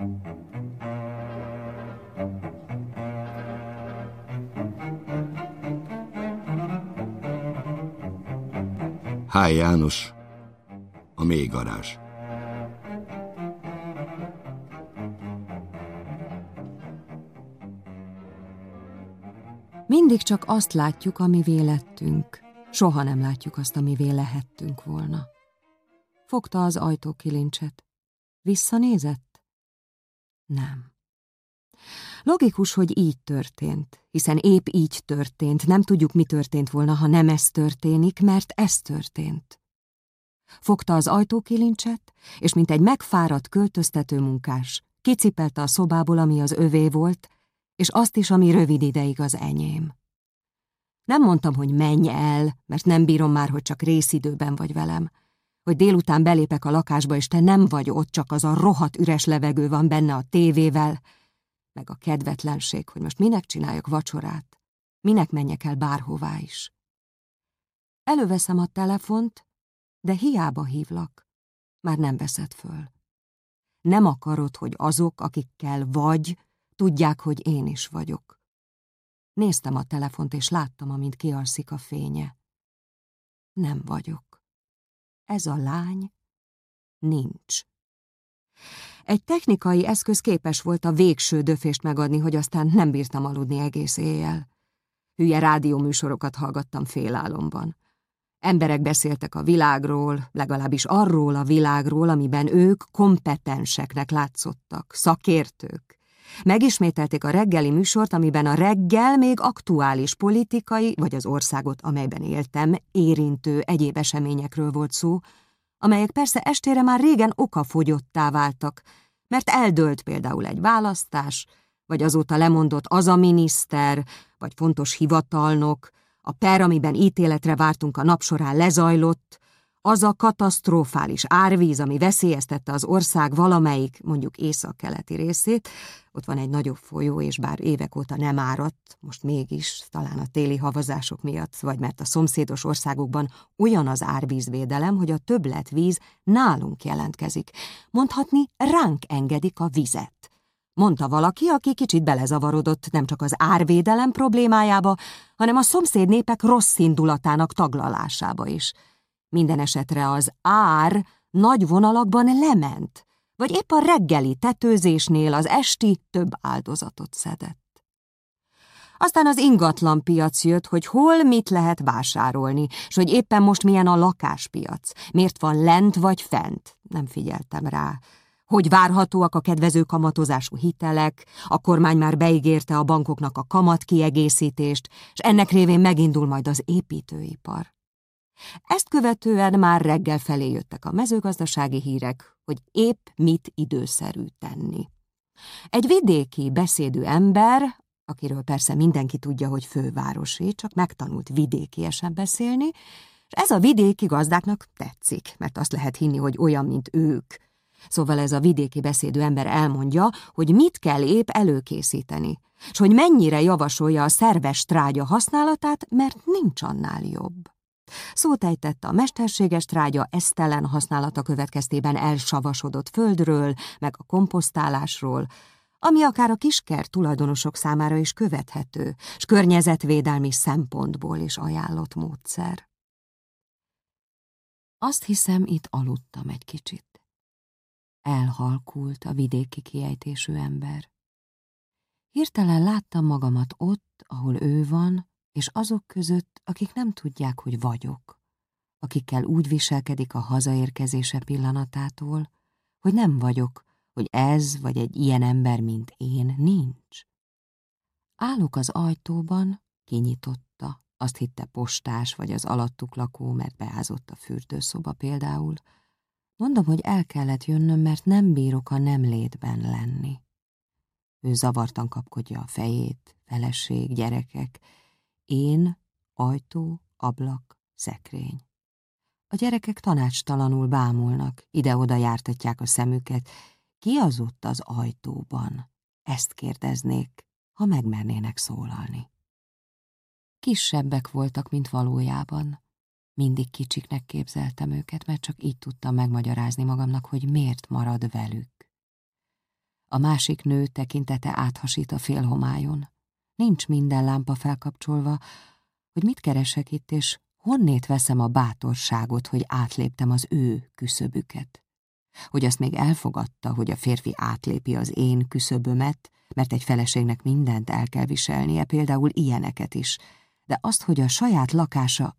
Háj János, a mély garázs. Mindig csak azt látjuk, ami vélettünk. Soha nem látjuk azt, ami lehettünk volna. Fogta az ajtókilincset. Visszanézett? Nem. Logikus, hogy így történt, hiszen épp így történt. Nem tudjuk, mi történt volna, ha nem ez történik, mert ez történt. Fogta az ajtókilincset, és mint egy megfáradt költöztető munkás, kicipelte a szobából, ami az övé volt, és azt is, ami rövid ideig az enyém. Nem mondtam, hogy menj el, mert nem bírom már, hogy csak részidőben vagy velem. Hogy délután belépek a lakásba, és te nem vagy ott, csak az a rohadt üres levegő van benne a tévével, meg a kedvetlenség, hogy most minek csináljak vacsorát, minek menjek el bárhová is. Előveszem a telefont, de hiába hívlak, már nem veszed föl. Nem akarod, hogy azok, akikkel vagy, tudják, hogy én is vagyok. Néztem a telefont, és láttam, amint kialszik a fénye. Nem vagyok. Ez a lány nincs. Egy technikai eszköz képes volt a végső döfést megadni, hogy aztán nem bírtam aludni egész éjjel. Hülye rádióműsorokat hallgattam félálomban. Emberek beszéltek a világról, legalábbis arról a világról, amiben ők kompetenseknek látszottak, szakértők. Megismételték a reggeli műsort, amiben a reggel még aktuális politikai, vagy az országot, amelyben éltem, érintő egyéb eseményekről volt szó, amelyek persze estére már régen okafogyottá váltak, mert eldőlt például egy választás, vagy azóta lemondott az a miniszter, vagy fontos hivatalnok, a per, amiben ítéletre vártunk a nap során lezajlott, az a katasztrofális árvíz, ami veszélyeztette az ország valamelyik, mondjuk észak-keleti részét, ott van egy nagyobb folyó, és bár évek óta nem áradt, most mégis, talán a téli havazások miatt, vagy mert a szomszédos országokban olyan az árvízvédelem, hogy a többletvíz nálunk jelentkezik. Mondhatni, ránk engedik a vizet. Mondta valaki, aki kicsit belezavarodott nem csak az árvédelem problémájába, hanem a szomszéd népek rossz indulatának taglalásába is. Minden esetre az ár nagy vonalakban lement, vagy épp a reggeli tetőzésnél az esti több áldozatot szedett. Aztán az ingatlan piac jött, hogy hol mit lehet vásárolni, és hogy éppen most milyen a lakáspiac, miért van lent vagy fent, nem figyeltem rá. Hogy várhatóak a kedvező kamatozású hitelek, a kormány már beígérte a bankoknak a kamat kiegészítést, és ennek révén megindul majd az építőipar. Ezt követően már reggel felé jöttek a mezőgazdasági hírek, hogy épp mit időszerű tenni. Egy vidéki beszédű ember, akiről persze mindenki tudja, hogy fővárosi, csak megtanult vidékiesen beszélni, és ez a vidéki gazdáknak tetszik, mert azt lehet hinni, hogy olyan, mint ők. Szóval ez a vidéki beszédű ember elmondja, hogy mit kell épp előkészíteni, és hogy mennyire javasolja a szerves trágya használatát, mert nincs annál jobb. Szót ejtett a mesterséges trágya esztelen használata következtében elsavasodott földről, meg a komposztálásról, ami akár a kisker tulajdonosok számára is követhető, s környezetvédelmi szempontból is ajánlott módszer. Azt hiszem, itt aludtam egy kicsit. Elhalkult a vidéki kiejtésű ember. Hirtelen láttam magamat ott, ahol ő van, és azok között, akik nem tudják, hogy vagyok, akikkel úgy viselkedik a hazaérkezése pillanatától, hogy nem vagyok, hogy ez vagy egy ilyen ember, mint én, nincs. Állok az ajtóban, kinyitotta, azt hitte postás vagy az alattuk lakó, mert beázott a fürdőszoba például. Mondom, hogy el kellett jönnöm, mert nem bírok a nem létben lenni. Ő zavartan kapkodja a fejét, feleség, gyerekek, én, ajtó, ablak, szekrény. A gyerekek tanácstalanul bámulnak, ide-oda jártatják a szemüket. Ki az ott az ajtóban? Ezt kérdeznék, ha megmernének szólalni. Kisebbek voltak, mint valójában. Mindig kicsiknek képzeltem őket, mert csak így tudtam megmagyarázni magamnak, hogy miért marad velük. A másik nő tekintete áthasít a félhomályon. Nincs minden lámpa felkapcsolva, hogy mit keresek itt, és honnét veszem a bátorságot, hogy átléptem az ő küszöbüket. Hogy azt még elfogadta, hogy a férfi átlépi az én küszöbömet, mert egy feleségnek mindent el kell viselnie, például ilyeneket is, de azt, hogy a saját lakása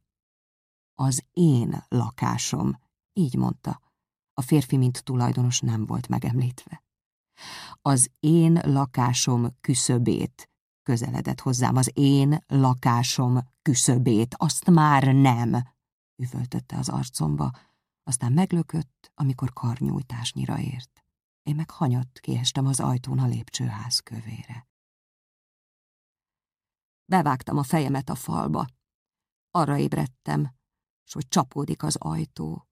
az én lakásom, így mondta. A férfi, mint tulajdonos nem volt megemlítve. Az én lakásom küszöbét, közeledett hozzám az én lakásom küszöbét, azt már nem, üvöltötte az arcomba, aztán meglökött, amikor karnyújtásnyira ért. Én meg hanyatt kiestem az ajtón a lépcsőház kövére. Bevágtam a fejemet a falba. Arra ébredtem, s hogy csapódik az ajtó.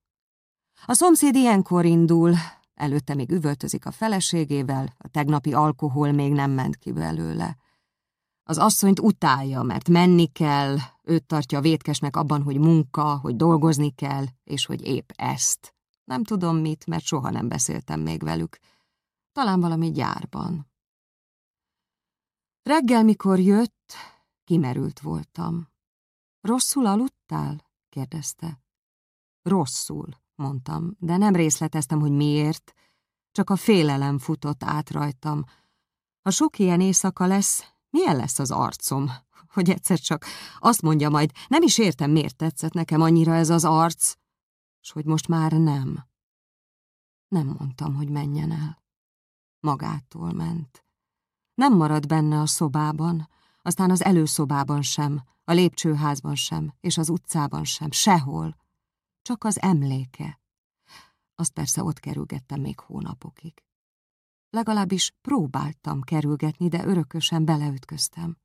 A szomszéd ilyenkor indul, előtte még üvöltözik a feleségével, a tegnapi alkohol még nem ment ki belőle. Az asszonyt utálja, mert menni kell, őt tartja vétkesnek abban, hogy munka, hogy dolgozni kell, és hogy épp ezt. Nem tudom mit, mert soha nem beszéltem még velük. Talán valami gyárban. Reggel, mikor jött, kimerült voltam. Rosszul aludtál? kérdezte. Rosszul, mondtam, de nem részleteztem, hogy miért, csak a félelem futott át rajtam. Ha sok ilyen éjszaka lesz, milyen lesz az arcom? Hogy egyszer csak azt mondja majd, nem is értem, miért tetszett nekem annyira ez az arc, és hogy most már nem. Nem mondtam, hogy menjen el. Magától ment. Nem marad benne a szobában, aztán az előszobában sem, a lépcsőházban sem, és az utcában sem, sehol. Csak az emléke. Azt persze ott kerülgettem még hónapokig. Legalábbis próbáltam kerülgetni, de örökösen beleütköztem.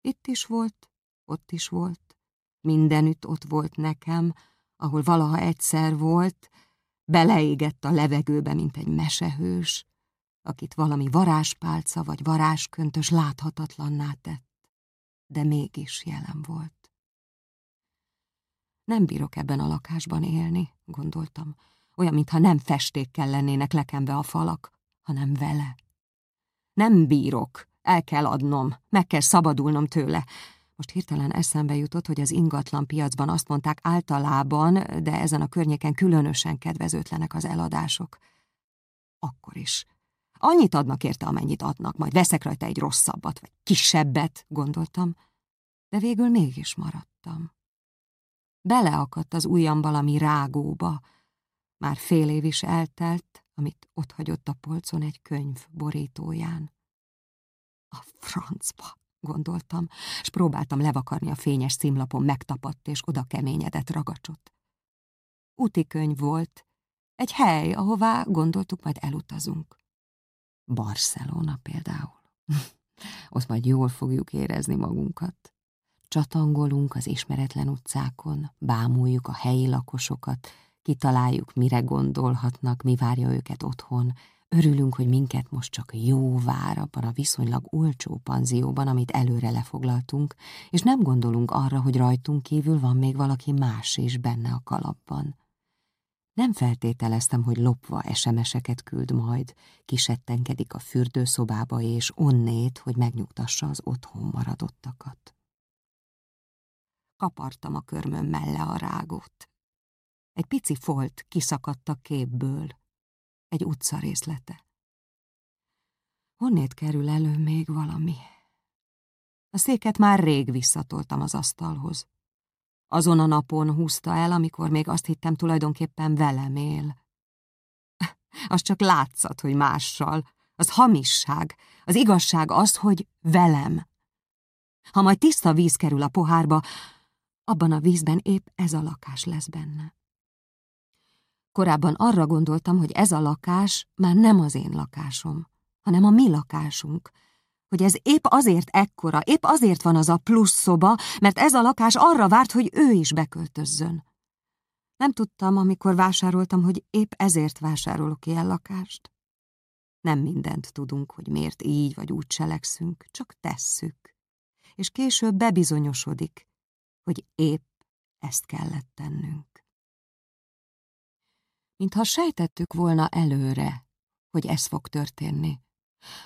Itt is volt, ott is volt, mindenütt ott volt nekem, ahol valaha egyszer volt, beleégett a levegőbe, mint egy mesehős, akit valami varázspálca vagy varázsköntös láthatatlanná tett de mégis jelen volt. Nem bírok ebben a lakásban élni, gondoltam, olyan, mintha nem festékkel lennének lekembe a falak, hanem vele. Nem bírok, el kell adnom, meg kell szabadulnom tőle. Most hirtelen eszembe jutott, hogy az ingatlan piacban azt mondták általában, de ezen a környéken különösen kedvezőtlenek az eladások. Akkor is. Annyit adnak érte, amennyit adnak, majd veszek rajta egy rosszabbat, vagy kisebbet, gondoltam, de végül mégis maradtam. Beleakadt az ujjam valami rágóba, már fél év is eltelt, amit ott hagyott a polcon egy könyv borítóján. A francba, gondoltam, és próbáltam levakarni a fényes címlapon megtapadt és oda keményedett ragacsot. Úti könyv volt, egy hely, ahová gondoltuk, majd elutazunk. Barcelona például. Ott majd jól fogjuk érezni magunkat. Csatangolunk az ismeretlen utcákon, bámuljuk a helyi lakosokat, kitaláljuk, mire gondolhatnak, mi várja őket otthon, örülünk, hogy minket most csak jó vár abban a viszonylag olcsó panzióban, amit előre lefoglaltunk, és nem gondolunk arra, hogy rajtunk kívül van még valaki más is benne a kalapban. Nem feltételeztem, hogy lopva esemeseket küld majd, kisettenkedik a fürdőszobába és onnét, hogy megnyugtassa az otthon maradottakat. Kapartam a körmöm melle a rágót. Egy pici folt kiszakadt a képből, egy utca részlete. Honnét kerül elő még valami? A széket már rég visszatoltam az asztalhoz. Azon a napon húzta el, amikor még azt hittem tulajdonképpen velem él. Az csak látszat, hogy mással. Az hamisság. Az igazság az, hogy velem. Ha majd tiszta víz kerül a pohárba, abban a vízben épp ez a lakás lesz benne. Korábban arra gondoltam, hogy ez a lakás már nem az én lakásom, hanem a mi lakásunk, hogy ez épp azért ekkora, épp azért van az a plusz szoba, mert ez a lakás arra várt, hogy ő is beköltözzön. Nem tudtam, amikor vásároltam, hogy épp ezért vásárolok ilyen lakást. Nem mindent tudunk, hogy miért így vagy úgy cselekszünk, csak tesszük. És később bebizonyosodik, hogy épp ezt kellett tennünk. Mintha sejtettük volna előre, hogy ez fog történni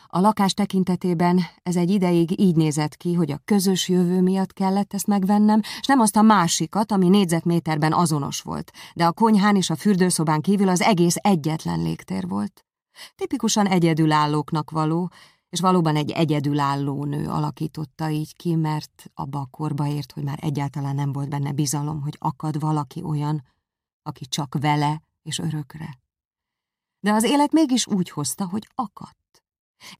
A lakás tekintetében ez egy ideig így nézett ki, hogy a közös jövő miatt kellett ezt megvennem, és nem azt a másikat, ami négyzetméterben azonos volt, de a konyhán és a fürdőszobán kívül az egész egyetlen légtér volt. Tipikusan egyedülállóknak való, és valóban egy egyedülálló nő alakította így ki, mert abba a korba ért, hogy már egyáltalán nem volt benne bizalom, hogy akad valaki olyan, aki csak vele és örökre. De az élet mégis úgy hozta, hogy akadt.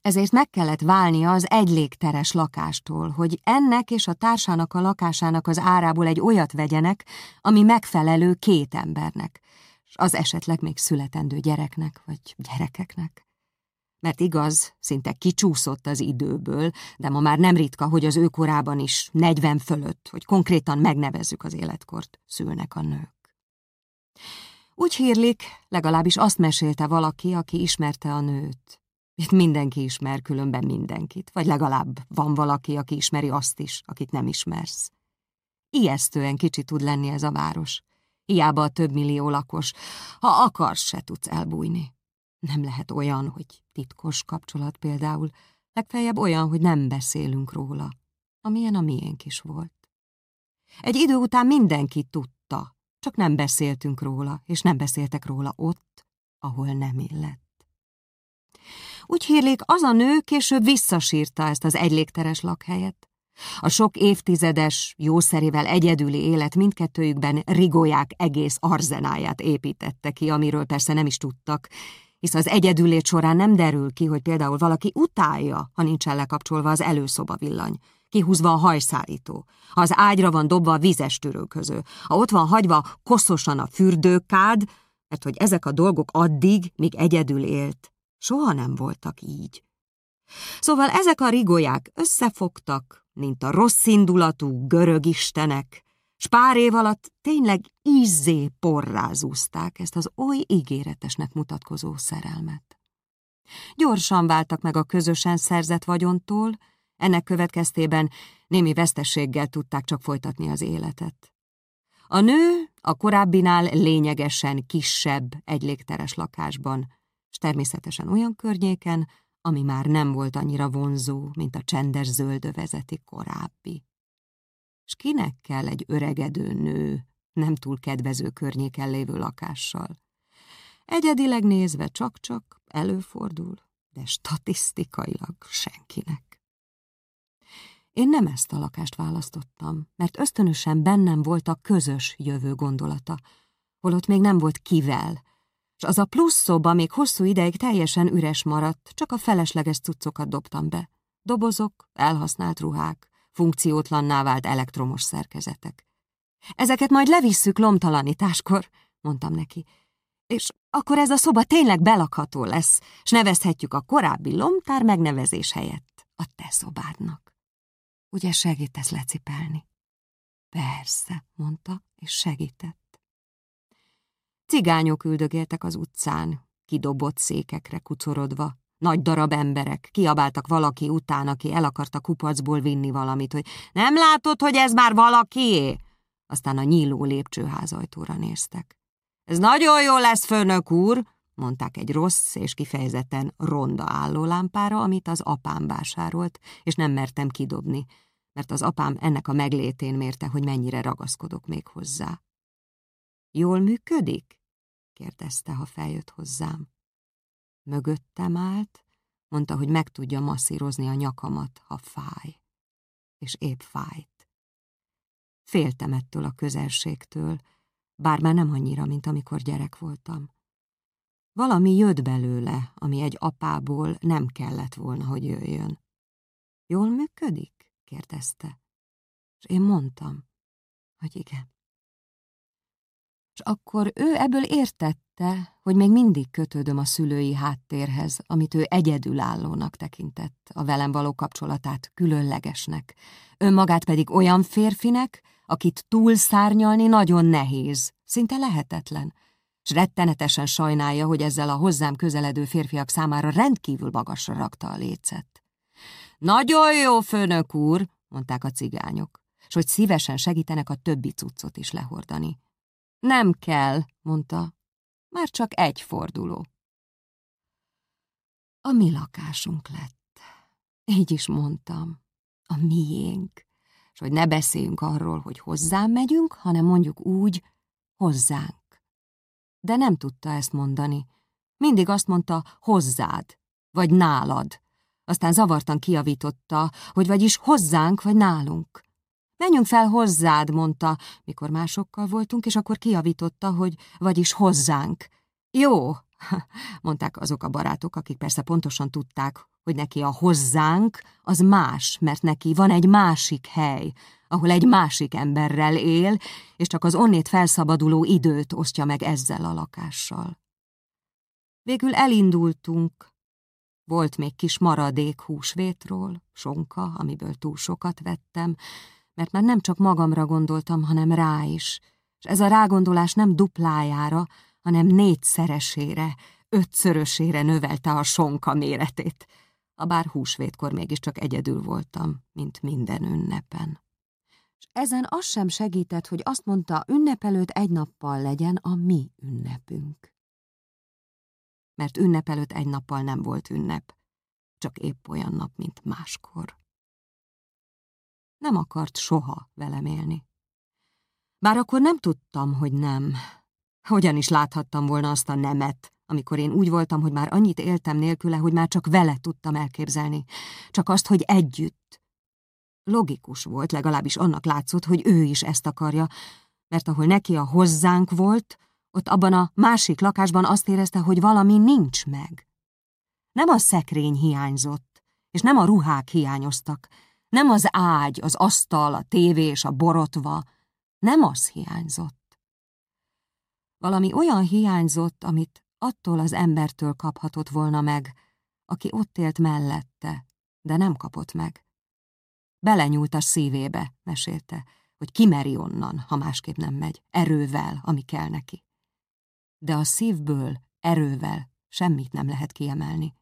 Ezért meg kellett válnia az egylégteres lakástól, hogy ennek és a társának a lakásának az árából egy olyat vegyenek, ami megfelelő két embernek, és az esetleg még születendő gyereknek vagy gyerekeknek. Mert igaz, szinte kicsúszott az időből, de ma már nem ritka, hogy az ő korában is, negyven fölött, hogy konkrétan megnevezzük az életkort, szülnek a nők. Úgy hírlik, legalábbis azt mesélte valaki, aki ismerte a nőt. Itt mindenki ismer különben mindenkit, vagy legalább van valaki, aki ismeri azt is, akit nem ismersz. Ijesztően kicsi tud lenni ez a város. Hiába a több millió lakos, ha akarsz, se tudsz elbújni. Nem lehet olyan, hogy titkos kapcsolat például, legfeljebb olyan, hogy nem beszélünk róla, amilyen a miénk is volt. Egy idő után mindenki tudta, csak nem beszéltünk róla, és nem beszéltek róla ott, ahol nem illett. Úgy hírlik, az a nő később visszasírta ezt az egylégteres lakhelyet. A sok évtizedes, jószerivel egyedüli élet mindkettőjükben rigóják egész arzenáját építette ki, amiről persze nem is tudtak, hisz az egyedülét során nem derül ki, hogy például valaki utálja, ha nincsen lekapcsolva az előszoba villany, kihúzva a hajszárító, ha az ágyra van dobva a vizes törőköző, ha ott van hagyva koszosan a fürdőkád, mert hogy ezek a dolgok addig, míg egyedül élt, Soha nem voltak így. Szóval ezek a rigolyák összefogtak, mint a rossz indulatú görög istenek, s pár év alatt tényleg ízzé porrázúzták ezt az oly ígéretesnek mutatkozó szerelmet. Gyorsan váltak meg a közösen szerzett vagyontól, ennek következtében némi vesztességgel tudták csak folytatni az életet. A nő a korábbinál lényegesen kisebb egylégteres lakásban, s természetesen olyan környéken, ami már nem volt annyira vonzó, mint a csendes zöldövezeti korábbi. S kinek kell egy öregedő nő, nem túl kedvező környéken lévő lakással? Egyedileg nézve csak-csak előfordul, de statisztikailag senkinek. Én nem ezt a lakást választottam, mert ösztönösen bennem volt a közös jövő gondolata, holott még nem volt kivel, és az a plusz szoba még hosszú ideig teljesen üres maradt, csak a felesleges cuccokat dobtam be. Dobozok, elhasznált ruhák, funkciótlanná vált elektromos szerkezetek. Ezeket majd levisszük lomtalanításkor, mondtam neki, és akkor ez a szoba tényleg belakható lesz, és nevezhetjük a korábbi lomtár megnevezés helyett a te szobádnak. Ugye segítesz lecipelni? Persze, mondta, és segített. Cigányok üldögéltek az utcán, kidobott székekre kucorodva. Nagy darab emberek kiabáltak valaki után, aki el akarta kupacból vinni valamit, hogy nem látod, hogy ez már valakié? Aztán a nyíló lépcsőházajtóra néztek. Ez nagyon jó lesz, főnök úr, mondták egy rossz és kifejezetten ronda állólámpára, amit az apám vásárolt, és nem mertem kidobni, mert az apám ennek a meglétén mérte, hogy mennyire ragaszkodok még hozzá. Jól működik? kérdezte, ha feljött hozzám. Mögöttem állt, mondta, hogy meg tudja masszírozni a nyakamat, ha fáj. És épp fájt. Féltem ettől a közelségtől, bár már nem annyira, mint amikor gyerek voltam. Valami jött belőle, ami egy apából nem kellett volna, hogy jöjjön. Jól működik? kérdezte. És én mondtam, hogy igen és akkor ő ebből értette, hogy még mindig kötődöm a szülői háttérhez, amit ő egyedülállónak tekintett, a velem való kapcsolatát különlegesnek, önmagát pedig olyan férfinek, akit túlszárnyalni nagyon nehéz, szinte lehetetlen, s rettenetesen sajnálja, hogy ezzel a hozzám közeledő férfiak számára rendkívül magasra rakta a lécet. Nagyon jó, főnök úr, mondták a cigányok, s hogy szívesen segítenek a többi cuccot is lehordani. Nem kell, mondta. Már csak egy forduló. A mi lakásunk lett. Így is mondtam. A miénk. És hogy ne beszéljünk arról, hogy hozzám megyünk, hanem mondjuk úgy, hozzánk. De nem tudta ezt mondani. Mindig azt mondta, hozzád, vagy nálad. Aztán zavartan kiavította, hogy vagyis hozzánk, vagy nálunk. Menjünk fel hozzád, mondta, mikor másokkal voltunk, és akkor kiavította, hogy vagyis hozzánk. Jó, mondták azok a barátok, akik persze pontosan tudták, hogy neki a hozzánk az más, mert neki van egy másik hely, ahol egy másik emberrel él, és csak az onnét felszabaduló időt osztja meg ezzel a lakással. Végül elindultunk. Volt még kis maradék húsvétról, sonka, amiből túl sokat vettem, mert már nem csak magamra gondoltam, hanem rá is, és ez a rágondolás nem duplájára, hanem négyszeresére, ötszörösére növelte a sonka méretét, a bár húsvétkor mégiscsak egyedül voltam, mint minden ünnepen. És ezen az sem segített, hogy azt mondta, ünnep előtt egy nappal legyen a mi ünnepünk. Mert ünnep előtt egy nappal nem volt ünnep, csak épp olyan nap, mint máskor. Nem akart soha velem élni. Bár akkor nem tudtam, hogy nem. Hogyan is láthattam volna azt a nemet, amikor én úgy voltam, hogy már annyit éltem nélküle, hogy már csak vele tudtam elképzelni. Csak azt, hogy együtt. Logikus volt, legalábbis annak látszott, hogy ő is ezt akarja, mert ahol neki a hozzánk volt, ott abban a másik lakásban azt érezte, hogy valami nincs meg. Nem a szekrény hiányzott, és nem a ruhák hiányoztak, nem az ágy, az asztal, a tévé és a borotva, nem az hiányzott. Valami olyan hiányzott, amit attól az embertől kaphatott volna meg, aki ott élt mellette, de nem kapott meg. Belenyúlt a szívébe, mesélte, hogy kimeri onnan, ha másképp nem megy, erővel, ami kell neki. De a szívből, erővel semmit nem lehet kiemelni.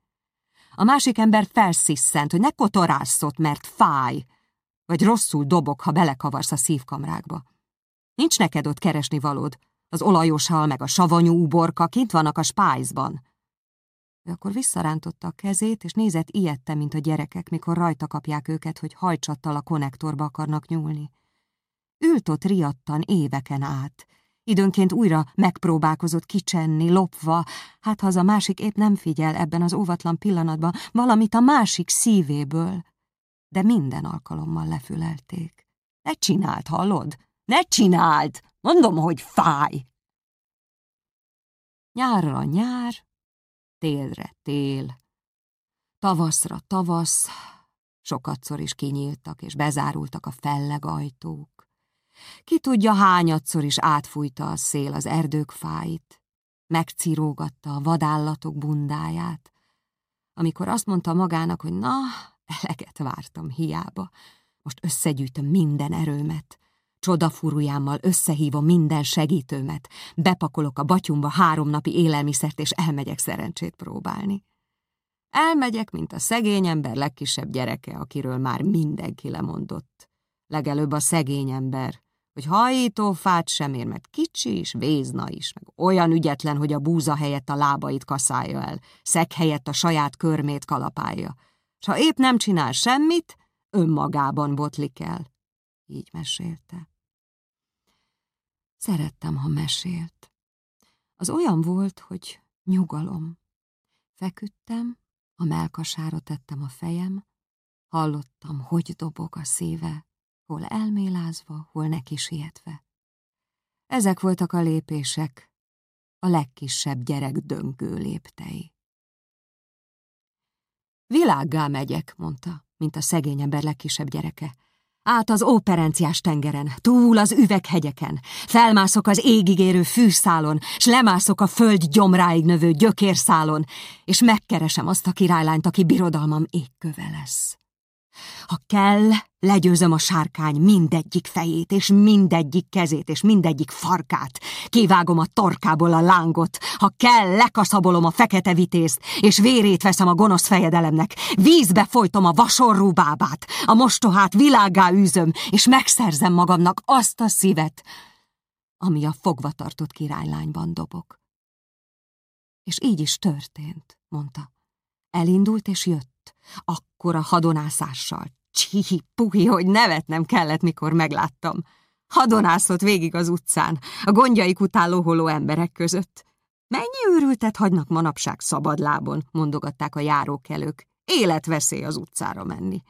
A másik ember felsziszent, hogy ne kotorászott, mert fáj, vagy rosszul dobok, ha belekavarsz a szívkamrákba. Nincs neked ott keresni valód. Az olajos hal meg a savanyú uborka kint vannak a spájzban. Ő akkor visszarántotta a kezét, és nézett ilyette, mint a gyerekek, mikor rajta kapják őket, hogy hajcsattal a konnektorba akarnak nyúlni. Ült ott riadtan éveken át, Időnként újra megpróbálkozott kicsenni, lopva, hát ha az a másik épp nem figyel ebben az óvatlan pillanatban, valamit a másik szívéből. De minden alkalommal lefülelték. Ne csináld, hallod? Ne csináld! Mondom, hogy fáj! Nyárra nyár, télre tél, tavaszra tavasz, sokatszor is kinyíltak és bezárultak a fellegajtók. Ki tudja, hányadszor is átfújta a szél az erdők fáit, megcirógatta a vadállatok bundáját, amikor azt mondta magának, hogy na, eleget vártam hiába, most összegyűjtöm minden erőmet, csodafurujámmal összehívom minden segítőmet, bepakolok a batyumba három napi élelmiszert, és elmegyek szerencsét próbálni. Elmegyek, mint a szegény ember legkisebb gyereke, akiről már mindenki lemondott. Legelőbb a szegény ember, hogy hajítófát sem ér, mert kicsi is, vézna is, meg olyan ügyetlen, hogy a búza helyett a lábait kaszálja el, szek helyett a saját körmét kalapálja. S ha épp nem csinál semmit, önmagában botlik el. Így mesélte. Szerettem, ha mesélt. Az olyan volt, hogy nyugalom. Feküdtem, a melkasára tettem a fejem, hallottam, hogy dobog a szíve, hol elmélázva, hol neki sietve. Ezek voltak a lépések, a legkisebb gyerek döngő léptei. Világgá megyek, mondta, mint a szegény ember legkisebb gyereke. Át az óperenciás tengeren, túl az üveghegyeken, felmászok az égigérő fűszálon, s lemászok a föld gyomráig növő gyökérszálon, és megkeresem azt a királylányt, aki birodalmam égköve lesz. Ha kell, legyőzöm a sárkány mindegyik fejét, és mindegyik kezét, és mindegyik farkát. Kivágom a torkából a lángot. Ha kell, lekaszabolom a fekete vitézt, és vérét veszem a gonosz fejedelemnek. Vízbe folytom a vasorú bábát, a mostohát világá űzöm, és megszerzem magamnak azt a szívet, ami a fogvatartott királylányban dobok. És így is történt, mondta. Elindult és jött, akkora hadonászással. Csihi, puhi, hogy nevetnem kellett, mikor megláttam. Hadonászott végig az utcán, a gondjaik után loholó emberek között. Mennyi őrültet hagynak manapság szabadlábon, mondogatták a járókelők. Életveszély az utcára menni.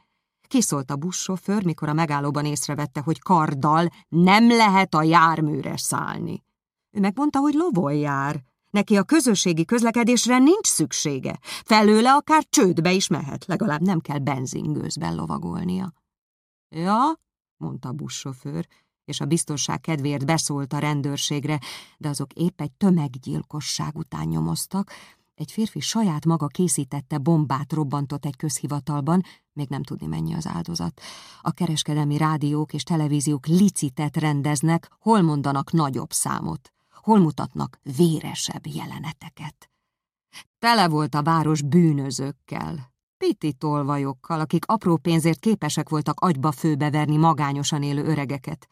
Kiszólt a buszsofőr, mikor a megállóban észrevette, hogy karddal nem lehet a járműre szállni. Ő megmondta, hogy lovon jár. Neki a közösségi közlekedésre nincs szüksége. Felőle akár csődbe is mehet, legalább nem kell benzingőzben lovagolnia. Ja, mondta a buszsofőr, és a biztonság kedvéért beszólt a rendőrségre, de azok épp egy tömeggyilkosság után nyomoztak, egy férfi saját maga készítette bombát robbantott egy közhivatalban, még nem tudni mennyi az áldozat. A kereskedelmi rádiók és televíziók licitet rendeznek, hol mondanak nagyobb számot, hol mutatnak véresebb jeleneteket. Tele volt a város bűnözőkkel, piti tolvajokkal, akik apró pénzért képesek voltak agyba főbeverni magányosan élő öregeket.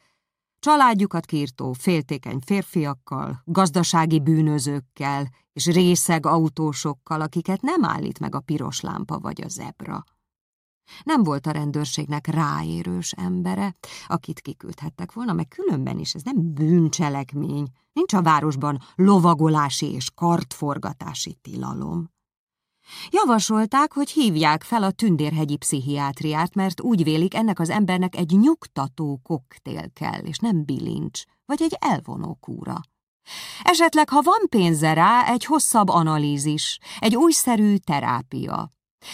Családjukat kírtó, féltékeny férfiakkal, gazdasági bűnözőkkel és részeg autósokkal, akiket nem állít meg a piros lámpa vagy a zebra. Nem volt a rendőrségnek ráérős embere, akit kiküldhettek volna, meg különben is ez nem bűncselekmény. Nincs a városban lovagolási és kartforgatási tilalom. Javasolták, hogy hívják fel a tündérhegyi pszichiátriát, mert úgy vélik, ennek az embernek egy nyugtató koktél kell, és nem bilincs, vagy egy elvonó kúra. Esetleg, ha van pénze rá, egy hosszabb analízis, egy újszerű terápia.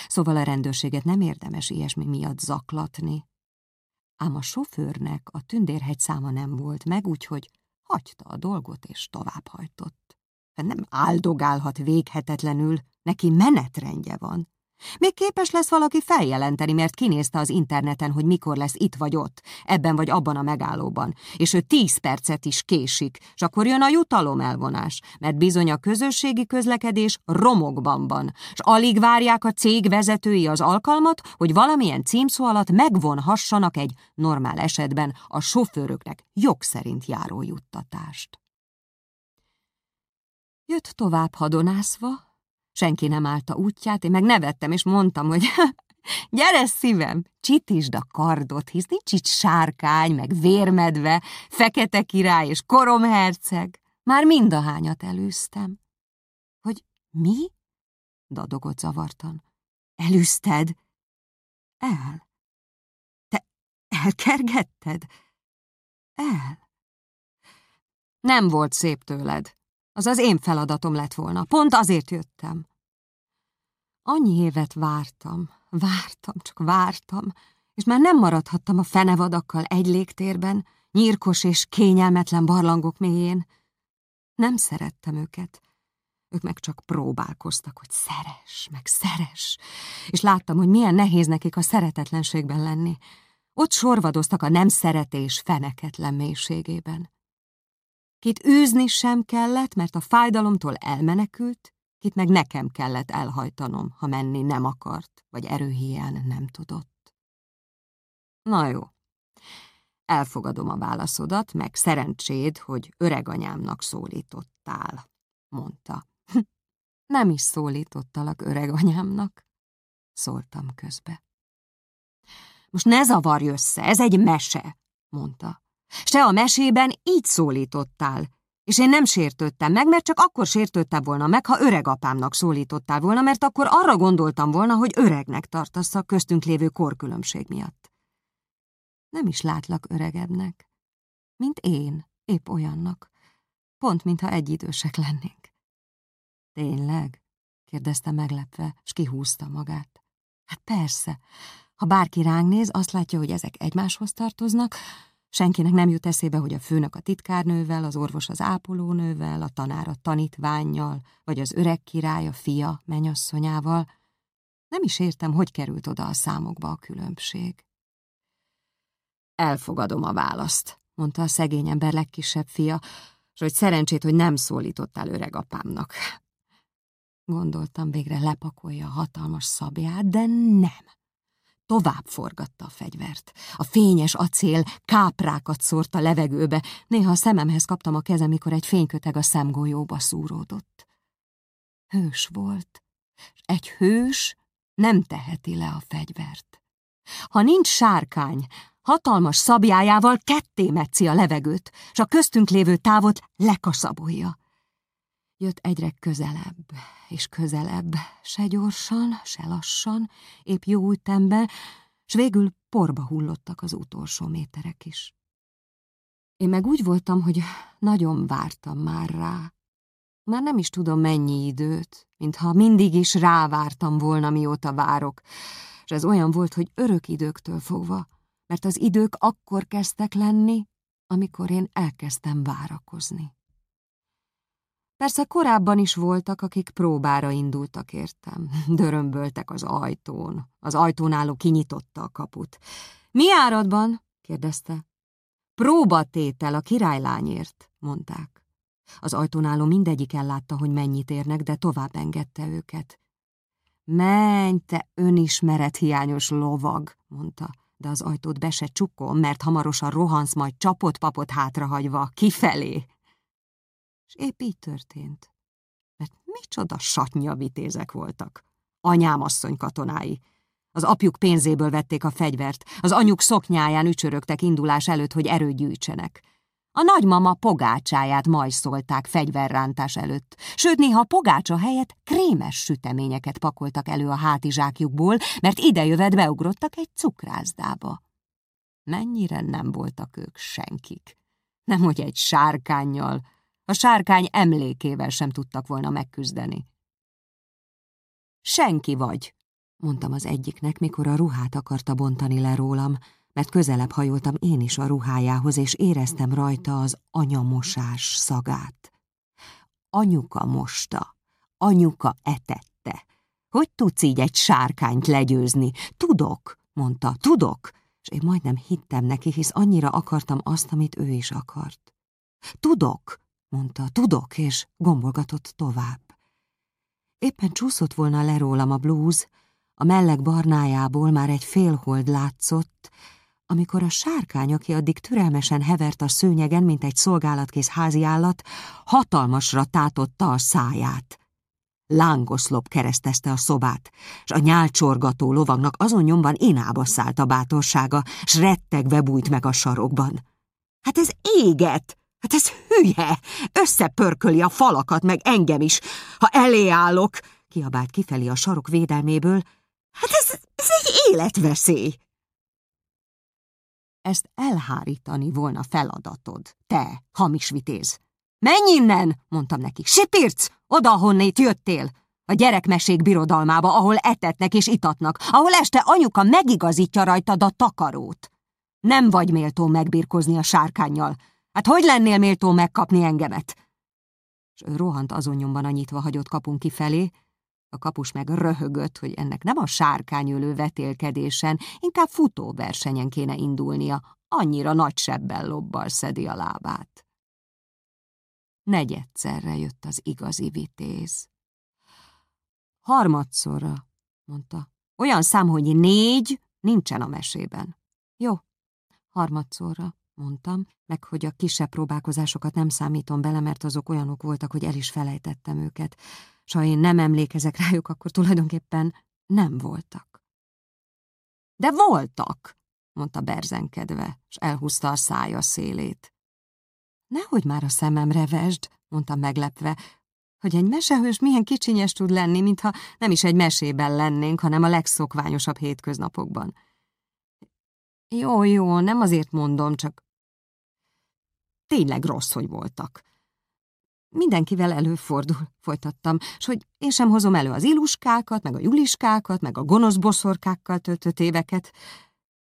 Szóval a rendőrséget nem érdemes ilyesmi miatt zaklatni. Ám a sofőrnek a tündérhegy száma nem volt meg, úgyhogy hagyta a dolgot és továbbhajtott. Nem áldogálhat véghetetlenül, neki menetrendje van. Még képes lesz valaki feljelenteni, mert kinézte az interneten, hogy mikor lesz itt vagy ott, ebben vagy abban a megállóban, és ő tíz percet is késik, és akkor jön a jutalom elvonás, mert bizony a közösségi közlekedés romokban van, és alig várják a cég vezetői az alkalmat, hogy valamilyen címszó alatt megvonhassanak egy normál esetben a sofőröknek jog szerint járó juttatást. Jött tovább hadonászva, senki nem állta útját, én meg nevettem, és mondtam, hogy gyere szívem, csitisd a kardot, hisz nincs itt sárkány, meg vérmedve, fekete király és koromherceg. Már mind a hányat elűztem. Hogy mi? dadogott zavartan. Elűzted? El. Te elkergetted? El. Nem volt szép tőled, az az én feladatom lett volna. Pont azért jöttem. Annyi évet vártam, vártam, csak vártam, és már nem maradhattam a fenevadakkal egy légtérben, nyírkos és kényelmetlen barlangok mélyén. Nem szerettem őket. Ők meg csak próbálkoztak, hogy szeres, meg szeres, és láttam, hogy milyen nehéz nekik a szeretetlenségben lenni. Ott sorvadoztak a nem szeretés feneketlen mélységében. Kit űzni sem kellett, mert a fájdalomtól elmenekült, kit meg nekem kellett elhajtanom, ha menni nem akart, vagy erőhiány nem tudott. Na jó, elfogadom a válaszodat, meg szerencséd, hogy öreganyámnak szólítottál, mondta. Nem is szólítottalak öreganyámnak, szóltam közbe. Most ne zavarj össze, ez egy mese, mondta. Se a mesében így szólítottál, és én nem sértődtem meg, mert csak akkor sértődtem volna meg, ha öregapámnak szólítottál volna, mert akkor arra gondoltam volna, hogy öregnek tartasz a köztünk lévő korkülönbség miatt. Nem is látlak öregebbnek, mint én, épp olyannak, pont mintha egyidősek lennénk. Tényleg? kérdezte meglepve, s kihúzta magát. Hát persze, ha bárki ránk néz, azt látja, hogy ezek egymáshoz tartoznak, Senkinek nem jut eszébe, hogy a főnök a titkárnővel, az orvos az ápolónővel, a tanár a tanítványjal, vagy az öreg király a fia menyasszonyával. Nem is értem, hogy került oda a számokba a különbség. Elfogadom a választ, mondta a szegény ember legkisebb fia, és hogy szerencsét, hogy nem szólítottál öreg apámnak. Gondoltam, végre lepakolja a hatalmas szabját, de nem. Tovább forgatta a fegyvert. A fényes acél káprákat szórt a levegőbe, néha a szememhez kaptam a kezem, mikor egy fényköteg a szemgolyóba szúródott. Hős volt, és egy hős nem teheti le a fegyvert. Ha nincs sárkány, hatalmas szabjájával ketté metszi a levegőt, s a köztünk lévő távot lekaszabolja. Jött egyre közelebb és közelebb, se gyorsan, se lassan, épp jó ütemben, s végül porba hullottak az utolsó méterek is. Én meg úgy voltam, hogy nagyon vártam már rá. Már nem is tudom mennyi időt, mintha mindig is rávártam volna, mióta várok, és ez olyan volt, hogy örök időktől fogva, mert az idők akkor kezdtek lenni, amikor én elkezdtem várakozni. Persze korábban is voltak, akik próbára indultak értem. Dörömböltek az ajtón. Az ajtón álló kinyitotta a kaput. Mi áradban? kérdezte. Próbatétel a királylányért, mondták. Az ajtón álló mindegyik ellátta, hogy mennyit érnek, de tovább engedte őket. Menj, te önismeret hiányos lovag, mondta, de az ajtót be se csukom, mert hamarosan rohansz majd csapott papot hátrahagyva, kifelé. És épp így történt. Mert micsoda satnya vitézek voltak. Anyám asszony katonái. Az apjuk pénzéből vették a fegyvert, az anyuk szoknyáján ücsörögtek indulás előtt, hogy erőt gyűjtsenek. A nagymama pogácsáját majszolták fegyverrántás előtt, sőt néha pogácsa helyett krémes süteményeket pakoltak elő a hátizsákjukból, mert idejövet beugrottak egy cukrászdába. Mennyire nem voltak ők senkik. Nem, hogy egy sárkányjal, a sárkány emlékével sem tudtak volna megküzdeni. Senki vagy, mondtam az egyiknek, mikor a ruhát akarta bontani le rólam, mert közelebb hajoltam én is a ruhájához, és éreztem rajta az anyamosás szagát. Anyuka mosta, anyuka etette. Hogy tudsz így egy sárkányt legyőzni? Tudok, mondta, tudok, és én majdnem hittem neki, hisz annyira akartam azt, amit ő is akart. Tudok, mondta, tudok, és gombolgatott tovább. Éppen csúszott volna le rólam a blúz, a melleg barnájából már egy félhold látszott, amikor a sárkány, aki addig türelmesen hevert a szőnyegen, mint egy szolgálatkész háziállat, hatalmasra tátotta a száját. Lángoszlop keresztezte a szobát, s a nyálcsorgató lovagnak azon nyomban inába szállt a bátorsága, s rettegve bújt meg a sarokban. Hát ez éget! Hát ez hülye! Összepörköli a falakat, meg engem is. Ha elé állok, kiabált kifelé a sarok védelméből, hát ez, ez egy életveszély. Ezt elhárítani volna feladatod, te, hamis vitéz. Menj innen, mondtam neki. Sipirc, oda, honnét jöttél. A gyerekmesék birodalmába, ahol etetnek és itatnak, ahol este anyuka megigazítja rajtad a takarót. Nem vagy méltó megbirkozni a sárkányjal, Hát hogy lennél méltó megkapni engemet? És ő rohant azon nyomban a nyitva hagyott kapunk kifelé, a kapus meg röhögött, hogy ennek nem a sárkányölő vetélkedésen, inkább futóversenyen kéne indulnia, annyira nagy sebbel lobbal szedi a lábát. Negyedszerre jött az igazi vitéz. Harmadszorra, mondta. Olyan szám, hogy négy nincsen a mesében. Jó, harmadszorra mondtam, meg hogy a kisebb próbálkozásokat nem számítom bele, mert azok olyanok voltak, hogy el is felejtettem őket, s ha én nem emlékezek rájuk, akkor tulajdonképpen nem voltak. De voltak, mondta berzenkedve, s elhúzta a szája szélét. Nehogy már a szememre vesd, mondta meglepve, hogy egy mesehős milyen kicsinyes tud lenni, mintha nem is egy mesében lennénk, hanem a legszokványosabb hétköznapokban. Jó, jó, nem azért mondom, csak tényleg rossz, hogy voltak. Mindenkivel előfordul, folytattam, s hogy én sem hozom elő az iluskákat, meg a juliskákat, meg a gonosz boszorkákkal töltött éveket.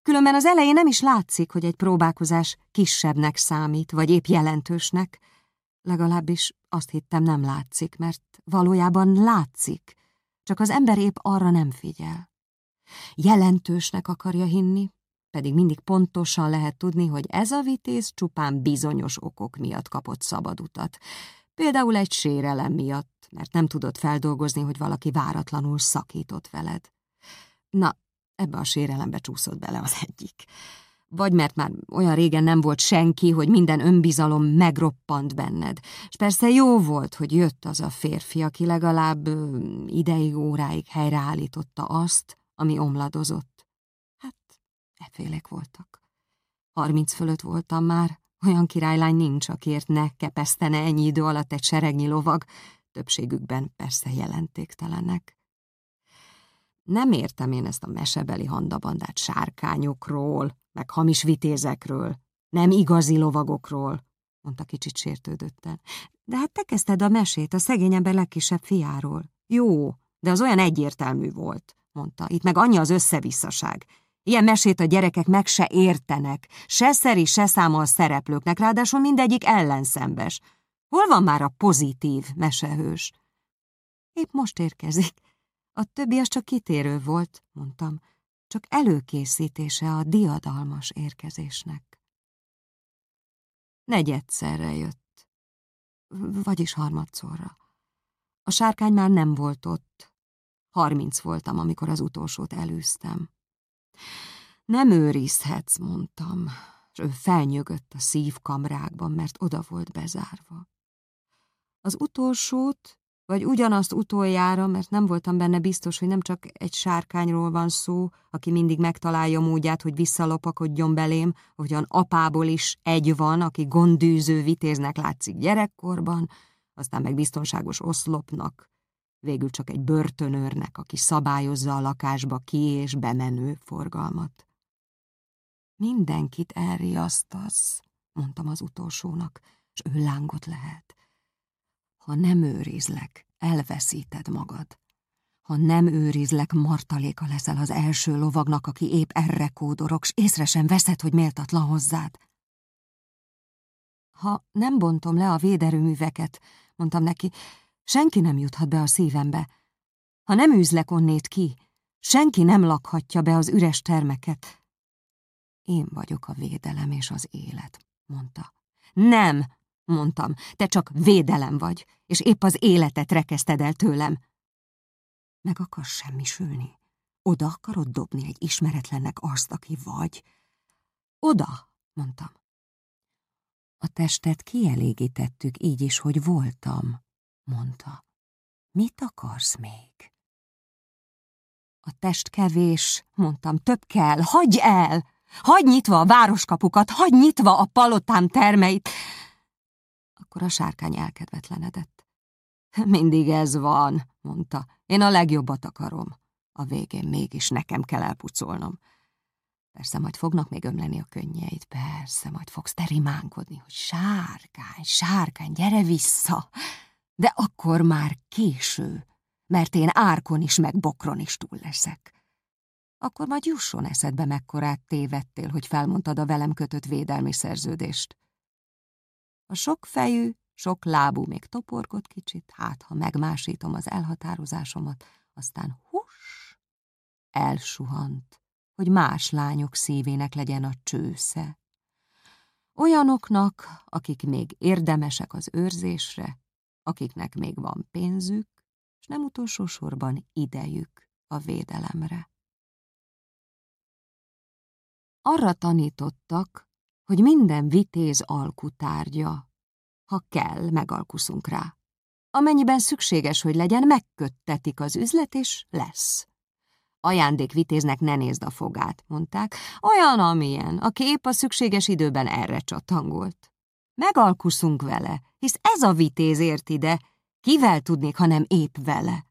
Különben az elején nem is látszik, hogy egy próbálkozás kisebbnek számít, vagy épp jelentősnek. Legalábbis azt hittem nem látszik, mert valójában látszik, csak az ember épp arra nem figyel. Jelentősnek akarja hinni, pedig mindig pontosan lehet tudni, hogy ez a vitéz csupán bizonyos okok miatt kapott szabadutat. Például egy sérelem miatt, mert nem tudott feldolgozni, hogy valaki váratlanul szakított veled. Na, ebbe a sérelembe csúszott bele az egyik. vagy mert már olyan régen nem volt senki, hogy minden önbizalom megroppant benned. És persze jó volt, hogy jött az a férfi, aki legalább ideig óráig helyreállította azt, ami omladozott. Effélek voltak. Harminc fölött voltam már, olyan királylány nincs, akiért ne kepesztene ennyi idő alatt egy seregnyi lovag, többségükben persze jelentéktelenek. Nem értem én ezt a mesebeli handabandát sárkányokról, meg hamis vitézekről, nem igazi lovagokról, mondta kicsit sértődötten. De hát te kezdted a mesét a szegény ember legkisebb fiáról. Jó, de az olyan egyértelmű volt, mondta. Itt meg annyi az összevisszaság. Ilyen mesét a gyerekek meg se értenek, se szeri, se száma a szereplőknek, ráadásul mindegyik ellenszembes. Hol van már a pozitív mesehős? Épp most érkezik. A többi az csak kitérő volt, mondtam, csak előkészítése a diadalmas érkezésnek. Negyedszerre jött, vagyis harmadszorra. A sárkány már nem volt ott. Harminc voltam, amikor az utolsót elűztem. Nem őrizhetsz, mondtam, és ő felnyögött a szívkamrákban, mert oda volt bezárva. Az utolsót vagy ugyanazt utoljára, mert nem voltam benne biztos, hogy nem csak egy sárkányról van szó, aki mindig megtalálja módját, hogy visszalopakodjon belém, hogyan apából is egy van, aki gondűző vitéznek látszik gyerekkorban, aztán meg biztonságos oszlopnak, végül csak egy börtönőrnek, aki szabályozza a lakásba ki és bemenő forgalmat. Mindenkit elriasztasz, mondtam az utolsónak, és ő lángot lehet. Ha nem őrizlek, elveszíted magad. Ha nem őrizlek, martaléka leszel az első lovagnak, aki épp erre kódorok, s észre sem veszed, hogy méltatlan hozzád. Ha nem bontom le a véderőműveket, mondtam neki, senki nem juthat be a szívembe. Ha nem űzlek onnét ki, senki nem lakhatja be az üres termeket. Én vagyok a védelem és az élet, mondta. Nem, mondtam, te csak védelem vagy, és épp az életet rekeszted el tőlem. Meg akarsz semmisülni? Oda akarod dobni egy ismeretlennek azt, aki vagy? Oda, mondtam. A testet kielégítettük így is, hogy voltam, mondta. Mit akarsz még? A test kevés, mondtam, több kell, hagyj el! Hagyj nyitva a városkapukat, hagyj nyitva a palotám termeit! Akkor a sárkány elkedvetlenedett. Mindig ez van, mondta. Én a legjobbat akarom. A végén mégis nekem kell elpucolnom. Persze majd fognak még ömleni a könnyeit, persze, majd fogsz te rimánkodni, hogy sárkány, sárkány, gyere vissza. De akkor már késő, mert én árkon is, meg bokron is túl leszek. Akkor majd jusson eszedbe, mekkorát tévedtél, hogy felmondtad a velem kötött védelmi szerződést. A sok fejű, sok lábú még toporgott kicsit, hát ha megmásítom az elhatározásomat, aztán hus, elsuhant, hogy más lányok szívének legyen a csősze. Olyanoknak, akik még érdemesek az őrzésre, akiknek még van pénzük, és nem utolsó sorban idejük a védelemre. Arra tanítottak, hogy minden vitéz alkutárgya. Ha kell, megalkuszunk rá. Amennyiben szükséges, hogy legyen, megköttetik az üzlet, és lesz. Ajándékvitéznek ne nézd a fogát, mondták. Olyan, amilyen, aki épp a szükséges időben erre csatangolt. Megalkuszunk vele, hisz ez a vitéz ért ide. Kivel tudnék, ha nem épp vele?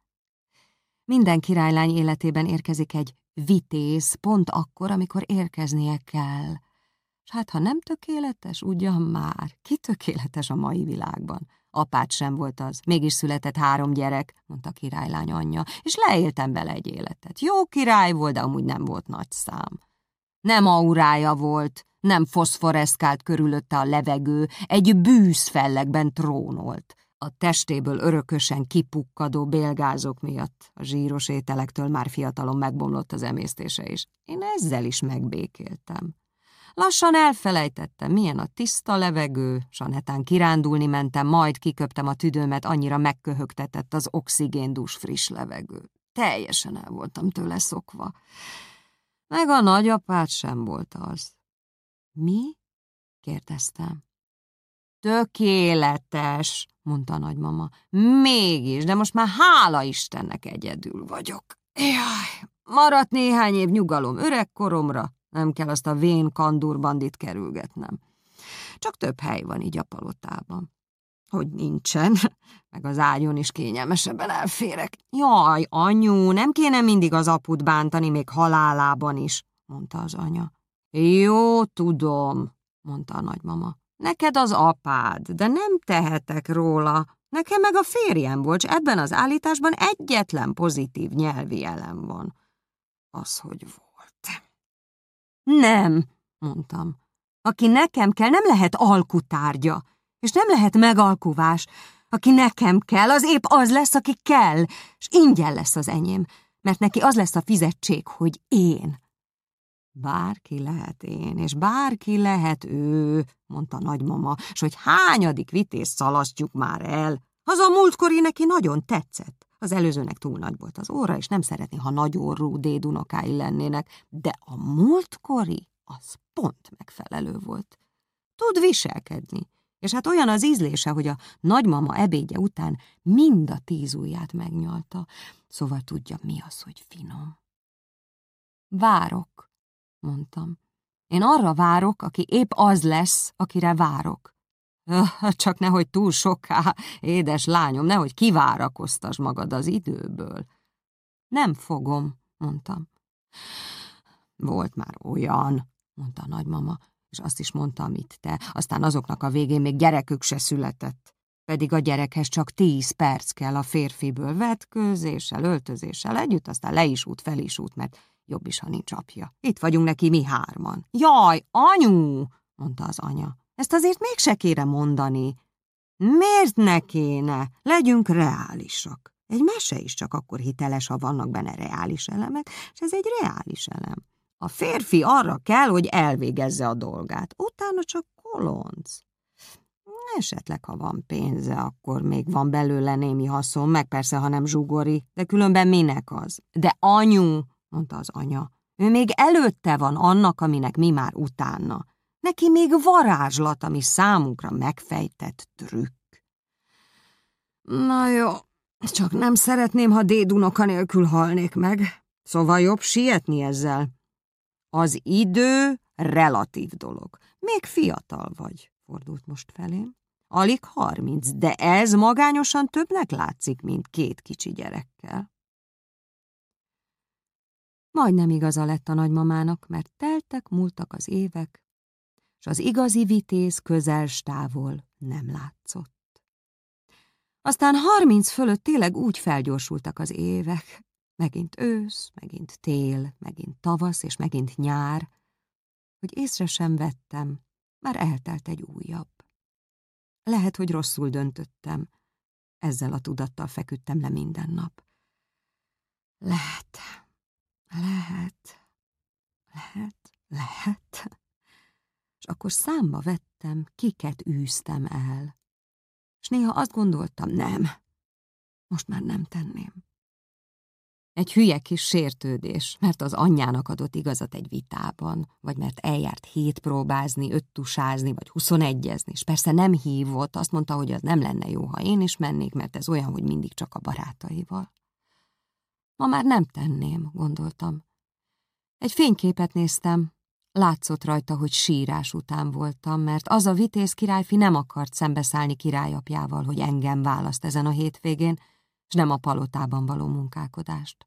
Minden királylány életében érkezik egy vitéz pont akkor, amikor érkeznie kell. S hát, ha nem tökéletes, ugyan már, ki tökéletes a mai világban? Apát sem volt az, mégis született három gyerek, mondta királylány anyja, és leéltem bele egy életet. Jó király volt, de amúgy nem volt nagy szám. Nem aurája volt, nem foszforeszkált körülötte a levegő, egy bűzfellegben trónolt. A testéből örökösen kipukkadó bélgázok miatt a zsíros ételektől már fiatalon megbomlott az emésztése is. Én ezzel is megbékéltem. Lassan elfelejtettem, milyen a tiszta levegő, s a netán kirándulni mentem, majd kiköptem a tüdőmet, annyira megköhögtetett az oxigéndús friss levegő. Teljesen el voltam tőle szokva. Meg a nagyapát sem volt az. Mi? kérdeztem. Tökéletes, mondta a nagymama. Mégis, de most már hála Istennek egyedül vagyok. Jaj, maradt néhány év nyugalom öregkoromra, nem kell azt a vén kandurbandit kerülgetnem. Csak több hely van így a palotában. Hogy nincsen, meg az ágyon is kényelmesebben elférek. Jaj, anyu, nem kéne mindig az aput bántani, még halálában is, mondta az anya. Jó, tudom, mondta a nagymama. Neked az apád, de nem tehetek róla. Nekem meg a férjem volt, ebben az állításban egyetlen pozitív nyelvi elem van. Az, hogy volt. Nem, mondtam. Aki nekem kell, nem lehet alkutárgya, és nem lehet megalkuvás. Aki nekem kell, az épp az lesz, aki kell, és ingyen lesz az enyém, mert neki az lesz a fizetség, hogy én. Bárki lehet én, és bárki lehet ő, mondta nagymama, s hogy hányadik vitéz szalasztjuk már el. Az a múltkori neki nagyon tetszett. Az előzőnek túl nagy volt az óra, és nem szeretné, ha nagy orrú dédunokái lennének, de a múltkori az pont megfelelő volt. Tud viselkedni, és hát olyan az ízlése, hogy a nagymama ebédje után mind a tíz ujját megnyalta, szóval tudja, mi az, hogy finom. Várok, mondtam. Én arra várok, aki épp az lesz, akire várok. Csak nehogy túl soká, édes lányom, nehogy kivárakoztas magad az időből. Nem fogom, mondtam. Volt már olyan, mondta a nagymama, és azt is mondta, amit te, aztán azoknak a végén még gyerekük se született. Pedig a gyerekhez csak tíz perc kell a férfiből vetkőzéssel, öltözéssel együtt, aztán le is út, fel is út, mert Jobb is, ha nincs apja. Itt vagyunk neki mi hárman. Jaj, anyu, mondta az anya. Ezt azért mégse kére mondani. Miért ne kéne? Legyünk reálisak. Egy mese is csak akkor hiteles, ha vannak benne reális elemek, és ez egy reális elem. A férfi arra kell, hogy elvégezze a dolgát, utána csak kolonc. Esetleg, ha van pénze, akkor még van belőle némi haszon, meg persze, ha nem zsugori, de különben minek az? De anyu, mondta az anya. Ő még előtte van annak, aminek mi már utána. Neki még varázslat, ami számunkra megfejtett trükk. Na jó, csak nem szeretném, ha dédunoka nélkül halnék meg. Szóval jobb sietni ezzel. Az idő relatív dolog. Még fiatal vagy, fordult most felém. Alig harminc, de ez magányosan többnek látszik, mint két kicsi gyerekkel. Majdnem igaza lett a nagymamának, mert teltek, múltak az évek, és az igazi vitéz közel távol nem látszott. Aztán harminc fölött tényleg úgy felgyorsultak az évek, megint ősz, megint tél, megint tavasz és megint nyár, hogy észre sem vettem, már eltelt egy újabb. Lehet, hogy rosszul döntöttem, ezzel a tudattal feküdtem le minden nap. Lehet. Lehet, lehet, lehet. És akkor számba vettem, kiket űztem el. És néha azt gondoltam, nem, most már nem tenném. Egy hülye kis sértődés, mert az anyjának adott igazat egy vitában, vagy mert eljárt hét próbázni, öt tusázni, vagy huszonegyezni, és persze nem hívott, azt mondta, hogy az nem lenne jó, ha én is mennék, mert ez olyan, hogy mindig csak a barátaival. Ma már nem tenném, gondoltam. Egy fényképet néztem. Látszott rajta, hogy sírás után voltam, mert az a vitéz királyfi nem akart szembeszállni királyapjával, hogy engem választ ezen a hétvégén, és nem a palotában való munkálkodást.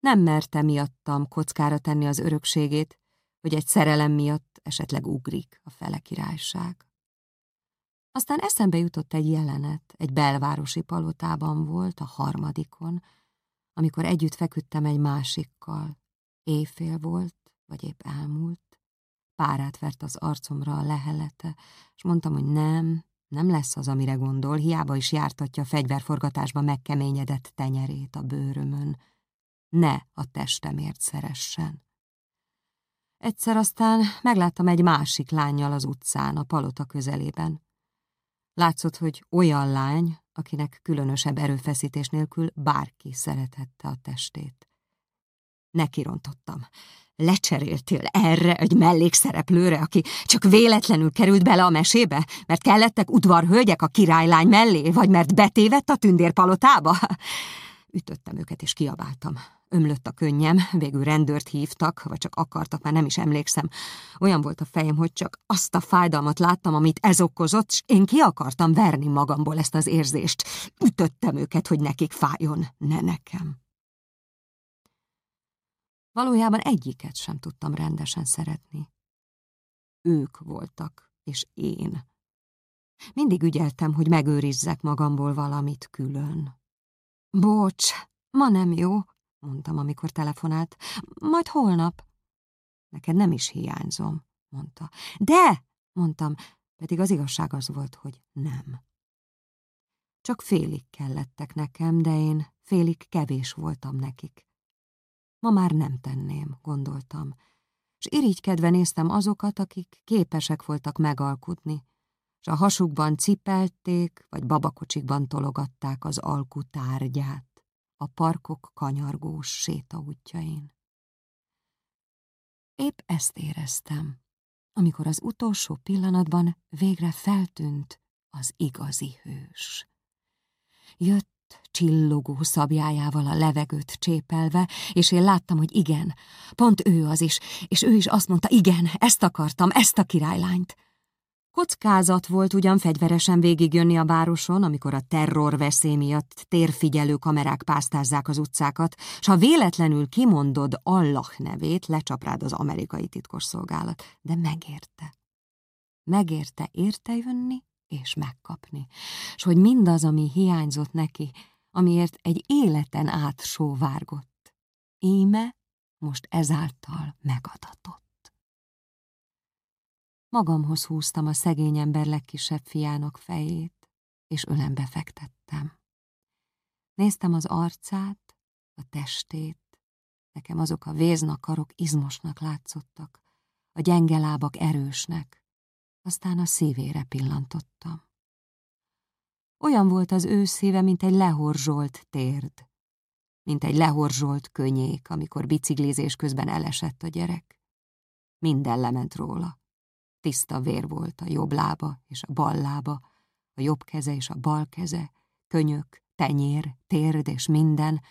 Nem merte miattam kockára tenni az örökségét, hogy egy szerelem miatt esetleg ugrik a fele királyság. Aztán eszembe jutott egy jelenet, egy belvárosi palotában volt, a harmadikon, amikor együtt feküdtem egy másikkal. Éjfél volt, vagy épp elmúlt. Párát vert az arcomra a lehelete, és mondtam, hogy nem, nem lesz az, amire gondol, hiába is jártatja a fegyverforgatásba megkeményedett tenyerét a bőrömön. Ne a testemért szeressen. Egyszer aztán megláttam egy másik lányjal az utcán, a palota közelében. Látszott, hogy olyan lány, akinek különösebb erőfeszítés nélkül bárki szerethette a testét. Nekirontottam. Lecseréltél erre egy mellékszereplőre, aki csak véletlenül került bele a mesébe? Mert kellettek udvarhölgyek a királylány mellé, vagy mert betévett a tündérpalotába? Ütöttem őket és kiabáltam. Ömlött a könnyem, végül rendőrt hívtak, vagy csak akartak, már nem is emlékszem. Olyan volt a fejem, hogy csak azt a fájdalmat láttam, amit ez okozott, és én ki akartam verni magamból ezt az érzést. Ütöttem őket, hogy nekik fájjon, ne nekem. Valójában egyiket sem tudtam rendesen szeretni. Ők voltak, és én. Mindig ügyeltem, hogy megőrizzek magamból valamit külön. Bocs, ma nem jó, mondtam, amikor telefonált. Majd holnap. Neked nem is hiányzom, mondta. De, mondtam, pedig az igazság az volt, hogy nem. Csak félig kellettek nekem, de én félig kevés voltam nekik. Ma már nem tenném, gondoltam, és irigykedve néztem azokat, akik képesek voltak megalkudni, és a hasukban cipelték, vagy babakocsikban tologatták az alkú tárgyát a parkok kanyargós sétaútjain. Épp ezt éreztem, amikor az utolsó pillanatban végre feltűnt az igazi hős. Jött csillogó szabjájával a levegőt csépelve, és én láttam, hogy igen, pont ő az is, és ő is azt mondta, igen, ezt akartam, ezt a királylányt. Kockázat volt ugyan fegyveresen végigjönni a városon, amikor a terror veszély miatt térfigyelő kamerák pásztázzák az utcákat, s ha véletlenül kimondod Allah nevét, lecsap rád az amerikai titkosszolgálat, de megérte. Megérte érte jönni, és megkapni, és hogy mindaz, ami hiányzott neki, amiért egy életen át sóvárgott, íme most ezáltal megadatott. Magamhoz húztam a szegény ember legkisebb fiának fejét, és ölembe fektettem. Néztem az arcát, a testét, nekem azok a véznakarok izmosnak látszottak, a gyenge lábak erősnek, aztán a szívére pillantottam. Olyan volt az ő szíve, mint egy lehorzsolt térd, mint egy lehorzsolt könnyék, amikor biciklizés közben elesett a gyerek. Minden lement róla. Tiszta vér volt a jobb lába és a bal lába, a jobb keze és a bal keze, könyök, tenyér, térd és minden,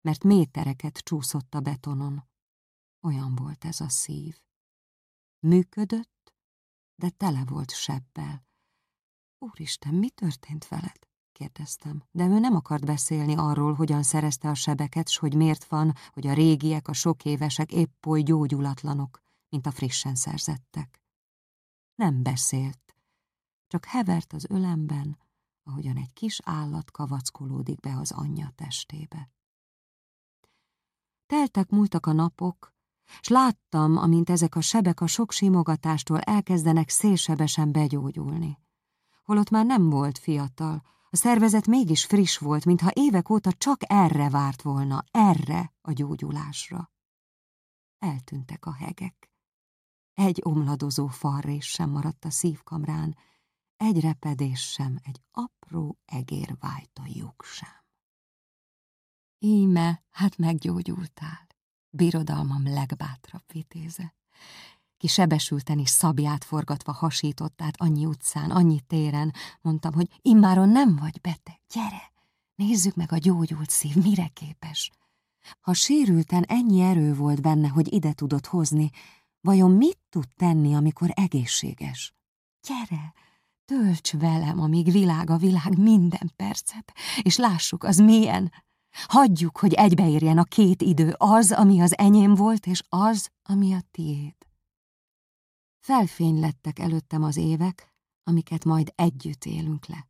mert métereket csúszott a betonon. Olyan volt ez a szív. Működött, de tele volt sebbel. Úristen, mi történt veled? kérdeztem, de ő nem akart beszélni arról, hogyan szerezte a sebeket, s hogy miért van, hogy a régiek, a sok évesek épp oly gyógyulatlanok, mint a frissen szerzettek. Nem beszélt, csak hevert az ölemben, ahogyan egy kis állat kavackolódik be az anyja testébe. Teltek múltak a napok, s láttam, amint ezek a sebek a sok simogatástól elkezdenek szélsebesen begyógyulni. Holott már nem volt fiatal, a szervezet mégis friss volt, mintha évek óta csak erre várt volna, erre a gyógyulásra. Eltűntek a hegek. Egy omladozó farrés sem maradt a szívkamrán, egy repedés sem, egy apró egérvájta lyuk sem. Íme, hát meggyógyultál birodalmam legbátrabb vitéze. Ki sebesülten is szabját forgatva hasított át annyi utcán, annyi téren, mondtam, hogy immáron nem vagy beteg, gyere, nézzük meg a gyógyult szív, mire képes. Ha sérülten ennyi erő volt benne, hogy ide tudott hozni, vajon mit tud tenni, amikor egészséges? Gyere, tölts velem, amíg világ a világ minden percet, és lássuk, az milyen, Hagyjuk, hogy egybeérjen a két idő, az, ami az enyém volt, és az, ami a tiéd. Felfény lettek előttem az évek, amiket majd együtt élünk le.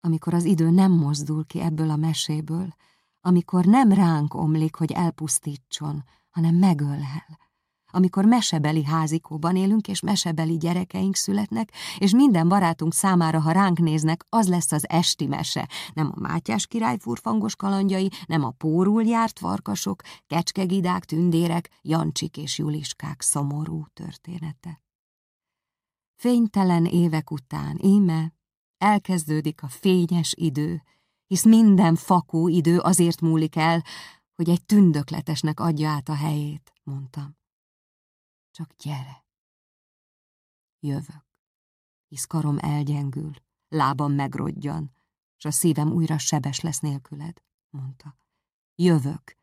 Amikor az idő nem mozdul ki ebből a meséből, amikor nem ránk omlik, hogy elpusztítson, hanem megölhel, amikor mesebeli házikóban élünk, és mesebeli gyerekeink születnek, és minden barátunk számára, ha ránk néznek, az lesz az esti mese. Nem a Mátyás király furfangos kalandjai, nem a pórul járt farkasok, kecskegidák, tündérek, jancsik és juliskák szomorú története. Fénytelen évek után, íme, elkezdődik a fényes idő, hisz minden fakó idő azért múlik el, hogy egy tündökletesnek adja át a helyét, mondtam. Csak gyere. Jövök, hisz karom elgyengül, lábam megrodjan, és a szívem újra sebes lesz nélküled, mondta. Jövök,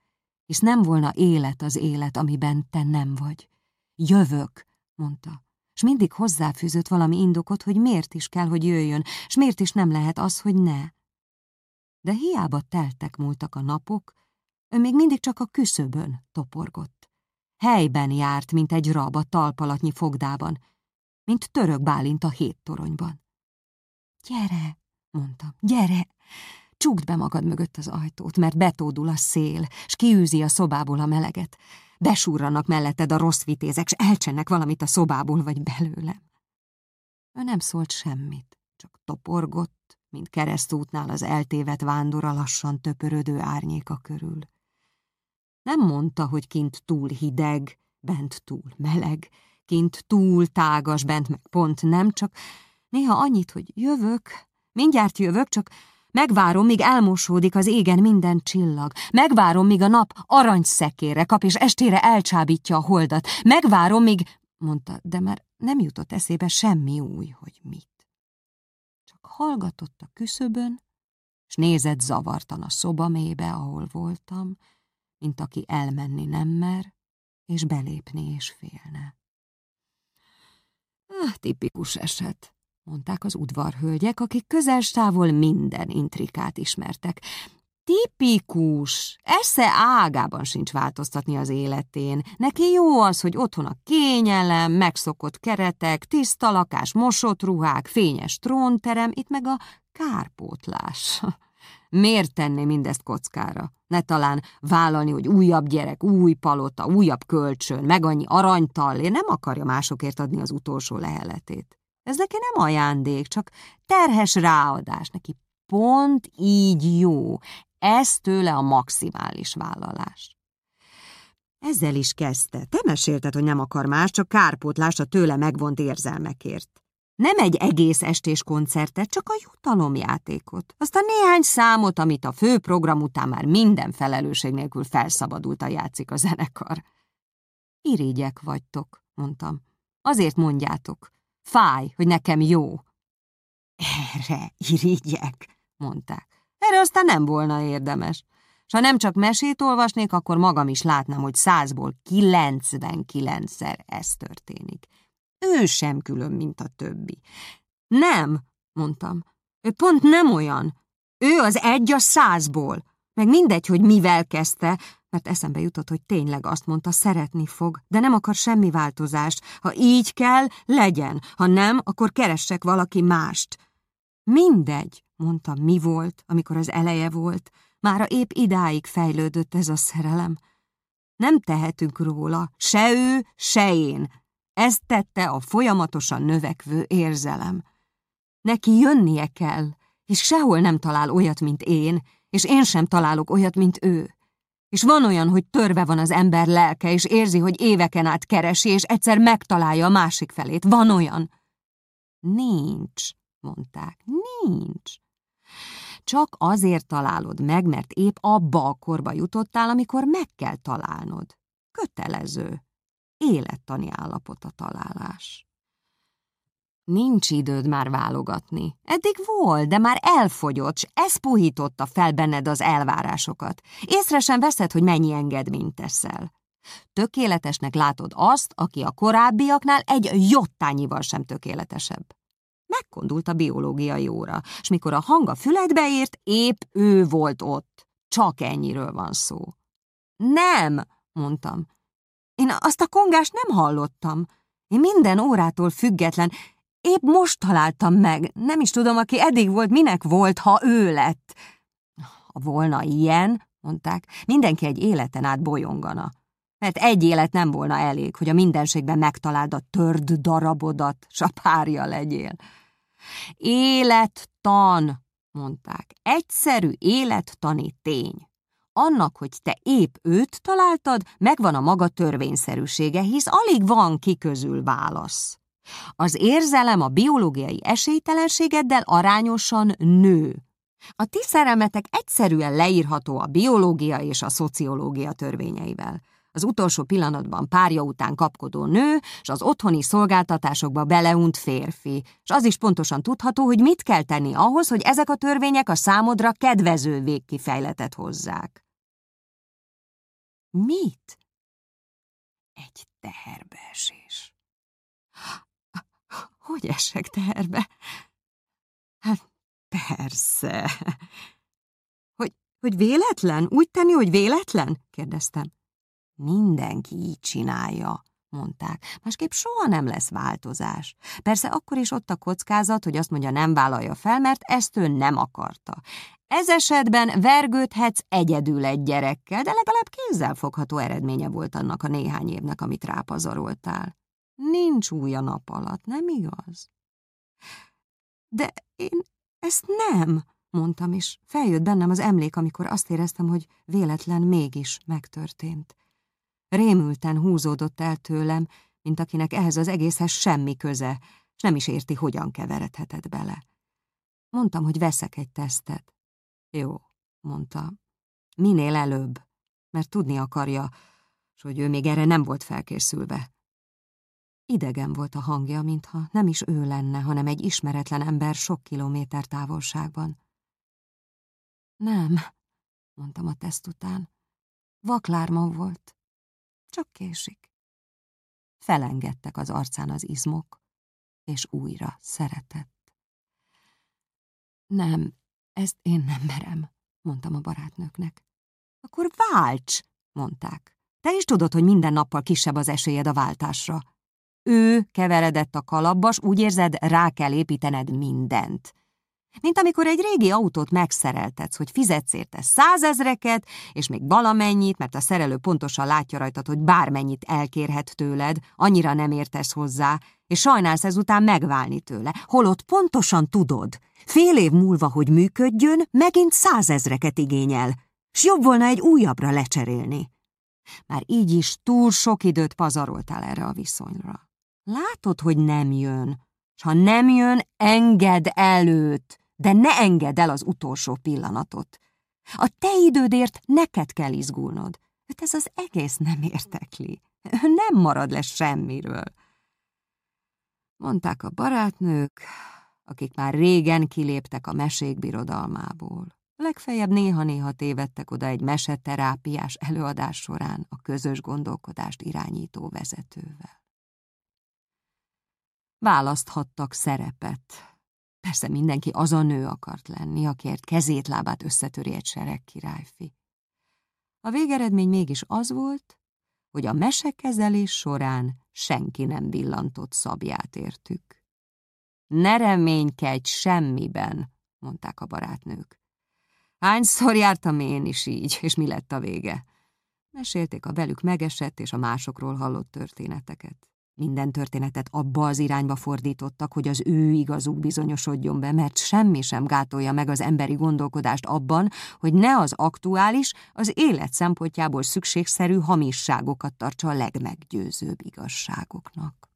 hisz nem volna élet az élet, amiben te nem vagy. Jövök, mondta, és mindig hozzáfűzött valami indokot, hogy miért is kell, hogy jöjjön, és miért is nem lehet az, hogy ne. De hiába teltek múltak a napok, ő még mindig csak a küszöbön toporgott. Helyben járt, mint egy rab a talpalatnyi fogdában, mint török bálint a hét toronyban. Gyere, mondtam, gyere, csukd be magad mögött az ajtót, mert betódul a szél, s kiűzi a szobából a meleget. Besúrranak melletted a rossz vitézek, s elcsennek valamit a szobából vagy belőlem. Ő nem szólt semmit, csak toporgott, mint keresztútnál az eltévet vándora lassan töpörödő árnyéka körül. Nem mondta, hogy kint túl hideg, bent túl meleg, kint túl tágas, bent meg pont nem, csak néha annyit, hogy jövök, mindjárt jövök, csak megvárom, míg elmosódik az égen minden csillag, megvárom, míg a nap aranyszekére kap, és estére elcsábítja a holdat, megvárom, míg, mondta, de már nem jutott eszébe semmi új, hogy mit. Csak hallgatott a küszöbön, és nézett zavartan a szoba mélybe, ahol voltam, mint aki elmenni nem mer, és belépni és félne. Ah, tipikus eset, mondták az udvarhölgyek, akik közel minden intrikát ismertek. Tipikus! Esze ágában sincs változtatni az életén. Neki jó az, hogy otthon a kényelem, megszokott keretek, tiszta lakás, mosott ruhák, fényes trónterem, itt meg a kárpótlás. Miért tenné mindezt kockára? Ne talán vállalni, hogy újabb gyerek, új palota, újabb kölcsön, meg annyi aranytallér, nem akarja másokért adni az utolsó leheletét. Ez neki nem ajándék, csak terhes ráadás, neki pont így jó. Ez tőle a maximális vállalás. Ezzel is kezdte. Te mesélted, hogy nem akar más, csak kárpótlást a tőle megvont érzelmekért. Nem egy egész estés koncertet, csak a jutalomjátékot. Azt a néhány számot, amit a fő program után már minden felelősség nélkül felszabadultan játszik a zenekar. Irigyek vagytok, mondtam. Azért mondjátok. Fáj, hogy nekem jó. Erre irigyek, mondták. Erre aztán nem volna érdemes. S ha nem csak mesét olvasnék, akkor magam is látnám, hogy százból kilencvenkilencszer ez történik. Ő sem külön, mint a többi. Nem, mondtam. Ő pont nem olyan. Ő az egy a százból. Meg mindegy, hogy mivel kezdte, mert eszembe jutott, hogy tényleg azt mondta, szeretni fog, de nem akar semmi változást. Ha így kell, legyen, ha nem, akkor keressek valaki mást. Mindegy, mondta, mi volt, amikor az eleje volt. Mára épp idáig fejlődött ez a szerelem. Nem tehetünk róla, se ő, se én. Ezt tette a folyamatosan növekvő érzelem. Neki jönnie kell, és sehol nem talál olyat, mint én, és én sem találok olyat, mint ő. És van olyan, hogy törve van az ember lelke, és érzi, hogy éveken át keresi, és egyszer megtalálja a másik felét. Van olyan. Nincs, mondták, nincs. Csak azért találod meg, mert épp abba a korba jutottál, amikor meg kell találnod. Kötelező. Élettani állapot a találás. Nincs időd már válogatni. Eddig volt, de már elfogyott, s ez puhította fel benned az elvárásokat. Észre sem veszed, hogy mennyi engedményt teszel. Tökéletesnek látod azt, aki a korábbiaknál egy jottányival sem tökéletesebb. Megkondult a biológiai óra, és mikor a hang a füledbe ért, épp ő volt ott. Csak ennyiről van szó. Nem, mondtam. Én azt a kongást nem hallottam. Én minden órától független, Épp most találtam meg. Nem is tudom, aki eddig volt, minek volt, ha ő lett. Ha volna ilyen, mondták, mindenki egy életen át bolyongana. Mert egy élet nem volna elég, hogy a mindenségben megtaláld a törd darabodat, s a párja legyél. Élettan, mondták, egyszerű élettani tény. Annak, hogy te épp őt találtad, megvan a maga törvényszerűsége, hisz alig van ki közül válasz. Az érzelem a biológiai esélytelenségeddel arányosan nő. A ti szerelmetek egyszerűen leírható a biológia és a szociológia törvényeivel. Az utolsó pillanatban párja után kapkodó nő, és az otthoni szolgáltatásokba beleunt férfi, és az is pontosan tudható, hogy mit kell tenni ahhoz, hogy ezek a törvények a számodra kedvező végkifejletet hozzák. Mit? Egy teherbeesés. Hogy esek teherbe? Hát persze. Hogy, hogy véletlen? Úgy tenni, hogy véletlen? kérdeztem. Mindenki így csinálja, mondták. Másképp soha nem lesz változás. Persze akkor is ott a kockázat, hogy azt mondja, nem vállalja fel, mert ezt ő nem akarta. Ez esetben vergődhetsz egyedül egy gyerekkel, de legalább kézzelfogható eredménye volt annak a néhány évnek, amit rápazaroltál. Nincs új a nap alatt, nem igaz? De én ezt nem, mondtam is. Feljött bennem az emlék, amikor azt éreztem, hogy véletlen mégis megtörtént. Rémülten húzódott el tőlem, mint akinek ehhez az egészhez semmi köze, és nem is érti, hogyan keveredhetett bele. Mondtam, hogy veszek egy tesztet. Jó, mondta. Minél előbb, mert tudni akarja, és hogy ő még erre nem volt felkészülve. Idegen volt a hangja, mintha nem is ő lenne, hanem egy ismeretlen ember sok kilométer távolságban. Nem, mondtam a teszt után. Vaklárma volt. Csak késik. Felengedtek az arcán az izmok, és újra szeretett. Nem, ezt én nem merem, mondtam a barátnőknek. Akkor válts, mondták. Te is tudod, hogy minden nappal kisebb az esélyed a váltásra. Ő keveredett a kalapba, s úgy érzed, rá kell építened mindent. Mint amikor egy régi autót megszereltetsz, hogy fizetsz érte százezreket, és még valamennyit, mert a szerelő pontosan látja rajtad, hogy bármennyit elkérhet tőled, annyira nem értesz hozzá, és sajnálsz ezután megválni tőle, holott pontosan tudod, fél év múlva, hogy működjön, megint százezreket igényel, s jobb volna egy újabbra lecserélni. Már így is túl sok időt pazaroltál erre a viszonyra. Látod, hogy nem jön, s ha nem jön, engedd előtt, de ne engedd el az utolsó pillanatot. A te idődért neked kell izgulnod. Őt ez az egész nem értekli. Nem marad le semmiről. Mondták a barátnők, akik már régen kiléptek a mesék birodalmából. Legfeljebb néha-néha tévedtek oda egy meseterápiás előadás során a közös gondolkodást irányító vezetővel. Választhattak szerepet. Persze mindenki az a nő akart lenni, akiért kezét-lábát összetöri egy sereg királyfi. A végeredmény mégis az volt, hogy a mesekezelés során senki nem villantott szabját értük. Ne reménykedj semmiben, mondták a barátnők. Hányszor jártam én is így, és mi lett a vége? Mesélték a velük megesett és a másokról hallott történeteket. Minden történetet abba az irányba fordítottak, hogy az ő igazuk bizonyosodjon be, mert semmi sem gátolja meg az emberi gondolkodást abban, hogy ne az aktuális, az élet szempontjából szükségszerű hamisságokat tartsa a legmeggyőzőbb igazságoknak.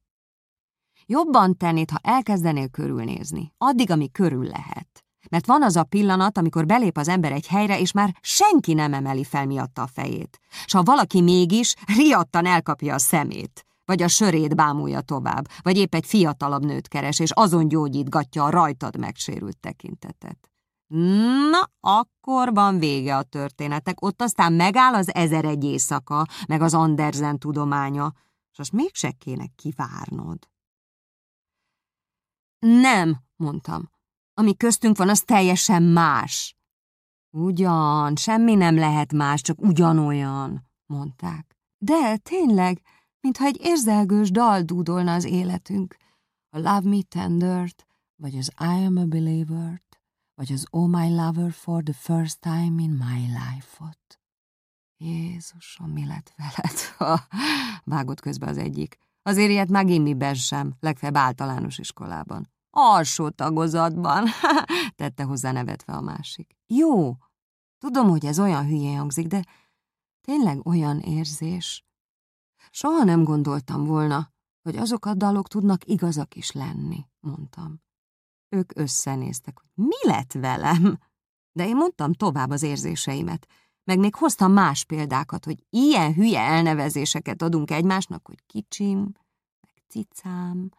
Jobban tennéd, ha elkezdenél körülnézni, addig, ami körül lehet. Mert van az a pillanat, amikor belép az ember egy helyre, és már senki nem emeli fel miatta a fejét. S ha valaki mégis, riadtan elkapja a szemét vagy a sörét bámulja tovább, vagy épp egy fiatalabb nőt keres, és azon gyógyítgatja a rajtad megsérült tekintetet. Na, akkor van vége a történetek, ott aztán megáll az ezer egy éjszaka, meg az Andersen tudománya, és azt mégse kéne kivárnod. Nem, mondtam. Ami köztünk van, az teljesen más. Ugyan, semmi nem lehet más, csak ugyanolyan, mondták. De tényleg, mintha egy érzelgős dal dúdolna az életünk. A Love Me Tendert, vagy az I Am a Believer-t, vagy az Oh My Lover for the First Time in My Life-ot. Jézusom, mi lett veled? Vágott közbe az egyik. Azért ilyet már gimiben sem, legfeljebb általános iskolában. Alsó tagozatban, tette hozzá nevetve a másik. Jó, tudom, hogy ez olyan hülye hangzik, de tényleg olyan érzés, Soha nem gondoltam volna, hogy azok a dalok tudnak igazak is lenni, mondtam. Ők összenéztek, hogy mi lett velem? De én mondtam tovább az érzéseimet, meg még hoztam más példákat, hogy ilyen hülye elnevezéseket adunk egymásnak, hogy kicsim, meg cicám,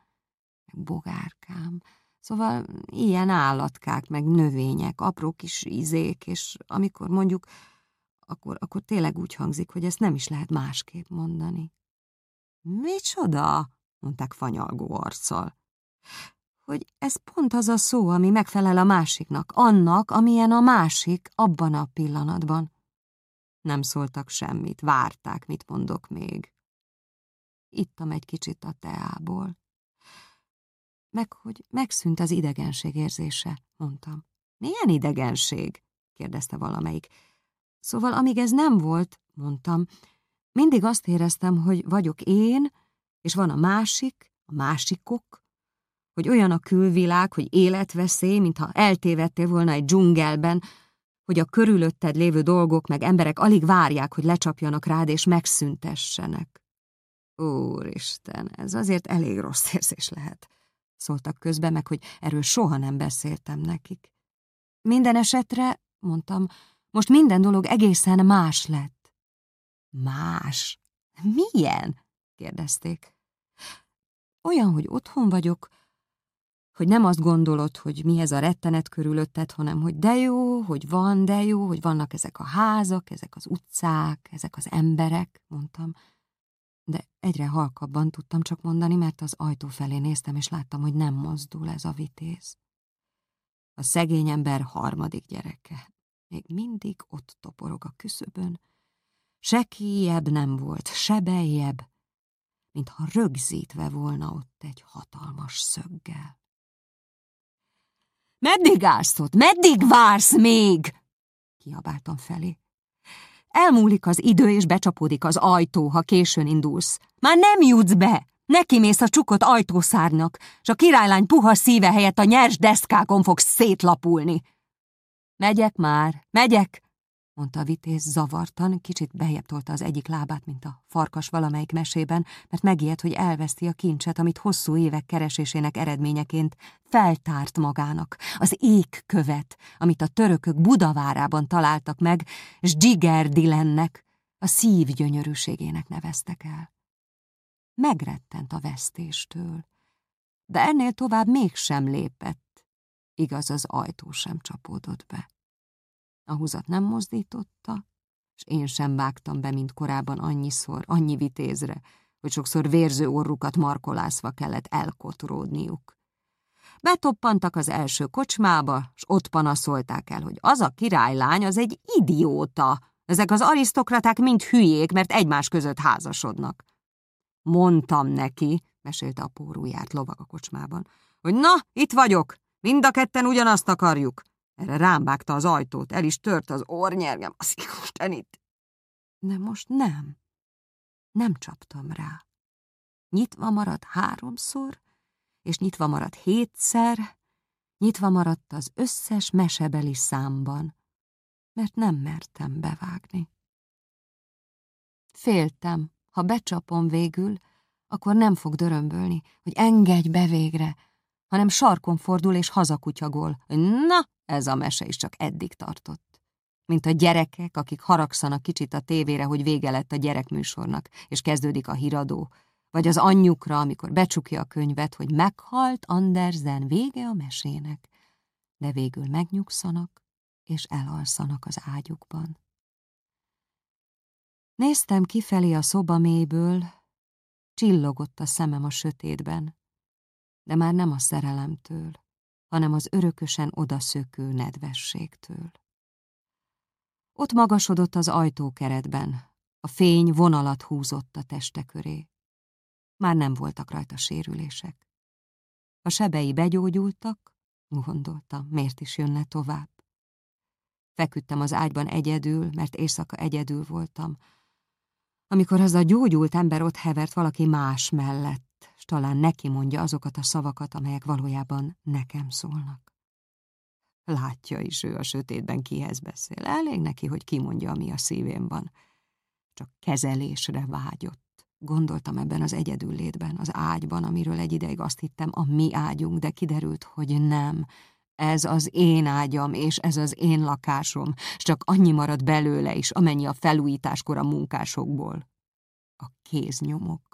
meg bogárkám. Szóval ilyen állatkák, meg növények, apró kis izék, és amikor mondjuk, akkor, akkor tényleg úgy hangzik, hogy ezt nem is lehet másképp mondani. Micsoda? mondták fanyalgó arccal. Hogy ez pont az a szó, ami megfelel a másiknak, annak, amilyen a másik abban a pillanatban. Nem szóltak semmit, várták, mit mondok még. Ittam egy kicsit a teából. Meg, hogy megszűnt az idegenség érzése, mondtam. Milyen idegenség? kérdezte valamelyik. Szóval, amíg ez nem volt, mondtam, mindig azt éreztem, hogy vagyok én, és van a másik, a másikok, hogy olyan a külvilág, hogy életveszély, mintha eltévedtél volna egy dzsungelben, hogy a körülötted lévő dolgok meg emberek alig várják, hogy lecsapjanak rád és megszüntessenek. Úristen, ez azért elég rossz érzés lehet, szóltak közbe meg, hogy erről soha nem beszéltem nekik. Minden esetre, mondtam, most minden dolog egészen más lett. Más? Milyen? kérdezték. Olyan, hogy otthon vagyok, hogy nem azt gondolod, hogy mi ez a rettenet körülötted, hanem hogy de jó, hogy van, de jó, hogy vannak ezek a házak, ezek az utcák, ezek az emberek, mondtam. De egyre halkabban tudtam csak mondani, mert az ajtó felé néztem, és láttam, hogy nem mozdul ez a vitéz. A szegény ember harmadik gyereke. Még mindig ott toporog a küszöbön. Se kijebb nem volt, se beljebb, mintha rögzítve volna ott egy hatalmas szöggel. Meddig állsz ott? Meddig vársz még? Kiabáltam felé. Elmúlik az idő, és becsapódik az ajtó, ha későn indulsz. Már nem jutsz be! Neki mész a csukott ajtószárnak, és a királylány puha szíve helyett a nyers deszkákon fogsz szétlapulni. Megyek már, megyek, mondta a vitéz zavartan, kicsit bejebb tolta az egyik lábát, mint a farkas valamelyik mesében, mert megijedt, hogy elveszti a kincset, amit hosszú évek keresésének eredményeként feltárt magának, az ékkövet, amit a törökök Budavárában találtak meg, s Dilennek, a szív gyönyörűségének neveztek el. Megrettent a vesztéstől, de ennél tovább mégsem lépett, igaz az ajtó sem csapódott be. A húzat nem mozdította, és én sem vágtam be, mint korábban annyiszor, annyi vitézre, hogy sokszor vérző orrukat markolászva kellett elkotródniuk. Betoppantak az első kocsmába, és ott panaszolták el, hogy az a királylány az egy idióta. Ezek az arisztokraták mind hülyék, mert egymás között házasodnak. Mondtam neki, mesélte a pórújárt lovag a kocsmában, hogy na, itt vagyok, mind a ketten ugyanazt akarjuk. Erre rám az ajtót, el is tört az ornyergem, az Istenit. De most nem. Nem csaptam rá. Nyitva maradt háromszor, és nyitva maradt hétszer, nyitva maradt az összes mesebeli számban, mert nem mertem bevágni. Féltem, ha becsapom végül, akkor nem fog dörömbölni, hogy engedj be végre, hanem sarkon fordul és hazakutyagol. Na, ez a mese is csak eddig tartott. Mint a gyerekek, akik haragszanak kicsit a tévére, hogy vége lett a gyerekműsornak, és kezdődik a híradó, vagy az anyjukra, amikor becsukja a könyvet, hogy meghalt Andersen, vége a mesének, de végül megnyugszanak, és elalszanak az ágyukban. Néztem kifelé a szoba mélyből, csillogott a szemem a sötétben, de már nem a szerelemtől, hanem az örökösen odaszökő nedvességtől. Ott magasodott az ajtókeretben, a fény vonalat húzott a teste köré. Már nem voltak rajta sérülések. A sebei begyógyultak, gondoltam, miért is jönne tovább. Feküdtem az ágyban egyedül, mert éjszaka egyedül voltam. Amikor az a gyógyult ember ott hevert valaki más mellett, s talán neki mondja azokat a szavakat, amelyek valójában nekem szólnak. Látja is ő a sötétben kihez beszél. Elég neki, hogy kimondja, ami a szívén van. Csak kezelésre vágyott. Gondoltam ebben az egyedül létben, az ágyban, amiről egy ideig azt hittem a mi ágyunk, de kiderült, hogy nem. Ez az én ágyam, és ez az én lakásom, s csak annyi marad belőle is, amennyi a felújításkor a munkásokból. A kéznyomok.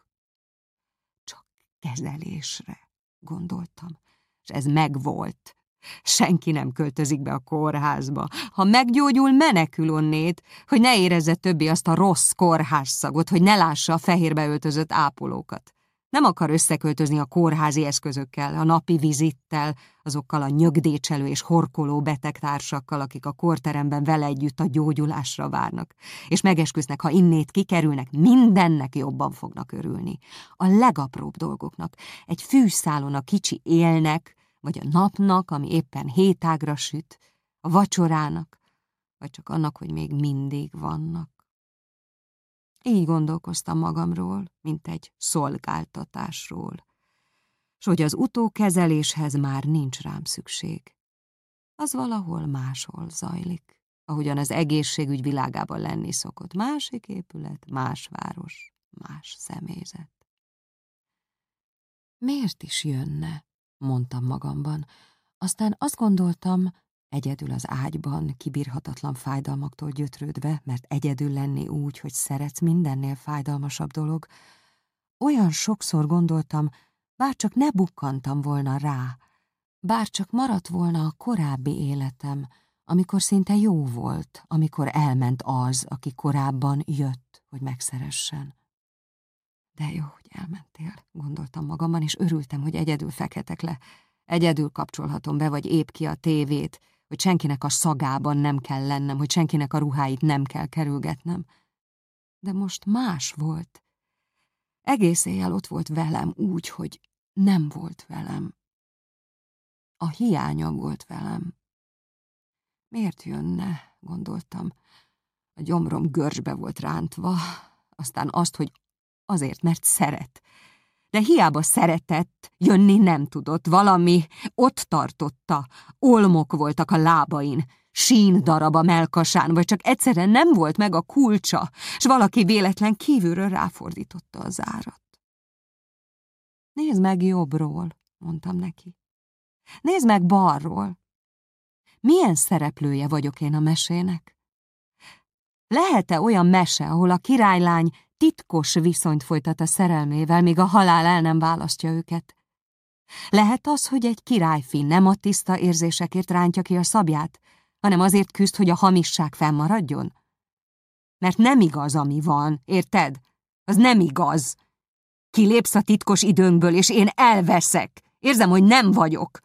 Kezelésre, gondoltam, és ez megvolt. Senki nem költözik be a kórházba. Ha meggyógyul, menekül onnét, hogy ne érezze többi azt a rossz kórházszagot, hogy ne lássa a fehérbe öltözött ápolókat. Nem akar összeköltözni a kórházi eszközökkel, a napi vizittel, azokkal a nyögdécselő és horkoló betegtársakkal, akik a kórteremben vele együtt a gyógyulásra várnak, és megesküsznek, ha innét kikerülnek, mindennek jobban fognak örülni. A legapróbb dolgoknak, egy fűszálon a kicsi élnek, vagy a napnak, ami éppen hétágra süt, a vacsorának, vagy csak annak, hogy még mindig vannak. Így gondolkoztam magamról, mint egy szolgáltatásról, s hogy az utókezeléshez már nincs rám szükség. Az valahol máshol zajlik, ahogyan az egészségügy világában lenni szokott. Másik épület, más város, más személyzet. Miért is jönne? mondtam magamban. Aztán azt gondoltam, Egyedül az ágyban, kibírhatatlan fájdalmaktól gyötrődve, mert egyedül lenni úgy, hogy szeretsz, mindennél fájdalmasabb dolog. Olyan sokszor gondoltam, bár csak ne bukkantam volna rá, bár csak maradt volna a korábbi életem, amikor szinte jó volt, amikor elment az, aki korábban jött, hogy megszeressen. De jó, hogy elmentél, gondoltam magamban, és örültem, hogy egyedül feketek le. Egyedül kapcsolhatom be, vagy épp ki a tévét, hogy senkinek a szagában nem kell lennem, hogy senkinek a ruháit nem kell kerülgetnem. De most más volt. Egész éjjel ott volt velem úgy, hogy nem volt velem. A hiánya volt velem. Miért jönne, gondoltam. A gyomrom görcsbe volt rántva, aztán azt, hogy azért, mert szeret, de hiába szeretett, jönni nem tudott, valami ott tartotta, olmok voltak a lábain, sín darab a melkasán, vagy csak egyszerűen nem volt meg a kulcsa, s valaki véletlen kívülről ráfordította az árat. Nézd meg jobbról, mondtam neki. Nézd meg balról. Milyen szereplője vagyok én a mesének? Lehet-e olyan mese, ahol a királylány titkos viszonyt folytat a szerelmével, míg a halál el nem választja őket. Lehet az, hogy egy királyfi nem a tiszta érzésekért rántja ki a szabját, hanem azért küzd, hogy a hamisság fennmaradjon? Mert nem igaz, ami van, érted? Az nem igaz. Kilépsz a titkos időnkből, és én elveszek. Érzem, hogy nem vagyok.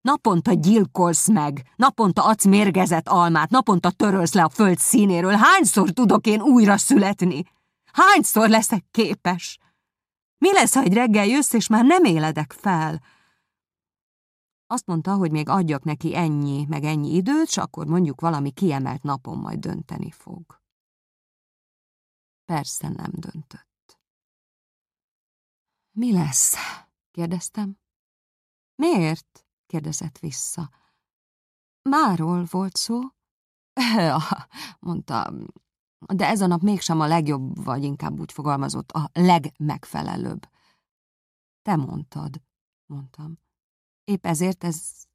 Naponta gyilkolsz meg, naponta adsz mérgezett almát, naponta törölsz le a föld színéről. Hányszor tudok én újra születni? Hányszor leszek képes? Mi lesz, ha egy reggel jössz, és már nem éledek fel? Azt mondta, hogy még adjak neki ennyi, meg ennyi időt, s akkor mondjuk valami kiemelt napon majd dönteni fog. Persze nem döntött. Mi lesz? kérdeztem. Miért? kérdezett vissza. Máról volt szó? mondta, de ez a nap mégsem a legjobb, vagy inkább úgy fogalmazott, a legmegfelelőbb. Te mondtad, mondtam. Épp ezért ez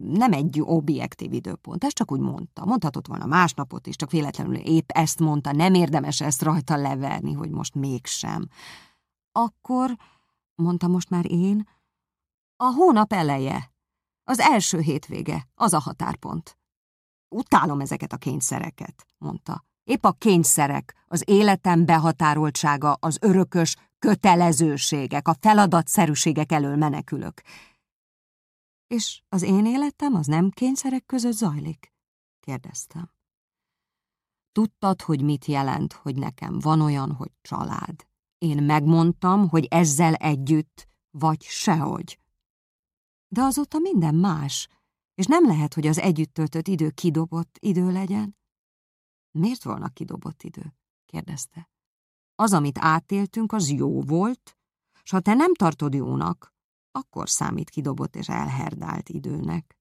nem egy objektív időpont, ez csak úgy mondta. Mondhatott volna másnapot is, csak véletlenül épp ezt mondta, nem érdemes ezt rajta leverni, hogy most mégsem. Akkor, mondta most már én, a hónap eleje, az első hétvége, az a határpont. Utálom ezeket a kényszereket, mondta. Épp a kényszerek, az életem behatároltsága, az örökös kötelezőségek, a feladatszerűségek elől menekülök. És az én életem az nem kényszerek között zajlik? kérdeztem. Tudtad, hogy mit jelent, hogy nekem van olyan, hogy család. Én megmondtam, hogy ezzel együtt, vagy sehogy. De azóta minden más, és nem lehet, hogy az együtt töltött idő kidobott idő legyen. Miért volna kidobott idő? kérdezte. Az, amit átéltünk, az jó volt, s ha te nem tartod jónak, akkor számít kidobott és elherdált időnek.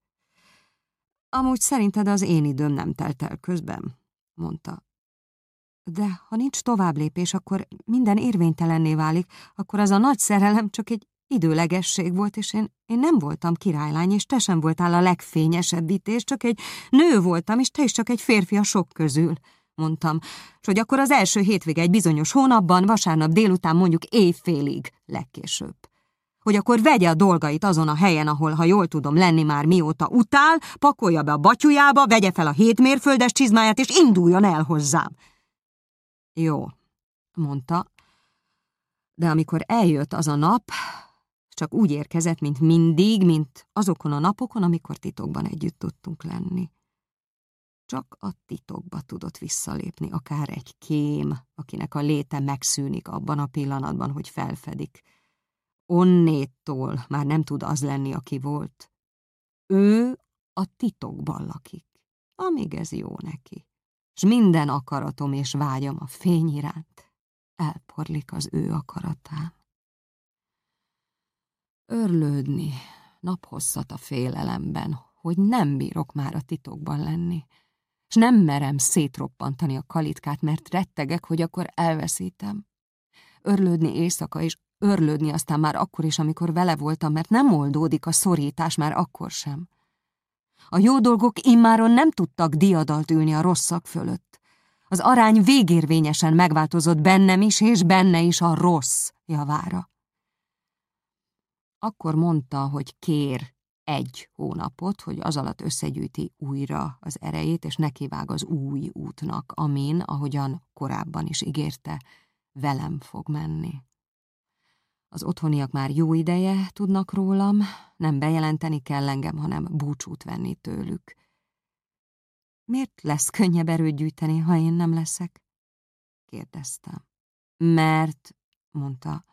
Amúgy szerinted az én időm nem telt el közben, mondta. De ha nincs tovább lépés, akkor minden érvénytelenné válik, akkor az a nagy szerelem csak egy időlegesség volt, és én, én nem voltam királylány, és te sem voltál a legfényesebb vités, csak egy nő voltam, és te is csak egy férfi a sok közül, mondtam, és hogy akkor az első hétvége egy bizonyos hónapban, vasárnap délután mondjuk évfélig legkésőbb. Hogy akkor vegye a dolgait azon a helyen, ahol, ha jól tudom, lenni már mióta utál, pakolja be a batyujába, vegye fel a hétmérföldes csizmáját, és induljon el hozzám. Jó, mondta, de amikor eljött az a nap, csak úgy érkezett, mint mindig, mint azokon a napokon, amikor titokban együtt tudtunk lenni. Csak a titokba tudott visszalépni, akár egy kém, akinek a léte megszűnik abban a pillanatban, hogy felfedik. Onnéttól már nem tud az lenni, aki volt. Ő a titokban lakik, amíg ez jó neki. S minden akaratom és vágyam a fény iránt elporlik az ő akaratán. Örlődni naphosszat a félelemben, hogy nem bírok már a titokban lenni, és nem merem szétroppantani a kalitkát, mert rettegek, hogy akkor elveszítem. Örlődni éjszaka, és örlődni aztán már akkor is, amikor vele voltam, mert nem oldódik a szorítás már akkor sem. A jó dolgok immáron nem tudtak diadalt ülni a rosszak fölött. Az arány végérvényesen megváltozott bennem is, és benne is a rossz javára. Akkor mondta, hogy kér egy hónapot, hogy az alatt összegyűjti újra az erejét, és nekivág az új útnak, amin, ahogyan korábban is ígérte, velem fog menni. Az otthoniak már jó ideje tudnak rólam, nem bejelenteni kell engem, hanem búcsút venni tőlük. Miért lesz könnyebb erőt gyűjteni, ha én nem leszek? kérdeztem. Mert, mondta,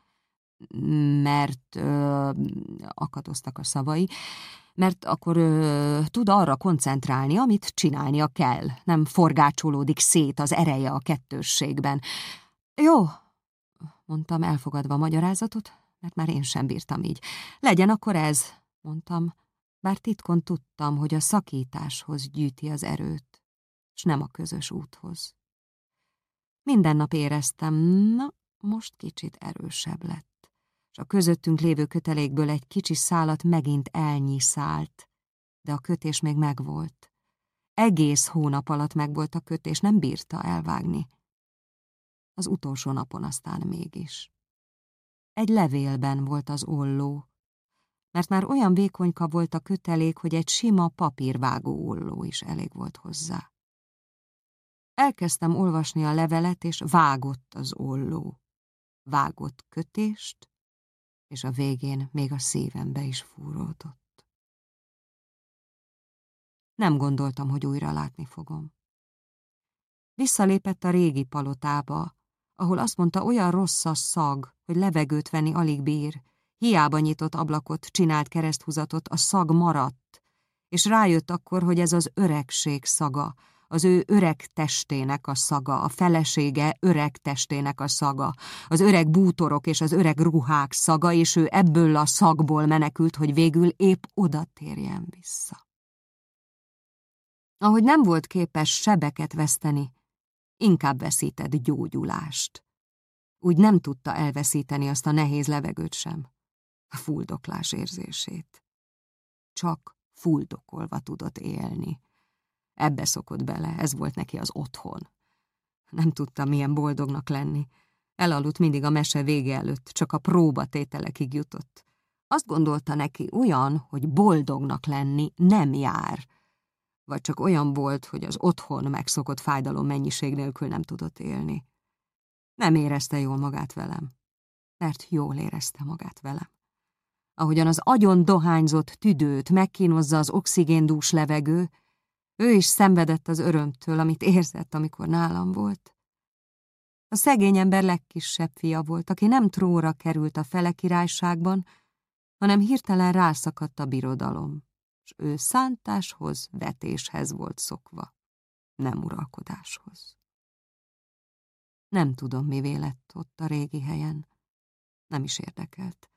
mert ö, akadoztak a szavai, mert akkor ö, tud arra koncentrálni, amit csinálnia kell, nem forgácsolódik szét az ereje a kettősségben. Jó, mondtam elfogadva a magyarázatot, mert már én sem bírtam így. Legyen akkor ez, mondtam, bár titkon tudtam, hogy a szakításhoz gyűjti az erőt, s nem a közös úthoz. Minden nap éreztem, na, most kicsit erősebb lett és a közöttünk lévő kötelékből egy kicsi szálat megint elnyiszált, de a kötés még megvolt. Egész hónap alatt megvolt a kötés, nem bírta elvágni. Az utolsó napon aztán mégis. Egy levélben volt az olló, mert már olyan vékonyka volt a kötelék, hogy egy sima papírvágó olló is elég volt hozzá. Elkezdtem olvasni a levelet, és vágott az olló. Vágott kötést, és a végén még a szívembe is fúródott. Nem gondoltam, hogy újra látni fogom. Visszalépett a régi palotába, ahol azt mondta, olyan rossz a szag, hogy levegőt venni alig bír. Hiába nyitott ablakot, csinált kereszthúzatot, a szag maradt, és rájött akkor, hogy ez az öregség szaga, az ő öreg testének a szaga, a felesége öreg testének a szaga, az öreg bútorok és az öreg ruhák szaga, és ő ebből a szagból menekült, hogy végül épp oda térjen vissza. Ahogy nem volt képes sebeket veszteni, inkább veszített gyógyulást. Úgy nem tudta elveszíteni azt a nehéz levegőt sem, a fuldoklás érzését. Csak fuldokolva tudott élni Ebbe szokott bele, ez volt neki az otthon. Nem tudta, milyen boldognak lenni. Elaludt mindig a mese vége előtt, csak a próbatételekig jutott. Azt gondolta neki olyan, hogy boldognak lenni nem jár. Vagy csak olyan volt, hogy az otthon megszokott fájdalom mennyiség nélkül nem tudott élni. Nem érezte jól magát velem, mert jól érezte magát velem. Ahogyan az agyon dohányzott tüdőt megkínozza az oxigéndús levegő, ő is szenvedett az örömtől, amit érzett, amikor nálam volt. A szegény ember legkisebb fia volt, aki nem tróra került a fele királyságban, hanem hirtelen rászakadt a birodalom, és ő szántáshoz, vetéshez volt szokva, nem uralkodáshoz. Nem tudom, mi lett ott a régi helyen. Nem is érdekelt,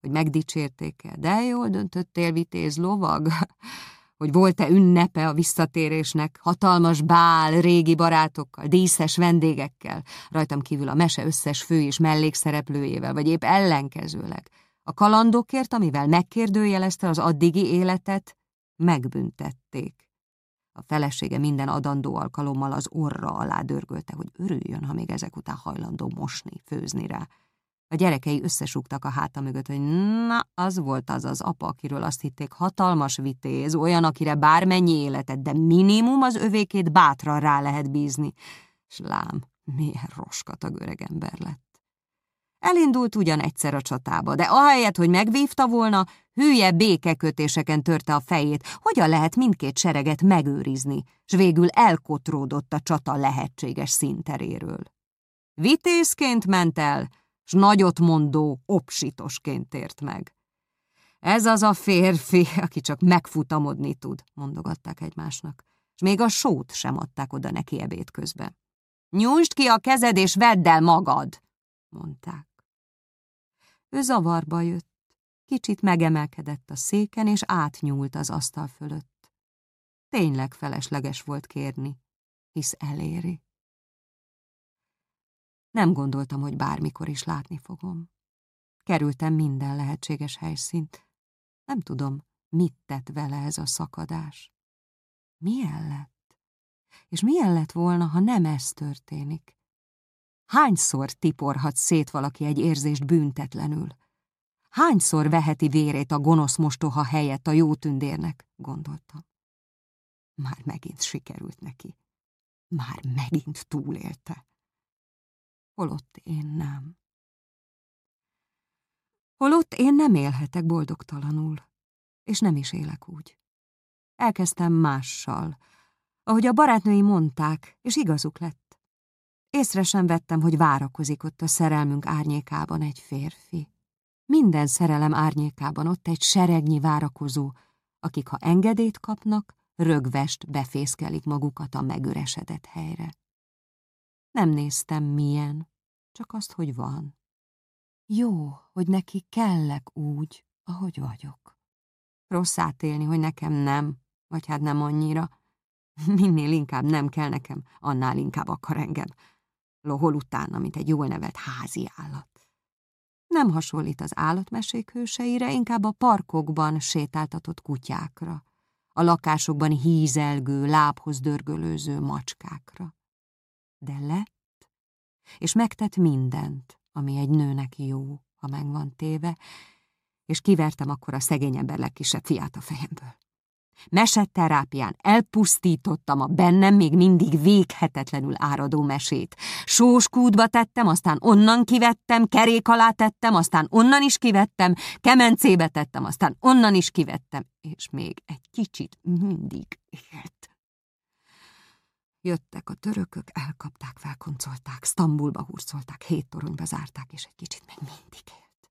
hogy megdicsérték-e, de jól döntöttél, vitéz lovag, hogy volt-e ünnepe a visszatérésnek, hatalmas bál, régi barátokkal, díszes vendégekkel, rajtam kívül a mese összes fő és mellékszereplőjével, vagy épp ellenkezőleg, A kalandokért, amivel megkérdőjelezte az addigi életet, megbüntették. A felesége minden adandó alkalommal az orra alá dörgölte, hogy örüljön, ha még ezek után hajlandó mosni, főzni rá. A gyerekei összesugtak a háta mögött, hogy na, az volt az az apa, akiről azt hitték hatalmas vitéz, olyan, akire bármennyi életet, de minimum az övékét bátran rá lehet bízni. S lám, milyen roskatag öregember lett. Elindult ugyan egyszer a csatába, de ahelyett, hogy megvívta volna, hülye békekötéseken törte a fejét, hogyan lehet mindkét sereget megőrizni, s végül elkotródott a csata lehetséges szinteréről. Vitézként ment el, s nagyot mondó opsitosként tért meg. Ez az a férfi, aki csak megfutamodni tud, mondogatták egymásnak, és még a sót sem adták oda neki ebéd közben. Nyújtsd ki a kezed és vedd el magad, mondták. Ő zavarba jött, kicsit megemelkedett a széken, és átnyúlt az asztal fölött. Tényleg felesleges volt kérni, hisz eléri. Nem gondoltam, hogy bármikor is látni fogom. Kerültem minden lehetséges helyszínt. Nem tudom, mit tett vele ez a szakadás. Milyen lett? És milyen lett volna, ha nem ez történik? Hányszor tiporhat szét valaki egy érzést büntetlenül? Hányszor veheti vérét a gonosz mostoha helyett a jó tündérnek, gondoltam. Már megint sikerült neki. Már megint túlélte holott én nem. Holott én nem élhetek boldogtalanul, és nem is élek úgy. Elkezdtem mással, ahogy a barátnői mondták, és igazuk lett. Észre sem vettem, hogy várakozik ott a szerelmünk árnyékában egy férfi. Minden szerelem árnyékában ott egy seregnyi várakozó, akik, ha engedélyt kapnak, rögvest befészkelik magukat a megüresedett helyre. Nem néztem milyen, csak azt, hogy van. Jó, hogy neki kellek úgy, ahogy vagyok. Rossz átélni, hogy nekem nem, vagy hát nem annyira. Minél inkább nem kell nekem, annál inkább akar engem. Lohol utána, mint egy jól nevelt házi állat. Nem hasonlít az állatmesék hőseire, inkább a parkokban sétáltatott kutyákra, a lakásokban hízelgő, lábhoz dörgölőző macskákra. De lett, és megtett mindent, ami egy nőnek jó, ha meg van téve, és kivertem akkor a szegény ember legkisebb fiát a fejemből. Mesetterápián elpusztítottam a bennem még mindig véghetetlenül áradó mesét. Sóskútba tettem, aztán onnan kivettem, kerék alá tettem, aztán onnan is kivettem, kemencébe tettem, aztán onnan is kivettem, és még egy kicsit mindig élt. Jöttek a törökök, elkapták, felkoncolták, Sztambulba hurcolták, hét toronyba zárták, és egy kicsit meg mindig élt.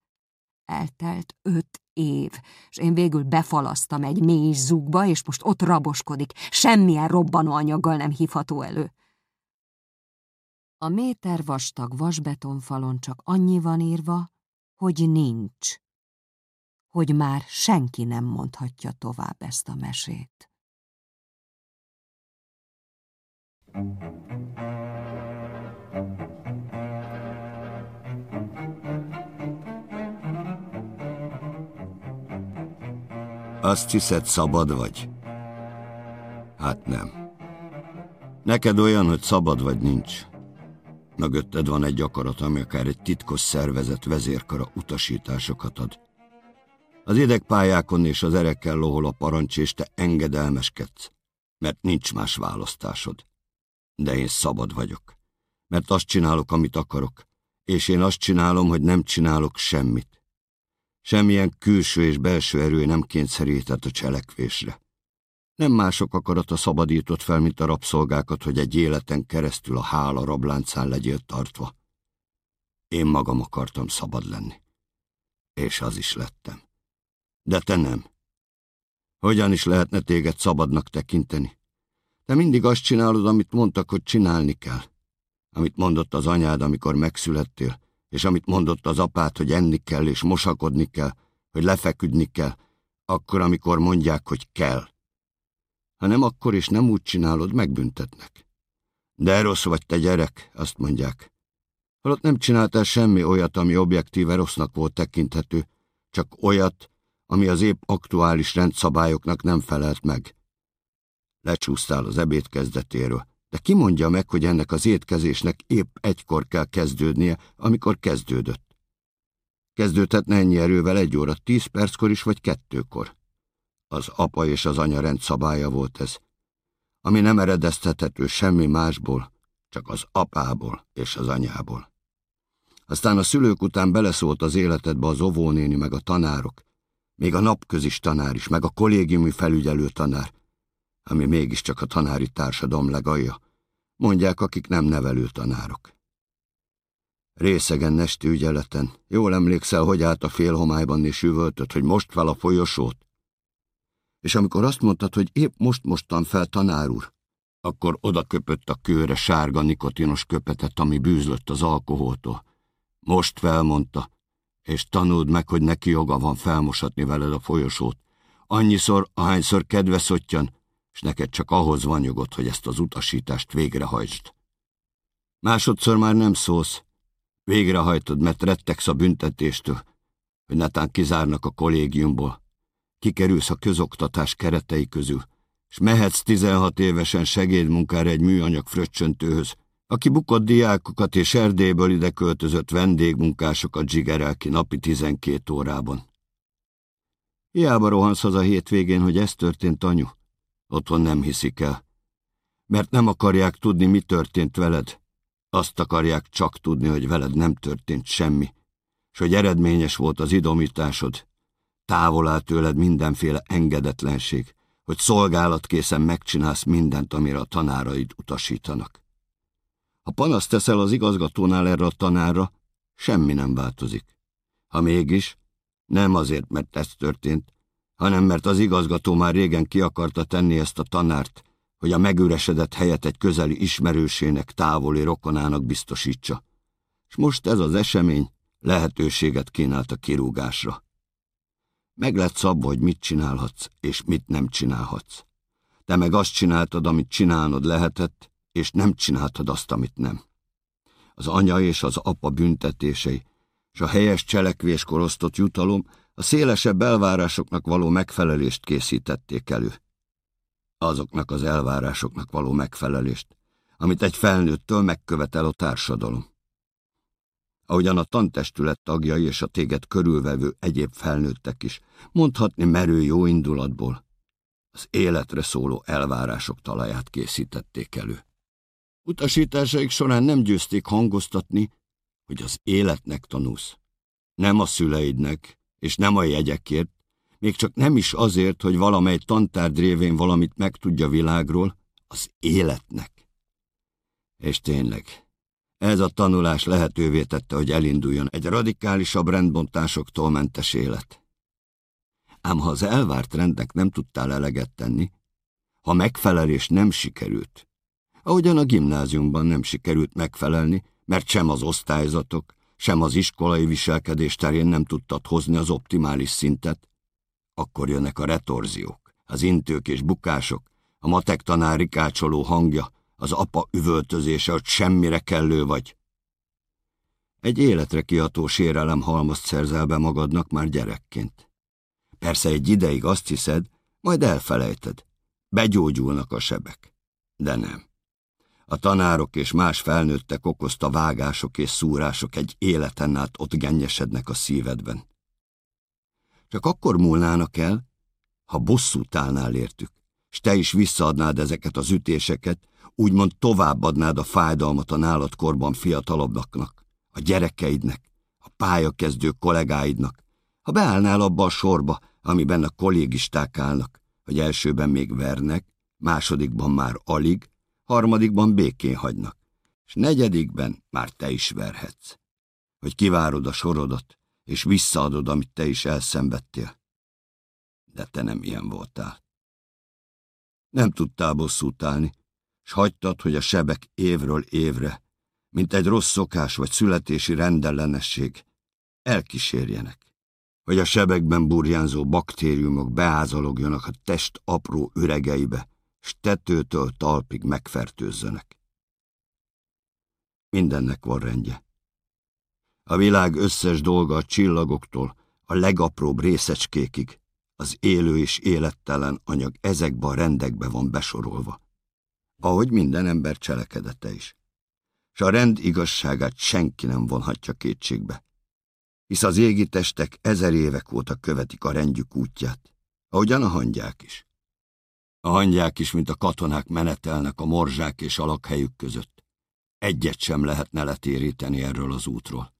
Eltelt öt év, és én végül befalasztam egy mély zugba, és most ott raboskodik, semmilyen robbanó anyaggal nem hívható elő. A méter vastag vasbetonfalon csak annyi van írva, hogy nincs, hogy már senki nem mondhatja tovább ezt a mesét. Azt hiszed, szabad vagy? Hát nem. Neked olyan, hogy szabad vagy nincs. Mögötted van egy akarat, ami akár egy titkos szervezet vezérkara utasításokat ad. Az idegpályákon és az erekkel lohol a parancs, és te engedelmeskedsz, mert nincs más választásod de én szabad vagyok. Mert azt csinálok, amit akarok, és én azt csinálom, hogy nem csinálok semmit. Semmilyen külső és belső erő nem kényszerített a cselekvésre. Nem mások akarata szabadított fel, mint a rabszolgákat, hogy egy életen keresztül a hála rabláncán legyél tartva. Én magam akartam szabad lenni. És az is lettem. De te nem. Hogyan is lehetne téged szabadnak tekinteni? Te mindig azt csinálod, amit mondtak, hogy csinálni kell. Amit mondott az anyád, amikor megszülettél, és amit mondott az apád, hogy enni kell és mosakodni kell, hogy lefeküdni kell, akkor, amikor mondják, hogy kell. Ha nem akkor és nem úgy csinálod, megbüntetnek. De rossz vagy te gyerek, azt mondják. Holott nem csináltál semmi olyat, ami objektíve rossznak volt tekinthető, csak olyat, ami az épp aktuális rendszabályoknak nem felelt meg. Lecsúsztál az ebéd kezdetéről, de ki mondja meg, hogy ennek az étkezésnek épp egykor kell kezdődnie, amikor kezdődött? Kezdődhetne ennyi erővel egy óra tíz perckor is, vagy kettőkor. Az apa és az anya rendszabálya volt ez, ami nem eredeztethető semmi másból, csak az apából és az anyából. Aztán a szülők után beleszólt az életedbe az óvónéni meg a tanárok, még a napközis tanár is, meg a kollégiumi felügyelő tanár, ami mégiscsak a tanári társadalom legalja, mondják, akik nem nevelő tanárok. Részegen nesti ügyeleten, jól emlékszel, hogy állt a félhomályban és üvöltött, hogy most fel a folyosót? És amikor azt mondtad, hogy épp most mostan fel tanár úr, akkor oda köpött a kőre sárga nikotinos köpetet, ami bűzlött az alkoholtól. Most felmondta, és tanuld meg, hogy neki joga van felmosatni veled a folyosót. Annyiszor, ahányszor kedve szottyan, és neked csak ahhoz van jogod, hogy ezt az utasítást végrehajtsd. Másodszor már nem szólsz. Végrehajtod, mert rettegsz a büntetéstől, hogy netán kizárnak a kollégiumból. Kikerülsz a közoktatás keretei közül, és mehetsz 16 évesen segédmunkára egy műanyag fröccsöntőhöz, aki bukott diákokat és Erdélyből ide költözött vendégmunkásokat zsigerel ki napi 12 órában. Hiába rohansz a hétvégén, hogy ez történt, anyu. Otthon nem hiszik el. Mert nem akarják tudni, mi történt veled. Azt akarják csak tudni, hogy veled nem történt semmi, és hogy eredményes volt az idomításod. Távol áll tőled mindenféle engedetlenség, hogy szolgálatkészen megcsinálsz mindent, amire a tanáraid utasítanak. Ha panaszt teszel az igazgatónál erre a tanárra, semmi nem változik. Ha mégis, nem azért, mert ez történt, hanem mert az igazgató már régen ki akarta tenni ezt a tanárt, hogy a megüresedett helyet egy közeli ismerősének, távoli rokonának biztosítsa. És most ez az esemény lehetőséget kínált a kirúgásra. Meg lett szabva, hogy mit csinálhatsz, és mit nem csinálhatsz. Te meg azt csináltad, amit csinálnod lehetett, és nem csináltad azt, amit nem. Az anya és az apa büntetései, és a helyes cselekvéskor osztott jutalom a szélesebb elvárásoknak való megfelelést készítették elő. Azoknak az elvárásoknak való megfelelést, amit egy felnőttől megkövetel a társadalom. Ahogyan a tantestület tagjai és a téged körülvevő egyéb felnőttek is, mondhatni merő jó indulatból, az életre szóló elvárások talaját készítették elő. Utasításaik során nem győzték hangoztatni, hogy az életnek tanulsz. Nem a szüleidnek, és nem a jegyekért, még csak nem is azért, hogy valamely tantárd révén valamit megtudja világról, az életnek. És tényleg, ez a tanulás lehetővé tette, hogy elinduljon egy radikálisabb rendbontásoktól mentes élet. Ám ha az elvárt rendnek nem tudtál eleget tenni, ha megfelelés nem sikerült, ahogyan a gimnáziumban nem sikerült megfelelni, mert sem az osztályzatok, sem az iskolai viselkedés terén nem tudtad hozni az optimális szintet, akkor jönnek a retorziók, az intők és bukások, a matek tanár rikácsoló hangja, az apa üvöltözése, hogy semmire kellő vagy. Egy életre kiható sérelem halmazt szerzel be magadnak már gyerekként. Persze egy ideig azt hiszed, majd elfelejted. Begyógyulnak a sebek. De nem. A tanárok és más felnőttek okozta vágások és szúrások egy életen át ott gennyesednek a szívedben. Csak akkor múlnának el, ha bosszút állnál értük, s te is visszaadnád ezeket az ütéseket, úgymond továbbadnád a fájdalmat a nálad korban fiatalabbaknak, a gyerekeidnek, a pályakezdő kollégáidnak, ha beállnál abba a sorba, amiben a kollégisták állnak, hogy elsőben még vernek, másodikban már alig, harmadikban békén hagynak, és negyedikben már te is verhetsz. Hogy kivárod a sorodat, és visszaadod, amit te is elszenvedtél. De te nem ilyen voltál. Nem tudtál bosszút állni, s hagytad, hogy a sebek évről évre, mint egy rossz szokás vagy születési rendellenesség, elkísérjenek, hogy a sebekben burjánzó baktériumok beázalogjanak a test apró üregeibe, s tetőtől talpig megfertőzzenek. Mindennek van rendje. A világ összes dolga a csillagoktól, a legapróbb részecskékig, az élő és élettelen anyag ezekbe a rendekbe van besorolva, ahogy minden ember cselekedete is. És a rend igazságát senki nem vonhatja kétségbe, hisz az égi testek ezer évek óta követik a rendjük útját, ahogyan a hangyák is. A hangyák is, mint a katonák menetelnek a morzsák és a lakhelyük között. Egyet sem lehetne letéríteni erről az útról.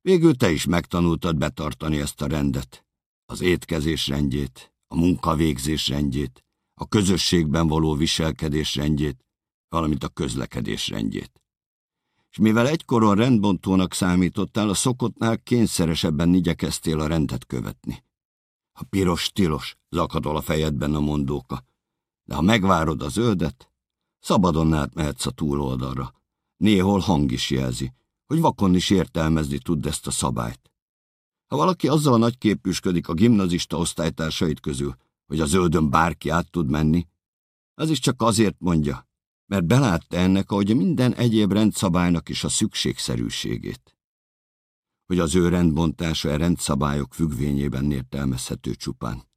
Végül te is megtanultad betartani ezt a rendet, az étkezés rendjét, a munkavégzés rendjét, a közösségben való viselkedés rendjét, valamint a közlekedés rendjét. És mivel egykoron rendbontónak számítottál, a szokottnál kényszeresebben igyekeztél a rendet követni. A piros tilos, zakadol a fejedben a mondóka, de ha megvárod a zöldet, szabadon átmehetsz a túloldalra. Néhol hang is jelzi, hogy vakon is értelmezni tud ezt a szabályt. Ha valaki azzal nagyképűsködik a gimnazista osztálytársait közül, hogy a zöldön bárki át tud menni, az is csak azért mondja, mert belátta ennek, ahogy minden egyéb rendszabálynak is a szükségszerűségét. Hogy az ő rendbontása a rendszabályok függvényében értelmezhető csupán.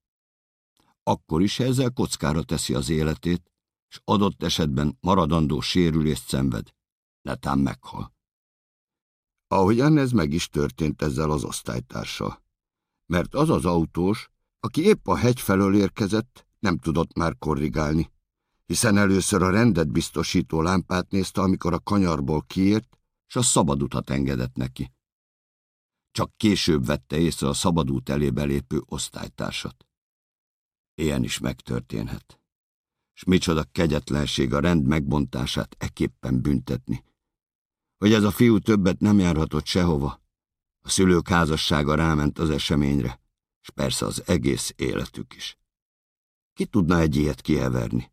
Akkor is ezzel kockára teszi az életét, és adott esetben maradandó sérülést szenved, netán meghal. Ahogyan ez meg is történt ezzel az osztálytársa. Mert az az autós, aki épp a hegy felől érkezett, nem tudott már korrigálni, hiszen először a rendet biztosító lámpát nézte, amikor a kanyarból kiért, és a szabadutat engedett neki. Csak később vette észre a szabadút elé belépő osztálytársat. Ilyen is megtörténhet. És micsoda kegyetlenség a rend megbontását eképpen büntetni hogy ez a fiú többet nem járhatott sehova. A szülők házassága ráment az eseményre, és persze az egész életük is. Ki tudna egy ilyet kieverni?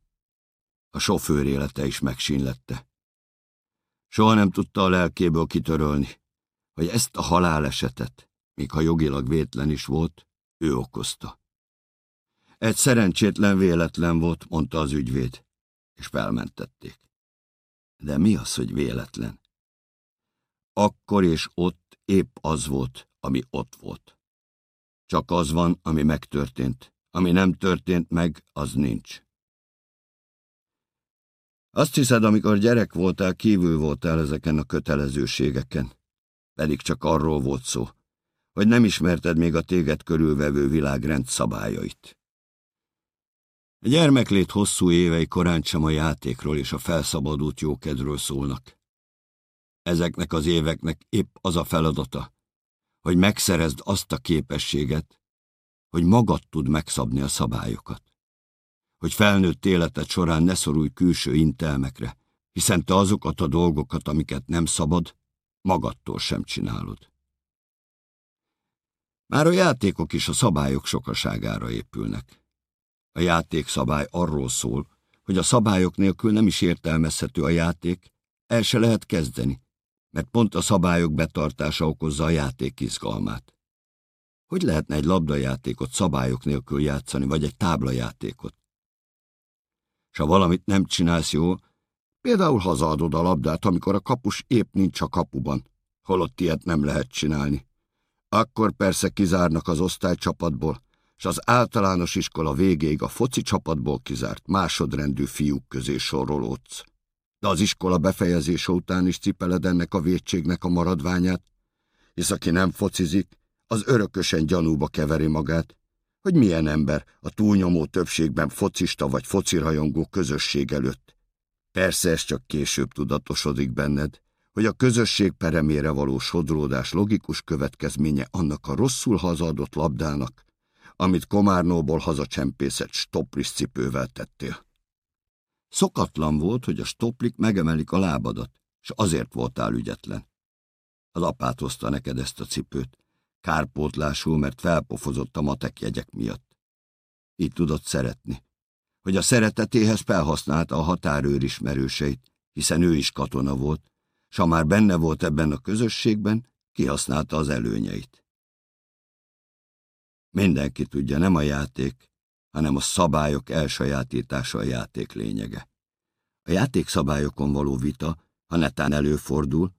A sofőr élete is megsínlette. Soha nem tudta a lelkéből kitörölni, hogy ezt a halálesetet, még ha jogilag vétlen is volt, ő okozta. Egy szerencsétlen véletlen volt, mondta az ügyvéd, és felmentették. De mi az, hogy véletlen? Akkor és ott épp az volt, ami ott volt. Csak az van, ami megtörtént. Ami nem történt meg, az nincs. Azt hiszed, amikor gyerek voltál, kívül voltál ezeken a kötelezőségeken. Pedig csak arról volt szó, hogy nem ismerted még a téged körülvevő világ rendszabályait. A gyermeklét hosszú évei korán sem a játékról és a felszabadult jókedről szólnak. Ezeknek az éveknek épp az a feladata, hogy megszerezd azt a képességet, hogy magad tud megszabni a szabályokat. Hogy felnőtt életed során ne szorulj külső intelmekre, hiszen te azokat a dolgokat, amiket nem szabad, magadtól sem csinálod. Már a játékok is a szabályok sokaságára épülnek. A játékszabály arról szól, hogy a szabályok nélkül nem is értelmezhető a játék, el se lehet kezdeni, mert pont a szabályok betartása okozza a játék izgalmát. Hogy lehetne egy labdajátékot szabályok nélkül játszani, vagy egy táblajátékot? S ha valamit nem csinálsz jó, például hazaadod a labdát, amikor a kapus épp nincs a kapuban, holott ilyet nem lehet csinálni. Akkor persze kizárnak az osztálycsapatból, és az általános iskola végéig a foci csapatból kizárt másodrendű fiúk közé sorolódsz de az iskola befejezése után is cipeled ennek a védségnek a maradványát, hisz aki nem focizik, az örökösen gyanúba keveri magát, hogy milyen ember a túlnyomó többségben focista vagy focirajongó közösség előtt. Persze ez csak később tudatosodik benned, hogy a közösség peremére való sodródás logikus következménye annak a rosszul hazadott labdának, amit Komárnóból hazacsempészett stopris cipővel tettél. Szokatlan volt, hogy a stoplik megemelik a lábadat, és azért voltál ügyetlen. Az apát hozta neked ezt a cipőt, kárpótlásul, mert felpofozott a matek jegyek miatt. Így tudott szeretni, hogy a szeretetéhez felhasználta a határőr ismerőseit, hiszen ő is katona volt, s ha már benne volt ebben a közösségben, kihasználta az előnyeit. Mindenki tudja, nem a játék, hanem a szabályok elsajátítása a játék lényege. A játékszabályokon való vita, ha netán előfordul,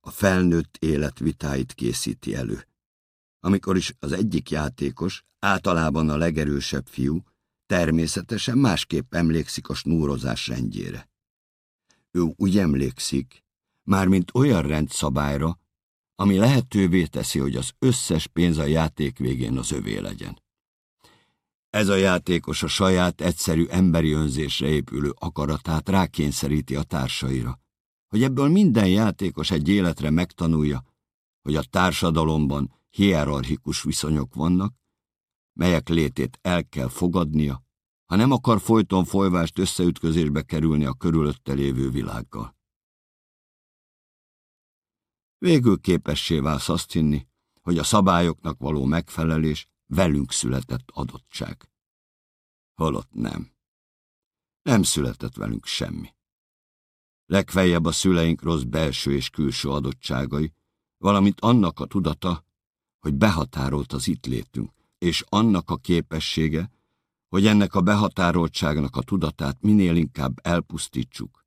a felnőtt élet vitáit készíti elő. amikor is az egyik játékos, általában a legerősebb fiú, természetesen másképp emlékszik a snúrozás rendjére. Ő úgy emlékszik, mármint olyan rendszabályra, ami lehetővé teszi, hogy az összes pénz a játék végén az övé legyen. Ez a játékos a saját egyszerű emberi önzésre épülő akaratát rákényszeríti a társaira, hogy ebből minden játékos egy életre megtanulja, hogy a társadalomban hierarchikus viszonyok vannak, melyek létét el kell fogadnia, ha nem akar folyton folyvást összeütközésbe kerülni a körülötte lévő világgal. Végül képessé válsz azt hinni, hogy a szabályoknak való megfelelés velünk született adottság. Holott nem. Nem született velünk semmi. Legfeljebb a szüleink rossz belső és külső adottságai, valamint annak a tudata, hogy behatárolt az itt létünk, és annak a képessége, hogy ennek a behatároltságnak a tudatát minél inkább elpusztítsuk,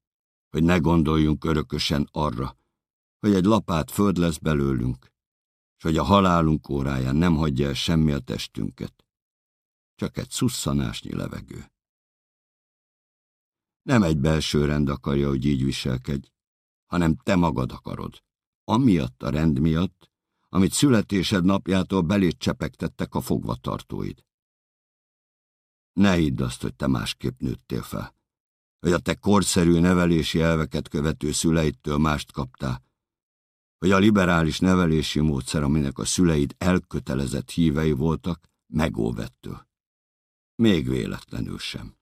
hogy ne gondoljunk örökösen arra, hogy egy lapát föld lesz belőlünk, és hogy a halálunk óráján nem hagyja el semmi a testünket, csak egy szusszanásnyi levegő. Nem egy belső rend akarja, hogy így viselkedj, hanem te magad akarod, amiatt a rend miatt, amit születésed napjától belét csepegtettek a fogvatartóid. Ne hidd azt, hogy te másképp nőttél fel, hogy a te korszerű nevelési elveket követő szüleidtől mást kaptál, hogy a liberális nevelési módszer, aminek a szüleid elkötelezett hívei voltak, megóvettől. Még véletlenül sem.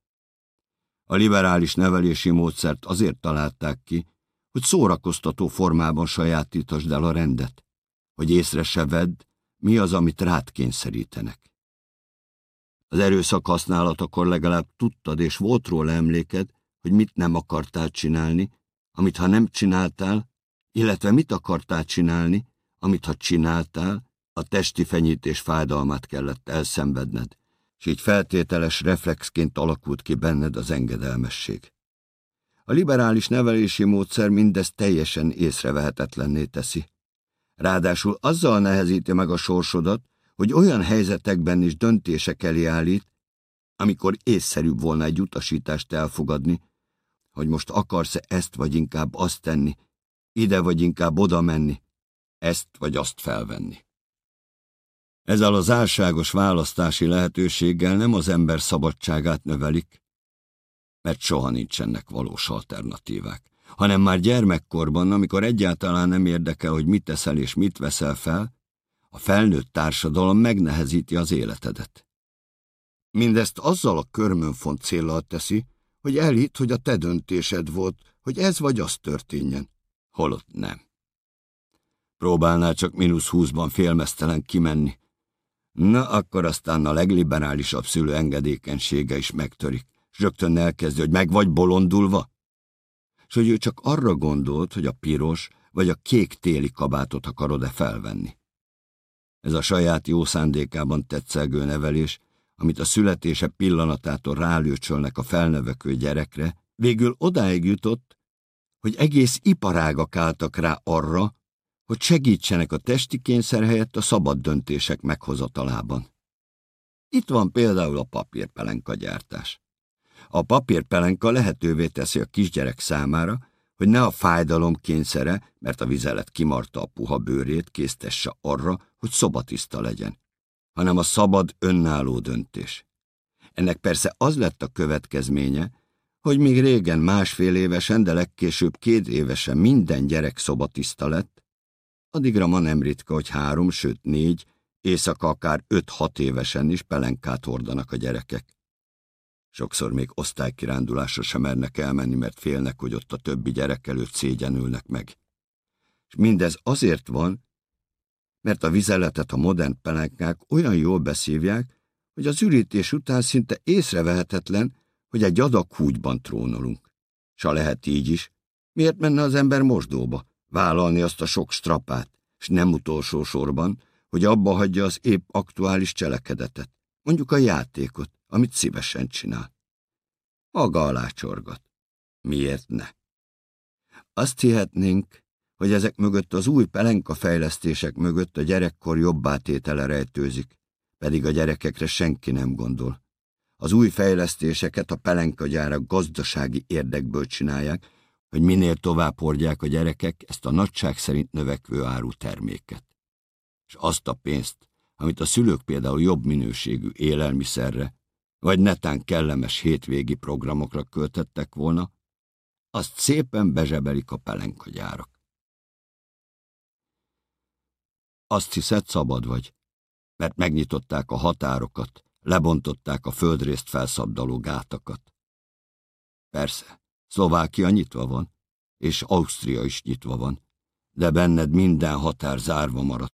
A liberális nevelési módszert azért találták ki, hogy szórakoztató formában sajátítasd el a rendet, hogy észre se vedd, mi az, amit rád kényszerítenek. Az erőszak használatakor legalább tudtad, és volt róla emléked, hogy mit nem akartál csinálni, amit ha nem csináltál, illetve mit akartál csinálni, amit ha csináltál, a testi fenyítés fájdalmát kellett elszenvedned, és így feltételes reflexként alakult ki benned az engedelmesség. A liberális nevelési módszer mindezt teljesen észrevehetetlenné teszi. Ráadásul azzal nehezíti meg a sorsodat, hogy olyan helyzetekben is döntések elé állít, amikor észszerűbb volna egy utasítást elfogadni, hogy most akarsz-e ezt vagy inkább azt tenni, ide vagy inkább oda menni, ezt vagy azt felvenni. Ezzel az álságos választási lehetőséggel nem az ember szabadságát növelik, mert soha nincsenek valós alternatívák, hanem már gyermekkorban, amikor egyáltalán nem érdekel, hogy mit teszel és mit veszel fel, a felnőtt társadalom megnehezíti az életedet. Mindezt azzal a körmönfont célral teszi, hogy elhitt, hogy a te döntésed volt, hogy ez vagy az történjen, holott nem. Próbálnál csak mínusz húszban félmeztelen kimenni. Na, akkor aztán a legliberálisabb szülő engedékenysége is megtörik, rögtön elkezdi, hogy meg vagy bolondulva. Hogy ő csak arra gondolt, hogy a piros vagy a kék téli kabátot akarod-e felvenni. Ez a saját jó szándékában tetszelgő nevelés, amit a születése pillanatától rálőcsölnek a felnövekvő gyerekre, végül odáig jutott, hogy egész iparágak álltak rá arra, hogy segítsenek a testi kényszer helyett a szabad döntések meghozatalában. Itt van például a papírpelenka gyártás. A papírpelenka lehetővé teszi a kisgyerek számára, hogy ne a fájdalom kényszere, mert a vizelet kimarta a puha bőrét, késztesse arra, hogy szobatiszta legyen, hanem a szabad, önálló döntés. Ennek persze az lett a következménye, hogy még régen másfél évesen, de legkésőbb két évesen minden gyerek szobatiszta lett, addigra ma nem ritka, hogy három, sőt négy, éjszaka akár öt-hat évesen is pelenkát hordanak a gyerekek. Sokszor még osztálykirándulásra sem mernek elmenni, mert félnek, hogy ott a többi gyerek előtt szégyenülnek meg. És mindez azért van, mert a vizeletet a modern pelenkák olyan jól beszívják, hogy az ürítés után szinte észrevehetetlen, hogy egy adag húgyban trónolunk. S lehet így is, miért menne az ember mosdóba, vállalni azt a sok strapát, s nem utolsó sorban, hogy abba hagyja az épp aktuális cselekedetet, mondjuk a játékot, amit szívesen csinál. Maga alá csorgat. Miért ne? Azt hihetnénk, hogy ezek mögött az új pelenka fejlesztések mögött a gyerekkor jobbátétele rejtőzik, pedig a gyerekekre senki nem gondol. Az új fejlesztéseket a pelenkagyárak gazdasági érdekből csinálják, hogy minél tovább hordják a gyerekek ezt a nagyság szerint növekvő áru terméket. És azt a pénzt, amit a szülők például jobb minőségű élelmiszerre, vagy netán kellemes hétvégi programokra költettek volna, azt szépen bezsebelik a pelenkagyárak. Azt hiszed, szabad vagy, mert megnyitották a határokat, lebontották a földrészt felszabdaló gátakat. Persze, Szlovákia nyitva van, és Ausztria is nyitva van, de benned minden határ zárva maradt.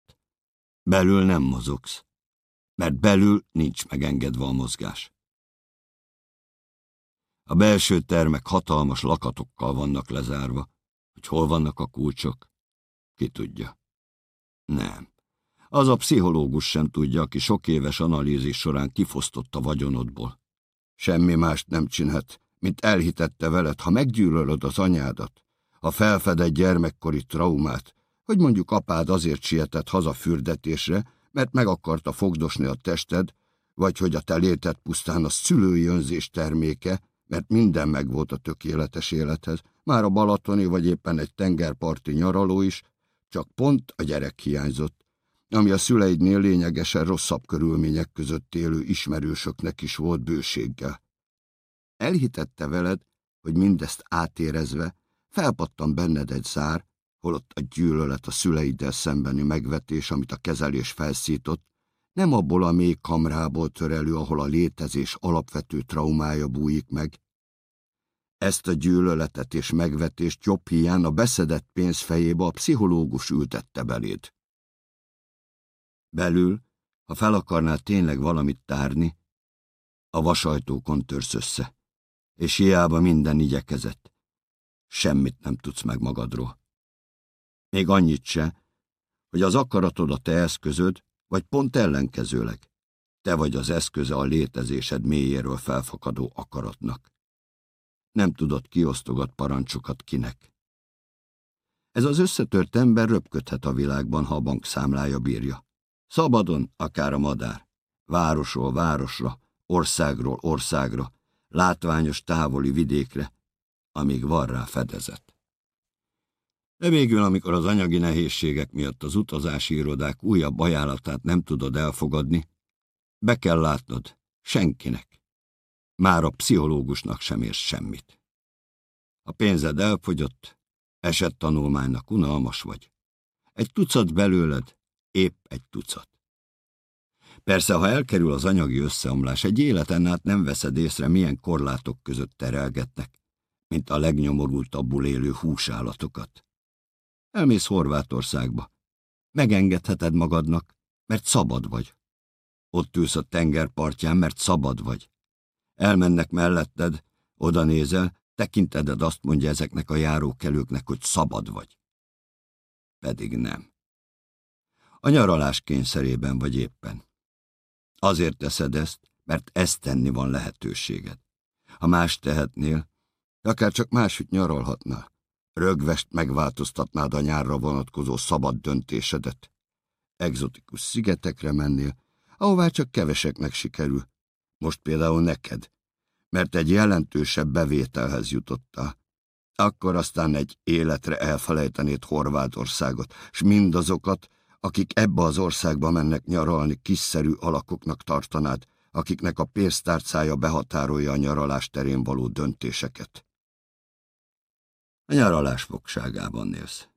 Belül nem mozogsz, mert belül nincs megengedve a mozgás. A belső termek hatalmas lakatokkal vannak lezárva, hogy hol vannak a kulcsok, ki tudja. Nem. Az a pszichológus sem tudja, aki sok éves analízis során kifosztott a vagyonodból. Semmi mást nem csinálhat, mint elhitette veled, ha meggyűlölöd az anyádat, ha felfedett gyermekkori traumát, hogy mondjuk apád azért sietett haza fürdetésre, mert meg akarta fogdosni a tested, vagy hogy a te léted pusztán a szülői önzés terméke, mert minden megvolt a tökéletes élethez, már a balatoni vagy éppen egy tengerparti nyaraló is, csak pont a gyerek hiányzott, ami a szüleidnél lényegesen rosszabb körülmények között élő ismerősöknek is volt bőséggel. Elhitette veled, hogy mindezt átérezve felpattan benned egy zár, holott a gyűlölet a szüleiddel szembeni megvetés, amit a kezelés felszított, nem abból a mély kamrából törelő, ahol a létezés alapvető traumája bújik meg. Ezt a gyűlöletet és megvetést jobb hiány a beszedett pénz fejébe a pszichológus ültette beléd. Belül, ha fel akarnál tényleg valamit tárni, a vasajtókon törsz össze, és hiába minden igyekezett. Semmit nem tudsz meg magadról. Még annyit se, hogy az akaratod a te eszközöd, vagy pont ellenkezőleg. Te vagy az eszköze a létezésed mélyéről felfakadó akaratnak. Nem tudod kiosztogat parancsokat kinek. Ez az összetört ember röpködhet a világban, ha a bankszámlája bírja. Szabadon, akár a madár. Városról városra, országról országra, látványos távoli vidékre, amíg van rá fedezet. De végül, amikor az anyagi nehézségek miatt az utazási irodák újabb ajánlatát nem tudod elfogadni, be kell látnod, senkinek. Már a pszichológusnak sem érsz semmit. A pénzed elfogyott, esett tanulmánynak unalmas vagy. Egy tucat belőled, épp egy tucat. Persze, ha elkerül az anyagi összeomlás, egy életen át nem veszed észre, milyen korlátok között terelgetnek, mint a legnyomorultabbul élő húsállatokat. Elmész Horvátországba. Megengedheted magadnak, mert szabad vagy. Ott ülsz a tengerpartján, mert szabad vagy. Elmennek melletted, oda nézel, tekinteded azt mondja ezeknek a járókelőknek, hogy szabad vagy. Pedig nem. A nyaralás kényszerében vagy éppen. Azért teszed ezt, mert ezt tenni van lehetőséged. Ha más tehetnél, akár csak máshogy nyaralhatnál, rögvest megváltoztatnád a nyárra vonatkozó szabad döntésedet. Exotikus szigetekre mennél, ahová csak keveseknek sikerül. Most például neked, mert egy jelentősebb bevételhez jutottál. Akkor aztán egy életre elfelejtenéd Horvátországot, s mindazokat, akik ebbe az országba mennek nyaralni, kiszerű alakoknak tartanád, akiknek a pénztárcája behatárolja a nyaralás terén való döntéseket. A nyaralás fogságában nélsz.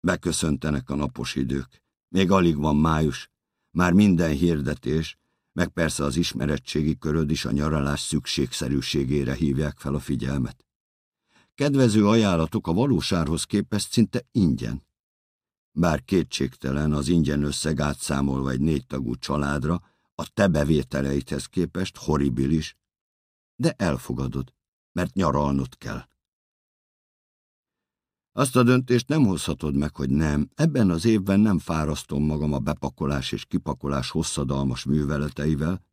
Beköszöntenek a napos idők, még alig van május, már minden hirdetés, meg persze az ismeretségi köröd is a nyaralás szükségszerűségére hívják fel a figyelmet. Kedvező ajánlatok a valósághoz képest szinte ingyen. Bár kétségtelen az ingyen összeg átszámolva egy négytagú családra, a te bevételeidhez képest horribilis, de elfogadod, mert nyaralnod kell. Azt a döntést nem hozhatod meg, hogy nem, ebben az évben nem fárasztom magam a bepakolás és kipakolás hosszadalmas műveleteivel,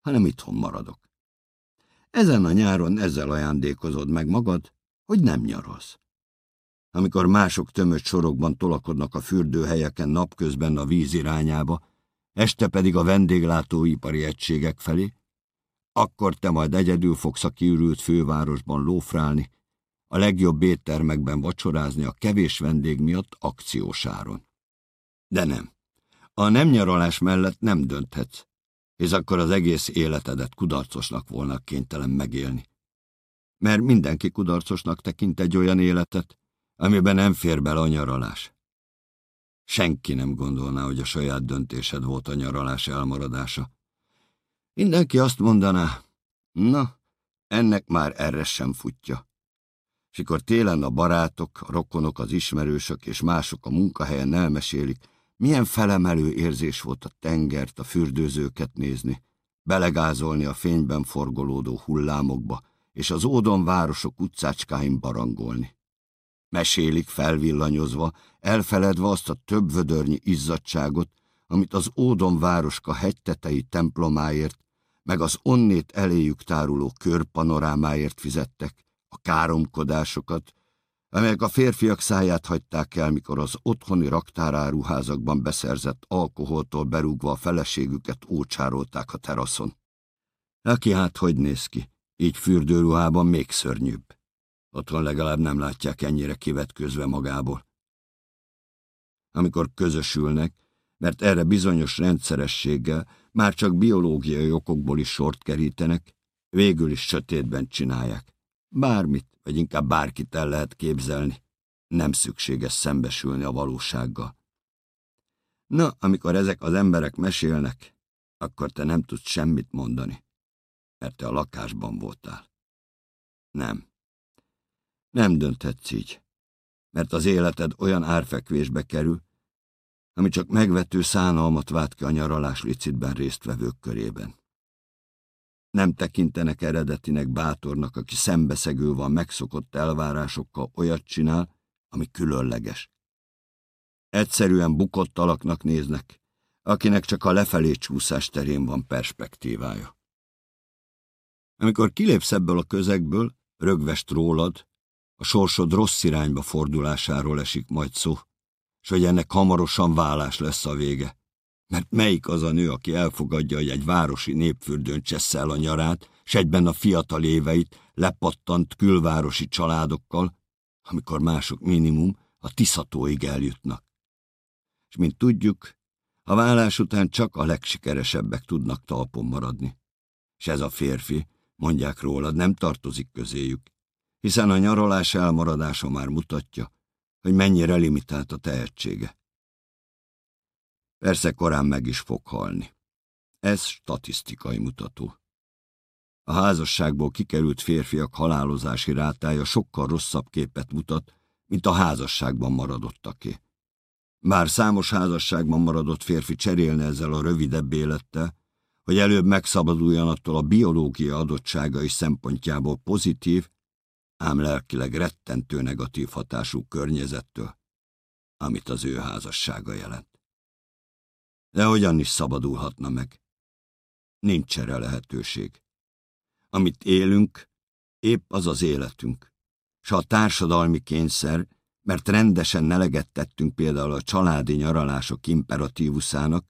hanem itthon maradok. Ezen a nyáron ezzel ajándékozod meg magad, hogy nem nyaralsz. amikor mások tömött sorokban tolakodnak a fürdőhelyeken napközben a víz irányába, este pedig a vendéglátóipari egységek felé, akkor te majd egyedül fogsz a kiürült fővárosban lófrálni, a legjobb éttermekben vacsorázni a kevés vendég miatt akciósáron. De nem. A nem nyaralás mellett nem dönthetsz, és akkor az egész életedet kudarcosnak volna kénytelen megélni. Mert mindenki kudarcosnak tekint egy olyan életet, amiben nem fér bele a nyaralás. Senki nem gondolná, hogy a saját döntésed volt a nyaralás elmaradása. Mindenki azt mondaná, na, ennek már erre sem futja. Akkor télen a barátok, a rokonok, az ismerősök és mások a munkahelyen elmesélik, milyen felemelő érzés volt a tengert, a fürdőzőket nézni, belegázolni a fényben forgolódó hullámokba, és az ódon városok utcácskáin barangolni. Mesélik felvillanyozva, elfeledve azt a több vödörnyi izzadságot, amit az Ódon városka hegytetei templomáért, meg az onnét eléjük táruló körpanorámáért fizettek, a káromkodásokat, amelyek a férfiak száját hagyták el, mikor az otthoni raktáráruházakban beszerzett alkoholtól berúgva a feleségüket ócsárolták a teraszon. Aki hát hogy néz ki, így fürdőruhában még szörnyűbb. Otthon legalább nem látják ennyire kivetközve magából. Amikor közösülnek, mert erre bizonyos rendszerességgel már csak biológiai okokból is sort kerítenek, végül is sötétben csinálják. Bármit, vagy inkább bárkit el lehet képzelni. Nem szükséges szembesülni a valósággal. Na, amikor ezek az emberek mesélnek, akkor te nem tudsz semmit mondani, mert te a lakásban voltál. Nem. Nem dönthetsz így, mert az életed olyan árfekvésbe kerül, ami csak megvető szánalmat vált ki a nyaralás licitben résztvevők körében. Nem tekintenek eredetinek bátornak, aki szembeszegő van megszokott elvárásokkal olyat csinál, ami különleges. Egyszerűen bukott alaknak néznek, akinek csak a lefelé csúszás terén van perspektívája. Amikor kilépsz ebből a közegből, rögvest rólad, a sorsod rossz irányba fordulásáról esik majd szó, és hogy ennek hamarosan vállás lesz a vége. Mert melyik az a nő, aki elfogadja, hogy egy városi népfürdőn csesszel a nyarát, s egyben a fiatal éveit lepattant külvárosi családokkal, amikor mások minimum a tiszatóig eljutnak. És mint tudjuk, a vállás után csak a legsikeresebbek tudnak talpon maradni. És ez a férfi, mondják rólad, nem tartozik közéjük, hiszen a nyaralás elmaradása már mutatja, hogy mennyire limitált a tehetsége. Persze korán meg is fog halni. Ez statisztikai mutató. A házasságból kikerült férfiak halálozási rátája sokkal rosszabb képet mutat, mint a házasságban maradottaké. Bár számos házasságban maradott férfi cserélne ezzel a rövidebb élettel, hogy előbb megszabaduljon attól a biológia adottságai szempontjából pozitív, ám lelkileg rettentő negatív hatású környezettől, amit az ő házassága jelent. De hogyan is szabadulhatna meg? Nincs erre lehetőség. Amit élünk, épp az az életünk. S a társadalmi kényszer, mert rendesen neleget tettünk például a családi nyaralások imperatívuszának,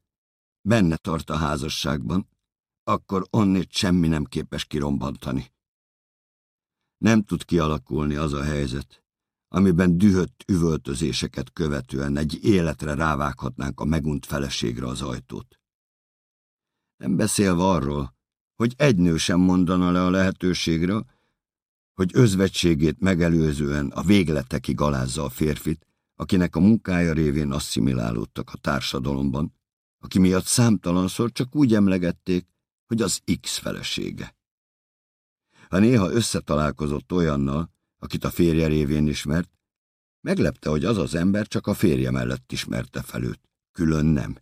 benne tart a házasságban, akkor onnét semmi nem képes kirombantani. Nem tud kialakulni az a helyzet, amiben dühött üvöltözéseket követően egy életre rávághatnánk a megunt feleségre az ajtót. Nem beszélve arról, hogy egy nő sem mondana le a lehetőségről, hogy özvetségét megelőzően a végletekig alázza a férfit, akinek a munkája révén asszimilálódtak a társadalomban, aki miatt számtalanszor csak úgy emlegették, hogy az X felesége. Ha néha összetalálkozott olyannal, akit a férje révén ismert, meglepte, hogy az az ember csak a férje mellett ismerte fel őt, külön nem.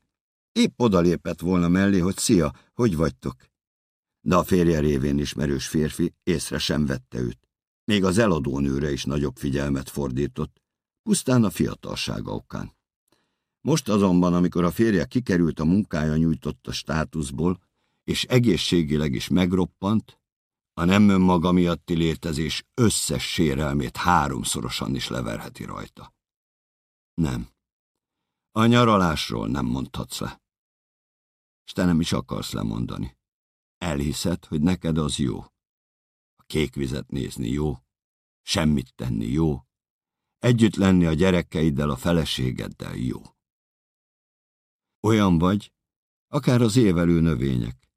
Épp odalépett volna mellé, hogy szia, hogy vagytok? De a férje révén ismerős férfi észre sem vette őt. Még az eladónőre is nagyobb figyelmet fordított, pusztán a fiatalsága okán. Most azonban, amikor a férje kikerült a munkája nyújtotta státuszból, és egészségileg is megroppant, a nem önmaga miatti létezés összes sérelmét háromszorosan is leverheti rajta. Nem. A nyaralásról nem mondhatsz le. És te nem is akarsz lemondani. Elhiszed, hogy neked az jó. A kék vizet nézni jó, semmit tenni jó, együtt lenni a gyerekeiddel, a feleségeddel jó. Olyan vagy, akár az évelő növények.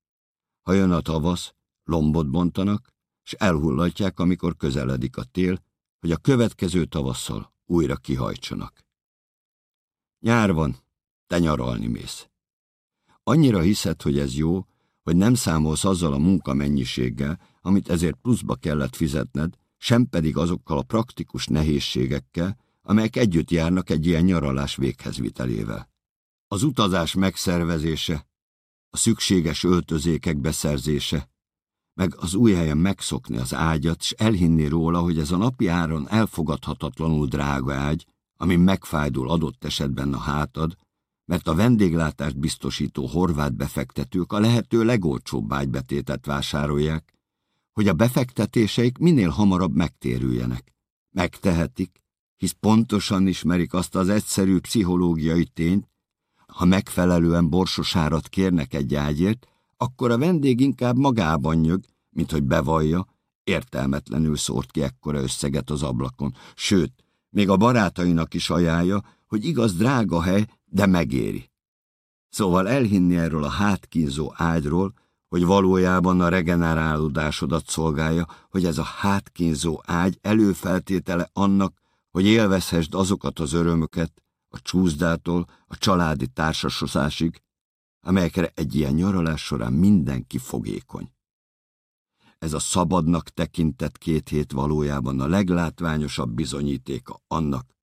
Ha jön a tavasz, lombot bontanak, és elhullatják, amikor közeledik a tél, hogy a következő tavasszal újra kihajtsanak. Nyár van, te nyaralni mész. Annyira hiszed, hogy ez jó, hogy nem számolsz azzal a munkamennyiséggel, amit ezért pluszba kellett fizetned, sem pedig azokkal a praktikus nehézségekkel, amelyek együtt járnak egy ilyen nyaralás véghezvitelével. Az utazás megszervezése, a szükséges öltözékek beszerzése, meg az új helyen megszokni az ágyat, és elhinni róla, hogy ez a napi áron elfogadhatatlanul drága ágy, ami megfájdul adott esetben a hátad, mert a vendéglátást biztosító horvát befektetők a lehető legolcsóbb ágybetétet vásárolják, hogy a befektetéseik minél hamarabb megtérüljenek. Megtehetik, hisz pontosan ismerik azt az egyszerű pszichológiai tényt, ha megfelelően borsos árat kérnek egy ágyért, akkor a vendég inkább magában nyög, mint hogy bevallja, értelmetlenül szórt ki ekkora összeget az ablakon. Sőt, még a barátainak is ajánlja, hogy igaz drága hely, de megéri. Szóval elhinni erről a hátkínzó ágyról, hogy valójában a regenerálódásodat szolgálja, hogy ez a hátkínzó ágy előfeltétele annak, hogy élvezhessd azokat az örömöket, a csúszdától a családi társasozásig, amelyekre egy ilyen nyaralás során mindenki fogékony. Ez a szabadnak tekintett két hét valójában a leglátványosabb bizonyítéka annak,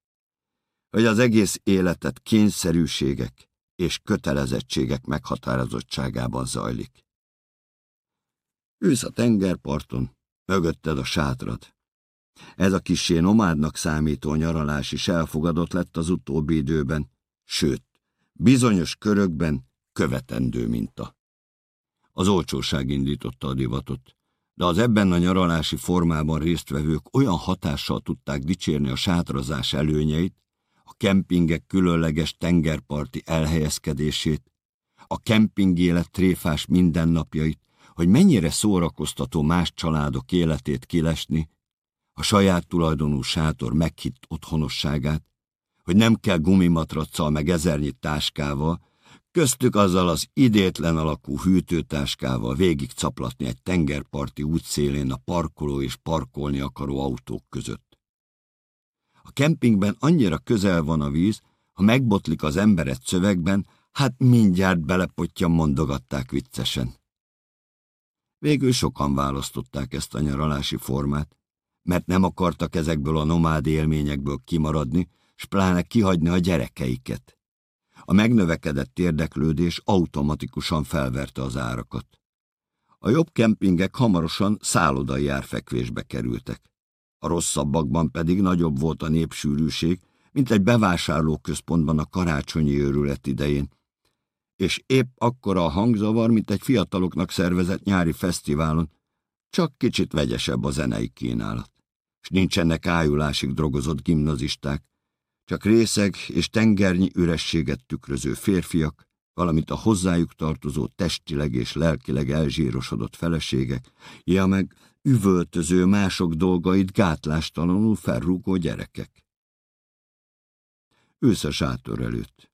hogy az egész életet kényszerűségek és kötelezettségek meghatározottságában zajlik. Ősz a tengerparton, mögötted a sátrad. Ez a kisé nomádnak számító nyaralás is elfogadott lett az utóbbi időben, sőt, bizonyos körökben követendő minta. Az olcsóság indította a divatot, de az ebben a nyaralási formában résztvevők olyan hatással tudták dicsérni a sátrazás előnyeit, a kempingek különleges tengerparti elhelyezkedését, a kemping élet tréfás mindennapjait, hogy mennyire szórakoztató más családok életét kilesni, a saját tulajdonú sátor meghitt otthonosságát, hogy nem kell gumimatraccal meg ezernyi táskával, köztük azzal az idétlen alakú hűtőtáskával végig caplatni egy tengerparti útszélén a parkoló és parkolni akaró autók között. A kempingben annyira közel van a víz, ha megbotlik az emberet szövegben, hát mindjárt belepotja mondogatták viccesen. Végül sokan választották ezt a nyaralási formát, mert nem akartak ezekből a nomád élményekből kimaradni, s pláne kihagyni a gyerekeiket. A megnövekedett érdeklődés automatikusan felverte az árakat. A jobb kempingek hamarosan szállodai árfekvésbe kerültek. A rosszabbakban pedig nagyobb volt a népsűrűség, mint egy bevásárlóközpontban a karácsonyi őrület idején, és épp akkora a hangzavar, mint egy fiataloknak szervezett nyári fesztiválon, csak kicsit vegyesebb a zenei kínálat. És nincsenek ájulásig drogozott gimnazisták, csak részeg és tengernyi ürességet tükröző férfiak, valamint a hozzájuk tartozó testileg és lelkileg elzsírosodott feleségek, ja meg üvöltöző mások dolgait gátlástalanul felrúgó gyerekek. Ősz a sátor előtt.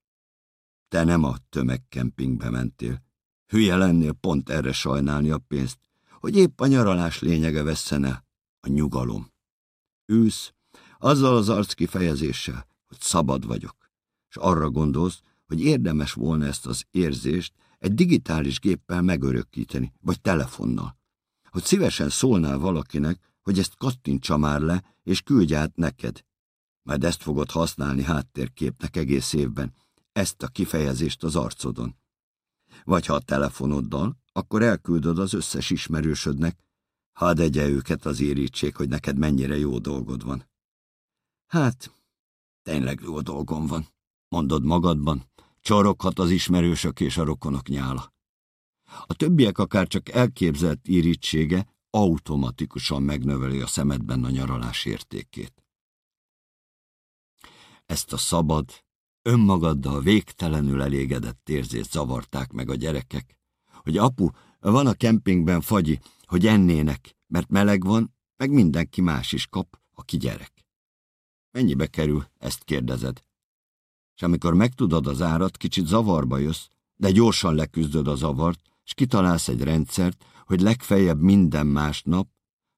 Te nem a tömegkempingbe mentél. Hülye lennél pont erre sajnálni a pénzt, hogy épp a nyaralás lényege veszene, a nyugalom. Ősz, azzal az arc kifejezéssel, hogy szabad vagyok, és arra gondolsz, hogy érdemes volna ezt az érzést egy digitális géppel megörökíteni, vagy telefonnal. Hogy szívesen szólnál valakinek, hogy ezt kattintsa már le, és küldj át neked. Majd ezt fogod használni háttérképnek egész évben, ezt a kifejezést az arcodon. Vagy ha a telefonoddal, akkor elküldöd az összes ismerősödnek, hadd egye őket az érítség, hogy neked mennyire jó dolgod van. Hát, tényleg jó dolgom van, mondod magadban, csoroghat az ismerősök és a rokonok nyála. A többiek akár csak elképzelt írítsége automatikusan megnöveli a szemedben a nyaralás értékét. Ezt a szabad, önmagaddal végtelenül elégedett érzést zavarták meg a gyerekek, hogy apu, van a kempingben fagyi, hogy ennének, mert meleg van, meg mindenki más is kap, aki gyerek. Mennyibe kerül, ezt kérdezed. És amikor megtudod az árat, kicsit zavarba jössz, de gyorsan leküzdöd a zavart, és kitalálsz egy rendszert, hogy legfeljebb minden másnap,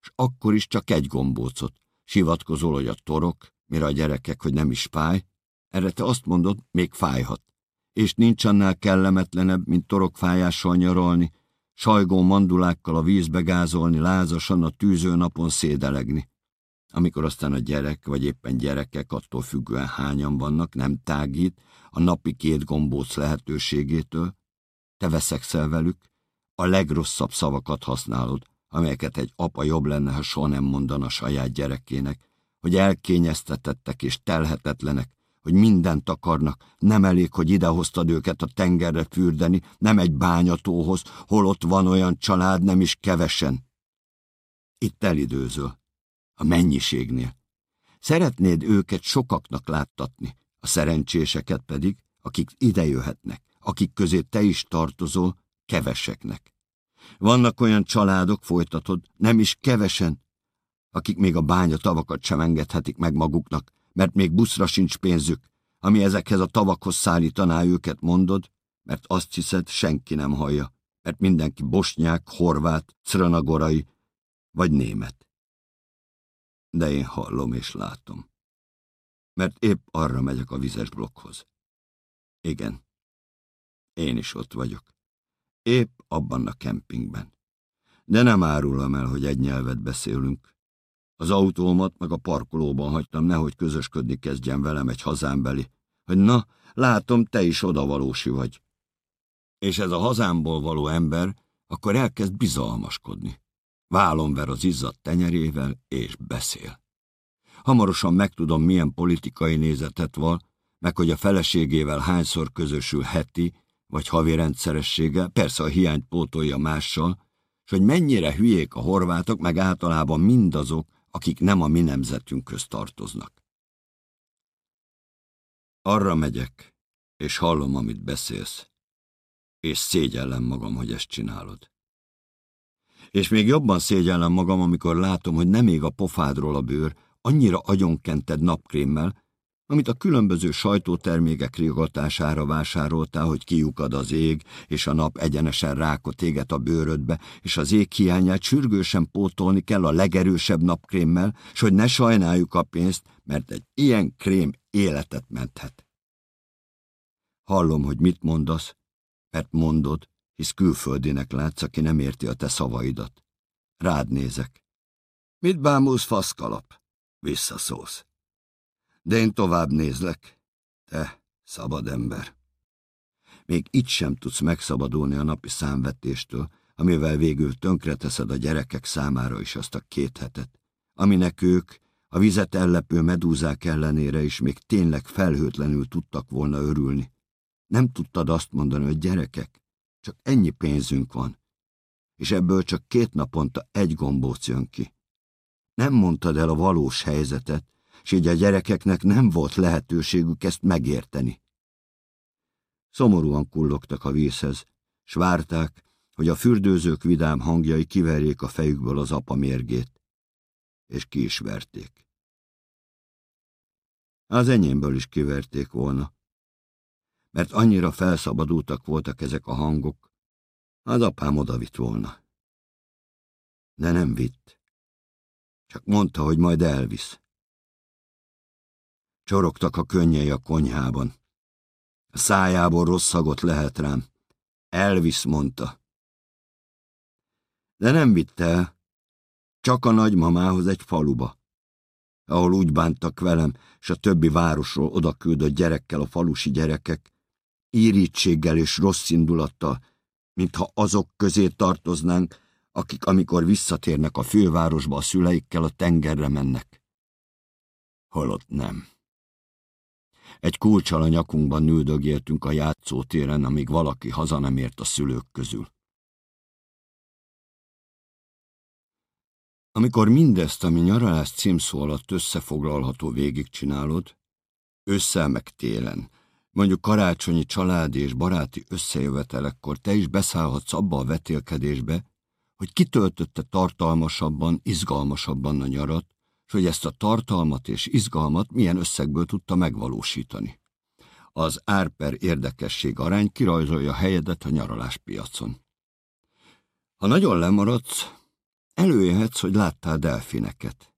és akkor is csak egy gombócot. Sivatkozol, hogy a torok, mire a gyerekek, hogy nem is fáj, erre te azt mondod, még fájhat. És nincs annál kellemetlenebb, mint torokfájással nyaralni, sajgó mandulákkal a vízbe gázolni, lázasan a tűző napon szédelegni. Amikor aztán a gyerek, vagy éppen gyerekek, attól függően hányan vannak, nem tágít a napi két gombóc lehetőségétől, te veszekszel velük, a legrosszabb szavakat használod, amelyeket egy apa jobb lenne, ha soha nem mondana saját gyerekének, hogy elkényeztetettek és telhetetlenek, hogy mindent akarnak, nem elég, hogy idehoztad őket a tengerre fürdeni, nem egy bányatóhoz, hol ott van olyan család, nem is kevesen. Itt elidőzöl, a mennyiségnél. Szeretnéd őket sokaknak láttatni, a szerencséseket pedig, akik ide akik közé te is tartozol, keveseknek. Vannak olyan családok, folytatod, nem is kevesen, akik még a bánya tavakat sem engedhetik meg maguknak, mert még buszra sincs pénzük, ami ezekhez a tavakhoz szállítaná őket, mondod, mert azt hiszed, senki nem hallja, mert mindenki bosnyák, horvát, cranagorai vagy német. De én hallom és látom, mert épp arra megyek a vizes blokkhoz. Igen, én is ott vagyok. Épp abban a kempingben. De nem árulom el, hogy egy nyelvet beszélünk, az autómat meg a parkolóban hagytam, nehogy közösködni kezdjen velem egy hazámbeli, hogy na, látom, te is odavalósi vagy. És ez a hazámból való ember akkor elkezd bizalmaskodni. Válom ver az izzadt tenyerével, és beszél. Hamarosan megtudom, milyen politikai nézetet van, meg hogy a feleségével hányszor közösül heti vagy havi rendszerességgel, persze a hiányt pótolja mással, és hogy mennyire hülyék a horvátok, meg általában mindazok, akik nem a mi nemzetünkhöz tartoznak. Arra megyek, és hallom, amit beszélsz, és szégyellem magam, hogy ezt csinálod. És még jobban szégyellem magam, amikor látom, hogy nem ég a pofádról a bőr, annyira agyonkented napkrémmel, amit a különböző sajtótermékek rigatására vásároltál, hogy kiukad az ég, és a nap egyenesen rákot éget a bőrödbe, és az ég hiányát sürgősen pótolni kell a legerősebb napkrémmel, s hogy ne sajnáljuk a pénzt, mert egy ilyen krém életet menthet. Hallom, hogy mit mondasz, mert mondod, hisz külföldinek látsz, aki nem érti a te szavaidat. Rád nézek. Mit bámulsz, faszkalap? Visszaszólsz de én tovább nézlek. Te, szabad ember. Még itt sem tudsz megszabadulni a napi számvetéstől, amivel végül tönkreteszed a gyerekek számára is azt a két hetet, aminek ők, a vizet ellepő medúzák ellenére is még tényleg felhőtlenül tudtak volna örülni. Nem tudtad azt mondani, hogy gyerekek, csak ennyi pénzünk van, és ebből csak két naponta egy gombóc jön ki. Nem mondtad el a valós helyzetet, s így a gyerekeknek nem volt lehetőségük ezt megérteni. Szomorúan kullogtak a vízhez, s várták, hogy a fürdőzők vidám hangjai kiverjék a fejükből az apa mérgét, és ki is verték. Az enyémből is kiverték volna, mert annyira felszabadultak voltak ezek a hangok, az apám odavitt volna. De nem vitt. Csak mondta, hogy majd elvisz. Csorogtak a könnyei a konyhában. A szájából rossz szagot lehet rám. Elvisz, mondta. De nem vitte el, csak a nagymamához egy faluba, ahol úgy bántak velem, és a többi városról oda küldött gyerekkel a falusi gyerekek, írítséggel és rossz indulattal, mintha azok közé tartoznánk, akik amikor visszatérnek a fővárosba a szüleikkel a tengerre mennek. Holott nem. Egy kulcsal a nyakunkban nődögéltünk a játszótéren, amíg valaki haza nem ért a szülők közül. Amikor mindezt, ami nyaralás címszó alatt összefoglalható végigcsinálod, ősszel meg télen, mondjuk karácsonyi családi és baráti összejövetelekkor te is beszállhatsz abba a vetélkedésbe, hogy kitöltötte tartalmasabban, izgalmasabban a nyarat, és hogy ezt a tartalmat és izgalmat milyen összegből tudta megvalósítani. Az árper érdekesség arány kirajzolja helyedet a nyaraláspiacon. Ha nagyon lemaradsz, előjöhetsz, hogy láttál delfineket.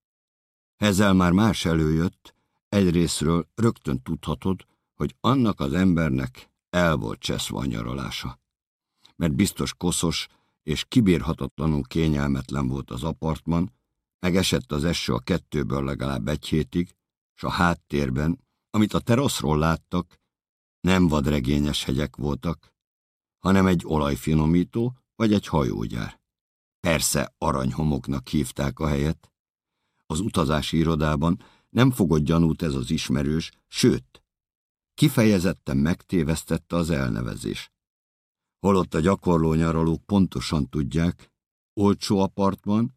Ezzel már más előjött, egyrésztről rögtön tudhatod, hogy annak az embernek el volt cseszve a nyaralása. Mert biztos koszos és kibírhatatlanul kényelmetlen volt az apartman, megesett az eső a kettőből legalább egy hétig, s a háttérben, amit a teraszról láttak, nem vadregényes hegyek voltak, hanem egy olajfinomító vagy egy hajógyár. Persze aranyhomoknak hívták a helyet. Az utazási irodában nem fogott gyanút ez az ismerős, sőt, kifejezetten megtévesztette az elnevezés. Holott a gyakorló nyaralók pontosan tudják, olcsó apartman,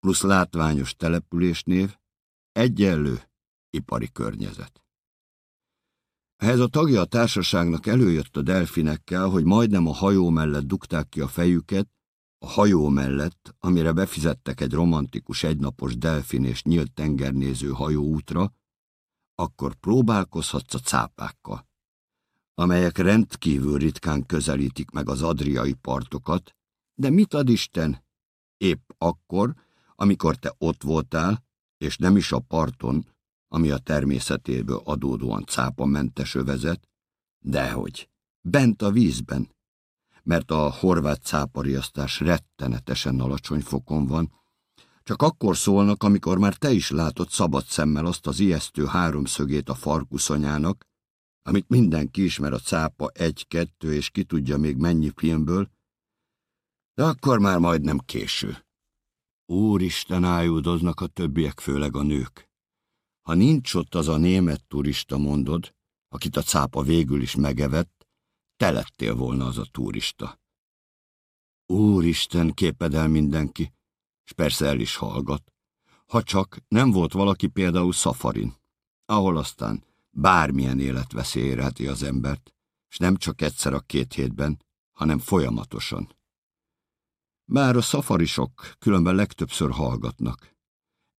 plusz látványos településnév, egyenlő ipari környezet. Ehhez a tagja a társaságnak előjött a delfinekkel, hogy majdnem a hajó mellett dugták ki a fejüket, a hajó mellett, amire befizettek egy romantikus egynapos delfin és nyílt tengernéző hajóútra, akkor próbálkozhatsz a cápákkal, amelyek rendkívül ritkán közelítik meg az adriai partokat, de mit ad Isten? Épp akkor, amikor te ott voltál, és nem is a parton, ami a természetéből adódóan cápamentes övezet, dehogy, bent a vízben, mert a horvát cápariasztás rettenetesen alacsony fokon van, csak akkor szólnak, amikor már te is látod szabad szemmel azt az ijesztő háromszögét a farkuszonyának, amit mindenki ismer a cápa egy-kettő, és ki tudja még mennyi filmből, de akkor már majdnem késő. Úristen ájúdoznak a többiek, főleg a nők. Ha nincs ott az a német turista, mondod, akit a cápa végül is megevett, te lettél volna az a turista. Úristen, képed el mindenki, és persze el is hallgat. Ha csak nem volt valaki például szafarin, ahol aztán bármilyen életveszély érheti az embert, és nem csak egyszer a két hétben, hanem folyamatosan. Bár a szafarisok különben legtöbbször hallgatnak.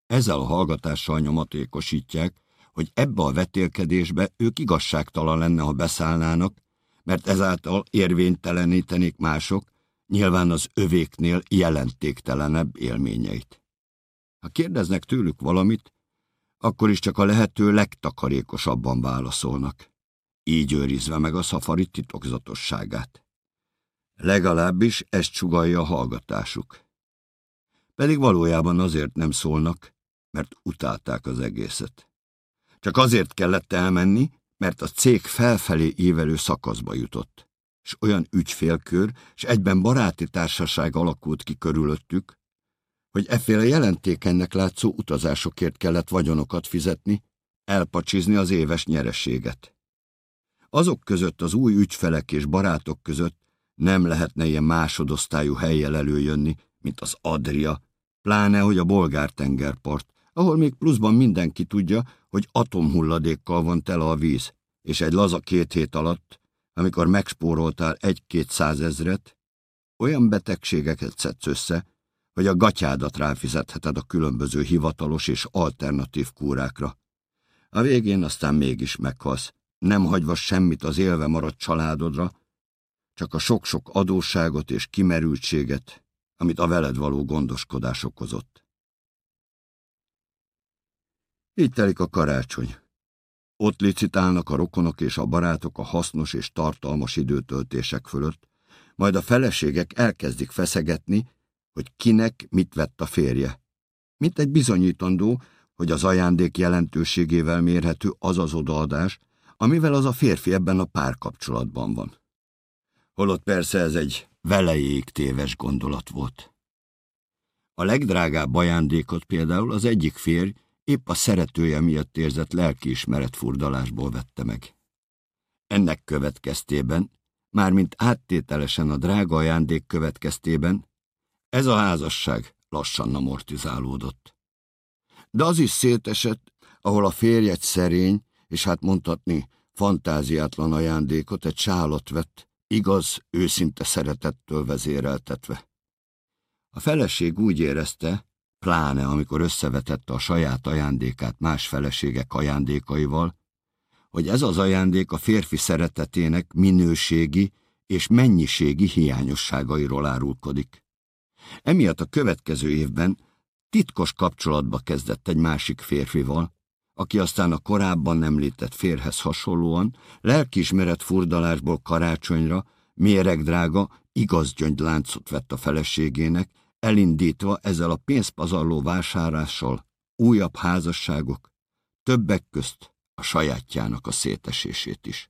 Ezzel a hallgatással nyomatékosítják, hogy ebbe a vetélkedésbe ők igazságtalan lenne, ha beszállnának, mert ezáltal érvénytelenítenék mások, nyilván az övéknél jelentéktelenebb élményeit. Ha kérdeznek tőlük valamit, akkor is csak a lehető legtakarékosabban válaszolnak, így őrizve meg a szafari titokzatosságát. Legalábbis ezt csugalja a hallgatásuk. Pedig valójában azért nem szólnak, mert utálták az egészet. Csak azért kellett elmenni, mert a cég felfelé évelő szakaszba jutott, és olyan ügyfélkör, és egyben baráti társaság alakult ki körülöttük, hogy efféle jelentékennek látszó utazásokért kellett vagyonokat fizetni, elpacsizni az éves nyereséget. Azok között az új ügyfelek és barátok között nem lehetne ilyen másodosztályú helyjel előjönni, mint az Adria, pláne, hogy a bolgár tengerpart, ahol még pluszban mindenki tudja, hogy atomhulladékkal van tele a víz, és egy laza két hét alatt, amikor megspóroltál egy-két százezret, olyan betegségeket szedsz össze, hogy a gatyádat ráfizetheted a különböző hivatalos és alternatív kúrákra. A végén aztán mégis meghalsz, nem hagyva semmit az élve maradt családodra, csak a sok-sok adósságot és kimerültséget, amit a veled való gondoskodás okozott. Így telik a karácsony. Ott licitálnak a rokonok és a barátok a hasznos és tartalmas időtöltések fölött, majd a feleségek elkezdik feszegetni, hogy kinek mit vett a férje. Mint egy bizonyítandó, hogy az ajándék jelentőségével mérhető az az odaadás, amivel az a férfi ebben a párkapcsolatban van. Holott persze ez egy velejéig téves gondolat volt. A legdrágább ajándékot például az egyik férj épp a szeretője miatt érzett lelkiismeret furdalásból vette meg. Ennek következtében, mármint áttételesen a drága ajándék következtében, ez a házasság lassan amortizálódott. De az is szétesett, ahol a férj egy szerény, és hát mondhatni fantáziátlan ajándékot egy sálat vett, igaz, őszinte szeretettől vezéreltetve. A feleség úgy érezte, pláne amikor összevetette a saját ajándékát más feleségek ajándékaival, hogy ez az ajándék a férfi szeretetének minőségi és mennyiségi hiányosságairól árulkodik. Emiatt a következő évben titkos kapcsolatba kezdett egy másik férfival, aki aztán a korábban említett férhez hasonlóan lelkiismeret furdalásból karácsonyra méregdrága, igaz gyöngyláncot vett a feleségének, elindítva ezzel a pénzpazarló vásárással újabb házasságok, többek közt a sajátjának a szétesését is.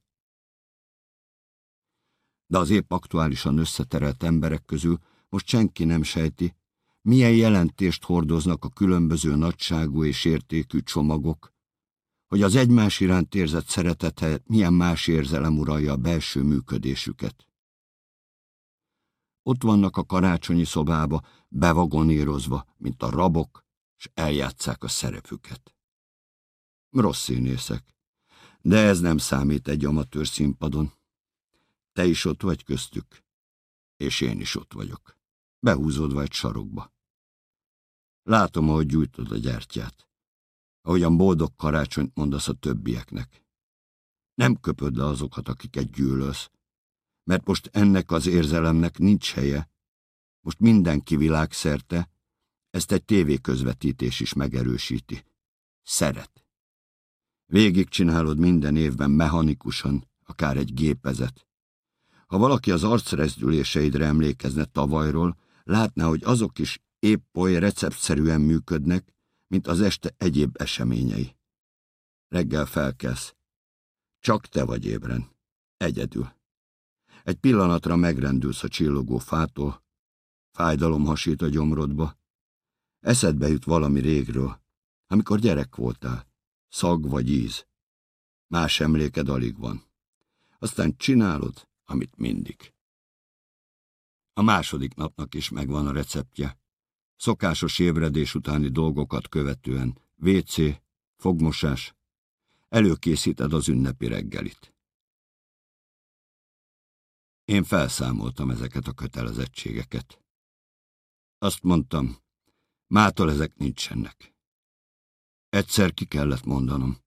De az épp aktuálisan összeterelt emberek közül most senki nem sejti, milyen jelentést hordoznak a különböző nagyságú és értékű csomagok, hogy az egymás iránt érzett szeretete milyen más érzelem uralja a belső működésüket. Ott vannak a karácsonyi szobába, bevagonírozva, mint a rabok, és eljátszák a szerepüket. Rossz színészek, de ez nem számít egy amatőr színpadon. Te is ott vagy köztük, és én is ott vagyok, behúzódva egy sarokba. Látom, ahogy gyújtod a gyertyát ahogyan boldog karácsonyt mondasz a többieknek. Nem köpöd le azokat, akiket gyűlölsz, mert most ennek az érzelemnek nincs helye. Most mindenki világszerte, ezt egy tévéközvetítés is megerősíti. Szeret. Végigcsinálod minden évben mechanikusan, akár egy gépezet. Ha valaki az arcrezdüléseidre emlékezne tavalyról, látná, hogy azok is épp oly receptszerűen működnek, mint az este egyéb eseményei. Reggel felkelsz. Csak te vagy ébren. Egyedül. Egy pillanatra megrendülsz a csillogó fától, fájdalom hasít a gyomrodba. Eszedbe jut valami régről, amikor gyerek voltál, szag vagy íz. Más emléked alig van. Aztán csinálod, amit mindig. A második napnak is megvan a receptje. Szokásos ébredés utáni dolgokat követően WC, fogmosás, előkészíted az ünnepi reggelit. Én felszámoltam ezeket a kötelezettségeket. Azt mondtam, mától ezek nincsenek. Egyszer ki kellett mondanom,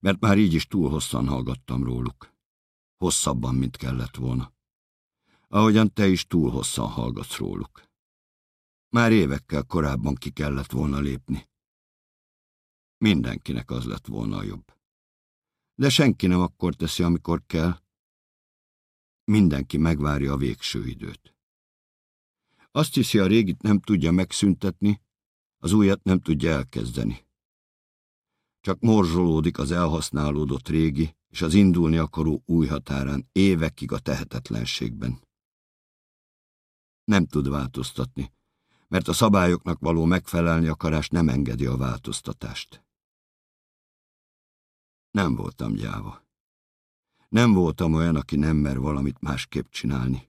mert már így is túl hosszan hallgattam róluk. Hosszabban, mint kellett volna. Ahogyan te is túl hosszan hallgatsz róluk. Már évekkel korábban ki kellett volna lépni. Mindenkinek az lett volna a jobb. De senki nem akkor teszi, amikor kell. Mindenki megvárja a végső időt. Azt hiszi, a régit nem tudja megszüntetni, az újat nem tudja elkezdeni. Csak morzsolódik az elhasználódott régi és az indulni akaró új határán évekig a tehetetlenségben. Nem tud változtatni, mert a szabályoknak való megfelelni akarás nem engedi a változtatást. Nem voltam gyáva. Nem voltam olyan, aki nem mer valamit másképp csinálni.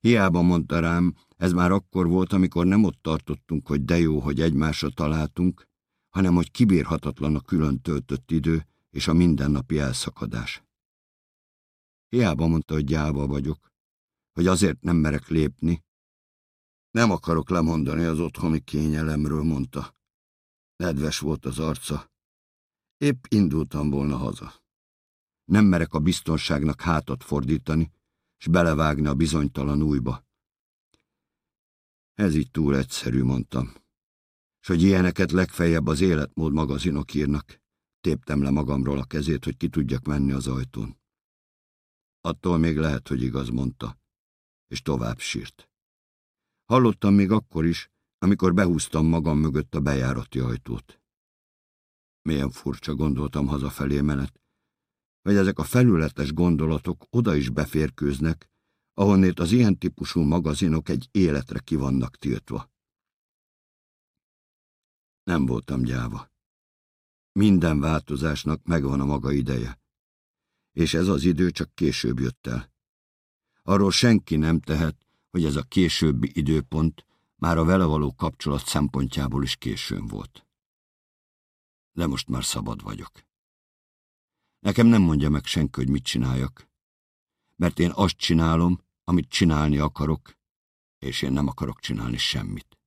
Hiába mondta rám, ez már akkor volt, amikor nem ott tartottunk, hogy de jó, hogy egymásra találtunk, hanem hogy kibírhatatlan a külön töltött idő és a mindennapi elszakadás. Hiába mondta, hogy gyáva vagyok, hogy azért nem merek lépni, nem akarok lemondani az otthoni kényelemről, mondta. Nedves volt az arca. Épp indultam volna haza. Nem merek a biztonságnak hátat fordítani, s belevágni a bizonytalan újba. Ez így túl egyszerű, mondtam. S hogy ilyeneket legfeljebb az életmód magazinok írnak, téptem le magamról a kezét, hogy ki tudjak menni az ajtón. Attól még lehet, hogy igaz, mondta, és tovább sírt. Hallottam még akkor is, amikor behúztam magam mögött a bejárati ajtót. Milyen furcsa gondoltam hazafelé menet, hogy ezek a felületes gondolatok oda is beférkőznek, ahonnét az ilyen típusú magazinok egy életre ki vannak tiltva. Nem voltam gyáva. Minden változásnak megvan a maga ideje. És ez az idő csak később jött el. Arról senki nem tehet, hogy ez a későbbi időpont már a vele való kapcsolat szempontjából is későn volt. De most már szabad vagyok. Nekem nem mondja meg senki, hogy mit csináljak, mert én azt csinálom, amit csinálni akarok, és én nem akarok csinálni semmit.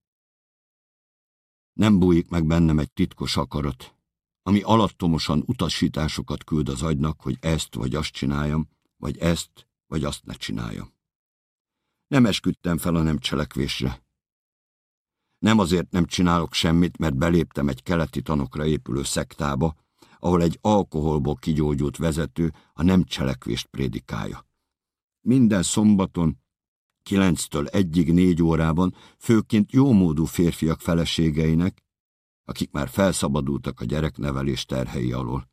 Nem bújik meg bennem egy titkos akarat, ami alattomosan utasításokat küld az agynak, hogy ezt vagy azt csináljam, vagy ezt vagy azt ne csináljam. Nem esküdtem fel a nem cselekvésre. Nem azért nem csinálok semmit, mert beléptem egy keleti tanokra épülő szektába, ahol egy alkoholból kigyógyult vezető a nem cselekvést prédikálja. Minden szombaton, kilenctől egyig négy órában, főként jómódú férfiak feleségeinek, akik már felszabadultak a gyereknevelés terhei alól.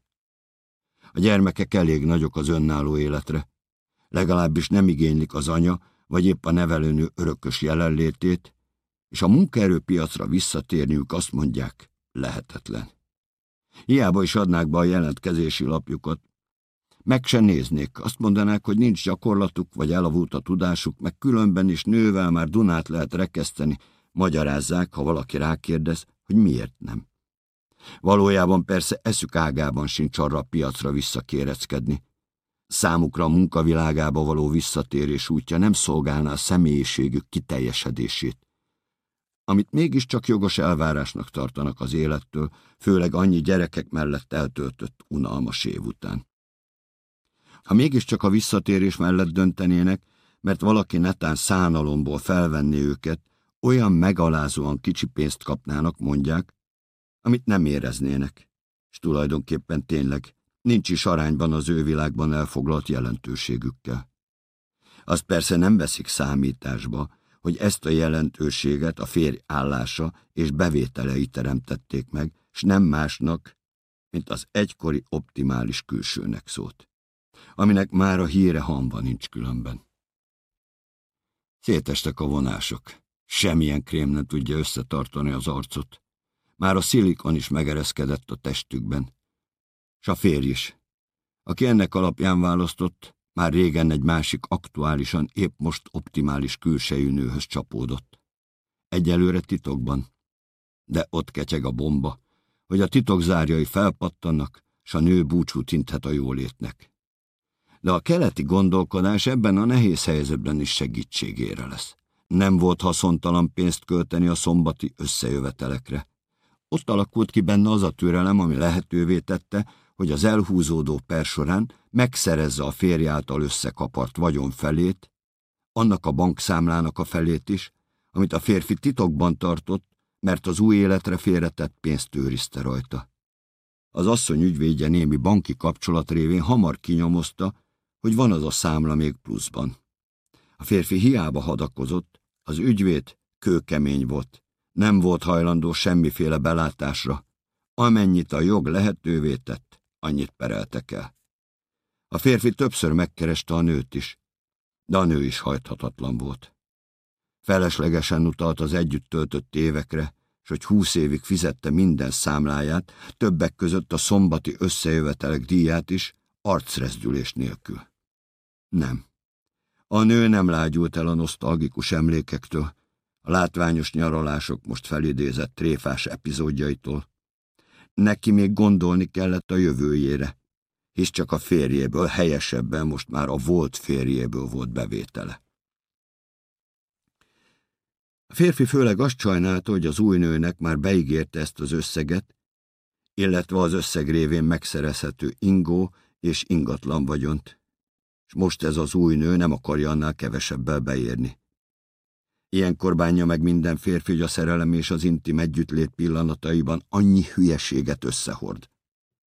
A gyermekek elég nagyok az önálló életre, legalábbis nem igénylik az anya, vagy épp a nevelőnő örökös jelenlétét, és a munkaerőpiacra visszatérniük azt mondják, lehetetlen. Hiába is adnák be a jelentkezési lapjukat. Meg se néznék, azt mondanák, hogy nincs gyakorlatuk, vagy elavult a tudásuk, meg különben is nővel már Dunát lehet rekeszteni, magyarázzák, ha valaki rákérdez, hogy miért nem. Valójában persze eszük ágában sincs arra a piacra visszakéreckedni. Számukra a munkavilágába való visszatérés útja nem szolgálná a személyiségük kiteljesedését. Amit mégiscsak jogos elvárásnak tartanak az élettől, főleg annyi gyerekek mellett eltöltött unalmas év után. Ha mégiscsak a visszatérés mellett döntenének, mert valaki netán szánalomból felvenni őket, olyan megalázóan kicsi pénzt kapnának, mondják, amit nem éreznének, és tulajdonképpen tényleg nincs is arányban az ő világban elfoglalt jelentőségükkel. Azt persze nem veszik számításba, hogy ezt a jelentőséget a férj állása és bevételei teremtették meg, s nem másnak, mint az egykori optimális külsőnek szólt, aminek már a híre hamba nincs különben. Szétestek a vonások. Semmilyen krém nem tudja összetartani az arcot. Már a szilikon is megereszkedett a testükben. S a férj is, aki ennek alapján választott, már régen egy másik aktuálisan épp most optimális külsejű nőhöz csapódott. Egyelőre titokban, de ott ketyeg a bomba, hogy a titok zárjai felpattannak, s a nő búcsút inthet a jólétnek. De a keleti gondolkodás ebben a nehéz helyzetben is segítségére lesz. Nem volt haszontalan pénzt költeni a szombati összejövetelekre. Ott alakult ki benne az a türelem, ami lehetővé tette, hogy az elhúzódó per során megszerezze a férj által összekapart vagyon felét, annak a bankszámlának a felét is, amit a férfi titokban tartott, mert az új életre félretett pénzt őrizte rajta. Az asszony ügyvédje némi banki kapcsolat révén hamar kinyomozta, hogy van az a számla még pluszban. A férfi hiába hadakozott, az ügyvéd kőkemény volt, nem volt hajlandó semmiféle belátásra, amennyit a jog lehetővé tett, annyit pereltek el. A férfi többször megkereste a nőt is, de a nő is hajthatatlan volt. Feleslegesen utalt az együtt töltött évekre, és hogy húsz évig fizette minden számláját, többek között a szombati összejövetelek díját is, arcrezdülés nélkül. Nem. A nő nem lágyult el a nosztalgikus emlékektől, a látványos nyaralások most felidézett tréfás epizódjaitól. Neki még gondolni kellett a jövőjére, hisz csak a férjéből, helyesebben most már a volt férjéből volt bevétele. A férfi főleg azt sajnálta, hogy az új nőnek már beígérte ezt az összeget, illetve az összeg révén megszerezhető ingó és ingatlan vagyont, és most ez az új nő nem akarja annál kevesebbel beérni. Ilyenkor bánja meg minden férfi, hogy a szerelem és az intim együttlét pillanataiban annyi hülyeséget összehord.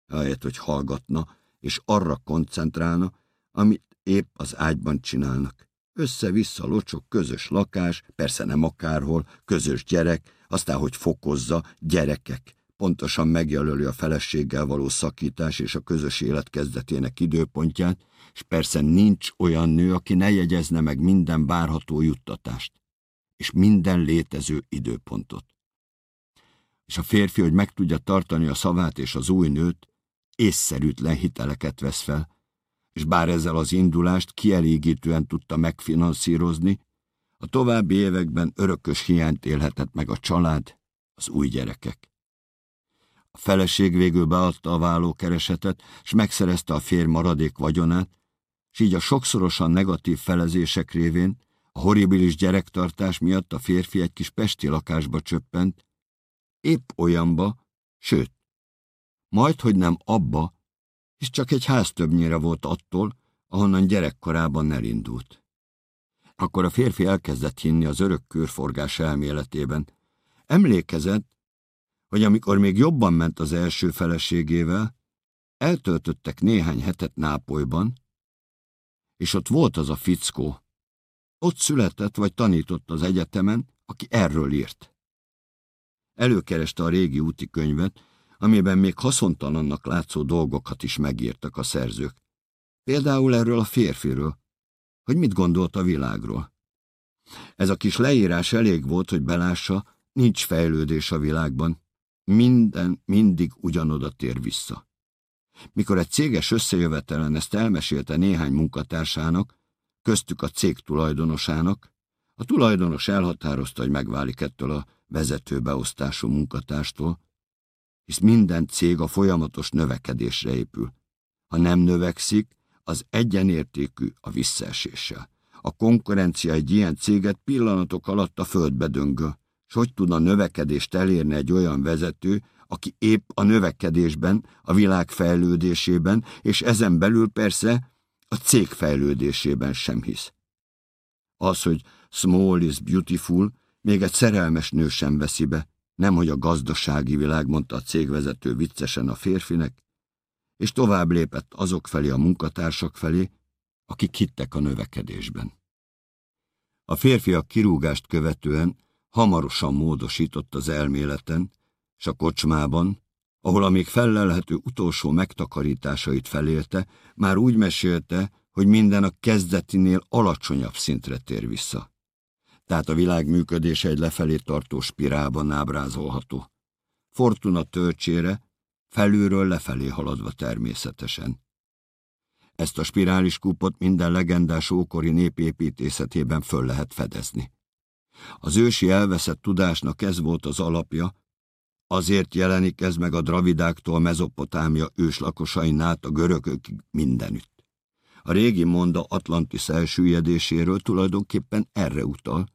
Ahelyett, hogy hallgatna, és arra koncentrálna, amit épp az ágyban csinálnak. Össze-vissza locsok, közös lakás, persze nem akárhol, közös gyerek, aztán, hogy fokozza, gyerekek. Pontosan megjelöli a feleséggel való szakítás és a közös élet kezdetének időpontját, és persze nincs olyan nő, aki ne jegyezne meg minden várható juttatást és minden létező időpontot. És a férfi, hogy meg tudja tartani a szavát és az új nőt, észszerűtlen hiteleket vesz fel, és bár ezzel az indulást kielégítően tudta megfinanszírozni, A további években örökös hiányt élhetett meg a család, az új gyerekek. A feleség végül beadta a vállókeresetet, és megszerezte a férj maradék vagyonát, és így a sokszorosan negatív felezések révén, a horribilis gyerektartás miatt a férfi egy kis pesti lakásba csöppent, épp olyanba, sőt, majd, hogy nem abba, és csak egy ház többnyire volt attól, ahonnan gyerekkorában elindult. Akkor a férfi elkezdett hinni az örök körforgás elméletében. Emlékezett, hogy amikor még jobban ment az első feleségével, eltöltöttek néhány hetet Nápolyban, és ott volt az a fickó. Ott született vagy tanított az egyetemen, aki erről írt. Előkereste a régi úti könyvet, amiben még haszontalannak látszó dolgokat is megírtak a szerzők. Például erről a férfiről, hogy mit gondolt a világról. Ez a kis leírás elég volt, hogy belássa, nincs fejlődés a világban. Minden mindig ugyanoda tér vissza. Mikor egy céges összejövetelen ezt elmesélte néhány munkatársának, köztük a cég tulajdonosának, a tulajdonos elhatározta, hogy megválik ettől a vezető beosztású munkatárstól, hisz minden cég a folyamatos növekedésre épül. Ha nem növekszik, az egyenértékű a visszaeséssel. A konkurencia egy ilyen céget pillanatok alatt a földbe döngöl, és hogy tudna növekedést elérni egy olyan vezető, aki épp a növekedésben, a világ fejlődésében, és ezen belül persze a cég fejlődésében sem hisz. Az, hogy small is beautiful, még egy szerelmes nő sem veszi be, nemhogy a gazdasági világ, mondta a cégvezető viccesen a férfinek, és tovább lépett azok felé a munkatársak felé, akik hittek a növekedésben. A férfiak kirúgást követően hamarosan módosított az elméleten, s a kocsmában, ahol a még fellelhető utolsó megtakarításait felélte, már úgy mesélte, hogy minden a kezdetinél alacsonyabb szintre tér vissza. Tehát a világ működése egy lefelé tartó spirálban ábrázolható. Fortuna töltsére, felülről lefelé haladva természetesen. Ezt a spirális kupot minden legendás ókori népépítészetében föl lehet fedezni. Az ősi elveszett tudásnak ez volt az alapja, azért jelenik ez meg a dravidáktól Mezopotámia őslakosain át a görögökig mindenütt. A régi monda Atlantis elsüllyedéséről tulajdonképpen erre utal,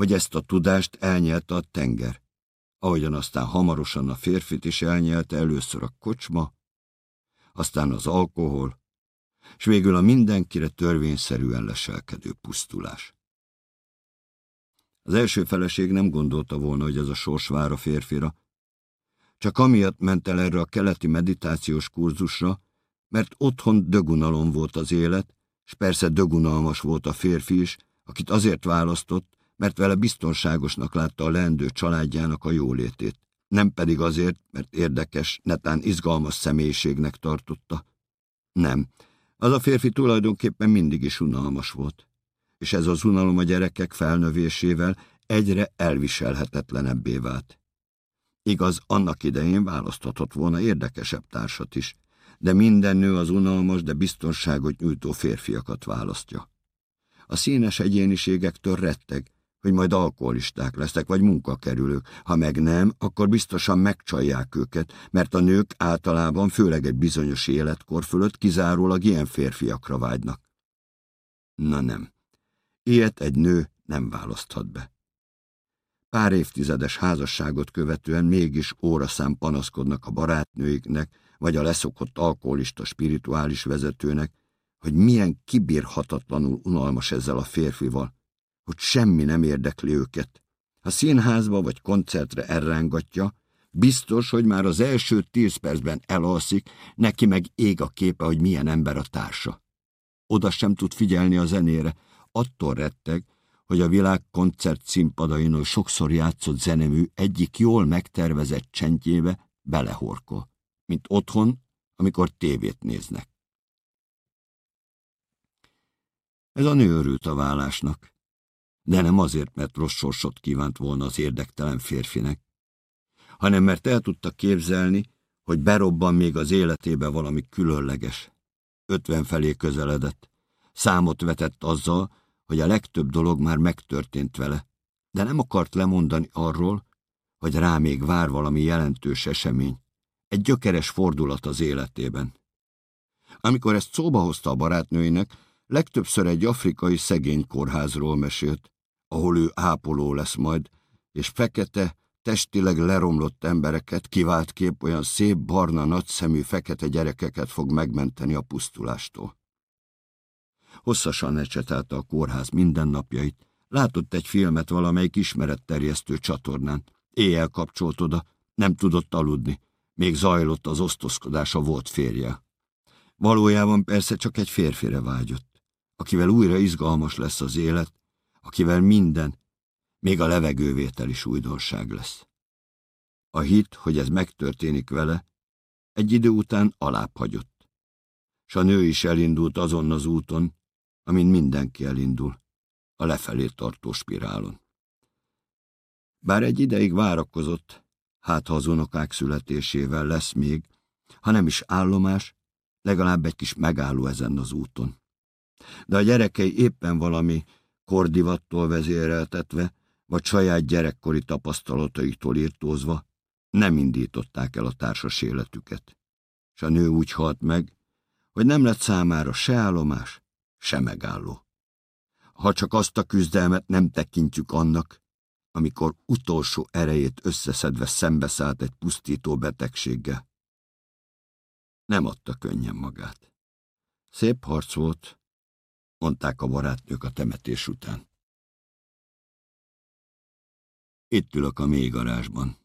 hogy ezt a tudást elnyelte a tenger, ahogyan aztán hamarosan a férfit is elnyelte először a kocsma, aztán az alkohol, és végül a mindenkire törvényszerűen leselkedő pusztulás. Az első feleség nem gondolta volna, hogy ez a sors vár a férfira, csak amiatt ment el erre a keleti meditációs kurzusra, mert otthon dögunalom volt az élet, és persze dögunalmas volt a férfi is, akit azért választott, mert vele biztonságosnak látta a leendő családjának a jólétét, nem pedig azért, mert érdekes, netán izgalmas személyiségnek tartotta. Nem, az a férfi tulajdonképpen mindig is unalmas volt, és ez az unalom a gyerekek felnövésével egyre elviselhetetlenebbé vált. Igaz, annak idején választhatott volna érdekesebb társat is, de minden nő az unalmas, de biztonságot nyújtó férfiakat választja. A színes egyéniségektől retteg, hogy majd alkoholisták lesznek, vagy munkakerülők. Ha meg nem, akkor biztosan megcsalják őket, mert a nők általában, főleg egy bizonyos életkor fölött kizárólag ilyen férfiakra vágynak. Na nem, ilyet egy nő nem választhat be. Pár évtizedes házasságot követően mégis óraszám panaszkodnak a barátnőiknek, vagy a leszokott alkoholista spirituális vezetőnek, hogy milyen kibírhatatlanul unalmas ezzel a férfival, hogy semmi nem érdekli őket. Ha színházba vagy koncertre elrángatja, biztos, hogy már az első tíz percben elalszik, neki meg ég a képe, hogy milyen ember a társa. Oda sem tud figyelni a zenére, attól retteg, hogy a világ koncert színpadain sokszor játszott zenemű egyik jól megtervezett csendjébe belehorkol, mint otthon, amikor tévét néznek. Ez a nő örült a vállásnak de nem azért, mert rossz sorsot kívánt volna az érdektelen férfinek, hanem mert el tudta képzelni, hogy berobban még az életébe valami különleges. Ötven felé közeledett. Számot vetett azzal, hogy a legtöbb dolog már megtörtént vele, de nem akart lemondani arról, hogy rá még vár valami jelentős esemény, egy gyökeres fordulat az életében. Amikor ezt szóba hozta a barátnőinek, legtöbbször egy afrikai szegény kórházról mesélt, ahol ő ápoló lesz majd, és fekete, testileg leromlott embereket, kivált kép olyan szép, barna, nagyszemű, fekete gyerekeket fog megmenteni a pusztulástól. Hosszasan ecsetelte a kórház mindennapjait, látott egy filmet valamelyik ismeretterjesztő csatornán, éjjel kapcsolt oda, nem tudott aludni, még zajlott az osztozkodás a volt férje. Valójában persze csak egy férfire vágyott, akivel újra izgalmas lesz az élet, akivel minden, még a levegővétel is újdonság lesz. A hit, hogy ez megtörténik vele, egy idő után alább hagyott. S a nő is elindult azon az úton, amin mindenki elindul, a lefelé tartó spirálon. Bár egy ideig várakozott, hát ha az unokák születésével lesz még, ha nem is állomás, legalább egy kis megálló ezen az úton. De a gyerekei éppen valami kordivattól vezéreltetve, vagy saját gyerekkori tapasztalataiktól írtózva nem indították el a társas életüket. És a nő úgy halt meg, hogy nem lett számára se állomás, se megálló. Ha csak azt a küzdelmet nem tekintjük annak, amikor utolsó erejét összeszedve szembeszállt egy pusztító betegséggel. Nem adta könnyen magát. Szép harc volt, mondták a barátnők a temetés után. Itt ülök a mély garázsban.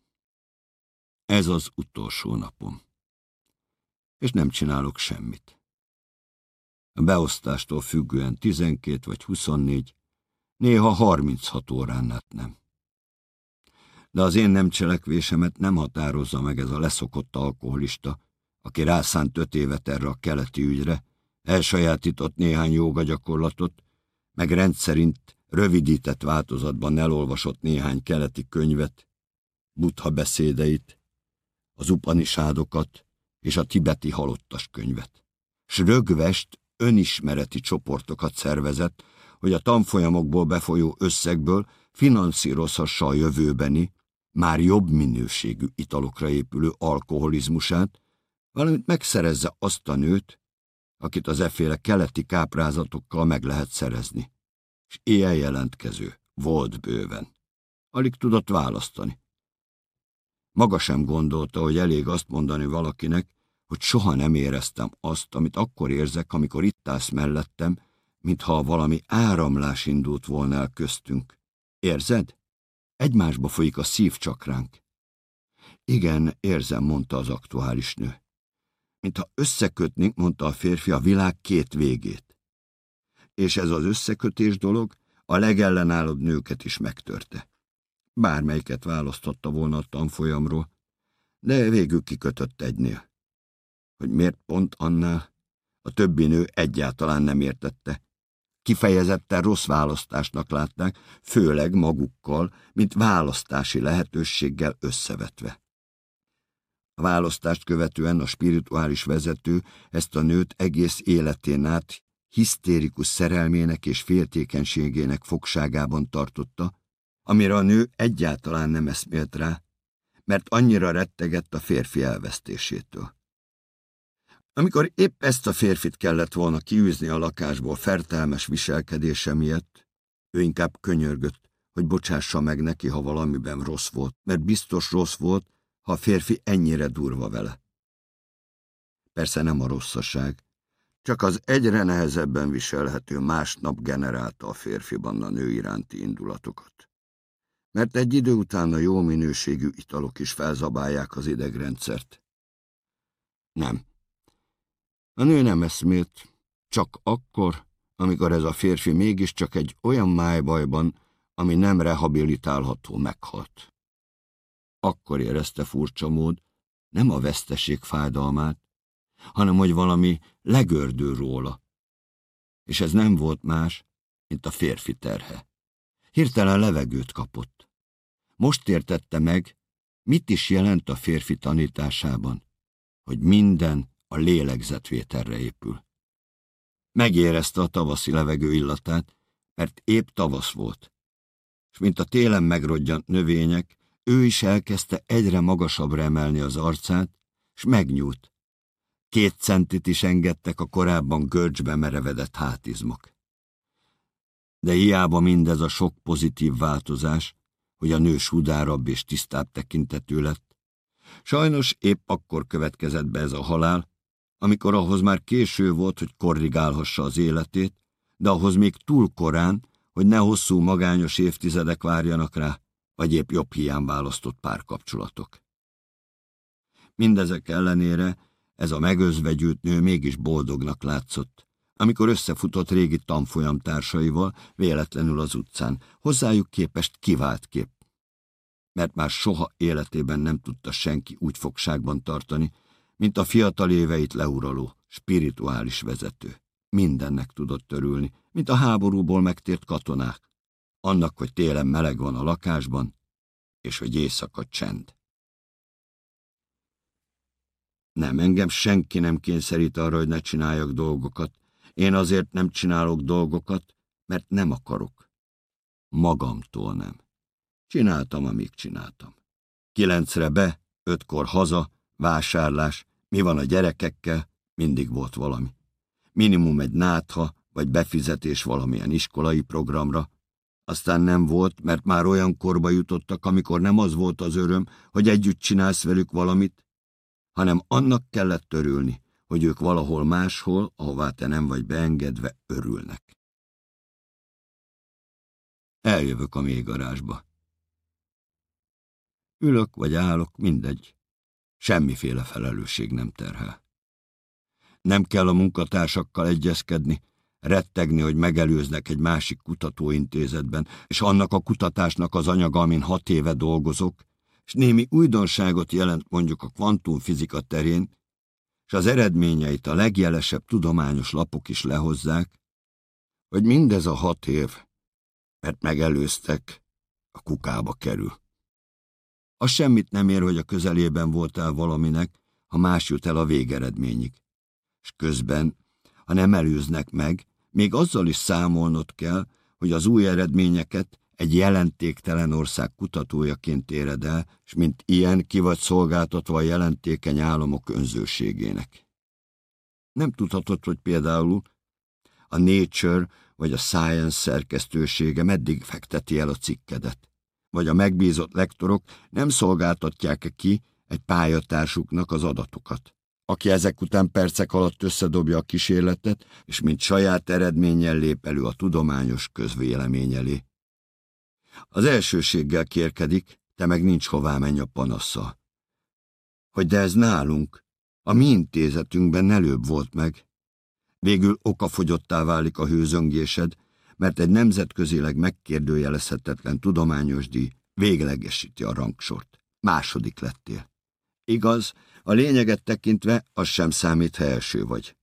Ez az utolsó napom. És nem csinálok semmit. A beosztástól függően 12 vagy 24, néha 36 órán át nem. De az én nem cselekvésemet nem határozza meg ez a leszokott alkoholista, aki rászánt öt évet erre a keleti ügyre, elsajátított néhány joga gyakorlatot, meg rendszerint rövidített változatban elolvasott néhány keleti könyvet, buddha beszédeit, az upanisádokat és a tibeti halottas könyvet. S rögvest önismereti csoportokat szervezett, hogy a tanfolyamokból befolyó összegből finanszírozhassa a jövőbeni, már jobb minőségű italokra épülő alkoholizmusát, valamint megszerezze azt a nőt, akit az efféle keleti káprázatokkal meg lehet szerezni. És ilyen jelentkező volt bőven. Alig tudott választani. Maga sem gondolta, hogy elég azt mondani valakinek, hogy soha nem éreztem azt, amit akkor érzek, amikor itt állsz mellettem, mintha valami áramlás indult volna el köztünk. Érzed? Egymásba folyik a szívcsakránk. Igen, érzem, mondta az aktuális nő. Mintha összekötnénk, mondta a férfi a világ két végét. És ez az összekötés dolog a legellenállóbb nőket is megtörte. Bármelyiket választotta volna a tanfolyamról, de végül kikötött egynél. Hogy miért pont annál, a többi nő egyáltalán nem értette. Kifejezetten rossz választásnak látták, főleg magukkal, mint választási lehetőséggel összevetve. A választást követően a spirituális vezető ezt a nőt egész életén át hisztérikus szerelmének és féltékenységének fogságában tartotta, amire a nő egyáltalán nem eszmélt rá, mert annyira rettegett a férfi elvesztésétől. Amikor épp ezt a férfit kellett volna kiűzni a lakásból fertelmes viselkedése miatt, ő inkább könyörgött, hogy bocsássa meg neki, ha valamiben rossz volt, mert biztos rossz volt, ha a férfi ennyire durva vele. Persze nem a rosszaság, csak az egyre nehezebben viselhető másnap generálta a férfiban a nő iránti indulatokat. Mert egy idő után a jó minőségű italok is felzabálják az idegrendszert. Nem. A nő nem eszmélt, csak akkor, amikor ez a férfi mégiscsak egy olyan májbajban, ami nem rehabilitálható, meghalt. Akkor érezte furcsa mód, nem a veszteség fájdalmát, hanem hogy valami legördül róla. És ez nem volt más, mint a férfi terhe. Hirtelen levegőt kapott. Most értette meg, mit is jelent a férfi tanításában, hogy minden a lélegzetvételre épül. Megérezte a tavaszi levegő illatát, mert épp tavasz volt. És mint a télen megrodjant növények, ő is elkezdte egyre magasabbra emelni az arcát, és megnyúlt. Két centit is engedtek a korábban görcsbe merevedett hátizmok. De hiába mindez a sok pozitív változás, hogy a nő sudárabb és tisztább tekintetű lett. Sajnos épp akkor következett be ez a halál, amikor ahhoz már késő volt, hogy korrigálhassa az életét, de ahhoz még túl korán, hogy ne hosszú magányos évtizedek várjanak rá, vagy épp jobb hiány választott párkapcsolatok. Mindezek ellenére ez a megözvegyült nő mégis boldognak látszott, amikor összefutott régi tanfolyam társaival véletlenül az utcán, hozzájuk képest kivált kép. Mert már soha életében nem tudta senki úgy fogságban tartani, mint a fiatal éveit leuraló, spirituális vezető. Mindennek tudott törülni, mint a háborúból megtért katonák. Annak, hogy télen meleg van a lakásban, és hogy éjszaka csend. Nem, engem senki nem kényszerít arra, hogy ne csináljak dolgokat. Én azért nem csinálok dolgokat, mert nem akarok. Magamtól nem. Csináltam, amíg csináltam. Kilencre be, ötkor haza, vásárlás, mi van a gyerekekkel, mindig volt valami. Minimum egy nátha, vagy befizetés valamilyen iskolai programra. Aztán nem volt, mert már olyan korba jutottak, amikor nem az volt az öröm, hogy együtt csinálsz velük valamit, hanem annak kellett törülni, hogy ők valahol máshol, ahová te nem vagy beengedve, örülnek. Eljövök a mélygarázsba. Ülök vagy állok, mindegy. Semmiféle felelősség nem terhel. Nem kell a munkatársakkal egyezkedni, rettegni, hogy megelőznek egy másik kutatóintézetben, és annak a kutatásnak az anyaga, amin hat éve dolgozok, és némi újdonságot jelent mondjuk a kvantumfizika terén, és az eredményeit a legjelesebb tudományos lapok is lehozzák, hogy mindez a hat év, mert megelőztek, a kukába kerül. Az semmit nem ér, hogy a közelében voltál valaminek, ha más jut el a végeredményig. És közben, ha nem előznek meg, még azzal is számolnod kell, hogy az új eredményeket egy jelentéktelen ország kutatójaként éred el, és mint ilyen ki vagy szolgáltatva a jelentékeny államok önzőségének. Nem tudhatod, hogy például a Nature vagy a Science szerkesztősége meddig fekteti el a cikkedet vagy a megbízott lektorok nem szolgáltatják -e ki egy pályatársuknak az adatokat, aki ezek után percek alatt összedobja a kísérletet, és mint saját eredménnyel lép elő a tudományos közvélemény elé. Az elsőséggel kérkedik, te meg nincs hová menj a panaszsal. Hogy de ez nálunk, a mi intézetünkben előbb volt meg. Végül okafogyottá válik a hőzöngésed, mert egy nemzetközileg megkérdőjelezhetetlen tudományos díj véglegesíti a rangsort. Második lettél. Igaz, a lényeget tekintve az sem számít, ha első vagy.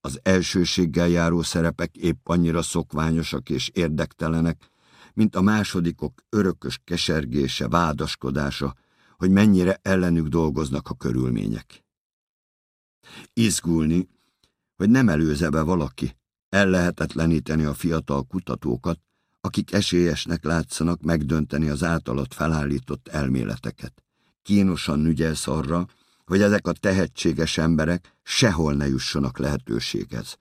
Az elsőséggel járó szerepek épp annyira szokványosak és érdektelenek, mint a másodikok örökös kesergése, vádaskodása, hogy mennyire ellenük dolgoznak a körülmények. Izgulni, hogy nem előze be valaki, ellehetetleníteni a fiatal kutatókat, akik esélyesnek látszanak megdönteni az általat felállított elméleteket. Kínosan ügyelsz arra, hogy ezek a tehetséges emberek sehol ne jussanak lehetőséghez.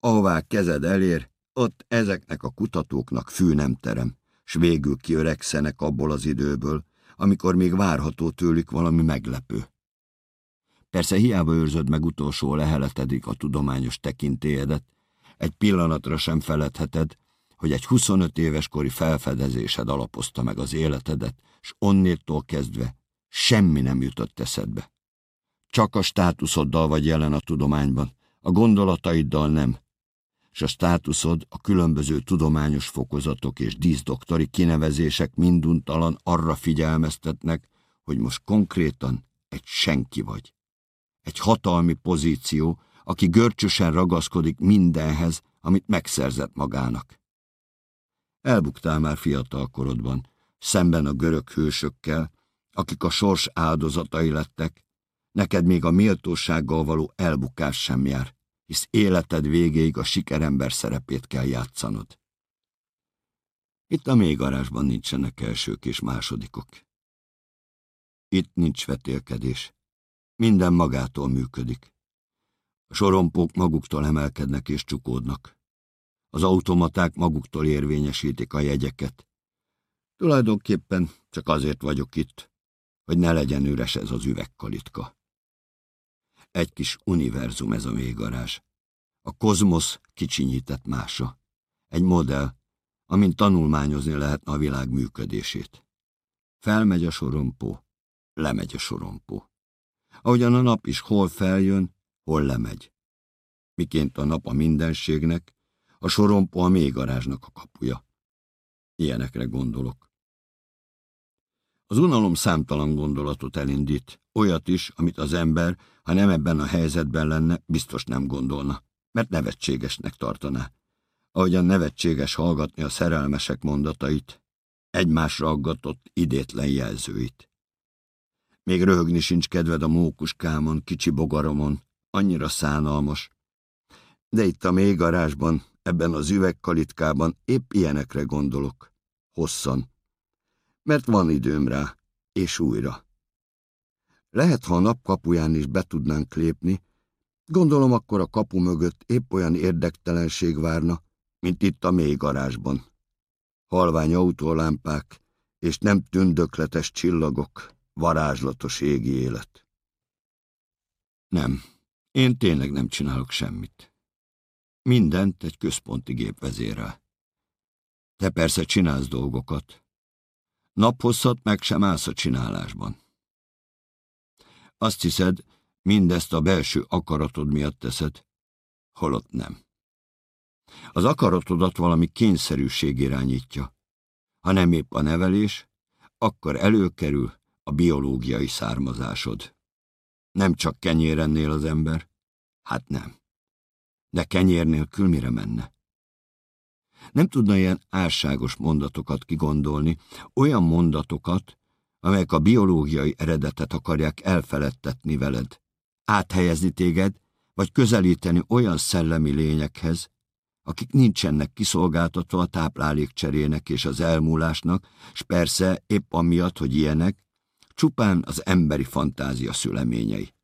Ahová kezed elér, ott ezeknek a kutatóknak fű nem terem, s végül kiöregszenek abból az időből, amikor még várható tőlük valami meglepő. Persze hiába őrzöd meg utolsó leheletedig a tudományos tekintélyedet, egy pillanatra sem feledheted, hogy egy 25 éves kori felfedezésed alapozta meg az életedet, s onnétól kezdve semmi nem jutott eszedbe. Csak a státuszoddal vagy jelen a tudományban, a gondolataiddal nem, és a státuszod a különböző tudományos fokozatok és díszdoktori kinevezések minduntalan arra figyelmeztetnek, hogy most konkrétan egy senki vagy. Egy hatalmi pozíció, aki görcsösen ragaszkodik mindenhez, amit megszerzett magának. Elbuktál már fiatal korodban, szemben a görög hősökkel, akik a sors áldozatai lettek, neked még a méltósággal való elbukás sem jár, hisz életed végéig a sikerember szerepét kell játszanod. Itt a mélygarázsban nincsenek elsők és másodikok. Itt nincs vetélkedés. Minden magától működik. A sorompók maguktól emelkednek és csukódnak. Az automaták maguktól érvényesítik a jegyeket. Tulajdonképpen csak azért vagyok itt, hogy ne legyen üres ez az üvegkalitka. Egy kis univerzum ez a mélygarázs. A kozmosz kicsinyített mása. Egy modell, amint tanulmányozni lehetne a világ működését. Felmegy a sorompó, lemegy a sorompó. Ahogyan a nap is hol feljön, hol lemegy. Miként a nap a mindenségnek, a sorompó a mélygarázsnak a kapuja. Ilyenekre gondolok. Az unalom számtalan gondolatot elindít, olyat is, amit az ember, ha nem ebben a helyzetben lenne, biztos nem gondolna, mert nevetségesnek tartaná. Ahogyan nevetséges hallgatni a szerelmesek mondatait, egymásra aggatott idétlen jelzőit. Még röhögni sincs kedved a mókuskámon, kicsi bogaromon, annyira szánalmas. De itt a mélygarázsban, ebben az üvegkalitkában épp ilyenekre gondolok, hosszan. Mert van időm rá, és újra. Lehet, ha a napkapuján is be tudnánk lépni, gondolom akkor a kapu mögött épp olyan érdektelenség várna, mint itt a mélygarázsban. Halvány autólámpák és nem tündökletes csillagok, varázslatos égi élet. Nem, én tényleg nem csinálok semmit. Mindent egy központi gép vezérel. Te persze csinálsz dolgokat. Naphosszat meg sem állsz a csinálásban. Azt hiszed, mindezt a belső akaratod miatt teszed, holott nem. Az akaratodat valami kényszerűség irányítja. Ha nem épp a nevelés, akkor előkerül a biológiai származásod. Nem csak kenyérennél az ember? Hát nem. De kenyér nélkül mire menne? Nem tudna ilyen álságos mondatokat kigondolni, olyan mondatokat, amelyek a biológiai eredetet akarják elfeledtetni veled, áthelyezni téged, vagy közelíteni olyan szellemi lényekhez, akik nincsenek kiszolgáltatva a táplálékcserének és az elmúlásnak, s persze épp amiatt, hogy ilyenek, csupán az emberi fantázia szüleményei.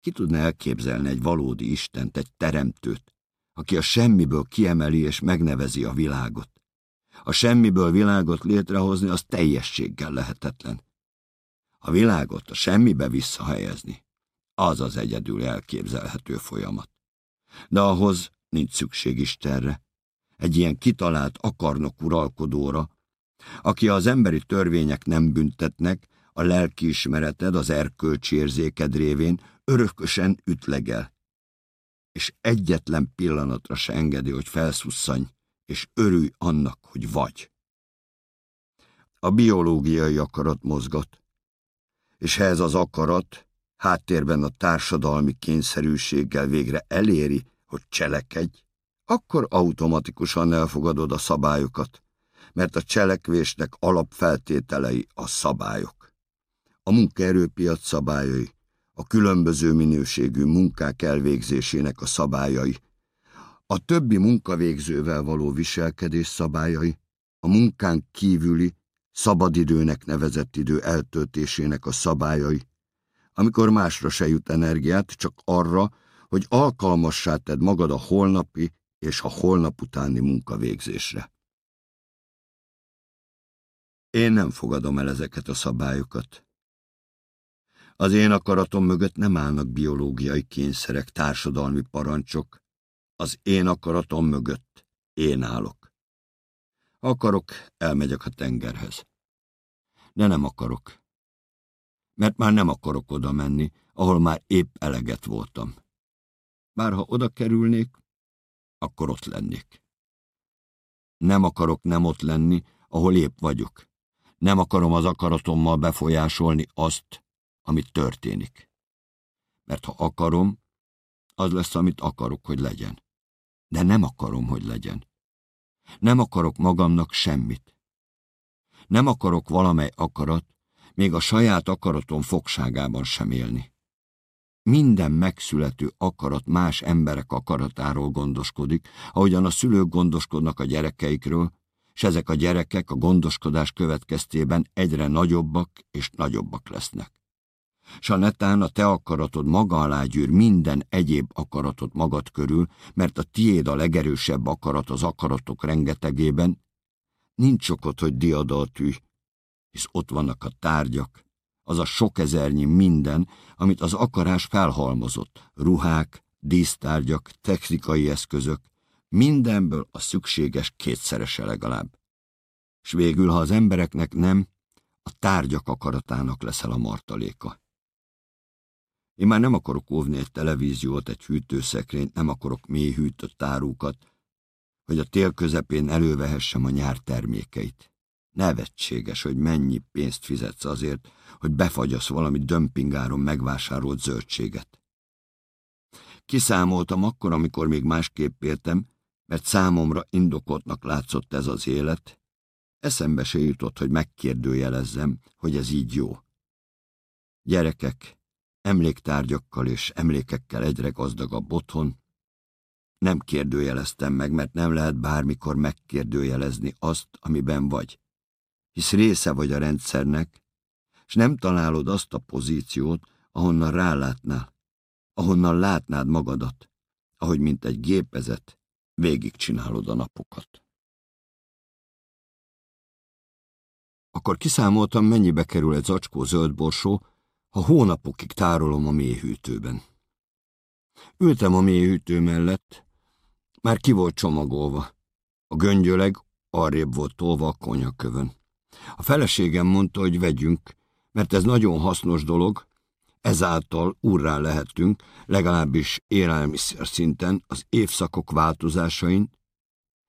Ki tudna elképzelni egy valódi Istent, egy teremtőt, aki a semmiből kiemeli és megnevezi a világot? A semmiből világot létrehozni az teljességgel lehetetlen. A világot a semmibe visszahelyezni, az az egyedül elképzelhető folyamat. De ahhoz nincs szükség Istenre, egy ilyen kitalált akarnok uralkodóra, aki az emberi törvények nem büntetnek, a lelkiismereted, az erkölcsi érzéked révén örökösen ütlegel, és egyetlen pillanatra se engedi, hogy felszusszanj, és örülj annak, hogy vagy. A biológiai akarat mozgat, és ha ez az akarat háttérben a társadalmi kényszerűséggel végre eléri, hogy cselekedj, akkor automatikusan elfogadod a szabályokat, mert a cselekvésnek alapfeltételei a szabályok. A munkaerőpiac szabályai, a különböző minőségű munkák elvégzésének a szabályai, a többi munkavégzővel való viselkedés szabályai, a munkán kívüli, szabadidőnek nevezett idő eltöltésének a szabályai, amikor másra se jut energiát, csak arra, hogy alkalmassá tedd magad a holnapi és a holnap utáni munkavégzésre. Én nem fogadom el ezeket a szabályokat. Az én akaratom mögött nem állnak biológiai kényszerek, társadalmi parancsok. Az én akaratom mögött én állok. Akarok, elmegyek a tengerhez. De nem akarok. Mert már nem akarok oda menni, ahol már épp eleget voltam. Bár ha oda kerülnék, akkor ott lennék. Nem akarok nem ott lenni, ahol épp vagyok. Nem akarom az akaratommal befolyásolni azt, amit történik. Mert ha akarom, az lesz, amit akarok, hogy legyen. De nem akarom, hogy legyen. Nem akarok magamnak semmit. Nem akarok valamely akarat, még a saját akaratom fogságában sem élni. Minden megszülető akarat más emberek akaratáról gondoskodik, ahogyan a szülők gondoskodnak a gyerekeikről, s ezek a gyerekek a gondoskodás következtében egyre nagyobbak és nagyobbak lesznek. S a netán a te akaratod maga alá gyűr minden egyéb akaratot magad körül, mert a tiéd a legerősebb akarat az akaratok rengetegében, nincs okot, hogy diada a tű, hisz ott vannak a tárgyak, az a sok ezernyi minden, amit az akarás felhalmozott, ruhák, dísztárgyak, technikai eszközök, mindenből a szükséges kétszerese legalább. S végül, ha az embereknek nem, a tárgyak akaratának leszel a martaléka. Én már nem akarok óvni egy televíziót, egy hűtőszekrényt, nem akarok mély hűtött árukat, hogy a tél közepén elővehessem a nyár termékeit. Nevetséges, hogy mennyi pénzt fizetsz azért, hogy befagyasz valami dömpingáron megvásárolt zöldséget. Kiszámoltam akkor, amikor még másképp értem, mert számomra indokoltnak látszott ez az élet, eszembe se jutott, hogy megkérdőjelezzem, hogy ez így jó. Gyerekek, emléktárgyakkal és emlékekkel egyre gazdagabb otthon, nem kérdőjeleztem meg, mert nem lehet bármikor megkérdőjelezni azt, amiben vagy. Hisz része vagy a rendszernek, és nem találod azt a pozíciót, ahonnan rálátnál, ahonnan látnád magadat, ahogy mint egy gépezet, végigcsinálod a napokat. Akkor kiszámoltam, mennyibe kerül egy zacskó zöldborsó, ha hónapokig tárolom a mélyhűtőben. Ültem a mélyhűtő mellett, már ki volt csomagolva. A göngyöleg arrébb volt tolva a konyakövön. A feleségem mondta, hogy vegyünk, mert ez nagyon hasznos dolog, ezáltal úrrá lehetünk, legalábbis élelmiszer szinten, az évszakok változásain,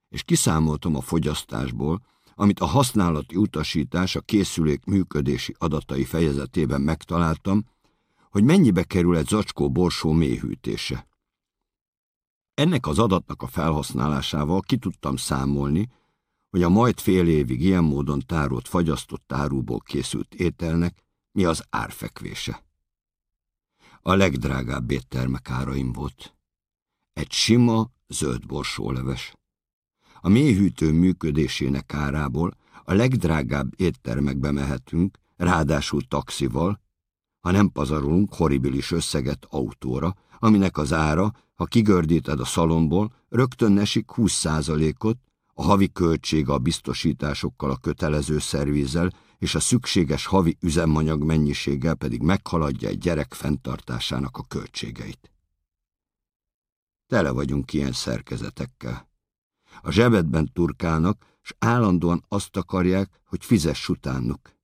és kiszámoltam a fogyasztásból, amit a használati utasítás a készülék működési adatai fejezetében megtaláltam, hogy mennyibe kerül egy zacskó borsó mélyhűtése. Ennek az adatnak a felhasználásával ki tudtam számolni, hogy a majd fél évig ilyen módon tárolt fagyasztott áruból készült ételnek mi az árfekvése. A legdrágább éttermek áraim volt. Egy sima, zöld borsóleves. A mélyhűtő működésének árából a legdrágább éttermekbe mehetünk, ráadásul taxival, ha nem pazarolunk horribilis összeget autóra, aminek az ára, ha kigördíted a szalomból, rögtön esik 20%-ot, a havi költsége a biztosításokkal, a kötelező szervízzel és a szükséges havi üzemanyag mennyiséggel pedig meghaladja egy gyerek fenntartásának a költségeit. Tele vagyunk ilyen szerkezetekkel. A zsebedben turkálnak, és állandóan azt akarják, hogy fizess utánuk.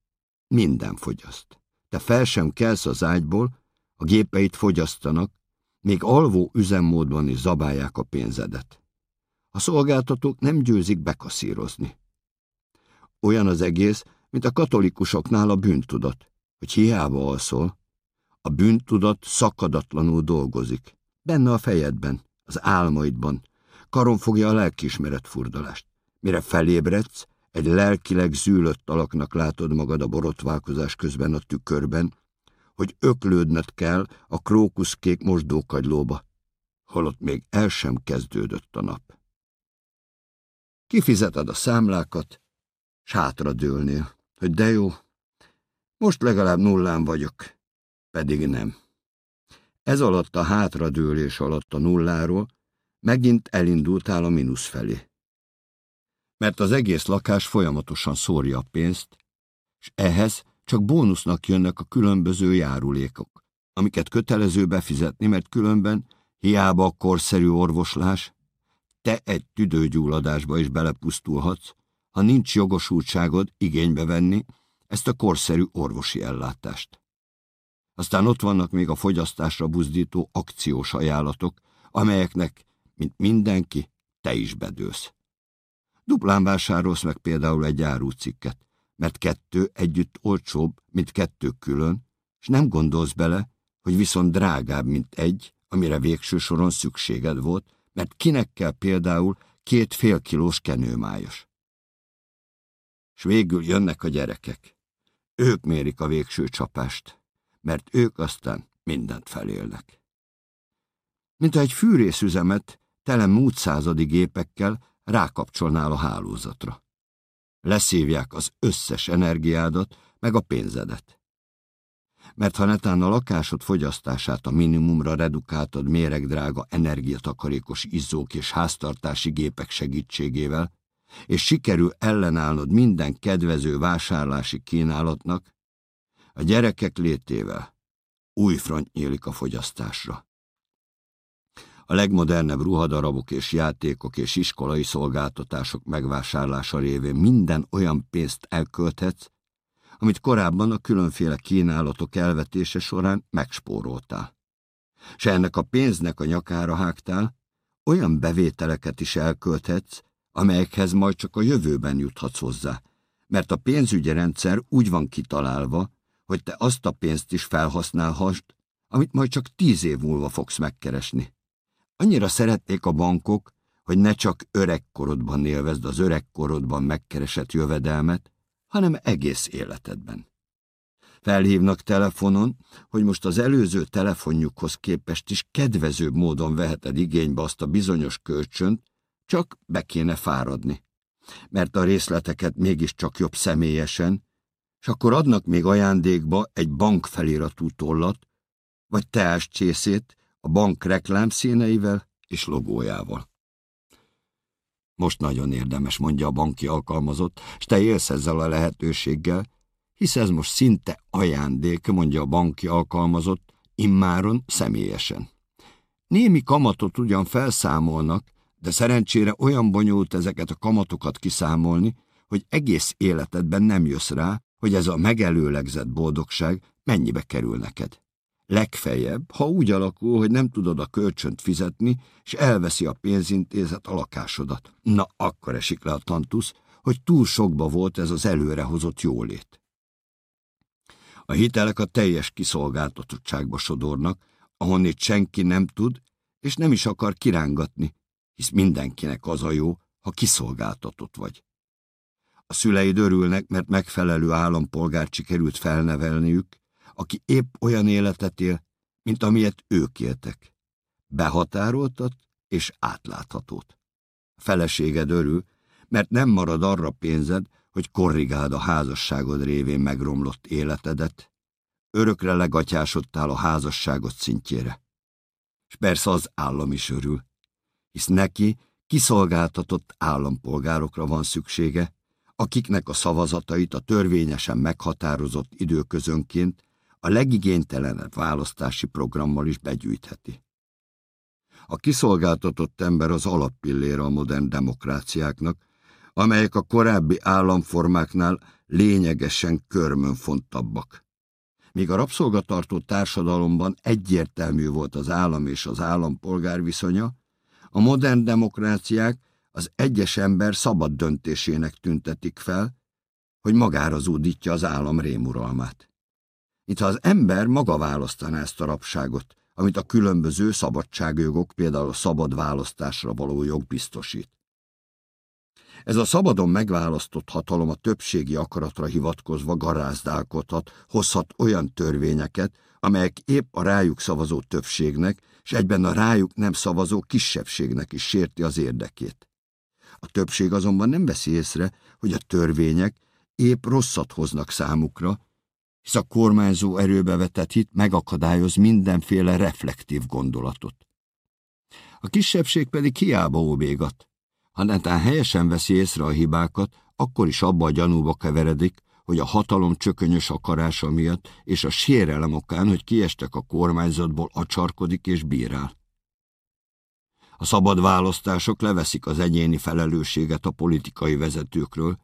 Minden fogyaszt. Te fel sem kelsz az ágyból, a gépeit fogyasztanak, még alvó üzemmódban is zabálják a pénzedet. A szolgáltatók nem győzik bekaszírozni. Olyan az egész, mint a katolikusoknál a bűntudat, hogy hiába alszol, a bűntudat szakadatlanul dolgozik. Benne a fejedben, az álmaidban, karon fogja a lelkiismeret furdalást. Mire felébredsz, egy lelkileg zűlött alaknak látod magad a borotválkozás közben a tükörben, hogy öklődned kell a krókuszkék mosdókagylóba, holott még el sem kezdődött a nap. Kifizeted a számlákat, sátra dőlnél, hogy de jó, most legalább nullán vagyok, pedig nem. Ez alatt a hátradőlés alatt a nulláról megint elindultál a mínusz felé. Mert az egész lakás folyamatosan szórja a pénzt, és ehhez csak bónusznak jönnek a különböző járulékok, amiket kötelező befizetni, mert különben hiába a korszerű orvoslás, te egy tüdőgyulladásba is belepusztulhatsz, ha nincs jogosultságod igénybe venni ezt a korszerű orvosi ellátást. Aztán ott vannak még a fogyasztásra buzdító akciós ajánlatok, amelyeknek, mint mindenki, te is bedősz. Duplán vásárolsz meg például egy árucikket, mert kettő együtt olcsóbb, mint kettő külön, és nem gondolsz bele, hogy viszont drágább, mint egy, amire végső soron szükséged volt, mert kinek kell például két fél kilós kenőmájas. És végül jönnek a gyerekek. Ők mérik a végső csapást, mert ők aztán mindent felélnek. Mint egy fűrészüzemet tele múlt századi gépekkel rákapcsolnál a hálózatra. leszívják az összes energiádat, meg a pénzedet. Mert ha netán a lakásod fogyasztását a minimumra redukáltad méregdrága energiatakarékos izzók és háztartási gépek segítségével, és sikerül ellenállnod minden kedvező vásárlási kínálatnak, a gyerekek létével új front nyílik a fogyasztásra. A legmodernebb ruhadarabok és játékok és iskolai szolgáltatások megvásárlása révén minden olyan pénzt elkölthetsz, amit korábban a különféle kínálatok elvetése során megspóroltál. S ennek a pénznek a nyakára hágtál, olyan bevételeket is elkölthetsz, amelyekhez majd csak a jövőben juthatsz hozzá, mert a pénzügyi rendszer úgy van kitalálva, hogy te azt a pénzt is felhasználhassd, amit majd csak tíz év múlva fogsz megkeresni. Annyira szerették a bankok, hogy ne csak öregkorodban élvezd az öregkorodban megkeresett jövedelmet, hanem egész életedben. Felhívnak telefonon, hogy most az előző telefonjukhoz képest is kedvezőbb módon veheted igénybe azt a bizonyos kölcsönt, csak be kéne fáradni. Mert a részleteket mégiscsak jobb személyesen, és akkor adnak még ajándékba egy bank feliratú tollat, vagy teáscsészét a bank reklámszíneivel és logójával. Most nagyon érdemes, mondja a banki alkalmazott, és te élsz ezzel a lehetőséggel, hisz ez most szinte ajándék, mondja a banki alkalmazott, immáron személyesen. Némi kamatot ugyan felszámolnak, de szerencsére olyan bonyolult ezeket a kamatokat kiszámolni, hogy egész életedben nem jössz rá, hogy ez a megelőlegzett boldogság mennyibe kerül neked. Legfeljebb, ha úgy alakul, hogy nem tudod a kölcsönt fizetni, és elveszi a pénzintézet a lakásodat. Na, akkor esik le a tantusz, hogy túl sokba volt ez az előrehozott jólét. A hitelek a teljes kiszolgáltatottságba sodornak, ahonnét senki nem tud, és nem is akar kirángatni, hisz mindenkinek az a jó, ha kiszolgáltatott vagy. A szüleid örülnek, mert megfelelő állampolgárt sikerült felnevelniük, aki épp olyan életet él, mint amilyet ők éltek. Behatároltat és átláthatót. A feleséged örül, mert nem marad arra pénzed, hogy korrigáld a házasságod révén megromlott életedet, örökre legatyásodtál a házasságod szintjére. És persze az állam is örül, hisz neki kiszolgáltatott állampolgárokra van szüksége, akiknek a szavazatait a törvényesen meghatározott időközönként a legigénytelenebb választási programmal is begyűjtheti. A kiszolgáltatott ember az alappillére a modern demokráciáknak, amelyek a korábbi államformáknál lényegesen körmön fontabbak. Míg a rabszolgatartó társadalomban egyértelmű volt az állam és az állampolgár viszonya, a modern demokráciák az egyes ember szabad döntésének tüntetik fel, hogy magára zúdítja az állam rémuralmát mintha az ember maga választaná ezt a rabságot, amit a különböző szabadságjogok, például a szabad választásra való jog biztosít. Ez a szabadon megválasztott hatalom a többségi akaratra hivatkozva garázdálkodhat, hozhat olyan törvényeket, amelyek épp a rájuk szavazó többségnek, és egyben a rájuk nem szavazó kisebbségnek is sérti az érdekét. A többség azonban nem veszi észre, hogy a törvények épp rosszat hoznak számukra, hisz a kormányzó erőbe vetett hit megakadályoz mindenféle reflektív gondolatot. A kisebbség pedig hiába óbégat. Ha netán helyesen veszi észre a hibákat, akkor is abba a gyanúba keveredik, hogy a hatalom csökönyös akarása miatt és a sérelem okán, hogy kiestek a kormányzatból, acsarkodik és bírál. A szabad választások leveszik az egyéni felelősséget a politikai vezetőkről,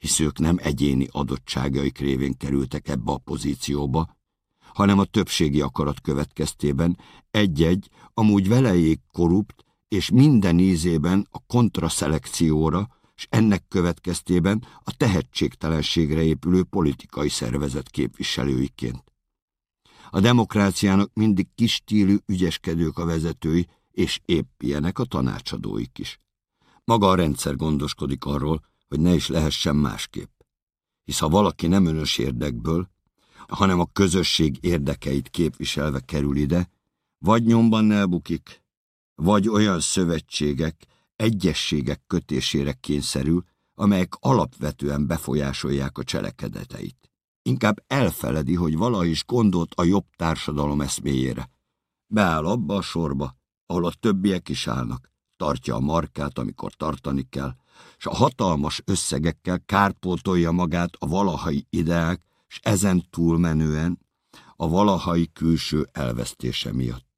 hisz ők nem egyéni adottságaik révén kerültek ebbe a pozícióba, hanem a többségi akarat következtében egy-egy, amúgy velejék korrupt és minden ízében a kontraszelekcióra, és ennek következtében a tehetségtelenségre épülő politikai szervezet képviselőiként. A demokráciának mindig kis stílű ügyeskedők a vezetői, és épp ilyenek a tanácsadóik is. Maga a rendszer gondoskodik arról, hogy ne is lehessen másképp. Hisz ha valaki nem önös érdekből, hanem a közösség érdekeit képviselve kerül ide, vagy nyomban elbukik, vagy olyan szövetségek, egyességek kötésére kényszerül, amelyek alapvetően befolyásolják a cselekedeteit. Inkább elfeledi, hogy vala is gondolt a jobb társadalom eszméjére. Beáll abba a sorba, ahol a többiek is állnak, tartja a markát, amikor tartani kell, és a hatalmas összegekkel kárpótolja magát a valahai ideák, és ezen túlmenően a valahai külső elvesztése miatt.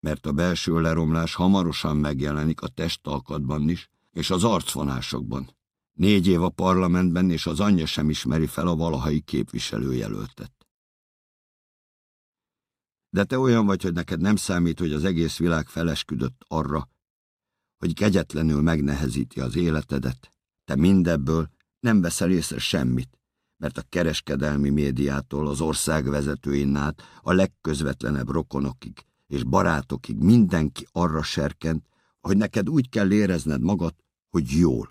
Mert a belső leromlás hamarosan megjelenik a testalkatban is, és az arcvonásokban. Négy év a parlamentben, és az anyja sem ismeri fel a valahai képviselőjelöltet. De te olyan vagy, hogy neked nem számít, hogy az egész világ felesküdött arra, hogy kegyetlenül megnehezíti az életedet. Te mindebből nem veszel észre semmit, mert a kereskedelmi médiától az ország vezetőin át a legközvetlenebb rokonokig és barátokig mindenki arra serkent, hogy neked úgy kell érezned magad, hogy jól.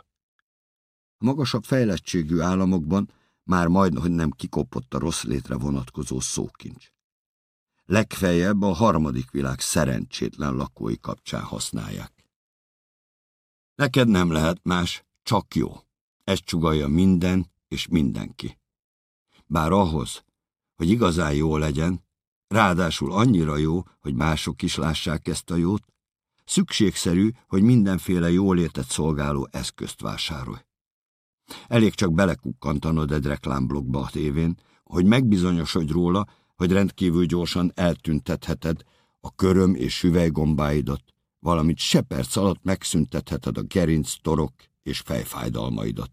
A magasabb fejlettségű államokban már majd, hogy nem kikopott a rossz létre vonatkozó szókincs. Legfeljebb a harmadik világ szerencsétlen lakói kapcsán használják. Neked nem lehet más, csak jó. Ezt csugalja minden és mindenki. Bár ahhoz, hogy igazán jó legyen, ráadásul annyira jó, hogy mások is lássák ezt a jót, szükségszerű, hogy mindenféle jólétet szolgáló eszközt vásárolj. Elég csak belekukkantanod egy reklámblogba a tévén, hogy megbizonyosodj róla, hogy rendkívül gyorsan eltüntetheted a köröm és süvelygombáidat, valamint se perc alatt megszüntetheted a gerinc, torok és fejfájdalmaidat.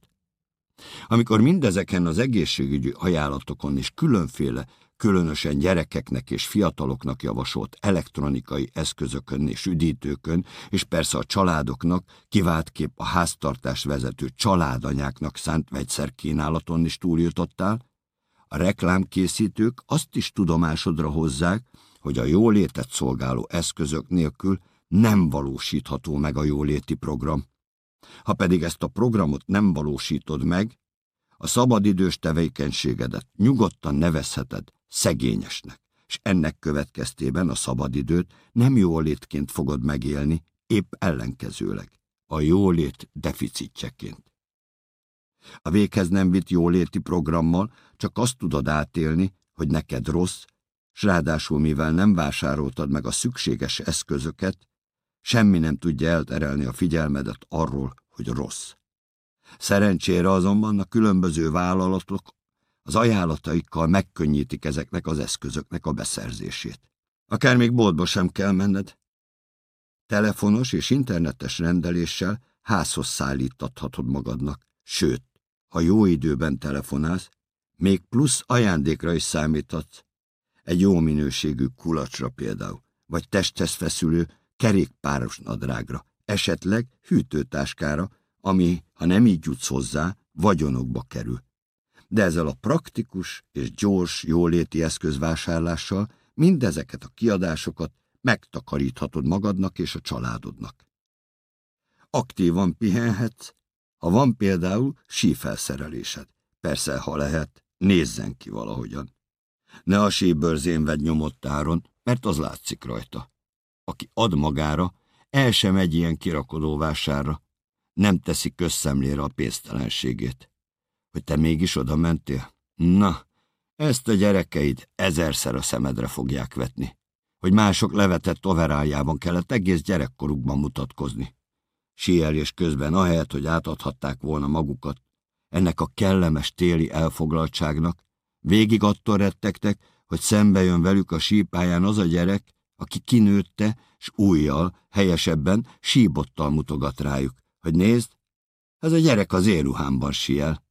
Amikor mindezeken az egészségügyi ajánlatokon és különféle, különösen gyerekeknek és fiataloknak javasolt elektronikai eszközökön és üdítőkön, és persze a családoknak, kiváltképp a háztartást vezető családanyáknak szánt vegyszerkínálaton is túljutottál, a reklámkészítők azt is tudomásodra hozzák, hogy a jólétet szolgáló eszközök nélkül nem valósítható meg a jóléti program. Ha pedig ezt a programot nem valósítod meg, a szabadidős tevékenységedet nyugodtan nevezheted szegényesnek, és ennek következtében a szabadidőt nem jólétként fogod megélni, épp ellenkezőleg, a jólét deficitjeként. A véghez nem vitt jóléti programmal csak azt tudod átélni, hogy neked rossz, s ráadásul mivel nem vásároltad meg a szükséges eszközöket, semmi nem tudja elterelni a figyelmedet arról, hogy rossz. Szerencsére azonban a különböző vállalatok az ajánlataikkal megkönnyítik ezeknek az eszközöknek a beszerzését. Akár még boltba sem kell menned. Telefonos és internetes rendeléssel házhoz szállítathatod magadnak, sőt, ha jó időben telefonálsz, még plusz ajándékra is számíthatsz. Egy jó minőségű kulacsra például, vagy testhez feszülő, kerékpáros nadrágra, esetleg hűtőtáskára, ami, ha nem így jutsz hozzá, vagyonokba kerül. De ezzel a praktikus és gyors jóléti eszközvásárlással mindezeket a kiadásokat megtakaríthatod magadnak és a családodnak. Aktívan pihenhetsz, ha van például sífelszerelésed. Persze, ha lehet, nézzen ki valahogyan. Ne a síbőrzén vedd nyomott áron, mert az látszik rajta. Aki ad magára, el sem egy ilyen kirakodó vásárra, nem teszi közszemlére a pénztelenségét. Hogy te mégis oda mentél? Na, ezt a gyerekeid ezerszer a szemedre fogják vetni. Hogy mások levetett overáljában kellett egész gyerekkorukban mutatkozni síelés közben, ahelyett, hogy átadhatták volna magukat ennek a kellemes téli elfoglaltságnak, végig attól rettegtek, hogy szembe jön velük a sípáján az a gyerek, aki kinőtte, s újjal, helyesebben síbottal mutogat rájuk, hogy nézd, ez a gyerek az éruhámban siel.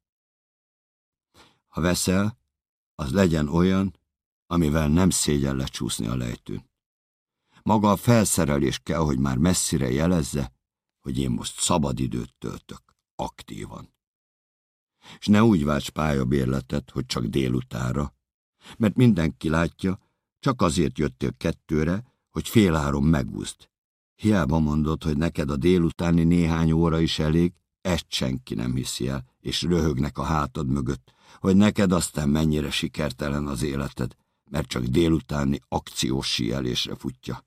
Ha veszel, az legyen olyan, amivel nem szégyen lecsúszni a lejtőn. Maga a felszerelés kell, hogy már messzire jelezze, hogy én most szabadidőt töltök, aktívan. És ne úgy válts pályabérletet, hogy csak délutára, mert mindenki látja, csak azért jöttél kettőre, hogy féláron megúszt. Hiába mondod, hogy neked a délutáni néhány óra is elég, ezt senki nem hiszi el, és röhögnek a hátad mögött, hogy neked aztán mennyire sikertelen az életed, mert csak délutáni akciós síelésre futja.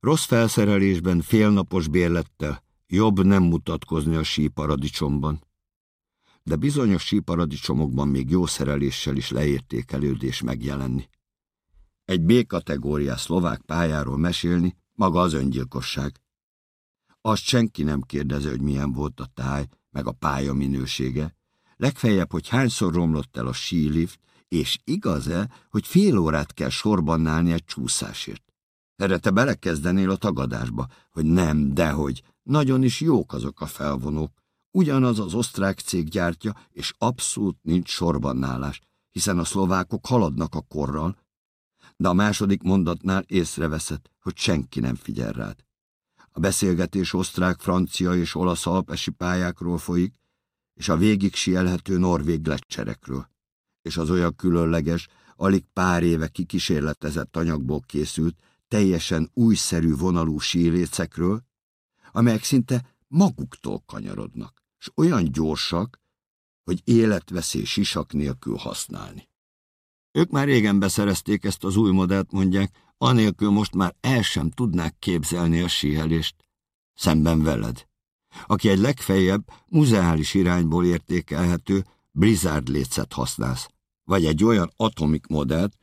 Rossz felszerelésben, félnapos bérlettel Jobb nem mutatkozni a síparadicsomban. De bizonyos síparadicsomokban még jó szereléssel is leértékelődés megjelenni. Egy B-kategóriás szlovák pályáról mesélni, maga az öngyilkosság. Azt senki nem kérdezi, hogy milyen volt a táj, meg a pálya minősége. Legfeljebb, hogy hányszor romlott el a sílift, és igaz-e, hogy fél órát kell sorban állni egy csúszásért. Erre te belekezdenél a tagadásba, hogy nem, dehogy, nagyon is jók azok a felvonók. Ugyanaz az osztrák cég gyártja, és abszolút nincs sorbannálás, hiszen a szlovákok haladnak a korral, de a második mondatnál észreveszed, hogy senki nem figyel rád. A beszélgetés osztrák, francia és olasz alpesi pályákról folyik, és a végig sielhető norvég lecserekről. És az olyan különleges, alig pár éve kikísérletezett anyagból készült, teljesen újszerű vonalú sílécekről, amelyek szinte maguktól kanyarodnak, és olyan gyorsak, hogy életveszély sisak nélkül használni. Ők már régen beszerezték ezt az új modellt, mondják, anélkül most már el sem tudnák képzelni a síhelést. Szemben veled, aki egy legfeljebb muzeális irányból értékelhető Blizzard lécet használsz, vagy egy olyan atomik modellt,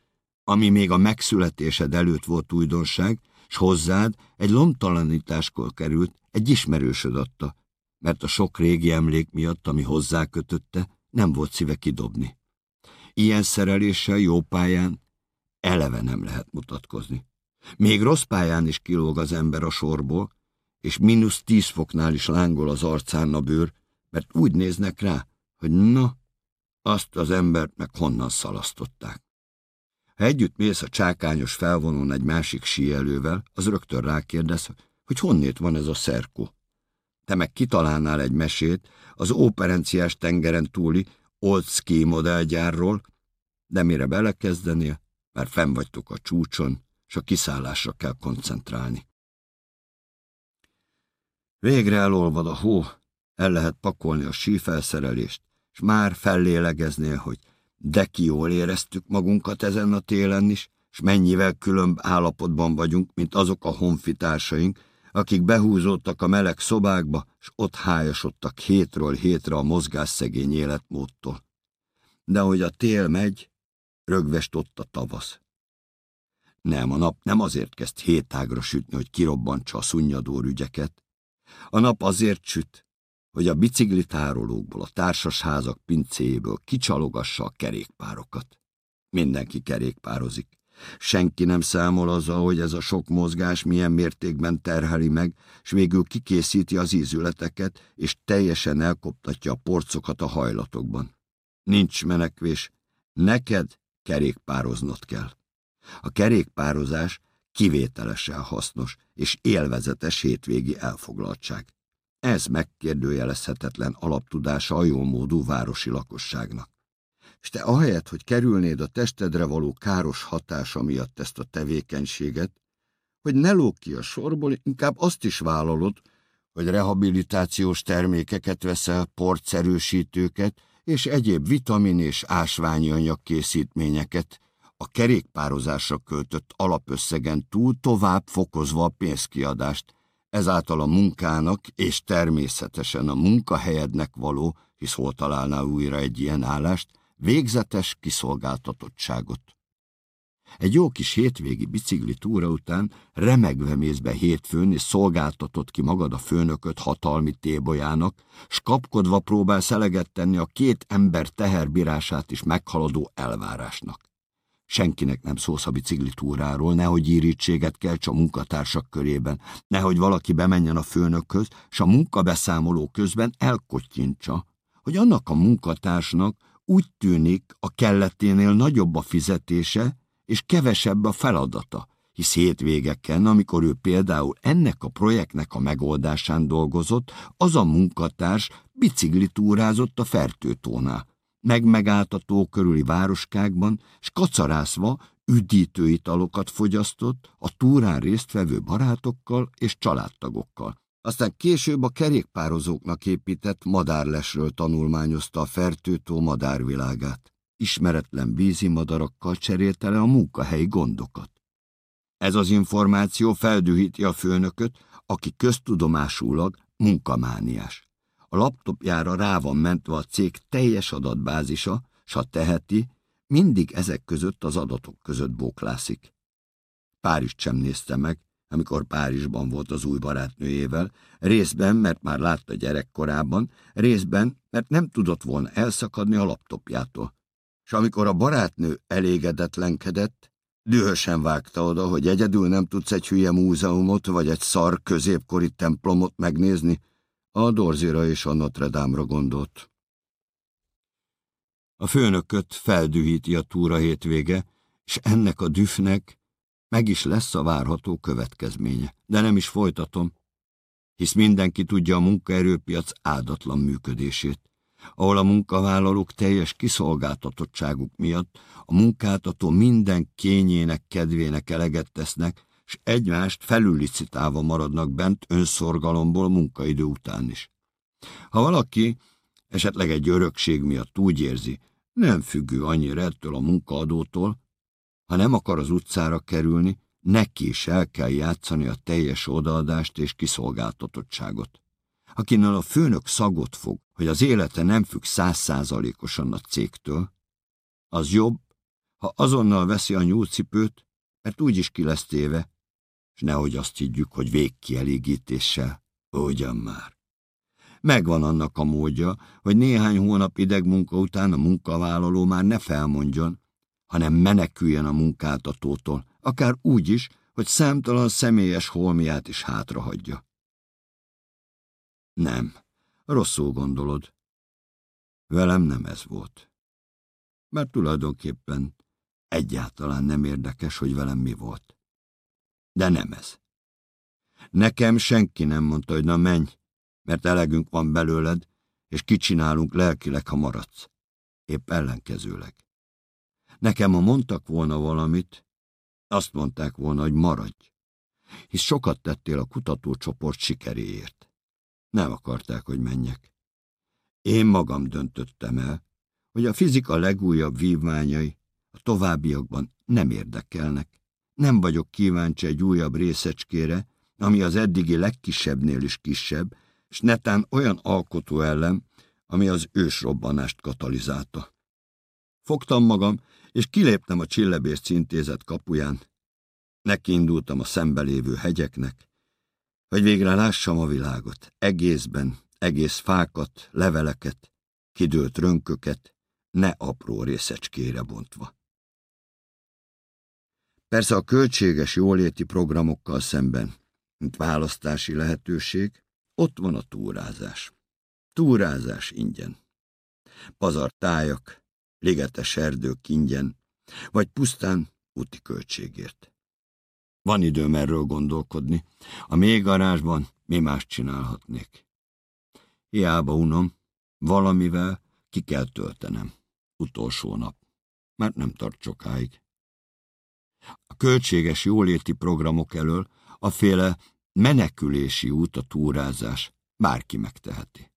ami még a megszületésed előtt volt újdonság, s hozzád egy lomtalanításkor került, egy ismerősöd adta, mert a sok régi emlék miatt, ami hozzá kötötte, nem volt szíve kidobni. Ilyen szereléssel jó pályán eleve nem lehet mutatkozni. Még rossz pályán is kilóg az ember a sorból, és mínusz tíz foknál is lángol az arcán a bőr, mert úgy néznek rá, hogy na, azt az embert meg honnan szalasztották. Ha együtt mész a csákányos felvonón egy másik síelővel, az rögtön rákérdez, hogy honnét van ez a szerkó. Te meg kitalálnál egy mesét az óperenciás tengeren túli Old Ski modellgyárról, de mire belekezdenél, mert fenn vagytok a csúcson, és a kiszállásra kell koncentrálni. Végre elolvad a hó, el lehet pakolni a sífelszerelést, és már fellélegeznél, hogy de ki jól éreztük magunkat ezen a télen is, és mennyivel különb állapotban vagyunk, mint azok a honfitársaink, akik behúzódtak a meleg szobákba, és ott hájasodtak hétről hétre a mozgásszegény életmódtól. De hogy a tél megy, rögvest ott a tavasz. Nem, a nap nem azért kezd hétágra sütni, hogy kirobbantsa a szunnyadó ügyeket. A nap azért süt, hogy a biciklitárolókból, a társasházak pincéjéből kicsalogassa a kerékpárokat. Mindenki kerékpározik. Senki nem számol azzal, hogy ez a sok mozgás milyen mértékben terheli meg, és végül kikészíti az ízületeket, és teljesen elkoptatja a porcokat a hajlatokban. Nincs menekvés, neked kerékpároznod kell. A kerékpározás kivételesen hasznos és élvezetes hétvégi elfoglaltság. Ez megkérdőjelezhetetlen alaptudása a jómódú városi lakosságnak. És te ahelyett, hogy kerülnéd a testedre való káros hatása miatt ezt a tevékenységet, hogy ne lók ki a sorból, inkább azt is vállalod, hogy rehabilitációs termékeket veszel, portszerősítőket és egyéb vitamin és ásványi anyag készítményeket, a kerékpározásra költött alapösszegen túl tovább fokozva a pénzkiadást, ezáltal a munkának és természetesen a munkahelyednek való, hisz hol találnál újra egy ilyen állást, végzetes kiszolgáltatottságot. Egy jó kis hétvégi bicikli túra után remegve mész be hétfőn, és szolgáltatod ki magad a főnököt hatalmi tébolyának, s kapkodva próbálsz eleget tenni a két ember teherbírását is meghaladó elvárásnak. Senkinek nem szólsz a bicikli túráról, nehogy írítséget kelts a munkatársak körében, nehogy valaki bemenjen a főnökhöz, s a munkabeszámoló közben elkotyincsa, hogy annak a munkatársnak úgy tűnik a kelleténél nagyobb a fizetése, és kevesebb a feladata, hisz hétvégeken, amikor ő például ennek a projektnek a megoldásán dolgozott, az a munkatárs biciklitúrázott a fertőtónál a tó körüli városkákban, s kacarászva üdítő italokat fogyasztott a túrán résztvevő barátokkal és családtagokkal. Aztán később a kerékpározóknak épített madárlesről tanulmányozta a fertőtó madárvilágát. Ismeretlen vízi madarakkal cserélte le a munkahelyi gondokat. Ez az információ feldühíti a főnököt, aki köztudomásulag munkamániás. A laptopjára rá van mentve a cég teljes adatbázisa, s ha teheti, mindig ezek között az adatok között bóklászik. Párizs sem nézte meg, amikor Párizsban volt az új barátnőjével, részben, mert már látta gyerekkorában, részben, mert nem tudott volna elszakadni a laptopjától. És amikor a barátnő elégedetlenkedett, dühösen vágta oda, hogy egyedül nem tudsz egy hülye múzeumot vagy egy szar középkori templomot megnézni, a Dorzira és a Notre Dame-ra gondolt. A főnököt feldühíti a túra hétvége, és ennek a düfnek meg is lesz a várható következménye. De nem is folytatom, hisz mindenki tudja a munkaerőpiac áldatlan működését, ahol a munkavállalók teljes kiszolgáltatottságuk miatt a munkáltató minden kényének, kedvének eleget tesznek, és egymást felüllicitálva maradnak bent önszorgalomból munkaidő után is. Ha valaki esetleg egy örökség miatt úgy érzi, nem függő annyira ettől a munkaadótól, ha nem akar az utcára kerülni, neki is el kell játszani a teljes odaadást és kiszolgáltatottságot. Akinél a főnök szagot fog, hogy az élete nem függ százszázalékosan a cégtől, az jobb, ha azonnal veszi a nyúlcipőt, mert úgyis ki lesz téve, és nehogy azt higgyük, hogy végkielégítéssel, ugyan már. Megvan annak a módja, hogy néhány hónap ideg munka után a munkavállaló már ne felmondjon, hanem meneküljen a munkáltatótól, akár úgy is, hogy számtalan személyes holmiát is hátrahagyja. Nem, rosszul gondolod. Velem nem ez volt. Mert tulajdonképpen egyáltalán nem érdekes, hogy velem mi volt. De nem ez. Nekem senki nem mondta, hogy na menj, mert elegünk van belőled, és kicsinálunk lelkileg, ha maradsz. Épp ellenkezőleg. Nekem, ha mondtak volna valamit, azt mondták volna, hogy maradj, hisz sokat tettél a kutatócsoport sikeréért. Nem akarták, hogy menjek. Én magam döntöttem el, hogy a fizika legújabb vívmányai a továbbiakban nem érdekelnek. Nem vagyok kíváncsi egy újabb részecskére, ami az eddigi legkisebbnél is kisebb, s netán olyan alkotó ellen, ami az ősrobbanást katalizálta. Fogtam magam, és kiléptem a Csillebész cintézet kapuján. Nekiindultam a szembelévő hegyeknek, hogy végre lássam a világot, egészben, egész fákat, leveleket, kidőlt rönköket, ne apró részecskére bontva. Persze a költséges jóléti programokkal szemben, mint választási lehetőség, ott van a túrázás. Túrázás ingyen. Pazar tájak, ligetes erdők ingyen, vagy pusztán úti költségért. Van időm erről gondolkodni. A még garázsban mi más csinálhatnék? Hiába unom, valamivel ki kell töltenem. Utolsó nap. Mert nem tart sokáig. A költséges jóléti programok elől a féle menekülési út a túrázás bárki megteheti.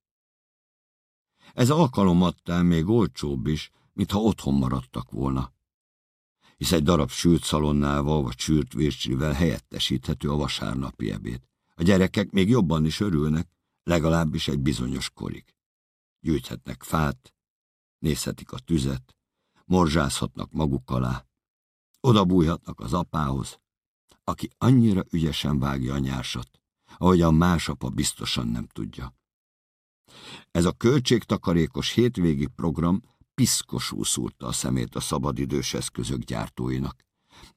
Ez alkalomattán még olcsóbb is, mintha otthon maradtak volna. Hisz egy darab sült szalonnával vagy sült vircslivel helyettesíthető a vasárnapi ebéd. A gyerekek még jobban is örülnek, legalábbis egy bizonyos korig. Gyűjthetnek fát, nézhetik a tüzet, morzsázhatnak maguk alá, oda bújhatnak az apához, aki annyira ügyesen vágja a nyársat, ahogy a másapa biztosan nem tudja. Ez a költségtakarékos hétvégi program piszkosul szúrta a szemét a szabadidős eszközök gyártóinak.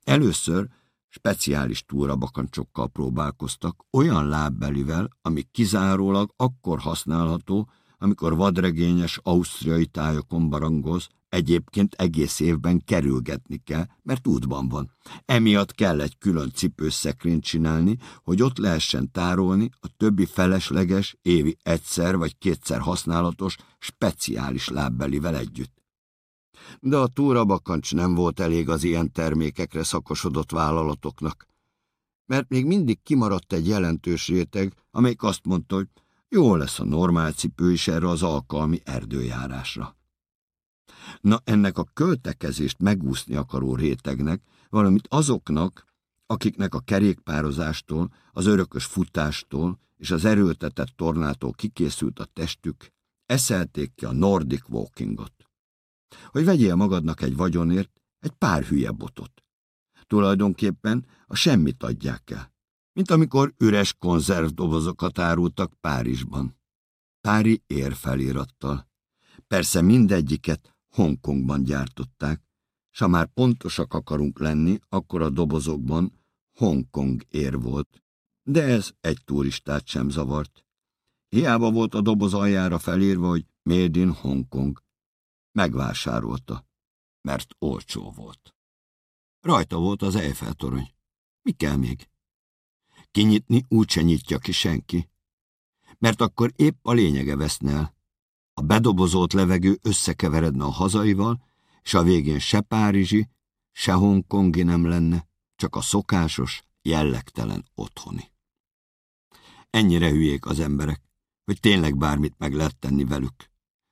Először speciális túrabakancsokkal próbálkoztak, olyan lábbelivel, ami kizárólag akkor használható, amikor vadregényes ausztriai tájokon barangoz, egyébként egész évben kerülgetni kell, mert útban van. Emiatt kell egy külön cipőszekrényt csinálni, hogy ott lehessen tárolni a többi felesleges, évi egyszer vagy kétszer használatos, speciális lábbelivel együtt. De a túrabakancs nem volt elég az ilyen termékekre szakosodott vállalatoknak, mert még mindig kimaradt egy jelentős réteg, amelyik azt mondta, hogy jó lesz a normál cipő is erre az alkalmi erdőjárásra. Na ennek a költekezést megúszni akaró rétegnek, valamint azoknak, akiknek a kerékpározástól, az örökös futástól és az erőltetett tornától kikészült a testük, eszelték ki a Nordic Walkingot. Hogy vegyél magadnak egy vagyonért egy pár hülye botot. Tulajdonképpen a semmit adják el, mint amikor üres konzervdobozokat árultak Párizsban. Pári érfelirattal. Persze mindegyiket Hongkongban gyártották, s ha már pontosak akarunk lenni, akkor a dobozokban Hongkong ér volt, de ez egy turistát sem zavart. Hiába volt a doboz aljára felírva, hogy Made in Hongkong. Megvásárolta, mert olcsó volt. Rajta volt az Eiffel torony. Mi kell még? Kinyitni úgyse nyitja ki senki, mert akkor épp a lényege veszne el. A bedobozolt levegő összekeveredne a hazaival, és a végén se párizsi, se hongkongi nem lenne, csak a szokásos, jellegtelen otthoni. Ennyire hülyék az emberek, hogy tényleg bármit meg lehet tenni velük.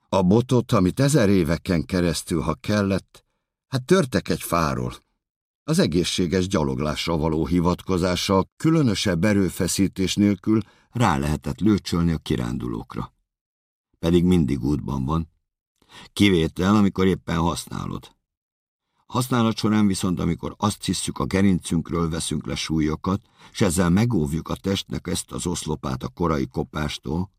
A botot, amit ezer éveken keresztül, ha kellett, hát törtek egy fáról. Az egészséges gyaloglásra való hivatkozással különösebb erőfeszítés nélkül rá lehetett lőcsölni a kirándulókra. Pedig mindig útban van. Kivétel, amikor éppen használod. Használat során viszont, amikor azt hisszük a gerincünkről veszünk le súlyokat, és ezzel megóvjuk a testnek ezt az oszlopát a korai kopástól,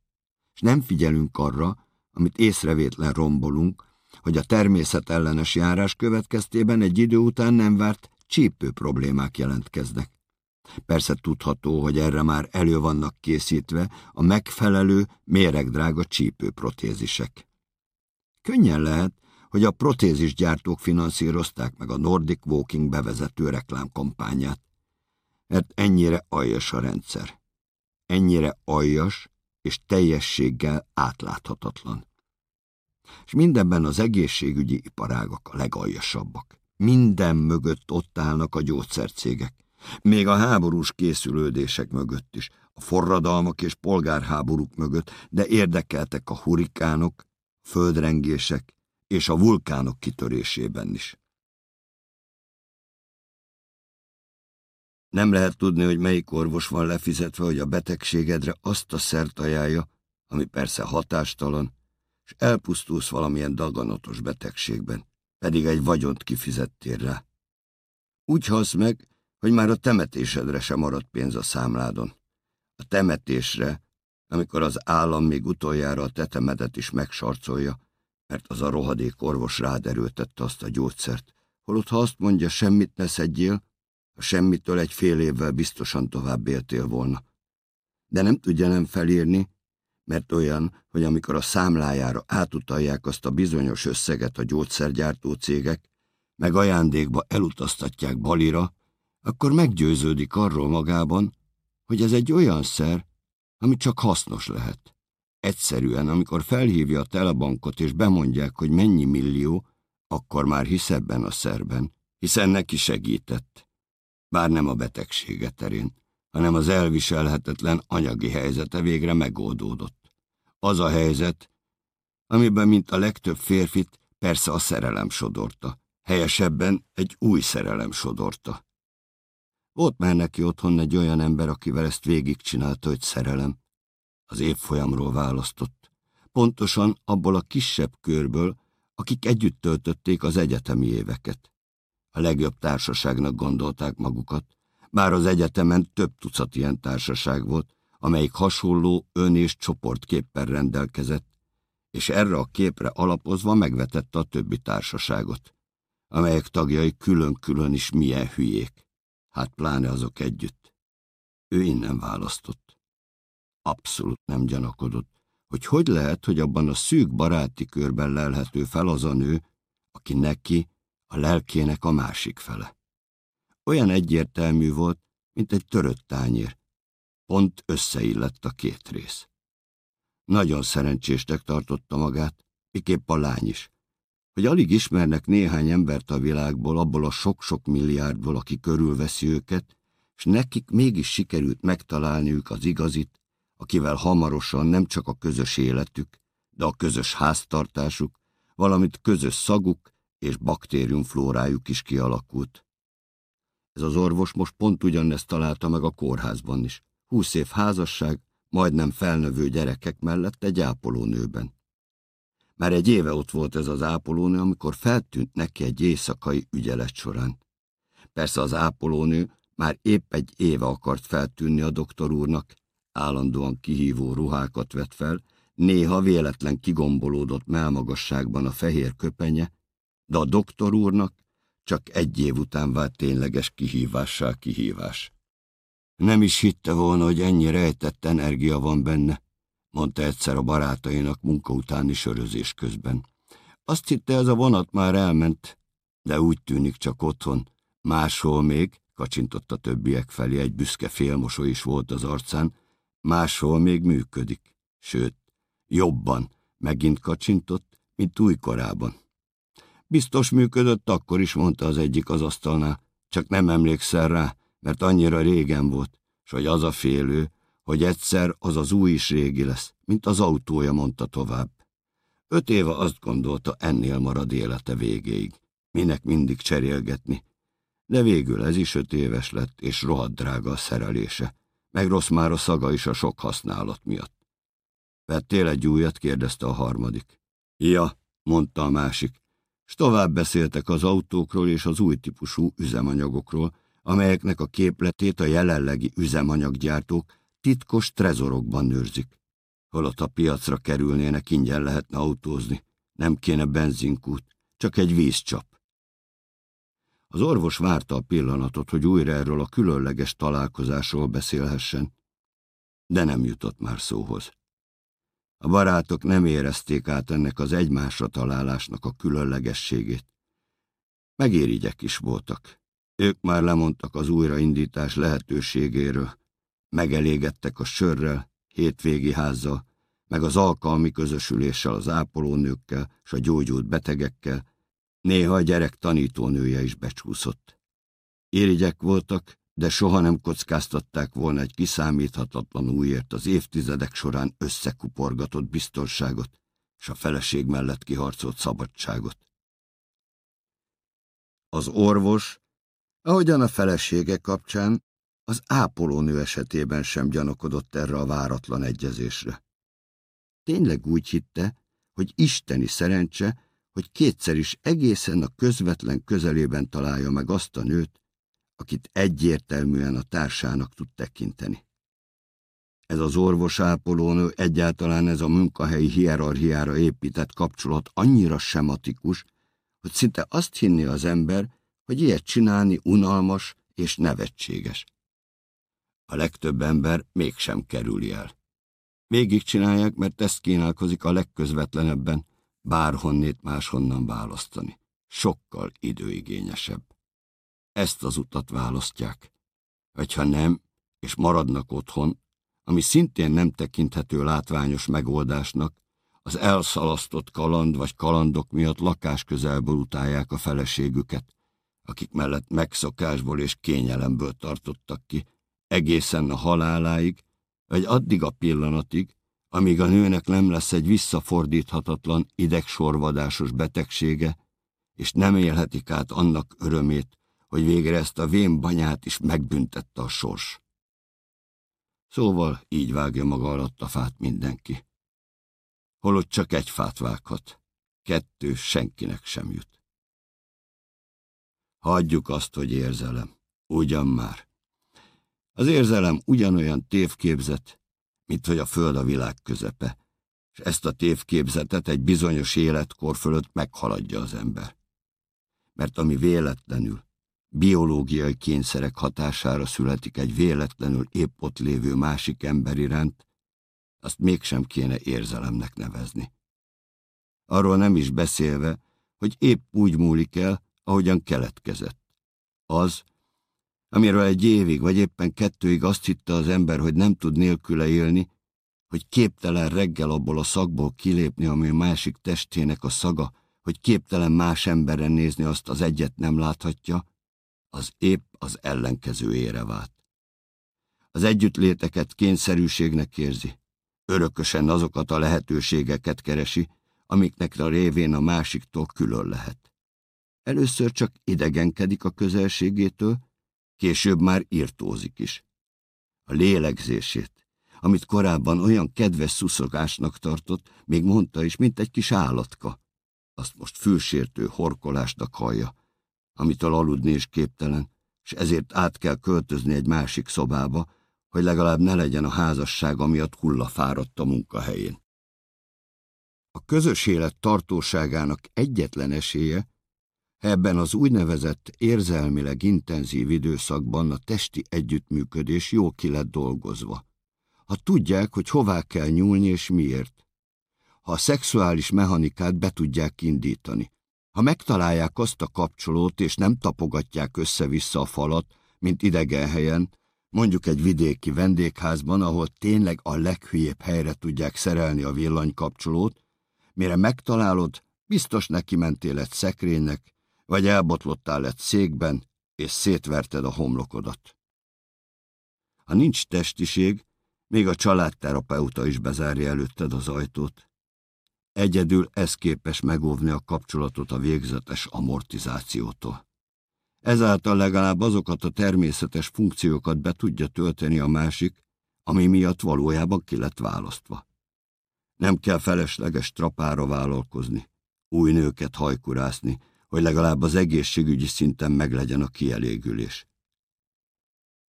és nem figyelünk arra, amit észrevétlen rombolunk, hogy a természet ellenes járás következtében egy idő után nem várt csípő problémák jelentkeznek. Persze tudható, hogy erre már elő vannak készítve a megfelelő, méregdrága csípőprotézisek. Könnyen lehet, hogy a protézisgyártók finanszírozták meg a Nordic Walking bevezető reklámkampányát. Mert ennyire aljas a rendszer. Ennyire aljas és teljességgel átláthatatlan. És mindenben az egészségügyi iparágak a legaljasabbak. Minden mögött ott állnak a gyógyszercégek. Még a háborús készülődések mögött is, a forradalmak és polgárháborúk mögött, de érdekeltek a hurikánok, földrengések és a vulkánok kitörésében is. Nem lehet tudni, hogy melyik orvos van lefizetve, hogy a betegségedre azt a szert ajánlja, ami persze hatástalan, és elpusztulsz valamilyen daganatos betegségben, pedig egy vagyont kifizettél rá. Úgy halsz meg, hogy már a temetésedre sem maradt pénz a számládon. A temetésre, amikor az állam még utoljára a tetemedet is megsarcolja, mert az a rohadék orvos ráderőtette azt a gyógyszert, holott ha azt mondja, semmit ne szedjél, a semmitől egy fél évvel biztosan tovább éltél volna. De nem tudja nem felírni, mert olyan, hogy amikor a számlájára átutalják azt a bizonyos összeget a gyógyszergyártó cégek, meg ajándékba elutaztatják Balira, akkor meggyőződik arról magában, hogy ez egy olyan szer, ami csak hasznos lehet. Egyszerűen, amikor felhívja a telebankot és bemondják, hogy mennyi millió, akkor már hisz ebben a szerben, hiszen neki segített. Bár nem a betegsége terén, hanem az elviselhetetlen anyagi helyzete végre megoldódott. Az a helyzet, amiben, mint a legtöbb férfit, persze a szerelem sodorta. Helyesebben egy új szerelem sodorta. Volt már neki otthon egy olyan ember, akivel ezt végigcsinálta, hogy szerelem. Az évfolyamról választott. Pontosan abból a kisebb körből, akik együtt töltötték az egyetemi éveket. A legjobb társaságnak gondolták magukat, bár az egyetemen több tucat ilyen társaság volt, amelyik hasonló ön- és csoportképpen rendelkezett, és erre a képre alapozva megvetette a többi társaságot, amelyek tagjai külön-külön is milyen hülyék, hát pláne azok együtt. Ő innen választott. Abszolút nem gyanakodott, hogy hogy lehet, hogy abban a szűk baráti körben lelhető fel az a nő, aki neki a lelkének a másik fele. Olyan egyértelmű volt, mint egy törött tányér. Pont összeillett a két rész. Nagyon szerencséstek tartotta magát, miképp a lány is, hogy alig ismernek néhány embert a világból, abból a sok-sok milliárdból, aki körülveszi őket, és nekik mégis sikerült megtalálniuk az igazit, akivel hamarosan nem csak a közös életük, de a közös háztartásuk, valamint közös szaguk és baktériumflórájuk is kialakult. Ez az orvos most pont ugyanezt találta meg a kórházban is. Húsz év házasság, majdnem felnövő gyerekek mellett egy ápolónőben. Már egy éve ott volt ez az ápolónő, amikor feltűnt neki egy éjszakai ügyelet során. Persze az ápolónő már épp egy éve akart feltűnni a doktor úrnak, állandóan kihívó ruhákat vett fel, néha véletlen kigombolódott melmagasságban a fehér köpenye, de a doktor úrnak csak egy év után vált tényleges kihívássá kihívás. Nem is hitte volna, hogy ennyi rejtett energia van benne, mondta egyszer a barátainak munka utáni sörözés közben. Azt hitte, ez a vonat már elment, de úgy tűnik csak otthon. Máshol még, kacsintott a többiek felé, egy büszke félmosoly is volt az arcán, máshol még működik. Sőt, jobban, megint kacsintott, mint újkorában. Biztos működött, akkor is mondta az egyik az asztalnál, csak nem emlékszel rá, mert annyira régen volt, s hogy az a félő, hogy egyszer az az új is régi lesz, mint az autója, mondta tovább. Öt éve azt gondolta, ennél marad élete végéig. Minek mindig cserélgetni. De végül ez is öt éves lett, és rohadt drága a szerelése. Meg rossz már a szaga is a sok használat miatt. Vettél egy újat? kérdezte a harmadik. Ja, mondta a másik, s tovább beszéltek az autókról és az új típusú üzemanyagokról, amelyeknek a képletét a jelenlegi üzemanyaggyártók titkos trezorokban őrzik. Holott a piacra kerülnének, ingyen lehetne autózni, nem kéne benzinkút, csak egy vízcsap. Az orvos várta a pillanatot, hogy újra erről a különleges találkozásról beszélhessen, de nem jutott már szóhoz. A barátok nem érezték át ennek az egymásra találásnak a különlegességét. Megérigyek is voltak. Ők már lemondtak az újraindítás lehetőségéről. Megelégedtek a sörrel, hétvégi házzal, meg az alkalmi közösüléssel az ápolónőkkel és a gyógyult betegekkel, néha a gyerek tanítónője is becsúszott. Érigyek voltak, de soha nem kockáztatták volna egy kiszámíthatatlan újért az évtizedek során összekuporgatott biztonságot és a feleség mellett kiharcolt szabadságot. Az orvos, ahogyan a felesége kapcsán, az ápolónő esetében sem gyanakodott erre a váratlan egyezésre. Tényleg úgy hitte, hogy isteni szerencse, hogy kétszer is egészen a közvetlen közelében találja meg azt a nőt, akit egyértelműen a társának tud tekinteni. Ez az orvosápolónő egyáltalán ez a munkahelyi hierarchiára épített kapcsolat annyira sematikus, hogy szinte azt hinni az ember, hogy ilyet csinálni unalmas és nevetséges. A legtöbb ember mégsem kerüli el. Végig csinálják, mert ezt kínálkozik a legközvetlenebben, bárhonnét máshonnan választani. Sokkal időigényesebb ezt az utat választják. Vagy ha nem, és maradnak otthon, ami szintén nem tekinthető látványos megoldásnak, az elszalasztott kaland vagy kalandok miatt lakás közelből utálják a feleségüket, akik mellett megszokásból és kényelemből tartottak ki, egészen a haláláig, vagy addig a pillanatig, amíg a nőnek nem lesz egy visszafordíthatatlan idegsorvadásos betegsége, és nem élhetik át annak örömét, hogy végre ezt a vén banyát is megbüntette a sors. Szóval így vágja maga alatt a fát mindenki. Holott csak egy fát vághat, kettő senkinek sem jut. Hagyjuk azt, hogy érzelem. Ugyan már. Az érzelem ugyanolyan tévképzet, mint hogy a föld a világ közepe, és ezt a tévképzetet egy bizonyos életkor fölött meghaladja az ember. Mert ami véletlenül, biológiai kényszerek hatására születik egy véletlenül épp ott lévő másik ember iránt, azt mégsem kéne érzelemnek nevezni. Arról nem is beszélve, hogy épp úgy múlik el, ahogyan keletkezett. Az, amiről egy évig vagy éppen kettőig azt hitte az ember, hogy nem tud nélküle élni, hogy képtelen reggel abból a szagból kilépni, ami a másik testének a szaga, hogy képtelen más emberen nézni azt az egyet nem láthatja, az épp az ellenkezőjére vált. Az együttléteket kényszerűségnek érzi, örökösen azokat a lehetőségeket keresi, amiknek a révén a másiktól külön lehet. Először csak idegenkedik a közelségétől, Később már írtózik is. A lélegzését, amit korábban olyan kedves szuszogásnak tartott, még mondta is, mint egy kis állatka. Azt most fülsértő horkolásnak hallja, amitől aludni is képtelen, és ezért át kell költözni egy másik szobába, hogy legalább ne legyen a házasság, amiatt hullafáradt a munkahelyén. A közös élet tartóságának egyetlen esélye, ebben az úgynevezett érzelmileg intenzív időszakban a testi együttműködés jó ki lett dolgozva. Ha tudják, hogy hová kell nyúlni és miért. Ha a szexuális mechanikát be tudják indítani. Ha megtalálják azt a kapcsolót, és nem tapogatják össze-vissza a falat, mint idegen helyen, mondjuk egy vidéki vendégházban, ahol tényleg a leghülyébb helyre tudják szerelni a villanykapcsolót, mire megtalálod, biztos neki mentél egy szekrénynek, vagy elbotlottál egy székben, és szétverted a homlokodat. Ha nincs testiség, még a családterapeuta is bezárja előtted az ajtót. Egyedül ez képes megóvni a kapcsolatot a végzetes amortizációtól. Ezáltal legalább azokat a természetes funkciókat be tudja tölteni a másik, ami miatt valójában ki lett választva. Nem kell felesleges trapára vállalkozni, új nőket hajkurászni, hogy legalább az egészségügyi szinten meglegyen a kielégülés.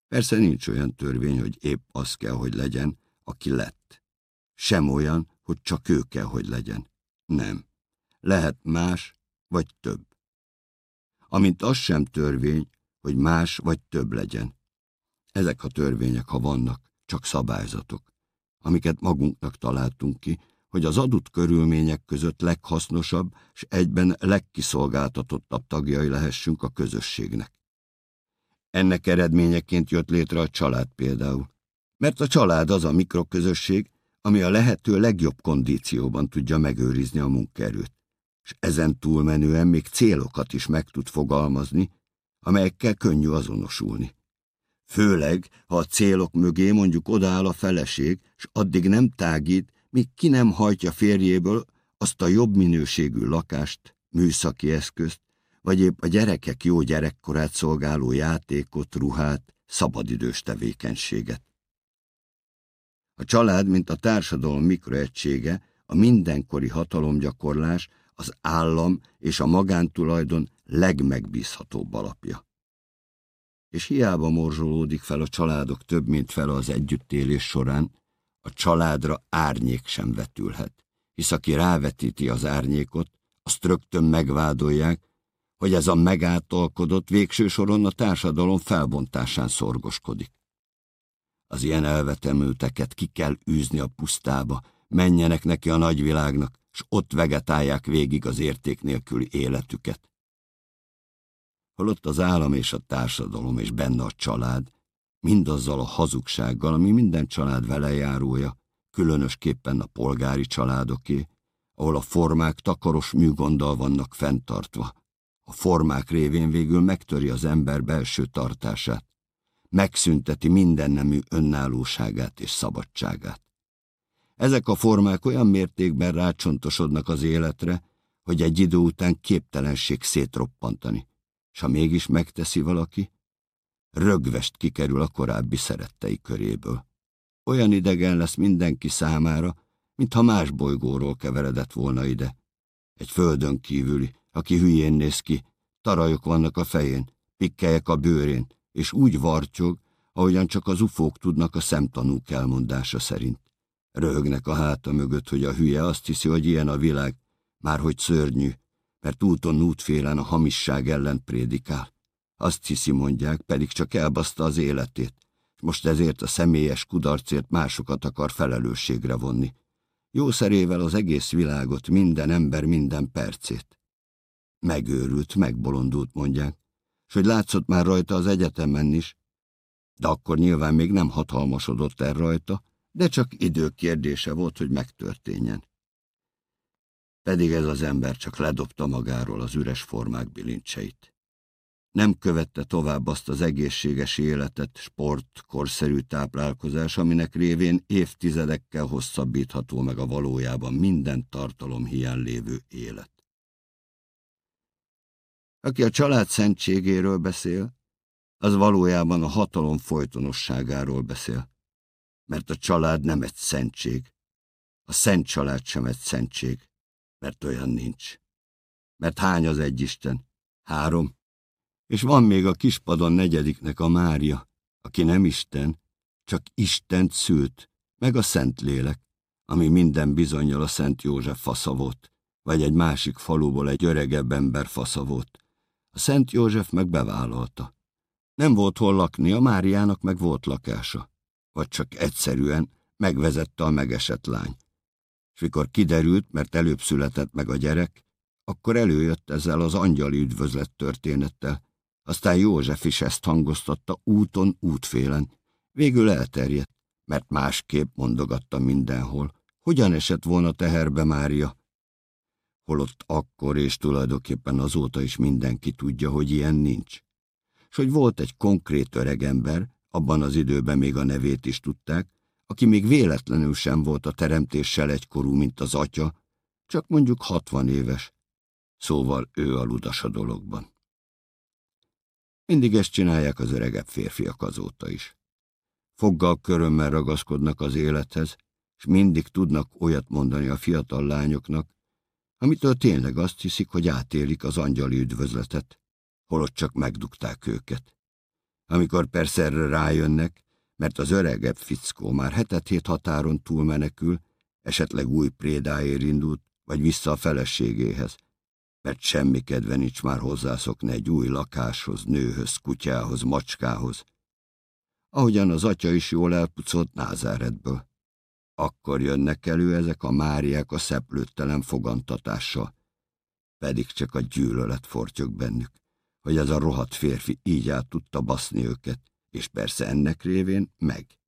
Persze nincs olyan törvény, hogy épp az kell, hogy legyen, aki lett. Sem olyan, hogy csak ő kell, hogy legyen. Nem. Lehet más, vagy több. Amint az sem törvény, hogy más vagy több legyen. Ezek a törvények, ha vannak, csak szabályzatok amiket magunknak találtunk ki, hogy az adott körülmények között leghasznosabb és egyben legkiszolgáltatottabb tagjai lehessünk a közösségnek. Ennek eredményeként jött létre a család például. Mert a család az a mikroközösség, ami a lehető legjobb kondícióban tudja megőrizni a munkaerőt, és ezen túlmenően még célokat is meg tud fogalmazni, amelyekkel könnyű azonosulni. Főleg, ha a célok mögé mondjuk odaáll a feleség, és addig nem tágít, míg ki nem hajtja férjéből azt a jobb minőségű lakást, műszaki eszközt, vagy épp a gyerekek jó gyerekkorát szolgáló játékot, ruhát, szabadidős tevékenységet. A család, mint a társadalom mikroegysége, a mindenkori hatalomgyakorlás, az állam és a magántulajdon legmegbízhatóbb alapja és hiába morzsolódik fel a családok több mint fel az együttélés során, a családra árnyék sem vetülhet, hisz aki rávetíti az árnyékot, azt rögtön megvádolják, hogy ez a megáltalkodott végső soron a társadalom felbontásán szorgoskodik. Az ilyen elvetemülteket ki kell űzni a pusztába, menjenek neki a nagyvilágnak, s ott vegetálják végig az érték nélküli életüket. Holott az állam és a társadalom és benne a család, mindazzal a hazugsággal, ami minden család velejárója, különösképpen a polgári családoké, ahol a formák takaros műgonddal vannak fenntartva. A formák révén végül megtöri az ember belső tartását, megszünteti mindennemű önállóságát és szabadságát. Ezek a formák olyan mértékben rácsontosodnak az életre, hogy egy idő után képtelenség szétroppantani s ha mégis megteszi valaki, rögvest kikerül a korábbi szerettei köréből. Olyan idegen lesz mindenki számára, mintha más bolygóról keveredett volna ide. Egy földön kívüli, aki hülyén néz ki, tarajok vannak a fején, pikkelyek a bőrén, és úgy vartyog, ahogyan csak az ufók tudnak a szemtanúk elmondása szerint. Röhögnek a háta mögött, hogy a hülye azt hiszi, hogy ilyen a világ, már hogy szörnyű, mert úton útfélen a hamisság ellen prédikál. Azt hiszi, mondják, pedig csak elbaszta az életét, és most ezért a személyes kudarcért másokat akar felelősségre vonni. Jószerével az egész világot, minden ember minden percét. Megőrült, megbolondult, mondják, és hogy látszott már rajta az egyetemen is, de akkor nyilván még nem hatalmasodott el rajta, de csak idő kérdése volt, hogy megtörténjen. Pedig ez az ember csak ledobta magáról az üres formák bilincseit. Nem követte tovább azt az egészséges életet, sport, korszerű táplálkozás, aminek révén évtizedekkel hosszabbítható meg a valójában minden tartalom hiány lévő élet. Aki a család szentségéről beszél, az valójában a hatalom folytonosságáról beszél. Mert a család nem egy szentség. A szent család sem egy szentség, mert olyan nincs. Mert hány az egy Isten? Három. És van még a kispadon negyediknek a Mária, aki nem Isten, csak Istent szült, meg a Szentlélek, ami minden bizonyal a Szent József fasza vagy egy másik faluból egy öregebb ember fasza. A Szent József meg bevállalta. Nem volt hol lakni, a Máriának meg volt lakása. Vagy csak egyszerűen megvezette a megesett lány. És mikor kiderült, mert előbb született meg a gyerek, akkor előjött ezzel az angyali üdvözlet történettel. Aztán József is ezt hangoztatta úton, útfélen. Végül elterjedt, mert másképp mondogatta mindenhol. Hogyan esett volna teherbe Mária? Holott akkor és tulajdonképpen azóta is mindenki tudja, hogy ilyen nincs. S hogy volt egy konkrét öregember, abban az időben még a nevét is tudták, aki még véletlenül sem volt a teremtéssel egykorú, mint az atya, csak mondjuk hatvan éves. Szóval ő a ludas a dologban. Mindig ezt csinálják az öregebb férfiak azóta is. Foggal körömmel ragaszkodnak az élethez, és mindig tudnak olyat mondani a fiatal lányoknak, amitől tényleg azt hiszik, hogy átélik az angyali üdvözletet, holott csak megdugták őket. Amikor persze erre rájönnek, mert az öregebb fickó már hetet hét határon túl menekül, esetleg új prédáért indult, vagy vissza a feleségéhez, mert semmi kedve nincs már hozzászokni egy új lakáshoz, nőhöz, kutyához, macskához, ahogyan az atya is jól elpucolt Názáretből. Akkor jönnek elő ezek a máriák a szeplőttelen fogantatással, pedig csak a gyűlölet fortyog bennük, hogy ez a rohadt férfi így át tudta baszni őket, és persze ennek révén meg.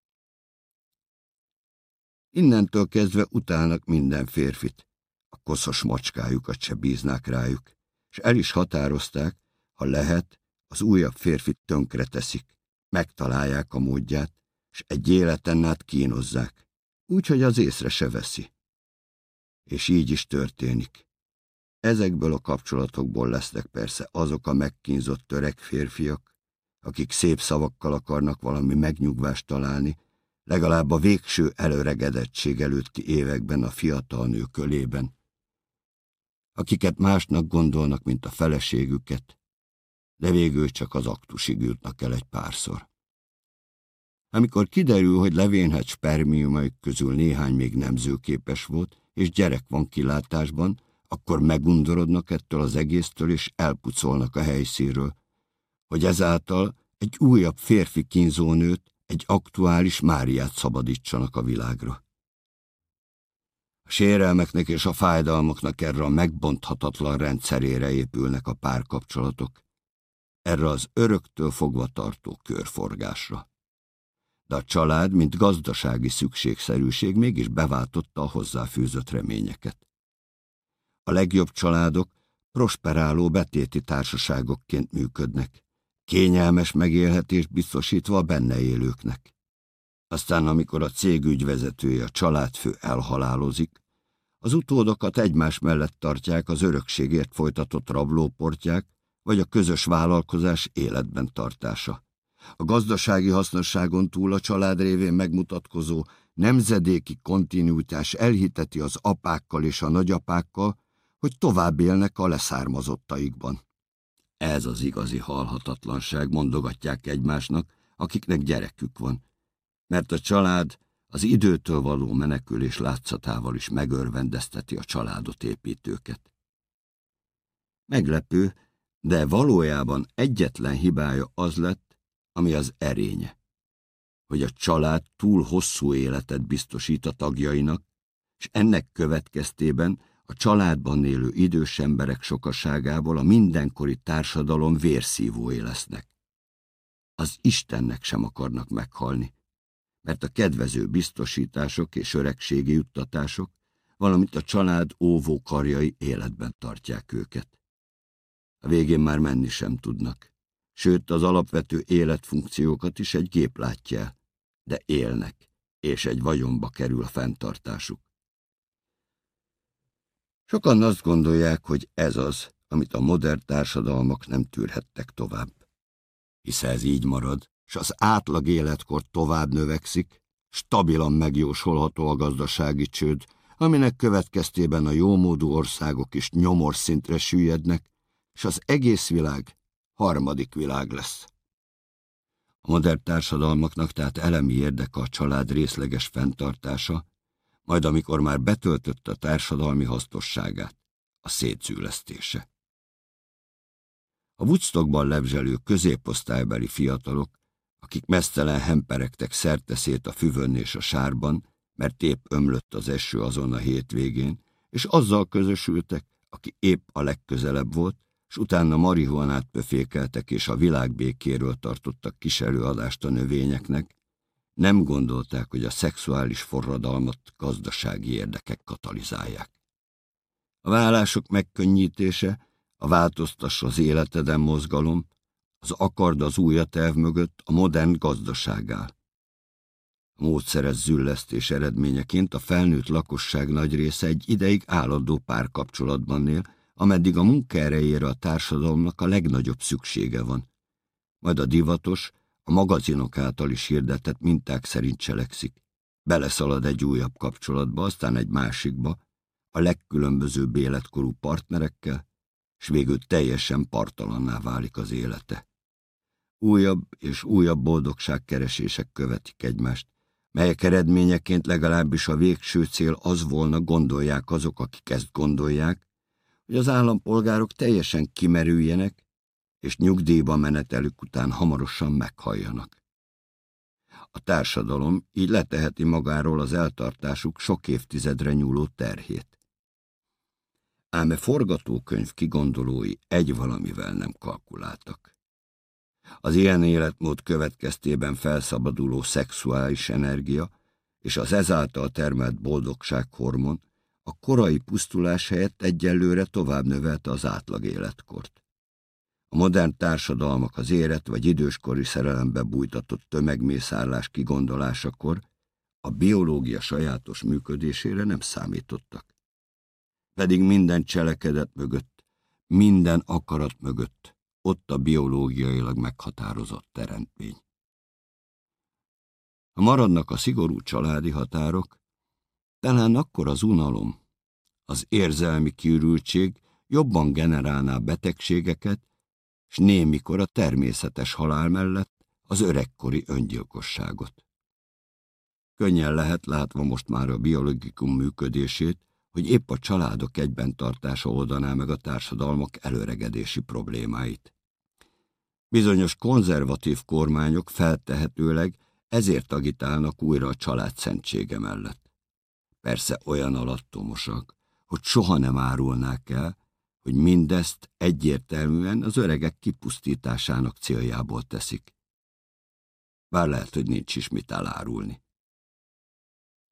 Innentől kezdve utálnak minden férfit, a koszos macskájukat se bíznák rájuk, és el is határozták, ha lehet, az újabb férfit tönkre teszik, megtalálják a módját, és egy életen át kínozzák, úgyhogy az észre se veszi. És így is történik. Ezekből a kapcsolatokból lesznek persze azok a megkínzott töreg férfiak, akik szép szavakkal akarnak valami megnyugvást találni, legalább a végső előregedettség előtti években a fiatal nő kölében, akiket másnak gondolnak, mint a feleségüket, de végül csak az aktusig jutnak el egy párszor. Amikor kiderül, hogy levénhet spermiumaik közül néhány még nemzőképes volt, és gyerek van kilátásban, akkor megundorodnak ettől az egésztől, és elpucolnak a helyszínről, hogy ezáltal egy újabb férfi kínzónőt, egy aktuális Máriát szabadítsanak a világra. A sérelmeknek és a fájdalmaknak erre a megbonthatatlan rendszerére épülnek a párkapcsolatok, erre az öröktől fogva tartó körforgásra. De a család, mint gazdasági szükségszerűség mégis beváltotta a hozzáfűzött reményeket. A legjobb családok prosperáló betéti társaságokként működnek, kényelmes megélhetést biztosítva a benne élőknek. Aztán, amikor a cég ügyvezetője, a családfő elhalálozik, az utódokat egymás mellett tartják az örökségért folytatott rablóportják, vagy a közös vállalkozás életben tartása. A gazdasági hasznosságon túl a család révén megmutatkozó nemzedéki kontinuitás elhiteti az apákkal és a nagyapákkal, hogy tovább élnek a leszármazottaikban. Ez az igazi halhatatlanság, mondogatják egymásnak, akiknek gyerekük van. Mert a család az időtől való menekülés látszatával is megörvendezteti a családot építőket. Meglepő, de valójában egyetlen hibája az lett, ami az erénye. Hogy a család túl hosszú életet biztosít a tagjainak, és ennek következtében a családban élő idős emberek sokaságából a mindenkori társadalom vérszívói lesznek. Az Istennek sem akarnak meghalni, mert a kedvező biztosítások és öregségi juttatások, valamint a család óvó karjai életben tartják őket. A végén már menni sem tudnak. Sőt, az alapvető életfunkciókat is egy gép látja de élnek, és egy vagyonba kerül a fenntartásuk. Sokan azt gondolják, hogy ez az, amit a modern társadalmak nem tűrhettek tovább. Hisz ez így marad, és az átlag életkor tovább növekszik, stabilan megjósolható a gazdasági csőd, aminek következtében a jómódú országok is szintre süllyednek, és az egész világ harmadik világ lesz. A modern társadalmaknak tehát elemi érdeke a család részleges fenntartása, majd amikor már betöltött a társadalmi hasznosságát, a szétszülesztése. A Woodstockban lebzselő középosztálybeli fiatalok, akik mesztelen hemperegtek szerteszét a füvön és a sárban, mert épp ömlött az eső azon a hétvégén, és azzal közösültek, aki épp a legközelebb volt, s utána marihuanát pöfékeltek és a világbékéről tartottak kis előadást a növényeknek, nem gondolták, hogy a szexuális forradalmat gazdasági érdekek katalizálják. A vállások megkönnyítése, a változtass az életeden mozgalom, az akard az újat elv mögött a modern gazdaságál. A módszeres züllesztés eredményeként a felnőtt lakosság nagy része egy ideig állandó párkapcsolatban él, ameddig a munkaerejére a társadalomnak a legnagyobb szüksége van. Majd a divatos, a magazinok által is hirdetett minták szerint cselekszik. Beleszalad egy újabb kapcsolatba, aztán egy másikba, a legkülönbözőbb életkorú partnerekkel, és végül teljesen partalanná válik az élete. Újabb és újabb boldogságkeresések követik egymást, melyek eredményeként legalábbis a végső cél az volna, gondolják azok, akik ezt gondolják, hogy az állampolgárok teljesen kimerüljenek, és nyugdíjba menetelük után hamarosan meghalljanak. A társadalom így leteheti magáról az eltartásuk sok évtizedre nyúló terhét. Ám e forgatókönyv kigondolói egy valamivel nem kalkuláltak. Az ilyen életmód következtében felszabaduló szexuális energia és az ezáltal termelt boldogsághormon a korai pusztulás helyett egyelőre tovább növelte az átlag életkort. A modern társadalmak az éret vagy időskori szerelembe bújtatott tömegmészárlás kigondolásakor a biológia sajátos működésére nem számítottak. Pedig minden cselekedet mögött, minden akarat mögött ott a biológiailag meghatározott teremtmény. Ha maradnak a szigorú családi határok, talán akkor az unalom, az érzelmi kiürültség jobban generálná betegségeket, s némikor a természetes halál mellett az öregkori öngyilkosságot. Könnyen lehet látva most már a biologikum működését, hogy épp a családok egyben tartása oldaná meg a társadalmak előregedési problémáit. Bizonyos konzervatív kormányok feltehetőleg ezért agitálnak újra a család szentsége mellett. Persze olyan alattomosak, hogy soha nem árulnák el, hogy mindezt egyértelműen az öregek kipusztításának céljából teszik. Bár lehet, hogy nincs is mit elárulni.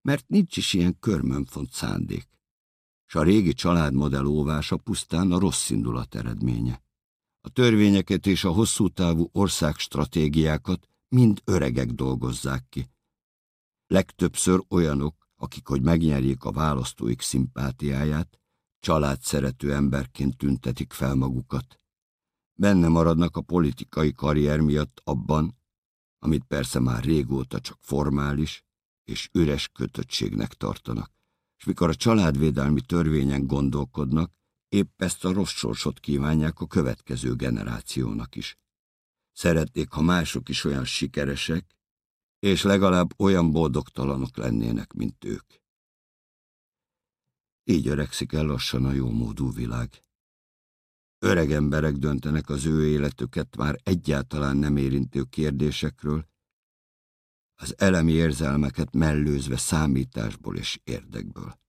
Mert nincs is ilyen körmönfont szándék, s a régi családmodell óvása pusztán a rossz indulat eredménye. A törvényeket és a hosszú távú országstratégiákat mind öregek dolgozzák ki. Legtöbbször olyanok, akik, hogy megnyerjék a választóik szimpátiáját, családszerető emberként tüntetik fel magukat. Benne maradnak a politikai karrier miatt abban, amit persze már régóta csak formális és üres kötöttségnek tartanak. És mikor a családvédelmi törvényen gondolkodnak, épp ezt a rossz sorsot kívánják a következő generációnak is. Szeretnék, ha mások is olyan sikeresek, és legalább olyan boldogtalanok lennének, mint ők. Így öregszik el lassan a jómódú világ. Öreg emberek döntenek az ő életüket már egyáltalán nem érintő kérdésekről, az elemi érzelmeket mellőzve számításból és érdekből.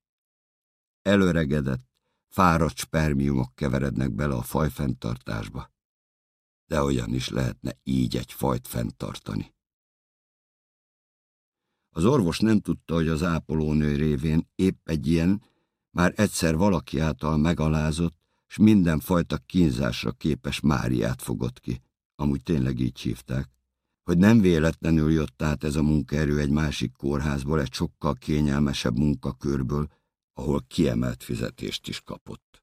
Előregedett, fáradt spermiumok keverednek bele a faj fenntartásba, de olyan is lehetne így egy fajt fenntartani. Az orvos nem tudta, hogy az ápolónő révén épp egy ilyen már egyszer valaki által megalázott, s mindenfajta kínzásra képes Máriát fogott ki, amúgy tényleg így hívták, hogy nem véletlenül jött át ez a munkaerő egy másik kórházból, egy sokkal kényelmesebb munkakörből, ahol kiemelt fizetést is kapott.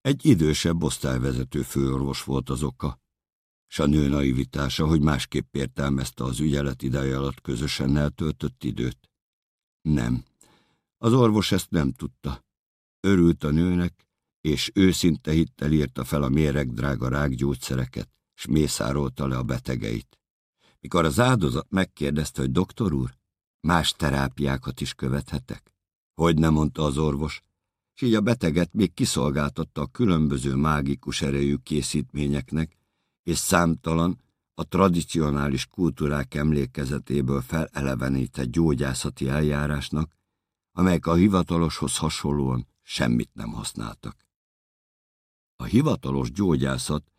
Egy idősebb osztályvezető főorvos volt az oka, s a nő naivitása, hogy másképp értelmezte az ügyelet ideje alatt közösen eltöltött időt. Nem. Az orvos ezt nem tudta. Örült a nőnek, és őszinte hittel írta fel a méreg drága rákgyógyszereket, s mészárolta le a betegeit. Mikor az áldozat megkérdezte, hogy doktor úr, más terápiákat is követhetek? Hogy nem mondta az orvos, és így a beteget még kiszolgáltatta a különböző mágikus erejű készítményeknek, és számtalan, a tradicionális kultúrák emlékezetéből felelevenített gyógyászati eljárásnak, amelyek a hivataloshoz hasonlóan semmit nem használtak. A hivatalos gyógyászat,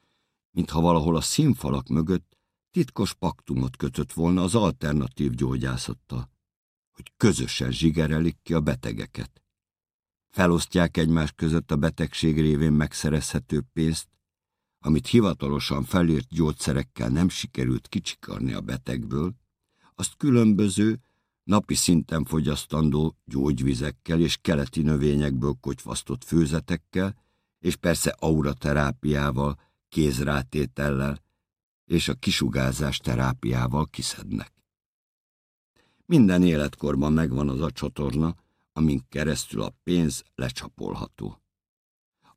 mintha valahol a színfalak mögött titkos paktumot kötött volna az alternatív gyógyászattal, hogy közösen zsigerelik ki a betegeket. Felosztják egymás között a betegség révén megszerezhető pénzt, amit hivatalosan felírt gyógyszerekkel nem sikerült kicsikarni a betegből, azt különböző, napi szinten fogyasztandó gyógyvizekkel és keleti növényekből kocsvasztott főzetekkel, és persze auraterápiával, kézrátétellel és a kisugázás terápiával kiszednek. Minden életkorban megvan az a csatorna, amin keresztül a pénz lecsapolható.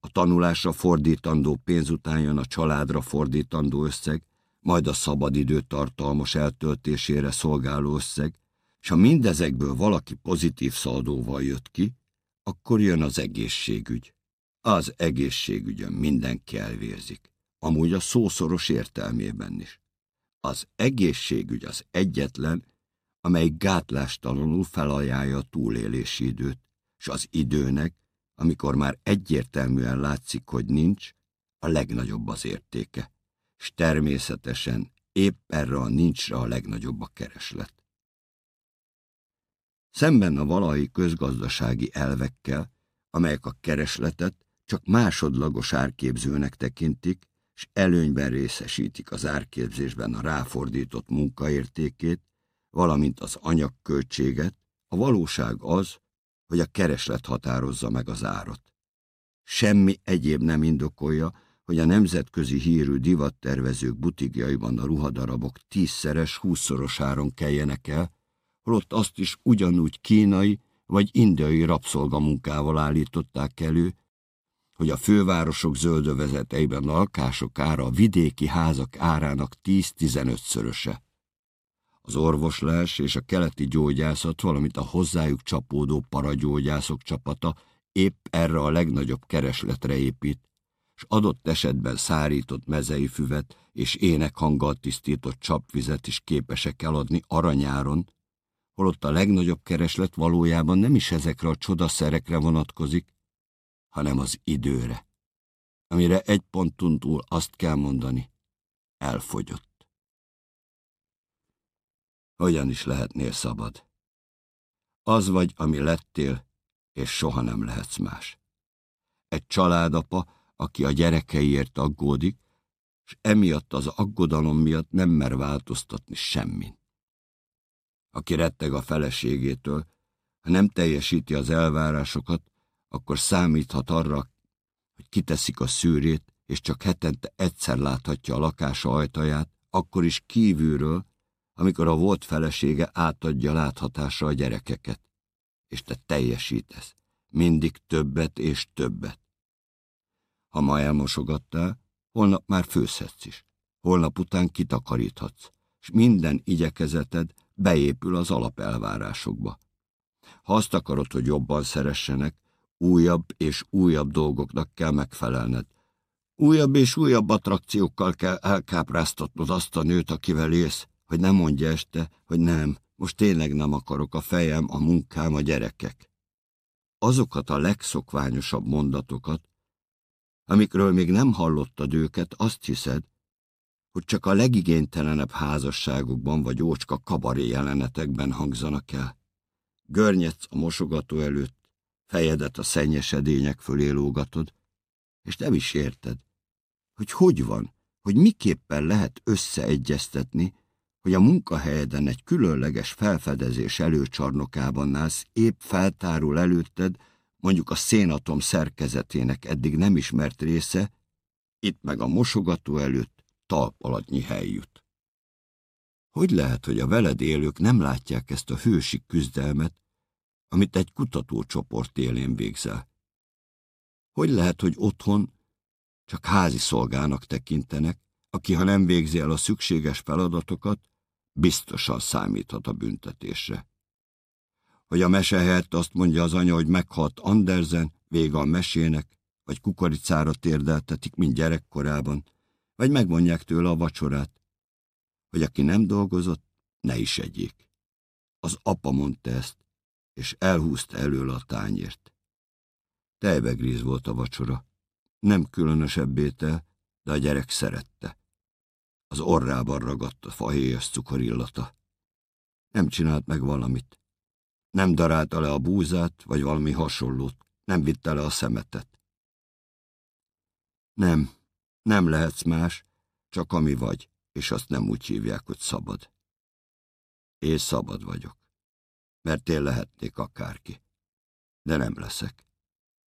A tanulásra fordítandó pénz után jön a családra fordítandó összeg, majd a szabadidő tartalmas eltöltésére szolgáló összeg, és ha mindezekből valaki pozitív szaldóval jött ki, akkor jön az egészségügy. Az egészségügyön mindenki elvérzik, amúgy a szószoros értelmében is. Az egészségügy az egyetlen, amely gátlástalanul felajánlja a túlélési időt, és az időnek, amikor már egyértelműen látszik, hogy nincs, a legnagyobb az értéke, és természetesen épp erre a nincsre a legnagyobb a kereslet. Szemben a valahi közgazdasági elvekkel, amelyek a keresletet csak másodlagos árképzőnek tekintik, és előnyben részesítik az árképzésben a ráfordított munkaértékét, valamint az anyagköltséget, a valóság az, hogy a kereslet határozza meg az árat. Semmi egyéb nem indokolja, hogy a nemzetközi hírű divattervezők butigjaiban a ruhadarabok tízszeres, húszszoros áron keljenek el, holott azt is ugyanúgy kínai vagy indiai rabszolgamunkával állították elő, hogy a fővárosok zöldövezeteiben a lakások ára a vidéki házak árának 10-15-szöröse. Az orvoslás és a keleti gyógyászat, valamint a hozzájuk csapódó paragyógyászok csapata épp erre a legnagyobb keresletre épít, s adott esetben szárított mezei füvet és énekhanggal tisztított csapvizet is képesek eladni aranyáron, holott a legnagyobb kereslet valójában nem is ezekre a csodaszerekre vonatkozik, hanem az időre, amire egy ponton túl azt kell mondani, elfogyott. Hogyan is lehetnél szabad? Az vagy, ami lettél, és soha nem lehetsz más. Egy családapa, aki a gyerekeiért aggódik, és emiatt az aggodalom miatt nem mer változtatni semmin. Aki retteg a feleségétől, ha nem teljesíti az elvárásokat, akkor számíthat arra, hogy kiteszik a szűrét, és csak hetente egyszer láthatja a lakása ajtaját, akkor is kívülről, amikor a volt felesége átadja láthatásra a gyerekeket. És te teljesítesz, mindig többet és többet. Ha ma elmosogattál, holnap már főzhetsz is, holnap után kitakaríthatsz, és minden igyekezeted beépül az alapelvárásokba. Ha azt akarod, hogy jobban szeressenek, újabb és újabb dolgoknak kell megfelelned. Újabb és újabb attrakciókkal kell elkápráztatnod azt a nőt, akivel élsz, hogy nem mondja este, hogy nem, most tényleg nem akarok a fejem, a munkám, a gyerekek. Azokat a legszokványosabb mondatokat, amikről még nem hallottad őket, azt hiszed, hogy csak a legigénytelenebb házasságokban vagy ócska kabaré jelenetekben hangzanak el. Görnyedsz a mosogató előtt, fejedet a szennyes edények fölé lógatod, és nem is érted, hogy hogy van, hogy miképpen lehet összeegyeztetni, hogy a munkahelyeden egy különleges felfedezés előcsarnokában állsz, épp feltárul előtted, mondjuk a szénatom szerkezetének eddig nem ismert része, itt meg a mosogató előtt talpalatnyi hely jut. Hogy lehet, hogy a veled élők nem látják ezt a hősi küzdelmet, amit egy kutatócsoport élén végzel? Hogy lehet, hogy otthon csak házi szolgának tekintenek, aki, ha nem végzi el a szükséges feladatokat, biztosan számíthat a büntetésre. Hogy a mese helyett azt mondja az anya, hogy meghalt Andersen, vége a mesének, vagy kukoricára térdeltetik, mint gyerekkorában, vagy megvonják tőle a vacsorát, hogy aki nem dolgozott, ne is egyék. Az apa mondta ezt, és elhúzta elől a tányért. Tejbegríz volt a vacsora. Nem különösebb étel, de a gyerek szerette. Az orrában ragadt a fahéjas cukorillata. Nem csinált meg valamit. Nem darálta le a búzát, vagy valami hasonlót. Nem vitte le a szemetet. Nem, nem lehetsz más, csak ami vagy, és azt nem úgy hívják, hogy szabad. Én szabad vagyok, mert én lehetnék akárki. De nem leszek,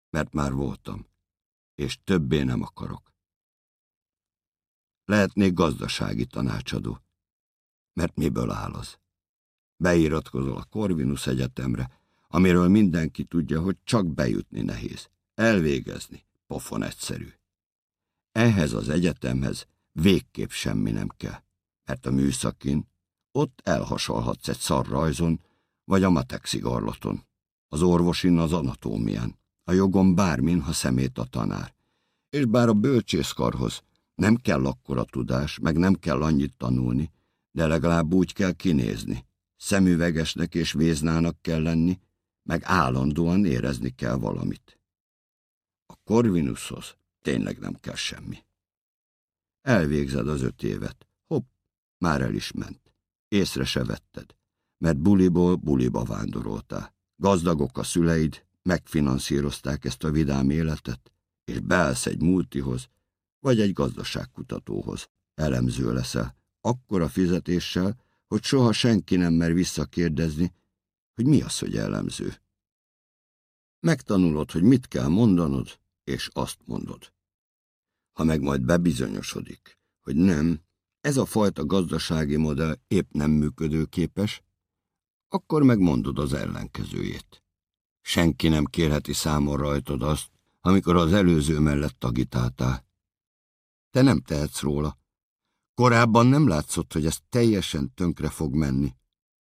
mert már voltam, és többé nem akarok. Lehetnék gazdasági tanácsadó, mert miből áll az? Beiratkozol a Corvinus Egyetemre, amiről mindenki tudja, hogy csak bejutni nehéz, elvégezni, pofon egyszerű. Ehhez az egyetemhez végképp semmi nem kell, mert a műszakin ott elhasalhatsz egy szarrajzon, vagy a matexigarlaton, az orvosin az anatómián, a jogon bármin, ha szemét a tanár. És bár a bölcsészkarhoz nem kell akkora tudás, meg nem kell annyit tanulni, de legalább úgy kell kinézni. Szemüvegesnek és véznának kell lenni, meg állandóan érezni kell valamit. A Corvinushoz tényleg nem kell semmi. Elvégzed az öt évet. Hopp, már el is ment. Észre se vetted, mert buliból buliba vándoroltál. Gazdagok a szüleid, megfinanszírozták ezt a vidám életet, és beállsz egy multihoz, vagy egy gazdaságkutatóhoz. Elemző leszel, akkora fizetéssel, hogy soha senki nem mer visszakérdezni, hogy mi az, hogy elemző. Megtanulod, hogy mit kell mondanod, és azt mondod. Ha meg majd bebizonyosodik, hogy nem, ez a fajta gazdasági modell épp nem működőképes, akkor megmondod az ellenkezőjét. Senki nem kérheti számon rajtod azt, amikor az előző mellett tagitáltál. Te nem tehetsz róla. Korábban nem látszott, hogy ez teljesen tönkre fog menni,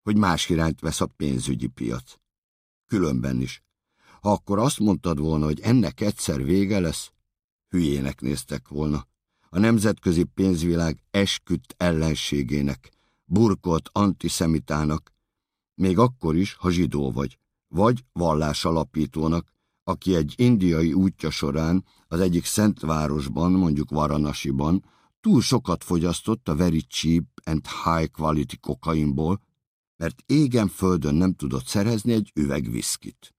hogy más irányt vesz a pénzügyi piac. Különben is. Ha akkor azt mondtad volna, hogy ennek egyszer vége lesz, hülyének néztek volna. A nemzetközi pénzvilág esküdt ellenségének, burkolt antiszemitának, még akkor is, ha zsidó vagy, vagy vallásalapítónak, aki egy indiai útja során az egyik szentvárosban, mondjuk Varanasiban, túl sokat fogyasztott a very cheap and high quality kokainból, mert égen földön nem tudott szerezni egy üveg viszkit.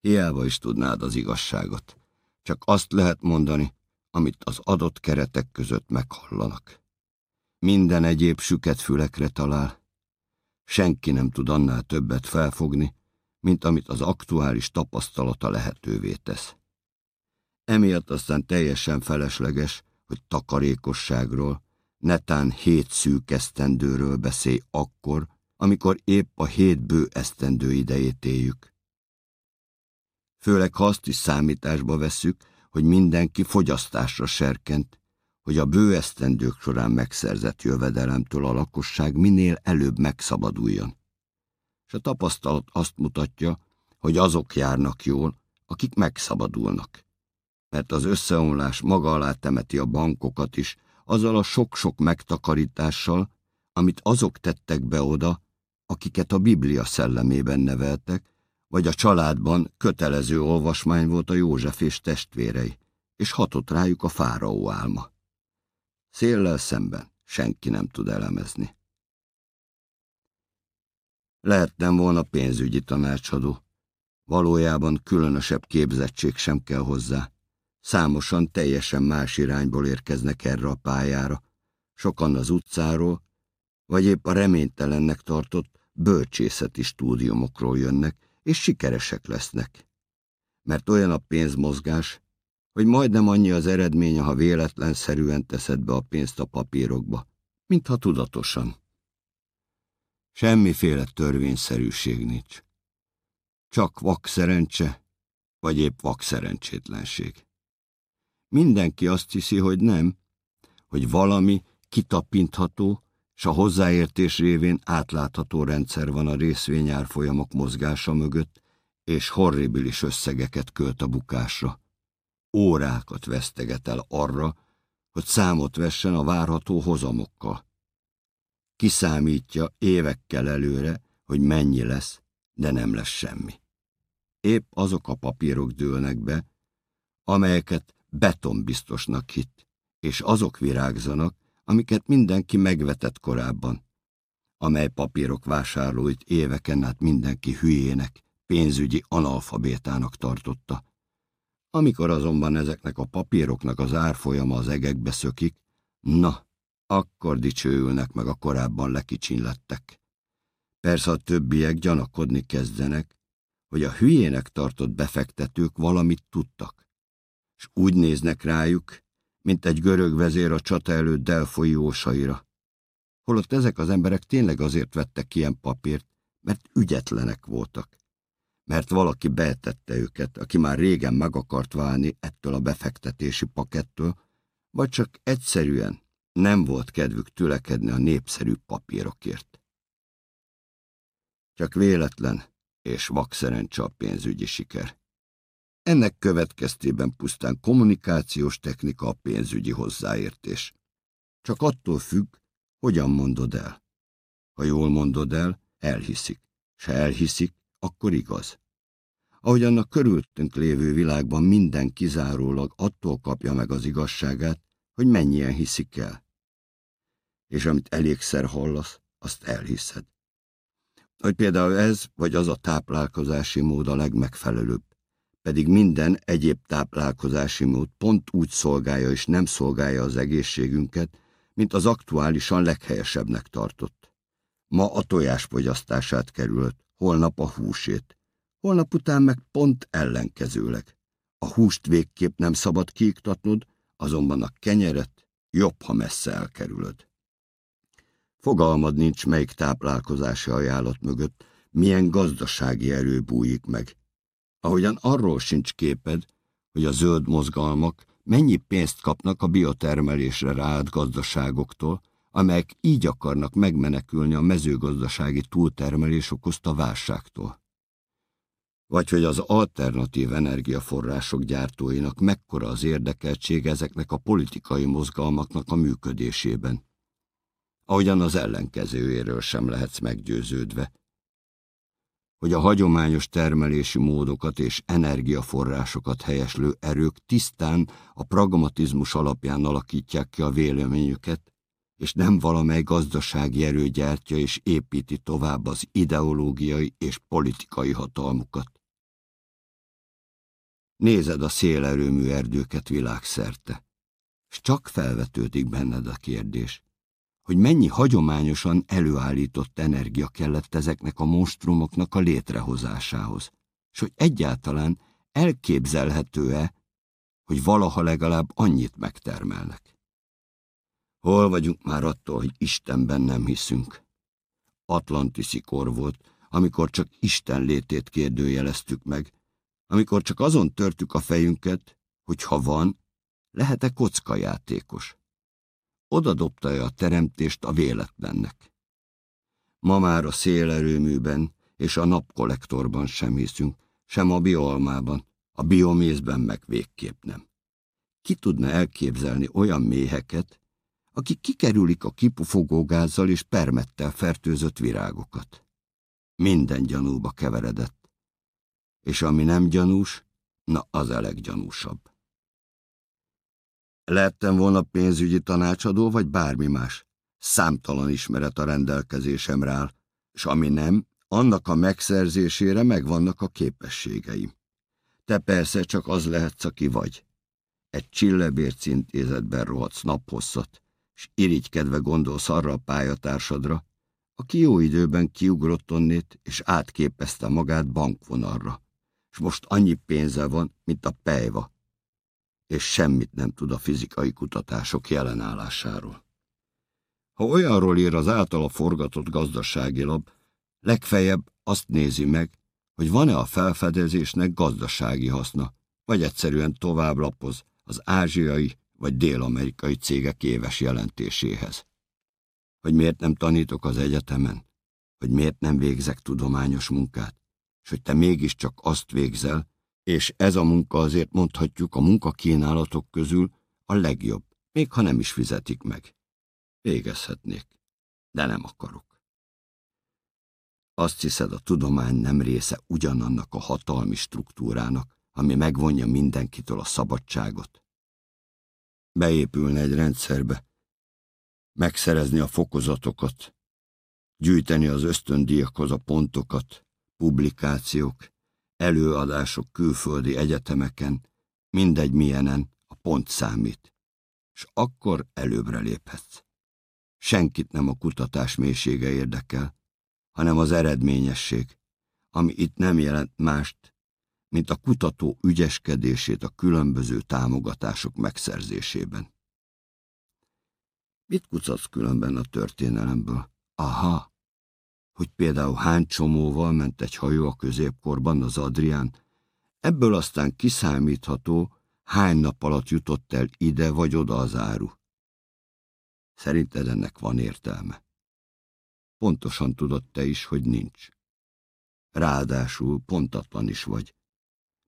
Hiába is tudnád az igazságot. Csak azt lehet mondani, amit az adott keretek között meghallanak. Minden egyéb süket fülekre talál. Senki nem tud annál többet felfogni, mint amit az aktuális tapasztalata lehetővé tesz. Emiatt aztán teljesen felesleges, hogy takarékosságról, netán hét szűk esztendőről beszélj akkor, amikor épp a hét bő esztendő idejét éljük főleg ha azt is számításba vesszük, hogy mindenki fogyasztásra serkent, hogy a bő esztendők során megszerzett jövedelemtől a lakosság minél előbb megszabaduljon. És a tapasztalat azt mutatja, hogy azok járnak jól, akik megszabadulnak. Mert az összeomlás maga alá temeti a bankokat is, azzal a sok-sok megtakarítással, amit azok tettek be oda, akiket a Biblia szellemében neveltek, vagy a családban kötelező olvasmány volt a József és testvérei, és hatott rájuk a fáraó álma. Széllel szemben senki nem tud elemezni. Lehettem volna pénzügyi tanácsadó. Valójában különösebb képzettség sem kell hozzá. Számosan teljesen más irányból érkeznek erre a pályára. Sokan az utcáról, vagy épp a reménytelennek tartott bölcsészeti stúdiumokról jönnek, és sikeresek lesznek. Mert olyan a pénzmozgás, hogy majdnem annyi az eredménye, ha véletlenszerűen teszed be a pénzt a papírokba, mintha tudatosan. Semmiféle törvényszerűség nincs. Csak vak szerencse, vagy épp vak szerencsétlenség. Mindenki azt hiszi, hogy nem, hogy valami kitapintható, s a hozzáértés révén átlátható rendszer van a részvényárfolyamok mozgása mögött, és horribilis összegeket költ a bukásra. Órákat veszteget el arra, hogy számot vessen a várható hozamokkal. Kiszámítja évekkel előre, hogy mennyi lesz, de nem lesz semmi. Épp azok a papírok dőlnek be, amelyeket betonbiztosnak hitt, és azok virágzanak, amiket mindenki megvetett korábban, amely papírok vásárlóit éveken át mindenki hülyének, pénzügyi analfabétának tartotta. Amikor azonban ezeknek a papíroknak az árfolyama az egekbe szökik, na, akkor dicsőülnek meg a korábban lekicsinlettek. Persze a többiek gyanakodni kezdenek, hogy a hülyének tartott befektetők valamit tudtak, és úgy néznek rájuk, mint egy görög vezér a csata előtt Delfoi ósaira. Holott ezek az emberek tényleg azért vettek ilyen papírt, mert ügyetlenek voltak. Mert valaki beetette őket, aki már régen meg akart válni ettől a befektetési pakettől, vagy csak egyszerűen nem volt kedvük tülekedni a népszerű papírokért. Csak véletlen és vakszerencse a pénzügyi siker. Ennek következtében pusztán kommunikációs technika a pénzügyi hozzáértés. Csak attól függ, hogyan mondod el. Ha jól mondod el, elhiszik. Se elhiszik, akkor igaz. Ahogy annak körültünk lévő világban minden kizárólag attól kapja meg az igazságát, hogy mennyien hiszik el. És amit elégszer hallasz, azt elhiszed. Hogy például ez vagy az a táplálkozási mód a legmegfelelőbb pedig minden egyéb táplálkozási mód pont úgy szolgálja és nem szolgálja az egészségünket, mint az aktuálisan leghelyesebbnek tartott. Ma a tojás fogyasztását került, holnap a húsét, holnap után meg pont ellenkezőleg. A húst végképp nem szabad kiiktatnod, azonban a kenyeret jobb, ha messze elkerülöd. Fogalmad nincs, melyik táplálkozási ajánlat mögött milyen gazdasági erő bújik meg, ahogyan arról sincs képed, hogy a zöld mozgalmak mennyi pénzt kapnak a biotermelésre ráállt gazdaságoktól, amelyek így akarnak megmenekülni a mezőgazdasági túltermelés okozta válságtól. Vagy hogy az alternatív energiaforrások gyártóinak mekkora az érdekeltség ezeknek a politikai mozgalmaknak a működésében. Ahogyan az ellenkezőjéről sem lehetsz meggyőződve, hogy a hagyományos termelési módokat és energiaforrásokat helyeslő erők tisztán a pragmatizmus alapján alakítják ki a véleményüket, és nem valamely gazdasági erő gyártja és építi tovább az ideológiai és politikai hatalmukat. Nézed a szélerőmű erdőket világszerte, és csak felvetődik benned a kérdés, hogy mennyi hagyományosan előállított energia kellett ezeknek a monstrumoknak a létrehozásához, és hogy egyáltalán elképzelhető-e, hogy valaha legalább annyit megtermelnek. Hol vagyunk már attól, hogy Istenben nem hiszünk? Atlantiszi kor volt, amikor csak Isten létét kérdőjeleztük meg, amikor csak azon törtük a fejünket, hogy ha van, lehet-e kockajátékos oda dobta a teremtést a véletlennek. Ma már a szélerőműben és a napkollektorban sem hiszünk, sem a bioalmában, a biomézben meg végképp nem. Ki tudna elképzelni olyan méheket, akik kikerülik a kipufogógázzal és permettel fertőzött virágokat? Minden gyanúba keveredett. És ami nem gyanús, na az a leggyanúsabb. Lettem volna pénzügyi tanácsadó, vagy bármi más. Számtalan ismeret a rendelkezésemre áll, és ami nem, annak a megszerzésére megvannak a képességeim. Te persze csak az lehetsz, aki vagy. Egy csillebérc intézetben rohadsz naphosszat, és irigykedve gondolsz arra a pályatársadra, aki jó időben kiugrott onnét, és átképezte magát bankvonalra, és most annyi pénze van, mint a pejva, és semmit nem tud a fizikai kutatások jelenállásáról. Ha olyanról ír az általa forgatott gazdasági lap, legfeljebb azt nézi meg, hogy van-e a felfedezésnek gazdasági haszna, vagy egyszerűen tovább lapoz az ázsiai vagy dél-amerikai cégek éves jelentéséhez. Hogy miért nem tanítok az egyetemen, hogy miért nem végzek tudományos munkát, és hogy te mégiscsak azt végzel, és ez a munka azért mondhatjuk a munkakínálatok közül a legjobb, még ha nem is fizetik meg. Végezhetnék, de nem akarok. Azt hiszed, a tudomány nem része ugyanannak a hatalmi struktúrának, ami megvonja mindenkitől a szabadságot. Beépülne egy rendszerbe, megszerezni a fokozatokat, gyűjteni az ösztöndíjakhoz a pontokat, publikációk, előadások külföldi egyetemeken, mindegy milyenen, a pont számít, és akkor előbbre léphetsz. Senkit nem a kutatás mélysége érdekel, hanem az eredményesség, ami itt nem jelent mást, mint a kutató ügyeskedését a különböző támogatások megszerzésében. Mit kutatsz különben a történelemből? Aha, hogy például hány csomóval ment egy hajó a középkorban az Adrián, ebből aztán kiszámítható, hány nap alatt jutott el ide vagy oda az áru. Szerinted ennek van értelme? Pontosan tudod te is, hogy nincs. Ráadásul pontatlan is vagy,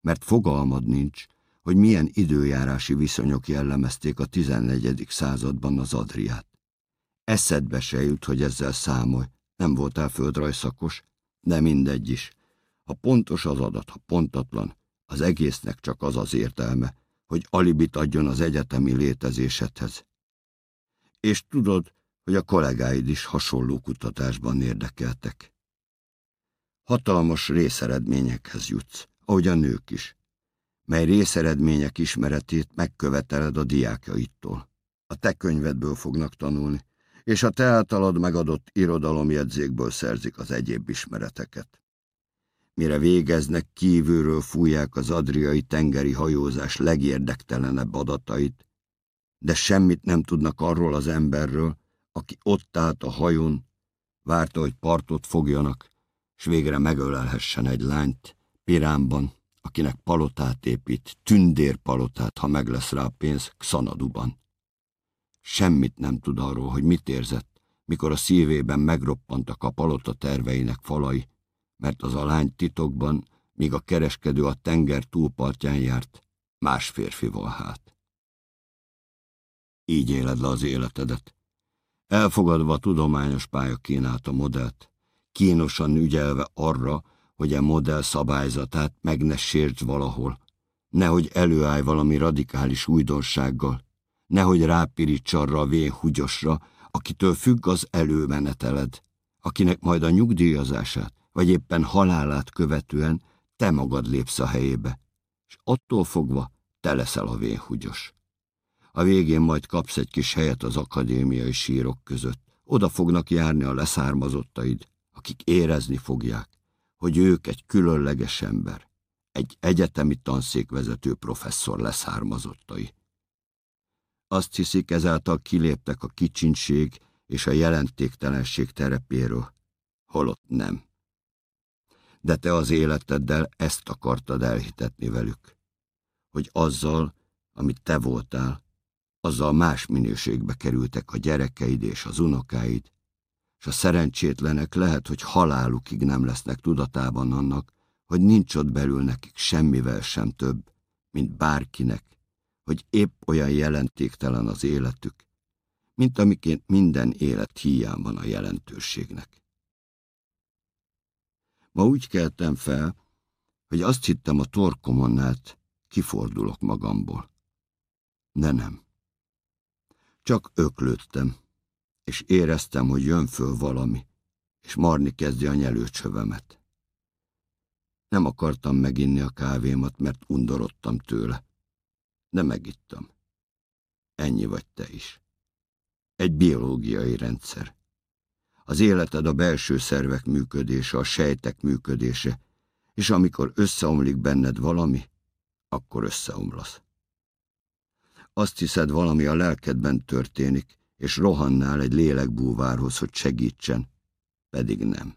mert fogalmad nincs, hogy milyen időjárási viszonyok jellemezték a 14. században az Adriát. Eszedbe se jut, hogy ezzel számolj, nem voltál földrajszakos, de mindegy is. Ha pontos az adat, ha pontatlan, az egésznek csak az az értelme, hogy alibit adjon az egyetemi létezésedhez. És tudod, hogy a kollégáid is hasonló kutatásban érdekeltek. Hatalmas részeredményekhez jutsz, ahogy a nők is, mely részeredmények ismeretét megköveteled a diákjaitól. A te könyvedből fognak tanulni, és a te általad megadott irodalomjegyzékből szerzik az egyéb ismereteket. Mire végeznek, kívülről fújják az adriai tengeri hajózás legérdektelenebb adatait, de semmit nem tudnak arról az emberről, aki ott állt a hajón, várta, hogy partot fogjanak, s végre megölelhessen egy lányt, Pirámban, akinek palotát épít, tündérpalotát, ha meg lesz rá a pénz, Xanaduban. Semmit nem tud arról, hogy mit érzett, mikor a szívében megroppantak a palota terveinek falai, mert az a lány titokban, míg a kereskedő a tenger túlpartján járt, más férfival hát. Így éled le az életedet. Elfogadva a tudományos pálya kínálta modellt, kínosan ügyelve arra, hogy a modell szabályzatát meg ne sérts valahol, nehogy előállj valami radikális újdonsággal, nehogy rápiríts arra a vén húgyosra, akitől függ az előmeneteled, akinek majd a nyugdíjazását, vagy éppen halálát követően te magad lépsz a helyébe, és attól fogva te leszel a vénhúgyos. A végén majd kapsz egy kis helyet az akadémiai sírok között. Oda fognak járni a leszármazottaid, akik érezni fogják, hogy ők egy különleges ember, egy egyetemi tanszékvezető professzor leszármazottai. Azt hiszik, ezáltal kiléptek a kicsinség és a jelentéktelenség terepéről, holott nem. De te az életeddel ezt akartad elhitetni velük, hogy azzal, amit te voltál, azzal más minőségbe kerültek a gyerekeid és az unokáid, és a szerencsétlenek lehet, hogy halálukig nem lesznek tudatában annak, hogy nincs ott belül nekik semmivel sem több, mint bárkinek, hogy épp olyan jelentéktelen az életük, mint amiként minden élet hiány van a jelentőségnek. Ma úgy keltem fel, hogy azt hittem a torkomon át, kifordulok magamból. De nem. Csak öklődtem, és éreztem, hogy jön föl valami, és marni kezdi a nyelőcsövemet. Nem akartam meginni a kávémat, mert undorodtam tőle de megittam. Ennyi vagy te is. Egy biológiai rendszer. Az életed a belső szervek működése, a sejtek működése, és amikor összeomlik benned valami, akkor összeomlasz. azt hiszed, valami a lelkedben történik, és rohannál egy lélekbúvárhoz, hogy segítsen, pedig nem.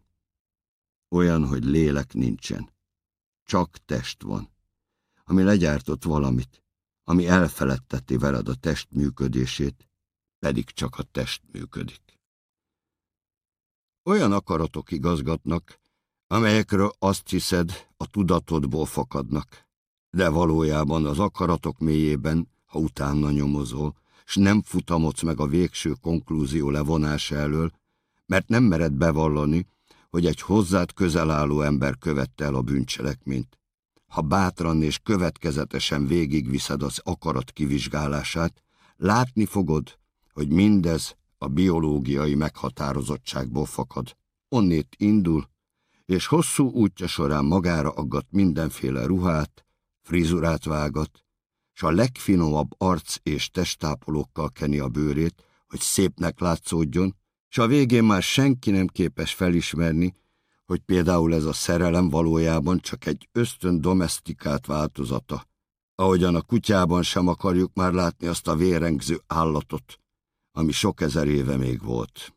Olyan, hogy lélek nincsen. Csak test van, ami legyártott valamit, ami elfeledteti veled a test működését, pedig csak a test működik. Olyan akaratok igazgatnak, amelyekről azt hiszed, a tudatodból fakadnak, de valójában az akaratok mélyében, ha utána nyomozol, s nem futamodsz meg a végső konklúzió levonása elől, mert nem mered bevallani, hogy egy hozzád közel álló ember követte el a bűncselekményt. Ha bátran és következetesen végigviszed az akarat kivizsgálását, látni fogod, hogy mindez a biológiai meghatározottságból fakad. Onnét indul, és hosszú útja során magára aggat mindenféle ruhát, frizurát vágat, s a legfinomabb arc és testápolókkal keni a bőrét, hogy szépnek látszódjon, s a végén már senki nem képes felismerni, hogy például ez a szerelem valójában csak egy ösztön domestikát változata, ahogyan a kutyában sem akarjuk már látni azt a vérengző állatot, ami sok ezer éve még volt.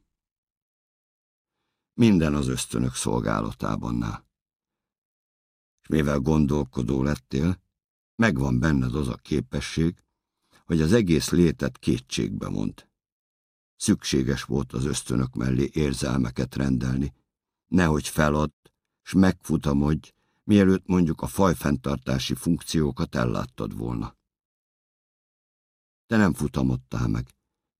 Minden az ösztönök szolgálatában. És mivel gondolkodó lettél, megvan benned az a képesség, hogy az egész létet kétségbe mond. Szükséges volt az ösztönök mellé érzelmeket rendelni, nehogy feladd, s megfutamodj, mielőtt mondjuk a fajfenntartási funkciókat elláttad volna. Te nem futamodtál meg,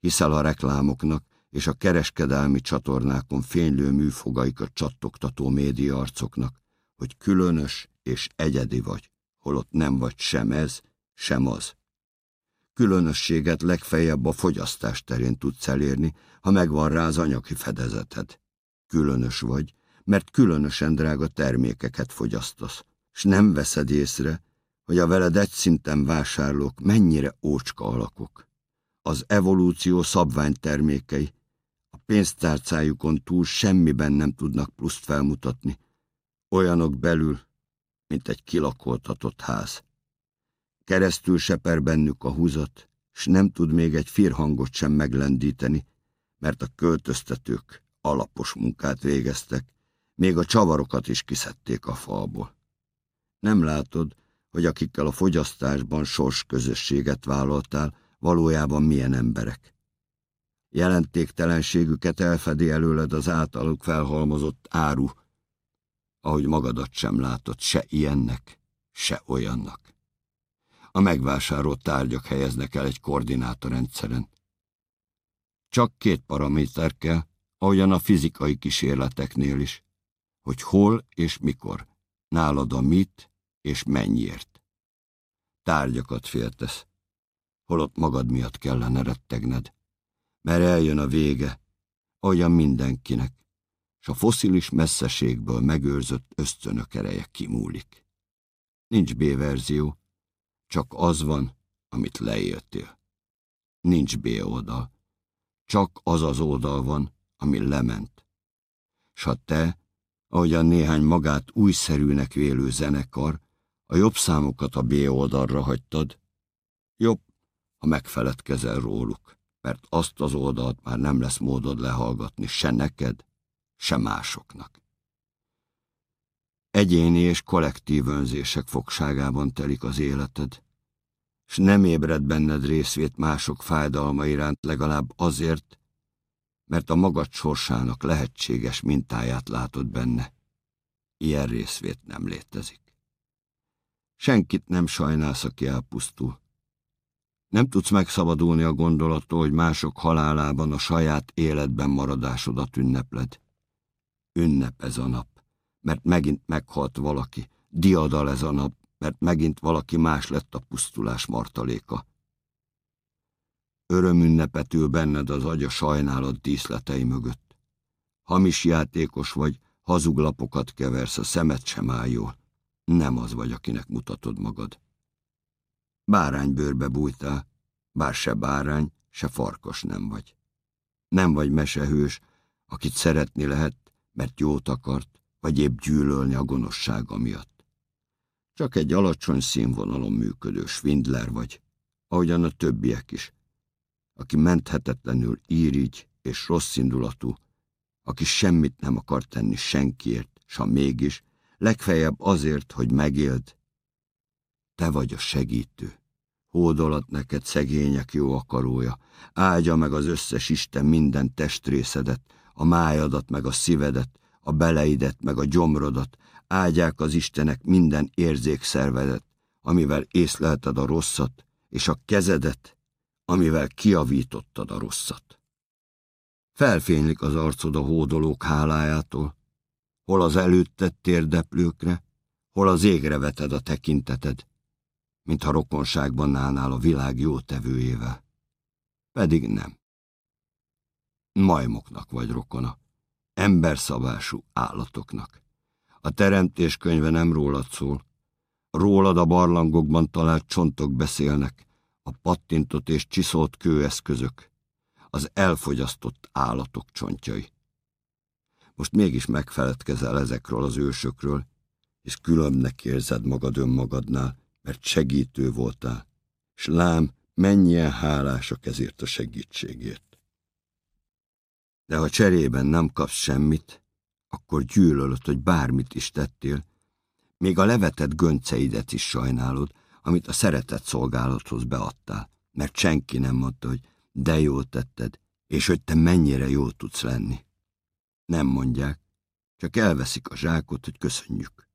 hiszel a reklámoknak és a kereskedelmi csatornákon fénylő műfogaikat csattogtató médiaarcoknak, hogy különös és egyedi vagy, holott nem vagy sem ez, sem az. Különösséget legfeljebb a fogyasztás terén tudsz elérni, ha megvan rá az anyagi fedezeted. Különös vagy, mert különösen drága termékeket fogyasztasz, s nem veszed észre, hogy a veled egy szinten vásárlók mennyire ócska alakok. Az evolúció szabványtermékei, a pénztárcájukon túl semmiben nem tudnak pluszt felmutatni, olyanok belül, mint egy kilakoltatott ház. Keresztül seper bennük a húzat, s nem tud még egy firhangot sem meglendíteni, mert a költöztetők alapos munkát végeztek, még a csavarokat is kiszedték a falból. Nem látod, hogy akikkel a fogyasztásban sors közösséget vállaltál, valójában milyen emberek. Jelentéktelenségüket elfedi előled az általuk felhalmozott áru, ahogy magadat sem látod se ilyennek, se olyannak. A megvásárolt tárgyak helyeznek el egy koordinátorrendszeren. Csak két paraméter kell, ahogyan a fizikai kísérleteknél is hogy hol és mikor, nálad a mit és mennyiért. Tárgyakat féltesz, holott magad miatt kellene rettegned, mert eljön a vége, olyan mindenkinek, s a foszilis messzeségből megőrzött ösztönök ereje kimúlik. Nincs B-verzió, csak az van, amit leéltél. Nincs B oldal, csak az az oldal van, ami lement. S ha te ahogyan néhány magát újszerűnek vélő zenekar, a jobb számokat a B oldalra hagytad, jobb, ha megfeledkezel róluk, mert azt az oldalt már nem lesz módod lehallgatni se neked, se másoknak. Egyéni és kollektív önzések fogságában telik az életed, s nem ébred benned részvét mások fájdalma iránt legalább azért, mert a magad sorsának lehetséges mintáját látod benne. Ilyen részvét nem létezik. Senkit nem sajnálsz, aki elpusztul. Nem tudsz megszabadulni a gondolattól, hogy mások halálában a saját életben maradásodat ünnepled. Ünnep ez a nap, mert megint meghalt valaki. Diadal ez a nap, mert megint valaki más lett a pusztulás martaléka. Örömünnepet ül benned az agy a sajnálat díszletei mögött. Hamis játékos vagy, hazuglapokat keversz, a szemed sem áll jól. Nem az vagy, akinek mutatod magad. Báránybőrbe bújtál, bár se bárány, se farkas nem vagy. Nem vagy mesehős, akit szeretni lehet, mert jót akart, vagy épp gyűlölni a gonoszsága miatt. Csak egy alacsony színvonalon működő svindler vagy, ahogyan a többiek is, aki menthetetlenül írigy és rosszindulatú, aki semmit nem akar tenni senkiért, s ha mégis, legfeljebb azért, hogy megéld. Te vagy a segítő. Hódolat neked szegények jó akarója, áldja meg az összes Isten minden testrészedet, a májadat meg a szívedet, a beleidet meg a gyomrodat, áldják az Istenek minden érzékszervedet, amivel észlelted a rosszat, és a kezedet, amivel kiavítottad a rosszat. Felfénylik az arcod a hódolók hálájától, hol az előtted térdeplőkre, hol az égre veted a tekinteted, mintha rokonságban állnál a világ jó tevőjével. Pedig nem. Majmoknak vagy rokona, emberszabású állatoknak. A teremtés könyve nem rólad szól. Rólad a barlangokban talált csontok beszélnek, a pattintott és csiszolt kőeszközök, az elfogyasztott állatok csontjai. Most mégis megfeledkezel ezekről az ősökről, és különbnek érzed magad önmagadnál, mert segítő voltál, s lám, mennyien hálásak ezért a segítségért. De ha cserében nem kapsz semmit, akkor gyűlölöd, hogy bármit is tettél, még a levetett gönceidet is sajnálod, amit a szeretett szolgálathoz beadtál, mert senki nem mondta, hogy de jól tetted, és hogy te mennyire jó tudsz lenni. Nem mondják, csak elveszik a zsákot, hogy köszönjük.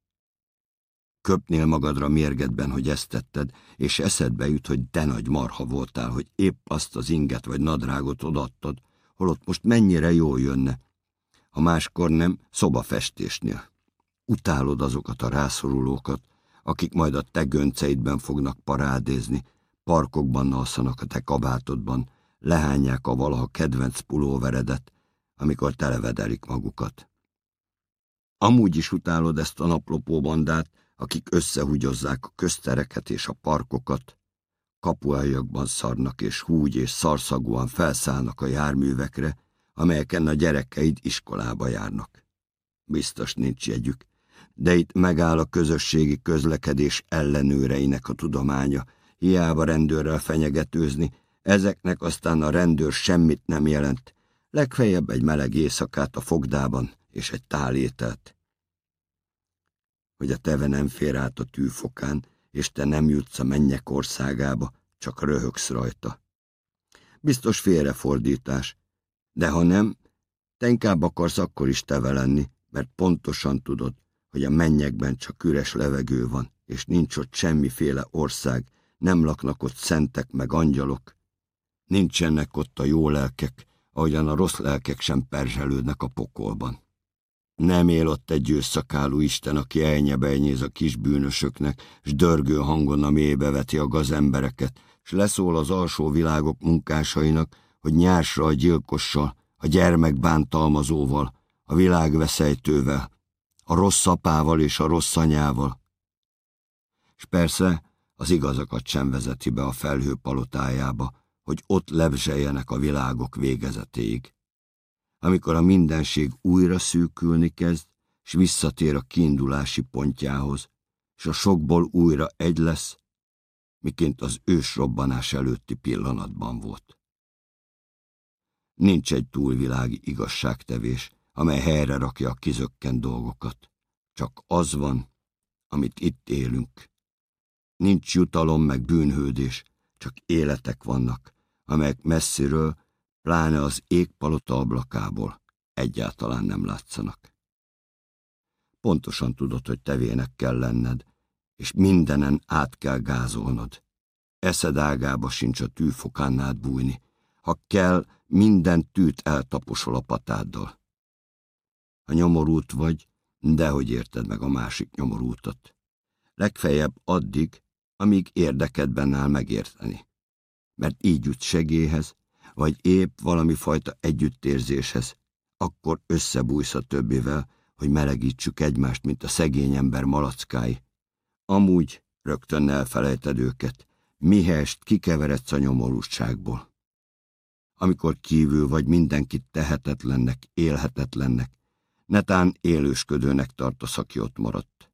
Köpnél magadra mérgedben, hogy ezt tetted, és eszedbe jut, hogy de nagy marha voltál, hogy épp azt az inget vagy nadrágot odaadtad, holott most mennyire jól jönne, ha máskor nem szobafestésnél. Utálod azokat a rászorulókat, akik majd a te gönceidben fognak parádézni, parkokban alszanak a te kabátodban, lehányják a valaha kedvenc pulóveredet, amikor televedelik magukat. Amúgy is utálod ezt a naplopó bandát, akik összehúgyozzák a köztereket és a parkokat, kapuájakban szarnak és húgy és szarszagúan felszállnak a járművekre, amelyeken a gyerekeid iskolába járnak. Biztos nincs jegyük, de itt megáll a közösségi közlekedés ellenőreinek a tudománya, hiába rendőrrel fenyegetőzni, ezeknek aztán a rendőr semmit nem jelent, legfeljebb egy meleg éjszakát a fogdában és egy tálételt. Hogy a teve nem fér át a tűfokán, és te nem jutsz a mennyek országába, csak röhögsz rajta. Biztos félrefordítás, de ha nem, te inkább akarsz akkor is teve lenni, mert pontosan tudod, hogy a mennyekben csak üres levegő van, és nincs ott semmiféle ország, nem laknak ott szentek meg angyalok. Nincsenek ott a jó lelkek, ahogyan a rossz lelkek sem perzselődnek a pokolban. Nem él ott egy őszakálú Isten, aki elnyebelnyéz a kis bűnösöknek, s dörgő hangon a mélybe veti a gazembereket, s leszól az alsó világok munkásainak, hogy nyársra a gyilkossal, a gyermek bántalmazóval, a világveszejtővel, a rossz apával és a rossz anyával. És persze az igazakat sem vezeti be a felhő palotájába, hogy ott lebzseljenek a világok végezetéig. Amikor a mindenség újra szűkülni kezd, és visszatér a kiindulási pontjához, és a sokból újra egy lesz, miként az ősrobbanás előtti pillanatban volt. Nincs egy túlvilági igazságtevés, amely helyre rakja a kizökkent dolgokat. Csak az van, amit itt élünk. Nincs jutalom meg bűnhődés, csak életek vannak, amelyek messziről, pláne az égpalota ablakából egyáltalán nem látszanak. Pontosan tudod, hogy tevének kell lenned, és mindenen át kell gázolnod. Eszed ágába sincs a tűfokán át bújni. Ha kell, minden tűt eltaposol a patáddal. Ha nyomorult vagy, dehogy érted meg a másik nyomorútat. Legfeljebb addig, amíg érdekedben áll megérteni. Mert így jut segélyhez, vagy épp valami fajta együttérzéshez, akkor összebújsz a többivel, hogy melegítsük egymást, mint a szegény ember malackái. Amúgy rögtön elfelejted őket, mihest kikeveredsz a nyomorúságból. Amikor kívül vagy mindenkit tehetetlennek, élhetetlennek, netán élősködőnek tartasz, aki ott maradt.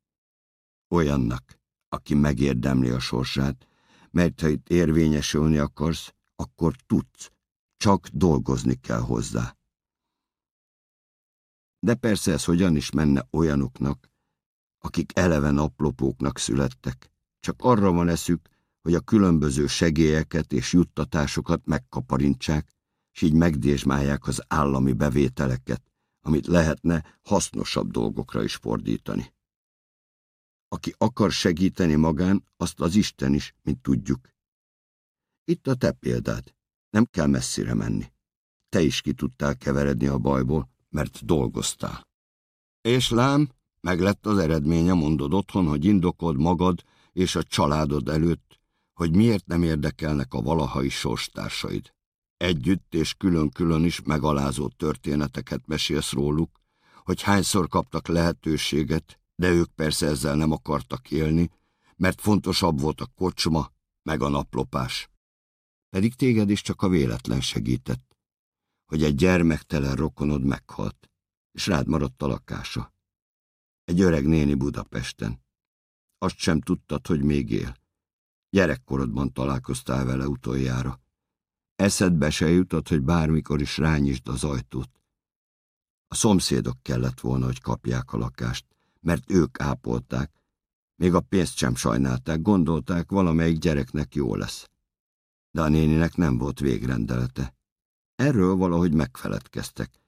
Olyannak, aki megérdemli a sorsát, mert ha itt érvényesülni akarsz, akkor tudsz, csak dolgozni kell hozzá. De persze ez hogyan is menne olyanoknak, akik eleve naplopóknak születtek. Csak arra van eszük, hogy a különböző segélyeket és juttatásokat megkaparintsák, és így megdésmálják az állami bevételeket, amit lehetne hasznosabb dolgokra is fordítani. Aki akar segíteni magán, azt az Isten is, mint tudjuk. Itt a te példád. Nem kell messzire menni. Te is ki tudtál keveredni a bajból, mert dolgoztál. És lám, meg lett az eredménye, mondod otthon, hogy indokod magad és a családod előtt, hogy miért nem érdekelnek a valahai sorstársaid. Együtt és külön-külön is megalázó történeteket mesélsz róluk, hogy hányszor kaptak lehetőséget, de ők persze ezzel nem akartak élni, mert fontosabb volt a kocsma, meg a naplopás. Pedig téged is csak a véletlen segített, hogy egy gyermektelen rokonod meghalt, és rád maradt a lakása. Egy öreg néni Budapesten. Azt sem tudtad, hogy még él. Gyerekkorodban találkoztál vele utoljára. Eszedbe se jutott, hogy bármikor is rányisd az ajtót. A szomszédok kellett volna, hogy kapják a lakást, mert ők ápolták, még a pénzt sem sajnálták, gondolták, valamelyik gyereknek jó lesz. De a néninek nem volt végrendelete. Erről valahogy megfeledkeztek,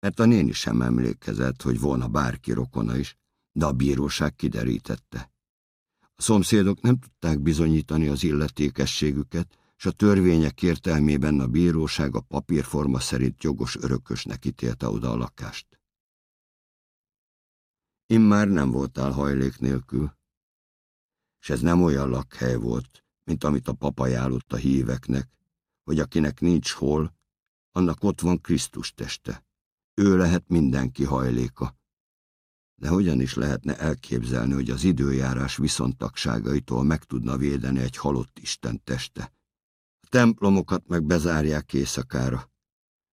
mert a néni sem emlékezett, hogy volna bárki rokona is, de a bíróság kiderítette. A szomszédok nem tudták bizonyítani az illetékességüket, és a törvények értelmében a bíróság a papírforma szerint jogos örökösnek ítélte oda a lakást. Immár nem voltál hajlék nélkül, és ez nem olyan lakhely volt, mint amit a papa ajánlott a híveknek, hogy akinek nincs hol, annak ott van Krisztus teste. Ő lehet mindenki hajléka. De hogyan is lehetne elképzelni, hogy az időjárás viszontagságaitól meg tudna védeni egy halott Isten teste? Templomokat meg bezárják éjszakára.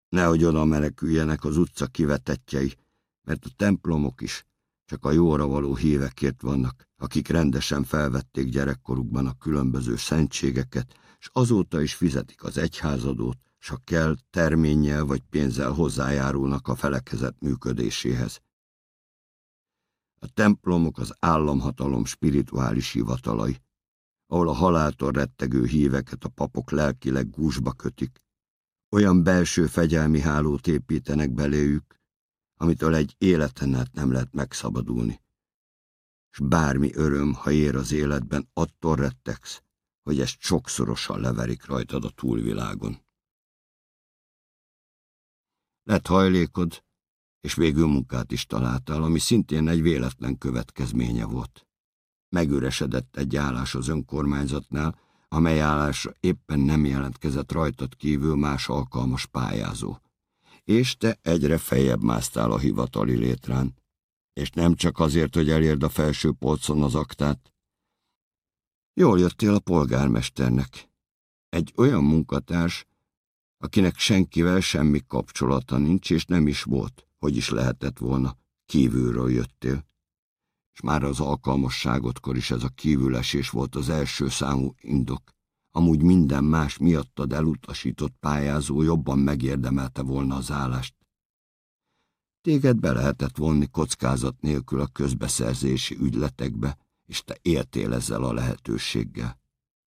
Nehogy oda meneküljenek az utca kivetetjei, mert a templomok is csak a jóra való hívekért vannak, akik rendesen felvették gyerekkorukban a különböző szentségeket, és azóta is fizetik az egyházadót, s ha kell, terménnyel vagy pénzzel hozzájárulnak a felekezet működéséhez. A templomok az államhatalom spirituális hivatalai, ahol a haláltól rettegő híveket a papok lelkileg gúzsba kötik, olyan belső fegyelmi hálót építenek beléjük, amitől egy életen át nem lehet megszabadulni. És bármi öröm, ha ér az életben, attól rettegsz, hogy ezt sokszorosan leverik rajtad a túlvilágon. Lett hajlékod, és végül munkát is találtál, ami szintén egy véletlen következménye volt. Megüresedett egy állás az önkormányzatnál, amely állásra éppen nem jelentkezett rajtad kívül más alkalmas pályázó. És te egyre feljebb másztál a hivatali létrán, és nem csak azért, hogy elérd a felső polcon az aktát. Jól jöttél a polgármesternek. Egy olyan munkatárs, akinek senkivel semmi kapcsolata nincs, és nem is volt, hogy is lehetett volna, kívülről jöttél. És már az alkalmasságodkor is ez a kívülesés volt az első számú indok. Amúgy minden más miattad elutasított pályázó jobban megérdemelte volna az állást. Téged be lehetett vonni kockázat nélkül a közbeszerzési ügyletekbe, és te éltél ezzel a lehetőséggel.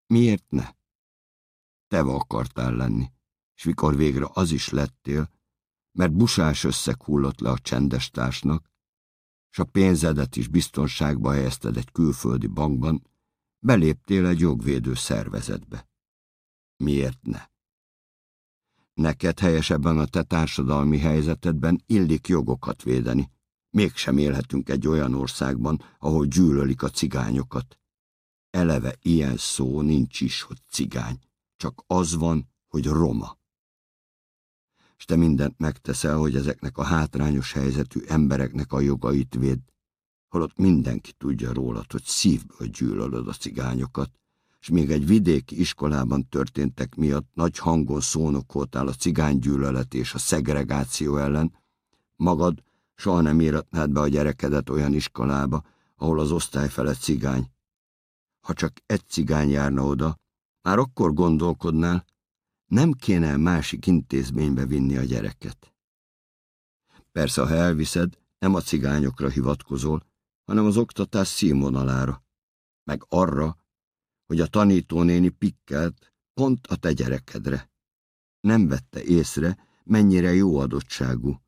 Miért ne? Te akartál lenni, és mikor végre az is lettél, mert busás összekullott le a csendes társnak, és a pénzedet is biztonságba helyezted egy külföldi bankban, beléptél egy jogvédő szervezetbe. Miért ne? Neked helyesebben a te társadalmi helyzetedben illik jogokat védeni. Mégsem élhetünk egy olyan országban, ahol gyűlölik a cigányokat. Eleve ilyen szó nincs is, hogy cigány, csak az van, hogy roma és te mindent megteszel, hogy ezeknek a hátrányos helyzetű embereknek a jogait véd, holott mindenki tudja rólad, hogy szívből gyűlölöd a cigányokat, és még egy vidéki iskolában történtek miatt nagy hangon szónokoltál a cigánygyűlölet és a szegregáció ellen, magad soha nem íratnád be a gyerekedet olyan iskolába, ahol az osztály felett cigány. ha csak egy cigány járna oda, már akkor gondolkodnál, nem kéne másik intézménybe vinni a gyereket. Persze, ha elviszed, nem a cigányokra hivatkozol, hanem az oktatás színvonalára, meg arra, hogy a tanítónéni pikkelt pont a te gyerekedre. Nem vette észre, mennyire jó adottságú,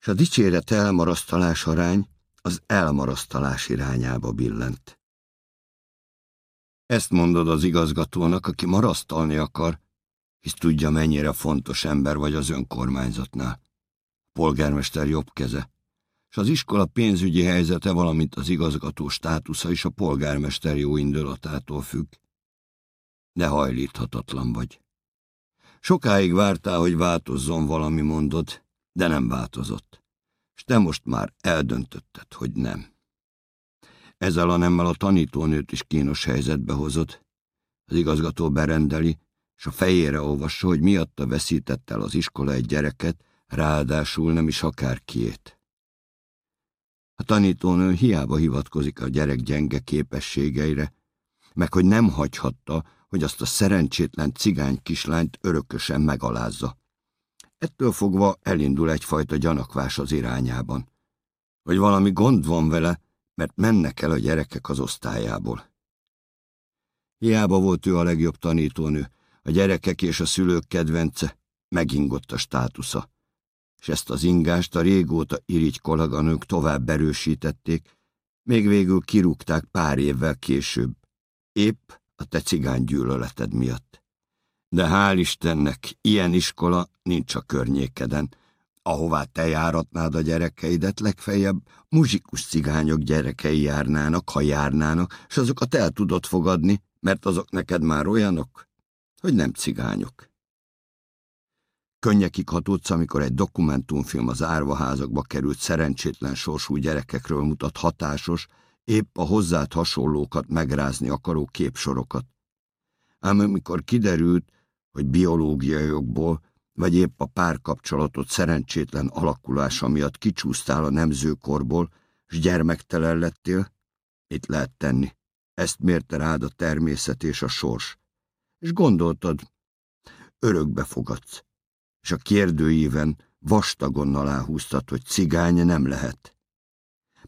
és a dicséret elmarasztalás arány az elmarasztalás irányába billent. Ezt mondod az igazgatónak, aki marasztalni akar, hisz tudja, mennyire fontos ember vagy az önkormányzatnál. A polgármester jobb keze, és az iskola pénzügyi helyzete, valamint az igazgató státusza is a polgármester jó indulatától függ. De hajlíthatatlan vagy. Sokáig vártál, hogy változzon valami mondod, de nem változott. És te most már eldöntötted, hogy nem. Ezzel a nemmel a tanítónőt is kínos helyzetbe hozott. Az igazgató berendeli, és a fejére olvassa, hogy miatta veszített el az iskola egy gyereket, ráadásul nem is akárkiét. A tanítónő hiába hivatkozik a gyerek gyenge képességeire, meg hogy nem hagyhatta, hogy azt a szerencsétlen cigány kislányt örökösen megalázza. Ettől fogva elindul egyfajta gyanakvás az irányában. Hogy valami gond van vele, mert mennek el a gyerekek az osztályából. Hiába volt ő a legjobb tanítónő, a gyerekek és a szülők kedvence, megingott a státusza. És ezt az ingást a régóta irigy kolléganők tovább erősítették, még végül kirúgták pár évvel később, épp a te cigány gyűlöleted miatt. De hál' Istennek, ilyen iskola nincs a környékeden, ahová te járatnád a gyerekeidet, legfeljebb muzsikus cigányok gyerekei járnának, ha járnának, és azokat el tudod fogadni, mert azok neked már olyanok, hogy nem cigányok. Könnyekig hatódsz, amikor egy dokumentumfilm az árvaházakba került szerencsétlen sorsú gyerekekről mutat hatásos, épp a hozzád hasonlókat megrázni akaró képsorokat. Ám amikor kiderült, hogy biológiai jogból, vagy épp a párkapcsolatot szerencsétlen alakulása miatt kicsúsztál a nemzőkorból, s gyermektelen lettél, mit lehet tenni? Ezt mérte rád a természet és a sors. És gondoltad, örökbe fogadsz, és a kérdőíven vastagon aláhúztad, hogy cigány nem lehet.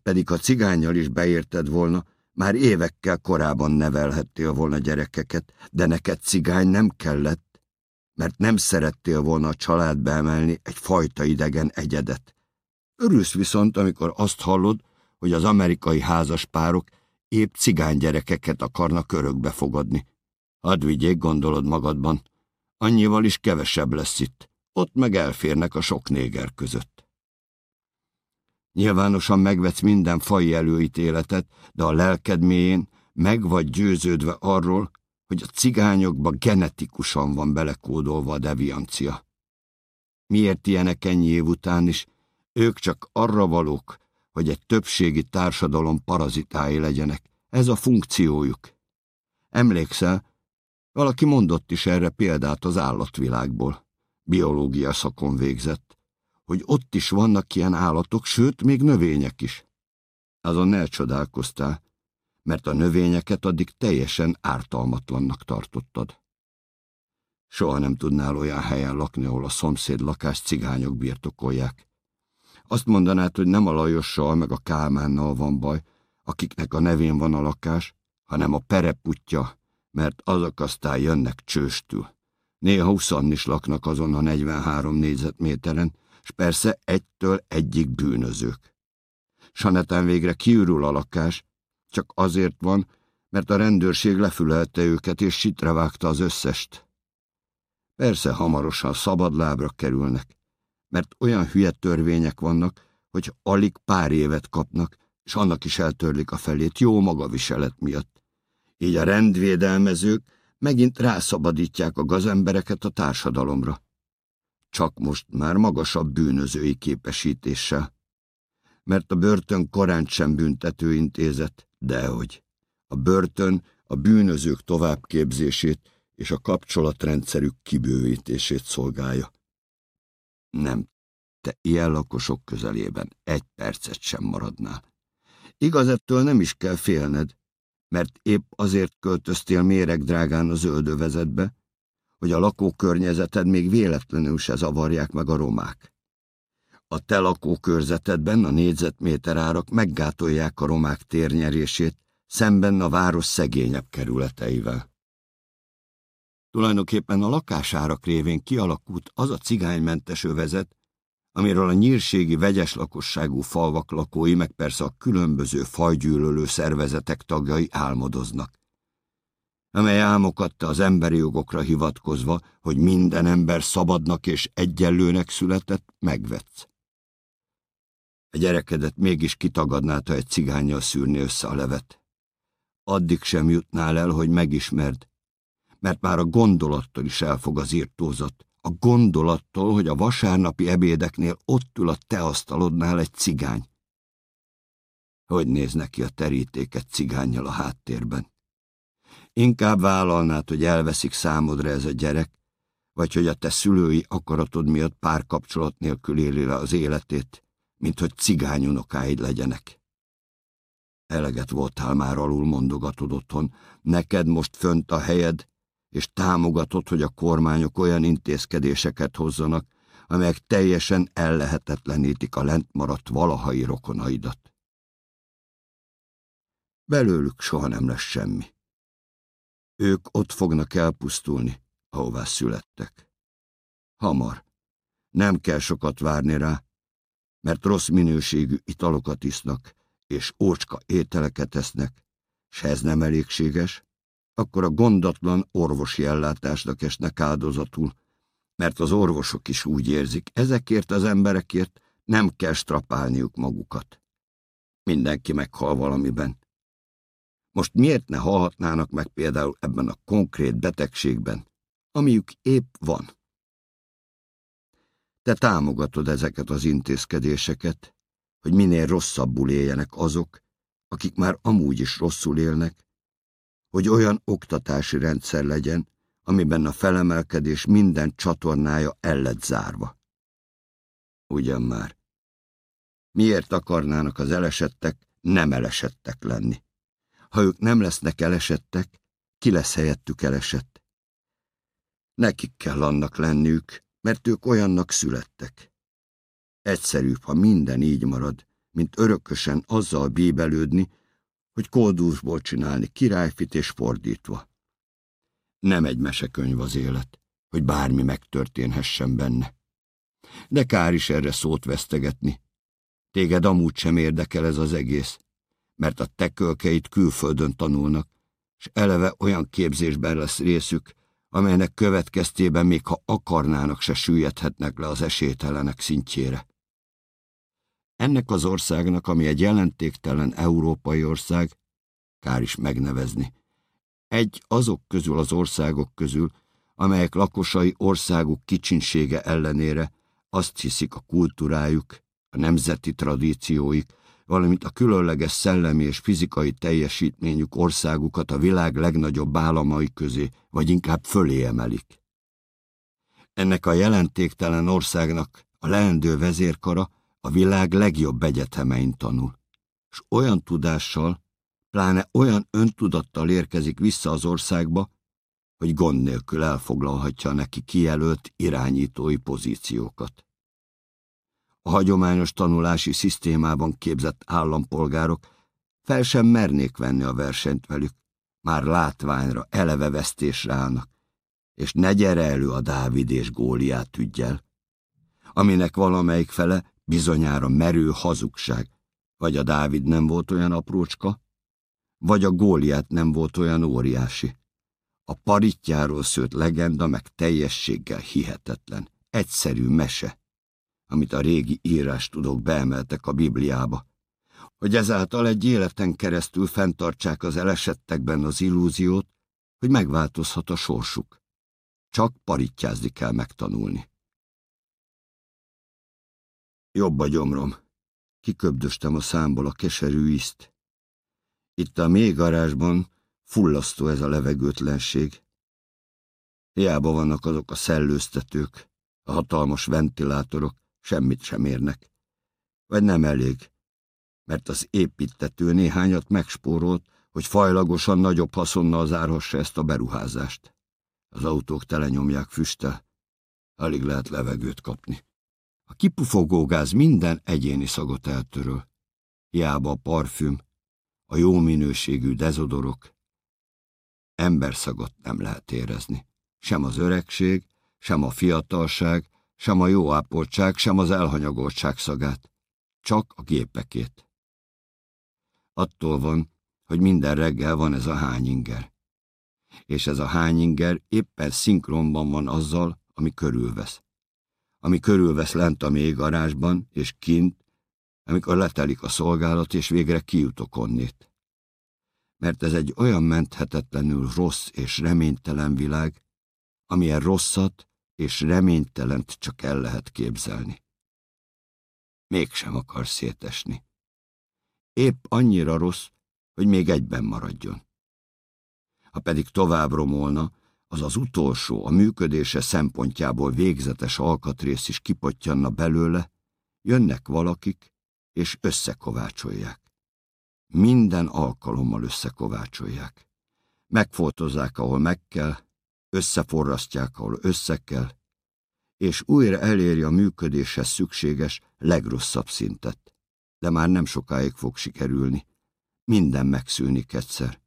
Pedig ha cigányjal is beérted volna, már évekkel korábban nevelhettél volna gyerekeket, de neked cigány nem kellett, mert nem szerettél volna a családba emelni egy fajta idegen egyedet. Örülsz viszont, amikor azt hallod, hogy az amerikai házas párok épp gyerekeket akarnak örökbe fogadni. Hadd vigyék, gondolod magadban, annyival is kevesebb lesz itt, ott meg elférnek a sok néger között. Nyilvánosan megvetsz minden fai előítéletet, de a lelked mélyén meg vagy győződve arról, hogy a cigányokba genetikusan van belekódolva a deviancia. Miért ilyenek ennyi év után is? Ők csak arra valók, hogy egy többségi társadalom parazitái legyenek. Ez a funkciójuk. Emlékszel, valaki mondott is erre példát az állatvilágból. Biológia szakon végzett, hogy ott is vannak ilyen állatok, sőt, még növények is. Azon elcsodálkoztál, mert a növényeket addig teljesen ártalmatlannak tartottad. Soha nem tudnál olyan helyen lakni, ahol a szomszéd lakás cigányok birtokolják. Azt mondanád, hogy nem a Lajossal meg a Kálmánnal van baj, akiknek a nevén van a lakás, hanem a pereputya, mert azok aztán jönnek csőstül. Néha huszan is laknak azon a 43 négyzetméteren, s persze egytől egyik bűnözők. Sanetán végre kiürül a lakás, csak azért van, mert a rendőrség lefülelte őket és sitre vágta az összest. Persze hamarosan szabadlábra kerülnek, mert olyan hülye törvények vannak, hogy alig pár évet kapnak, és annak is eltörlik a felét jó magaviselet miatt. Így a rendvédelmezők megint rászabadítják a gazembereket a társadalomra. Csak most már magasabb bűnözői képesítéssel. Mert a börtön korán sem büntetőintézet, Dehogy. A börtön a bűnözők továbbképzését és a kapcsolatrendszerük kibővítését szolgálja. Nem, te ilyen lakosok közelében egy percet sem maradnál. Igaz, ettől nem is kell félned, mert épp azért költöztél méregdrágán a zöldövezetbe, hogy a lakókörnyezeted még véletlenül se zavarják meg a romák. A te lakókörzetedben a négyzetméter árak meggátolják a romák térnyerését, szemben a város szegényebb kerületeivel. Tulajdonképpen a lakásárak révén kialakult az a cigánymentes övezet, amiről a nyírségi vegyes lakosságú falvak lakói, meg persze a különböző fajgyűlölő szervezetek tagjai álmodoznak amely álmokat te az emberi jogokra hivatkozva, hogy minden ember szabadnak és egyenlőnek született, megvetsz. A gyerekedet mégis kitagadnád, ha egy cigányjal szűrni össze a levet. Addig sem jutnál el, hogy megismerd, mert már a gondolattól is elfog az írtózat. A gondolattól, hogy a vasárnapi ebédeknél ott ül a te asztalodnál egy cigány. Hogy néz neki a terítéket cigányjal a háttérben? Inkább vállalnád, hogy elveszik számodra ez a gyerek, vagy hogy a te szülői akaratod miatt párkapcsolat nélkül éli le az életét, mint hogy cigányunokáid legyenek. Eleget voltál már alul mondogatod otthon, neked most fönt a helyed, és támogatod, hogy a kormányok olyan intézkedéseket hozzanak, amelyek teljesen ellehetetlenítik a lent maradt valahai rokonaidat. Belőlük soha nem lesz semmi. Ők ott fognak elpusztulni, ahová születtek. Hamar. Nem kell sokat várni rá, mert rossz minőségű italokat isznak, és ócska ételeket esznek, s ez nem elégséges, akkor a gondatlan orvosi ellátásnak esnek áldozatul, mert az orvosok is úgy érzik, ezekért az emberekért nem kell strapálniuk magukat. Mindenki meghal valamiben. Most miért ne halhatnának meg például ebben a konkrét betegségben, amiük épp van? Te támogatod ezeket az intézkedéseket, hogy minél rosszabbul éljenek azok, akik már amúgy is rosszul élnek, hogy olyan oktatási rendszer legyen, amiben a felemelkedés minden csatornája el zárva. Ugyan már. Miért akarnának az elesettek nem elesettek lenni? Ha ők nem lesznek elesettek, ki lesz helyettük elesett? Nekik kell annak lenniük, mert ők olyannak születtek. Egyszerűbb, ha minden így marad, mint örökösen azzal bíbelődni, hogy koldúsból csinálni királyfit és fordítva. Nem egy mesekönyv az élet, hogy bármi megtörténhessen benne. De kár is erre szót vesztegetni. Téged amúgy sem érdekel ez az egész mert a tekölkeit külföldön tanulnak, és eleve olyan képzésben lesz részük, amelynek következtében még ha akarnának se süllyedhetnek le az esélytelenek szintjére. Ennek az országnak, ami egy jelentéktelen európai ország, kár is megnevezni, egy azok közül az országok közül, amelyek lakosai országuk kicsinsége ellenére azt hiszik a kultúrájuk, a nemzeti tradícióik, valamint a különleges szellemi és fizikai teljesítményük országukat a világ legnagyobb államai közé, vagy inkább fölé emelik. Ennek a jelentéktelen országnak a leendő vezérkara a világ legjobb egyetemein tanul, és olyan tudással, pláne olyan öntudattal érkezik vissza az országba, hogy gond nélkül elfoglalhatja neki kijelölt irányítói pozíciókat. A hagyományos tanulási szisztémában képzett állampolgárok fel sem mernék venni a versenyt velük, már látványra, eleve vesztésre állnak, és ne gyere elő a Dávid és Góliát ügyjel, aminek valamelyik fele bizonyára merő hazugság, vagy a Dávid nem volt olyan aprócska, vagy a Góliát nem volt olyan óriási. A paritjáról szőtt legenda meg teljességgel hihetetlen, egyszerű mese amit a régi írás tudók beemeltek a Bibliába, hogy ezáltal egy életen keresztül fenntartsák az elesettekben az illúziót, hogy megváltozhat a sorsuk. Csak parittyázni kell megtanulni. Jobb a gyomrom. Kiköbdöstem a számból a keserű ízt. Itt a mély garázsban fullasztó ez a levegőtlenség. Hiába vannak azok a szellőztetők, a hatalmas ventilátorok, semmit sem érnek. Vagy nem elég, mert az építető néhányat megspórolt, hogy fajlagosan nagyobb haszonnal zárhassa ezt a beruházást. Az autók telenyomják füsttel, alig lehet levegőt kapni. A kipufogógáz minden egyéni szagot eltöröl. Hiába a parfüm, a jó minőségű dezodorok. Emberszagot nem lehet érezni. Sem az öregség, sem a fiatalság, sem a jó ápoltság, sem az elhanyagoltság szagát. Csak a gépekét. Attól van, hogy minden reggel van ez a hányinger. És ez a hányinger éppen szinkronban van azzal, ami körülvesz. Ami körülvesz lent a mélygarázsban, és kint, amikor letelik a szolgálat, és végre kijutok onnét. Mert ez egy olyan menthetetlenül rossz és reménytelen világ, amilyen rosszat és reménytelent csak el lehet képzelni. Mégsem akar szétesni. Épp annyira rossz, hogy még egyben maradjon. Ha pedig tovább romolna, az az utolsó, a működése szempontjából végzetes alkatrész is kipottyanna belőle, jönnek valakik, és összekovácsolják. Minden alkalommal összekovácsolják. Megfoltozzák, ahol meg kell, összeforrasztják, ahol össze kell, és újra eléri a működéshez szükséges legrosszabb szintet. De már nem sokáig fog sikerülni. Minden megszűnik egyszer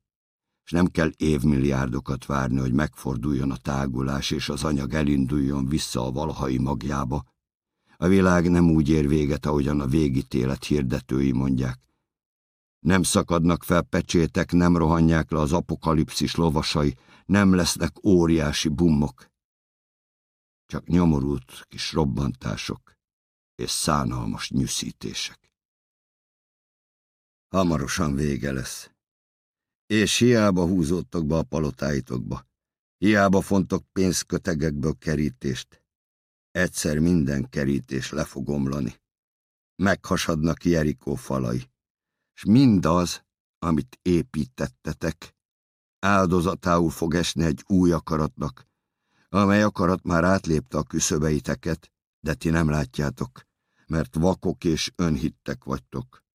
és nem kell évmilliárdokat várni, hogy megforduljon a tágulás, és az anyag elinduljon vissza a valahai magjába. A világ nem úgy ér véget, ahogyan a végítélet hirdetői mondják. Nem szakadnak fel pecsétek, nem rohanják le az apokalipszis lovasai, nem lesznek óriási bummok. Csak nyomorult kis robbantások és szánalmas nyűszítések. Hamarosan vége lesz. És hiába húzódtok be a palotáitokba. Hiába fontok pénzkötegekből kerítést. Egyszer minden kerítés le fog omlani. Meghasadnak Jerikó falai. És mindaz, amit építettetek, áldozatául fog esni egy új akaratnak, amely akarat már átlépte a küszöbeiteket, de ti nem látjátok, mert vakok és önhittek vagytok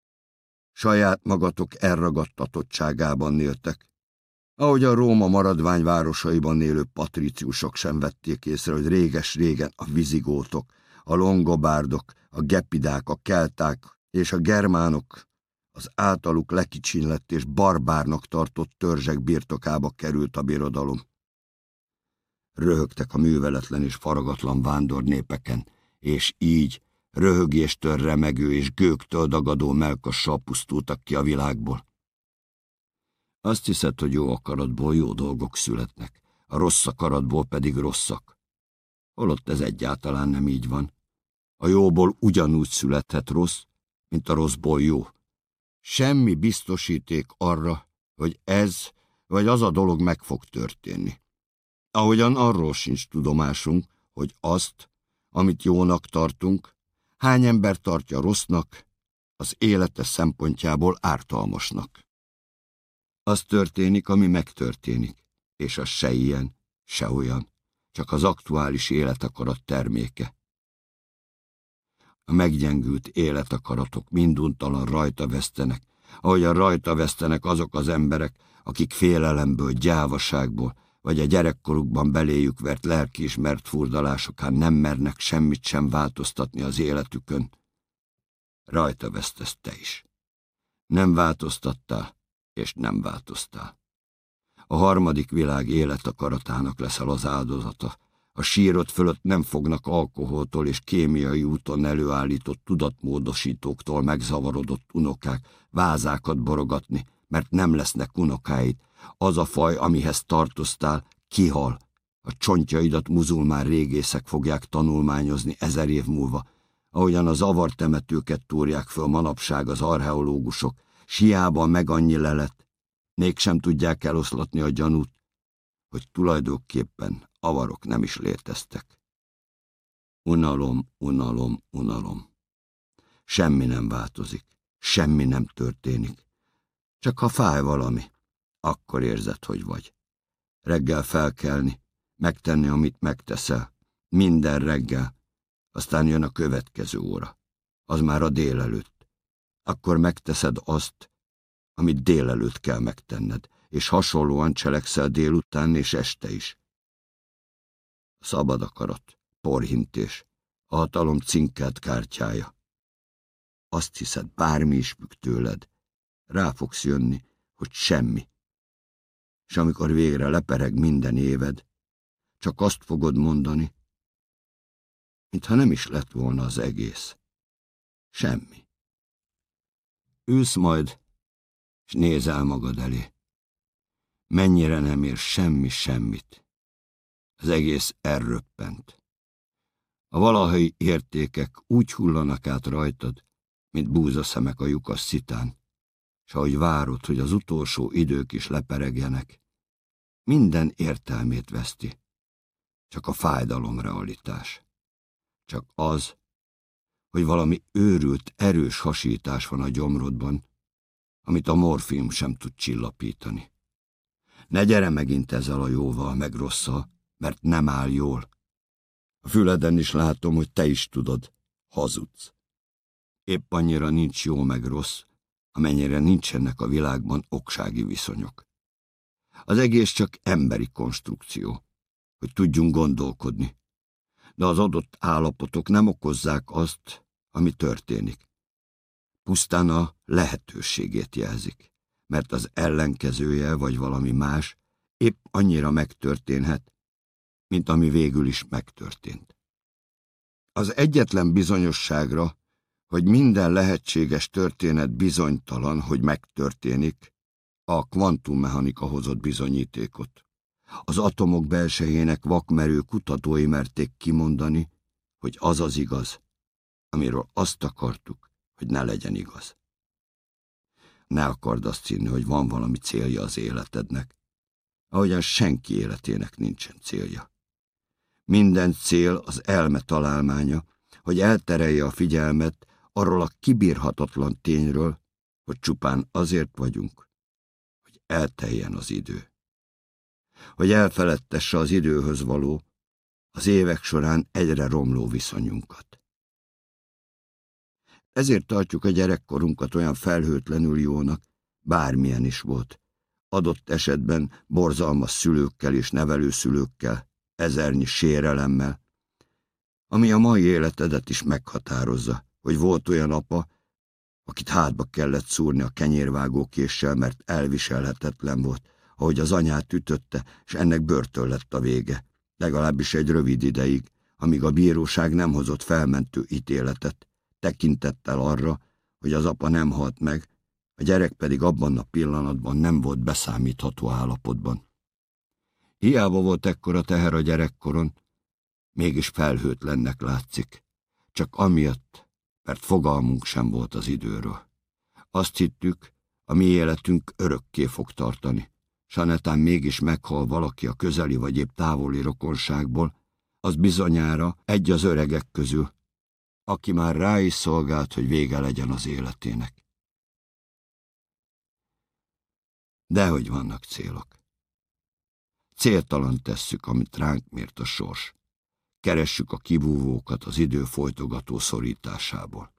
saját magatok elragadtatottságában néltek. Ahogy a Róma maradványvárosaiban élő patriciusok sem vették észre, hogy réges-régen a vizigótok, a longobárdok, a gepidák, a kelták és a germánok az általuk lekicsinlett és barbárnak tartott törzsek birtokába került a birodalom. Röhögtek a műveletlen és faragatlan vándor népeken, és így röhögéstől remegő és gőktől dagadó melkassal pusztultak ki a világból. Azt hiszed, hogy jó akaratból jó dolgok születnek, a rossz akaratból pedig rosszak. Holott ez egyáltalán nem így van. A jóból ugyanúgy születhet rossz, mint a rosszból jó. Semmi biztosíték arra, hogy ez vagy az a dolog meg fog történni. Ahogyan arról sincs tudomásunk, hogy azt, amit jónak tartunk, Hány ember tartja rossznak, az élete szempontjából ártalmasnak. Az történik, ami megtörténik, és az se ilyen, se olyan, csak az aktuális életakarat terméke. A meggyengült életakaratok minduntalan rajta vesztenek, ahogyan rajta vesztenek azok az emberek, akik félelemből, gyávaságból, vagy a gyerekkorukban beléjük vert lelkiismert furdalásokán nem mernek semmit sem változtatni az életükön. Rajta vesztesz te is. Nem változtattál, és nem változtál. A harmadik világ életakaratának leszel az áldozata. A sírod fölött nem fognak alkoholtól és kémiai úton előállított tudatmódosítóktól megzavarodott unokák vázákat borogatni, mert nem lesznek unokáid, az a faj, amihez tartoztál, kihal. A csontjaidat muzulmán régészek fogják tanulmányozni ezer év múlva, ahogyan az avartemetőket túrják föl manapság az archeológusok, siában meg annyi lelet, mégsem tudják eloszlatni a gyanút, hogy tulajdonképpen avarok nem is léteztek. Unalom, unalom, unalom. Semmi nem változik, semmi nem történik. Csak ha fáj valami, akkor érzed, hogy vagy. Reggel felkelni, megtenni, amit megteszel, minden reggel, aztán jön a következő óra, az már a délelőtt. Akkor megteszed azt, amit délelőtt kell megtenned, és hasonlóan cselekszel délután és este is. Szabad akarat, porhintés, a hatalom cinkelt kártyája. Azt hiszed, bármi is tőled, rá fogsz jönni, hogy semmi. És amikor végre lepereg minden éved, csak azt fogod mondani, mintha nem is lett volna az egész. Semmi. Ülsz majd, és nézel magad elé. Mennyire nem ér semmi semmit. Az egész elröppent. A valahai értékek úgy hullanak át rajtad, mint búzaszemek a lyukas szitán, s ahogy várod, hogy az utolsó idők is leperegjenek, minden értelmét veszti, csak a fájdalom realitás. Csak az, hogy valami őrült, erős hasítás van a gyomrodban, amit a morfium sem tud csillapítani. Ne gyere megint ezzel a jóval, meg rosszal, mert nem áll jól. A füleden is látom, hogy te is tudod, hazudsz. Épp annyira nincs jó meg rossz, amennyire nincsenek a világban oksági viszonyok. Az egész csak emberi konstrukció, hogy tudjunk gondolkodni. De az adott állapotok nem okozzák azt, ami történik. Pusztán a lehetőségét jelzik, mert az ellenkezője vagy valami más épp annyira megtörténhet, mint ami végül is megtörtént. Az egyetlen bizonyosságra, hogy minden lehetséges történet bizonytalan, hogy megtörténik, a kvantummechanika hozott bizonyítékot. Az atomok belsejének vakmerő kutatói merték kimondani, hogy az az igaz, amiről azt akartuk, hogy ne legyen igaz. Ne akard azt hinni, hogy van valami célja az életednek, ahogyan senki életének nincsen célja. Minden cél az elme találmánya, hogy elterelje a figyelmet arról a kibírhatatlan tényről, hogy csupán azért vagyunk, elteljen az idő. Hogy elfeledtesse az időhöz való, az évek során egyre romló viszonyunkat. Ezért tartjuk a gyerekkorunkat olyan felhőtlenül jónak, bármilyen is volt. Adott esetben borzalmas szülőkkel és nevelőszülőkkel, ezernyi sérelemmel, ami a mai életedet is meghatározza, hogy volt olyan apa, akit hátba kellett szúrni a kenyérvágó késsel, mert elviselhetetlen volt, ahogy az anyát ütötte, és ennek börtön lett a vége, legalábbis egy rövid ideig, amíg a bíróság nem hozott felmentő ítéletet, tekintettel arra, hogy az apa nem halt meg, a gyerek pedig abban a pillanatban nem volt beszámítható állapotban. Hiába volt ekkora teher a gyerekkoron, mégis felhőtlennek látszik, csak amiatt, mert fogalmunk sem volt az időről. Azt hittük, a mi életünk örökké fog tartani, Sanetán mégis meghal valaki a közeli vagy épp távoli rokonságból, az bizonyára egy az öregek közül, aki már rá is szolgált, hogy vége legyen az életének. Dehogy vannak célok. Céltalan tesszük, amit ránk mért a sors. Keressük a kibúvókat az idő folytogató szorításából.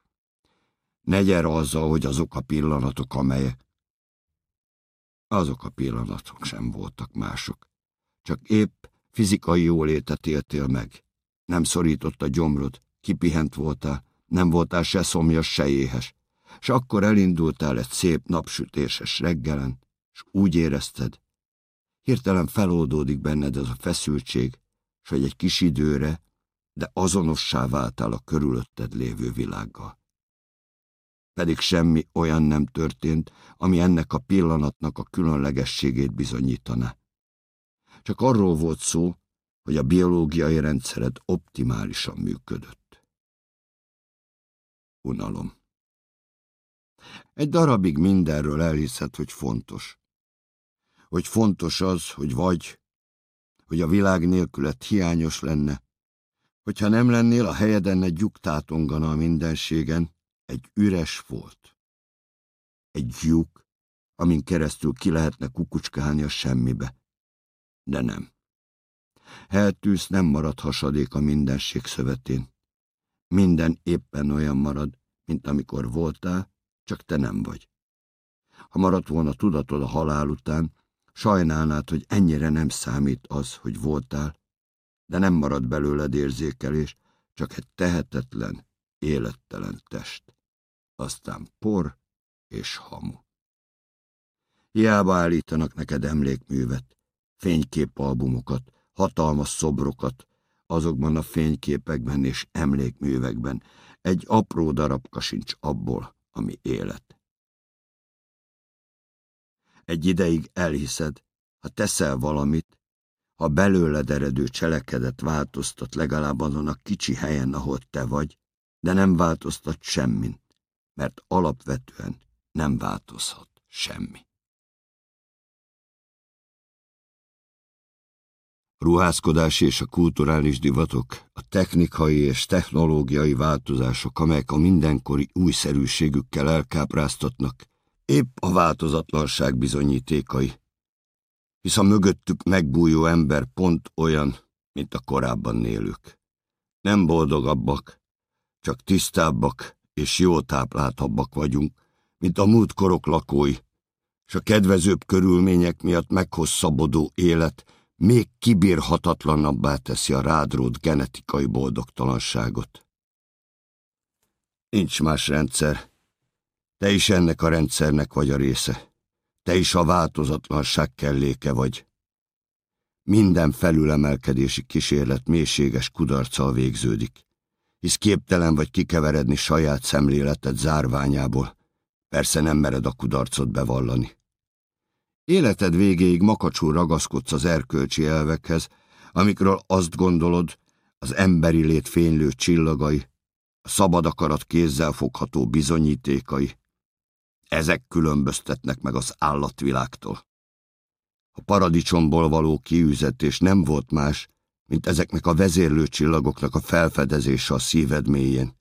Ne gyere azzal, hogy azok a pillanatok, amelyek... Azok a pillanatok sem voltak mások. Csak épp fizikai jólétet éltél meg. Nem szorított a gyomrod, Kipihent voltál, nem voltál se szomjas, se éhes, és akkor elindultál egy szép napsütéses reggelen, és úgy érezted, hirtelen feloldódik benned ez a feszültség, és hogy egy kis időre, de azonossá váltál a körülötted lévő világgal. Pedig semmi olyan nem történt, ami ennek a pillanatnak a különlegességét bizonyítaná. Csak arról volt szó, hogy a biológiai rendszered optimálisan működött unalom. Egy darabig mindenről elhiszed, hogy fontos. Hogy fontos az, hogy vagy, hogy a világ nélkület hiányos lenne, hogyha nem lennél, a helyeden egy lyuk a mindenségen, egy üres volt. Egy lyuk, amin keresztül ki lehetne kukucskálni a semmibe. De nem. Heltűsz nem marad hasadék a mindenség szövetén. Minden éppen olyan marad, mint amikor voltál, csak te nem vagy. Ha maradt volna tudatod a halál után, sajnálnád, hogy ennyire nem számít az, hogy voltál, de nem marad belőled érzékelés, csak egy tehetetlen, élettelen test. Aztán por és hamu. Hiába állítanak neked emlékművet, fényképalbumokat, hatalmas szobrokat, azokban a fényképekben és emlékművekben egy apró darabka sincs abból, ami élet. Egy ideig elhiszed, ha teszel valamit, ha belőled eredő cselekedet változtat legalább azon a kicsi helyen, ahol te vagy, de nem változtat semmin, mert alapvetően nem változhat semmi. ruházkodás és a kulturális divatok, a technikai és technológiai változások, amelyek a mindenkori újszerűségükkel elkápráztatnak, épp a változatlanság bizonyítékai. Hisz a mögöttük megbújó ember pont olyan, mint a korábban élők. Nem boldogabbak, csak tisztábbak és jó tápláltabbak vagyunk, mint a múltkorok lakói, és a kedvezőbb körülmények miatt meghosszabbodó élet még kibírhatatlanabbá teszi a rádrót genetikai boldogtalanságot. Nincs más rendszer. Te is ennek a rendszernek vagy a része. Te is a változatlanság kelléke vagy. Minden felülemelkedési kísérlet mélységes kudarccal végződik, hisz képtelen vagy kikeveredni saját szemléleted zárványából. Persze nem mered a kudarcot bevallani. Életed végéig makacsul ragaszkodsz az erkölcsi elvekhez, amikről azt gondolod, az emberi lét fénylő csillagai, a szabad akarat kézzel fogható bizonyítékai. Ezek különböztetnek meg az állatvilágtól. A paradicsomból való kiüzetés nem volt más, mint ezeknek a vezérlő csillagoknak a felfedezése a szíved mélyén.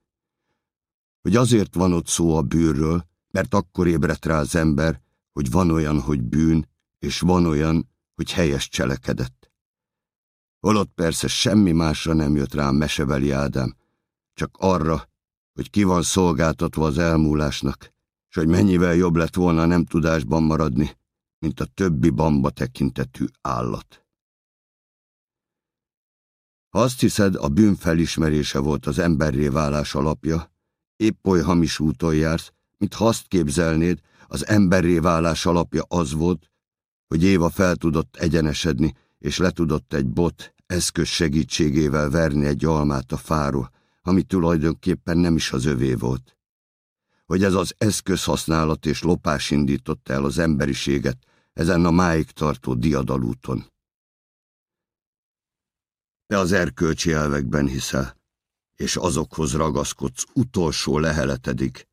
Hogy azért van ott szó a bűrről, mert akkor ébredt rá az ember, hogy van olyan, hogy bűn, és van olyan, hogy helyes cselekedett. Holott persze semmi másra nem jött rá a mesebeli Ádám, csak arra, hogy ki van szolgáltatva az elmúlásnak, és hogy mennyivel jobb lett volna nem tudásban maradni, mint a többi bamba tekintetű állat. Ha azt hiszed, a bűn felismerése volt az emberré válás alapja, épp oly hamis úton jársz, mint ha azt képzelnéd, az emberré válás alapja az volt, hogy Éva fel tudott egyenesedni, és le tudott egy bot eszköz segítségével verni egy almát a fáról, ami tulajdonképpen nem is az övé volt. Hogy ez az eszköz használat és lopás indította el az emberiséget ezen a máig tartó diadalúton. Te az erkölcsi elvekben hiszel, és azokhoz ragaszkodsz utolsó leheletedig,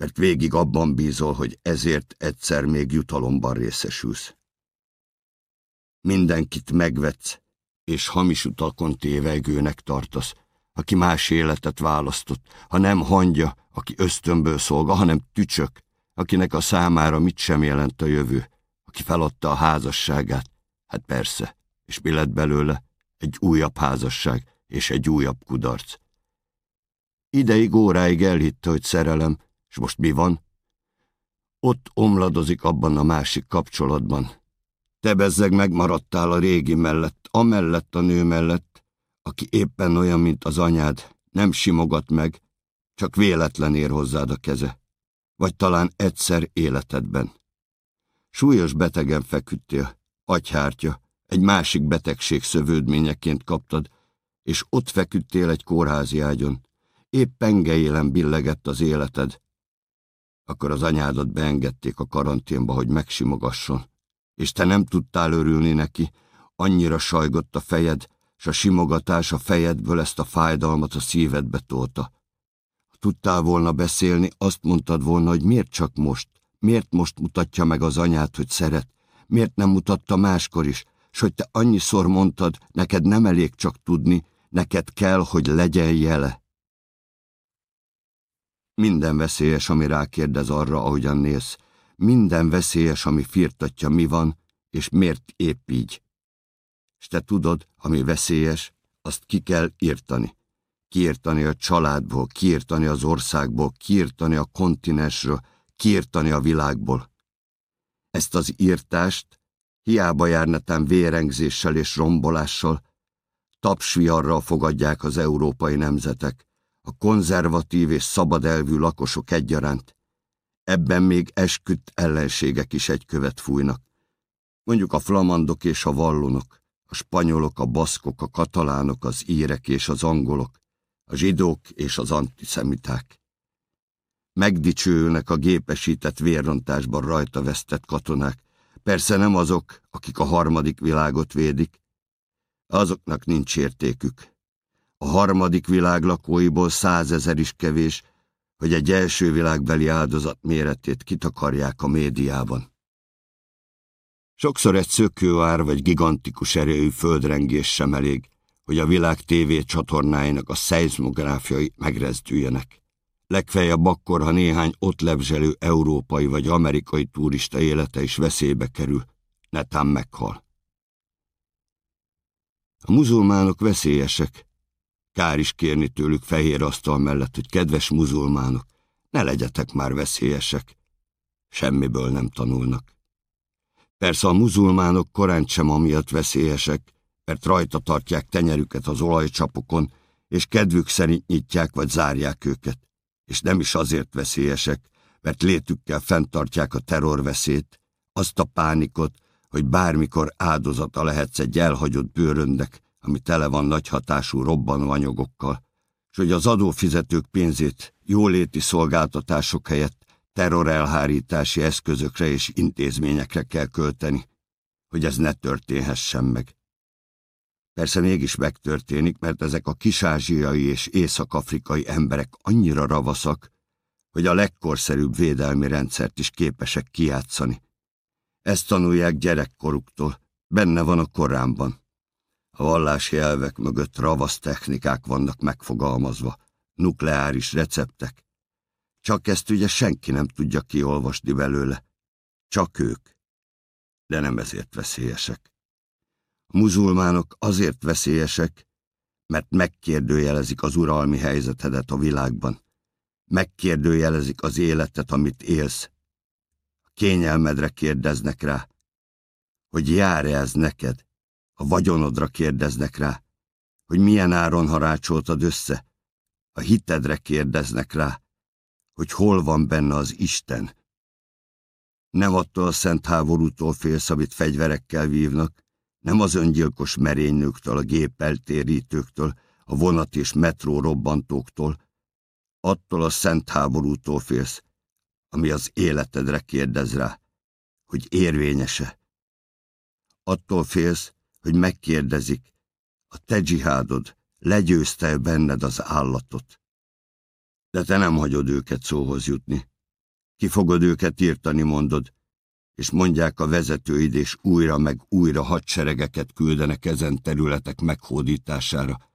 mert végig abban bízol, hogy ezért egyszer még jutalomban részesülsz. Mindenkit megvetsz, és hamis utakon tévegőnek tartasz, aki más életet választott, ha nem hangja, aki ösztönből szolga, hanem tücsök, akinek a számára mit sem jelent a jövő, aki feladta a házasságát. Hát persze, és mi lett belőle? Egy újabb házasság és egy újabb kudarc. Ideig óráig elhitte, hogy szerelem, és most mi van? Ott omladozik abban a másik kapcsolatban. Te bezzeg megmaradtál a régi mellett, amellett a nő mellett, aki éppen olyan, mint az anyád, nem simogat meg, csak véletlen ér hozzád a keze. Vagy talán egyszer életedben. Súlyos betegen feküdtél, agyhártya, egy másik betegség szövődményeként kaptad, és ott feküdtél egy kórházi ágyon. Épp pengejélen billegett az életed, akkor az anyádat beengedték a karanténba, hogy megsimogasson, és te nem tudtál örülni neki, annyira sajgott a fejed, s a simogatás a fejedből ezt a fájdalmat a szívedbe tolta. Tudtál volna beszélni, azt mondtad volna, hogy miért csak most, miért most mutatja meg az anyát, hogy szeret, miért nem mutatta máskor is, s hogy te annyiszor mondtad, neked nem elég csak tudni, neked kell, hogy legyen jele. Minden veszélyes, ami rákérdez arra, ahogyan néz. Minden veszélyes, ami firtatja, mi van, és miért épp így. És te tudod, ami veszélyes, azt ki kell írtani. Kiírtani a családból, kiírtani az országból, kiírtani a kontinensről, kiírtani a világból. Ezt az írtást hiába járnetán vérengzéssel és rombolással, tapsviarral fogadják az európai nemzetek, a konzervatív és szabadelvű lakosok egyaránt. Ebben még esküdt ellenségek is egy követ fújnak. Mondjuk a flamandok és a vallonok, a spanyolok, a baszkok, a katalánok, az írek és az angolok, a zsidók és az antiszemiták. Megdicsőülnek a gépesített vérrontásban rajta vesztett katonák, persze nem azok, akik a harmadik világot védik, azoknak nincs értékük. A harmadik világ lakóiból százezer is kevés, hogy egy első világbeli áldozat méretét kitakarják a médiában. Sokszor egy szökőár vagy gigantikus erejű földrengés sem elég, hogy a világ TV csatornáinak a szeizmográfiai megrezdüljenek. Legfeljebb akkor, ha néhány ott lebzselő európai vagy amerikai turista élete is veszélybe kerül, netán meghal. A muzulmánok veszélyesek. Kár is kérni tőlük fehér asztal mellett, hogy kedves muzulmánok, ne legyetek már veszélyesek. Semmiből nem tanulnak. Persze a muzulmánok korán sem amiatt veszélyesek, mert rajta tartják tenyerüket az olajcsapokon, és kedvük szerint nyitják vagy zárják őket. És nem is azért veszélyesek, mert létükkel fenntartják a terrorveszélyt, azt a pánikot, hogy bármikor áldozata lehetsz egy elhagyott bőröndek, ami tele van nagy hatású robbanó anyagokkal, és hogy az adófizetők pénzét jóléti szolgáltatások helyett terrorelhárítási eszközökre és intézményekre kell költeni, hogy ez ne történhessen meg. Persze mégis megtörténik, mert ezek a kisázsiai és észak-afrikai emberek annyira ravaszak, hogy a legkorszerűbb védelmi rendszert is képesek kijátszani. Ezt tanulják gyerekkoruktól, benne van a korámban. A vallási elvek mögött ravasz technikák vannak megfogalmazva, nukleáris receptek. Csak ezt ugye senki nem tudja kiolvasni belőle. Csak ők. De nem ezért veszélyesek. Muzulmánok azért veszélyesek, mert megkérdőjelezik az uralmi helyzetedet a világban. Megkérdőjelezik az életet, amit élsz. A kényelmedre kérdeznek rá, hogy jár-e ez neked. A vagyonodra kérdeznek rá, hogy milyen áron harácsoltad össze. A hitedre kérdeznek rá, hogy hol van benne az Isten. Nem attól a szent háborútól félsz, amit fegyverekkel vívnak, nem az öngyilkos merénynőktől, a gépeltérítőktől, a vonat és metró robbantóktól, attól a szent háborútól félsz, ami az életedre kérdez rá, hogy érvényese. Attól félsz, hogy megkérdezik, a te dzsihádod legyőzte benned az állatot. De te nem hagyod őket szóhoz jutni. Ki fogod őket írtani, mondod, és mondják a vezetőid, és újra meg újra hadseregeket küldenek ezen területek meghódítására,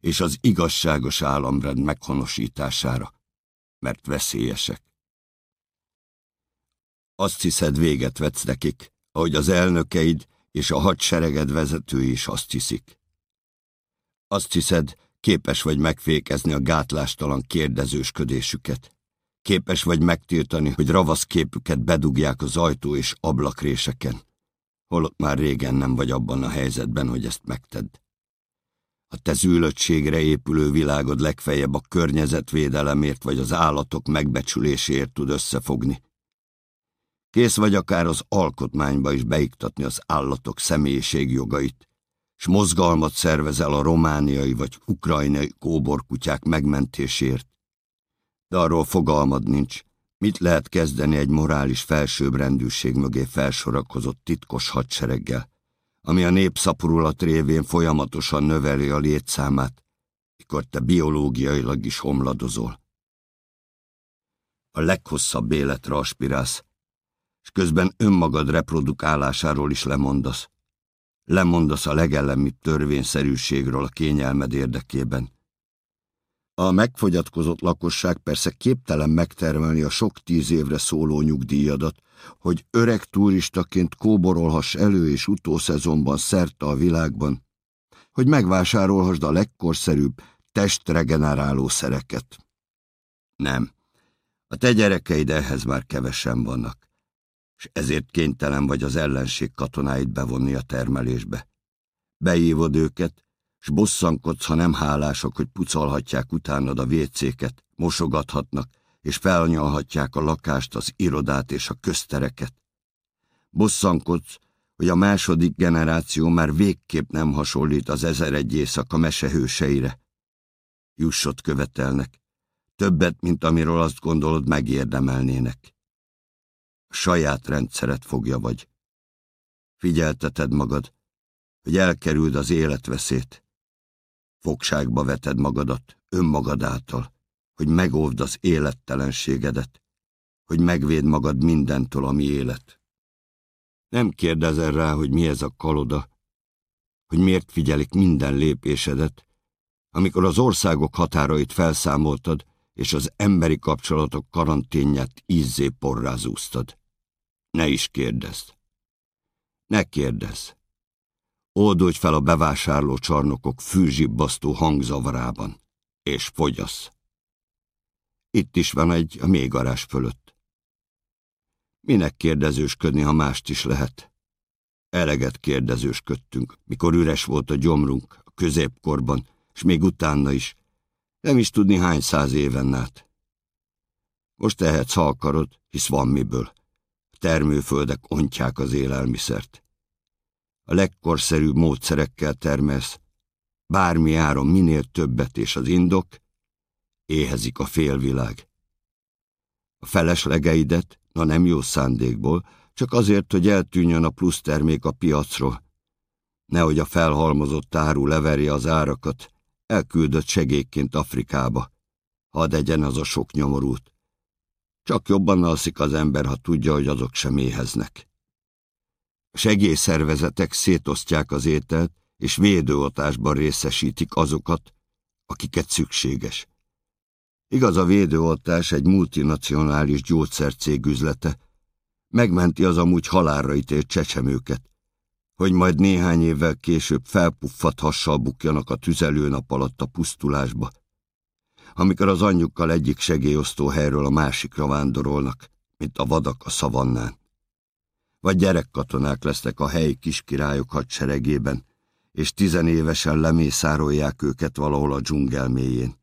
és az igazságos államrend meghonosítására, mert veszélyesek. Azt hiszed, véget vetsz nekik, ahogy az elnökeid és a hadsereged vezetői is azt hiszik. Azt hiszed, képes vagy megfékezni a gátlástalan kérdezősködésüket. Képes vagy megtiltani, hogy ravasz képüket bedugják az ajtó és ablakréseken. Holott már régen nem vagy abban a helyzetben, hogy ezt megtedd. A te zűlöttségre épülő világod legfeljebb a környezetvédelemért vagy az állatok megbecsüléséért tud összefogni. Kész vagy akár az alkotmányba is beiktatni az állatok személyiségjogait, s mozgalmat szervezel a romániai vagy ukrajnai kóborkutyák megmentésért, de arról fogalmad nincs, mit lehet kezdeni egy morális felsőbbrendűség mögé felsorakozott titkos hadsereggel, ami a népszaporulat révén folyamatosan növeli a létszámát, mikor te biológiailag is homladozol. A leghosszabb életre aspirálsz, és közben önmagad reprodukálásáról is lemondasz. Lemondasz a legellemibb törvényszerűségről a kényelmed érdekében. A megfogyatkozott lakosság persze képtelen megtermelni a sok tíz évre szóló nyugdíjadat, hogy öreg turistaként kóborolhass elő és utószezonban szerte a világban, hogy megvásárolhassd a legkorszerűbb testregeneráló szereket. Nem, a te gyerekeid ehhez már kevesen vannak. és ezért kénytelen vagy az ellenség katonáit bevonni a termelésbe. Beívod őket, s bosszankodsz, ha nem hálások, hogy pucolhatják utánad a vécéket, mosogathatnak, és felnyalhatják a lakást, az irodát és a köztereket. Bosszankodsz, hogy a második generáció már végképp nem hasonlít az ezer egy éjszaka mesehőseire. Jussot követelnek, többet, mint amiről azt gondolod megérdemelnének. A saját rendszeret fogja vagy. Figyelteted magad, hogy elkerüld az életveszét. Fogságba veted magadat önmagad által, hogy megóvd az élettelenségedet, hogy megvéd magad mindentől, ami élet. Nem kérdezel rá, hogy mi ez a kaloda, hogy miért figyelik minden lépésedet, amikor az országok határait felszámoltad, és az emberi kapcsolatok karanténját ízzé porrázúztad. Ne is kérdezd. Ne kérdezz. Oldódj fel a bevásárló csarnokok fűzsibbasztó hangzavarában, és fogyasz. Itt is van egy a mélygarás fölött. Minek kérdezősködni, ha mást is lehet? Eleget kérdezősködtünk, mikor üres volt a gyomrunk, a középkorban, és még utána is. Nem is tudni hány száz éven át. Most tehetsz, ha akarod, hisz van miből. A termőföldek ontják az élelmiszert. A legkorszerűbb módszerekkel termelsz, bármi áron minél többet, és az indok, éhezik a félvilág. A feleslegeidet, na nem jó szándékból, csak azért, hogy eltűnjön a plusz termék a piacról. Nehogy a felhalmozott áru leverje az árakat, elküldött segélyként Afrikába. Hadd egyen az a sok nyomorút. Csak jobban alszik az ember, ha tudja, hogy azok sem éheznek. Segélyszervezetek szétosztják az ételt, és védőoltásban részesítik azokat, akiket szükséges. Igaz, a védőoltás egy multinacionális gyógyszercég üzlete, megmenti az amúgy halálra ítélt csecsemőket, hogy majd néhány évvel később felpuffadt hassal bukjanak a tüzelőnap alatt a pusztulásba, amikor az anyjukkal egyik segélyosztó helyről a másikra vándorolnak, mint a vadak a szavannán. Vagy gyerekkatonák lesznek a helyi kiskirályok hadseregében, és tizenévesen lemészárolják őket valahol a dzsungel mélyén.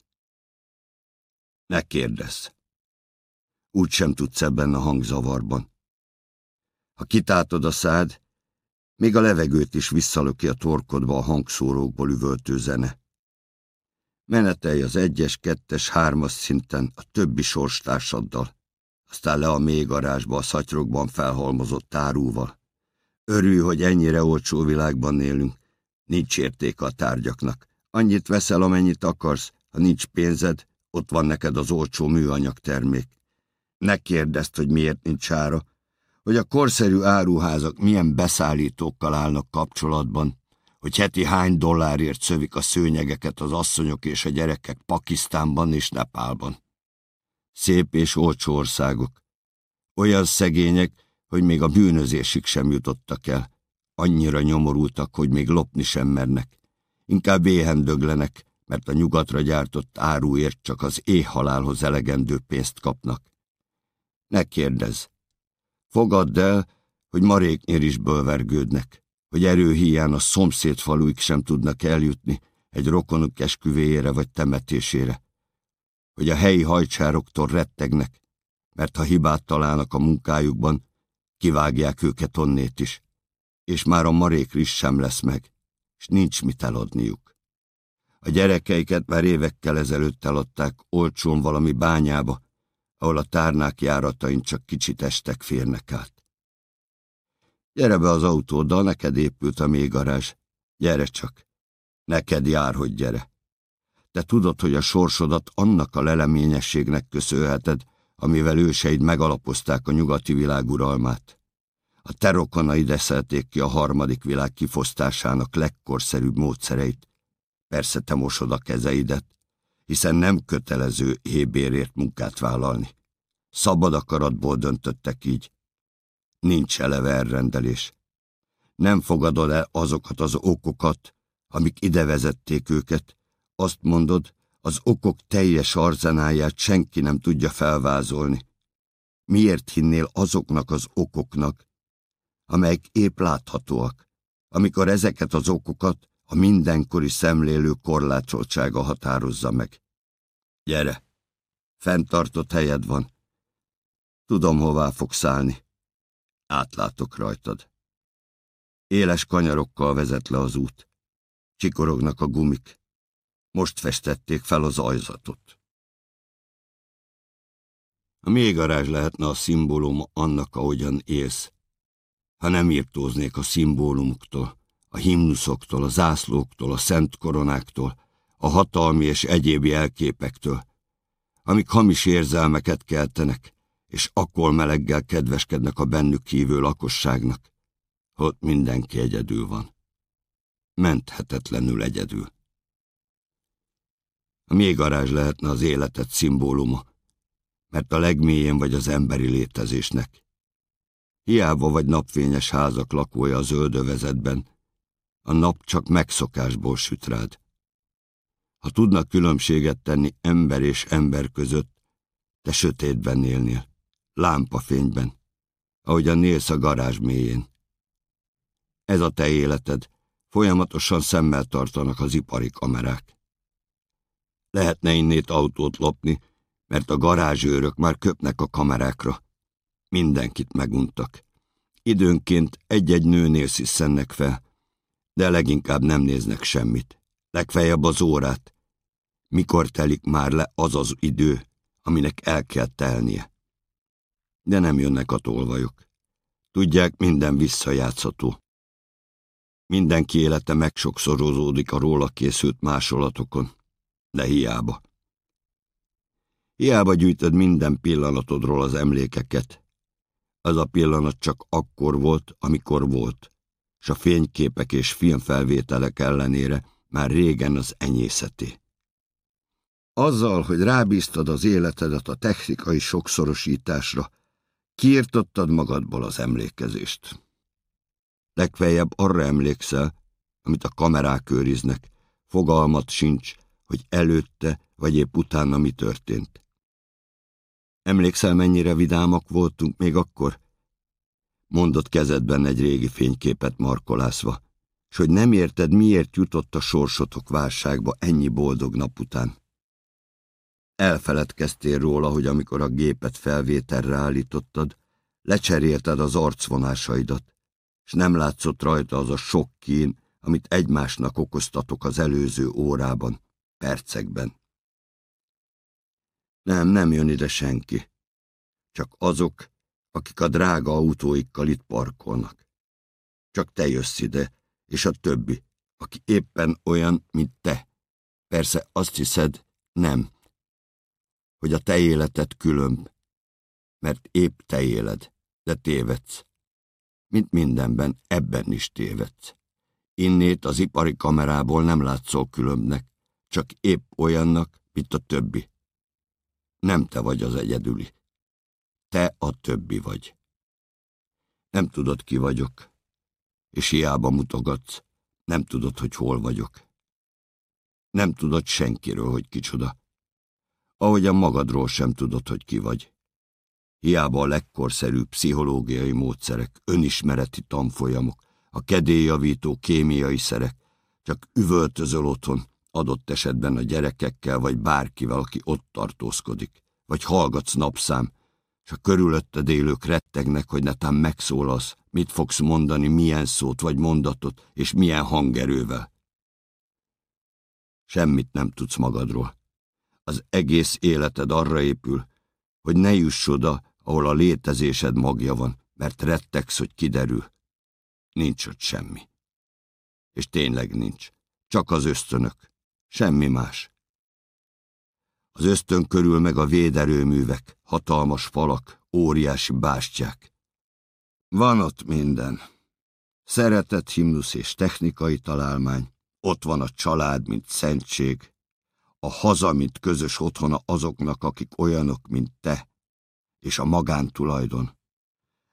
Ne kérdezz. Úgy sem tudsz ebben a hangzavarban. Ha kitátod a szád, még a levegőt is visszalöki a torkodba a hangszórókból üvöltő zene. Menetelj az egyes, kettes, hármas szinten a többi sorstársaddal, aztán le a mélygarázsba a szatyrokban felhalmozott árúval. Örülj, hogy ennyire olcsó világban élünk, nincs értéke a tárgyaknak. Annyit veszel, amennyit akarsz, ha nincs pénzed, ott van neked az olcsó műanyag termék. Ne kérdezd, hogy miért nincs ára, hogy a korszerű áruházak milyen beszállítókkal állnak kapcsolatban, hogy heti hány dollárért szövik a szőnyegeket az asszonyok és a gyerekek Pakisztánban és Nepálban. Szép és olcsó országok. Olyan szegények, hogy még a bűnözésig sem jutottak el. Annyira nyomorultak, hogy még lopni sem mernek. Inkább éhendöglenek, mert a nyugatra gyártott áruért csak az éhhalálhoz elegendő pénzt kapnak. Ne kérdezz. Fogadd el, hogy maréknyér is bölvergődnek, hogy erőhíján a szomszéd faluik sem tudnak eljutni egy rokonuk esküvéjére vagy temetésére, hogy a helyi hajcsároktól rettegnek, mert ha hibát találnak a munkájukban, kivágják őket onnét is, és már a marékris sem lesz meg, és nincs mit eladniuk. A gyerekeiket már évekkel ezelőtt eladták olcsón valami bányába, ahol a tárnák járatain csak kicsit estek férnek át. Gyere be az autóddal, neked épült a mélygarázs. Gyere csak. Neked jár, hogy gyere. Te tudod, hogy a sorsodat annak a leleményességnek köszönheted, amivel őseid megalapozták a nyugati világ uralmát. A terokonai deszelték ki a harmadik világ kifosztásának legkorszerűbb módszereit, Persze te mosod a kezeidet, hiszen nem kötelező hébérért munkát vállalni. Szabad akaratból döntöttek így. Nincs eleve elrendelés. Nem fogadod el azokat az okokat, amik ide vezették őket. Azt mondod, az okok teljes arzenáját senki nem tudja felvázolni. miért hinnél azoknak az okoknak, amelyek épp láthatóak, amikor ezeket az okokat a mindenkori szemlélő korlátozottsága határozza meg. Gyere, fenntartott helyed van. Tudom, hová fogsz állni. Átlátok rajtad. Éles kanyarokkal vezet le az út. Csikorognak a gumik. Most festették fel az ajzatot. A mélygarázs lehetne a szimbólum annak, ahogyan élsz, ha nem írtóznék a szimbólumoktól, a himnuszoktól, a zászlóktól, a szent koronáktól, a hatalmi és egyéb jelképektől, amik hamis érzelmeket keltenek, és akkor meleggel kedveskednek a bennük hívő lakosságnak. Ott mindenki egyedül van. Menthetetlenül egyedül. A mélygarázs lehetne az életet szimbóluma, mert a legmélyén vagy az emberi létezésnek. Hiába vagy napfényes házak lakója az öldövezetben, a nap csak megszokásból süt rád. Ha tudnak különbséget tenni ember és ember között, te sötétben élnél, lámpafényben, ahogyan nélsz a garázs mélyén. Ez a te életed, folyamatosan szemmel tartanak az ipari kamerák. Lehetne innét autót lopni, mert a garázsőrök már köpnek a kamerákra. Mindenkit meguntak. Időnként egy-egy nőnél sziszennek fel, de leginkább nem néznek semmit. Legfeljebb az órát. Mikor telik már le az az idő, aminek el kell telnie. De nem jönnek a tolvajok. Tudják, minden visszajátszható. Mindenki élete megsokszorozódik a róla készült másolatokon, de hiába. Hiába gyűjtöd minden pillanatodról az emlékeket. Az a pillanat csak akkor volt, amikor volt, és a fényképek és filmfelvételek ellenére már régen az enyészeté. Azzal, hogy rábíztad az életedet a technikai sokszorosításra, kiirtottad magadból az emlékezést. Legfeljebb arra emlékszel, amit a kamerák őriznek, fogalmat sincs, hogy előtte vagy épp utána mi történt. Emlékszel, mennyire vidámak voltunk még akkor? Mondott kezedben egy régi fényképet markolászva, s hogy nem érted, miért jutott a sorsotok válságba ennyi boldog nap után. Elfeledkeztél róla, hogy amikor a gépet felvételre állítottad, lecserélted az arcvonásaidat, és nem látszott rajta az a sok kín, amit egymásnak okoztatok az előző órában, percekben. Nem, nem jön ide senki. Csak azok, akik a drága autóikkal itt parkolnak. Csak te jössz ide, és a többi, aki éppen olyan, mint te. Persze azt hiszed, nem, hogy a te életed különb, mert épp te éled, de tévedsz. Mint mindenben, ebben is tévedsz. Innét az ipari kamerából nem látszol különbnek, csak épp olyannak, mint a többi. Nem te vagy az egyedüli. Te a többi vagy. Nem tudod, ki vagyok, és hiába mutogatsz, nem tudod, hogy hol vagyok. Nem tudod senkiről, hogy kicsoda. Ahogyan magadról sem tudod, hogy ki vagy. Hiába a legkorszerűbb pszichológiai módszerek, önismereti tanfolyamok, a kedélyjavító kémiai szerek, csak üvöltözöl otthon, adott esetben a gyerekekkel, vagy bárkivel, aki ott tartózkodik, vagy hallgatsz napszám, és a körülötted élők rettegnek, hogy netán megszólasz, mit fogsz mondani, milyen szót vagy mondatot, és milyen hangerővel. Semmit nem tudsz magadról. Az egész életed arra épül, hogy ne juss oda, ahol a létezésed magja van, mert rettegsz, hogy kiderül. Nincs ott semmi. És tényleg nincs. Csak az ösztönök. Semmi más. Az ösztön körül meg a véderőművek, hatalmas falak, óriási bástyák. Van ott minden. Szeretett himnusz és technikai találmány, ott van a család, mint szentség, a haza, mint közös otthona azoknak, akik olyanok, mint te, és a magántulajdon.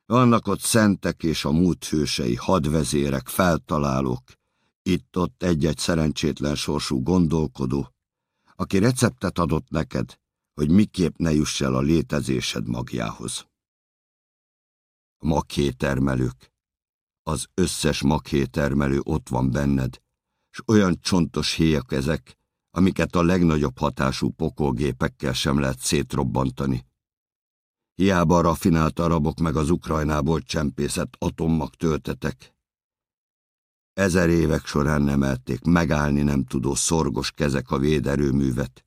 Vannak ott szentek és a múlt hősei, hadvezérek, feltalálók, itt-ott egy-egy szerencsétlen sorsú gondolkodó, aki receptet adott neked, hogy miképp ne juss el a létezésed magjához. a maghétermelők. Az összes maghétermelő ott van benned, s olyan csontos héjak ezek, amiket a legnagyobb hatású pokolgépekkel sem lehet szétrobbantani. Hiába a rafinált arabok meg az Ukrajnából csempészett atommag töltetek. Ezer évek során nem elték megállni nem tudó szorgos kezek a véderőművet,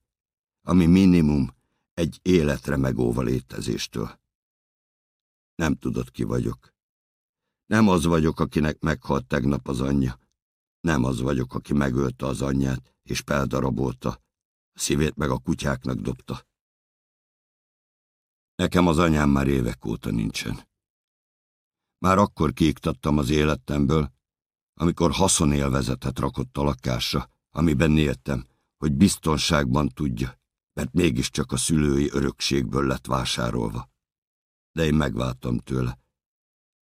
ami minimum egy életre megóva létezéstől. Nem tudod, ki vagyok. Nem az vagyok, akinek meghalt tegnap az anyja. Nem az vagyok, aki megölte az anyját, és peldarabolta. A szívét meg a kutyáknak dobta. Nekem az anyám már évek óta nincsen. Már akkor kiiktattam az életemből, amikor haszonélvezetet rakott a lakásra, amiben éltem, hogy biztonságban tudja, mert mégiscsak a szülői örökségből lett vásárolva. De én megváltam tőle,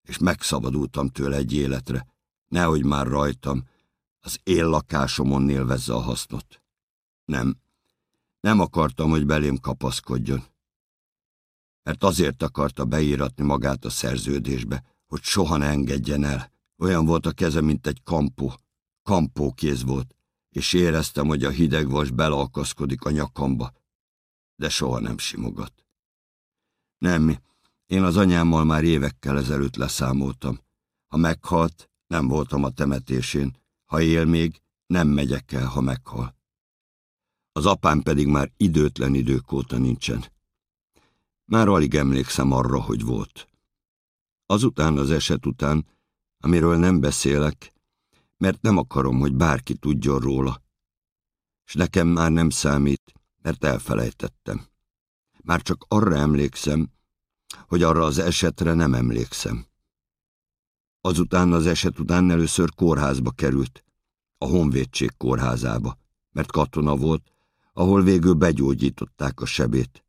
és megszabadultam tőle egy életre, nehogy már rajtam, az én lakásomon élvezze a hasznot. Nem, nem akartam, hogy belém kapaszkodjon. Mert azért akarta beíratni magát a szerződésbe, hogy soha ne engedjen el. Olyan volt a keze, mint egy kampó. Kampó kéz volt, és éreztem, hogy a hideg vas beleakaszkodik a nyakamba, de soha nem simogat. Nem, én az anyámmal már évekkel ezelőtt leszámoltam. Ha meghalt, nem voltam a temetésén, ha él még, nem megyek el, ha meghal. Az apám pedig már időtlen idők óta nincsen. Már alig emlékszem arra, hogy volt. Azután az eset után, amiről nem beszélek, mert nem akarom, hogy bárki tudjon róla. És nekem már nem számít, mert elfelejtettem. Már csak arra emlékszem, hogy arra az esetre nem emlékszem. Azután az eset után először kórházba került, a Honvédség kórházába, mert katona volt, ahol végül begyógyították a sebét.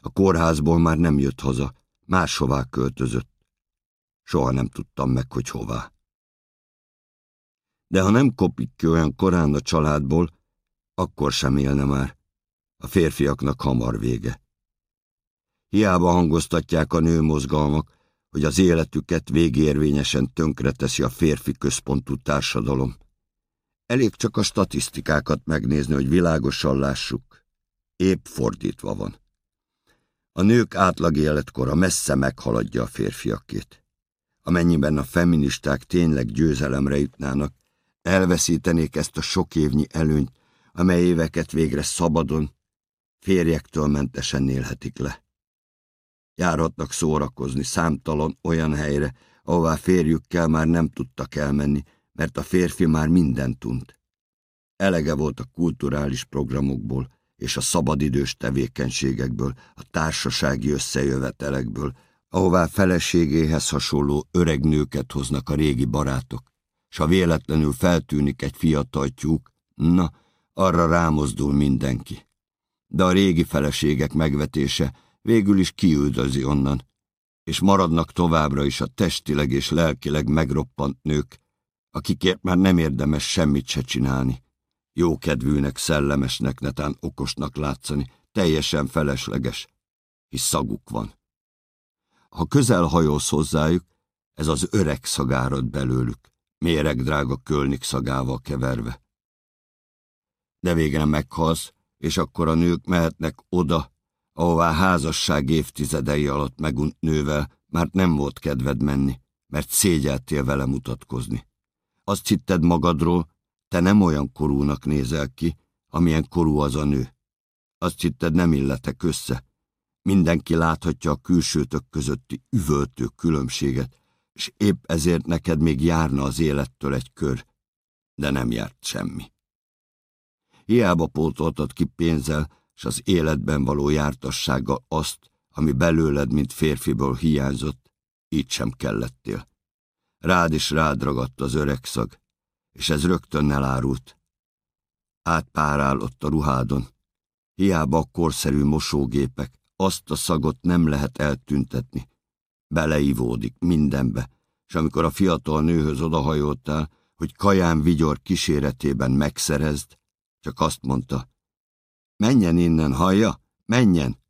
A kórházból már nem jött haza, máshová költözött. Soha nem tudtam meg, hogy hová. De ha nem kopik ki olyan korán a családból, akkor sem élne már. A férfiaknak hamar vége. Hiába hangoztatják a nőmozgalmak, hogy az életüket végérvényesen tönkreteszi a férfi központú társadalom. Elég csak a statisztikákat megnézni, hogy világosan lássuk. Épp fordítva van. A nők átlag életkora messze meghaladja a férfiakét. Amennyiben a feministák tényleg győzelemre jutnának, elveszítenék ezt a sok évnyi előnyt, amely éveket végre szabadon, férjektől mentesen élhetik le. Járhatnak szórakozni számtalan olyan helyre, ahová férjükkel már nem tudtak elmenni, mert a férfi már mindent tunt. Elege volt a kulturális programokból és a szabadidős tevékenységekből, a társasági összejövetelekből, ahová feleségéhez hasonló öreg nőket hoznak a régi barátok, s ha véletlenül feltűnik egy fiatal tyúk, na, arra rámozdul mindenki. De a régi feleségek megvetése végül is kiüldözi onnan, és maradnak továbbra is a testileg és lelkileg megroppant nők, akikért már nem érdemes semmit se csinálni. Jókedvűnek, szellemesnek, netán okosnak látszani, teljesen felesleges, hisz szaguk van. Ha közel hajolsz hozzájuk, ez az öreg szagárod belőlük, méreg drága kölnik szagával keverve. De végre meghalsz, és akkor a nők mehetnek oda, ahová házasság évtizedei alatt megunt nővel már nem volt kedved menni, mert szégyeltél vele mutatkozni. Azt hitted magadról, te nem olyan korúnak nézel ki, amilyen korú az a nő. Azt hitted nem illetek össze. Mindenki láthatja a külsőtök közötti üvöltő különbséget, és épp ezért neked még járna az élettől egy kör, de nem járt semmi. Hiába pótoltad ki pénzzel, s az életben való jártassággal azt, ami belőled, mint férfiből hiányzott, így sem kellettél. Rád is rád ragadt az öreg szag, és ez rögtön elárult. Átpárálott a ruhádon. Hiába a korszerű mosógépek, azt a szagot nem lehet eltüntetni. Beleivódik mindenbe, és amikor a fiatal nőhöz odahajoltál, hogy kaján vigyor kíséretében megszerezd, csak azt mondta, menjen innen, hallja, menjen!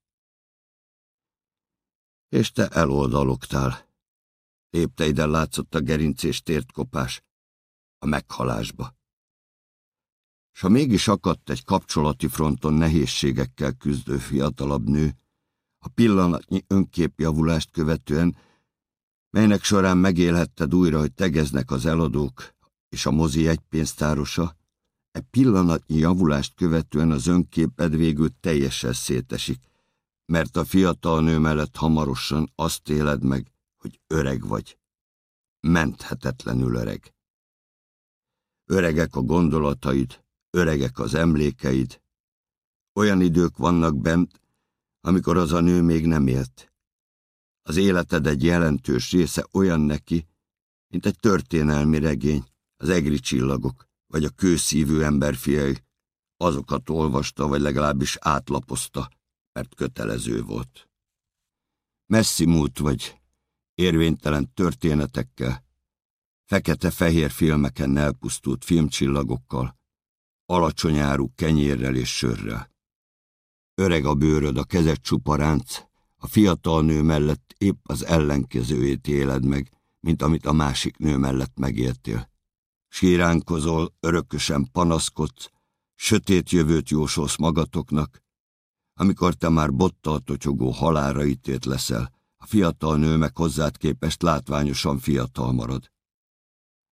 És te eloldalogtál, Lépteiden látszott a gerinc és tért kopás, a meghalásba. S ha mégis akadt egy kapcsolati fronton nehézségekkel küzdő fiatalabb nő, a pillanatnyi önképjavulást követően, melynek során megélhetted újra, hogy tegeznek az eladók és a mozi egy pénztárosa, e pillanatnyi javulást követően az önképed végül teljesen szétesik, mert a fiatal nő mellett hamarosan azt éled meg, hogy öreg vagy. Menthetetlenül öreg. Öregek a gondolataid, öregek az emlékeid. Olyan idők vannak bent, amikor az a nő még nem élt. Az életed egy jelentős része olyan neki, mint egy történelmi regény, az egri csillagok, vagy a kőszívű emberfiai. Azokat olvasta, vagy legalábbis átlapozta, mert kötelező volt. Messzi múlt vagy, érvénytelen történetekkel, fekete-fehér filmeken elpusztult filmcsillagokkal, alacsony áru kenyérrel és sörrel. Öreg a bőröd, a kezed csupa ránc, a fiatal nő mellett épp az ellenkezőjét éled meg, mint amit a másik nő mellett megértél. Síránkozol, örökösen panaszkodsz, sötét jövőt jósolsz magatoknak, amikor te már bottal totyogó halára ítélt leszel, a fiatal nő meg hozzád képest látványosan fiatal marad.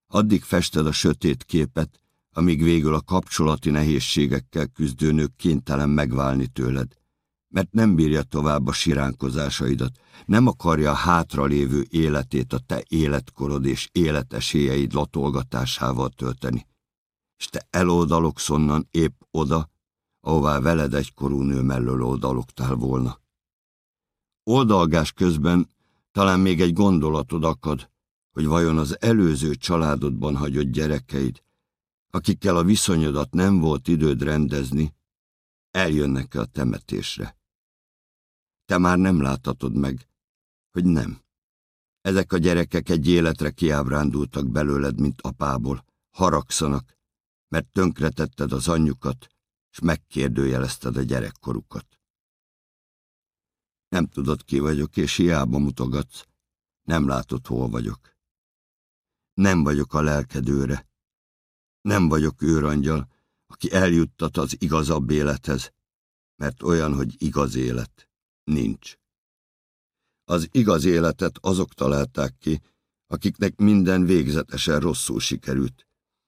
Addig fested a sötét képet, amíg végül a kapcsolati nehézségekkel küzdő nők kénytelen megválni tőled, mert nem bírja tovább a siránkozásaidat, nem akarja a hátralévő életét a te életkorod és életesélyeid latolgatásával tölteni, és te eloldalogsz onnan épp oda, ahová veled egykorú nő mellől oldalogtál volna. Oldalgás közben talán még egy gondolatod akad, hogy vajon az előző családodban hagyott gyerekeid, akikkel a viszonyodat nem volt időd rendezni, eljönnek-e a temetésre. Te már nem láthatod meg, hogy nem. Ezek a gyerekek egy életre kiábrándultak belőled, mint apából, haragszanak, mert tönkretetted az anyjukat, és megkérdőjelezted a gyerekkorukat. Nem tudod, ki vagyok, és hiába mutogatsz, nem látod, hol vagyok. Nem vagyok a lelkedőre, nem vagyok őrangyal, aki eljuttat az igazabb élethez, mert olyan, hogy igaz élet, nincs. Az igaz életet azok találták ki, akiknek minden végzetesen rosszul sikerült,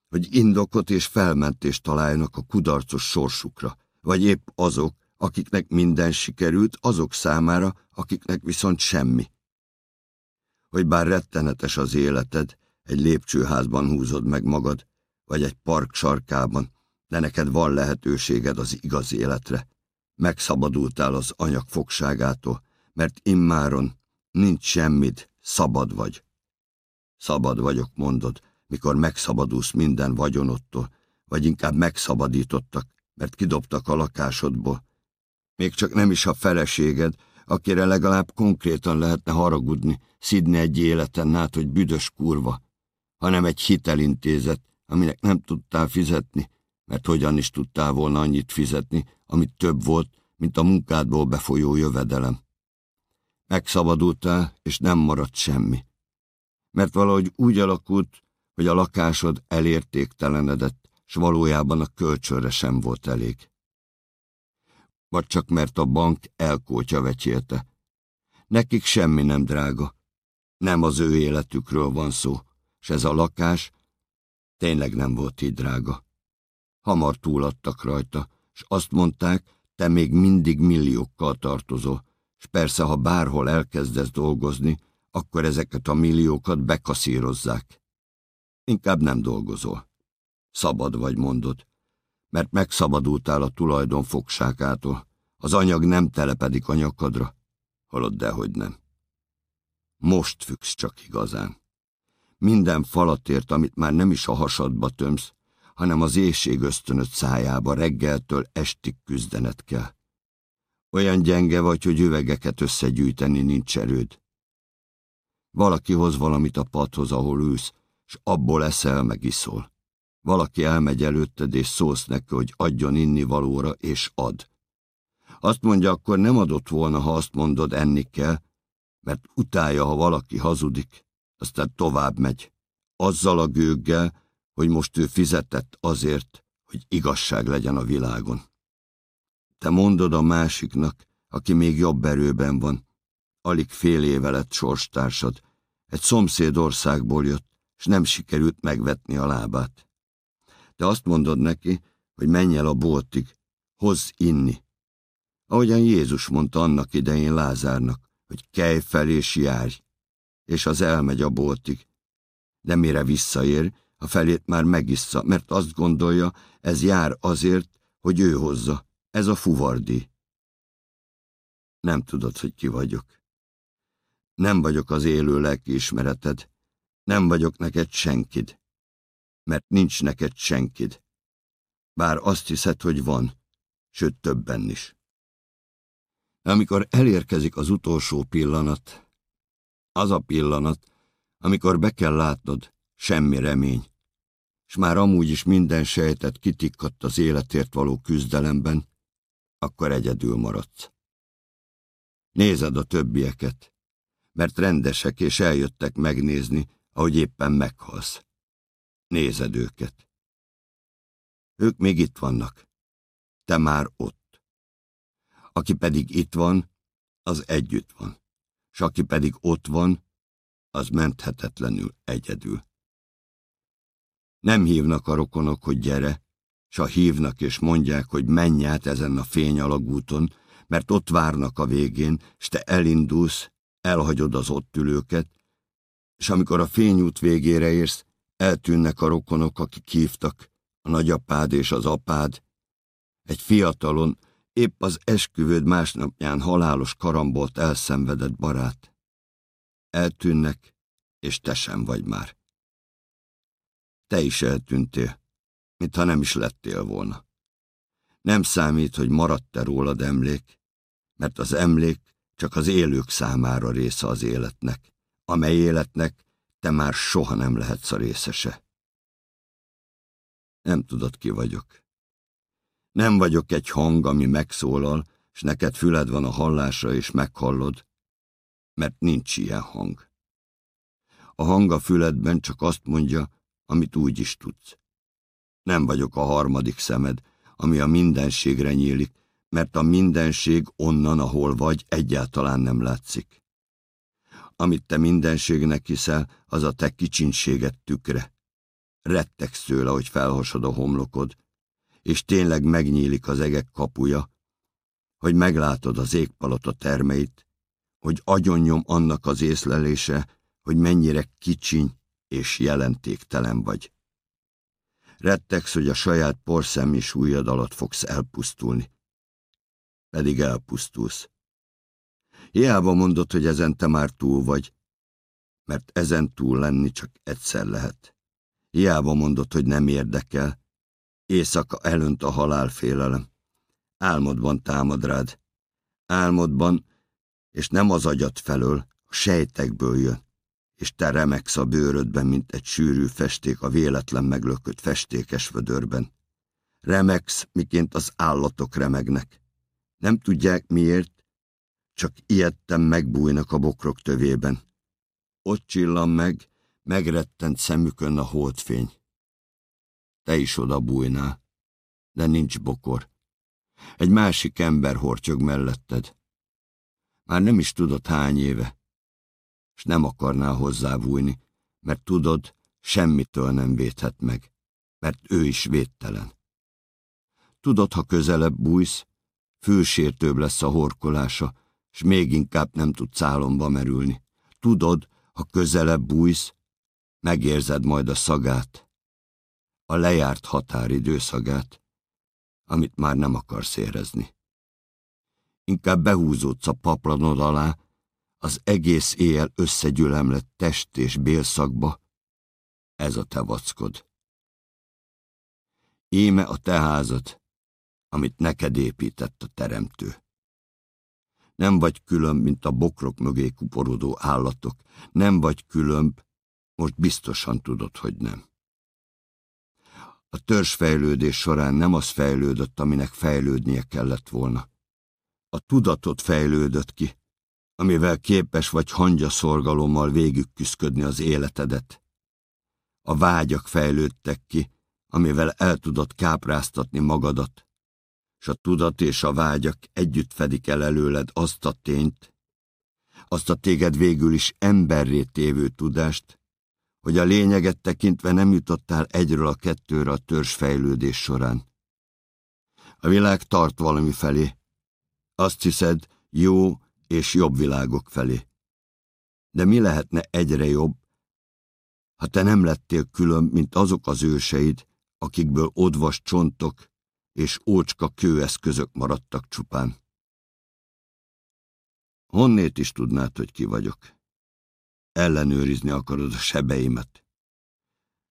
hogy indokot és felmentést találjanak a kudarcos sorsukra, vagy épp azok, akiknek minden sikerült, azok számára, akiknek viszont semmi. Hogy bár rettenetes az életed, egy lépcsőházban húzod meg magad, vagy egy park sarkában, de neked van lehetőséged az igaz életre. Megszabadultál az anyag fogságától, mert immáron nincs semmit, szabad vagy. Szabad vagyok, mondod, mikor megszabadulsz minden vagyonodtól, vagy inkább megszabadítottak, mert kidobtak a lakásodból. Még csak nem is a feleséged, akire legalább konkrétan lehetne haragudni, szidni egy életen át, hogy büdös kurva, hanem egy hitelintézet, aminek nem tudtál fizetni, mert hogyan is tudtál volna annyit fizetni, amit több volt, mint a munkádból befolyó jövedelem. Megszabadultál, és nem maradt semmi. Mert valahogy úgy alakult, hogy a lakásod elértéktelenedett, s valójában a kölcsönre sem volt elég. Vagy csak mert a bank elkótya vecsélte. Nekik semmi nem drága. Nem az ő életükről van szó, s ez a lakás Tényleg nem volt így drága. Hamar túladtak rajta, és azt mondták, te még mindig milliókkal tartozol, és persze, ha bárhol elkezdesz dolgozni, akkor ezeket a milliókat bekaszírozzák. Inkább nem dolgozol. Szabad vagy, mondod, mert megszabadultál a tulajdon fogságától. Az anyag nem telepedik a nyakadra, halad dehogy nem. Most függsz csak igazán. Minden falatért, amit már nem is a hasadba tömsz, hanem az éjség ösztönöt szájába reggeltől estig küzdenet kell. Olyan gyenge vagy, hogy üvegeket összegyűjteni nincs erőd. Valaki hoz valamit a padhoz, ahol ülsz, s abból eszel meg iszol. Valaki elmegy előtted, és szólsz neki, hogy adjon inni valóra, és ad. Azt mondja, akkor nem adott volna, ha azt mondod, enni kell, mert utálja, ha valaki hazudik, aztán tovább megy, azzal a gőggel, hogy most ő fizetett azért, hogy igazság legyen a világon. Te mondod a másiknak, aki még jobb erőben van, alig fél éve lett sorstársad, egy szomszéd országból jött, és nem sikerült megvetni a lábát. Te azt mondod neki, hogy menj el a boltig, hozz inni. Ahogyan Jézus mondta annak idején Lázárnak, hogy kelj fel és járj, és az elmegy a boltig. De mire visszaér, a felét már megissza, mert azt gondolja, ez jár azért, hogy ő hozza. Ez a fuvardi. Nem tudod, hogy ki vagyok. Nem vagyok az élő lelkiismereted. Nem vagyok neked senkid. Mert nincs neked senkid. Bár azt hiszed, hogy van, sőt többen is. Amikor elérkezik az utolsó pillanat, az a pillanat, amikor be kell látnod, semmi remény, és már amúgy is minden sejtet kitikkadt az életért való küzdelemben, akkor egyedül maradsz. Nézed a többieket, mert rendesek és eljöttek megnézni, ahogy éppen meghalsz. Nézed őket. Ők még itt vannak. Te már ott. Aki pedig itt van, az együtt van. S aki pedig ott van, az menthetetlenül egyedül. Nem hívnak a rokonok, hogy gyere, s ha hívnak és mondják, hogy menj át ezen a fényalagúton, mert ott várnak a végén, s te elindulsz, elhagyod az ott ülőket, és amikor a fényút végére érsz, eltűnnek a rokonok, akik hívtak, a nagyapád és az apád. Egy fiatalon, épp az esküvőd másnapján halálos karambolt elszenvedett barát. Eltűnnek, és te sem vagy már. Te is eltűntél, mintha nem is lettél volna. Nem számít, hogy maradt-e rólad emlék, mert az emlék csak az élők számára része az életnek, amely életnek te már soha nem lehetsz a részese. Nem tudod, ki vagyok. Nem vagyok egy hang, ami megszólal, és neked füled van a hallásra, és meghallod, mert nincs ilyen hang. A hang a füledben csak azt mondja, amit úgy is tudsz. Nem vagyok a harmadik szemed, ami a mindenségre nyílik, mert a mindenség onnan, ahol vagy, egyáltalán nem látszik. Amit te mindenségnek hiszel, az a te kicsinséget tükre. Rettegsz tőle, hogy felhasod a homlokod, és tényleg megnyílik az egek kapuja, hogy meglátod az égpalota termeit, hogy agyonnyom annak az észlelése, hogy mennyire kicsiny és jelentéktelen vagy. Rettegsz, hogy a saját porszemmi súlyad alatt fogsz elpusztulni. Pedig elpusztulsz. Hiába mondod, hogy ezen te már túl vagy, mert ezen túl lenni csak egyszer lehet. Hiába mondod, hogy nem érdekel. Éjszaka elönt a halálfélelem. Álmodban támad rád. Álmodban, és nem az agyat felől, a sejtekből jön és te remegsz a bőrödben, mint egy sűrű festék a véletlen meglökött festékes vödörben. Remegsz, miként az állatok remegnek. Nem tudják miért, csak ijedtem megbújnak a bokrok tövében. Ott csillan meg, megrettent szemükön a holdfény. Te is oda bújnál, de nincs bokor. Egy másik ember hortyog melletted. Már nem is tudod hány éve és nem akarnál hozzávújni, mert tudod, semmitől nem védhet meg, mert ő is védtelen. Tudod, ha közelebb bújsz, fősértőbb lesz a horkolása, és még inkább nem tud cálomba merülni. Tudod, ha közelebb bújsz, megérzed majd a szagát, a lejárt határidő szagát, amit már nem akarsz érezni. Inkább behúzódsz a paplanod alá, az egész éjjel összegyülemlett test és bélszakba, ez a te vackod. Íme a te házad, amit neked épített a teremtő. Nem vagy különb, mint a bokrok mögé kuporodó állatok, nem vagy különb, most biztosan tudod, hogy nem. A törzsfejlődés során nem az fejlődött, aminek fejlődnie kellett volna. A tudatot fejlődött ki, amivel képes vagy hangyaszorgalommal végig küszködni az életedet. A vágyak fejlődtek ki, amivel el tudod kápráztatni magadat, s a tudat és a vágyak együtt fedik el előled azt a tényt, azt a téged végül is emberré tévő tudást, hogy a lényeget tekintve nem jutottál egyről a kettőre a törzsfejlődés során. A világ tart valami felé. Azt hiszed, jó és jobb világok felé. De mi lehetne egyre jobb, ha te nem lettél külön, mint azok az őseid, akikből odvas csontok és ócska kőeszközök maradtak csupán. Honnét is tudnád, hogy ki vagyok? Ellenőrizni akarod a sebeimet.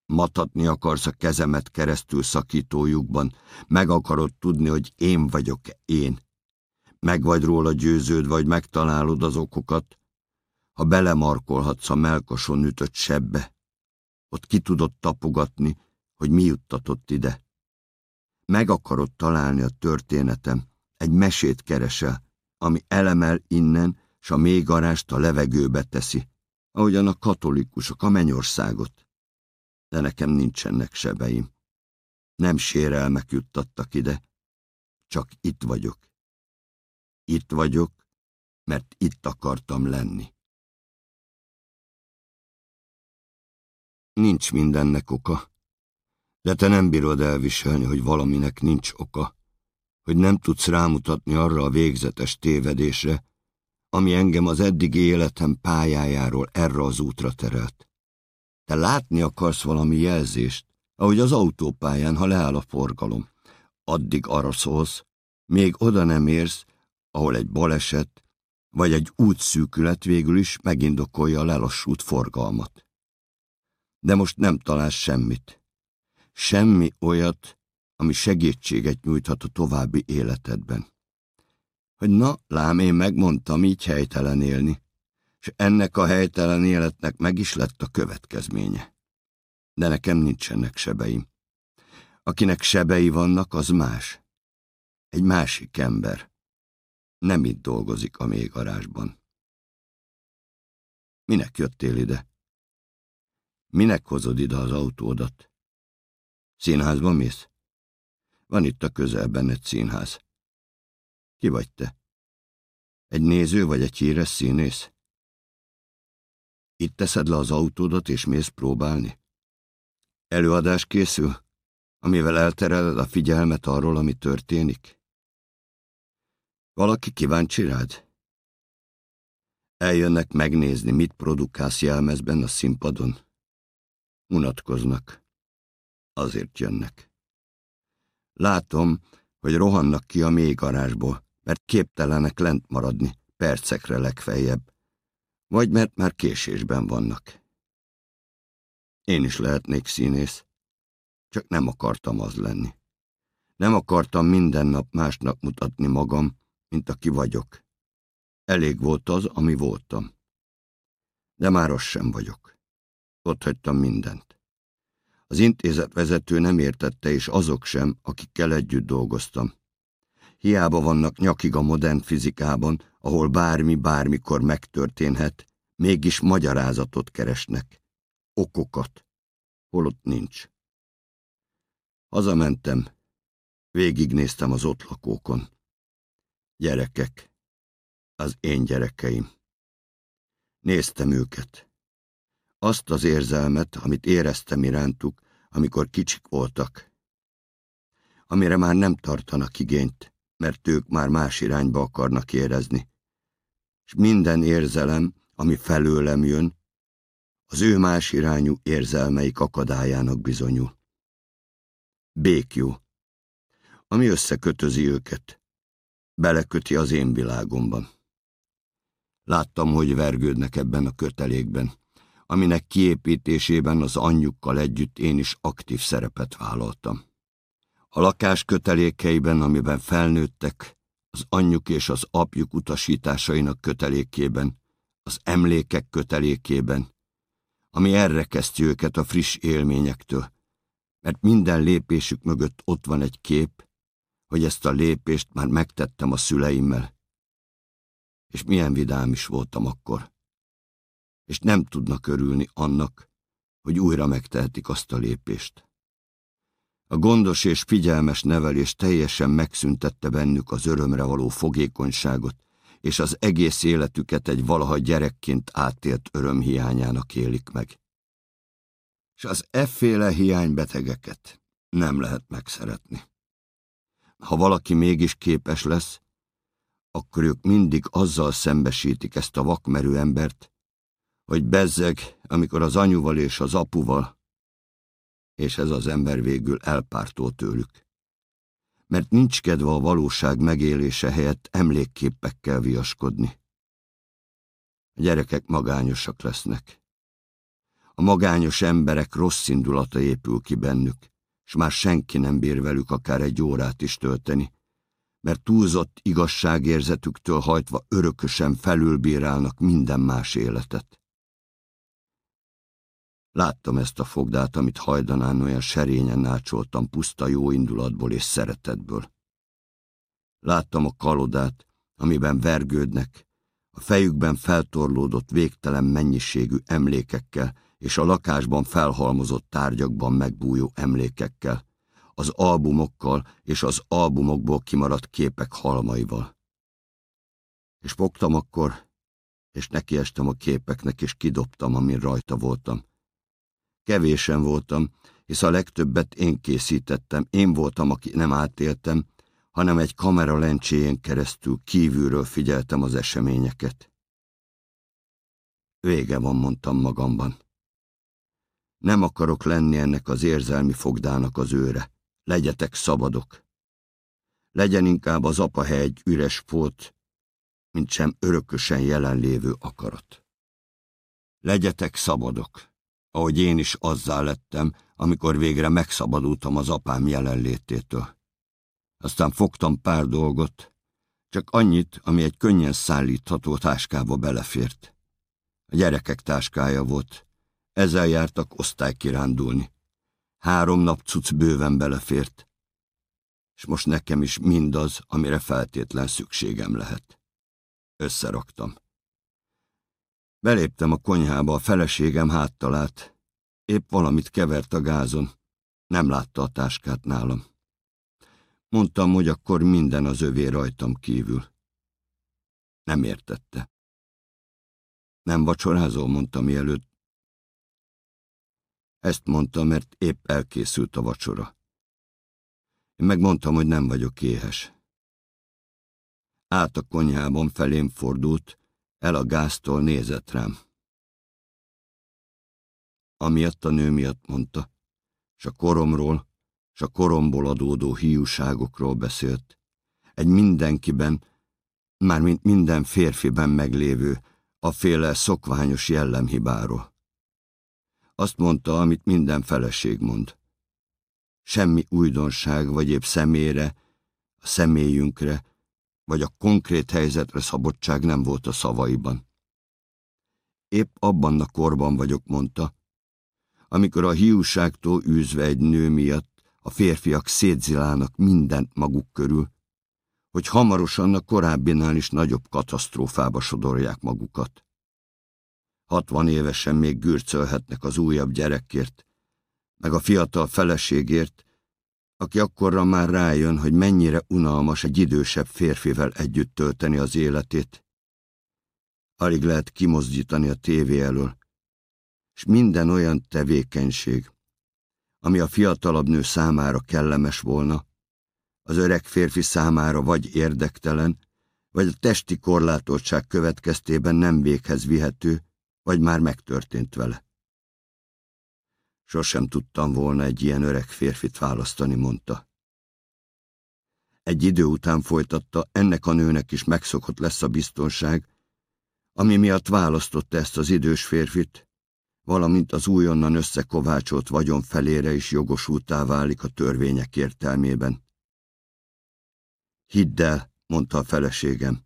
Matatni akarsz a kezemet keresztül szakítójukban, meg akarod tudni, hogy én vagyok -e én. Meg vagy róla győződ, vagy megtalálod az okokat, ha belemarkolhatsz a melkason ütött sebbe, ott ki tudod tapogatni, hogy mi juttatott ide. Meg akarod találni a történetem, egy mesét keresel, ami elemel innen, s a mélygarást a levegőbe teszi, ahogyan a katolikusok a mennyországot. De nekem nincsenek sebeim. Nem sérelmek juttattak ide, csak itt vagyok. Itt vagyok, mert itt akartam lenni. Nincs mindennek oka, de te nem bírod elviselni, hogy valaminek nincs oka, hogy nem tudsz rámutatni arra a végzetes tévedésre, ami engem az eddigi életem pályájáról erre az útra terelt. Te látni akarsz valami jelzést, ahogy az autópályán, ha leáll a forgalom. Addig arra szólsz, még oda nem érsz, ahol egy baleset vagy egy útszűkület végül is megindokolja a lelassult forgalmat. De most nem találsz semmit. Semmi olyat, ami segítséget nyújthat a további életedben. Hogy na, lám, én megmondtam így helytelen élni, és ennek a helytelen életnek meg is lett a következménye. De nekem nincsenek sebeim. Akinek sebei vannak, az más. Egy másik ember. Nem itt dolgozik a mélygarázsban. Minek jöttél ide? Minek hozod ide az autódat? Színházba mész? Van itt a közelben egy színház. Ki vagy te? Egy néző vagy egy híres színész? Itt teszed le az autódat és mész próbálni? Előadás készül, amivel eltereled a figyelmet arról, ami történik? Valaki kíváncsi rád? Eljönnek megnézni, mit produkálsz jelmezben a színpadon? Unatkoznak. Azért jönnek. Látom, hogy rohannak ki a mély garázsból, mert képtelenek lent maradni, percekre legfeljebb, vagy mert már késésben vannak. Én is lehetnék színész, csak nem akartam az lenni. Nem akartam minden nap másnak mutatni magam, mint aki vagyok. Elég volt az, ami voltam. De már az sem vagyok. Ott hagytam mindent. Az intézet vezető nem értette, és azok sem, akikkel együtt dolgoztam. Hiába vannak nyakig a modern fizikában, ahol bármi bármikor megtörténhet, mégis magyarázatot keresnek. Okokat. Holott nincs. Hazamentem. Végignéztem az ott lakókon. Gyerekek. Az én gyerekeim. Néztem őket. Azt az érzelmet, amit éreztem irántuk, amikor kicsik voltak. Amire már nem tartanak igényt, mert ők már más irányba akarnak érezni. És minden érzelem, ami felőlem jön, az ő más irányú érzelmeik akadályának bizonyul. Békjú, ami összekötözi őket, beleköti az én világomban. Láttam, hogy vergődnek ebben a kötelékben, aminek kiépítésében az anyjukkal együtt én is aktív szerepet vállaltam. A lakás kötelékeiben, amiben felnőttek, az anyjuk és az apjuk utasításainak kötelékében, az emlékek kötelékében, ami erre kezdti őket a friss élményektől, mert minden lépésük mögött ott van egy kép, hogy ezt a lépést már megtettem a szüleimmel, és milyen vidám is voltam akkor. És nem tudnak örülni annak, hogy újra megtehetik azt a lépést. A gondos és figyelmes nevelés teljesen megszüntette bennük az örömre való fogékonyságot, és az egész életüket egy valaha gyerekként átélt öröm hiányának élik meg. És az efféle hiánybetegeket nem lehet megszeretni. Ha valaki mégis képes lesz, akkor ők mindig azzal szembesítik ezt a vakmerő embert, hogy bezzeg, amikor az anyuval és az apuval, és ez az ember végül elpártol tőlük. Mert nincs kedve a valóság megélése helyett emlékképekkel viaskodni. A gyerekek magányosak lesznek. A magányos emberek rossz indulata épül ki bennük, és már senki nem bír velük akár egy órát is tölteni, mert túlzott igazságérzetüktől hajtva örökösen felülbírálnak minden más életet. Láttam ezt a fogdát, amit hajdanán olyan serényen nácsoltam puszta jó indulatból és szeretetből. Láttam a kalodát, amiben vergődnek, a fejükben feltorlódott végtelen mennyiségű emlékekkel és a lakásban felhalmozott tárgyakban megbújó emlékekkel, az albumokkal és az albumokból kimaradt képek halmaival. És fogtam akkor, és nekiestem a képeknek, és kidobtam, amin rajta voltam Kevésen voltam, hisz a legtöbbet én készítettem, én voltam, aki nem átéltem, hanem egy kamera lencséjén keresztül kívülről figyeltem az eseményeket. Vége van, mondtam magamban. Nem akarok lenni ennek az érzelmi fogdának az őre. Legyetek szabadok. Legyen inkább az apahely egy üres folt, mint sem örökösen jelenlévő akarat. Legyetek szabadok ahogy én is azzá lettem, amikor végre megszabadultam az apám jelenlététől. Aztán fogtam pár dolgot, csak annyit, ami egy könnyen szállítható táskába belefért. A gyerekek táskája volt, ezzel jártak osztálykirándulni. Három nap cucc bőven belefért, és most nekem is mindaz, amire feltétlen szükségem lehet. Összeraktam. Beléptem a konyhába, a feleségem háttalát. Épp valamit kevert a gázon. Nem látta a táskát nálam. Mondtam, hogy akkor minden az övé rajtam kívül. Nem értette. Nem vacsorázol, mondta mielőtt. Ezt mondta, mert épp elkészült a vacsora. Én megmondtam, hogy nem vagyok éhes. Át a konyhában felém fordult, el a gáztól nézett rám. Amiatt a nő miatt mondta, s a koromról, s a koromból adódó hiúságokról beszélt. Egy mindenkiben, mármint minden férfiben meglévő, a féle szokványos jellemhibáról. Azt mondta, amit minden feleség mond. Semmi újdonság, vagy épp személyre, a személyünkre, vagy a konkrét helyzetre szabadság nem volt a szavaiban. Épp abban a korban vagyok, mondta, amikor a hiúságtól űzve egy nő miatt a férfiak szétzilálnak mindent maguk körül, hogy hamarosan a korábbinál is nagyobb katasztrófába sodorják magukat. Hatvan évesen még gürcölhetnek az újabb gyerekért, meg a fiatal feleségért, aki akkorra már rájön, hogy mennyire unalmas egy idősebb férfivel együtt tölteni az életét. Alig lehet kimozdítani a tévé elől, és minden olyan tevékenység, ami a fiatalabb nő számára kellemes volna, az öreg férfi számára vagy érdektelen, vagy a testi korlátoltság következtében nem véghez vihető, vagy már megtörtént vele. Sosem tudtam volna egy ilyen öreg férfit választani, mondta. Egy idő után folytatta, ennek a nőnek is megszokott lesz a biztonság, ami miatt választotta ezt az idős férfit, valamint az újonnan összekovácsolt vagyon felére is jogosultá válik a törvények értelmében. Hidd el, mondta a feleségem,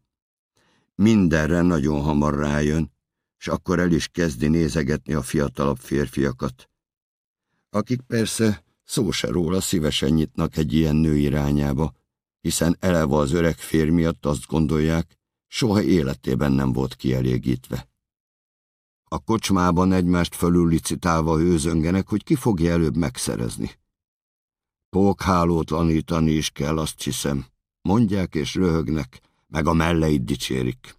mindenre nagyon hamar rájön, és akkor el is kezdi nézegetni a fiatalabb férfiakat, akik persze szó se róla szívesen nyitnak egy ilyen nő irányába, hiszen eleve az öreg férj miatt azt gondolják, soha életében nem volt kielégítve. A kocsmában egymást fölüllicitálva őzöngenek, hogy ki fogja előbb megszerezni. Pókhálótlanítani is kell, azt hiszem. Mondják és röhögnek, meg a melleit dicsérik.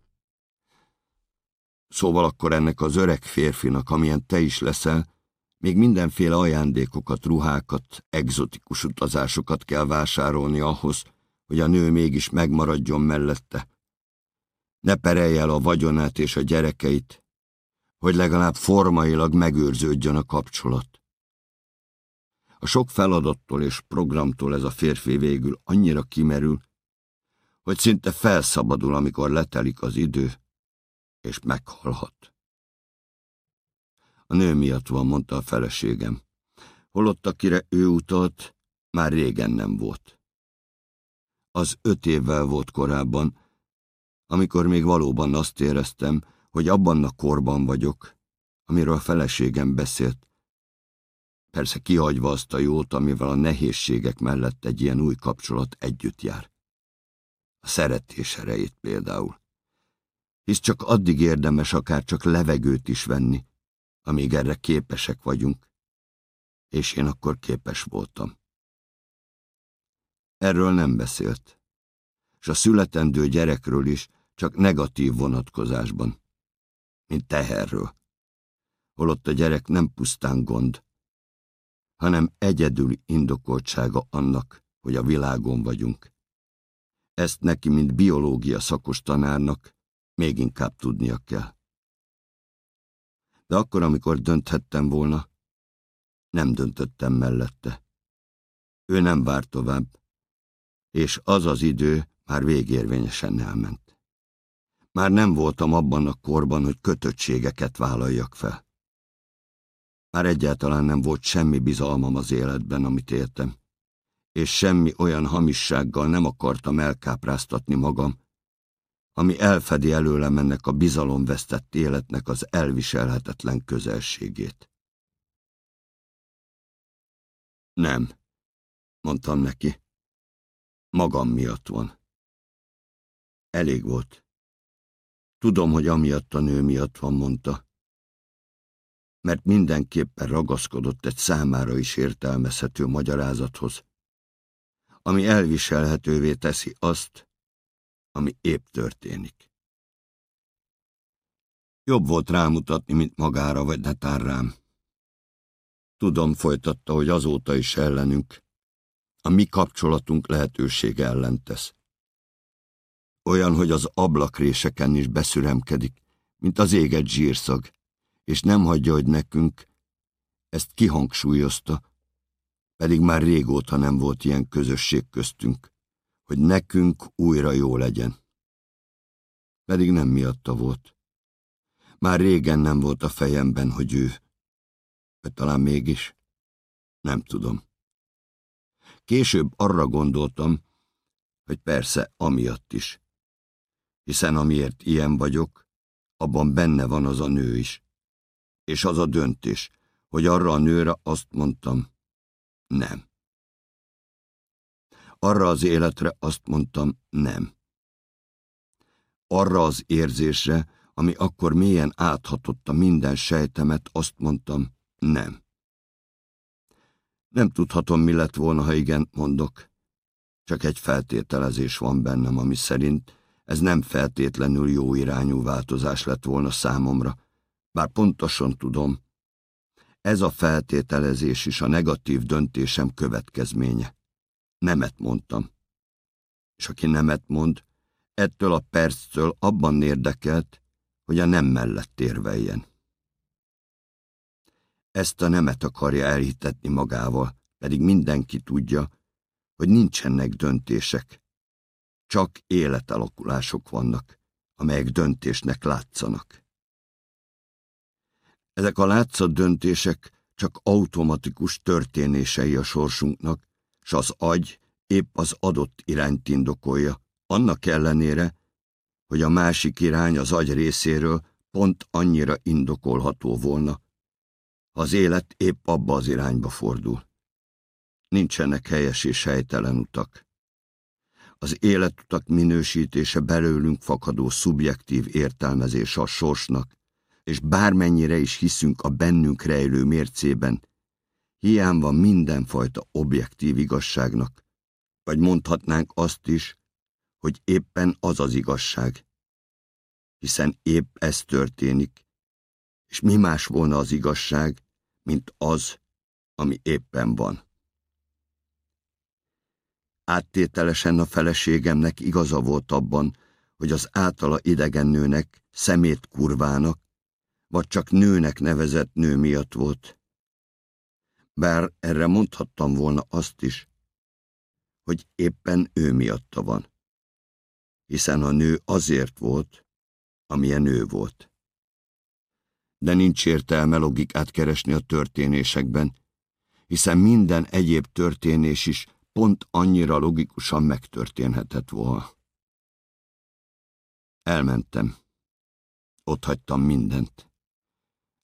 Szóval akkor ennek az öreg férfinak, amilyen te is leszel, még mindenféle ajándékokat, ruhákat, egzotikus utazásokat kell vásárolni ahhoz, hogy a nő mégis megmaradjon mellette. Ne perelj el a vagyonát és a gyerekeit, hogy legalább formailag megőrződjön a kapcsolat. A sok feladattól és programtól ez a férfi végül annyira kimerül, hogy szinte felszabadul, amikor letelik az idő, és meghalhat. A nő miatt van, mondta a feleségem. Holott, akire ő utalt, már régen nem volt. Az öt évvel volt korábban, amikor még valóban azt éreztem, hogy abban a korban vagyok, amiről a feleségem beszélt, persze kihagyva azt a jót, amivel a nehézségek mellett egy ilyen új kapcsolat együtt jár. A szeretés erejét például. Hisz csak addig érdemes akár csak levegőt is venni, amíg erre képesek vagyunk, és én akkor képes voltam. Erről nem beszélt, és a születendő gyerekről is csak negatív vonatkozásban, mint teherről, holott a gyerek nem pusztán gond, hanem egyedüli indokoltsága annak, hogy a világon vagyunk. Ezt neki, mint biológia szakos tanárnak, még inkább tudnia kell de akkor, amikor dönthettem volna, nem döntöttem mellette. Ő nem vár tovább, és az az idő már végérvényesen elment. Már nem voltam abban a korban, hogy kötöttségeket vállaljak fel. Már egyáltalán nem volt semmi bizalmam az életben, amit éltem, és semmi olyan hamissággal nem akartam elkápráztatni magam, ami elfedi előlem ennek a bizalomvesztett életnek az elviselhetetlen közelségét. Nem, mondtam neki. Magam miatt van. Elég volt. Tudom, hogy amiatt a nő miatt van, mondta. Mert mindenképpen ragaszkodott egy számára is értelmezhető magyarázathoz, ami elviselhetővé teszi azt, ami épp történik. Jobb volt rámutatni, mint magára, vagy netán rám. Tudom, folytatta, hogy azóta is ellenünk. A mi kapcsolatunk lehetősége ellen tesz. Olyan, hogy az ablakréseken is beszüremkedik, mint az éget zsírszag, és nem hagyja, hogy nekünk, ezt kihangsúlyozta, pedig már régóta nem volt ilyen közösség köztünk hogy nekünk újra jó legyen. Pedig nem miatta volt. Már régen nem volt a fejemben, hogy ő. Vagy talán mégis. Nem tudom. Később arra gondoltam, hogy persze amiatt is. Hiszen amiért ilyen vagyok, abban benne van az a nő is. És az a döntés, hogy arra a nőre azt mondtam, nem. Arra az életre azt mondtam, nem. Arra az érzésre, ami akkor mélyen áthatotta minden sejtemet, azt mondtam, nem. Nem tudhatom, mi lett volna, ha igen, mondok. Csak egy feltételezés van bennem, ami szerint ez nem feltétlenül jó irányú változás lett volna számomra, bár pontosan tudom, ez a feltételezés is a negatív döntésem következménye. Nemet mondtam. És aki nemet mond, ettől a perctől abban érdekelt, hogy a nem mellett érveljen. Ezt a nemet akarja elhitetni magával, pedig mindenki tudja, hogy nincsenek döntések. Csak életalakulások vannak, amelyek döntésnek látszanak. Ezek a látszat döntések csak automatikus történései a sorsunknak, s az agy épp az adott irányt indokolja, annak ellenére, hogy a másik irány az agy részéről pont annyira indokolható volna, az élet épp abba az irányba fordul. Nincsenek helyes és helytelen utak. az életutak minősítése belőlünk fakadó szubjektív értelmezése a sorsnak, és bármennyire is hiszünk a bennünk rejlő mércében, hiány van mindenfajta objektív igazságnak, vagy mondhatnánk azt is, hogy éppen az az igazság, hiszen épp ez történik, és mi más volna az igazság, mint az, ami éppen van. Áttételesen a feleségemnek igaza volt abban, hogy az általa idegen nőnek, szemét kurvának, vagy csak nőnek nevezett nő miatt volt. Bár erre mondhattam volna azt is, hogy éppen ő miatta van. Hiszen a nő azért volt, amilyen ő volt. De nincs értelme logikát keresni a történésekben, hiszen minden egyéb történés is pont annyira logikusan megtörténhetett volna. Elmentem. Ott hagytam mindent.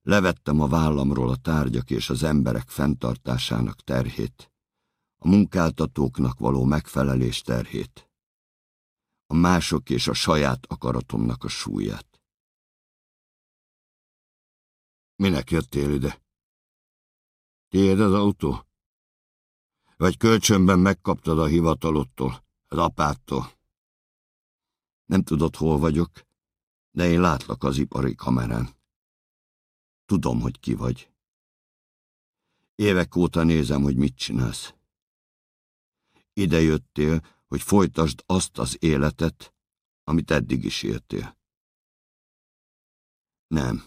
Levettem a vállamról a tárgyak és az emberek fenntartásának terhét, a munkáltatóknak való megfelelés terhét, a mások és a saját akaratomnak a súlyát. Minek jöttél ide? Tiéd az autó? Vagy kölcsönben megkaptad a hivatalottól, az apától? Nem tudod, hol vagyok, de én látlak az ipari kamerán. Tudom, hogy ki vagy. Évek óta nézem, hogy mit csinálsz. Ide jöttél, hogy folytasd azt az életet, amit eddig is éltél. Nem,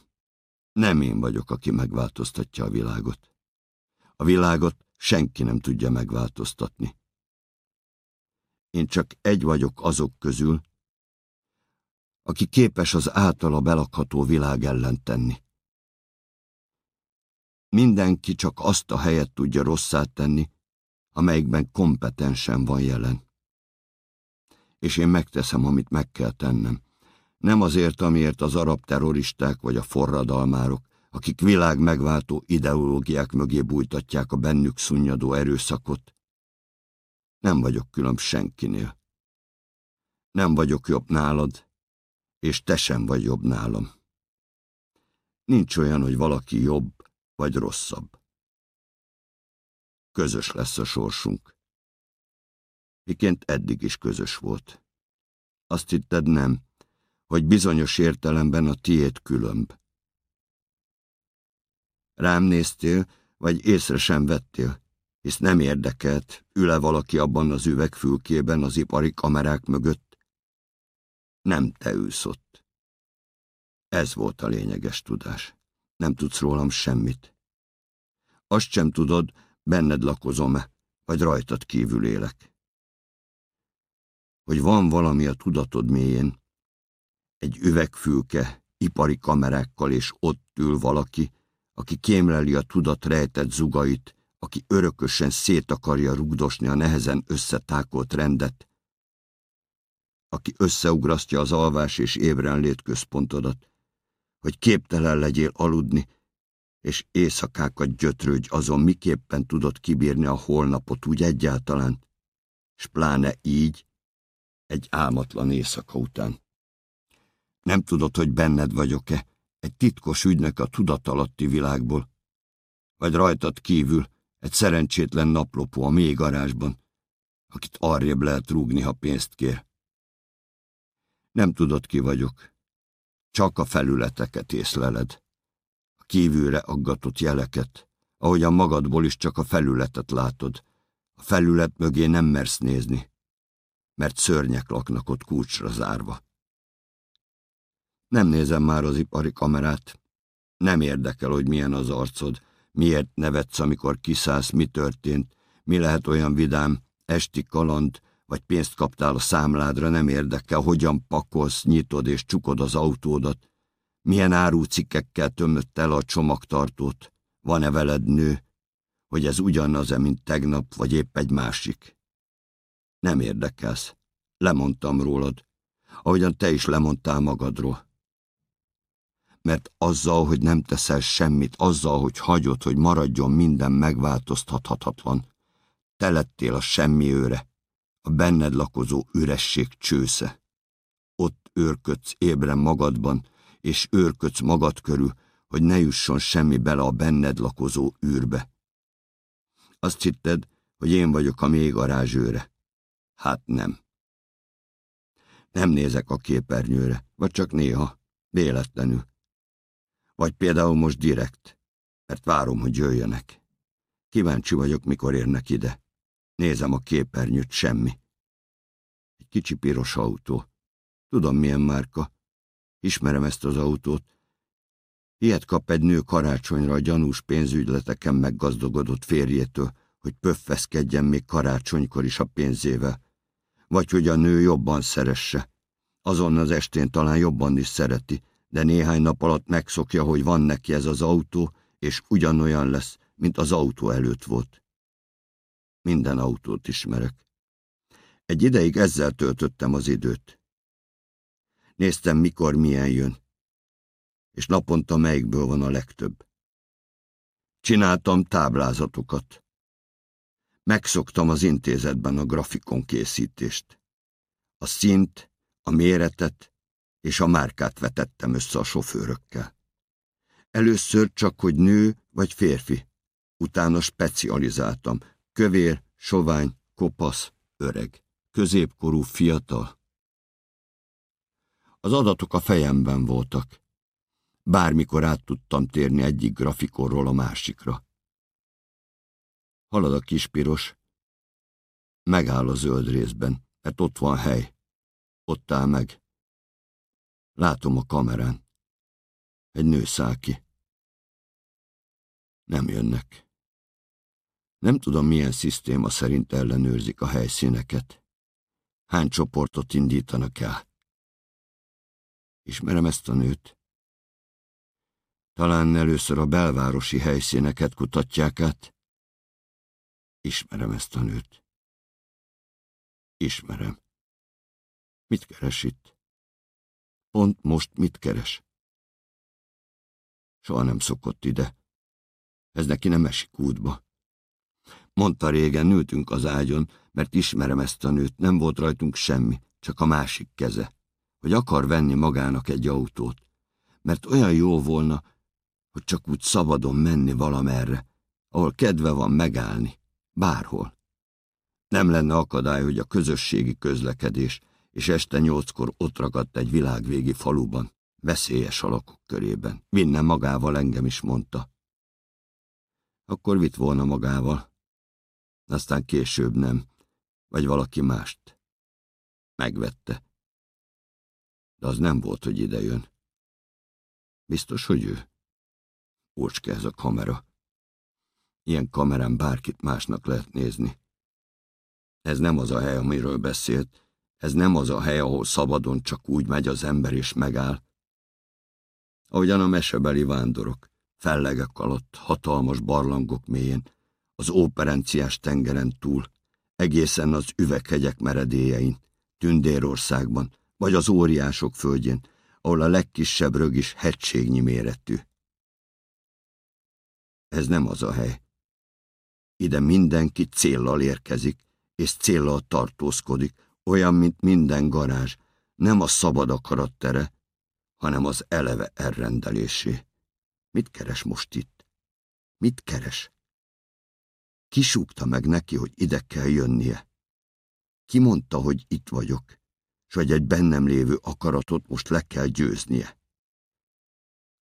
nem én vagyok, aki megváltoztatja a világot. A világot senki nem tudja megváltoztatni. Én csak egy vagyok azok közül, aki képes az általa belakható világ ellen tenni. Mindenki csak azt a helyet tudja rosszát tenni, amelyikben kompetensen van jelen. És én megteszem, amit meg kell tennem. Nem azért, amiért az arab terroristák vagy a forradalmárok, akik világ megváltó ideológiák mögé bújtatják a bennük szunnyadó erőszakot. Nem vagyok különb senkinél. Nem vagyok jobb nálad, és te sem vagy jobb nálam. Nincs olyan, hogy valaki jobb vagy rosszabb. Közös lesz a sorsunk. Miként eddig is közös volt. Azt hitted nem, hogy bizonyos értelemben a tiét különb. Rám néztél, vagy észre sem vettél, hisz nem érdekelt, ül-e valaki abban az üvegfülkében az ipari kamerák mögött. Nem te ülsz ott. Ez volt a lényeges tudás. Nem tudsz rólam semmit. Azt sem tudod, benned lakozom-e, vagy rajtad kívül élek. Hogy van valami a tudatod mélyén, egy üvegfülke, ipari kamerákkal, és ott ül valaki, aki kémleli a tudat rejtett zugait, aki örökösen szét akarja rugdosni a nehezen összetákolt rendet, aki összeugrasztja az alvás és ébrenlét központodat, hogy képtelen legyél aludni, és éjszakákat gyötrődj azon, miképpen tudod kibírni a holnapot úgy egyáltalán, s pláne így, egy álmatlan éjszaka után. Nem tudod, hogy benned vagyok-e, egy titkos ügynök a tudatalatti világból, vagy rajtad kívül egy szerencsétlen naplopó a mély garázsban, akit arrébb lehet rúgni, ha pénzt kér. Nem tudod, ki vagyok. Csak a felületeket észleled. A kívülre aggatott jeleket, ahogyan magadból is csak a felületet látod. A felület mögé nem mersz nézni, mert szörnyek laknak ott kulcsra zárva. Nem nézem már az ipari kamerát. Nem érdekel, hogy milyen az arcod, miért nevetsz, amikor kiszállsz, mi történt, mi lehet olyan vidám, esti kaland, vagy pénzt kaptál a számládra, nem érdekel, hogyan pakolsz, nyitod és csukod az autódat, milyen árucikkekkel tömött el a csomagtartót, van-e veled nő, hogy ez ugyanaz-e, mint tegnap, vagy épp egy másik. Nem érdekelsz. Lemondtam rólad, ahogyan te is lemondtál magadról mert azzal, hogy nem teszel semmit, azzal, hogy hagyod, hogy maradjon minden megváltoztathatatlan, te lettél a semmi őre, a benned lakozó üresség csősze. Ott őrködsz ébren magadban, és őrködsz magad körül, hogy ne jusson semmi bele a benned lakozó űrbe. Azt hitted, hogy én vagyok a még rázsőre. Hát nem. Nem nézek a képernyőre, vagy csak néha, véletlenül. Vagy például most direkt, mert várom, hogy jöjjenek. Kíváncsi vagyok, mikor érnek ide. Nézem a képernyőt, semmi. Egy kicsi piros autó. Tudom, milyen márka. Ismerem ezt az autót. Ilyet kap egy nő karácsonyra a gyanús pénzügyleteken meggazdagodott férjétől, hogy pöffeszkedjen még karácsonykor is a pénzével. Vagy hogy a nő jobban szeresse. Azon az estén talán jobban is szereti, de néhány nap alatt megszokja, hogy van neki ez az autó, és ugyanolyan lesz, mint az autó előtt volt. Minden autót ismerek. Egy ideig ezzel töltöttem az időt. Néztem, mikor milyen jön, és naponta melyikből van a legtöbb. Csináltam táblázatokat. Megszoktam az intézetben a grafikon készítést. A szint, a méretet és a márkát vetettem össze a sofőrökkel. Először csak, hogy nő vagy férfi. Utána specializáltam. Kövér, sovány, kopasz, öreg, középkorú, fiatal. Az adatok a fejemben voltak. Bármikor át tudtam térni egyik grafikonról a másikra. Halad a kispiros, megáll a zöld részben, mert ott van hely. Ott áll meg. Látom a kamerán. Egy nő száll ki. Nem jönnek. Nem tudom, milyen szisztéma szerint ellenőrzik a helyszíneket. Hány csoportot indítanak el. Ismerem ezt a nőt. Talán először a belvárosi helyszíneket kutatják át. Ismerem ezt a nőt. Ismerem. Mit keres itt? Pont most mit keres? Soha nem szokott ide. Ez neki nem esik útba. Mondta régen, nőtünk az ágyon, mert ismerem ezt a nőt, nem volt rajtunk semmi, csak a másik keze, hogy akar venni magának egy autót, mert olyan jó volna, hogy csak úgy szabadon menni valamerre, ahol kedve van megállni, bárhol. Nem lenne akadály, hogy a közösségi közlekedés, és este nyolckor ott ragadt egy világvégi faluban, veszélyes alakok körében. Vinne magával engem is mondta. Akkor vitt volna magával. Aztán később nem, vagy valaki mást. Megvette. De az nem volt, hogy ide jön. Biztos, hogy ő? Ócske ez a kamera. Ilyen kamerán bárkit másnak lehet nézni. Ez nem az a hely, amiről beszélt, ez nem az a hely, ahol szabadon csak úgy megy az ember és megáll. Ahogyan a mesebeli vándorok, fellegek alatt, hatalmas barlangok mélyén, az óperenciás tengeren túl, egészen az üveghegyek meredélyein, Tündérországban, vagy az óriások földjén, ahol a legkisebb rög is hegységnyi méretű. Ez nem az a hely. Ide mindenki céllal érkezik, és céllal tartózkodik, olyan, mint minden garázs, nem a szabad akarat tere, hanem az eleve elrendelésé. Mit keres most itt? Mit keres? Kisúgta meg neki, hogy ide kell jönnie. Ki mondta, hogy itt vagyok, s hogy egy bennem lévő akaratot most le kell győznie.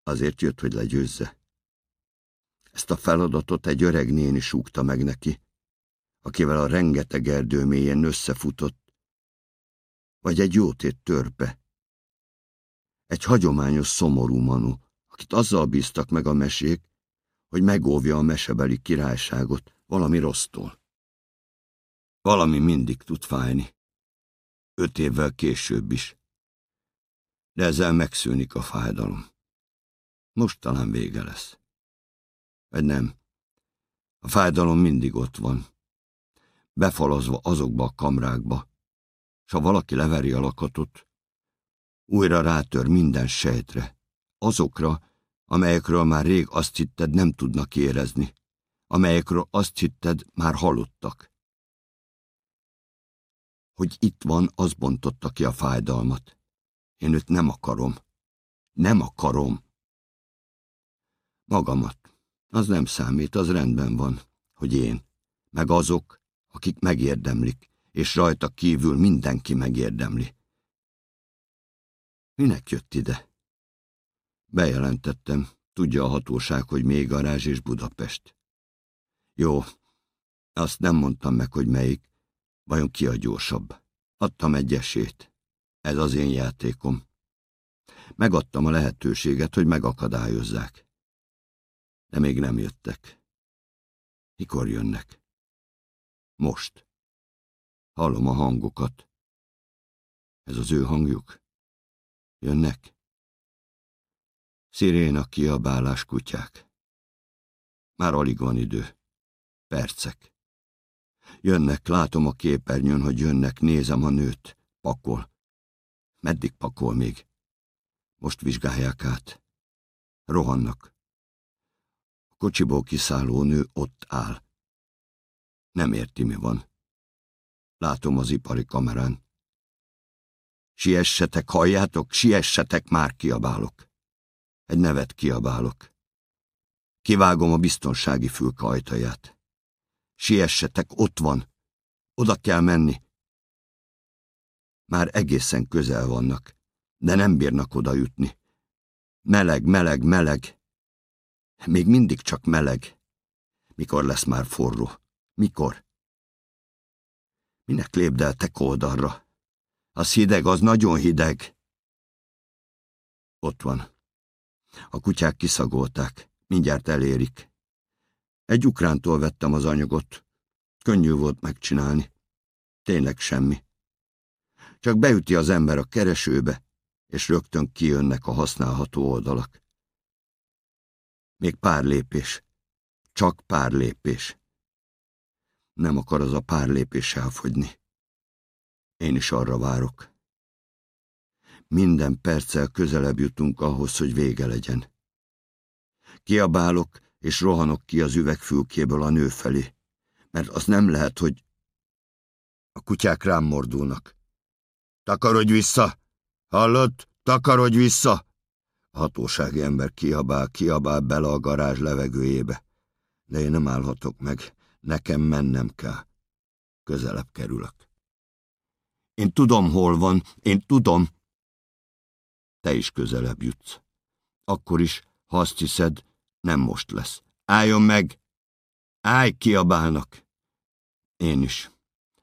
Azért jött, hogy legyőzze. Ezt a feladatot egy öreg néni súgta meg neki, akivel a rengeteg erdő mélyen összefutott, vagy egy jótét törpe. Egy hagyományos szomorú manu, akit azzal bíztak meg a mesék, hogy megóvja a mesebeli királyságot valami rossztól. Valami mindig tud fájni. Öt évvel később is. De ezzel megszűnik a fájdalom. Most talán vége lesz. Vagy nem. A fájdalom mindig ott van. Befalazva azokba a kamrákba, s ha valaki leveri a lakatot, újra rátör minden sejtre, azokra, amelyekről már rég azt hitted nem tudnak érezni, amelyekről azt hitted már halottak. hogy itt van, az bontotta ki a fájdalmat. Én őt nem akarom. Nem akarom. Magamat. Az nem számít, az rendben van, hogy én, meg azok, akik megérdemlik, és rajta kívül mindenki megérdemli. Minek jött ide? Bejelentettem, tudja a hatóság, hogy még garázs és Budapest. Jó, azt nem mondtam meg, hogy melyik, vajon ki a gyorsabb. Adtam egy esét. Ez az én játékom. Megadtam a lehetőséget, hogy megakadályozzák. De még nem jöttek. Mikor jönnek? Most. Hallom a hangokat. Ez az ő hangjuk? Jönnek? Sziréna kiabálás kutyák. Már alig van idő. Percek. Jönnek, látom a képernyőn, hogy jönnek, nézem a nőt. Pakol. Meddig pakol még? Most vizsgálják át. Rohannak. A kocsiból kiszálló nő ott áll. Nem érti, mi van. Látom az ipari kamerán. Siessetek, halljátok, siessetek, már kiabálok. Egy nevet kiabálok. Kivágom a biztonsági fülke ajtaját. Siessetek, ott van. Oda kell menni. Már egészen közel vannak, de nem bírnak oda jutni. Meleg, meleg, meleg. Még mindig csak meleg. Mikor lesz már forró? Mikor? Minek lépdeltek oldalra? Az hideg, az nagyon hideg. Ott van. A kutyák kiszagolták. Mindjárt elérik. Egy ukrántól vettem az anyagot. Könnyű volt megcsinálni. Tényleg semmi. Csak beüti az ember a keresőbe, és rögtön kijönnek a használható oldalak. Még pár lépés. Csak pár lépés. Nem akar az a pár lépés elfogyni. Én is arra várok. Minden perccel közelebb jutunk ahhoz, hogy vége legyen. Kiabálok, és rohanok ki az üvegfülkéből a nő felé, mert az nem lehet, hogy... A kutyák rám mordulnak. Takarodj vissza! Hallott? Takarodj vissza! A hatósági ember kiabál, kiabál bele a garázs levegőjébe. De én nem állhatok meg. Nekem mennem kell. Közelebb kerülök. Én tudom, hol van. Én tudom. Te is közelebb jutsz. Akkor is, ha azt hiszed, nem most lesz. Álljon meg! Állj, kiabálnak! Én is.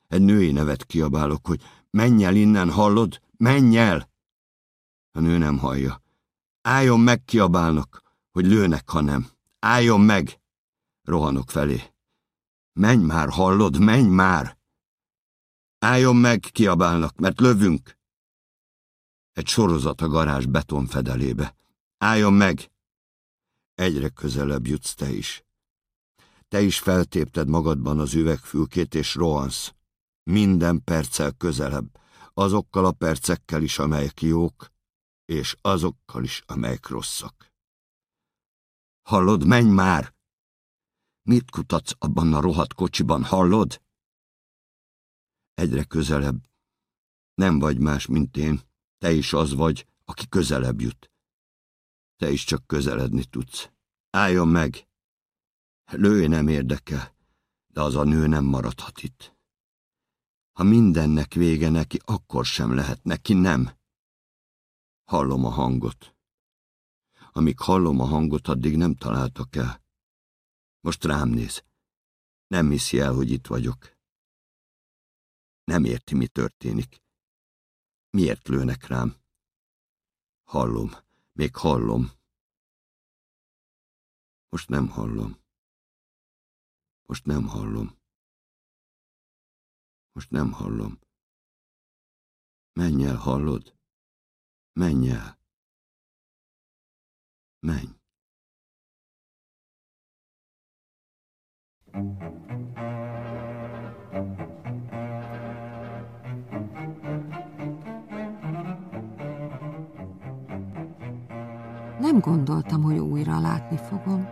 Egy női nevet kiabálok, hogy menj el innen, hallod? Menj el! A nő nem hallja. Álljon meg, kiabálnak, hogy lőnek, ha nem. Álljon meg! Rohanok felé. Menj már, hallod, menj már! Álljon meg, kiabálnak, mert lövünk! Egy sorozat a garázs betonfedelébe. Álljon meg! Egyre közelebb jutsz te is. Te is feltépted magadban az üvegfülkét, és rohansz. Minden perccel közelebb, azokkal a percekkel is, amelyek jók, és azokkal is, amelyek rosszak. Hallod, menj már! Mit kutatsz abban a rohadt kocsiban, hallod? Egyre közelebb. Nem vagy más, mint én. Te is az vagy, aki közelebb jut. Te is csak közeledni tudsz. Álljon meg! Lőj nem érdekel, de az a nő nem maradhat itt. Ha mindennek vége neki, akkor sem lehet neki, nem. Hallom a hangot. Amíg hallom a hangot, addig nem találtak el. Most rám néz. Nem hiszi el, hogy itt vagyok. Nem érti, mi történik. Miért lőnek rám? Hallom, még hallom. Most nem hallom. Most nem hallom. Most nem hallom. Menj el, hallod? Menj el. Menj. Nem gondoltam, hogy újra látni fogom.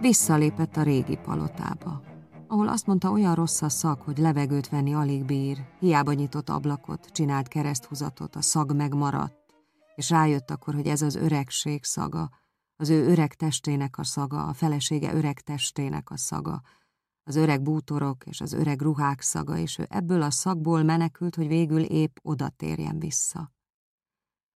Visszalépett a régi palotába. ahol azt mondta, olyan rossz a szag, hogy levegőt venni alig bír, hiába nyitott ablakot, csinált kereszthúzatot, a szag megmaradt, és rájött akkor, hogy ez az öregség szaga, az ő öreg testének a szaga, a felesége öreg testének a szaga, az öreg bútorok és az öreg ruhák szaga, és ő ebből a szagból menekült, hogy végül épp oda térjen vissza.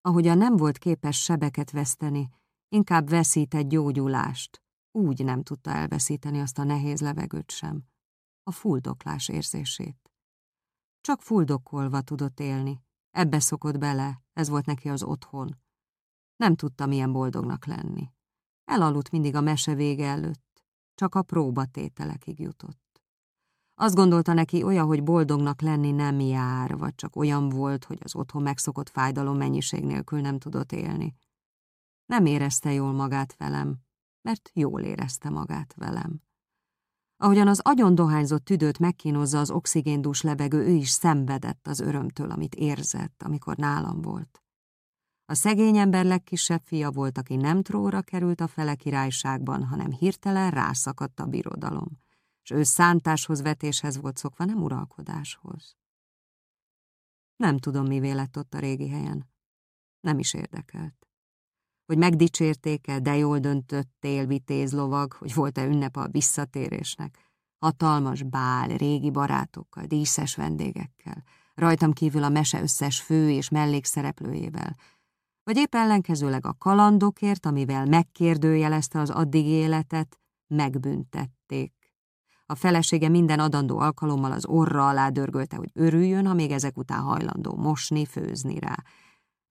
Ahogyan nem volt képes sebeket veszteni, inkább veszített gyógyulást, úgy nem tudta elveszíteni azt a nehéz levegőt sem, a fuldoklás érzését. Csak fuldokkolva tudott élni, ebbe szokott bele, ez volt neki az otthon. Nem tudta, milyen boldognak lenni. Elaludt mindig a mese vége előtt, csak a próbatételekig jutott. Azt gondolta neki, olyan, hogy boldognak lenni nem jár, vagy csak olyan volt, hogy az otthon megszokott fájdalom mennyiség nélkül nem tudott élni. Nem érezte jól magát velem, mert jól érezte magát velem. Ahogyan az agyon dohányzott tüdőt megkínozza az oxigéndús levegő, ő is szenvedett az örömtől, amit érzett, amikor nálam volt. A szegény ember legkisebb fia volt, aki nem tróra került a fele királyságban, hanem hirtelen rászakadt a birodalom, és ő szántáshoz vetéshez volt szokva, nem uralkodáshoz. Nem tudom, mi lett ott a régi helyen. Nem is érdekelt hogy megdicsérték-e, de jól döntöttél, vitéz lovag, hogy volt-e ünnep a visszatérésnek. Hatalmas bál, régi barátokkal, díszes vendégekkel, rajtam kívül a mese összes fő és mellékszereplőjével, vagy épp ellenkezőleg a kalandokért, amivel megkérdőjelezte az addig életet, megbüntették. A felesége minden adandó alkalommal az orra alá dörgölte, hogy örüljön, ha még ezek után hajlandó mosni, főzni rá,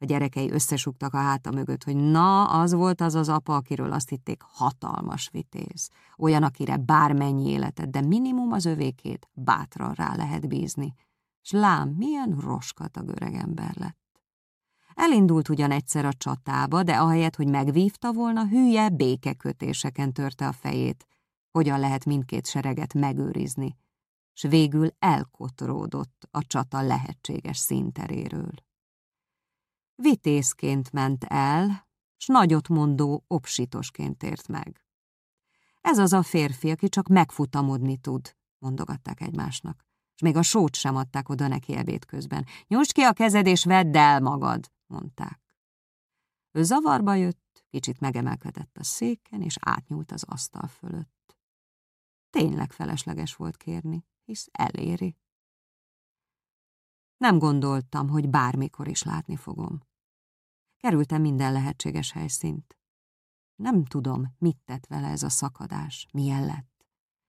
a gyerekei összesugtak a háta mögött, hogy na, az volt az az apa, akiről azt hitték hatalmas vitéz. Olyan, akire bármennyi életet, de minimum az övékét bátran rá lehet bízni. S lám, milyen roskat a ember lett. Elindult ugyan egyszer a csatába, de ahelyett, hogy megvívta volna, hülye békekötéseken törte a fejét. Hogyan lehet mindkét sereget megőrizni? S végül elkotródott a csata lehetséges színteréről. Vitézként ment el, s nagyot mondó obsitosként tért meg. Ez az a férfi, aki csak megfutamodni tud, mondogatták egymásnak, és még a sót sem adták oda neki ebéd közben. Nyújtsd ki a kezed és vedd el magad, mondták. Ő zavarba jött, kicsit megemelkedett a széken, és átnyúlt az asztal fölött. Tényleg felesleges volt kérni, hisz eléri. Nem gondoltam, hogy bármikor is látni fogom. Kerültem minden lehetséges helyszínt. Nem tudom, mit tett vele ez a szakadás, milyen lett.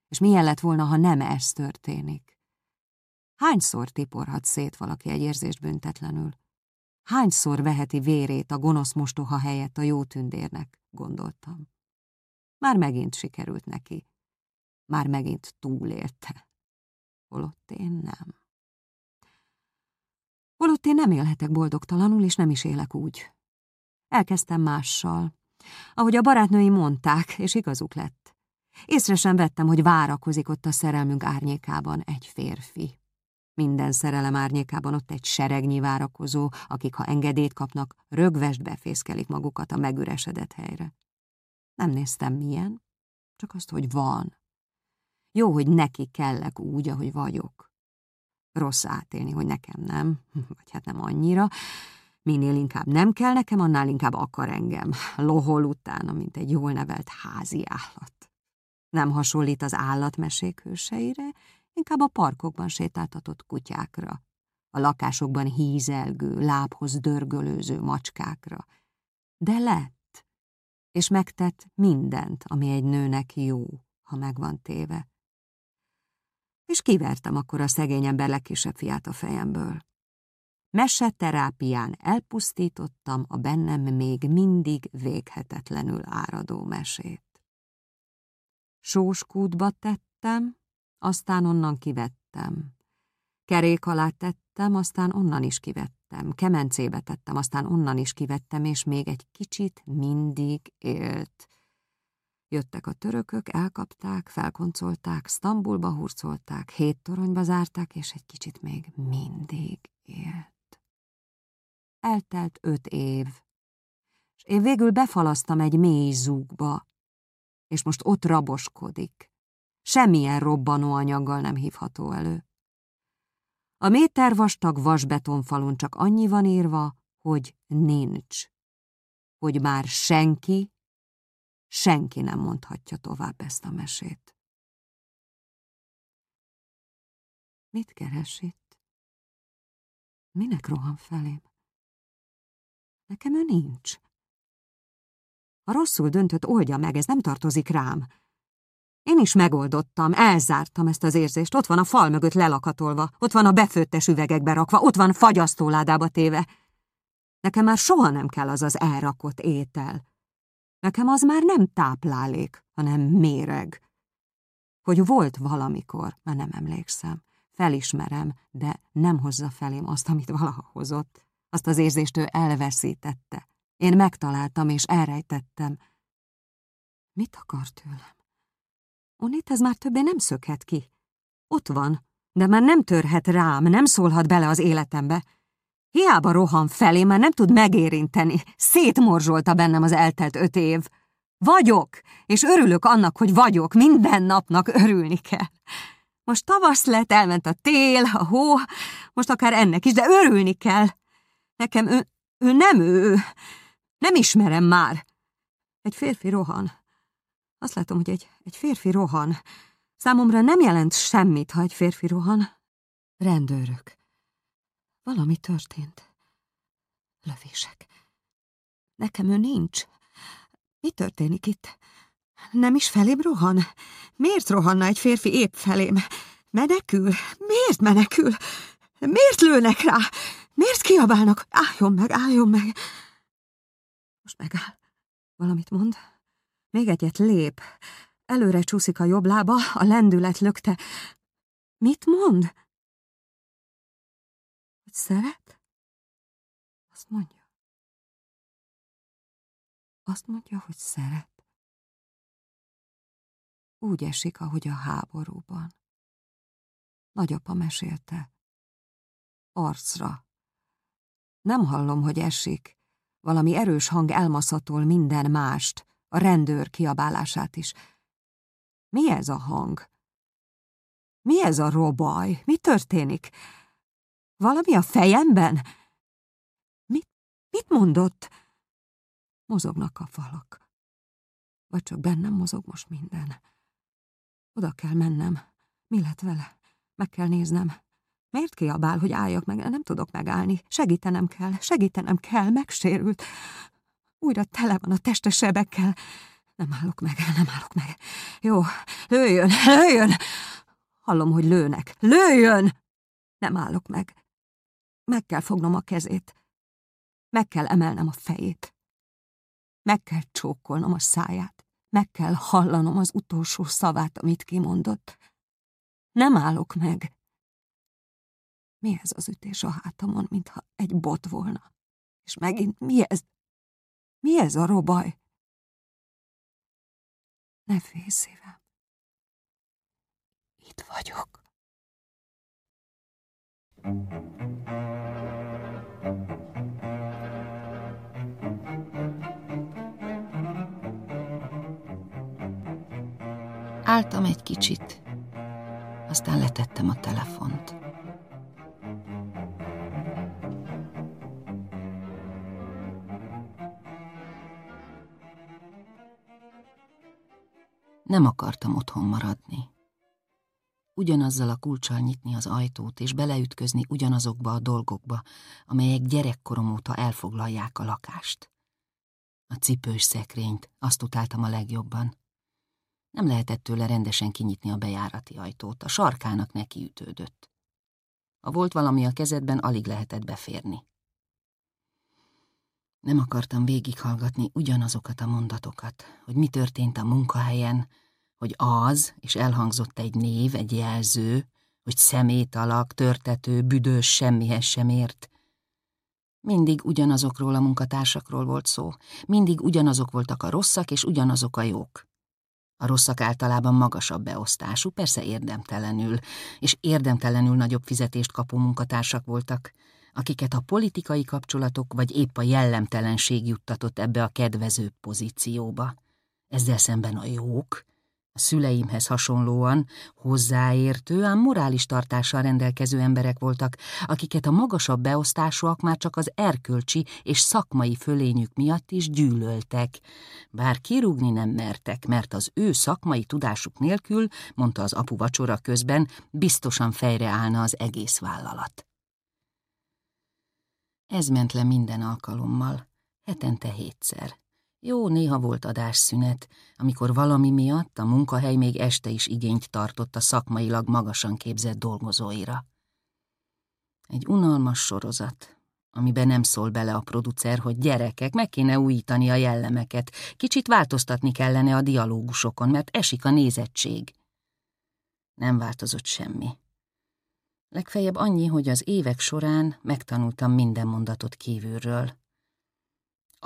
És milyen lett volna, ha nem ez történik. Hányszor tiporhat szét valaki egy érzést büntetlenül? Hányszor veheti vérét a gonosz mostoha helyett a jó tündérnek, gondoltam. Már megint sikerült neki. Már megint túlélte. Holott én nem. Holott én nem élhetek boldogtalanul, és nem is élek úgy. Elkezdtem mással. Ahogy a barátnői mondták, és igazuk lett. Észre sem vettem, hogy várakozik ott a szerelmünk árnyékában egy férfi. Minden szerelem árnyékában ott egy seregnyi várakozó, akik, ha engedélyt kapnak, rögvest befészkelik magukat a megüresedett helyre. Nem néztem milyen, csak azt, hogy van. Jó, hogy neki kellek úgy, ahogy vagyok. Rossz átélni, hogy nekem nem, vagy hát nem annyira. Minél inkább nem kell nekem, annál inkább akar engem. Lohol utána, mint egy jól nevelt házi állat. Nem hasonlít az állatmesék hőseire, inkább a parkokban sétáltatott kutyákra, a lakásokban hízelgő, lábhoz dörgölőző macskákra. De lett, és megtett mindent, ami egy nőnek jó, ha megvan téve és kivertem akkor a szegény ember legkisebb fiát a fejemből. Meseterápián elpusztítottam a bennem még mindig véghetetlenül áradó mesét. Sóskútba tettem, aztán onnan kivettem. Kerék alá tettem, aztán onnan is kivettem. Kemencébe tettem, aztán onnan is kivettem, és még egy kicsit mindig élt. Jöttek a törökök, elkapták, felkoncolták, Sztambulba hurcolták, hét toronyba zárták, és egy kicsit még mindig élt. Eltelt öt év, és én végül befalasztam egy mély zúgba, és most ott raboskodik. Semmilyen robbanó anyaggal nem hívható elő. A méter vastag vasbetonfalon csak annyi van írva, hogy nincs. Hogy már senki, senki nem mondhatja tovább ezt a mesét. Mit keres itt? Minek rohan felém? Nekem ő nincs. Ha rosszul döntött, oldja meg, ez nem tartozik rám. Én is megoldottam, elzártam ezt az érzést. Ott van a fal mögött lelakatolva, ott van a befőttes üvegekbe rakva, ott van fagyasztóládába téve. Nekem már soha nem kell az az elrakott étel. Nekem az már nem táplálék, hanem méreg. Hogy volt valamikor, már nem emlékszem. Felismerem, de nem hozza felém azt, amit valaha hozott. Azt az érzést ő elveszítette. Én megtaláltam és elrejtettem. Mit akar tőlem? Onit ez már többé nem szökhet ki. Ott van, de már nem törhet rám, nem szólhat bele az életembe. Hiába rohan felé, már nem tud megérinteni. Szétmorzsolta bennem az eltelt öt év. Vagyok, és örülök annak, hogy vagyok, minden napnak örülni kell. Most tavasz lett, elment a tél, a hó, most akár ennek is, de örülni kell. Nekem ő, ő nem ő, nem ismerem már. Egy férfi rohan. Azt látom, hogy egy, egy férfi rohan. Számomra nem jelent semmit, ha egy férfi rohan. Rendőrök. Valami történt. Lövések. Nekem ő nincs. Mi történik itt? Nem is felém rohan? Miért rohanna egy férfi épp felém? Menekül? Miért menekül? Miért lőnek rá? Miért kiabálnak? Álljon meg, álljon meg! Most megáll. Valamit mond? Még egyet lép. Előre csúszik a jobb lába, a lendület lökte. Mit mond? Hogy szeret? Azt mondja. Azt mondja, hogy szeret. Úgy esik, ahogy a háborúban. Nagyapa mesélte. Arcra. Nem hallom, hogy esik. Valami erős hang elmaszatol minden mást, a rendőr kiabálását is. Mi ez a hang? Mi ez a robaj? Mi történik? Valami a fejemben? Mit, mit mondott? Mozognak a falak. Vagy csak bennem mozog most minden. Oda kell mennem. Mi lett vele? Meg kell néznem. Miért kiabál, hogy álljak meg? Nem tudok megállni. Segítenem kell, segítenem kell, megsérült. Újra tele van a teste sebekkel. Nem állok meg, nem állok meg. Jó, lőjön, lőjön! Hallom, hogy lőnek. Lőjön! Nem állok meg. Meg kell fognom a kezét. Meg kell emelnem a fejét. Meg kell csókolnom a száját. Meg kell hallanom az utolsó szavát, amit kimondott. Nem állok meg. Mi ez az ütés a hátamon, mintha egy bot volna? És megint mi ez? Mi ez a robaj? Ne félj, szívem. Itt vagyok. Álltam egy kicsit, aztán letettem a telefont. Nem akartam otthon maradni. Ugyanazzal a kulcsal nyitni az ajtót, és beleütközni ugyanazokba a dolgokba, amelyek gyerekkorom óta elfoglalják a lakást. A cipős szekrényt, azt utáltam a legjobban. Nem lehetett tőle rendesen kinyitni a bejárati ajtót, a sarkának nekiütődött. Ha volt valami a kezedben, alig lehetett beférni. Nem akartam végighallgatni ugyanazokat a mondatokat, hogy mi történt a munkahelyen, hogy az, és elhangzott egy név, egy jelző, hogy szemét alak, törtető, büdös, semmihez sem ért. Mindig ugyanazokról a munkatársakról volt szó, mindig ugyanazok voltak a rosszak, és ugyanazok a jók. A rosszak általában magasabb beosztású, persze érdemtelenül, és érdemtelenül nagyobb fizetést kapó munkatársak voltak, akiket a politikai kapcsolatok vagy épp a jellemtelenség juttatott ebbe a kedvező pozícióba. Ezzel szemben a jók, Szüleimhez hasonlóan hozzáértő, ám morális tartással rendelkező emberek voltak, akiket a magasabb beosztásúak már csak az erkölcsi és szakmai fölényük miatt is gyűlöltek. Bár kirúgni nem mertek, mert az ő szakmai tudásuk nélkül, mondta az apu vacsora közben, biztosan fejre állna az egész vállalat. Ez ment le minden alkalommal, hetente hétszer. Jó, néha volt adásszünet, amikor valami miatt a munkahely még este is igényt tartott a szakmailag magasan képzett dolgozóira. Egy unalmas sorozat, amiben nem szól bele a producer, hogy gyerekek, meg kéne újítani a jellemeket, kicsit változtatni kellene a dialógusokon, mert esik a nézettség. Nem változott semmi. Legfeljebb annyi, hogy az évek során megtanultam minden mondatot kívülről.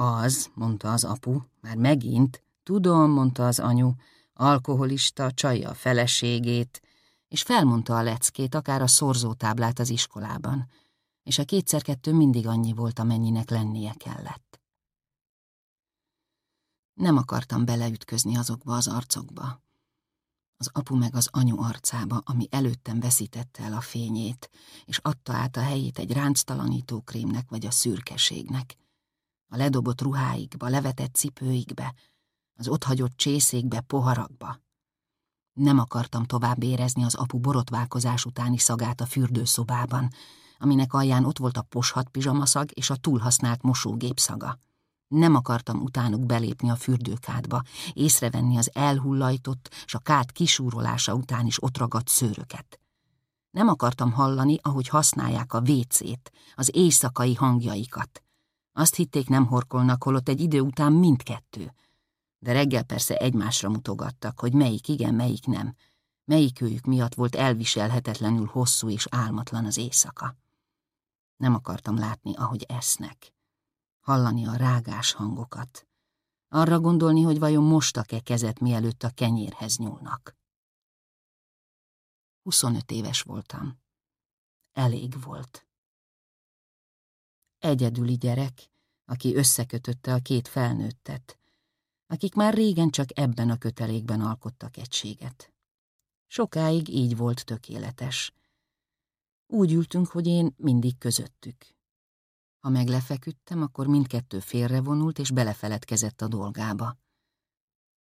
Az, mondta az apu, már megint, tudom, mondta az anyu, alkoholista, csalja a feleségét, és felmondta a leckét, akár a szorzótáblát az iskolában, és a kétszer-kettő mindig annyi volt, amennyinek lennie kellett. Nem akartam beleütközni azokba az arcokba. Az apu meg az anyu arcába, ami előttem veszítette el a fényét, és adta át a helyét egy ránctalanító krémnek vagy a szürkeségnek a ledobott ruháikba, levetett cipőikbe, az otthagyott csészékbe, poharakba. Nem akartam tovább érezni az apu borotválkozás utáni szagát a fürdőszobában, aminek alján ott volt a poshat pizsamaszag és a túlhasznált mosógép szaga. Nem akartam utánuk belépni a fürdőkádba, észrevenni az elhullajtott és a kád kisúrolása után is ott ragadt szőröket. Nem akartam hallani, ahogy használják a vécét, az éjszakai hangjaikat, azt hitték nem horkolnak, holott egy idő után mindkettő. De reggel persze egymásra mutogattak, hogy melyik igen, melyik nem. Melyik őjük miatt volt elviselhetetlenül hosszú és álmatlan az éjszaka. Nem akartam látni, ahogy esznek. Hallani a rágás hangokat. Arra gondolni, hogy vajon mostak-e kezet, mielőtt a kenyérhez nyúlnak. 25 éves voltam. Elég volt. Egyedüli gyerek, aki összekötötte a két felnőttet, akik már régen csak ebben a kötelékben alkottak egységet. Sokáig így volt tökéletes. Úgy ültünk, hogy én mindig közöttük. Ha meg lefeküdtem, akkor mindkettő félrevonult és belefeledkezett a dolgába.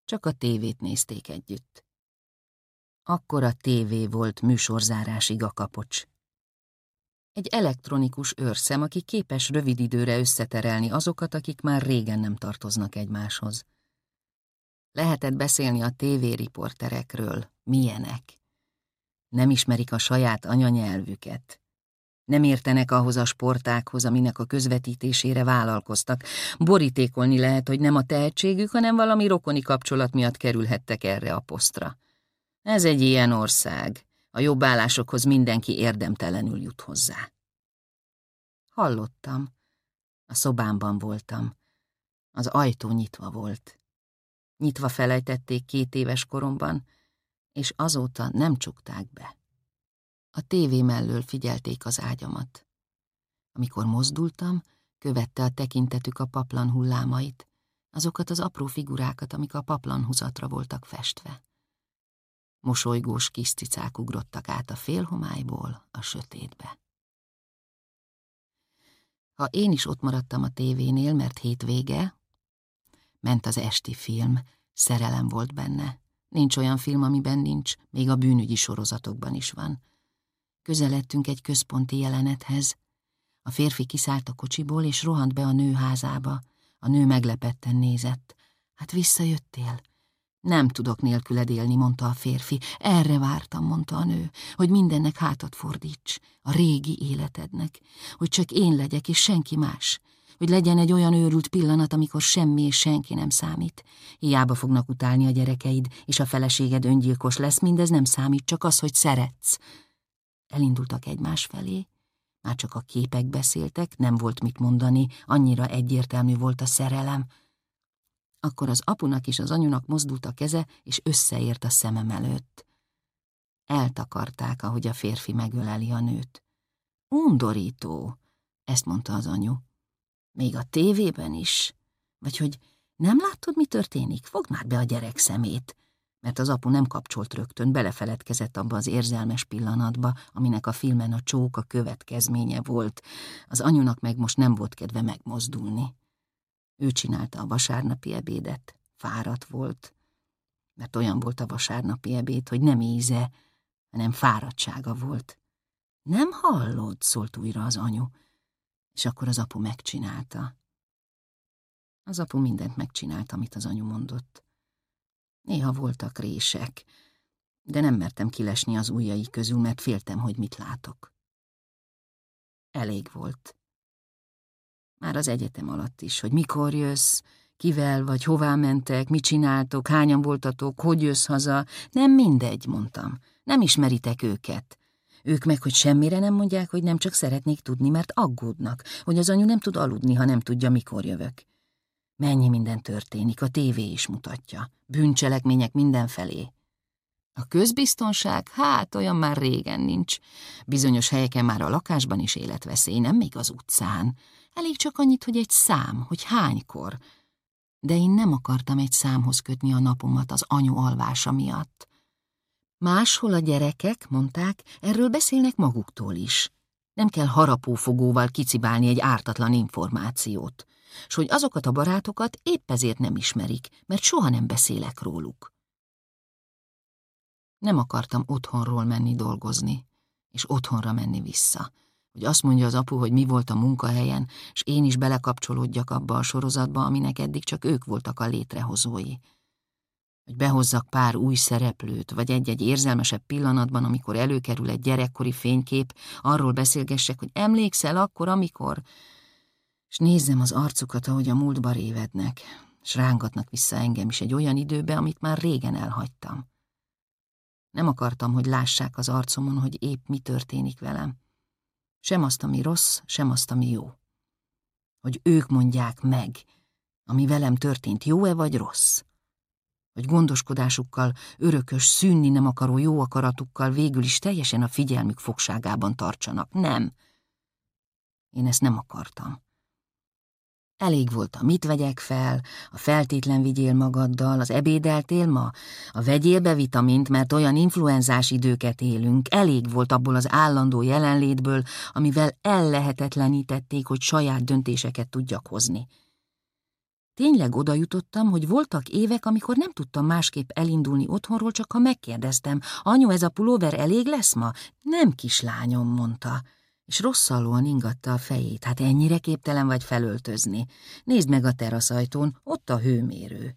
Csak a tévét nézték együtt. Akkor a tévé volt műsorzárásig a kapocs. Egy elektronikus őrszem, aki képes rövid időre összeterelni azokat, akik már régen nem tartoznak egymáshoz. Lehetett beszélni a tévériporterekről, milyenek. Nem ismerik a saját anyanyelvüket. Nem értenek ahhoz a sportákhoz, aminek a közvetítésére vállalkoztak. Borítékolni lehet, hogy nem a tehetségük, hanem valami rokoni kapcsolat miatt kerülhettek erre a posztra. Ez egy ilyen ország, a jobb állásokhoz mindenki érdemtelenül jut hozzá. Hallottam. A szobámban voltam. Az ajtó nyitva volt. Nyitva felejtették két éves koromban, és azóta nem csukták be. A tévé mellől figyelték az ágyamat. Amikor mozdultam, követte a tekintetük a paplan hullámait, azokat az apró figurákat, amik a paplan húzatra voltak festve. Mosolygós kis cicák ugrottak át a félhomályból a sötétbe. Ha én is ott maradtam a tévénél, mert hétvége, ment az esti film, szerelem volt benne. Nincs olyan film, amiben nincs, még a bűnügyi sorozatokban is van. Közeledtünk egy központi jelenethez. A férfi kiszállt a kocsiból, és rohant be a nő házába. A nő meglepetten nézett. Hát visszajöttél? Nem tudok nélküled élni, mondta a férfi. Erre vártam, mondta a nő, hogy mindennek hátat fordíts, a régi életednek, hogy csak én legyek és senki más, hogy legyen egy olyan őrült pillanat, amikor semmi és senki nem számít. Hiába fognak utálni a gyerekeid, és a feleséged öngyilkos lesz, mindez nem számít, csak az, hogy szeretsz. Elindultak egymás felé, már csak a képek beszéltek, nem volt mit mondani, annyira egyértelmű volt a szerelem, akkor az apunak és az anyunak mozdult a keze, és összeért a szemem előtt. Eltakarták, ahogy a férfi megöleli a nőt. Undorító, ezt mondta az anyu. Még a tévében is? Vagy hogy nem látod, mi történik? Fogd már be a gyerek szemét. mert az apu nem kapcsolt rögtön, belefeledkezett abba az érzelmes pillanatba, aminek a filmen a csók a következménye volt. Az anyunak meg most nem volt kedve megmozdulni. Ő csinálta a vasárnapi ebédet, fáradt volt, mert olyan volt a vasárnapi ebéd, hogy nem íze, hanem fáradtsága volt. Nem hallod, szólt újra az anyu, és akkor az apu megcsinálta. Az apu mindent megcsinált, amit az anyu mondott. Néha voltak rések, de nem mertem kilesni az ujjai közül, mert féltem, hogy mit látok. Elég volt. Már az egyetem alatt is, hogy mikor jössz, kivel vagy hová mentek, mit csináltok, hányan voltatok, hogy jössz haza, nem mindegy, mondtam. Nem ismeritek őket. Ők meg, hogy semmire nem mondják, hogy nem csak szeretnék tudni, mert aggódnak, hogy az anyu nem tud aludni, ha nem tudja, mikor jövök. Mennyi minden történik, a tévé is mutatja. Bűncselekmények mindenfelé. A közbiztonság, hát olyan már régen nincs. Bizonyos helyeken már a lakásban is életveszély, nem még az utcán. Elég csak annyit, hogy egy szám, hogy hánykor. De én nem akartam egy számhoz kötni a napomat az anyu alvása miatt. Máshol a gyerekek, mondták, erről beszélnek maguktól is. Nem kell harapófogóval kicibálni egy ártatlan információt s hogy azokat a barátokat épp ezért nem ismerik, mert soha nem beszélek róluk. Nem akartam otthonról menni dolgozni, és otthonra menni vissza. Hogy azt mondja az apu, hogy mi volt a munkahelyen, és én is belekapcsolódjak abba a sorozatba, aminek eddig csak ők voltak a létrehozói. Hogy behozzak pár új szereplőt, vagy egy-egy érzelmesebb pillanatban, amikor előkerül egy gyerekkori fénykép, arról beszélgessek, hogy emlékszel akkor, amikor és nézzem az arcukat, ahogy a múltba révednek, és rángatnak vissza engem is egy olyan időbe, amit már régen elhagytam. Nem akartam, hogy lássák az arcomon, hogy épp mi történik velem. Sem azt, ami rossz, sem azt, ami jó. Hogy ők mondják meg, ami velem történt, jó-e vagy rossz. Hogy gondoskodásukkal, örökös, szűnni nem akaró jó akaratukkal végül is teljesen a figyelmük fogságában tartsanak. Nem. Én ezt nem akartam. Elég volt a mit vegyek fel, a feltétlen vigyél magaddal, az ebédeltél ma, a vegyél be vitamint, mert olyan influenzás időket élünk, elég volt abból az állandó jelenlétből, amivel ellehetetlenítették, hogy saját döntéseket tudjak hozni. Tényleg oda jutottam, hogy voltak évek, amikor nem tudtam másképp elindulni otthonról, csak ha megkérdeztem, anyu, ez a pulóver elég lesz ma? Nem, kislányom, mondta és rosszallóan ingatta a fejét. Hát ennyire képtelen vagy felöltözni. Nézd meg a teraszajtón, ott a hőmérő.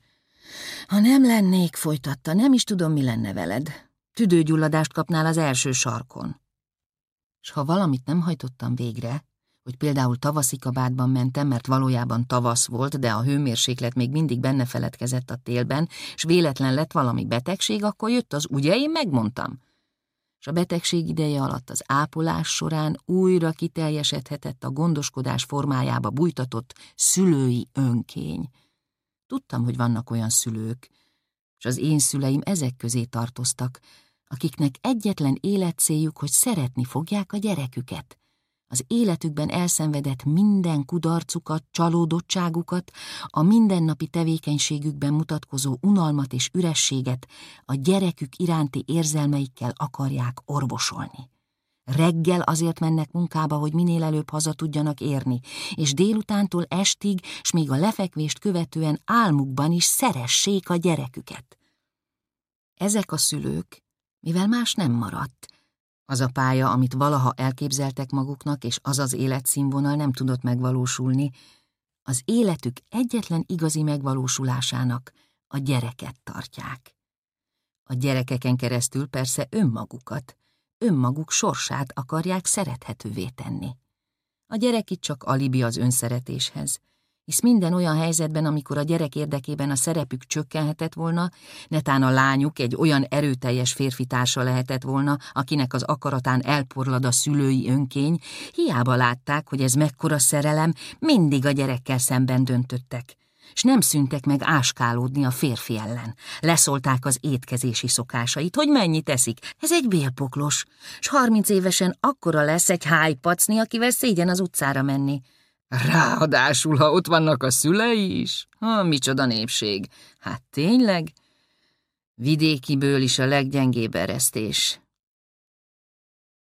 Ha nem lennék, folytatta, nem is tudom, mi lenne veled. Tüdőgyulladást kapnál az első sarkon. S ha valamit nem hajtottam végre, hogy például tavaszi kabátban mentem, mert valójában tavasz volt, de a hőmérséklet még mindig benne feledkezett a télben, és véletlen lett valami betegség, akkor jött az, ugye én megmondtam és a betegség ideje alatt az ápolás során újra kiteljesedhetett a gondoskodás formájába bújtatott szülői önkény. Tudtam, hogy vannak olyan szülők, és az én szüleim ezek közé tartoztak, akiknek egyetlen életcéljuk, hogy szeretni fogják a gyereküket, az életükben elszenvedett minden kudarcukat, csalódottságukat, a mindennapi tevékenységükben mutatkozó unalmat és ürességet a gyerekük iránti érzelmeikkel akarják orvosolni. Reggel azért mennek munkába, hogy minél előbb haza tudjanak érni, és délutántól estig, s még a lefekvést követően álmukban is szeressék a gyereküket. Ezek a szülők, mivel más nem maradt, az a pálya, amit valaha elképzeltek maguknak, és az az életszínvonal nem tudott megvalósulni, az életük egyetlen igazi megvalósulásának a gyereket tartják. A gyerekeken keresztül persze önmagukat, önmaguk sorsát akarják szerethetővé tenni. A gyerek itt csak alibi az önszeretéshez, hisz minden olyan helyzetben, amikor a gyerek érdekében a szerepük csökkenhetett volna, netán a lányuk egy olyan erőteljes férfi társa lehetett volna, akinek az akaratán elporlad a szülői önkény, hiába látták, hogy ez mekkora szerelem, mindig a gyerekkel szemben döntöttek és nem szüntek meg áskálódni a férfi ellen. Leszolták az étkezési szokásait, hogy mennyit teszik. Ez egy bélpoklos, s harminc évesen akkora lesz egy hájpacni, akivel szégyen az utcára menni. Ráadásul, ha ott vannak a szülei is, ha micsoda népség. Hát tényleg? Vidékiből is a leggyengébb eresztés.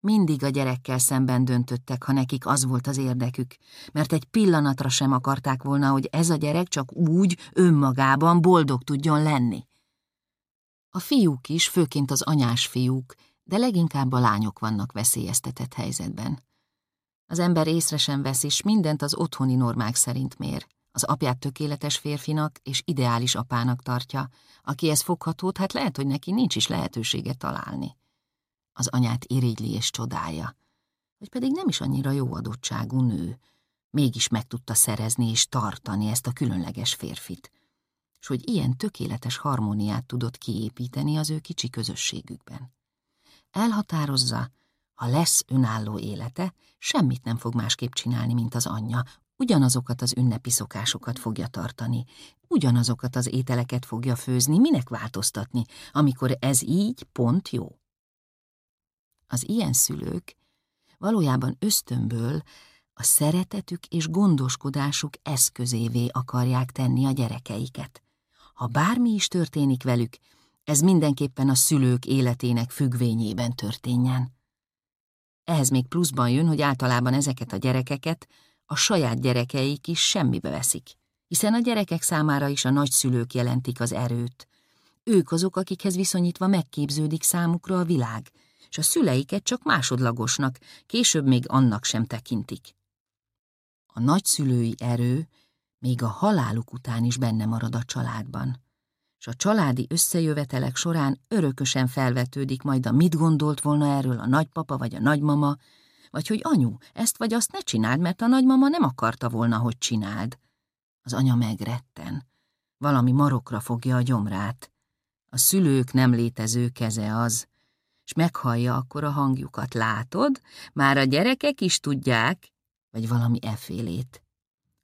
Mindig a gyerekkel szemben döntöttek, ha nekik az volt az érdekük, mert egy pillanatra sem akarták volna, hogy ez a gyerek csak úgy, önmagában boldog tudjon lenni. A fiúk is, főként az anyás fiúk, de leginkább a lányok vannak veszélyeztetett helyzetben. Az ember észre sem vesz, és mindent az otthoni normák szerint mér. Az apját tökéletes férfinak és ideális apának tartja. Aki ez foghatót, hát lehet, hogy neki nincs is lehetősége találni. Az anyát irigyli és csodálja. Vagy pedig nem is annyira jó adottságú nő. Mégis meg tudta szerezni és tartani ezt a különleges férfit. És hogy ilyen tökéletes harmóniát tudott kiépíteni az ő kicsi közösségükben. Elhatározza, ha lesz önálló élete, semmit nem fog másképp csinálni, mint az anyja, ugyanazokat az ünnepi szokásokat fogja tartani, ugyanazokat az ételeket fogja főzni, minek változtatni, amikor ez így pont jó. Az ilyen szülők valójában ösztönből a szeretetük és gondoskodásuk eszközévé akarják tenni a gyerekeiket. Ha bármi is történik velük, ez mindenképpen a szülők életének függvényében történjen. Ehhez még pluszban jön, hogy általában ezeket a gyerekeket a saját gyerekeik is semmibe veszik, hiszen a gyerekek számára is a nagyszülők jelentik az erőt. Ők azok, akikhez viszonyítva megképződik számukra a világ, és a szüleiket csak másodlagosnak, később még annak sem tekintik. A nagyszülői erő még a haláluk után is benne marad a családban és a családi összejövetelek során örökösen felvetődik majd a mit gondolt volna erről a nagypapa vagy a nagymama, vagy hogy anyu, ezt vagy azt ne csináld, mert a nagymama nem akarta volna, hogy csináld. Az anya megretten. Valami marokra fogja a gyomrát. A szülők nem létező keze az, és meghallja akkor a hangjukat. Látod? Már a gyerekek is tudják, vagy valami efélét.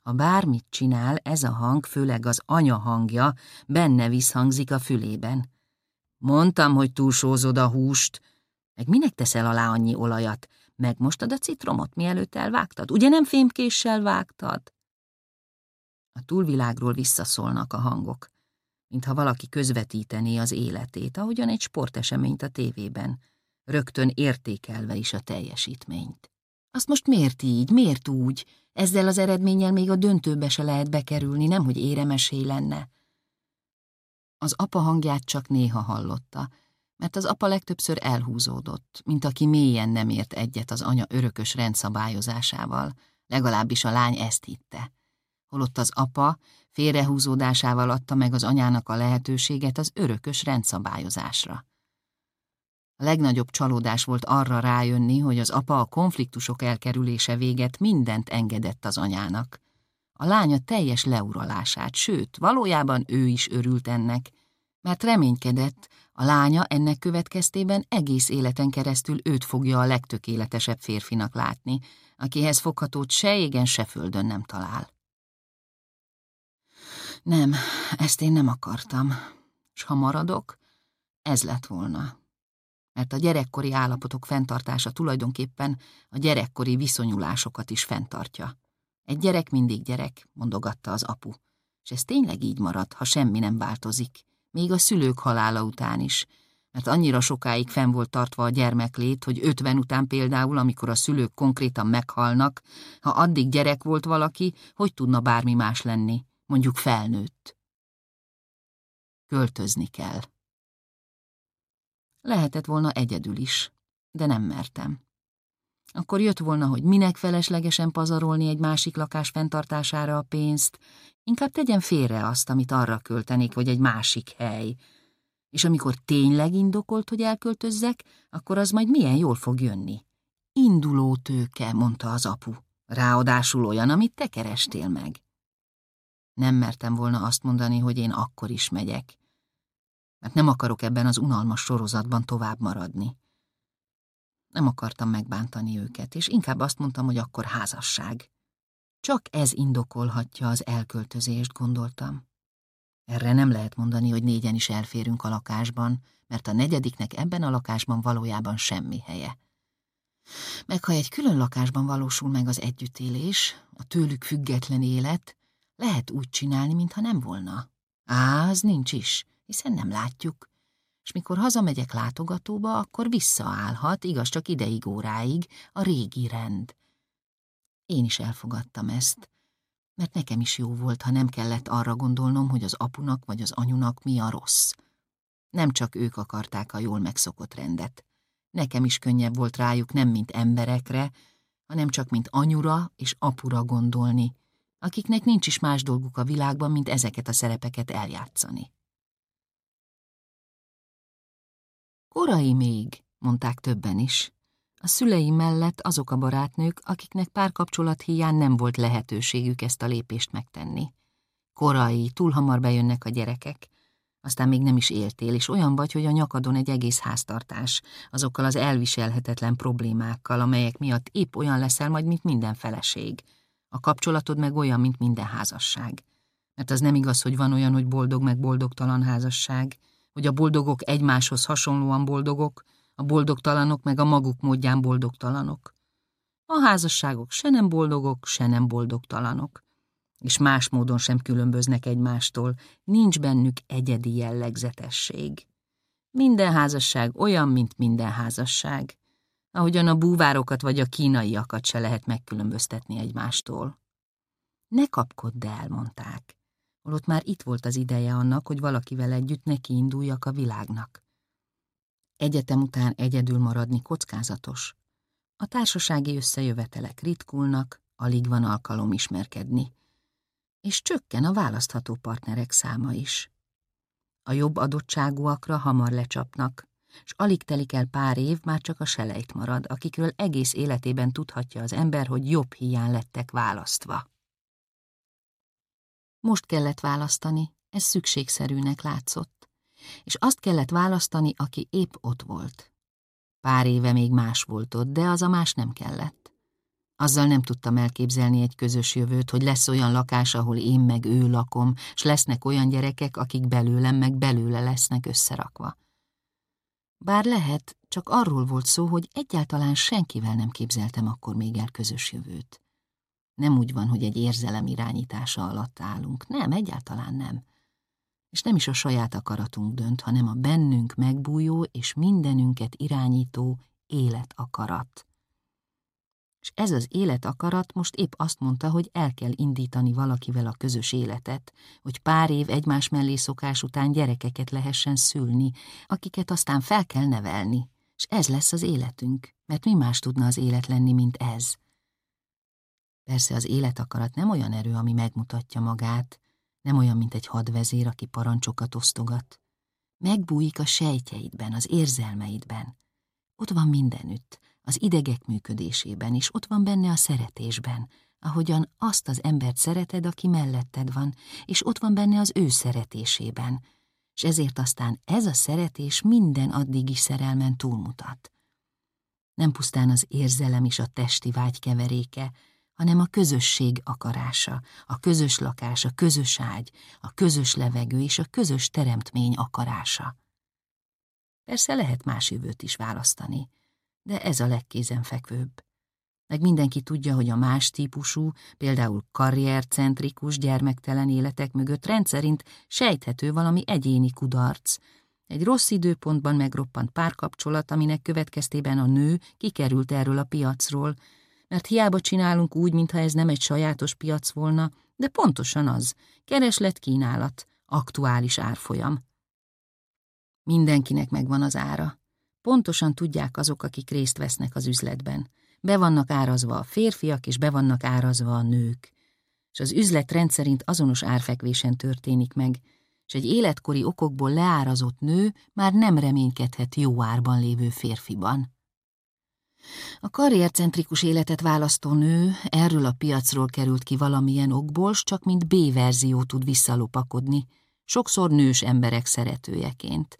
Ha bármit csinál, ez a hang, főleg az anya hangja, benne visszhangzik a fülében. Mondtam, hogy túlsózod a húst. Meg minek teszel alá annyi olajat? Megmostad a citromot, mielőtt elvágtad? Ugye nem fémkéssel vágtad? A túlvilágról visszaszólnak a hangok, mintha valaki közvetítené az életét, ahogyan egy sporteseményt a tévében, rögtön értékelve is a teljesítményt. Azt most miért így, miért úgy? Ezzel az eredménnyel még a döntőbe se lehet bekerülni, nemhogy éremesé lenne. Az apa hangját csak néha hallotta, mert az apa legtöbbször elhúzódott, mint aki mélyen nem ért egyet az anya örökös rendszabályozásával, legalábbis a lány ezt hitte. Holott az apa félrehúzódásával adta meg az anyának a lehetőséget az örökös rendszabályozásra. Legnagyobb csalódás volt arra rájönni, hogy az apa a konfliktusok elkerülése véget mindent engedett az anyának. A lánya teljes leuralását, sőt, valójában ő is örült ennek, mert reménykedett, a lánya ennek következtében egész életen keresztül őt fogja a legtökéletesebb férfinak látni, akihez foghatót se égen, se földön nem talál. Nem, ezt én nem akartam, s ha maradok, ez lett volna mert a gyerekkori állapotok fenntartása tulajdonképpen a gyerekkori viszonyulásokat is fenntartja. Egy gyerek mindig gyerek, mondogatta az apu, és ez tényleg így marad, ha semmi nem változik, még a szülők halála után is, mert annyira sokáig fenn volt tartva a gyermeklét, hogy ötven után például, amikor a szülők konkrétan meghalnak, ha addig gyerek volt valaki, hogy tudna bármi más lenni, mondjuk felnőtt. Költözni kell. Lehetett volna egyedül is, de nem mertem. Akkor jött volna, hogy minek feleslegesen pazarolni egy másik lakás fenntartására a pénzt, inkább tegyen félre azt, amit arra költenék, hogy egy másik hely. És amikor tényleg indokolt, hogy elköltözzek, akkor az majd milyen jól fog jönni. Induló tőke, mondta az apu. Ráadásul olyan, amit te kerestél meg. Nem mertem volna azt mondani, hogy én akkor is megyek mert nem akarok ebben az unalmas sorozatban tovább maradni. Nem akartam megbántani őket, és inkább azt mondtam, hogy akkor házasság. Csak ez indokolhatja az elköltözést, gondoltam. Erre nem lehet mondani, hogy négyen is elférünk a lakásban, mert a negyediknek ebben a lakásban valójában semmi helye. Meg ha egy külön lakásban valósul meg az együttélés, a tőlük független élet, lehet úgy csinálni, mintha nem volna. Á, az nincs is hiszen nem látjuk. és mikor hazamegyek látogatóba, akkor visszaállhat, igaz csak ideig óráig, a régi rend. Én is elfogadtam ezt, mert nekem is jó volt, ha nem kellett arra gondolnom, hogy az apunak vagy az anyunak mi a rossz. Nem csak ők akarták a jól megszokott rendet. Nekem is könnyebb volt rájuk nem mint emberekre, hanem csak mint anyura és apura gondolni, akiknek nincs is más dolguk a világban, mint ezeket a szerepeket eljátszani. Korai még, mondták többen is. A szüleim mellett azok a barátnők, akiknek párkapcsolat hiány nem volt lehetőségük ezt a lépést megtenni. Korai, túl hamar bejönnek a gyerekek, aztán még nem is éltél, és olyan vagy, hogy a nyakadon egy egész háztartás, azokkal az elviselhetetlen problémákkal, amelyek miatt épp olyan leszel majd, mint minden feleség. A kapcsolatod meg olyan, mint minden házasság. Mert az nem igaz, hogy van olyan, hogy boldog meg boldogtalan házasság, hogy a boldogok egymáshoz hasonlóan boldogok, a boldogtalanok meg a maguk módján boldogtalanok. A házasságok se nem boldogok, se nem boldogtalanok és más módon sem különböznek egymástól, nincs bennük egyedi jellegzetesség. Minden házasság olyan, mint minden házasság, ahogyan a búvárokat vagy a kínaiakat se lehet megkülönböztetni egymástól. Ne kapkodd el, mondták, holott már itt volt az ideje annak, hogy valakivel együtt neki induljak a világnak. Egyetem után egyedül maradni kockázatos. A társasági összejövetelek ritkulnak, alig van alkalom ismerkedni és csökken a választható partnerek száma is. A jobb adottságúakra hamar lecsapnak, és alig telik el pár év, már csak a selejt marad, akikről egész életében tudhatja az ember, hogy jobb hiány lettek választva. Most kellett választani, ez szükségszerűnek látszott, és azt kellett választani, aki épp ott volt. Pár éve még más volt ott, de az a más nem kellett. Azzal nem tudtam elképzelni egy közös jövőt, hogy lesz olyan lakás, ahol én meg ő lakom, s lesznek olyan gyerekek, akik belőlem meg belőle lesznek összerakva. Bár lehet, csak arról volt szó, hogy egyáltalán senkivel nem képzeltem akkor még el közös jövőt. Nem úgy van, hogy egy érzelem irányítása alatt állunk. Nem, egyáltalán nem. És nem is a saját akaratunk dönt, hanem a bennünk megbújó és mindenünket irányító életakarat és ez az életakarat most épp azt mondta, hogy el kell indítani valakivel a közös életet, hogy pár év egymás mellé szokás után gyerekeket lehessen szülni, akiket aztán fel kell nevelni, és ez lesz az életünk, mert mi más tudna az élet lenni, mint ez. Persze az életakarat nem olyan erő, ami megmutatja magát, nem olyan, mint egy hadvezér, aki parancsokat osztogat. Megbújik a sejtjeidben, az érzelmeidben. Ott van mindenütt, az idegek működésében, és ott van benne a szeretésben, ahogyan azt az embert szereted, aki melletted van, és ott van benne az ő szeretésében, és ezért aztán ez a szeretés minden addigi szerelmen túlmutat. Nem pusztán az érzelem és a testi vágy keveréke, hanem a közösség akarása, a közös lakás, a közös ágy, a közös levegő és a közös teremtmény akarása. Persze lehet más jövőt is választani, de ez a legkézenfekvőbb. Meg mindenki tudja, hogy a más típusú, például karriercentrikus gyermektelen életek mögött rendszerint sejthető valami egyéni kudarc, egy rossz időpontban megroppant párkapcsolat, aminek következtében a nő kikerült erről a piacról, mert hiába csinálunk úgy, mintha ez nem egy sajátos piac volna, de pontosan az, kereslet kínálat, aktuális árfolyam. Mindenkinek megvan az ára, Pontosan tudják azok, akik részt vesznek az üzletben. Be vannak árazva a férfiak, és be vannak árazva a nők. És az üzlet rendszerint azonos árfekvésen történik meg, és egy életkori okokból leárazott nő már nem reménykedhet jó árban lévő férfiban. A karriercentrikus életet választó nő erről a piacról került ki valamilyen okból, csak mint B-verzió tud visszalopakodni, sokszor nős emberek szeretőjeként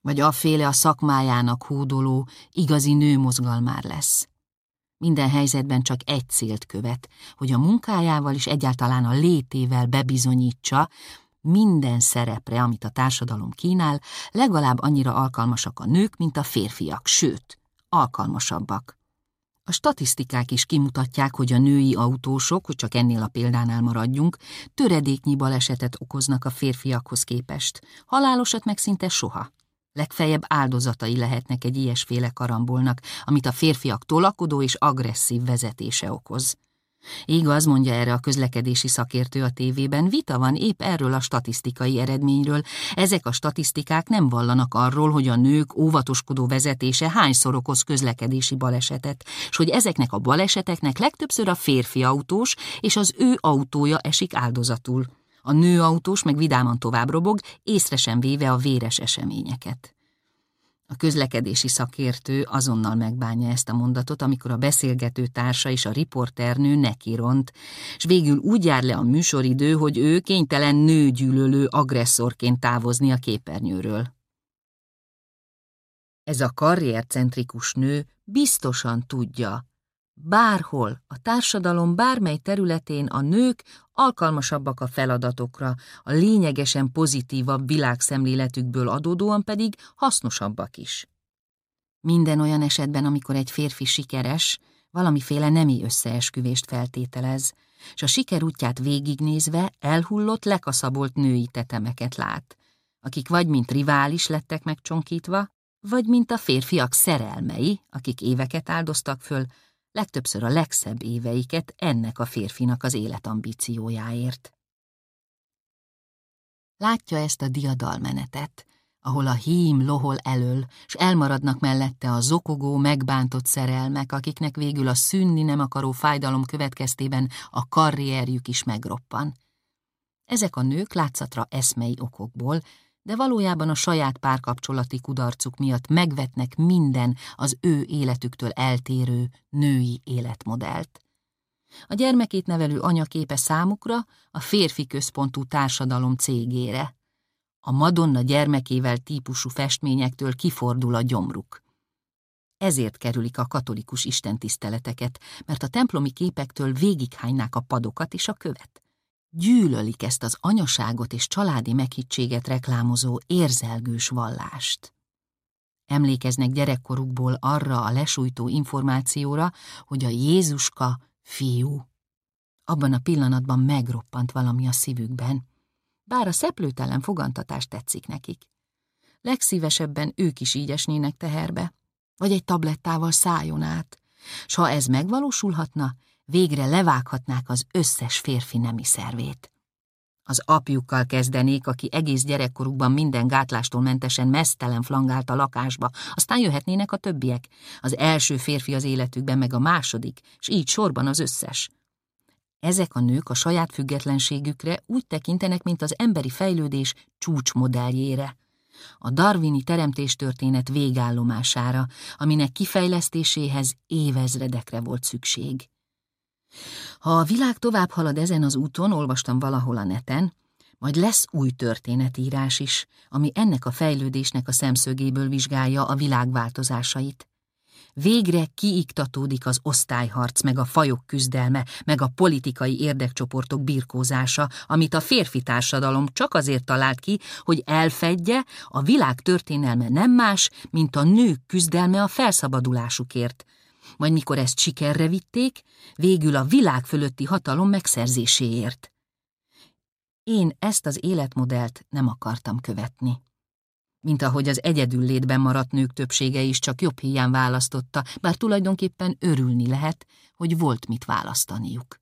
vagy afféle a szakmájának hódoló, igazi nőmozgalmár lesz. Minden helyzetben csak egy célt követ, hogy a munkájával és egyáltalán a létével bebizonyítsa, minden szerepre, amit a társadalom kínál, legalább annyira alkalmasak a nők, mint a férfiak, sőt, alkalmasabbak. A statisztikák is kimutatják, hogy a női autósok, hogy csak ennél a példánál maradjunk, töredéknyi balesetet okoznak a férfiakhoz képest, halálosat meg szinte soha legfeljebb áldozatai lehetnek egy ilyesféle karambolnak, amit a férfiak tolakodó és agresszív vezetése okoz. Igaz, mondja erre a közlekedési szakértő a tévében, vita van épp erről a statisztikai eredményről. Ezek a statisztikák nem vallanak arról, hogy a nők óvatoskodó vezetése hányszor okoz közlekedési balesetet, és hogy ezeknek a baleseteknek legtöbbször a férfi autós és az ő autója esik áldozatul. A nő autós meg vidáman tovább robog, észre sem véve a véres eseményeket. A közlekedési szakértő azonnal megbánja ezt a mondatot, amikor a beszélgető társa és a riporternő nekiront, és végül úgy jár le a műsoridő, hogy ő kénytelen nőgyűlölő agresszorként távozni a képernyőről. Ez a karriercentrikus nő biztosan tudja, Bárhol, a társadalom bármely területén a nők alkalmasabbak a feladatokra, a lényegesen pozitívabb világszemléletükből adódóan pedig hasznosabbak is. Minden olyan esetben, amikor egy férfi sikeres, valamiféle nemi összeesküvést feltételez, és a siker útját végignézve elhullott, lekaszabolt női tetemeket lát, akik vagy mint rivális lettek megcsonkítva, vagy mint a férfiak szerelmei, akik éveket áldoztak föl, legtöbbször a legszebb éveiket ennek a férfinak az életambíciójáért. Látja ezt a diadalmenetet, ahol a hím lohol elől, s elmaradnak mellette a zokogó, megbántott szerelmek, akiknek végül a szűnni nem akaró fájdalom következtében a karrierjük is megroppan. Ezek a nők látszatra eszmei okokból, de valójában a saját párkapcsolati kudarcuk miatt megvetnek minden az ő életüktől eltérő női életmodellt. A gyermekét nevelő anya képe számukra a férfi központú társadalom cégére. A Madonna gyermekével típusú festményektől kifordul a gyomruk. Ezért kerülik a katolikus istentiszteleteket, mert a templomi képektől végighánynák a padokat és a követ. Gyűlölik ezt az anyaságot és családi meghittséget reklámozó érzelgős vallást. Emlékeznek gyerekkorukból arra a lesújtó információra, hogy a Jézuska fiú. Abban a pillanatban megroppant valami a szívükben, bár a szeplőtelen fogantatás tetszik nekik. Legszívesebben ők is így esnének teherbe, vagy egy tablettával szájon át, s ha ez megvalósulhatna, végre levághatnák az összes férfi nemi szervét. Az apjukkal kezdenék, aki egész gyerekkorukban minden gátlástól mentesen mesztelen flangált a lakásba, aztán jöhetnének a többiek, az első férfi az életükben, meg a második, és így sorban az összes. Ezek a nők a saját függetlenségükre úgy tekintenek, mint az emberi fejlődés csúcsmodelljére, a darwini teremtéstörténet végállomására, aminek kifejlesztéséhez évezredekre volt szükség. Ha a világ tovább halad ezen az úton, olvastam valahol a neten, majd lesz új történetírás is, ami ennek a fejlődésnek a szemszögéből vizsgálja a világ változásait. Végre kiiktatódik az osztályharc, meg a fajok küzdelme, meg a politikai érdekcsoportok birkózása, amit a férfi társadalom csak azért talált ki, hogy elfedje, a világ történelme nem más, mint a nők küzdelme a felszabadulásukért, majd mikor ezt sikerre vitték, végül a világ fölötti hatalom megszerzéséért. Én ezt az életmodellt nem akartam követni. Mint ahogy az egyedül létben maradt nők többsége is csak jobb hiány választotta, bár tulajdonképpen örülni lehet, hogy volt mit választaniuk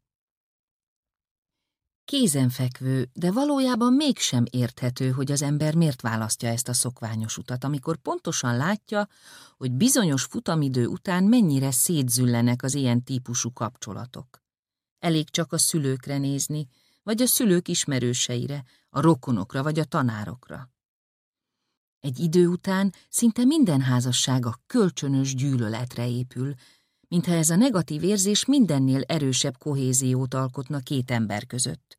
kézenfekvő, de valójában mégsem érthető, hogy az ember miért választja ezt a szokványos utat, amikor pontosan látja, hogy bizonyos futamidő után mennyire szétzüllenek az ilyen típusú kapcsolatok. Elég csak a szülőkre nézni, vagy a szülők ismerőseire, a rokonokra vagy a tanárokra. Egy idő után szinte minden házasság a kölcsönös gyűlöletre épül, mintha ez a negatív érzés mindennél erősebb kohéziót alkotna két ember között.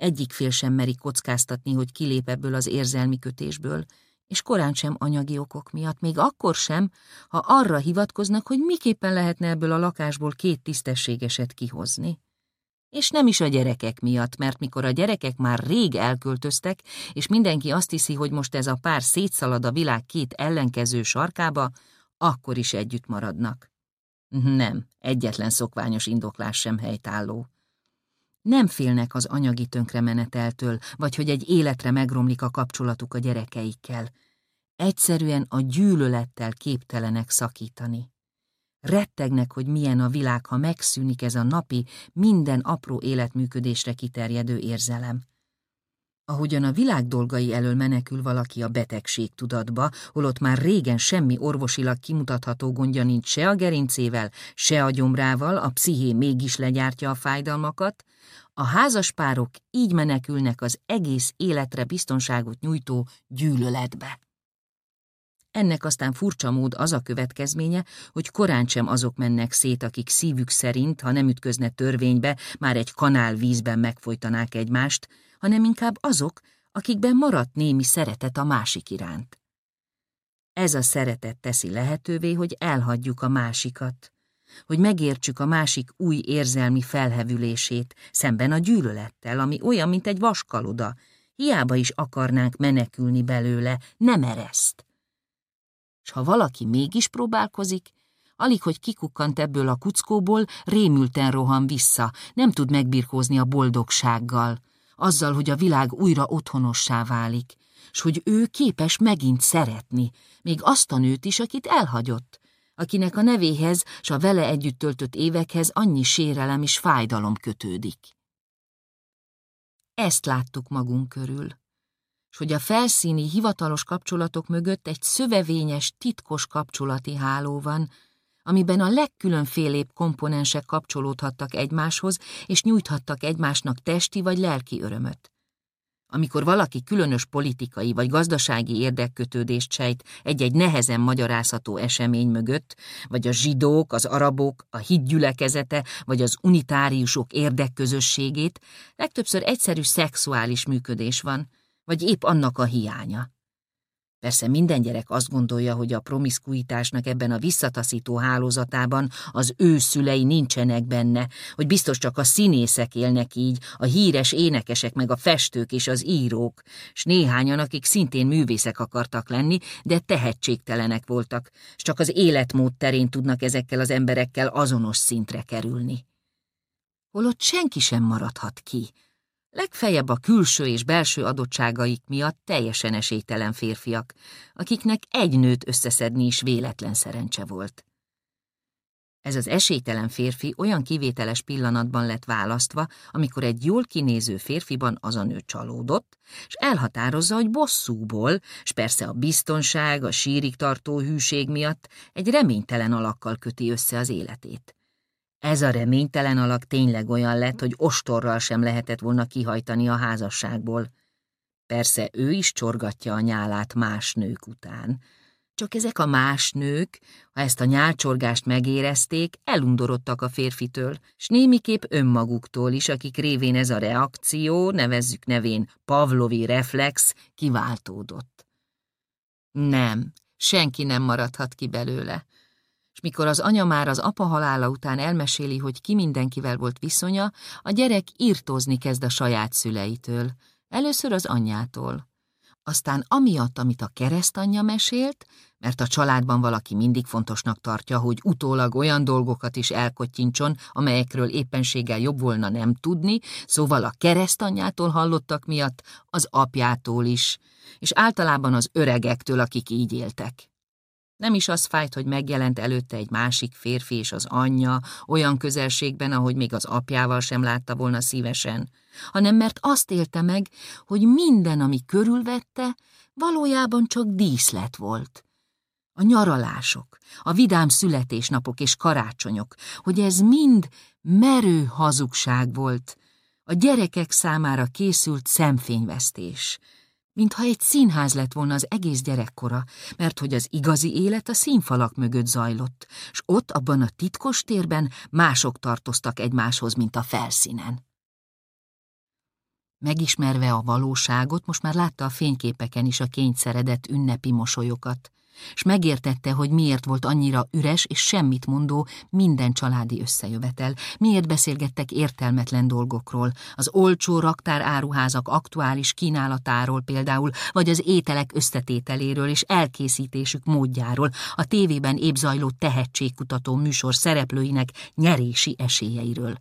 Egyik fél sem meri kockáztatni, hogy kilép ebből az érzelmi kötésből, és korán sem anyagi okok miatt, még akkor sem, ha arra hivatkoznak, hogy miképpen lehetne ebből a lakásból két tisztességeset kihozni. És nem is a gyerekek miatt, mert mikor a gyerekek már rég elköltöztek, és mindenki azt hiszi, hogy most ez a pár szétszalad a világ két ellenkező sarkába, akkor is együtt maradnak. Nem, egyetlen szokványos indoklás sem helytálló. Nem félnek az anyagi tönkremeneteltől, vagy hogy egy életre megromlik a kapcsolatuk a gyerekeikkel. Egyszerűen a gyűlölettel képtelenek szakítani. Rettegnek, hogy milyen a világ, ha megszűnik ez a napi, minden apró életműködésre kiterjedő érzelem. Ahogyan a világ dolgai elől menekül valaki a betegség tudatba, holott már régen semmi orvosilag kimutatható gondja nincs se a gerincével, se a gyomrával, a psziché mégis legyártja a fájdalmakat, a házaspárok így menekülnek az egész életre biztonságot nyújtó gyűlöletbe. Ennek aztán furcsa mód az a következménye, hogy korán sem azok mennek szét, akik szívük szerint, ha nem ütközne törvénybe, már egy kanál vízben megfojtanák egymást, hanem inkább azok, akikben maradt némi szeretet a másik iránt. Ez a szeretet teszi lehetővé, hogy elhagyjuk a másikat, hogy megértsük a másik új érzelmi felhevülését, szemben a gyűlölettel, ami olyan, mint egy vaskaloda, hiába is akarnánk menekülni belőle, nem ereszt. S ha valaki mégis próbálkozik, alig, hogy kikukkant ebből a kuckóból, rémülten rohan vissza, nem tud megbirkózni a boldogsággal, azzal, hogy a világ újra otthonossá válik, s hogy ő képes megint szeretni, még azt a nőt is, akit elhagyott, akinek a nevéhez s a vele együtt töltött évekhez annyi sérelem és fájdalom kötődik. Ezt láttuk magunk körül, s hogy a felszíni hivatalos kapcsolatok mögött egy szövevényes, titkos kapcsolati háló van, amiben a legkülönfélébb komponensek kapcsolódhattak egymáshoz, és nyújthattak egymásnak testi vagy lelki örömöt. Amikor valaki különös politikai vagy gazdasági érdekkötődést sejt egy-egy nehezen magyarázható esemény mögött, vagy a zsidók, az arabok, a hitgyülekezete, vagy az unitáriusok érdekközösségét, legtöbbször egyszerű szexuális működés van, vagy épp annak a hiánya. Persze minden gyerek azt gondolja, hogy a promiszkuitásnak ebben a visszataszító hálózatában az ő szülei nincsenek benne, hogy biztos csak a színészek élnek így, a híres énekesek meg a festők és az írók, s néhányan, akik szintén művészek akartak lenni, de tehetségtelenek voltak, s csak az életmód terén tudnak ezekkel az emberekkel azonos szintre kerülni. Holott senki sem maradhat ki, Legfeljebb a külső és belső adottságaik miatt teljesen esélytelen férfiak, akiknek egy nőt összeszedni is véletlen szerencse volt. Ez az esélytelen férfi olyan kivételes pillanatban lett választva, amikor egy jól kinéző férfiban az a nő csalódott, és elhatározza, hogy bosszúból, és persze a biztonság, a sírig tartó hűség miatt egy reménytelen alakkal köti össze az életét. Ez a reménytelen alak tényleg olyan lett, hogy ostorral sem lehetett volna kihajtani a házasságból. Persze ő is csorgatja a nyálát más nők után. Csak ezek a más nők, ha ezt a nyálcsorgást megérezték, elundorodtak a férfitől, s némiképp önmaguktól is, akik révén ez a reakció, nevezzük nevén Pavlovi reflex, kiváltódott. Nem, senki nem maradhat ki belőle és mikor az anya már az apa halála után elmeséli, hogy ki mindenkivel volt viszonya, a gyerek írtózni kezd a saját szüleitől, először az anyjától. Aztán amiatt, amit a keresztanyja mesélt, mert a családban valaki mindig fontosnak tartja, hogy utólag olyan dolgokat is elkotyincson, amelyekről éppenséggel jobb volna nem tudni, szóval a keresztanyjától hallottak miatt az apjától is, és általában az öregektől, akik így éltek. Nem is az fájt, hogy megjelent előtte egy másik férfi és az anyja, olyan közelségben, ahogy még az apjával sem látta volna szívesen, hanem mert azt élte meg, hogy minden, ami körülvette, valójában csak díszlet volt. A nyaralások, a vidám születésnapok és karácsonyok, hogy ez mind merő hazugság volt, a gyerekek számára készült szemfényvesztés, mintha egy színház lett volna az egész gyerekkora, mert hogy az igazi élet a színfalak mögött zajlott, s ott abban a titkos térben mások tartoztak egymáshoz, mint a felszínen. Megismerve a valóságot, most már látta a fényképeken is a kényszeredett ünnepi mosolyokat, s megértette, hogy miért volt annyira üres és semmit mondó minden családi összejövetel, miért beszélgettek értelmetlen dolgokról, az olcsó raktár áruházak aktuális kínálatáról például, vagy az ételek összetételéről és elkészítésük módjáról, a tévében ébzajló tehetségkutató műsor szereplőinek nyerési esélyeiről.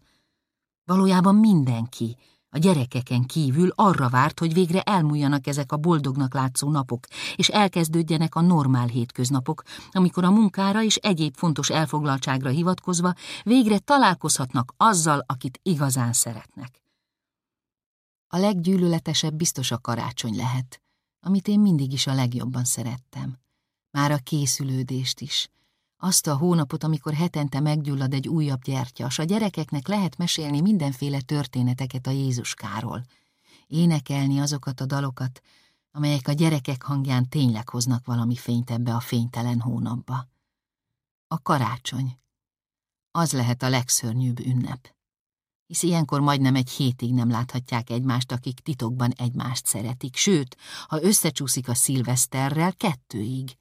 Valójában mindenki, A gyerekeken kívül arra várt, hogy végre elmúljanak ezek a boldognak látszó napok, és elkezdődjenek a normál hétköznapok, amikor a munkára és egyéb fontos elfoglaltságra hivatkozva végre találkozhatnak azzal, akit igazán szeretnek. A leggyűlöletesebb biztos a karácsony lehet, amit én mindig is a legjobban szerettem. Már a készülődést is, azt a hónapot, amikor hetente meggyullad egy újabb gyertyas, a gyerekeknek lehet mesélni mindenféle történeteket a Jézuskáról, énekelni azokat a dalokat, amelyek a gyerekek hangján tényleg hoznak valami fényt ebbe a fénytelen hónapba. A karácsony. Az lehet a legszörnyűbb ünnep. Hisz ilyenkor majdnem egy hétig nem láthatják egymást, akik titokban egymást szeretik, sőt, ha összecsúszik a szilveszterrel, kettőig –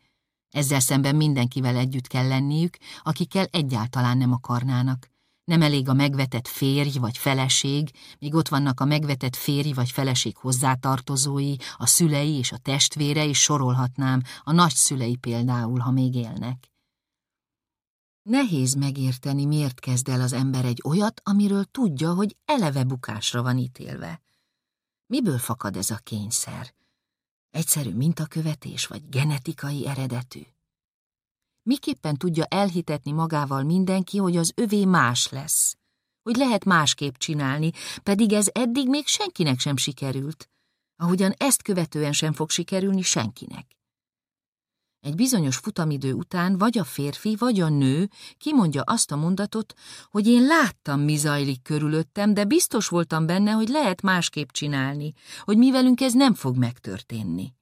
ezzel szemben mindenkivel együtt kell lenniük, akikkel egyáltalán nem akarnának. Nem elég a megvetett férj vagy feleség, még ott vannak a megvetett férj vagy feleség hozzátartozói, a szülei és a testvére, és sorolhatnám, a nagyszülei például, ha még élnek. Nehéz megérteni, miért kezd el az ember egy olyat, amiről tudja, hogy eleve bukásra van ítélve. Miből fakad ez a kényszer? Egyszerű mintakövetés vagy genetikai eredetű? Miképpen tudja elhitetni magával mindenki, hogy az övé más lesz? Hogy lehet másképp csinálni, pedig ez eddig még senkinek sem sikerült, ahogyan ezt követően sem fog sikerülni senkinek. Egy bizonyos futamidő után vagy a férfi, vagy a nő kimondja azt a mondatot, hogy én láttam, mi zajlik körülöttem, de biztos voltam benne, hogy lehet másképp csinálni, hogy mi velünk ez nem fog megtörténni.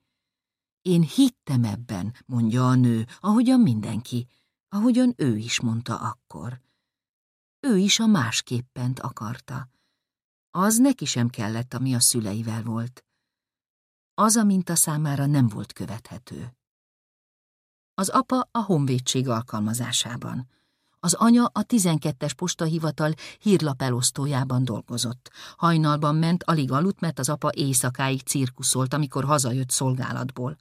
Én hittem ebben, mondja a nő, ahogyan mindenki, ahogyan ő is mondta akkor. Ő is a másképpent akarta. Az neki sem kellett, ami a szüleivel volt. Az a minta számára nem volt követhető. Az apa a honvédség alkalmazásában. Az anya a 12-es postahivatal hírlap elosztójában dolgozott. Hajnalban ment, alig aludt, mert az apa éjszakáig cirkuszolt, amikor hazajött szolgálatból.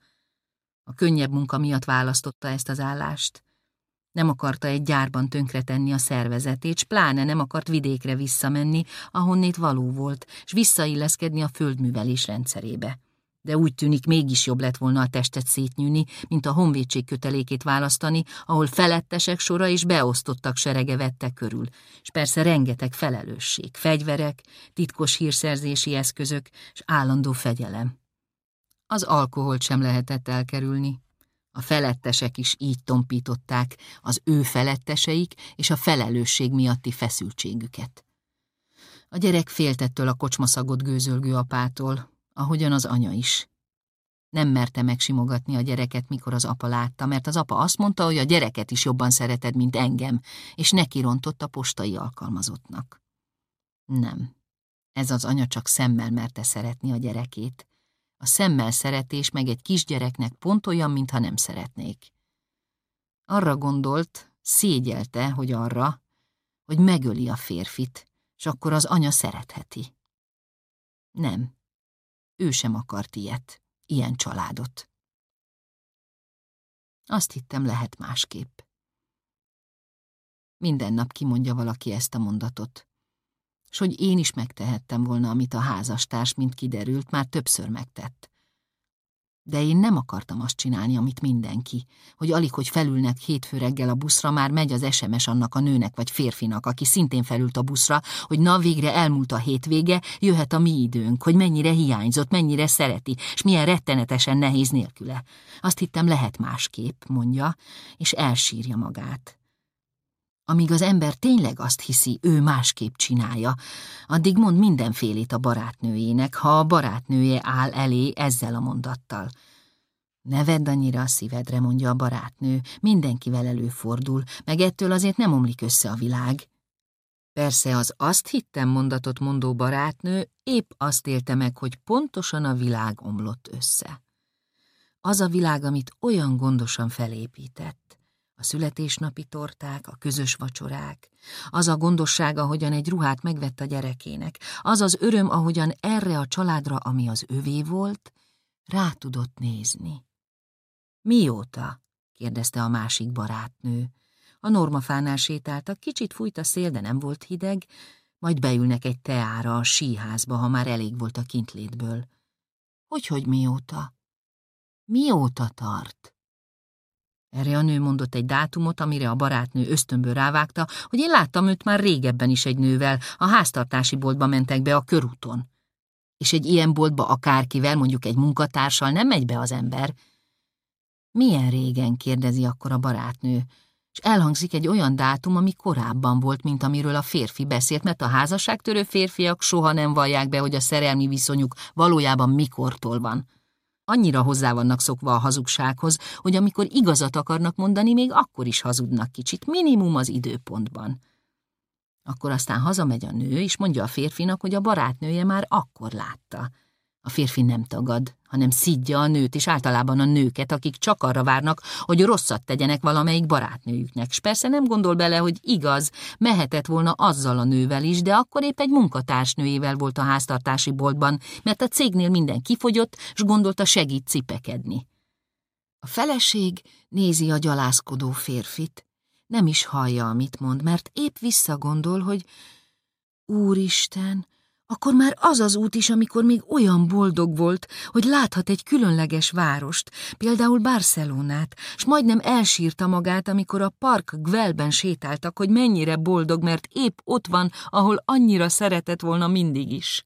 A könnyebb munka miatt választotta ezt az állást. Nem akarta egy gyárban tönkretenni a szervezetét, s pláne nem akart vidékre visszamenni, ahonnét való volt, s visszailleszkedni a földművelés rendszerébe de úgy tűnik mégis jobb lett volna a testet szétnyűni, mint a honvédség kötelékét választani, ahol felettesek sora és beosztottak serege vette körül, és persze rengeteg felelősség, fegyverek, titkos hírszerzési eszközök és állandó fegyelem. Az alkoholt sem lehetett elkerülni. A felettesek is így tompították az ő feletteseik és a felelősség miatti feszültségüket. A gyerek féltettől a kocsmaszagot gőzölgő apától, ahogyan az anya is. Nem merte megsimogatni a gyereket, mikor az apa látta, mert az apa azt mondta, hogy a gyereket is jobban szereted, mint engem, és neki rontott a postai alkalmazottnak. Nem. Ez az anya csak szemmel merte szeretni a gyerekét. A szemmel szeretés meg egy kisgyereknek pont olyan, mintha nem szeretnék. Arra gondolt, szégyelte, hogy arra, hogy megöli a férfit, és akkor az anya szeretheti. Nem, ő sem akart ilyet, ilyen családot. Azt hittem, lehet másképp. Minden nap kimondja valaki ezt a mondatot. S hogy én is megtehettem volna, amit a házastárs, mint kiderült, már többször megtett. De én nem akartam azt csinálni, amit mindenki, hogy alig, hogy felülnek hétfő reggel a buszra, már megy az SMS annak a nőnek vagy férfinak, aki szintén felült a buszra, hogy na végre elmúlt a hétvége, jöhet a mi időnk, hogy mennyire hiányzott, mennyire szereti, és milyen rettenetesen nehéz nélküle. Azt hittem lehet másképp, mondja, és elsírja magát. Amíg az ember tényleg azt hiszi, ő másképp csinálja, addig mond mindenfélét a barátnőjének, ha a barátnője áll elé ezzel a mondattal. Ne vedd annyira a szívedre, mondja a barátnő, mindenkivel előfordul, meg ettől azért nem omlik össze a világ. Persze az azt hittem mondatot mondó barátnő épp azt élte meg, hogy pontosan a világ omlott össze. Az a világ, amit olyan gondosan felépített a születésnapi torták, a közös vacsorák, az a gondosság, ahogyan egy ruhát megvett a gyerekének, az az öröm, ahogyan erre a családra, ami az övé volt, rá tudott nézni. Mióta? kérdezte a másik barátnő. A normafánál sétáltak, kicsit fújt a szél, de nem volt hideg, majd beülnek egy teára a síházba, ha már elég volt a kintlétből. Hogy-hogy mióta? Mióta tart? Erre a nő mondott egy dátumot, amire a barátnő ösztönből rávágta, hogy én láttam őt már régebben is egy nővel, a háztartási boltba mentek be a körúton. És egy ilyen boltba akárkivel, mondjuk egy munkatársal nem megy be az ember. Milyen régen, kérdezi akkor a barátnő, és elhangzik egy olyan dátum, ami korábban volt, mint amiről a férfi beszélt, mert a házasságtörő férfiak soha nem vallják be, hogy a szerelmi viszonyuk valójában mikortól van. Annyira hozzá vannak szokva a hazugsághoz, hogy amikor igazat akarnak mondani, még akkor is hazudnak kicsit, minimum az időpontban. Akkor aztán hazamegy a nő, és mondja a férfinak, hogy a barátnője már akkor látta. A férfi nem tagad, hanem szidja a nőt, és általában a nőket, akik csak arra várnak, hogy rosszat tegyenek valamelyik barátnőjüknek. S persze nem gondol bele, hogy igaz, mehetett volna azzal a nővel is, de akkor épp egy munkatársnőjével volt a háztartási boltban, mert a cégnél minden kifogyott, s gondolta segít cipekedni. A feleség nézi a gyalászkodó férfit. Nem is hallja, amit mond, mert épp visszagondol, hogy Úristen, akkor már az az út is, amikor még olyan boldog volt, hogy láthat egy különleges várost, például Barcelonát, s majdnem elsírta magát, amikor a park Gvelben sétáltak, hogy mennyire boldog, mert épp ott van, ahol annyira szeretett volna mindig is.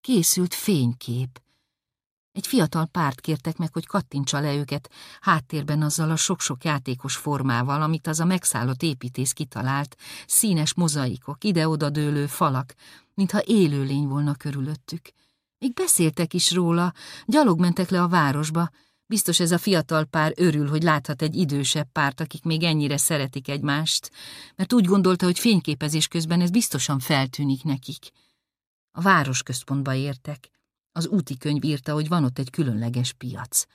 Készült fénykép. Egy fiatal párt kértek meg, hogy kattintsa le őket háttérben azzal a sok-sok játékos formával, amit az a megszállott építész kitalált, színes mozaikok, ide-oda dőlő falak, mintha élőlény volna körülöttük. Még beszéltek is róla, gyalog mentek le a városba, Biztos ez a fiatal pár örül, hogy láthat egy idősebb párt, akik még ennyire szeretik egymást, mert úgy gondolta, hogy fényképezés közben ez biztosan feltűnik nekik. A városközpontba értek. Az úti könyv írta, hogy van ott egy különleges piac.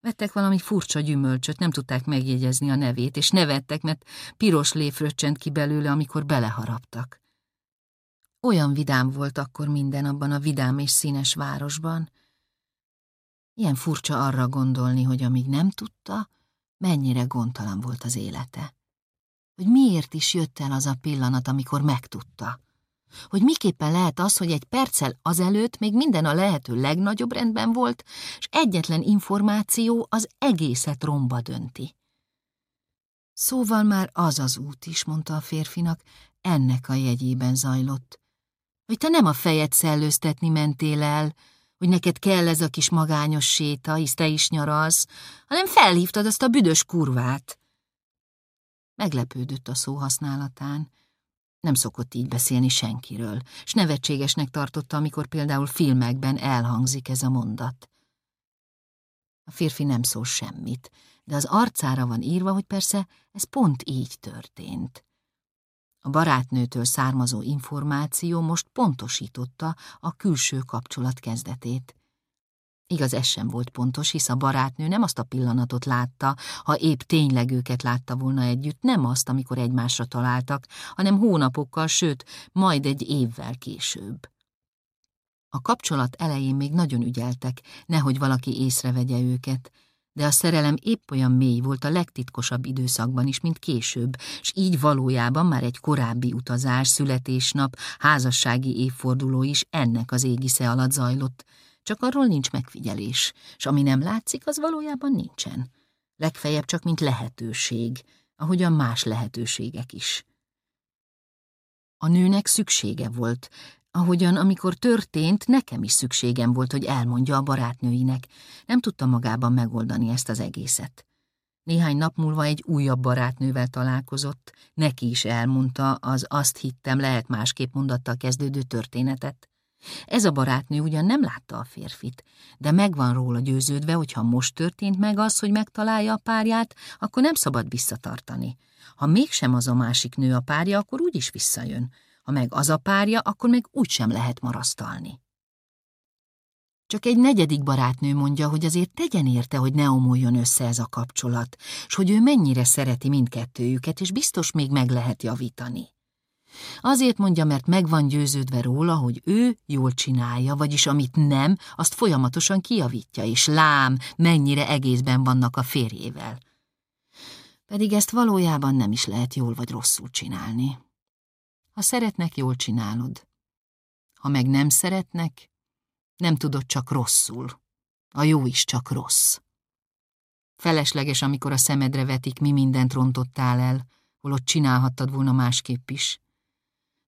Vettek valami furcsa gyümölcsöt, nem tudták megjegyezni a nevét, és nevettek, mert piros léfröccsent ki belőle, amikor beleharaptak. Olyan vidám volt akkor minden abban a vidám és színes városban. Ilyen furcsa arra gondolni, hogy amíg nem tudta, mennyire gondtalan volt az élete. Hogy miért is jött el az a pillanat, amikor megtudta. Hogy miképpen lehet az, hogy egy perccel azelőtt még minden a lehető legnagyobb rendben volt, és egyetlen információ az egészet romba dönti. Szóval már az az út is, mondta a férfinak, ennek a jegyében zajlott, hogy te nem a fejed szellőztetni mentél el, hogy neked kell ez a kis magányos séta, hisz te is nyaralsz, hanem felhívtad azt a büdös kurvát. Meglepődött a szó használatán. Nem szokott így beszélni senkiről, s nevetségesnek tartotta, amikor például filmekben elhangzik ez a mondat. A férfi nem szól semmit, de az arcára van írva, hogy persze ez pont így történt. A barátnőtől származó információ most pontosította a külső kapcsolat kezdetét. Igaz, ez sem volt pontos, hisz a barátnő nem azt a pillanatot látta, ha épp tényleg őket látta volna együtt, nem azt, amikor egymásra találtak, hanem hónapokkal, sőt, majd egy évvel később. A kapcsolat elején még nagyon ügyeltek, nehogy valaki észrevegye őket, de a szerelem épp olyan mély volt a legtitkosabb időszakban is, mint később, s így valójában már egy korábbi utazás, születésnap, házassági évforduló is ennek az égisze alatt zajlott, csak arról nincs megfigyelés, s ami nem látszik, az valójában nincsen. Legfeljebb csak mint lehetőség, ahogyan más lehetőségek is. A nőnek szüksége volt, Ahogyan, amikor történt, nekem is szükségem volt, hogy elmondja a barátnőinek. Nem tudta magában megoldani ezt az egészet. Néhány nap múlva egy újabb barátnővel találkozott, neki is elmondta az azt hittem lehet másképp mondattal kezdődő történetet. Ez a barátnő ugyan nem látta a férfit, de megvan róla győződve, hogy ha most történt meg az, hogy megtalálja a párját, akkor nem szabad visszatartani. Ha mégsem az a másik nő a párja, akkor úgyis visszajön. Ha meg az a párja, akkor meg úgysem lehet marasztalni. Csak egy negyedik barátnő mondja, hogy azért tegyen érte, hogy ne omoljon össze ez a kapcsolat, s hogy ő mennyire szereti mindkettőjüket, és biztos még meg lehet javítani. Azért mondja, mert meg van győződve róla, hogy ő jól csinálja, vagyis amit nem, azt folyamatosan kijavítja, és lám, mennyire egészben vannak a férjével. Pedig ezt valójában nem is lehet jól vagy rosszul csinálni. Ha szeretnek, jól csinálod. Ha meg nem szeretnek, nem tudod csak rosszul. A jó is csak rossz. Felesleges, amikor a szemedre vetik, mi mindent rontottál el, holott csinálhattad volna másképp is.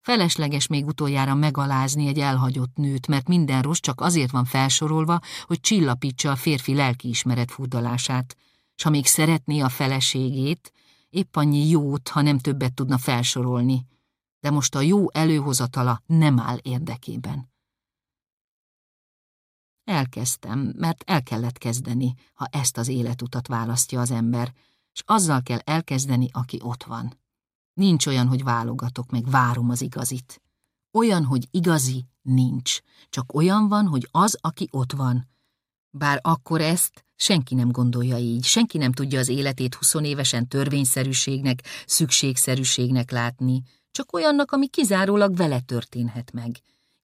Felesleges még utoljára megalázni egy elhagyott nőt, mert minden rossz csak azért van felsorolva, hogy csillapítsa a férfi lelkiismeret furdalását, s ha még szeretné a feleségét, épp annyi jót, ha nem többet tudna felsorolni, de most a jó előhozatala nem áll érdekében. Elkezdtem, mert el kellett kezdeni, ha ezt az életutat választja az ember, és azzal kell elkezdeni, aki ott van. Nincs olyan, hogy válogatok, meg várom az igazit. Olyan, hogy igazi, nincs. Csak olyan van, hogy az, aki ott van. Bár akkor ezt senki nem gondolja így, senki nem tudja az életét huszonévesen törvényszerűségnek, szükségszerűségnek látni, csak olyannak, ami kizárólag vele történhet meg.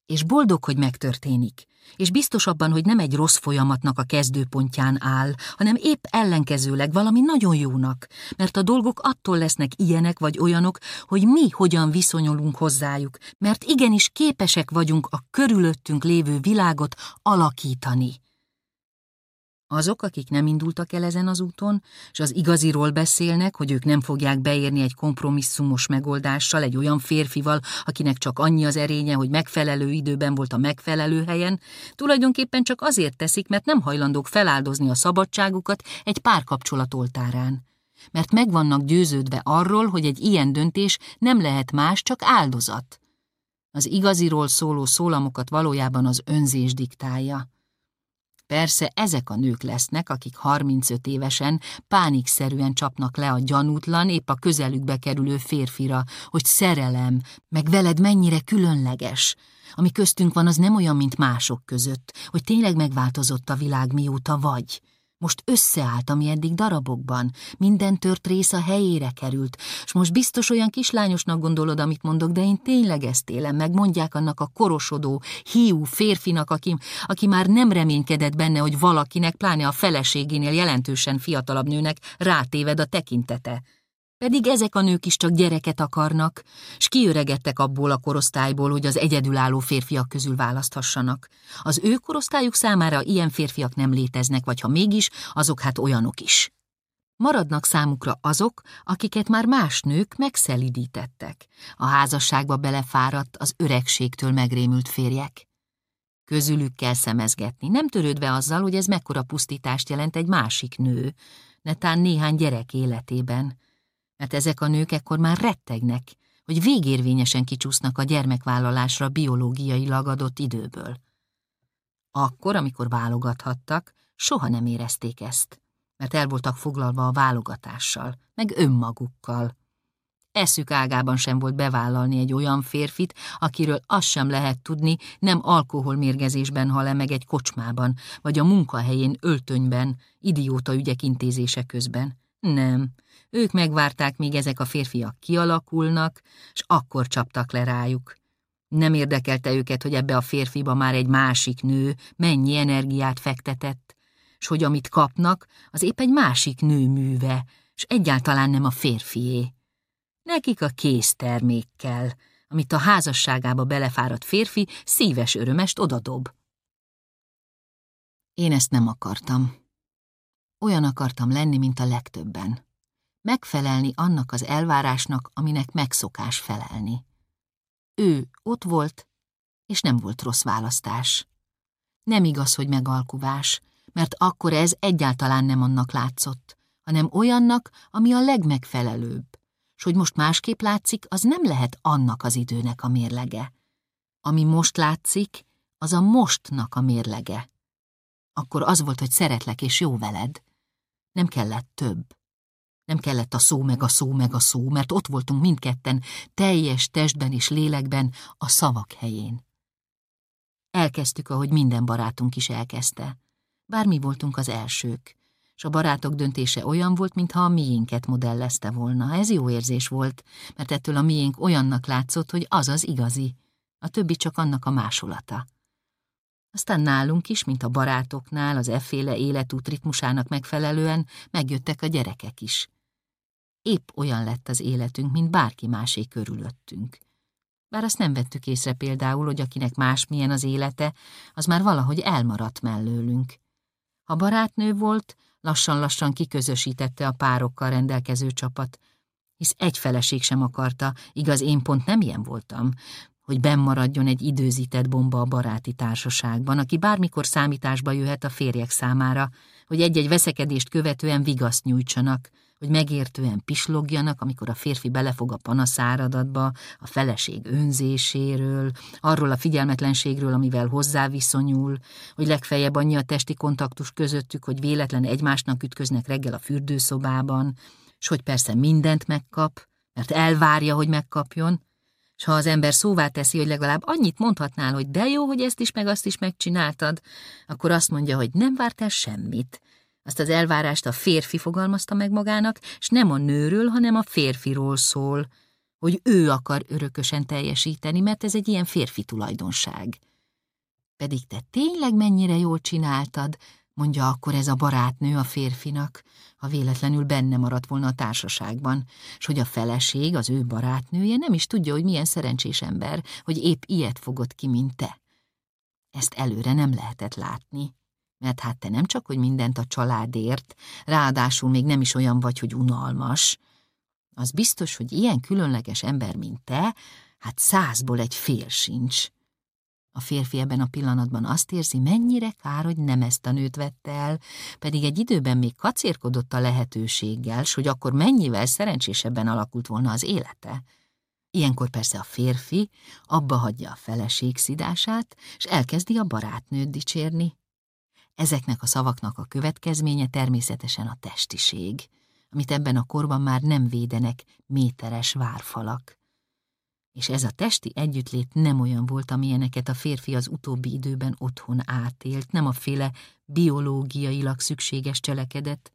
És boldog, hogy megtörténik, és biztos abban, hogy nem egy rossz folyamatnak a kezdőpontján áll, hanem épp ellenkezőleg valami nagyon jónak, mert a dolgok attól lesznek ilyenek vagy olyanok, hogy mi hogyan viszonyulunk hozzájuk, mert igenis képesek vagyunk a körülöttünk lévő világot alakítani. Azok, akik nem indultak el ezen az úton, és az igaziról beszélnek, hogy ők nem fogják beérni egy kompromisszumos megoldással, egy olyan férfival, akinek csak annyi az erénye, hogy megfelelő időben volt a megfelelő helyen, tulajdonképpen csak azért teszik, mert nem hajlandók feláldozni a szabadságukat egy párkapcsolat oltárán. Mert meg vannak győződve arról, hogy egy ilyen döntés nem lehet más, csak áldozat. Az igaziról szóló szólamokat valójában az önzés diktálja. Persze ezek a nők lesznek, akik 35 évesen pánikszerűen csapnak le a gyanútlan, épp a közelükbe kerülő férfira, hogy szerelem, meg veled mennyire különleges. Ami köztünk van, az nem olyan, mint mások között, hogy tényleg megváltozott a világ mióta vagy. Most összeállt, ami eddig darabokban, minden tört rész a helyére került, és most biztos olyan kislányosnak gondolod, amit mondok, de én tényleg ezt élem, meg mondják annak a korosodó, hiú férfinak, aki, aki már nem reménykedett benne, hogy valakinek, pláne a feleségénél jelentősen fiatalabb nőnek rátéved a tekintete. Pedig ezek a nők is csak gyereket akarnak, s kiöregettek abból a korosztályból, hogy az egyedülálló férfiak közül választhassanak. Az ő korosztályuk számára ilyen férfiak nem léteznek, vagy ha mégis, azok hát olyanok is. Maradnak számukra azok, akiket már más nők megszelidítettek, a házasságba belefáradt, az öregségtől megrémült férjek. Közülük kell szemezgetni, nem törődve azzal, hogy ez mekkora pusztítást jelent egy másik nő, netán néhány gyerek életében mert ezek a nők ekkor már rettegnek, hogy végérvényesen kicsúsznak a gyermekvállalásra biológiailag adott időből. Akkor, amikor válogathattak, soha nem érezték ezt, mert el voltak foglalva a válogatással, meg önmagukkal. Eszük ágában sem volt bevállalni egy olyan férfit, akiről azt sem lehet tudni, nem alkoholmérgezésben hal-e meg egy kocsmában, vagy a munkahelyén öltönyben, idióta ügyek intézése közben. Nem, ők megvárták, míg ezek a férfiak kialakulnak, és akkor csaptak le rájuk. Nem érdekelte őket, hogy ebbe a férfiba már egy másik nő mennyi energiát fektetett, és hogy amit kapnak, az épp egy másik nő műve, és egyáltalán nem a férfié. Nekik a késztermékkel, amit a házasságába belefáradt férfi szíves örömest odadob. Én ezt nem akartam. Olyan akartam lenni, mint a legtöbben megfelelni annak az elvárásnak, aminek megszokás felelni. Ő ott volt, és nem volt rossz választás. Nem igaz, hogy megalkuvás, mert akkor ez egyáltalán nem annak látszott, hanem olyannak, ami a legmegfelelőbb, s hogy most másképp látszik, az nem lehet annak az időnek a mérlege. Ami most látszik, az a mostnak a mérlege. Akkor az volt, hogy szeretlek és jó veled. Nem kellett több. Nem kellett a szó meg a szó meg a szó, mert ott voltunk mindketten, teljes testben és lélekben, a szavak helyén. Elkezdtük, ahogy minden barátunk is elkezdte. Bár mi voltunk az elsők, és a barátok döntése olyan volt, mintha a miénket modellezte volna. Ez jó érzés volt, mert ettől a miénk olyannak látszott, hogy az az igazi, a többi csak annak a másolata. Aztán nálunk is, mint a barátoknál, az efféle életút ritmusának megfelelően megjöttek a gyerekek is épp olyan lett az életünk, mint bárki másé körülöttünk. Bár azt nem vettük észre például, hogy akinek másmilyen az élete, az már valahogy elmaradt mellőlünk. Ha barátnő volt, lassan-lassan kiközösítette a párokkal rendelkező csapat, hisz egy feleség sem akarta, igaz, én pont nem ilyen voltam, hogy bennmaradjon egy időzített bomba a baráti társaságban, aki bármikor számításba jöhet a férjek számára, hogy egy-egy veszekedést követően vigaszt nyújtsanak, hogy megértően pislogjanak, amikor a férfi belefog a panaszáradatba, a feleség önzéséről, arról a figyelmetlenségről, amivel hozzá viszonyul, hogy legfeljebb annyi a testi kontaktus közöttük, hogy véletlen egymásnak ütköznek reggel a fürdőszobában, s hogy persze mindent megkap, mert elvárja, hogy megkapjon, és ha az ember szóvá teszi, hogy legalább annyit mondhatnál, hogy de jó, hogy ezt is meg azt is megcsináltad, akkor azt mondja, hogy nem vártál semmit. Azt az elvárást a férfi fogalmazta meg magának, és nem a nőről, hanem a férfiról szól, hogy ő akar örökösen teljesíteni, mert ez egy ilyen férfi tulajdonság. Pedig te tényleg mennyire jól csináltad, mondja akkor ez a barátnő a férfinak, ha véletlenül benne maradt volna a társaságban, és hogy a feleség, az ő barátnője nem is tudja, hogy milyen szerencsés ember, hogy épp ilyet fogott ki, mint te. Ezt előre nem lehetett látni, mert hát te nem csak, hogy mindent a családért, ráadásul még nem is olyan vagy, hogy unalmas. Az biztos, hogy ilyen különleges ember, mint te, hát százból egy fél sincs. A férfi ebben a pillanatban azt érzi, mennyire kár, hogy nem ezt a nőt vette el, pedig egy időben még kacérkodott a lehetőséggel, s hogy akkor mennyivel szerencsésebben alakult volna az élete. Ilyenkor persze a férfi abba hagyja a feleség szidását, és elkezdi a barátnőt dicsérni. Ezeknek a szavaknak a következménye természetesen a testiség, amit ebben a korban már nem védenek méteres várfalak és ez a testi együttlét nem olyan volt, amilyeneket a férfi az utóbbi időben otthon átélt, nem a féle biológiailag szükséges cselekedet.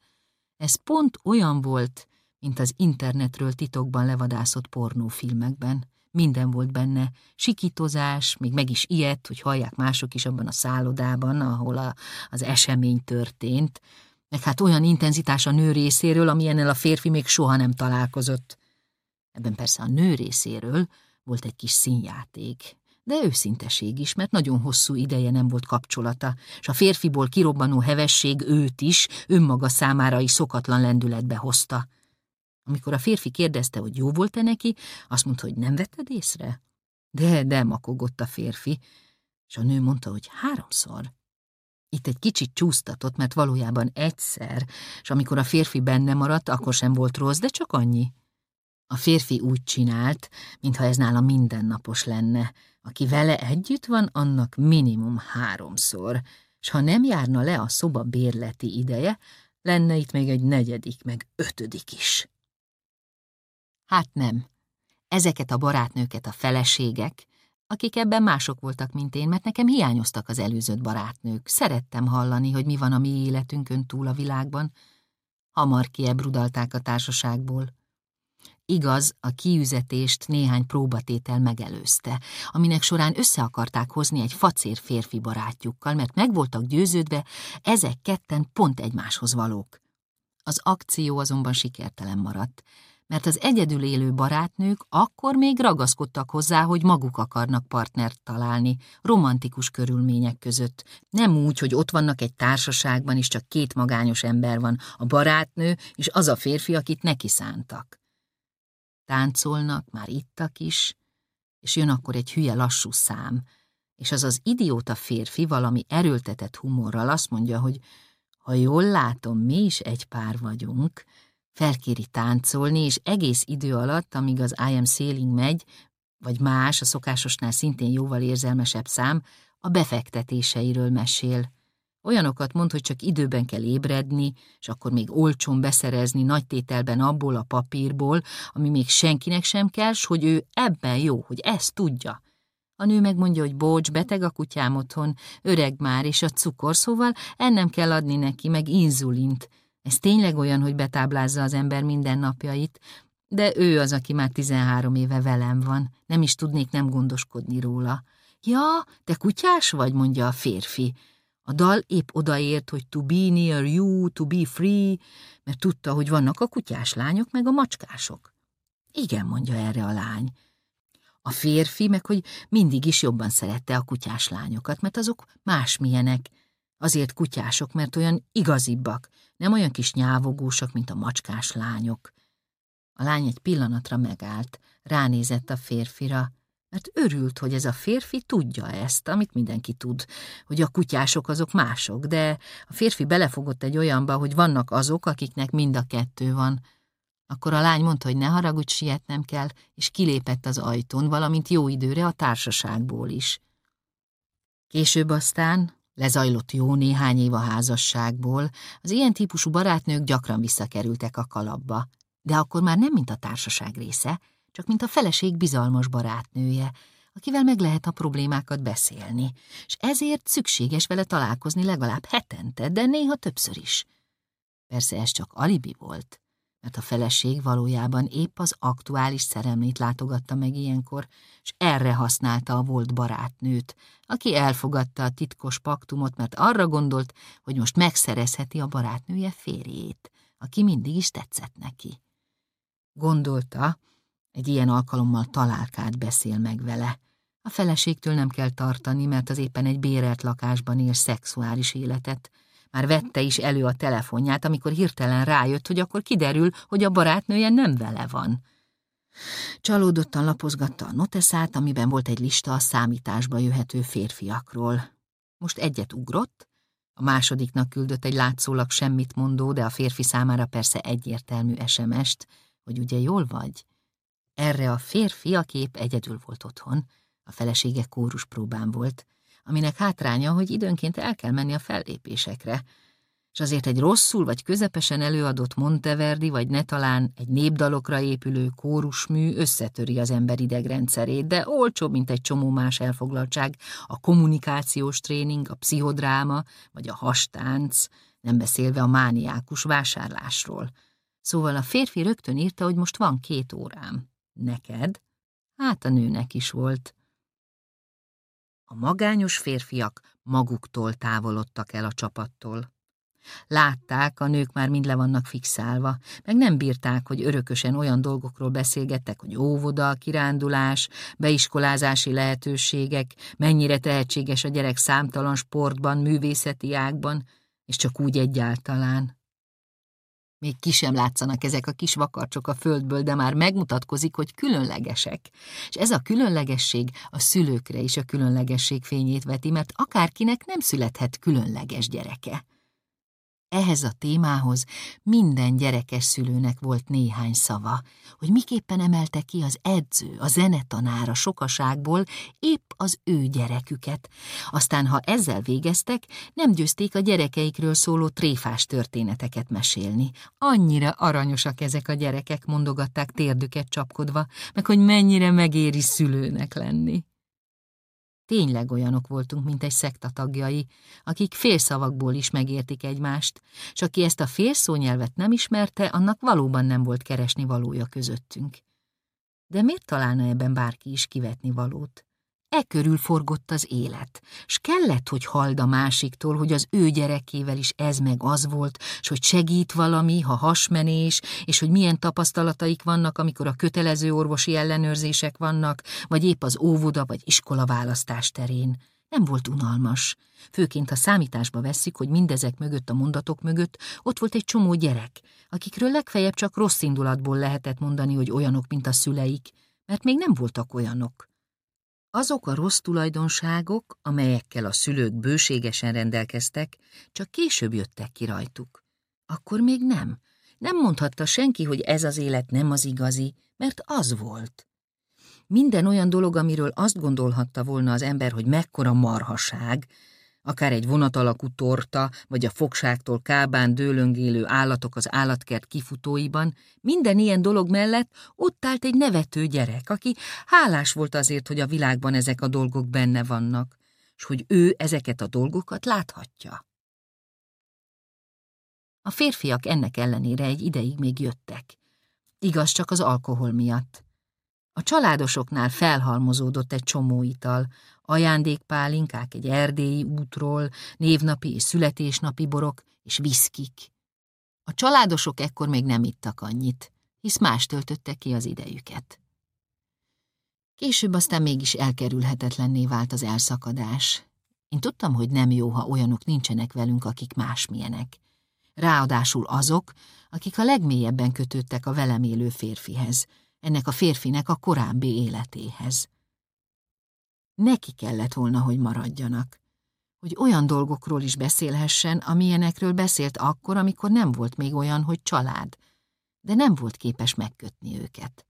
Ez pont olyan volt, mint az internetről titokban levadászott pornófilmekben. Minden volt benne, sikítozás, még meg is ilyet, hogy hallják mások is abban a szállodában, ahol a, az esemény történt, meg hát olyan intenzitás a nő részéről, amilyennel a férfi még soha nem találkozott. Ebben persze a nő részéről, volt egy kis színjáték, de őszinteség is, mert nagyon hosszú ideje nem volt kapcsolata, és a férfiból kirobbanó hevesség őt is, önmaga számára is szokatlan lendületbe hozta. Amikor a férfi kérdezte, hogy jó volt-e neki, azt mondta, hogy nem vetted észre. De, de, makogott a férfi, és a nő mondta, hogy háromszor. Itt egy kicsit csúsztatott, mert valójában egyszer, és amikor a férfi benne maradt, akkor sem volt rossz, de csak annyi. A férfi úgy csinált, mintha ez nála mindennapos lenne. Aki vele együtt van, annak minimum háromszor, és ha nem járna le a szoba bérleti ideje, lenne itt még egy negyedik, meg ötödik is. Hát nem. Ezeket a barátnőket a feleségek, akik ebben mások voltak, mint én, mert nekem hiányoztak az előzött barátnők. Szerettem hallani, hogy mi van a mi életünkön túl a világban. Hamar kiebrudalták a társaságból. Igaz, a kiüzetést néhány próbatétel megelőzte, aminek során össze akarták hozni egy facér férfi barátjukkal, mert meg voltak győződve, ezek ketten pont egymáshoz valók. Az akció azonban sikertelen maradt, mert az egyedül élő barátnők akkor még ragaszkodtak hozzá, hogy maguk akarnak partnert találni, romantikus körülmények között. Nem úgy, hogy ott vannak egy társaságban, és csak két magányos ember van, a barátnő és az a férfi, akit neki szántak. Táncolnak, már ittak is, és jön akkor egy hülye lassú szám, és az az idióta férfi valami erőltetett humorral azt mondja, hogy ha jól látom, mi is egy pár vagyunk, felkéri táncolni, és egész idő alatt, amíg az I am sailing megy, vagy más, a szokásosnál szintén jóval érzelmesebb szám, a befektetéseiről mesél. Olyanokat mond, hogy csak időben kell ébredni, és akkor még olcsón beszerezni nagy tételben abból a papírból, ami még senkinek sem kell, s hogy ő ebben jó, hogy ezt tudja. A nő megmondja, hogy bocs, beteg a kutyám otthon, öreg már, és a cukor, szóval ennem kell adni neki, meg inzulint. Ez tényleg olyan, hogy betáblázza az ember mindennapjait, de ő az, aki már 13 éve velem van, nem is tudnék nem gondoskodni róla. Ja, te kutyás vagy, mondja a férfi. A dal épp odaért, hogy to be near you, to be free, mert tudta, hogy vannak a kutyás lányok meg a macskások. Igen, mondja erre a lány. A férfi meg, hogy mindig is jobban szerette a kutyás lányokat, mert azok másmilyenek. Azért kutyások, mert olyan igazibbak, nem olyan kis nyávogósak, mint a macskás lányok. A lány egy pillanatra megállt, ránézett a férfira, mert örült, hogy ez a férfi tudja ezt, amit mindenki tud, hogy a kutyások azok mások, de a férfi belefogott egy olyanba, hogy vannak azok, akiknek mind a kettő van. Akkor a lány mondta, hogy ne haragudj, sietnem kell, és kilépett az ajtón, valamint jó időre a társaságból is. Később aztán, lezajlott jó néhány év a házasságból, az ilyen típusú barátnők gyakran visszakerültek a kalapba, de akkor már nem mint a társaság része, csak mint a feleség bizalmas barátnője, akivel meg lehet a problémákat beszélni, és ezért szükséges vele találkozni legalább hetente, de néha többször is. Persze ez csak alibi volt, mert a feleség valójában épp az aktuális szeremlét látogatta meg ilyenkor, és erre használta a volt barátnőt, aki elfogadta a titkos paktumot, mert arra gondolt, hogy most megszerezheti a barátnője férjét, aki mindig is tetszett neki. Gondolta, egy ilyen alkalommal találkát beszél meg vele. A feleségtől nem kell tartani, mert az éppen egy bérelt lakásban él szexuális életet. Már vette is elő a telefonját, amikor hirtelen rájött, hogy akkor kiderül, hogy a barátnője nem vele van. Csalódottan lapozgatta a noteszát, amiben volt egy lista a számításba jöhető férfiakról. Most egyet ugrott, a másodiknak küldött egy látszólag semmit mondó, de a férfi számára persze egyértelmű SMS-t, hogy ugye jól vagy. Erre a férfi, a kép egyedül volt otthon, a felesége kórus próbán volt, aminek hátránya, hogy időnként el kell menni a fellépésekre, és azért egy rosszul vagy közepesen előadott Monteverdi, vagy ne talán egy népdalokra épülő kórusmű összetöri az ember idegrendszerét, de olcsóbb, mint egy csomó más elfoglaltság, a kommunikációs tréning, a pszichodráma, vagy a hastánc, nem beszélve a mániákus vásárlásról. Szóval a férfi rögtön írta, hogy most van két órám. Neked? Hát a nőnek is volt. A magányos férfiak maguktól távolodtak el a csapattól. Látták, a nők már mind le vannak fixálva, meg nem bírták, hogy örökösen olyan dolgokról beszélgettek, hogy óvoda, kirándulás, beiskolázási lehetőségek, mennyire tehetséges a gyerek számtalan sportban, művészeti ágban, és csak úgy egyáltalán. Még ki sem látszanak ezek a kis vakarcsok a földből, de már megmutatkozik, hogy különlegesek. És ez a különlegesség a szülőkre is a különlegesség fényét veti, mert akárkinek nem születhet különleges gyereke. Ehhez a témához minden gyerekes szülőnek volt néhány szava, hogy miképpen emelte ki az edző, a zenetanár a sokaságból épp az ő gyereküket. Aztán, ha ezzel végeztek, nem győzték a gyerekeikről szóló tréfás történeteket mesélni. Annyira aranyosak ezek a gyerekek, mondogatták térdüket csapkodva, meg hogy mennyire megéri szülőnek lenni. Tényleg olyanok voltunk, mint egy szekta tagjai, akik félszavakból is megértik egymást, és aki ezt a félszónyelvet nem ismerte, annak valóban nem volt keresni valója közöttünk. De miért találna ebben bárki is kivetni valót? E körül forgott az élet, s kellett, hogy hald a másiktól, hogy az ő gyerekével is ez meg az volt, s hogy segít valami, ha hasmenés, és hogy milyen tapasztalataik vannak, amikor a kötelező orvosi ellenőrzések vannak, vagy épp az óvoda vagy iskola választás terén. Nem volt unalmas. Főként, ha számításba vesszük, hogy mindezek mögött a mondatok mögött ott volt egy csomó gyerek, akikről legfeljebb csak rossz indulatból lehetett mondani, hogy olyanok, mint a szüleik, mert még nem voltak olyanok. Azok a rossz tulajdonságok, amelyekkel a szülők bőségesen rendelkeztek, csak később jöttek ki rajtuk. Akkor még nem. Nem mondhatta senki, hogy ez az élet nem az igazi, mert az volt. Minden olyan dolog, amiről azt gondolhatta volna az ember, hogy mekkora marhaság, akár egy vonatalakú torta, vagy a fogságtól kábán dőlöngélő állatok az állatkert kifutóiban, minden ilyen dolog mellett ott állt egy nevető gyerek, aki hálás volt azért, hogy a világban ezek a dolgok benne vannak, és hogy ő ezeket a dolgokat láthatja. A férfiak ennek ellenére egy ideig még jöttek. Igaz csak az alkohol miatt. A családosoknál felhalmozódott egy csomó ital, ajándékpálinkák egy erdélyi útról, névnapi és születésnapi borok és viszkik. A családosok ekkor még nem ittak annyit, hisz más töltötte ki az idejüket. Később aztán mégis elkerülhetetlenné vált az elszakadás. Én tudtam, hogy nem jó, ha olyanok nincsenek velünk, akik másmilyenek. Ráadásul azok, akik a legmélyebben kötődtek a velem élő férfihez, ennek a férfinek a korábbi életéhez. Neki kellett volna, hogy maradjanak, hogy olyan dolgokról is beszélhessen, amilyenekről beszélt akkor, amikor nem volt még olyan, hogy család, de nem volt képes megkötni őket.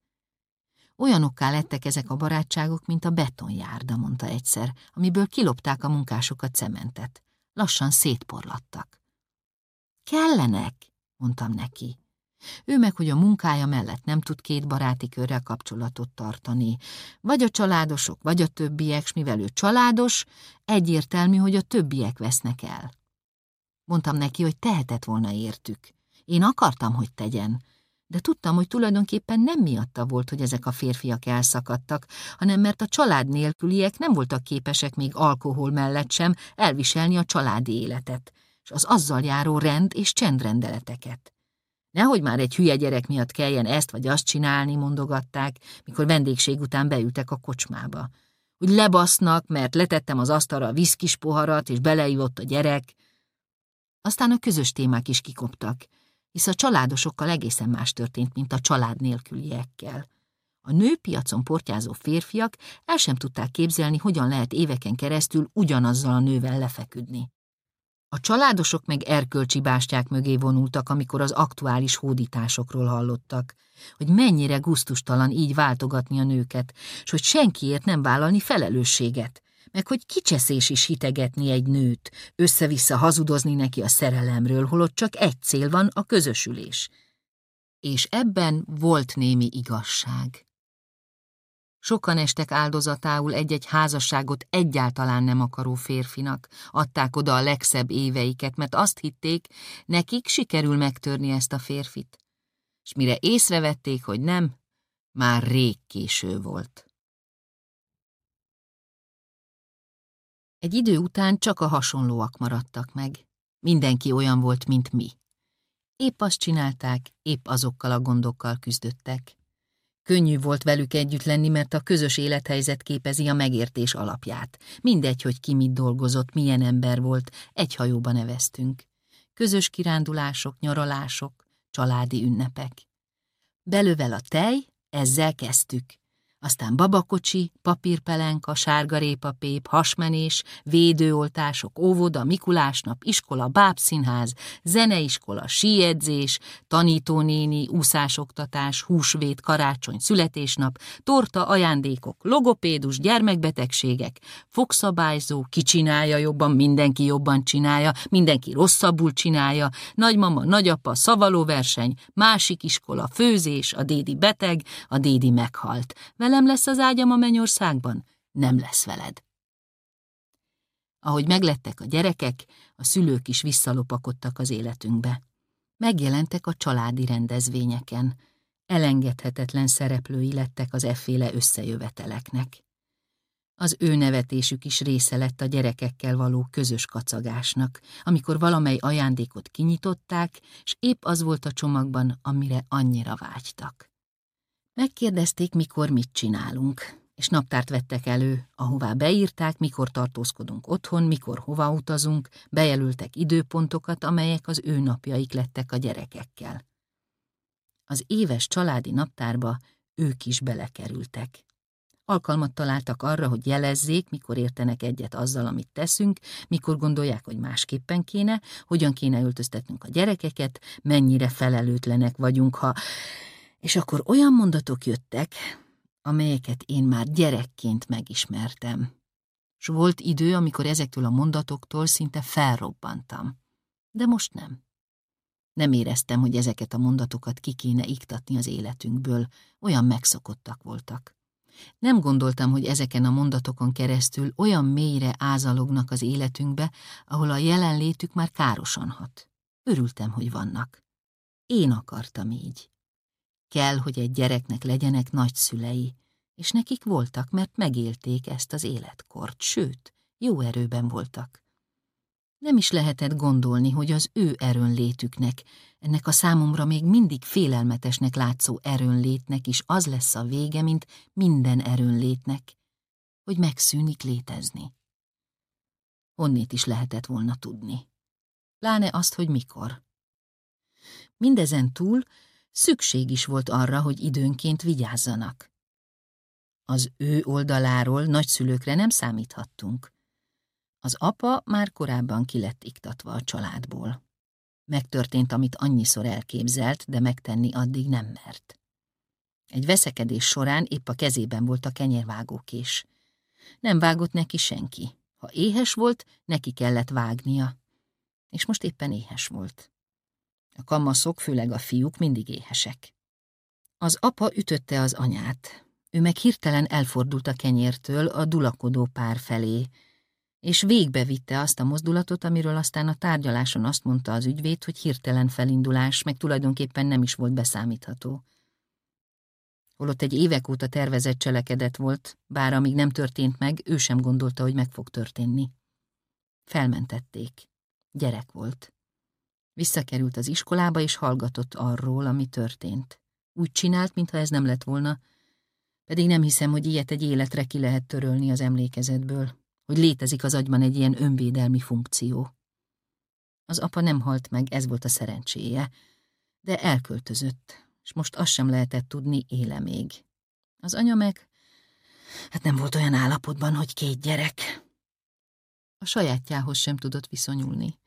Olyanokká lettek ezek a barátságok, mint a betonjárda, mondta egyszer, amiből kilopták a munkásokat cementet. Lassan szétporlattak. Kellenek, mondtam neki. Ő meg, hogy a munkája mellett nem tud két baráti körrel kapcsolatot tartani. Vagy a családosok, vagy a többiek, s mivel ő családos, egyértelmű, hogy a többiek vesznek el. Mondtam neki, hogy tehetett volna értük. Én akartam, hogy tegyen, de tudtam, hogy tulajdonképpen nem miatta volt, hogy ezek a férfiak elszakadtak, hanem mert a család nélküliek nem voltak képesek még alkohol mellett sem elviselni a családi életet, és az azzal járó rend és csendrendeleteket. Nehogy már egy hülye gyerek miatt kelljen ezt vagy azt csinálni, mondogatták, mikor vendégség után beültek a kocsmába. Hogy lebasznak, mert letettem az asztalra a viszkis poharat, és beleívott a gyerek. Aztán a közös témák is kikoptak, hisz a családosokkal egészen más történt, mint a család nélküliekkel. A nőpiacon portyázó férfiak el sem tudták képzelni, hogyan lehet éveken keresztül ugyanazzal a nővel lefeküdni. A családosok meg erkölcsi bástyák mögé vonultak, amikor az aktuális hódításokról hallottak, hogy mennyire guztustalan így váltogatni a nőket, s hogy senkiért nem vállalni felelősséget, meg hogy kicseszés is hitegetni egy nőt, össze-vissza hazudozni neki a szerelemről, holott csak egy cél van, a közösülés. És ebben volt némi igazság. Sokan estek áldozatául egy-egy házasságot egyáltalán nem akaró férfinak, adták oda a legszebb éveiket, mert azt hitték, nekik sikerül megtörni ezt a férfit. És mire észrevették, hogy nem, már rég késő volt. Egy idő után csak a hasonlóak maradtak meg. Mindenki olyan volt, mint mi. Épp azt csinálták, épp azokkal a gondokkal küzdöttek. Könnyű volt velük együtt lenni, mert a közös élethelyzet képezi a megértés alapját. Mindegy, hogy ki mit dolgozott, milyen ember volt, egy hajóban neveztünk. Közös kirándulások, nyaralások, családi ünnepek. Belövel a tej, ezzel kezdtük. Aztán babakocsi, papírpelenka, sárgarépapép, hasmenés, védőoltások, óvoda, Mikulásnap, iskola, bábszínház, zeneiskola, síedzés, tanítónéni, úszásoktatás, húsvét, karácsony, születésnap, torta, ajándékok, logopédus, gyermekbetegségek, fogszabályzó, ki csinálja jobban, mindenki jobban csinálja, mindenki rosszabbul csinálja, nagymama, nagyapa, szavalóverseny, másik iskola, főzés, a dédi beteg, a dédi meghalt Velem lesz az ágyam a mennyországban? Nem lesz veled. Ahogy meglettek a gyerekek, a szülők is visszalopakodtak az életünkbe. Megjelentek a családi rendezvényeken. Elengedhetetlen szereplői lettek az efféle összejöveteleknek. Az ő nevetésük is része lett a gyerekekkel való közös kacagásnak, amikor valamely ajándékot kinyitották, és épp az volt a csomagban, amire annyira vágytak. Megkérdezték, mikor mit csinálunk, és naptárt vettek elő, ahová beírták, mikor tartózkodunk otthon, mikor hova utazunk, bejelöltek időpontokat, amelyek az ő napjaik lettek a gyerekekkel. Az éves családi naptárba ők is belekerültek. Alkalmat találtak arra, hogy jelezzék, mikor értenek egyet azzal, amit teszünk, mikor gondolják, hogy másképpen kéne, hogyan kéne öltöztetnünk a gyerekeket, mennyire felelőtlenek vagyunk, ha és akkor olyan mondatok jöttek, amelyeket én már gyerekként megismertem. S volt idő, amikor ezektől a mondatoktól szinte felrobbantam. De most nem. Nem éreztem, hogy ezeket a mondatokat ki kéne iktatni az életünkből, olyan megszokottak voltak. Nem gondoltam, hogy ezeken a mondatokon keresztül olyan mélyre ázalognak az életünkbe, ahol a jelenlétük már károsan hat. Örültem, hogy vannak. Én akartam így. Kell, hogy egy gyereknek legyenek nagyszülei, és nekik voltak, mert megélték ezt az életkort, sőt, jó erőben voltak. Nem is lehetett gondolni, hogy az ő erőnlétüknek, ennek a számomra még mindig félelmetesnek látszó erőnlétnek is az lesz a vége, mint minden erőnlétnek, hogy megszűnik létezni. Honnét is lehetett volna tudni. Pláne azt, hogy mikor. Mindezen túl szükség is volt arra, hogy időnként vigyázzanak. Az ő oldaláról nagyszülőkre nem számíthattunk. Az apa már korábban kilett iktatva a családból. Megtörtént, amit annyiszor elképzelt, de megtenni addig nem mert. Egy veszekedés során épp a kezében volt a kenyérvágókés. Nem vágott neki senki. Ha éhes volt, neki kellett vágnia. És most éppen éhes volt. A kamaszok, főleg a fiúk mindig éhesek. Az apa ütötte az anyát. Ő meg hirtelen elfordult a kenyértől a dulakodó pár felé, és végbevitte azt a mozdulatot, amiről aztán a tárgyaláson azt mondta az ügyvéd, hogy hirtelen felindulás, meg tulajdonképpen nem is volt beszámítható. Holott egy évek óta tervezett cselekedet volt, bár amíg nem történt meg, ő sem gondolta, hogy meg fog történni. Felmentették. Gyerek volt. Visszakerült az iskolába, és hallgatott arról, ami történt. Úgy csinált, mintha ez nem lett volna, pedig nem hiszem, hogy ilyet egy életre ki lehet törölni az emlékezetből hogy létezik az agyban egy ilyen önvédelmi funkció. Az apa nem halt meg, ez volt a szerencséje, de elköltözött, és most azt sem lehetett tudni, éle még. Az anya meg, hát nem volt olyan állapotban, hogy két gyerek. A sajátjához sem tudott viszonyulni.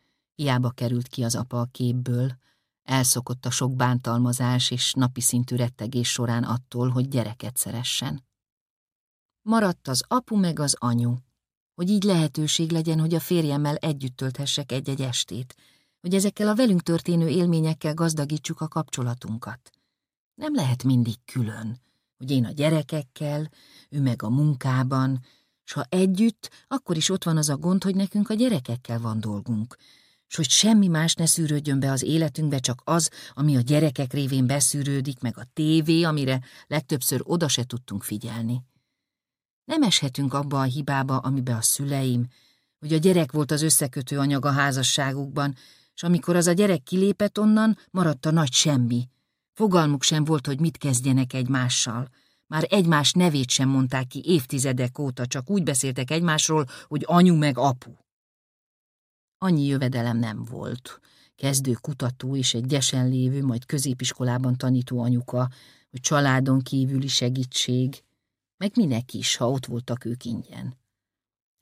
Hiába került ki az apa a képből, elszokott a sok bántalmazás és napi szintű rettegés során attól, hogy gyereket szeressen. Maradt az apu meg az anyu, hogy így lehetőség legyen, hogy a férjemmel együtt tölthessek egy-egy estét, hogy ezekkel a velünk történő élményekkel gazdagítsuk a kapcsolatunkat. Nem lehet mindig külön, hogy én a gyerekekkel, ő meg a munkában, s ha együtt, akkor is ott van az a gond, hogy nekünk a gyerekekkel van dolgunk, s hogy semmi más ne szűrődjön be az életünkbe, csak az, ami a gyerekek révén beszűrődik, meg a tévé, amire legtöbbször oda se tudtunk figyelni. Nem eshetünk abba a hibába, amibe a szüleim, hogy a gyerek volt az összekötő anyag a házasságukban, és amikor az a gyerek kilépett onnan, maradt a nagy semmi. Fogalmuk sem volt, hogy mit kezdjenek egymással. Már egymás nevét sem mondták ki évtizedek óta, csak úgy beszéltek egymásról, hogy anyu meg apu. Annyi jövedelem nem volt. Kezdő kutató és egy gyesen lévő, majd középiskolában tanító anyuka, hogy családon kívüli segítség, meg minek is, ha ott voltak ők ingyen.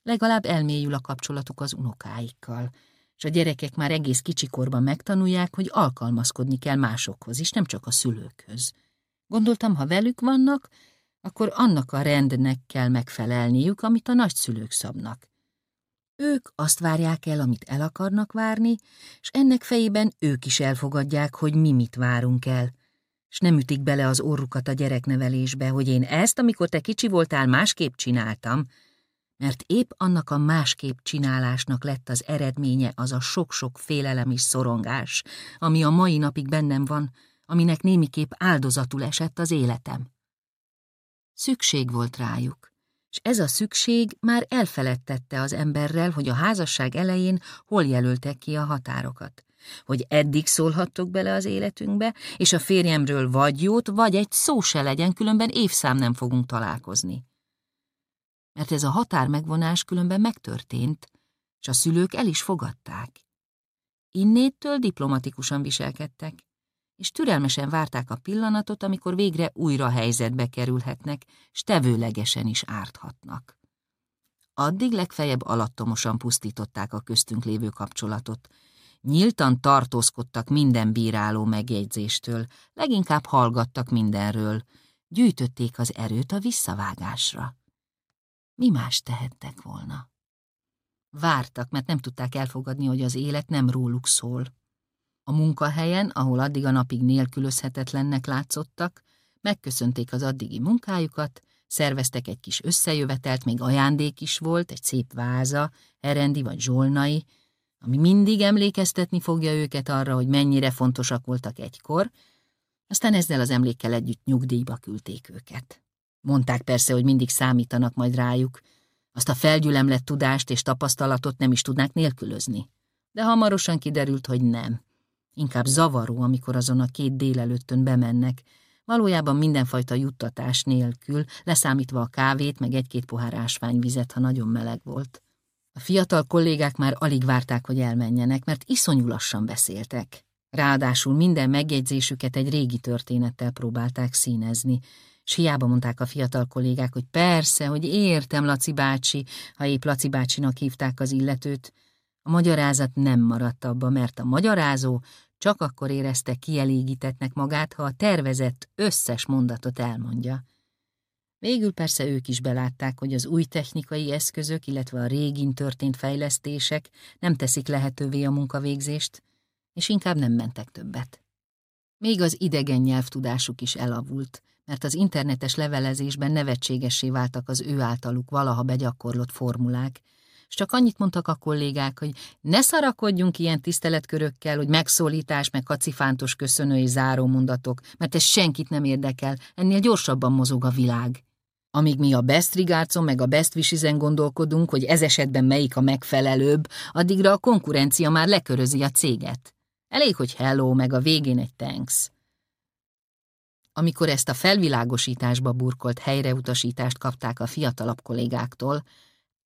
Legalább elmélyül a kapcsolatuk az unokáikkal, és a gyerekek már egész kicsikorban megtanulják, hogy alkalmazkodni kell másokhoz is, nem csak a szülőkhöz. Gondoltam, ha velük vannak, akkor annak a rendnek kell megfelelniük, amit a nagyszülők szabnak. Ők azt várják el, amit el akarnak várni, és ennek fejében ők is elfogadják, hogy mi mit várunk el, és nem ütik bele az orrukat a gyereknevelésbe, hogy én ezt, amikor te kicsi voltál, másképp csináltam, mert épp annak a másképp csinálásnak lett az eredménye az a sok-sok félelem és szorongás, ami a mai napig bennem van, aminek némiképp áldozatul esett az életem. Szükség volt rájuk, és ez a szükség már elfeledtette az emberrel, hogy a házasság elején hol jelöltek ki a határokat hogy eddig szólhattok bele az életünkbe, és a férjemről vagy jót, vagy egy szó se legyen, különben évszám nem fogunk találkozni. Mert ez a határ megvonás különben megtörtént, és a szülők el is fogadták. Innéttől diplomatikusan viselkedtek, és türelmesen várták a pillanatot, amikor végre újra helyzetbe kerülhetnek, s tevőlegesen is árthatnak. Addig legfeljebb alattomosan pusztították a köztünk lévő kapcsolatot, Nyíltan tartózkodtak minden bíráló megjegyzéstől, leginkább hallgattak mindenről, gyűjtötték az erőt a visszavágásra. Mi más tehettek volna? Vártak, mert nem tudták elfogadni, hogy az élet nem róluk szól. A munkahelyen, ahol addig a napig nélkülözhetetlennek látszottak, megköszönték az addigi munkájukat, szerveztek egy kis összejövetelt, még ajándék is volt, egy szép váza, erendi vagy zsolnai, ami mindig emlékeztetni fogja őket arra, hogy mennyire fontosak voltak egykor, aztán ezzel az emlékkel együtt nyugdíjba küldték őket. Mondták persze, hogy mindig számítanak majd rájuk, azt a felgyülemlett tudást és tapasztalatot nem is tudnák nélkülözni. De hamarosan kiderült, hogy nem. Inkább zavaró, amikor azon a két délelőttön bemennek, valójában mindenfajta juttatás nélkül, leszámítva a kávét, meg egy-két pohár ásványvizet, ha nagyon meleg volt. A fiatal kollégák már alig várták, hogy elmenjenek, mert iszonyú lassan beszéltek. Ráadásul minden megjegyzésüket egy régi történettel próbálták színezni, s hiába mondták a fiatal kollégák, hogy persze, hogy értem, Laci bácsi, ha épp Laci bácsinak hívták az illetőt. A magyarázat nem maradt abba, mert a magyarázó csak akkor érezte kielégítetnek magát, ha a tervezett összes mondatot elmondja. Végül persze ők is belátták, hogy az új technikai eszközök, illetve a régin történt fejlesztések nem teszik lehetővé a munkavégzést, és inkább nem mentek többet. Még az idegen nyelvtudásuk is elavult, mert az internetes levelezésben nevetségessé váltak az ő általuk valaha begyakorlott formulák, és csak annyit mondtak a kollégák, hogy ne szarakodjunk ilyen tiszteletkörökkel, hogy megszólítás, meg kacifántos köszönő és záró mondatok, mert ez senkit nem érdekel, ennél gyorsabban mozog a világ. Amíg mi a best regardson meg a best wishes gondolkodunk, hogy ez esetben melyik a megfelelőbb, addigra a konkurencia már lekörözi a céget. Elég, hogy hello, meg a végén egy thanks. Amikor ezt a felvilágosításba burkolt helyreutasítást kapták a fiatalabb kollégáktól,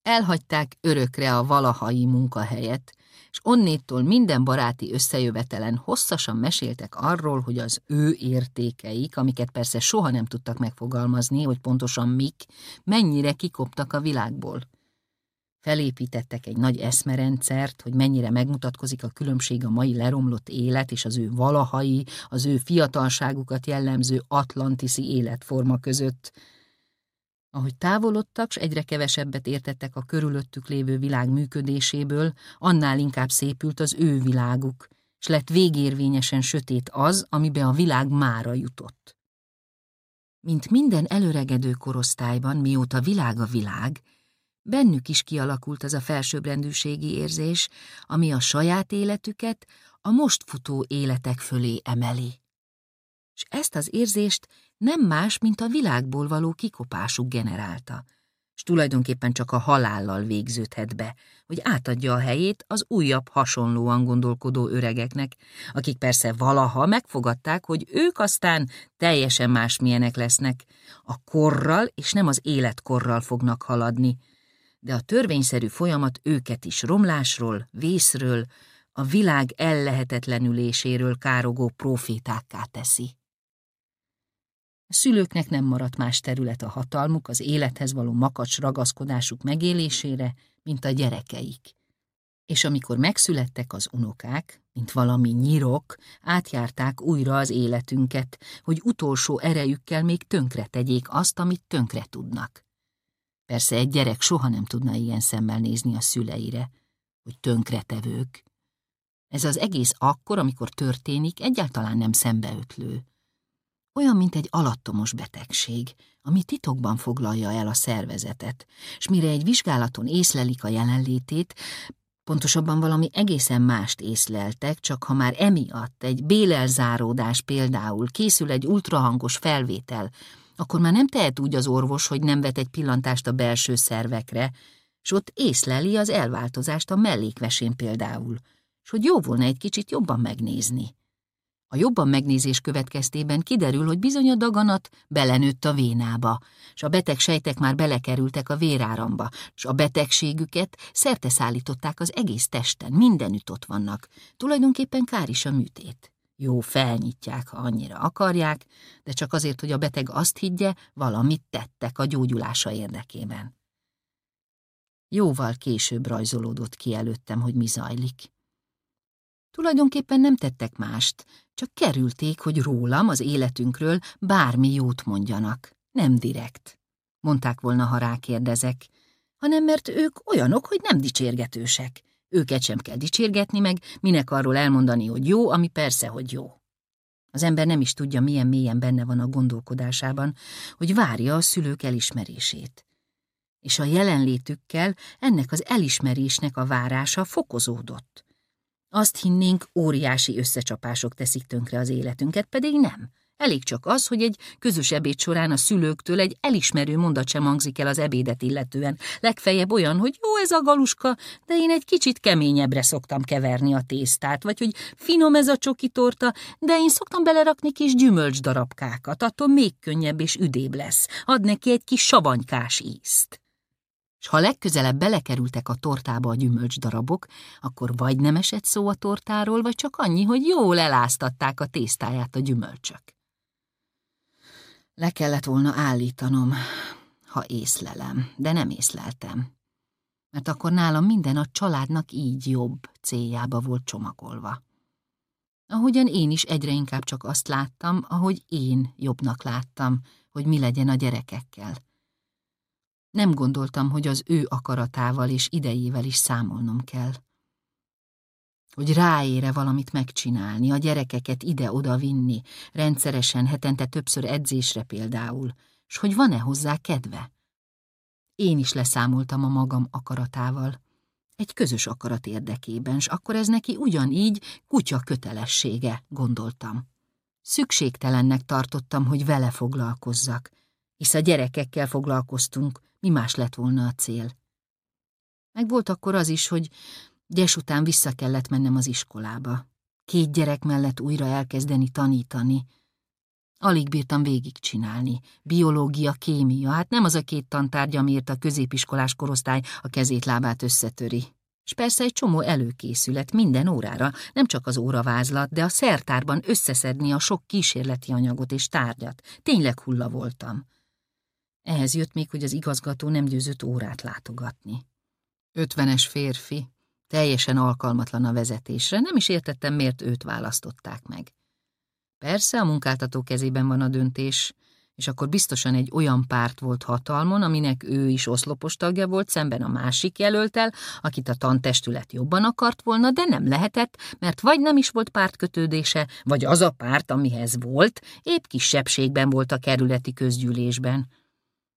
elhagyták örökre a valahai munkahelyet, és onnéttól minden baráti összejövetelen hosszasan meséltek arról, hogy az ő értékeik, amiket persze soha nem tudtak megfogalmazni, hogy pontosan mik, mennyire kikoptak a világból. Felépítettek egy nagy eszmerendszert, hogy mennyire megmutatkozik a különbség a mai leromlott élet és az ő valahai, az ő fiatalságukat jellemző atlantiszi életforma között. Ahogy távolodtak, s egyre kevesebbet értettek a körülöttük lévő világ működéséből, annál inkább szépült az ő világuk, s lett végérvényesen sötét az, amibe a világ mára jutott. Mint minden előregedő korosztályban, mióta világ a világ, Bennük is kialakult az a felsőbbrendűségi érzés, ami a saját életüket a most futó életek fölé emeli. És ezt az érzést nem más, mint a világból való kikopásuk generálta, és tulajdonképpen csak a halállal végződhet be, hogy átadja a helyét az újabb hasonlóan gondolkodó öregeknek, akik persze valaha megfogadták, hogy ők aztán teljesen másmilyenek lesznek, a korral és nem az életkorral fognak haladni, de a törvényszerű folyamat őket is romlásról, vészről, a világ ellehetetlenüléséről károgó profétákká teszi. Szülőknek nem maradt más terület a hatalmuk az élethez való makacs ragaszkodásuk megélésére, mint a gyerekeik. És amikor megszülettek az unokák, mint valami nyirok, átjárták újra az életünket, hogy utolsó erejükkel még tönkre tegyék azt, amit tönkre tudnak. Persze egy gyerek soha nem tudna ilyen szemmel nézni a szüleire, hogy tönkretevők. Ez az egész akkor, amikor történik, egyáltalán nem szembeötlő. Olyan, mint egy alattomos betegség, ami titokban foglalja el a szervezetet, és mire egy vizsgálaton észlelik a jelenlétét, pontosabban valami egészen mást észleltek, csak ha már emiatt egy bélelzáródás például készül egy ultrahangos felvétel, akkor már nem tehet úgy az orvos, hogy nem vet egy pillantást a belső szervekre, s ott észleli az elváltozást a mellékvesén például, s hogy jó volna egy kicsit jobban megnézni. A jobban megnézés következtében kiderül, hogy bizony a daganat belenőtt a vénába, s a beteg sejtek már belekerültek a véráramba, s a betegségüket szerte szállították az egész testen, mindenütt ott vannak, tulajdonképpen kár is a műtét. Jó, felnyitják, ha annyira akarják, de csak azért, hogy a beteg azt higgye, valamit tettek a gyógyulása érdekében. Jóval később rajzolódott ki előttem, hogy mi zajlik. Tulajdonképpen nem tettek mást, csak kerülték, hogy rólam, az életünkről bármi jót mondjanak. Nem direkt. Mondták volna, ha rákérdezek, hanem mert ők olyanok, hogy nem dicsérgetősek. Őket sem kell dicsérgetni meg, minek arról elmondani, hogy jó, ami persze, hogy jó. Az ember nem is tudja, milyen mélyen benne van a gondolkodásában, hogy várja a szülők elismerését. És a jelenlétükkel ennek az elismerésnek a várása fokozódott. Azt hinnénk, óriási összecsapások teszik tönkre az életünket, pedig nem. Elég csak az, hogy egy közös ebéd során a szülőktől egy elismerő mondat sem hangzik el az ebédet illetően. Legfeljebb olyan, hogy jó ez a galuska, de én egy kicsit keményebbre szoktam keverni a tésztát, vagy hogy finom ez a csoki torta, de én szoktam belerakni kis gyümölcsdarabkákat, attól még könnyebb és üdébb lesz. Ad neki egy kis savanykás ízt s ha legközelebb belekerültek a tortába a gyümölcsdarabok, akkor vagy nem esett szó a tortáról, vagy csak annyi, hogy jól eláztatták a tésztáját a gyümölcsök. Le kellett volna állítanom, ha észlelem, de nem észleltem. Mert akkor nálam minden a családnak így jobb céljába volt csomagolva. Ahogyan én is egyre inkább csak azt láttam, ahogy én jobbnak láttam, hogy mi legyen a gyerekekkel – nem gondoltam, hogy az ő akaratával és idejével is számolnom kell. Hogy ráére valamit megcsinálni, a gyerekeket ide-oda vinni, rendszeresen, hetente többször edzésre például, és hogy van-e hozzá kedve. Én is leszámoltam a magam akaratával, egy közös akarat érdekében, s akkor ez neki ugyanígy kutya kötelessége, gondoltam. Szükségtelennek tartottam, hogy vele foglalkozzak, hisz a gyerekekkel foglalkoztunk, mi más lett volna a cél? Meg volt akkor az is, hogy gyes után vissza kellett mennem az iskolába. Két gyerek mellett újra elkezdeni tanítani. Alig bírtam végigcsinálni. Biológia, kémia, hát nem az a két tantárgy, amiért a középiskolás korosztály a kezét lábát összetöri. És persze egy csomó előkészület minden órára, nem csak az óravázlat, de a szertárban összeszedni a sok kísérleti anyagot és tárgyat. Tényleg hulla voltam. Ehhez jött még, hogy az igazgató nem győzött órát látogatni. Ötvenes férfi, teljesen alkalmatlan a vezetésre, nem is értettem, miért őt választották meg. Persze a munkáltató kezében van a döntés, és akkor biztosan egy olyan párt volt hatalmon, aminek ő is oszlopos tagja volt, szemben a másik jelöltel, akit a tantestület jobban akart volna, de nem lehetett, mert vagy nem is volt pártkötődése, vagy az a párt, amihez volt, épp kisebbségben volt a kerületi közgyűlésben.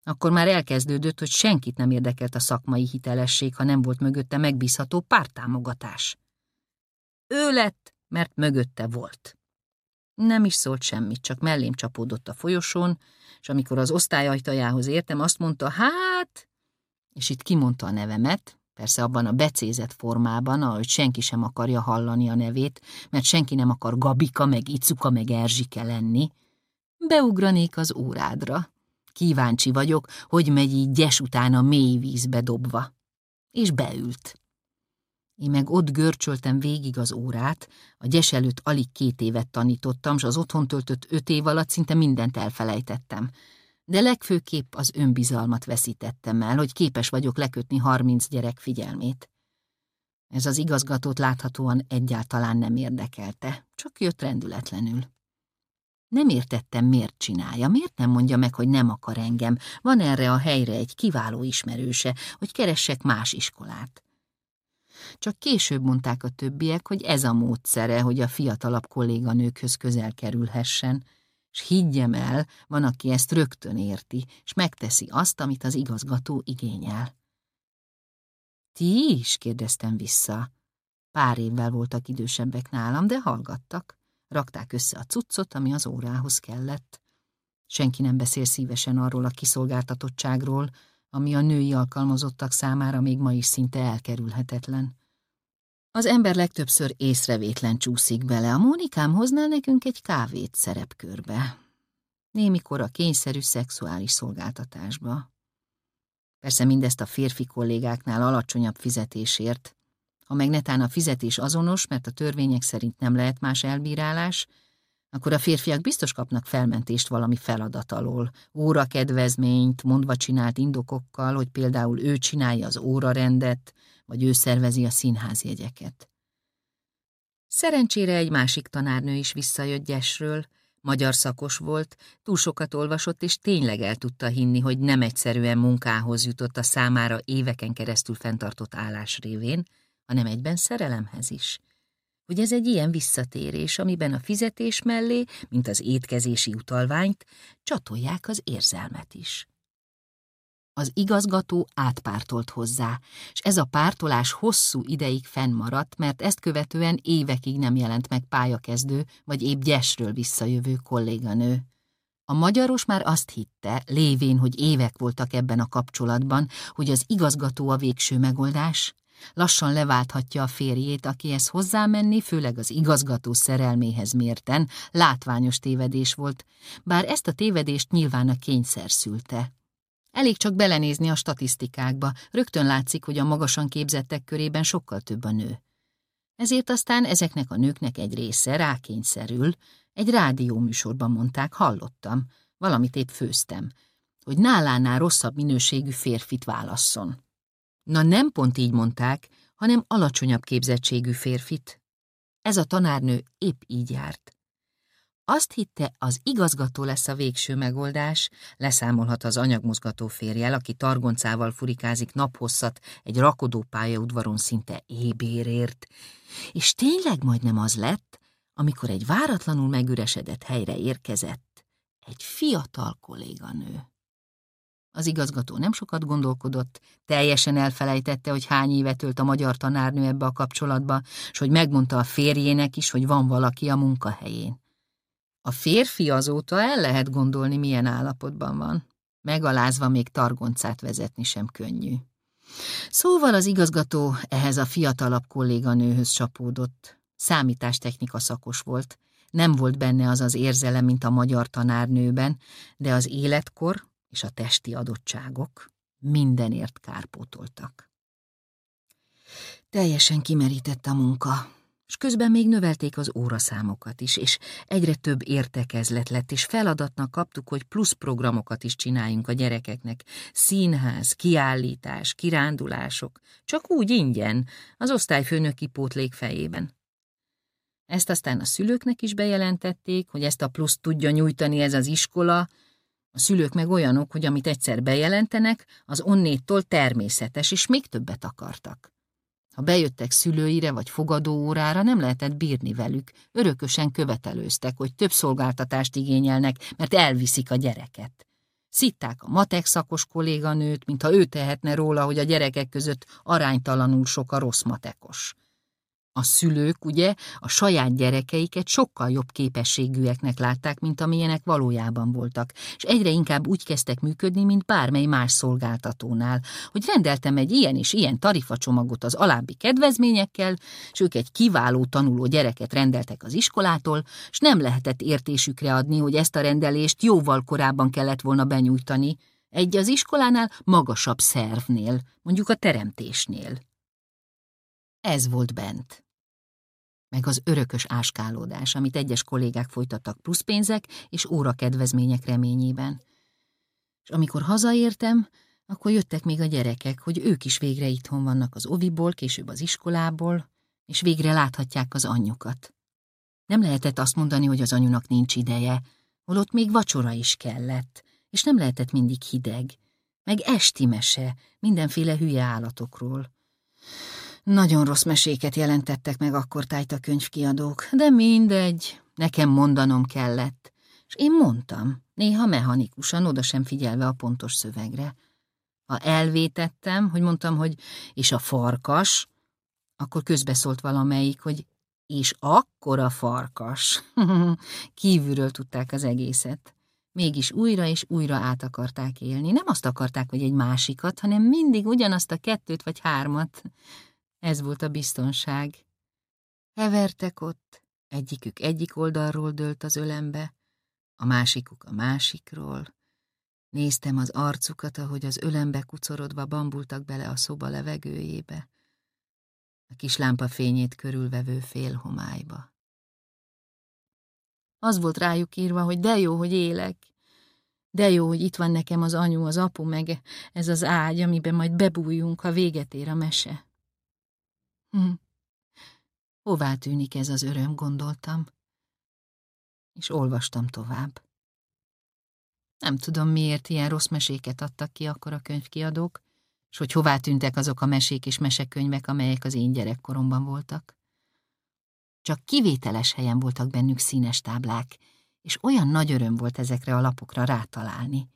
Akkor már elkezdődött, hogy senkit nem érdekelt a szakmai hitelesség, ha nem volt mögötte megbízható pártámogatás. Ő lett, mert mögötte volt. Nem is szólt semmit, csak mellém csapódott a folyosón, és amikor az osztály ajtajához értem, azt mondta, hát, és itt kimondta a nevemet, persze abban a becézett formában, ahogy senki sem akarja hallani a nevét, mert senki nem akar Gabika, meg Icuka, meg Erzsike lenni, beugranék az órádra, Kíváncsi vagyok, hogy megy így gyes után a mély vízbe dobva. És beült. Én meg ott görcsöltem végig az órát, a gyes előtt alig két évet tanítottam, s az otthon töltött öt év alatt szinte mindent elfelejtettem. De legfőképp az önbizalmat veszítettem el, hogy képes vagyok lekötni harminc gyerek figyelmét. Ez az igazgatót láthatóan egyáltalán nem érdekelte, csak jött rendületlenül. Nem értettem, miért csinálja, miért nem mondja meg, hogy nem akar engem. Van erre a helyre egy kiváló ismerőse, hogy keressek más iskolát. Csak később mondták a többiek, hogy ez a módszere, hogy a fiatalabb kolléganőkhöz közel kerülhessen, és higgyem el, van, aki ezt rögtön érti, és megteszi azt, amit az igazgató igényel. Ti is? kérdeztem vissza. Pár évvel voltak idősebbek nálam, de hallgattak. Rakták össze a cuccot, ami az órához kellett. Senki nem beszél szívesen arról a kiszolgáltatottságról, ami a női alkalmazottak számára még ma is szinte elkerülhetetlen. Az ember legtöbbször észrevétlen csúszik bele, a Mónikám hozná nekünk egy kávét szerepkörbe. Némikor a kényszerű szexuális szolgáltatásba. Persze mindezt a férfi kollégáknál alacsonyabb fizetésért, meg netán a fizetés azonos, mert a törvények szerint nem lehet más elbírálás, akkor a férfiak biztos kapnak felmentést valami feladat alól, órakedvezményt, mondva csinált indokokkal, hogy például ő csinálja az órarendet, vagy ő szervezi a színházjegyeket. Szerencsére egy másik tanárnő is visszajött Gyesről, magyar szakos volt, túl sokat olvasott, és tényleg el tudta hinni, hogy nem egyszerűen munkához jutott a számára éveken keresztül fenntartott állás révén, hanem egyben szerelemhez is. Hogy ez egy ilyen visszatérés, amiben a fizetés mellé, mint az étkezési utalványt, csatolják az érzelmet is. Az igazgató átpártolt hozzá, és ez a pártolás hosszú ideig fennmaradt, mert ezt követően évekig nem jelent meg pályakezdő vagy épp gyesről visszajövő kolléganő. A magyaros már azt hitte, lévén, hogy évek voltak ebben a kapcsolatban, hogy az igazgató a végső megoldás, lassan leválthatja a férjét, akihez hozzámenni, főleg az igazgató szerelméhez mérten, látványos tévedés volt, bár ezt a tévedést nyilván a kényszer szülte. Elég csak belenézni a statisztikákba, rögtön látszik, hogy a magasan képzettek körében sokkal több a nő. Ezért aztán ezeknek a nőknek egy része rákényszerül, egy rádióműsorban mondták, hallottam, valamit épp főztem, hogy nálánál rosszabb minőségű férfit válasszon. Na nem pont így mondták, hanem alacsonyabb képzettségű férfit. Ez a tanárnő épp így járt. Azt hitte, az igazgató lesz a végső megoldás, leszámolhat az anyagmozgató férjel, aki targoncával furikázik naphosszat egy rakodó pályaudvaron szinte ébérért. És tényleg majdnem az lett, amikor egy váratlanul megüresedett helyre érkezett egy fiatal kolléganő. Az igazgató nem sokat gondolkodott, teljesen elfelejtette, hogy hány éve tölt a magyar tanárnő ebbe a kapcsolatba, és hogy megmondta a férjének is, hogy van valaki a munkahelyén. A férfi azóta el lehet gondolni, milyen állapotban van. Megalázva még targoncát vezetni sem könnyű. Szóval az igazgató ehhez a fiatalabb kolléganőhöz csapódott. Számítástechnika szakos volt. Nem volt benne az az érzelem, mint a magyar tanárnőben, de az életkor és a testi adottságok mindenért kárpótoltak. Teljesen kimerített a munka, és közben még növelték az óraszámokat is, és egyre több értekezlet lett, és feladatnak kaptuk, hogy plusz programokat is csináljunk a gyerekeknek. Színház, kiállítás, kirándulások, csak úgy ingyen, az osztályfőnöki pótlék fejében. Ezt aztán a szülőknek is bejelentették, hogy ezt a plusz tudja nyújtani ez az iskola, a szülők meg olyanok, hogy amit egyszer bejelentenek, az onnéttól természetes, és még többet akartak. Ha bejöttek szülőire vagy fogadóórára, nem lehetett bírni velük, örökösen követelőztek, hogy több szolgáltatást igényelnek, mert elviszik a gyereket. Szitták a matek szakos kolléganőt, mintha ő tehetne róla, hogy a gyerekek között aránytalanul sok a rossz matekos. A szülők ugye a saját gyerekeiket sokkal jobb képességűeknek látták, mint amilyenek valójában voltak, és egyre inkább úgy kezdtek működni, mint bármely más szolgáltatónál, hogy rendeltem egy ilyen és ilyen tarifacsomagot az alábbi kedvezményekkel, és ők egy kiváló tanuló gyereket rendeltek az iskolától, és nem lehetett értésükre adni, hogy ezt a rendelést jóval korábban kellett volna benyújtani, egy az iskolánál magasabb szervnél, mondjuk a teremtésnél. Ez volt bent meg az örökös áskálódás, amit egyes kollégák folytattak pluszpénzek és órakedvezmények reményében. És amikor hazaértem, akkor jöttek még a gyerekek, hogy ők is végre itthon vannak az oviból, később az iskolából, és végre láthatják az anyjukat. Nem lehetett azt mondani, hogy az anyunak nincs ideje, holott még vacsora is kellett, és nem lehetett mindig hideg, meg esti mese, mindenféle hülye állatokról. Nagyon rossz meséket jelentettek meg akkor tájt könyvkiadók, de mindegy, nekem mondanom kellett. És én mondtam, néha mechanikusan, oda sem figyelve a pontos szövegre. Ha elvétettem, hogy mondtam, hogy és a farkas, akkor közbeszólt valamelyik, hogy és akkor a farkas. Kívülről tudták az egészet. Mégis újra és újra át akarták élni. Nem azt akarták, hogy egy másikat, hanem mindig ugyanazt a kettőt vagy hármat. Ez volt a biztonság. Hevertek ott, egyikük egyik oldalról dőlt az ölembe, a másikuk a másikról. Néztem az arcukat, ahogy az ölembe kucorodva bambultak bele a szoba levegőjébe, a kis lámpa fényét körülvevő félhomályba. Az volt rájuk írva, hogy de jó, hogy élek, de jó, hogy itt van nekem az anyu, az apu, meg ez az ágy, amiben majd bebújjunk, ha véget ér a mese. Hm. Hová tűnik ez az öröm, gondoltam. És olvastam tovább. Nem tudom, miért ilyen rossz meséket adtak ki akkor a könyvkiadók, és hogy hová tűntek azok a mesék és mesekönyvek, amelyek az én gyerekkoromban voltak. Csak kivételes helyen voltak bennük színes táblák, és olyan nagy öröm volt ezekre a lapokra rátalálni.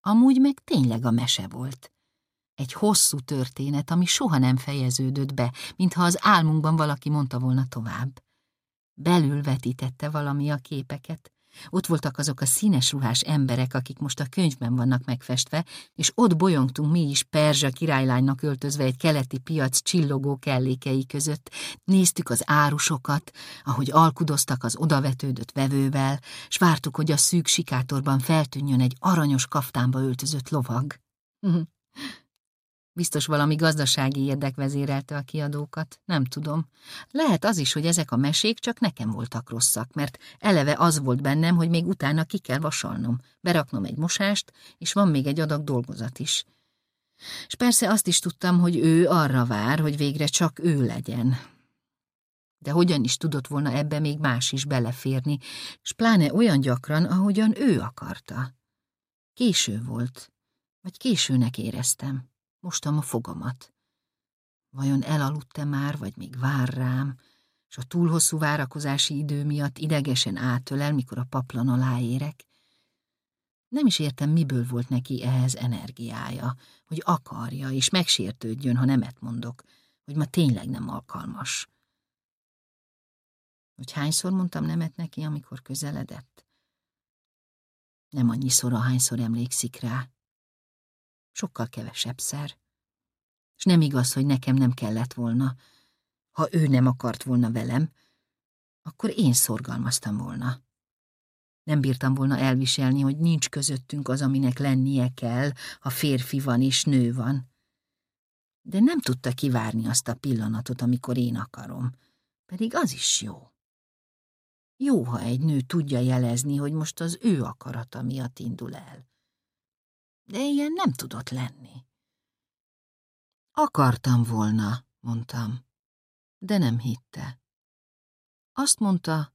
Amúgy meg tényleg a mese volt. Egy hosszú történet, ami soha nem fejeződött be, mintha az álmunkban valaki mondta volna tovább. Belül vetítette valami a képeket, ott voltak azok a színes ruhás emberek, akik most a könyvben vannak megfestve, és ott bolyongtunk mi is Perzsa királylánynak öltözve egy keleti piac csillogó kellékei között. Néztük az árusokat, ahogy alkudoztak az odavetődött vevővel, s vártuk, hogy a szűk sikátorban feltűnjön egy aranyos kaftánba öltözött lovag. Biztos valami gazdasági érdek vezérelte a kiadókat, nem tudom. Lehet az is, hogy ezek a mesék csak nekem voltak rosszak, mert eleve az volt bennem, hogy még utána ki kell vasalnom, beraknom egy mosást, és van még egy adag dolgozat is. És persze azt is tudtam, hogy ő arra vár, hogy végre csak ő legyen. De hogyan is tudott volna ebbe még más is beleférni, s pláne olyan gyakran, ahogyan ő akarta. Késő volt, vagy későnek éreztem. Mostam a fogamat. Vajon elaludt-e már, vagy még vár rám, és a túl hosszú várakozási idő miatt idegesen átölel, mikor a paplan alá érek? Nem is értem, miből volt neki ehhez energiája, hogy akarja, és megsértődjön, ha nemet mondok, hogy ma tényleg nem alkalmas. Hogy hányszor mondtam nemet neki, amikor közeledett? Nem annyiszor, ahányszor emlékszik rá sokkal kevesebb szer. És nem igaz, hogy nekem nem kellett volna. Ha ő nem akart volna velem, akkor én szorgalmaztam volna. Nem bírtam volna elviselni, hogy nincs közöttünk az, aminek lennie kell, ha férfi van és nő van. De nem tudta kivárni azt a pillanatot, amikor én akarom. Pedig az is jó. Jó, ha egy nő tudja jelezni, hogy most az ő akarata miatt indul el de ilyen nem tudott lenni. Akartam volna, mondtam, de nem hitte. Azt mondta,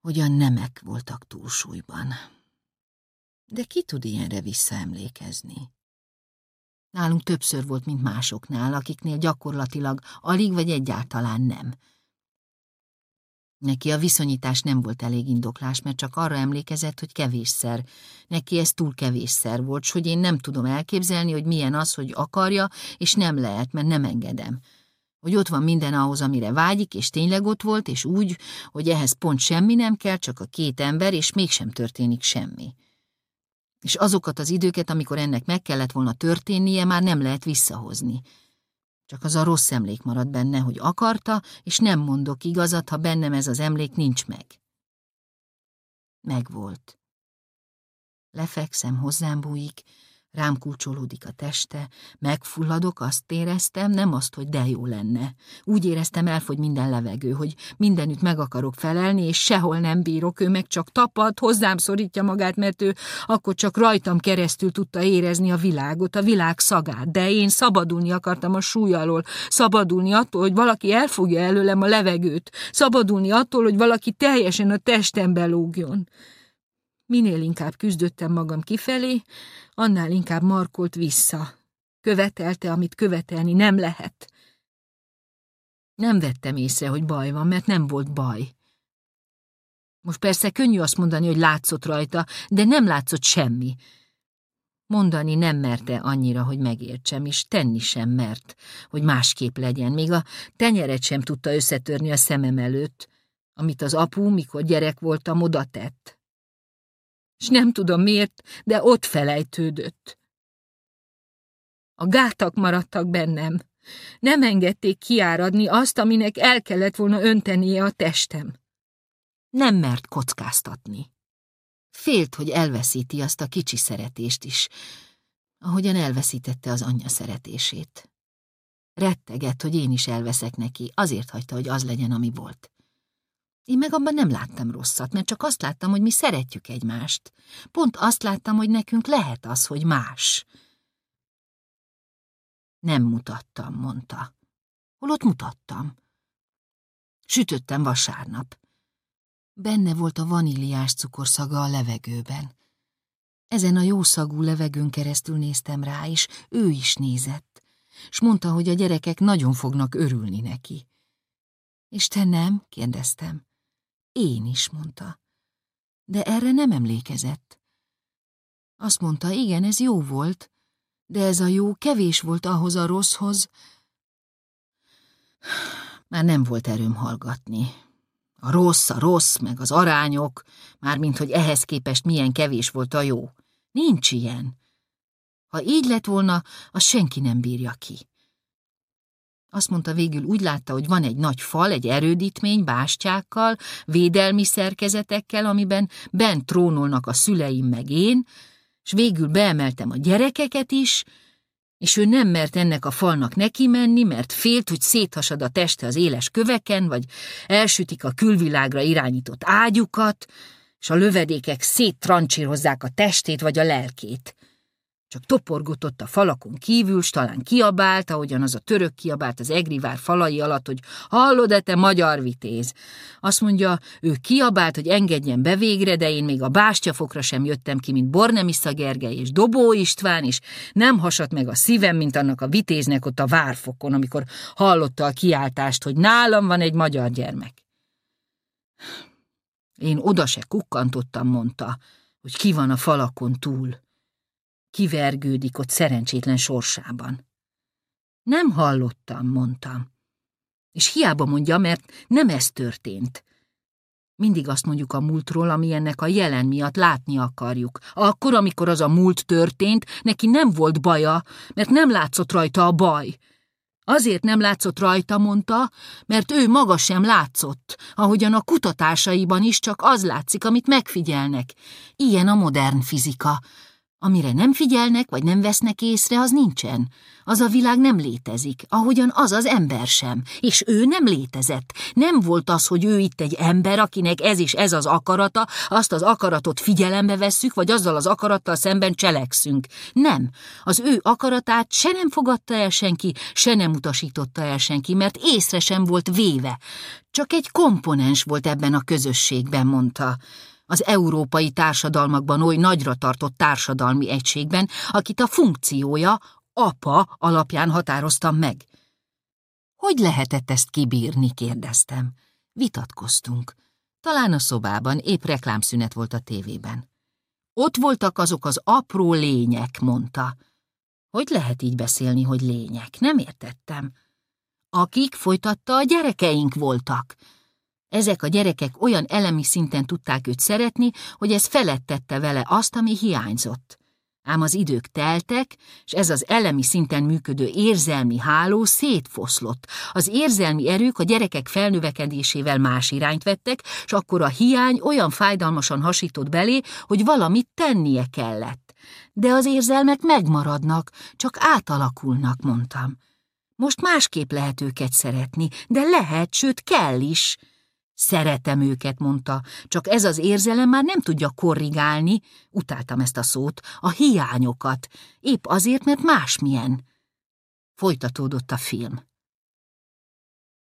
hogy a nemek voltak túlsúlyban. De ki tud ilyenre visszaemlékezni? Nálunk többször volt, mint másoknál, akiknél gyakorlatilag alig vagy egyáltalán nem. Neki a viszonyítás nem volt elég indoklás, mert csak arra emlékezett, hogy kevésszer. Neki ez túl kevésszer volt, s hogy én nem tudom elképzelni, hogy milyen az, hogy akarja, és nem lehet, mert nem engedem. Hogy ott van minden ahhoz, amire vágyik, és tényleg ott volt, és úgy, hogy ehhez pont semmi nem kell, csak a két ember, és mégsem történik semmi. És azokat az időket, amikor ennek meg kellett volna történnie, már nem lehet visszahozni. Csak az a rossz emlék marad benne, hogy akarta, és nem mondok igazat, ha bennem ez az emlék nincs meg. Megvolt. Lefekszem, hozzám bújik, Rám kulcsolódik a teste, megfulladok, azt éreztem, nem azt, hogy de jó lenne. Úgy éreztem, elfogy minden levegő, hogy mindenütt meg akarok felelni, és sehol nem bírok, ő meg csak tapad, hozzám szorítja magát, mert ő akkor csak rajtam keresztül tudta érezni a világot, a világ szagát, de én szabadulni akartam a súly alól, szabadulni attól, hogy valaki elfogja előlem a levegőt, szabadulni attól, hogy valaki teljesen a testembe lógjon. Minél inkább küzdöttem magam kifelé, annál inkább markolt vissza. Követelte, amit követelni nem lehet. Nem vettem észre, hogy baj van, mert nem volt baj. Most persze könnyű azt mondani, hogy látszott rajta, de nem látszott semmi. Mondani nem merte annyira, hogy megértsem, és tenni sem mert, hogy másképp legyen. Még a tenyeret sem tudta összetörni a szemem előtt, amit az apu, mikor gyerek voltam, oda tett és nem tudom miért, de ott felejtődött. A gátak maradtak bennem. Nem engedték kiáradni azt, aminek el kellett volna öntenie a testem. Nem mert kockáztatni. Félt, hogy elveszíti azt a kicsi szeretést is, ahogyan elveszítette az anyja szeretését. Rettegett, hogy én is elveszek neki, azért hagyta, hogy az legyen, ami volt. Én meg abban nem láttam rosszat, mert csak azt láttam, hogy mi szeretjük egymást. Pont azt láttam, hogy nekünk lehet az, hogy más. Nem mutattam, mondta. Holott mutattam. Sütöttem vasárnap. Benne volt a vaníliás cukorszaga a levegőben. Ezen a jószagú levegőn keresztül néztem rá, és ő is nézett, s mondta, hogy a gyerekek nagyon fognak örülni neki. És te nem? kérdeztem. Én is, mondta. De erre nem emlékezett. Azt mondta, igen, ez jó volt, de ez a jó kevés volt ahhoz a rosszhoz. Már nem volt erőm hallgatni. A rossz, a rossz, meg az arányok, mármint hogy ehhez képest milyen kevés volt a jó. Nincs ilyen. Ha így lett volna, az senki nem bírja ki. Azt mondta végül, úgy látta, hogy van egy nagy fal, egy erődítmény, bástyákkal, védelmi szerkezetekkel, amiben bent trónolnak a szüleim meg én, és végül beemeltem a gyerekeket is, és ő nem mert ennek a falnak neki menni, mert félt, hogy széthasad a teste az éles köveken, vagy elsütik a külvilágra irányított ágyukat, és a lövedékek széttrancsírozzák a testét vagy a lelkét. Csak toporgott a falakon kívül, s talán kiabált, ahogyan az a török kiabált az egrivár falai alatt, hogy hallod-e te magyar vitéz? Azt mondja, ő kiabált, hogy engedjen be végre, de én még a bástyafokra sem jöttem ki, mint Bornemisza Gergely és Dobó István, és nem hasadt meg a szívem, mint annak a vitéznek ott a várfokon, amikor hallotta a kiáltást, hogy nálam van egy magyar gyermek. Én oda se kukkantottam, mondta, hogy ki van a falakon túl kivergődik ott szerencsétlen sorsában. Nem hallottam, mondtam. És hiába mondja, mert nem ez történt. Mindig azt mondjuk a múltról, ami ennek a jelen miatt látni akarjuk. Akkor, amikor az a múlt történt, neki nem volt baja, mert nem látszott rajta a baj. Azért nem látszott rajta, mondta, mert ő maga sem látszott, ahogyan a kutatásaiban is csak az látszik, amit megfigyelnek. Ilyen a modern fizika. Amire nem figyelnek, vagy nem vesznek észre, az nincsen. Az a világ nem létezik, ahogyan az az ember sem. És ő nem létezett. Nem volt az, hogy ő itt egy ember, akinek ez is ez az akarata, azt az akaratot figyelembe vesszük, vagy azzal az akarattal szemben cselekszünk. Nem. Az ő akaratát se nem fogadta el senki, se nem utasította el senki, mert észre sem volt véve. Csak egy komponens volt ebben a közösségben, mondta az európai társadalmakban oly nagyra tartott társadalmi egységben, akit a funkciója, apa alapján határoztam meg. Hogy lehetett ezt kibírni, kérdeztem. Vitatkoztunk. Talán a szobában, épp reklámszünet volt a tévében. Ott voltak azok az apró lények, mondta. Hogy lehet így beszélni, hogy lények? Nem értettem. Akik folytatta a gyerekeink voltak. Ezek a gyerekek olyan elemi szinten tudták őt szeretni, hogy ez felettette vele azt, ami hiányzott. Ám az idők teltek, és ez az elemi szinten működő érzelmi háló szétfoszlott. Az érzelmi erők a gyerekek felnövekedésével más irányt vettek, és akkor a hiány olyan fájdalmasan hasított belé, hogy valamit tennie kellett. De az érzelmek megmaradnak, csak átalakulnak, mondtam. Most másképp lehet őket szeretni, de lehet, sőt kell is. Szeretem őket, mondta, csak ez az érzelem már nem tudja korrigálni, utáltam ezt a szót, a hiányokat, épp azért, mert másmilyen. Folytatódott a film.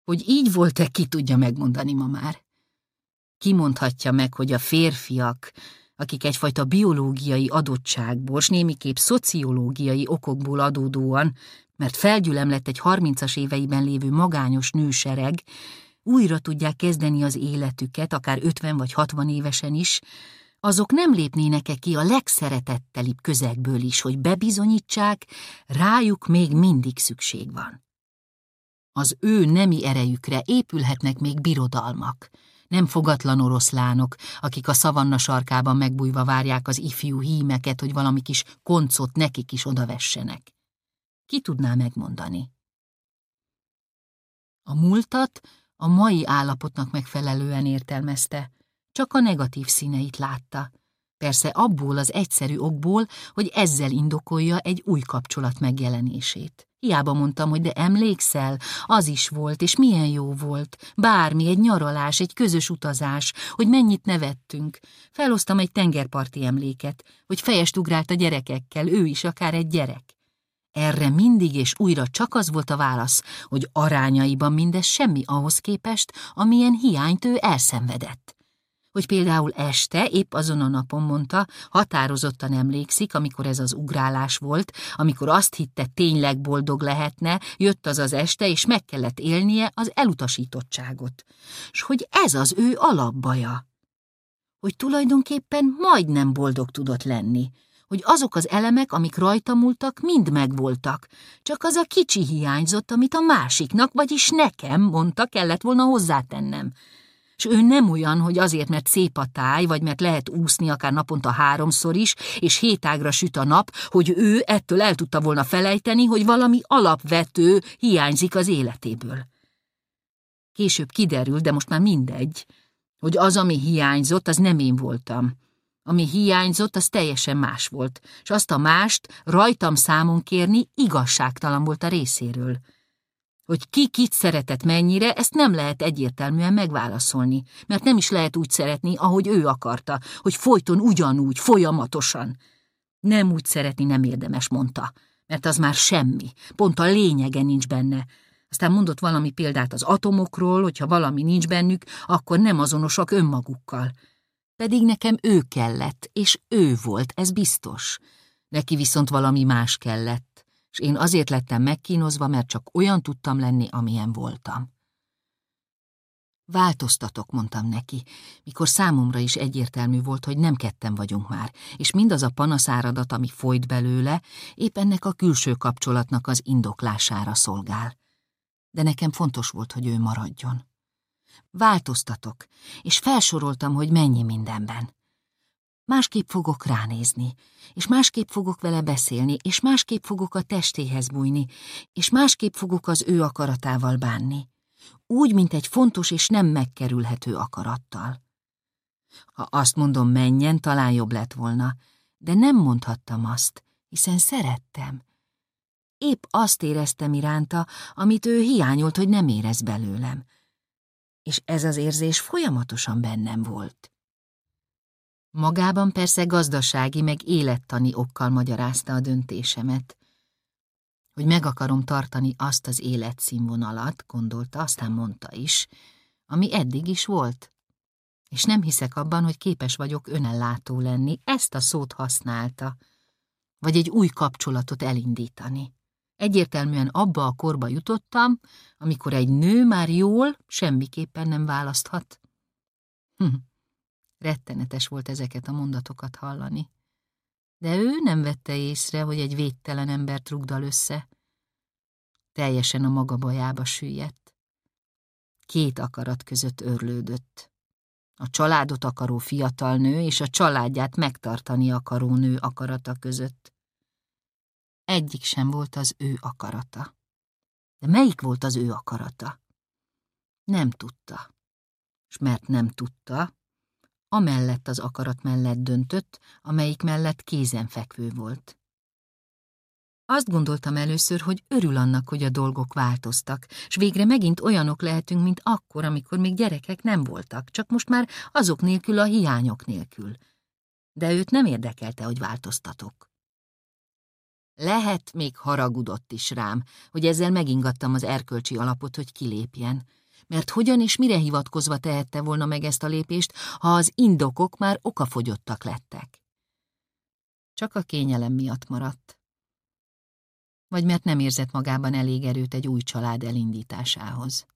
Hogy így volt-e, ki tudja megmondani ma már? Ki mondhatja meg, hogy a férfiak, akik egyfajta biológiai adottságból, s némiképp szociológiai okokból adódóan, mert felgyülem lett egy harmincas éveiben lévő magányos nősereg, újra tudják kezdeni az életüket, akár 50 vagy 60 évesen is, azok nem lépnének-e ki a legszeretettelibb közegből is, hogy bebizonyítsák, rájuk még mindig szükség van. Az ő nemi erejükre épülhetnek még birodalmak, nem fogatlan oroszlánok, akik a szavanna sarkában megbújva várják az ifjú hímeket, hogy valami kis koncot nekik is odavessenek. Ki tudná megmondani? A múltat a mai állapotnak megfelelően értelmezte, csak a negatív színeit látta. Persze abból az egyszerű okból, hogy ezzel indokolja egy új kapcsolat megjelenését. Hiába mondtam, hogy de emlékszel, az is volt, és milyen jó volt. Bármi, egy nyaralás, egy közös utazás, hogy mennyit nevettünk. Felhoztam egy tengerparti emléket, hogy fejest ugrált a gyerekekkel, ő is akár egy gyerek. Erre mindig és újra csak az volt a válasz, hogy arányaiban mindez semmi ahhoz képest, amilyen hiányt ő elszenvedett. Hogy például este, épp azon a napon mondta, határozottan emlékszik, amikor ez az ugrálás volt, amikor azt hitte tényleg boldog lehetne, jött az az este, és meg kellett élnie az elutasítottságot. S hogy ez az ő alapbaja. Hogy tulajdonképpen majdnem boldog tudott lenni, hogy azok az elemek, amik rajta múltak, mind megvoltak, csak az a kicsi hiányzott, amit a másiknak, vagyis nekem, mondta, kellett volna hozzátennem. És ő nem olyan, hogy azért, mert szép a táj, vagy mert lehet úszni akár naponta háromszor is, és hétágra süt a nap, hogy ő ettől el tudta volna felejteni, hogy valami alapvető hiányzik az életéből. Később kiderül, de most már mindegy, hogy az, ami hiányzott, az nem én voltam. Ami hiányzott, az teljesen más volt, és azt a mást rajtam számon kérni igazságtalan volt a részéről. Hogy ki kit szeretett mennyire, ezt nem lehet egyértelműen megválaszolni, mert nem is lehet úgy szeretni, ahogy ő akarta, hogy folyton ugyanúgy, folyamatosan. Nem úgy szeretni nem érdemes, mondta, mert az már semmi, pont a lényege nincs benne, aztán mondott valami példát az atomokról, hogyha valami nincs bennük, akkor nem azonosak önmagukkal. Pedig nekem ő kellett, és ő volt, ez biztos. Neki viszont valami más kellett, és én azért lettem megkínozva, mert csak olyan tudtam lenni, amilyen voltam. Változtatok, mondtam neki, mikor számomra is egyértelmű volt, hogy nem ketten vagyunk már, és mindaz a panaszáradat, ami folyt belőle, épp ennek a külső kapcsolatnak az indoklására szolgál de nekem fontos volt, hogy ő maradjon. Változtatok, és felsoroltam, hogy mennyi mindenben. Másképp fogok ránézni, és másképp fogok vele beszélni, és másképp fogok a testéhez bújni, és másképp fogok az ő akaratával bánni. Úgy, mint egy fontos és nem megkerülhető akarattal. Ha azt mondom, menjen, talán jobb lett volna, de nem mondhattam azt, hiszen szerettem, épp azt éreztem iránta, amit ő hiányolt, hogy nem érez belőlem. És ez az érzés folyamatosan bennem volt. Magában persze gazdasági, meg élettani okkal magyarázta a döntésemet. Hogy meg akarom tartani azt az életszínvonalat, gondolta, aztán mondta is, ami eddig is volt. És nem hiszek abban, hogy képes vagyok önellátó lenni, ezt a szót használta, vagy egy új kapcsolatot elindítani. Egyértelműen abba a korba jutottam, amikor egy nő már jól semmiképpen nem választhat. Hm. Rettenetes volt ezeket a mondatokat hallani. De ő nem vette észre, hogy egy védtelen embert rugdal össze. Teljesen a maga bajába süllyedt. Két akarat között örlődött. A családot akaró fiatal nő és a családját megtartani akaró nő akarata között. Egyik sem volt az ő akarata. De melyik volt az ő akarata? Nem tudta. És mert nem tudta, amellett az akarat mellett döntött, amelyik mellett kézenfekvő volt. Azt gondoltam először, hogy örül annak, hogy a dolgok változtak, és végre megint olyanok lehetünk, mint akkor, amikor még gyerekek nem voltak, csak most már azok nélkül a hiányok nélkül. De őt nem érdekelte, hogy változtatok. Lehet, még haragudott is rám, hogy ezzel megingattam az erkölcsi alapot, hogy kilépjen. Mert hogyan és mire hivatkozva tehette volna meg ezt a lépést, ha az indokok már okafogyottak lettek? Csak a kényelem miatt maradt. Vagy mert nem érzett magában elég erőt egy új család elindításához.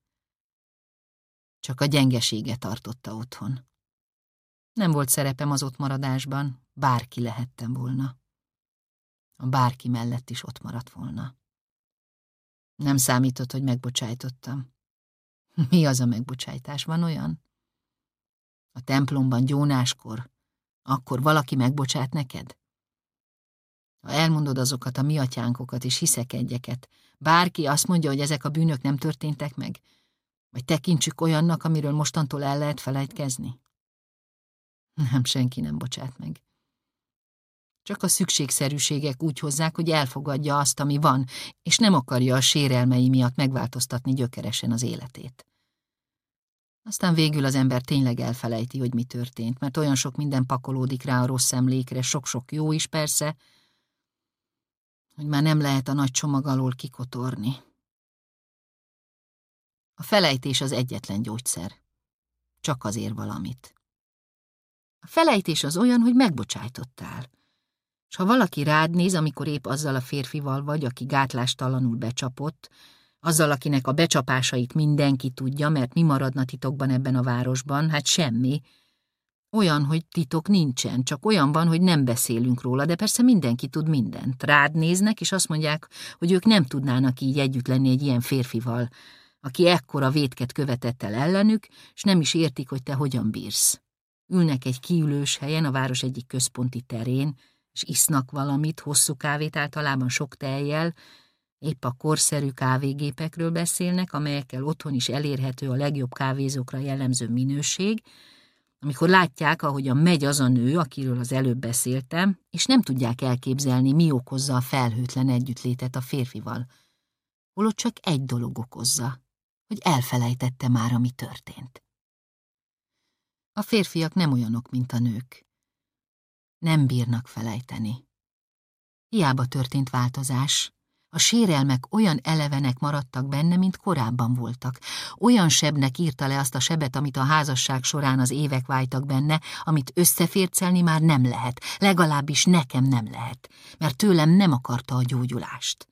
Csak a gyengesége tartotta otthon. Nem volt szerepem az ott maradásban, bárki lehettem volna a bárki mellett is ott maradt volna. Nem számított, hogy megbocsájtottam. Mi az a megbocsájtás? Van olyan? A templomban gyónáskor, akkor valaki megbocsát neked? Ha elmondod azokat a mi atyánkokat és hiszekedjeket, bárki azt mondja, hogy ezek a bűnök nem történtek meg, vagy tekintsük olyannak, amiről mostantól el lehet felejtkezni? Nem, senki nem bocsát meg. Csak a szükségszerűségek úgy hozzák, hogy elfogadja azt, ami van, és nem akarja a sérelmei miatt megváltoztatni gyökeresen az életét. Aztán végül az ember tényleg elfelejti, hogy mi történt, mert olyan sok minden pakolódik rá a rossz emlékre, sok-sok jó is persze, hogy már nem lehet a nagy csomag alól kikotorni. A felejtés az egyetlen gyógyszer. Csak azért valamit. A felejtés az olyan, hogy megbocsájtottál. S ha valaki rád néz, amikor épp azzal a férfival vagy, aki gátlástalanul becsapott, azzal, akinek a becsapásait mindenki tudja, mert mi maradna titokban ebben a városban, hát semmi, Olyan, hogy titok nincsen, csak olyan van, hogy nem beszélünk róla, de persze mindenki tud mindent. Rád néznek, és azt mondják, hogy ők nem tudnának így együtt lenni egy ilyen férfival, aki ekkora vétket követett el ellenük, és nem is értik, hogy te hogyan bírsz. Ülnek egy kiülős helyen a város egyik központi terén, és isznak valamit, hosszú kávét általában sok tejjel, épp a korszerű kávégépekről beszélnek, amelyekkel otthon is elérhető a legjobb kávézókra jellemző minőség, amikor látják, ahogyan megy az a nő, akiről az előbb beszéltem, és nem tudják elképzelni, mi okozza a felhőtlen együttlétet a férfival. Holott csak egy dolog okozza, hogy elfelejtette már, ami történt. A férfiak nem olyanok, mint a nők. Nem bírnak felejteni. Hiába történt változás, a sérelmek olyan elevenek maradtak benne, mint korábban voltak. Olyan sebnek írta le azt a sebet, amit a házasság során az évek váltak benne, amit összefércelni már nem lehet, legalábbis nekem nem lehet, mert tőlem nem akarta a gyógyulást.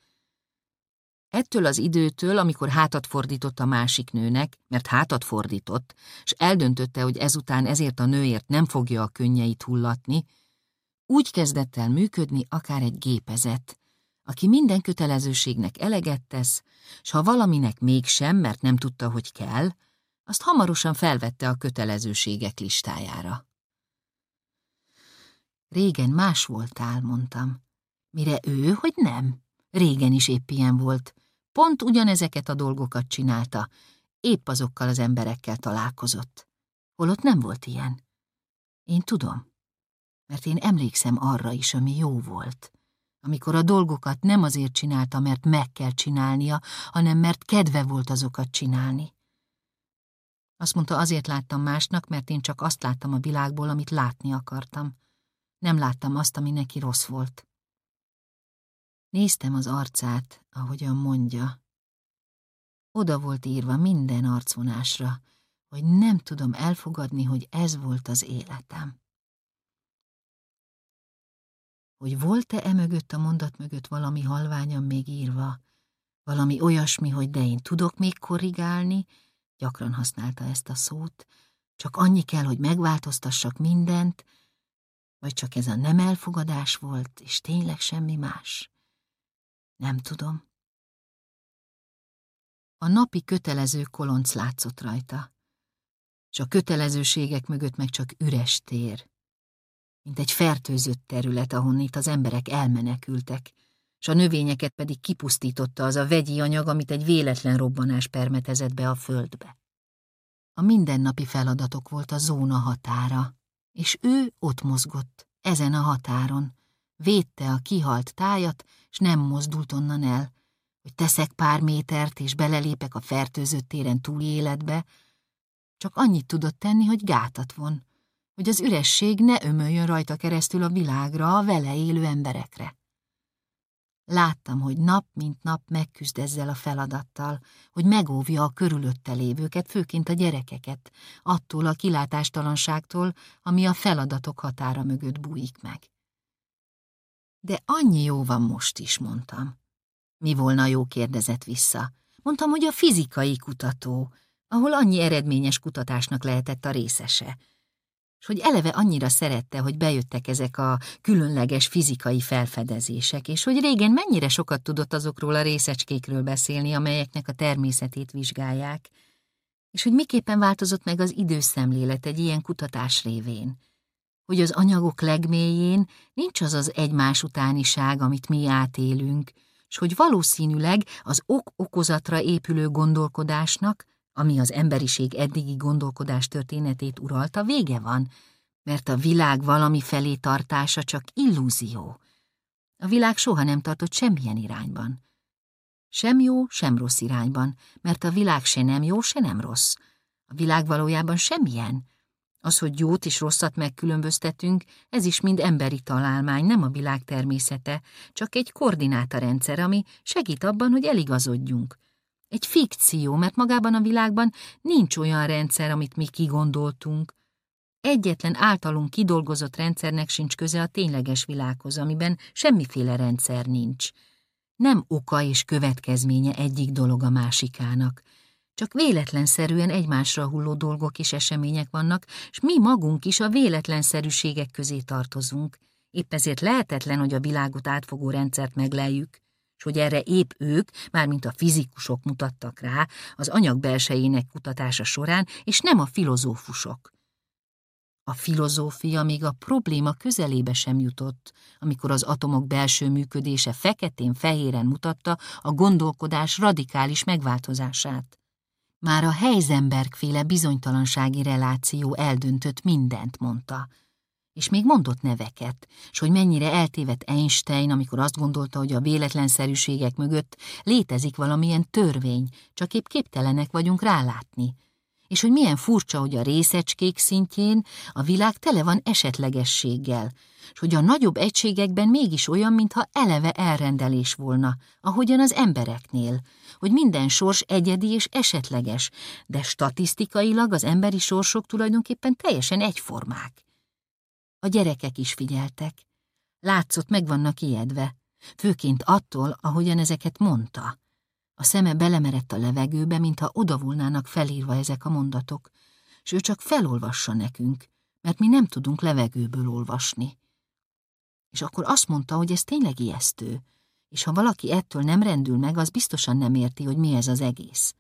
Ettől az időtől, amikor hátat fordított a másik nőnek, mert hátat fordított, és eldöntötte, hogy ezután ezért a nőért nem fogja a könnyeit hullatni, úgy kezdett el működni akár egy gépezet, aki minden kötelezőségnek eleget tesz, s ha valaminek mégsem, mert nem tudta, hogy kell, azt hamarosan felvette a kötelezőségek listájára. Régen más voltál, mondtam. Mire ő, hogy nem? Régen is épp ilyen volt. Pont ugyanezeket a dolgokat csinálta, épp azokkal az emberekkel találkozott. Holott nem volt ilyen. Én tudom, mert én emlékszem arra is, ami jó volt amikor a dolgokat nem azért csinálta, mert meg kell csinálnia, hanem mert kedve volt azokat csinálni. Azt mondta, azért láttam másnak, mert én csak azt láttam a világból, amit látni akartam. Nem láttam azt, ami neki rossz volt. Néztem az arcát, ahogyan mondja. Oda volt írva minden arcvonásra, hogy nem tudom elfogadni, hogy ez volt az életem hogy volt-e emögött a mondat mögött valami halványan még írva, valami olyasmi, hogy de én tudok még korrigálni, gyakran használta ezt a szót, csak annyi kell, hogy megváltoztassak mindent, vagy csak ez a nem elfogadás volt, és tényleg semmi más. Nem tudom. A napi kötelező kolonc látszott rajta, és a kötelezőségek mögött meg csak üres tér mint egy fertőzött terület, ahonnét az emberek elmenekültek, és a növényeket pedig kipusztította az a vegyi anyag, amit egy véletlen robbanás permetezett be a földbe. A mindennapi feladatok volt a zóna határa, és ő ott mozgott, ezen a határon, védte a kihalt tájat, és nem mozdult onnan el, hogy teszek pár métert, és belelépek a fertőzött téren túli életbe, csak annyit tudott tenni, hogy gátat von, hogy az üresség ne ömöljön rajta keresztül a világra, a vele élő emberekre. Láttam, hogy nap mint nap megküzd ezzel a feladattal, hogy megóvja a körülötte lévőket, főként a gyerekeket, attól a kilátástalanságtól, ami a feladatok határa mögött bújik meg. De annyi jó van most is, mondtam. Mi volna jó, kérdezett vissza. Mondtam, hogy a fizikai kutató, ahol annyi eredményes kutatásnak lehetett a részese, és hogy eleve annyira szerette, hogy bejöttek ezek a különleges fizikai felfedezések, és hogy régen mennyire sokat tudott azokról a részecskékről beszélni, amelyeknek a természetét vizsgálják, és hogy miképpen változott meg az időszemlélet egy ilyen kutatás révén, hogy az anyagok legmélyén nincs az az egymás utániság, amit mi átélünk, és hogy valószínűleg az ok-okozatra épülő gondolkodásnak ami az emberiség eddigi gondolkodás történetét uralta, vége van, mert a világ valami felé tartása csak illúzió. A világ soha nem tartott semmilyen irányban. Sem jó, sem rossz irányban, mert a világ se nem jó, se nem rossz. A világ valójában semmilyen. Az, hogy jót és rosszat megkülönböztetünk, ez is mind emberi találmány, nem a világ természete, csak egy koordinátarendszer, ami segít abban, hogy eligazodjunk. Egy fikció, mert magában a világban nincs olyan rendszer, amit mi kigondoltunk. Egyetlen általunk kidolgozott rendszernek sincs köze a tényleges világhoz, amiben semmiféle rendszer nincs. Nem oka és következménye egyik dolog a másikának. Csak véletlenszerűen egymásra hulló dolgok és események vannak, és mi magunk is a véletlenszerűségek közé tartozunk. Épp ezért lehetetlen, hogy a világot átfogó rendszert megleljük, hogy erre épp ők, mármint a fizikusok mutattak rá az anyag belsejének kutatása során, és nem a filozófusok. A filozófia még a probléma közelébe sem jutott, amikor az atomok belső működése feketén-fehéren mutatta a gondolkodás radikális megváltozását. Már a Heisenberg-féle bizonytalansági reláció eldöntött mindent, mondta. És még mondott neveket, és hogy mennyire eltévedt Einstein, amikor azt gondolta, hogy a véletlenszerűségek mögött létezik valamilyen törvény, csak épp képtelenek vagyunk rálátni és hogy milyen furcsa, hogy a részecskék szintjén a világ tele van esetlegességgel, és hogy a nagyobb egységekben mégis olyan, mintha eleve elrendelés volna, ahogyan az embereknél, hogy minden sors egyedi és esetleges, de statisztikailag az emberi sorsok tulajdonképpen teljesen egyformák. A gyerekek is figyeltek. Látszott, meg vannak ijedve, főként attól, ahogyan ezeket mondta. A szeme belemerett a levegőbe, mintha odavulnának felírva ezek a mondatok, s ő csak felolvassa nekünk, mert mi nem tudunk levegőből olvasni. És akkor azt mondta, hogy ez tényleg ijesztő, és ha valaki ettől nem rendül meg, az biztosan nem érti, hogy mi ez az egész.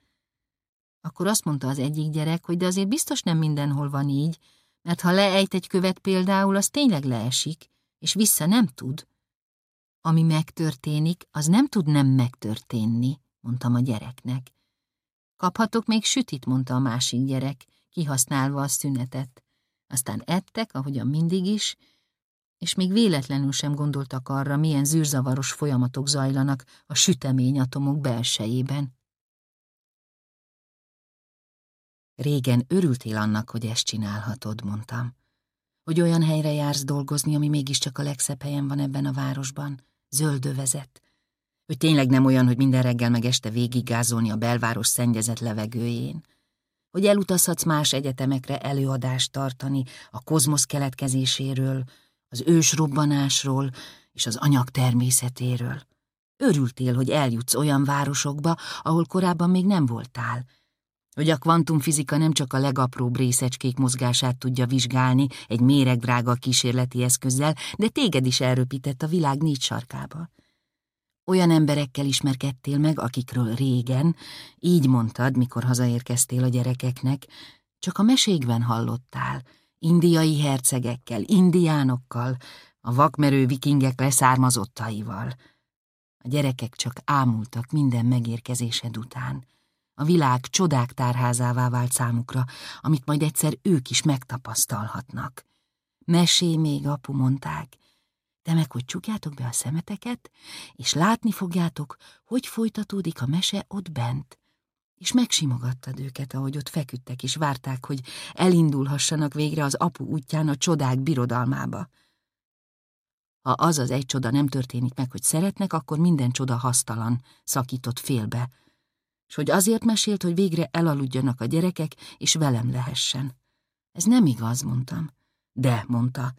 Akkor azt mondta az egyik gyerek, hogy de azért biztos nem mindenhol van így, mert ha leejt egy követ például, az tényleg leesik, és vissza nem tud. Ami megtörténik, az nem tud nem megtörténni mondtam a gyereknek. Kaphatok még sütit, mondta a másik gyerek, kihasználva a szünetet. Aztán ettek, ahogyan mindig is, és még véletlenül sem gondoltak arra, milyen zűrzavaros folyamatok zajlanak a süteményatomok belsejében. Régen örültél annak, hogy ezt csinálhatod, mondtam. Hogy olyan helyre jársz dolgozni, ami mégiscsak a legszebb helyen van ebben a városban, zöldövezet, hogy tényleg nem olyan, hogy minden reggel meg este végiggázolni a belváros szennyezett levegőjén, hogy elutazhatsz más egyetemekre előadást tartani a kozmosz keletkezéséről, az ősrobbanásról és az anyag természetéről. Örültél, hogy eljutsz olyan városokba, ahol korábban még nem voltál, hogy a kvantumfizika nem csak a legapróbb részecskék mozgását tudja vizsgálni egy méregdrága kísérleti eszközzel, de téged is elröpített a világ négy sarkába. Olyan emberekkel ismerkedtél meg, akikről régen, így mondtad, mikor hazaérkeztél a gyerekeknek, csak a mesékben hallottál, indiai hercegekkel, indiánokkal, a vakmerő vikingek leszármazottaival. A gyerekek csak ámultak minden megérkezésed után. A világ csodák tárházává vált számukra, amit majd egyszer ők is megtapasztalhatnak. Mesé még, apu, mondták, de meg, hogy csukjátok be a szemeteket, és látni fogjátok, hogy folytatódik a mese ott bent. És megsimogattad őket, ahogy ott feküdtek, és várták, hogy elindulhassanak végre az apu útján a csodák birodalmába. Ha az az egy csoda nem történik meg, hogy szeretnek, akkor minden csoda hasztalan, szakított félbe. És hogy azért mesélt, hogy végre elaludjanak a gyerekek, és velem lehessen. Ez nem igaz, mondtam. De, mondta,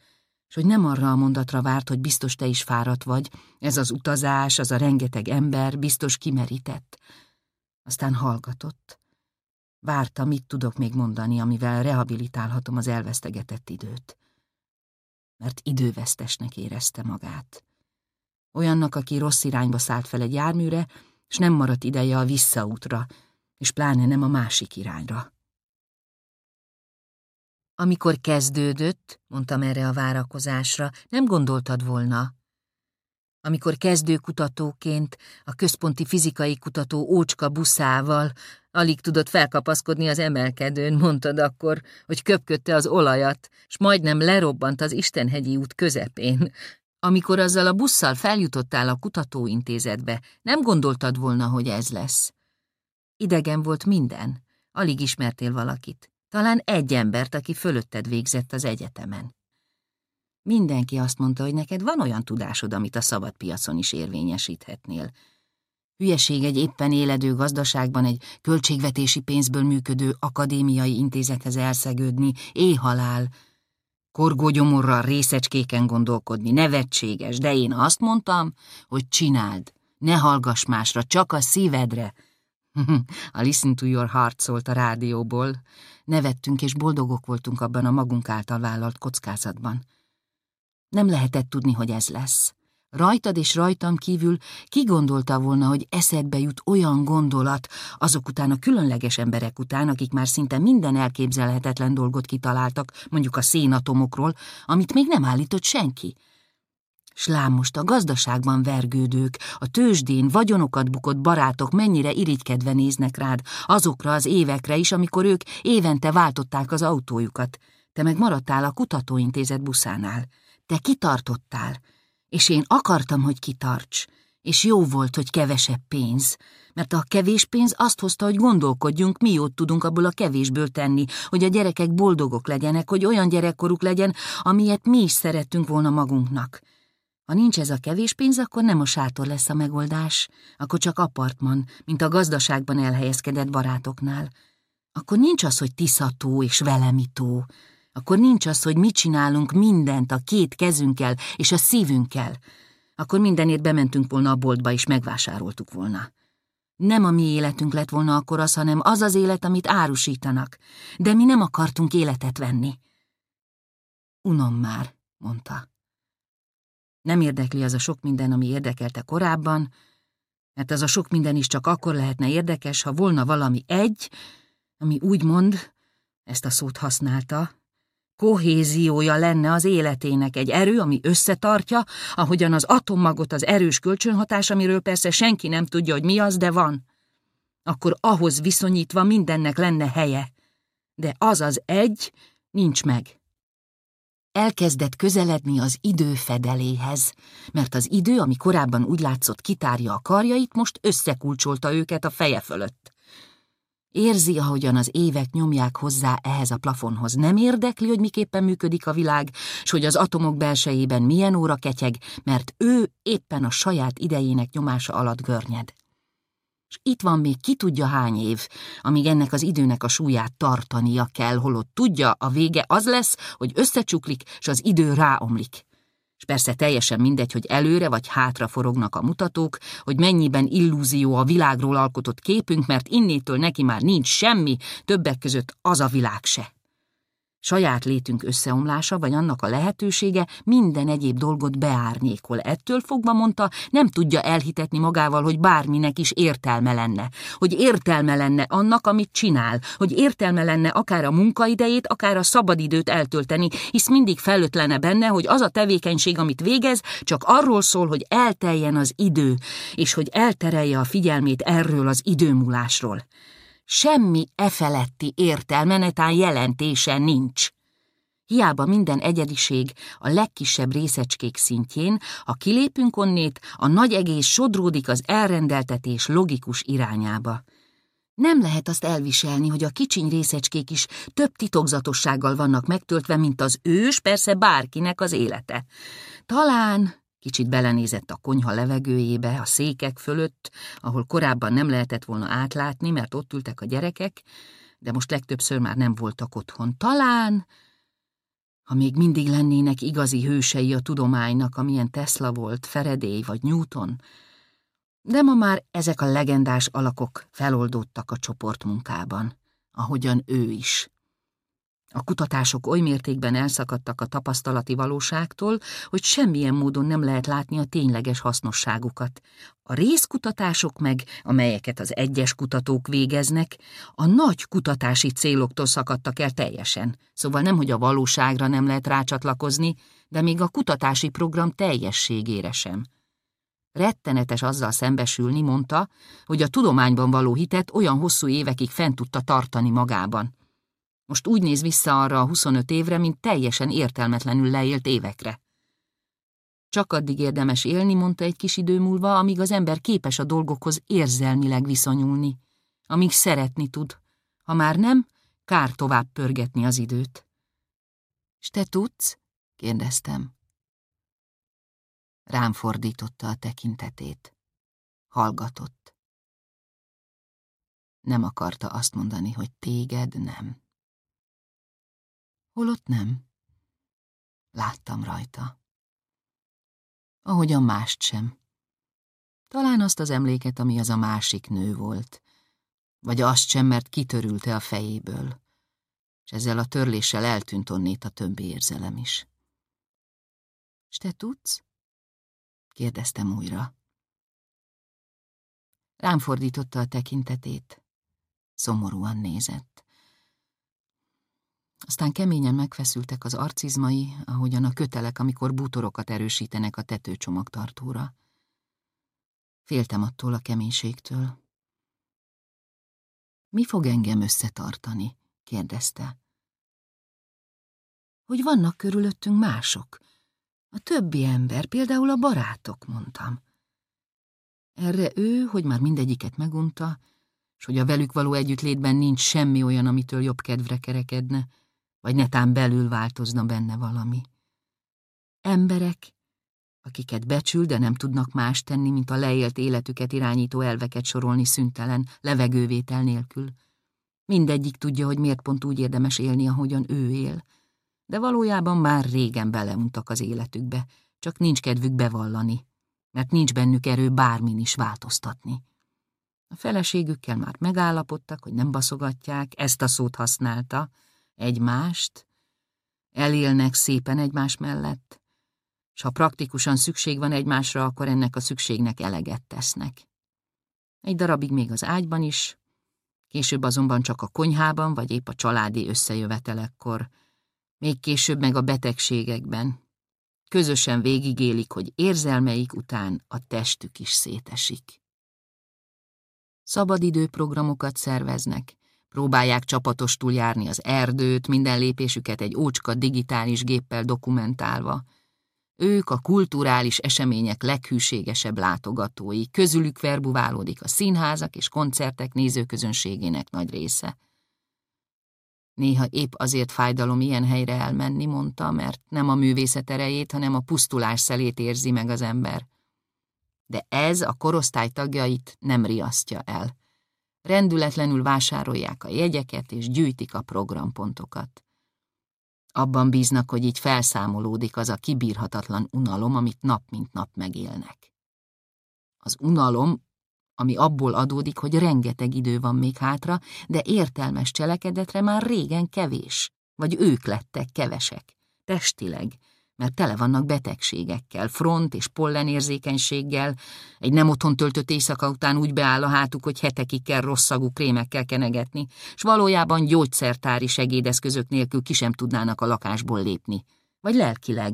és hogy nem arra a mondatra várt, hogy biztos te is fáradt vagy, ez az utazás, az a rengeteg ember biztos kimerített. Aztán hallgatott. Várta, mit tudok még mondani, amivel rehabilitálhatom az elvesztegetett időt. Mert idővesztesnek érezte magát. Olyannak, aki rossz irányba szállt fel egy járműre, és nem maradt ideje a visszaútra, és pláne nem a másik irányra. Amikor kezdődött, mondtam erre a várakozásra, nem gondoltad volna. Amikor kezdőkutatóként, a központi fizikai kutató ócska buszával alig tudott felkapaszkodni az emelkedőn, mondtad akkor, hogy köpködte az olajat, s majdnem lerobbant az Istenhegyi út közepén. Amikor azzal a busszal feljutottál a kutatóintézetbe, nem gondoltad volna, hogy ez lesz. Idegen volt minden, alig ismertél valakit. Talán egy embert, aki fölötted végzett az egyetemen. Mindenki azt mondta, hogy neked van olyan tudásod, amit a szabad piacon is érvényesíthetnél. Hülyeség egy éppen éledő gazdaságban egy költségvetési pénzből működő akadémiai intézethez elszegődni, éhhalál, korgógyomorral részecskéken gondolkodni, nevetséges, de én azt mondtam, hogy csináld, ne hallgass másra, csak a szívedre. A Listen to Your Heart szólt a rádióból. Nevettünk és boldogok voltunk abban a magunk által vállalt kockázatban. Nem lehetett tudni, hogy ez lesz. Rajtad és rajtam kívül ki gondolta volna, hogy eszedbe jut olyan gondolat, azok után a különleges emberek után, akik már szinte minden elképzelhetetlen dolgot kitaláltak, mondjuk a szénatomokról, amit még nem állított senki. S lám most a gazdaságban vergődők, a tőzsdén vagyonokat bukott barátok mennyire irigykedve néznek rád, azokra az évekre is, amikor ők évente váltották az autójukat. Te meg maradtál a kutatóintézet buszánál. Te kitartottál, és én akartam, hogy kitarts, és jó volt, hogy kevesebb pénz, mert a kevés pénz azt hozta, hogy gondolkodjunk, mi jót tudunk abból a kevésből tenni, hogy a gyerekek boldogok legyenek, hogy olyan gyerekkoruk legyen, amilyet mi is szerettünk volna magunknak. Ha nincs ez a kevés pénz, akkor nem a sátor lesz a megoldás, akkor csak apartman, mint a gazdaságban elhelyezkedett barátoknál. Akkor nincs az, hogy tiszató és velemitó, akkor nincs az, hogy mit csinálunk mindent a két kezünkkel és a szívünkkel. Akkor mindenért bementünk volna a boltba és megvásároltuk volna. Nem a mi életünk lett volna akkor az, hanem az az élet, amit árusítanak. De mi nem akartunk életet venni. Unom már, mondta. Nem érdekli az a sok minden, ami érdekelte korábban, mert az a sok minden is csak akkor lehetne érdekes, ha volna valami egy, ami úgy mond, ezt a szót használta, kohéziója lenne az életének, egy erő, ami összetartja, ahogyan az atommagot az erős kölcsönhatás, amiről persze senki nem tudja, hogy mi az, de van. Akkor ahhoz viszonyítva mindennek lenne helye. De az az egy nincs meg. Elkezdett közeledni az idő fedeléhez, mert az idő, ami korábban úgy látszott kitárja a karjait, most összekulcsolta őket a feje fölött. Érzi, ahogyan az évek nyomják hozzá ehhez a plafonhoz. Nem érdekli, hogy miképpen működik a világ, s hogy az atomok belsejében milyen óra ketyeg, mert ő éppen a saját idejének nyomása alatt görnyed. És itt van még ki tudja hány év, amíg ennek az időnek a súlyát tartania kell, holott tudja, a vége az lesz, hogy összecsuklik, és az idő ráomlik. És persze teljesen mindegy, hogy előre vagy hátra forognak a mutatók, hogy mennyiben illúzió a világról alkotott képünk, mert innétől neki már nincs semmi, többek között az a világ se. Saját létünk összeomlása, vagy annak a lehetősége minden egyéb dolgot beárnyékol. Ettől fogva mondta, nem tudja elhitetni magával, hogy bárminek is értelme lenne. Hogy értelme lenne annak, amit csinál. Hogy értelme lenne akár a munkaidejét, akár a szabadidőt eltölteni, hisz mindig felötlene benne, hogy az a tevékenység, amit végez, csak arról szól, hogy elteljen az idő, és hogy elterelje a figyelmét erről az időmúlásról. Semmi efeletti értelme, netán jelentése nincs. Hiába minden egyediség a legkisebb részecskék szintjén, ha kilépünk onnét, a nagy egész sodródik az elrendeltetés logikus irányába. Nem lehet azt elviselni, hogy a kicsiny részecskék is több titokzatossággal vannak megtöltve, mint az ős, persze bárkinek az élete. Talán Kicsit belenézett a konyha levegőjébe, a székek fölött, ahol korábban nem lehetett volna átlátni, mert ott ültek a gyerekek, de most legtöbbször már nem voltak otthon. Talán, ha még mindig lennének igazi hősei a tudománynak, amilyen Tesla volt, Faraday vagy Newton, de ma már ezek a legendás alakok feloldódtak a csoportmunkában, ahogyan ő is. A kutatások oly mértékben elszakadtak a tapasztalati valóságtól, hogy semmilyen módon nem lehet látni a tényleges hasznosságukat. A részkutatások meg, amelyeket az egyes kutatók végeznek, a nagy kutatási céloktól szakadtak el teljesen. Szóval nem, hogy a valóságra nem lehet rácsatlakozni, de még a kutatási program teljességére sem. Rettenetes azzal szembesülni, mondta, hogy a tudományban való hitet olyan hosszú évekig fent tudta tartani magában. Most úgy néz vissza arra a 25 évre, mint teljesen értelmetlenül leélt évekre. Csak addig érdemes élni, mondta egy kis idő múlva, amíg az ember képes a dolgokhoz érzelmileg viszonyulni, amíg szeretni tud. Ha már nem, kár tovább pörgetni az időt. S te tudsz? kérdeztem. Rám fordította a tekintetét. Hallgatott. Nem akarta azt mondani, hogy téged nem. Holott nem. Láttam rajta. Ahogyan mást sem. Talán azt az emléket, ami az a másik nő volt, Vagy azt sem, mert kitörülte a fejéből, és ezzel a törléssel eltűnt onnét a többi érzelem is. S te tudsz? kérdeztem újra. Rám fordította a tekintetét. Szomorúan nézett. Aztán keményen megfeszültek az arcizmai, ahogyan a kötelek, amikor bútorokat erősítenek a tetőcsomagtartóra. Féltem attól a keménységtől. Mi fog engem összetartani? kérdezte. Hogy vannak körülöttünk mások. A többi ember, például a barátok, mondtam. Erre ő, hogy már mindegyiket megunta, és hogy a velük való együttlétben nincs semmi olyan, amitől jobb kedvre kerekedne, vagy netán belül változna benne valami. Emberek, akiket becsül, de nem tudnak más tenni, mint a leélt életüket irányító elveket sorolni szüntelen, levegővétel nélkül. Mindegyik tudja, hogy miért pont úgy érdemes élni, ahogyan ő él, de valójában már régen beleuntak az életükbe, csak nincs kedvük bevallani, mert nincs bennük erő bármin is változtatni. A feleségükkel már megállapodtak, hogy nem baszogatják, ezt a szót használta, egymást, elélnek szépen egymás mellett, és ha praktikusan szükség van egymásra, akkor ennek a szükségnek eleget tesznek. Egy darabig még az ágyban is, később azonban csak a konyhában, vagy épp a családi összejövetelekkor, még később meg a betegségekben. Közösen végigélik, hogy érzelmeik után a testük is szétesik. Szabadidőprogramokat szerveznek, próbálják csapatostul járni az erdőt, minden lépésüket egy ócska digitális géppel dokumentálva. Ők a kulturális események leghűségesebb látogatói, közülük verbuválódik a színházak és koncertek nézőközönségének nagy része. Néha épp azért fájdalom ilyen helyre elmenni, mondta, mert nem a művészet erejét, hanem a pusztulás szelét érzi meg az ember. De ez a korosztály tagjait nem riasztja el. Rendületlenül vásárolják a jegyeket és gyűjtik a programpontokat. Abban bíznak, hogy így felszámolódik az a kibírhatatlan unalom, amit nap mint nap megélnek. Az unalom ami abból adódik, hogy rengeteg idő van még hátra, de értelmes cselekedetre már régen kevés, vagy ők lettek kevesek, testileg, mert tele vannak betegségekkel, front és pollenérzékenységgel, egy nem otthon töltött éjszaka után úgy beáll a hátuk, hogy hetekig kell rosszagú krémekkel kenegetni, és valójában gyógyszertári segédeszközök nélkül ki sem tudnának a lakásból lépni, vagy lelkileg,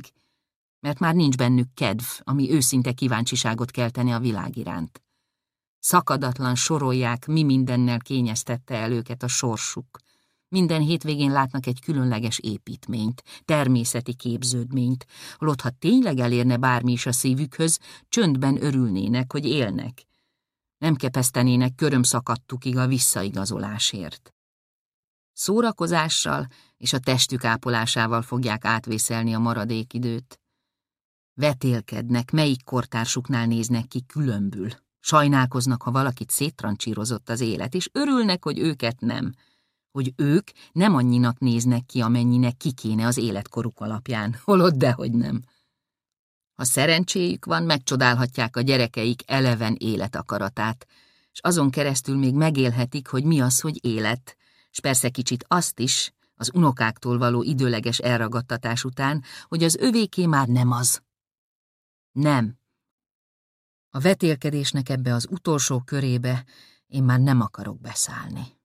mert már nincs bennük kedv, ami őszinte kíváncsiságot kelteni a világ iránt. Szakadatlan sorolják, mi mindennel kényeztette el őket a sorsuk. Minden hétvégén látnak egy különleges építményt, természeti képződményt, holott ha tényleg elérne bármi is a szívükhöz, csöndben örülnének, hogy élnek. Nem kepesztenének körömszakadtukig a visszaigazolásért. Szórakozással és a testük ápolásával fogják átvészelni a maradék időt. Vetélkednek, melyik kortársuknál néznek ki különbül. Sajnálkoznak, ha valakit széttrancsírozott az élet, és örülnek, hogy őket nem. Hogy ők nem annyinak néznek ki, amennyinek ki kéne az életkoruk alapján, holott dehogy nem. Ha szerencséjük van, megcsodálhatják a gyerekeik eleven életakaratát, és azon keresztül még megélhetik, hogy mi az, hogy élet, és persze kicsit azt is, az unokáktól való időleges elragadtatás után, hogy az övéké már nem az. Nem, a vetélkedésnek ebbe az utolsó körébe én már nem akarok beszállni.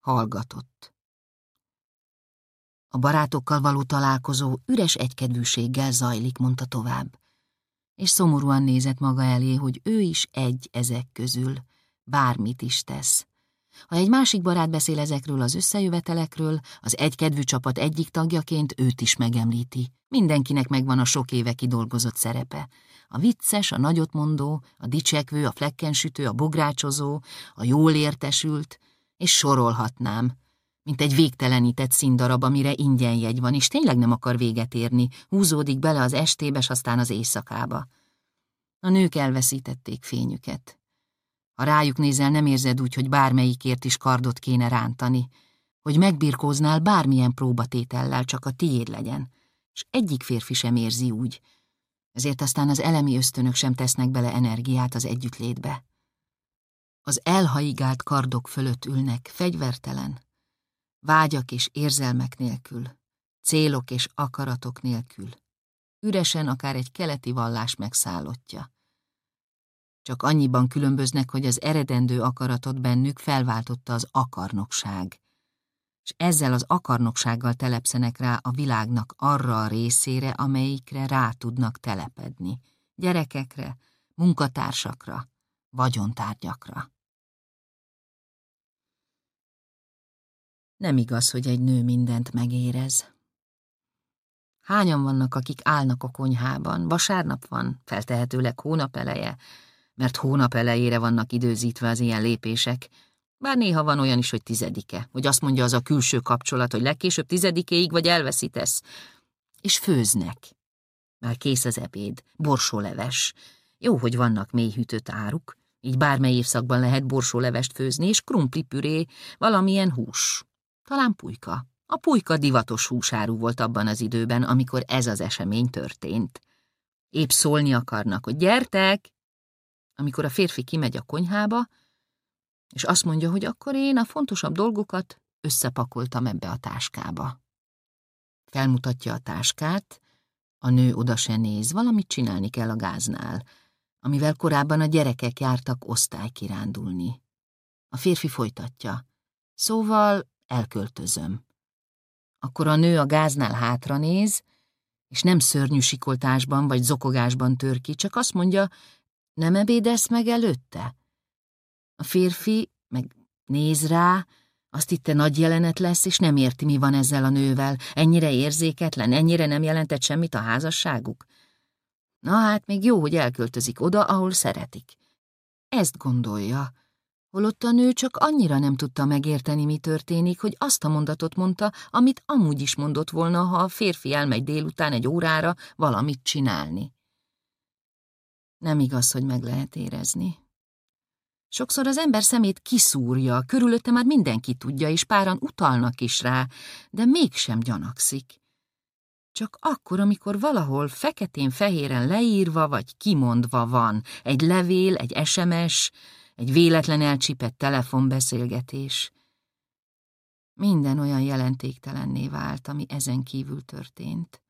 Hallgatott. A barátokkal való találkozó üres egykedvűséggel zajlik, mondta tovább, és szomorúan nézett maga elé, hogy ő is egy ezek közül, bármit is tesz. Ha egy másik barát beszél ezekről az összejövetelekről, az egykedvű csapat egyik tagjaként őt is megemlíti. Mindenkinek megvan a sok éve kidolgozott szerepe, a vicces, a nagyotmondó, a dicsekvő, a flekkensütő, a bográcsozó, a jól értesült, és sorolhatnám, mint egy végtelenített színdarab, amire ingyen jegy van, és tényleg nem akar véget érni, húzódik bele az estébe, s aztán az éjszakába. A nők elveszítették fényüket. Ha rájuk nézel, nem érzed úgy, hogy bármelyikért is kardot kéne rántani, hogy megbirkóznál bármilyen próbatétellel, csak a tiéd legyen, és egyik férfi sem érzi úgy, ezért aztán az elemi ösztönök sem tesznek bele energiát az együttlétbe. Az elhaigált kardok fölött ülnek, fegyvertelen, vágyak és érzelmek nélkül, célok és akaratok nélkül, üresen akár egy keleti vallás megszállottja. Csak annyiban különböznek, hogy az eredendő akaratot bennük felváltotta az akarnokság, és ezzel az akarnoksággal telepszenek rá a világnak arra a részére, amelyikre rá tudnak telepedni. Gyerekekre, munkatársakra, vagyontárgyakra. Nem igaz, hogy egy nő mindent megérez. Hányan vannak, akik állnak a konyhában? Vasárnap van, feltehetőleg hónap eleje, mert hónap elejére vannak időzítve az ilyen lépések, bár néha van olyan is, hogy tizedike, hogy azt mondja az a külső kapcsolat, hogy legkésőbb tizedikéig vagy elveszítesz. És főznek. Már kész az ebéd, borsóleves. Jó, hogy vannak mélyhűtött áruk, így bármely évszakban lehet borsólevest főzni, és krumplipüré, valamilyen hús. Talán pulyka. A pulyka divatos húsáru volt abban az időben, amikor ez az esemény történt. Épp szólni akarnak, hogy gyertek! Amikor a férfi kimegy a konyhába, és azt mondja, hogy akkor én a fontosabb dolgokat összepakoltam ebbe a táskába. Felmutatja a táskát, a nő oda se néz, valamit csinálni kell a gáznál, amivel korábban a gyerekek jártak osztálykirándulni. A férfi folytatja. Szóval elköltözöm. Akkor a nő a gáznál hátra néz, és nem szörnyű sikoltásban vagy zokogásban tör ki, csak azt mondja, nem ebédesz meg előtte? A férfi meg néz rá, azt hitte nagy jelenet lesz, és nem érti, mi van ezzel a nővel. Ennyire érzéketlen, ennyire nem jelentett semmit a házasságuk. Na hát, még jó, hogy elköltözik oda, ahol szeretik. Ezt gondolja, holott a nő csak annyira nem tudta megérteni, mi történik, hogy azt a mondatot mondta, amit amúgy is mondott volna, ha a férfi elmegy délután egy órára valamit csinálni. Nem igaz, hogy meg lehet érezni. Sokszor az ember szemét kiszúrja, körülötte már mindenki tudja, és páran utalnak is rá, de mégsem gyanakszik. Csak akkor, amikor valahol feketén-fehéren leírva vagy kimondva van, egy levél, egy SMS, egy véletlen elcsipett telefonbeszélgetés. Minden olyan jelentéktelenné vált, ami ezen kívül történt.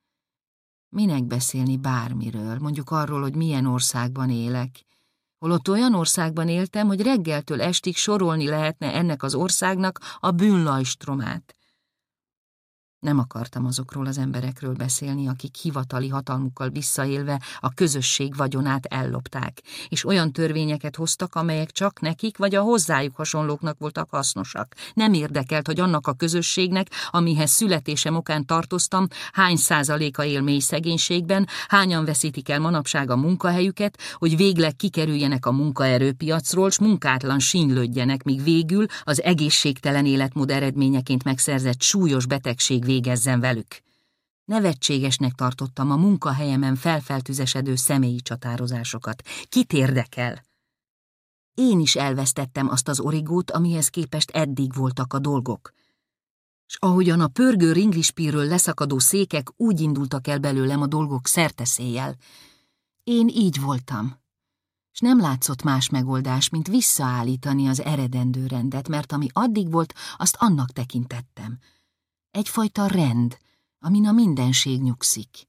Minek beszélni bármiről, mondjuk arról, hogy milyen országban élek, holott olyan országban éltem, hogy reggeltől estig sorolni lehetne ennek az országnak a bűnlajstromát. Nem akartam azokról az emberekről beszélni, akik hivatali hatalmukkal visszaélve a közösség vagyonát ellopták, és olyan törvényeket hoztak, amelyek csak nekik vagy a hozzájuk hasonlóknak voltak hasznosak. Nem érdekelt, hogy annak a közösségnek, amihez születésem okán tartoztam, hány százaléka él mély szegénységben, hányan veszítik el manapság a munkahelyüket, hogy végleg kikerüljenek a munkaerőpiacról, s munkátlan sínlődjenek, míg végül az egészségtelen életmód eredményeként megszerzett súlyos betegség végezzen velük. Nevetségesnek tartottam a munkahelyemen felfeltüzesedő személyi csatározásokat. Kit érdekel? Én is elvesztettem azt az origót, amihez képest eddig voltak a dolgok. S ahogyan a pörgő ringlispírről leszakadó székek úgy indultak el belőlem a dolgok szerteszéjjel. Én így voltam. És nem látszott más megoldás, mint visszaállítani az eredendő rendet, mert ami addig volt, azt annak tekintettem – egyfajta rend, amin a mindenség nyugszik.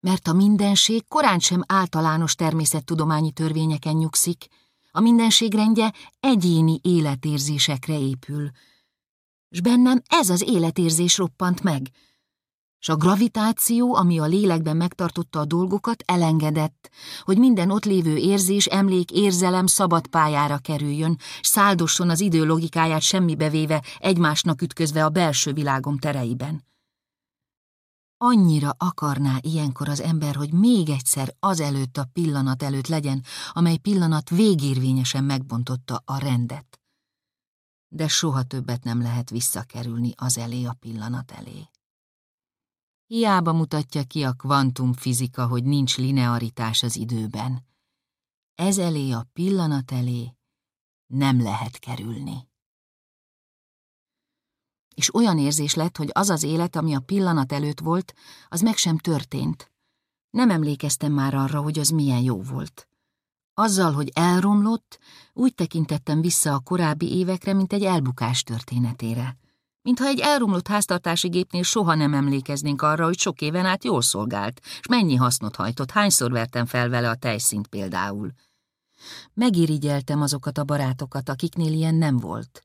Mert a mindenség korán sem általános természettudományi törvényeken nyugszik, a mindenség rendje egyéni életérzésekre épül. S bennem ez az életérzés roppant meg, s a gravitáció, ami a lélekben megtartotta a dolgokat, elengedett, hogy minden ott lévő érzés, emlék, érzelem szabad pályára kerüljön, s száldosson az idő logikáját semmibe véve, egymásnak ütközve a belső világom tereiben. Annyira akarná ilyenkor az ember, hogy még egyszer az előtt a pillanat előtt legyen, amely pillanat végérvényesen megbontotta a rendet. De soha többet nem lehet visszakerülni az elé a pillanat elé. Hiába mutatja ki a kvantumfizika, hogy nincs linearitás az időben. Ez elé a pillanat elé nem lehet kerülni. És olyan érzés lett, hogy az az élet, ami a pillanat előtt volt, az meg sem történt. Nem emlékeztem már arra, hogy az milyen jó volt. Azzal, hogy elromlott, úgy tekintettem vissza a korábbi évekre, mint egy elbukás történetére. Mintha egy elromlott háztartási gépnél soha nem emlékeznénk arra, hogy sok éven át jól szolgált, és mennyi hasznot hajtott, hányszor vertem fel vele a tejszint például. Megirigyeltem azokat a barátokat, akiknél ilyen nem volt.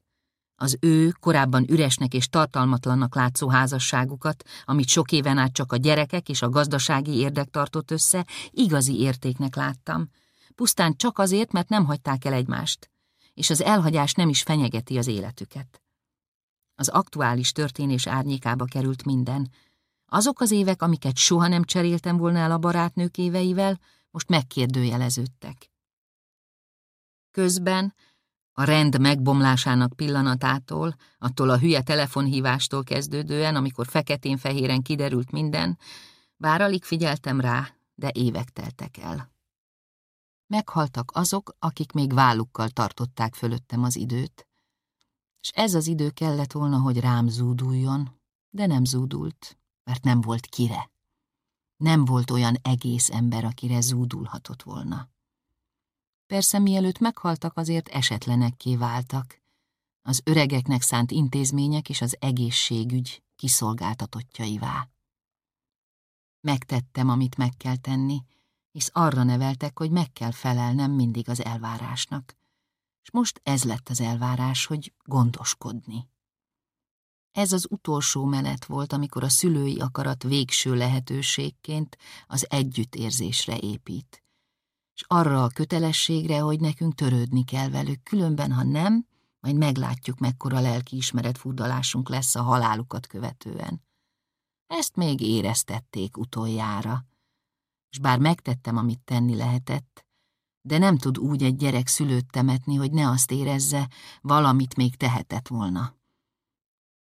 Az ő korábban üresnek és tartalmatlannak látszó házasságukat, amit sok éven át csak a gyerekek és a gazdasági érdek tartott össze, igazi értéknek láttam. Pusztán csak azért, mert nem hagyták el egymást, és az elhagyás nem is fenyegeti az életüket. Az aktuális történés árnyékába került minden. Azok az évek, amiket soha nem cseréltem volna el a barátnők éveivel, most megkérdőjeleződtek. Közben a rend megbomlásának pillanatától, attól a hülye telefonhívástól kezdődően, amikor feketén-fehéren kiderült minden, bár alig figyeltem rá, de évek teltek el. Meghaltak azok, akik még vállukkal tartották fölöttem az időt, és ez az idő kellett volna, hogy rám zúduljon, de nem zúdult, mert nem volt kire. Nem volt olyan egész ember, akire zúdulhatott volna. Persze mielőtt meghaltak, azért esetlenekké váltak. Az öregeknek szánt intézmények és az egészségügy kiszolgáltatottjaivá. Megtettem, amit meg kell tenni, hisz arra neveltek, hogy meg kell felelnem mindig az elvárásnak. És most ez lett az elvárás, hogy gondoskodni. Ez az utolsó menet volt, amikor a szülői akarat végső lehetőségként az együttérzésre épít és arra a kötelességre, hogy nekünk törődni kell velük, különben, ha nem, majd meglátjuk, mekkora lelkiismeret furdalásunk lesz a halálukat követően. Ezt még éreztették utoljára, és bár megtettem, amit tenni lehetett, de nem tud úgy egy gyerek szülőt temetni, hogy ne azt érezze, valamit még tehetett volna.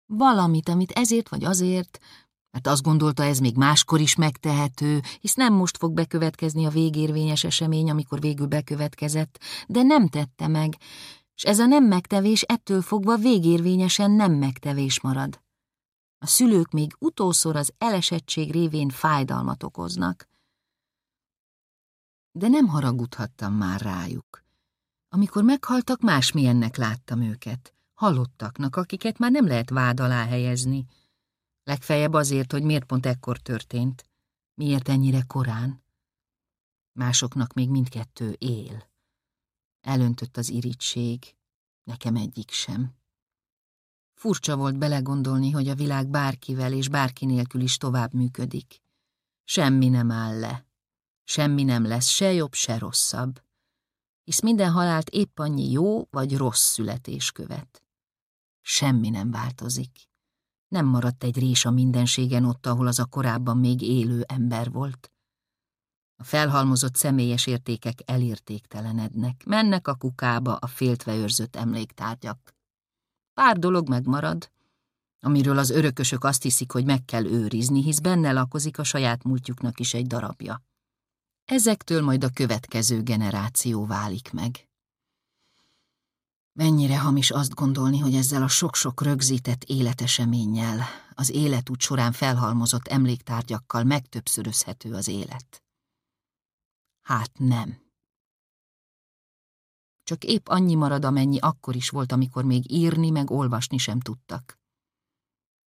Valamit, amit ezért vagy azért, mert azt gondolta, ez még máskor is megtehető, hisz nem most fog bekövetkezni a végérvényes esemény, amikor végül bekövetkezett, de nem tette meg, és ez a nem megtevés ettől fogva végérvényesen nem megtevés marad. A szülők még utószor az elesettség révén fájdalmat okoznak. De nem haragudhattam már rájuk. Amikor meghaltak, másmilyennek láttam őket, halottaknak, akiket már nem lehet vád alá helyezni, Legfeljebb azért, hogy miért pont ekkor történt. Miért ennyire korán? Másoknak még mindkettő él. Elöntött az irítség, nekem egyik sem. Furcsa volt belegondolni, hogy a világ bárkivel és bárki nélkül is tovább működik. Semmi nem áll le. Semmi nem lesz se jobb, se rosszabb. Hisz minden halált épp annyi jó vagy rossz születés követ. Semmi nem változik. Nem maradt egy rés a mindenségen ott, ahol az a korábban még élő ember volt. A felhalmozott személyes értékek elértéktelenednek, mennek a kukába a féltve őrzött emléktárgyak. Pár dolog megmarad, amiről az örökösök azt hiszik, hogy meg kell őrizni, hisz benne lakozik a saját múltjuknak is egy darabja. Ezektől majd a következő generáció válik meg. Mennyire hamis azt gondolni, hogy ezzel a sok-sok rögzített életeseménnyel, az életút során felhalmozott emléktárgyakkal megtöbbszörözhető az élet. Hát nem. Csak épp annyi marad, amennyi akkor is volt, amikor még írni meg olvasni sem tudtak.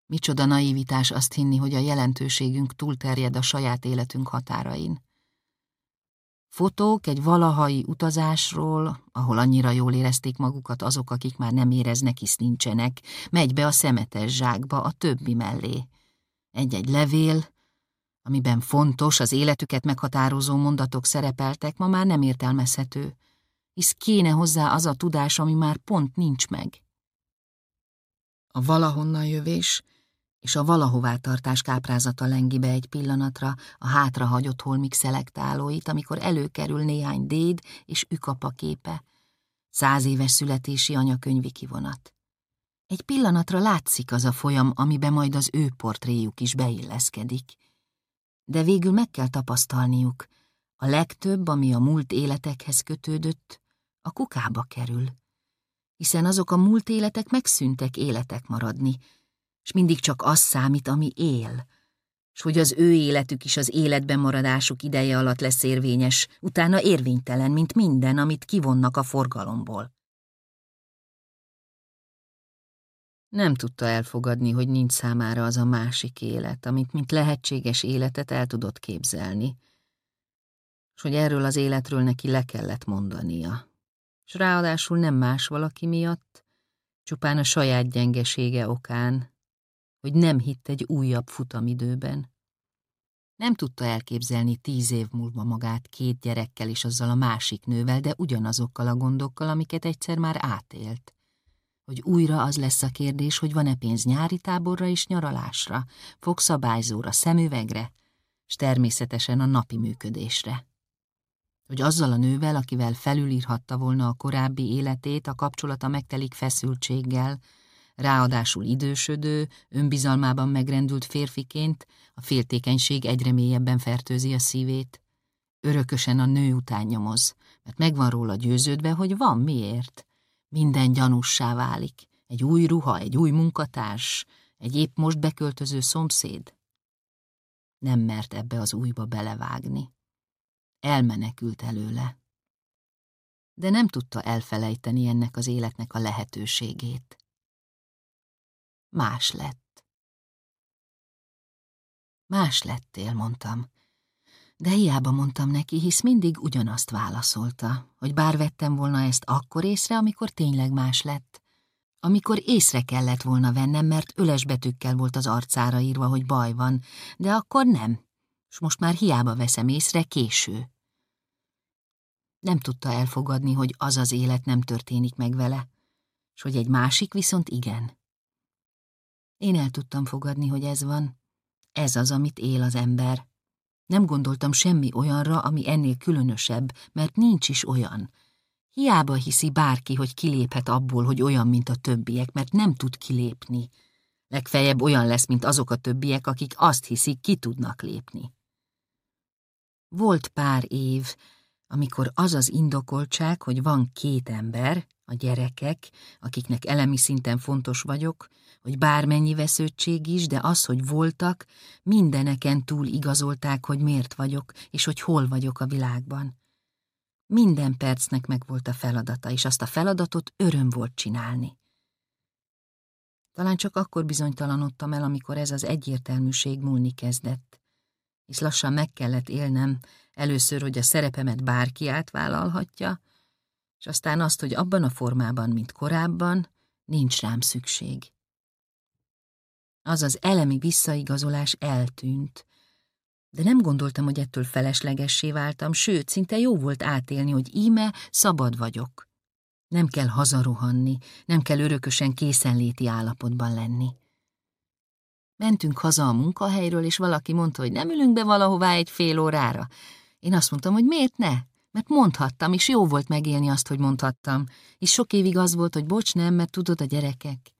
Micsoda naivitás azt hinni, hogy a jelentőségünk túlterjed a saját életünk határain. Fotók egy valahai utazásról, ahol annyira jól érezték magukat azok, akik már nem éreznek, hisz nincsenek, megy be a szemetes zsákba a többi mellé. Egy-egy levél, amiben fontos, az életüket meghatározó mondatok szerepeltek, ma már nem értelmezhető, hisz kéne hozzá az a tudás, ami már pont nincs meg. A valahonnan jövés és a valahová tartás káprázata lengi be egy pillanatra a hátrahagyott holmik szelektálóit, amikor előkerül néhány déd és ükapa képe, száz éves születési anyakönyvi kivonat. Egy pillanatra látszik az a folyam, amiben majd az ő portréjuk is beilleszkedik. De végül meg kell tapasztalniuk, a legtöbb, ami a múlt életekhez kötődött, a kukába kerül. Hiszen azok a múlt életek megszűntek életek maradni, és mindig csak az számít, ami él. s hogy az ő életük is az életben maradásuk ideje alatt lesz érvényes, utána érvénytelen, mint minden, amit kivonnak a forgalomból. Nem tudta elfogadni, hogy nincs számára az a másik élet, amit mint lehetséges életet el tudott képzelni, és hogy erről az életről neki le kellett mondania. És ráadásul nem más valaki miatt, csupán a saját gyengesége okán, hogy nem hitt egy újabb futamidőben. Nem tudta elképzelni tíz év múlva magát két gyerekkel és azzal a másik nővel, de ugyanazokkal a gondokkal, amiket egyszer már átélt. Hogy újra az lesz a kérdés, hogy van-e pénz nyári táborra és nyaralásra, fogszabályzóra, szemüvegre, és természetesen a napi működésre. Hogy azzal a nővel, akivel felülírhatta volna a korábbi életét, a kapcsolata megtelik feszültséggel, ráadásul idősödő, önbizalmában megrendült férfiként, a féltékenység egyre mélyebben fertőzi a szívét. Örökösen a nő után nyomoz, mert megvan róla győződve, hogy van miért. Minden gyanussá válik. Egy új ruha, egy új munkatárs, egy épp most beköltöző szomszéd. Nem mert ebbe az újba belevágni. Elmenekült előle. De nem tudta elfelejteni ennek az életnek a lehetőségét más lett. Más lettél, mondtam. De hiába mondtam neki, hisz mindig ugyanazt válaszolta, hogy bár vettem volna ezt akkor észre, amikor tényleg más lett. Amikor észre kellett volna vennem, mert öles betűkkel volt az arcára írva, hogy baj van, de akkor nem, és most már hiába veszem észre, késő. Nem tudta elfogadni, hogy az az élet nem történik meg vele, és hogy egy másik viszont igen. Én el tudtam fogadni, hogy ez van. Ez az, amit él az ember. Nem gondoltam semmi olyanra, ami ennél különösebb, mert nincs is olyan. Hiába hiszi bárki, hogy kiléphet abból, hogy olyan, mint a többiek, mert nem tud kilépni. Legfeljebb olyan lesz, mint azok a többiek, akik azt hiszik, ki tudnak lépni. Volt pár év, amikor az az indokoltság, hogy van két ember, a gyerekek, akiknek elemi szinten fontos vagyok, hogy bármennyi vesződtség is, de az, hogy voltak, mindeneken túl igazolták, hogy miért vagyok, és hogy hol vagyok a világban. Minden percnek meg volt a feladata, és azt a feladatot öröm volt csinálni. Talán csak akkor bizonytalanodtam el, amikor ez az egyértelműség múlni kezdett, és lassan meg kellett élnem, először, hogy a szerepemet bárki átvállalhatja, és aztán azt, hogy abban a formában, mint korábban, nincs rám szükség. Az az elemi visszaigazolás eltűnt, de nem gondoltam, hogy ettől feleslegessé váltam, sőt, szinte jó volt átélni, hogy íme szabad vagyok. Nem kell hazarohanni, nem kell örökösen készenléti állapotban lenni. Mentünk haza a munkahelyről, és valaki mondta, hogy nem ülünk be valahová egy fél órára. Én azt mondtam, hogy miért ne? Mert mondhattam, és jó volt megélni azt, hogy mondhattam. És sok évig az volt, hogy bocs, nem, mert tudod a gyerekek.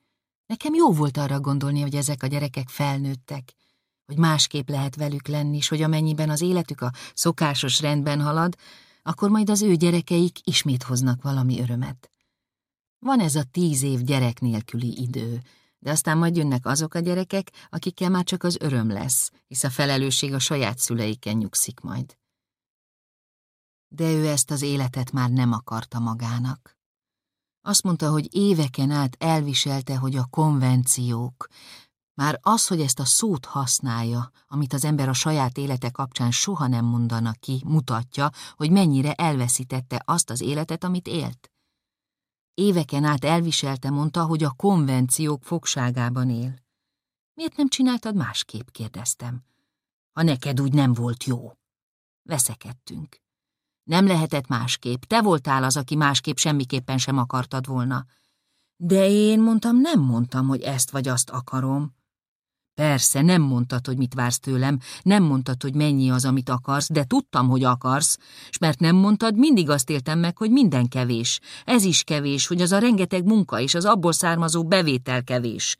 Nekem jó volt arra gondolni, hogy ezek a gyerekek felnőttek, hogy másképp lehet velük lenni, és hogy amennyiben az életük a szokásos rendben halad, akkor majd az ő gyerekeik ismét hoznak valami örömet. Van ez a tíz év gyerek nélküli idő, de aztán majd jönnek azok a gyerekek, akikkel már csak az öröm lesz, hisz a felelősség a saját szüleiken nyugszik majd. De ő ezt az életet már nem akarta magának. Azt mondta, hogy éveken át elviselte, hogy a konvenciók, már az, hogy ezt a szót használja, amit az ember a saját élete kapcsán soha nem mondana ki, mutatja, hogy mennyire elveszítette azt az életet, amit élt. Éveken át elviselte, mondta, hogy a konvenciók fogságában él. Miért nem csináltad másképp, kérdeztem. Ha neked úgy nem volt jó. Veszekedtünk. Nem lehetett másképp, te voltál az, aki másképp semmiképpen sem akartad volna. De én mondtam, nem mondtam, hogy ezt vagy azt akarom. Persze, nem mondtad, hogy mit vársz tőlem, nem mondtad, hogy mennyi az, amit akarsz, de tudtam, hogy akarsz, és mert nem mondtad, mindig azt éltem meg, hogy minden kevés. Ez is kevés, hogy az a rengeteg munka és az abból származó bevétel kevés.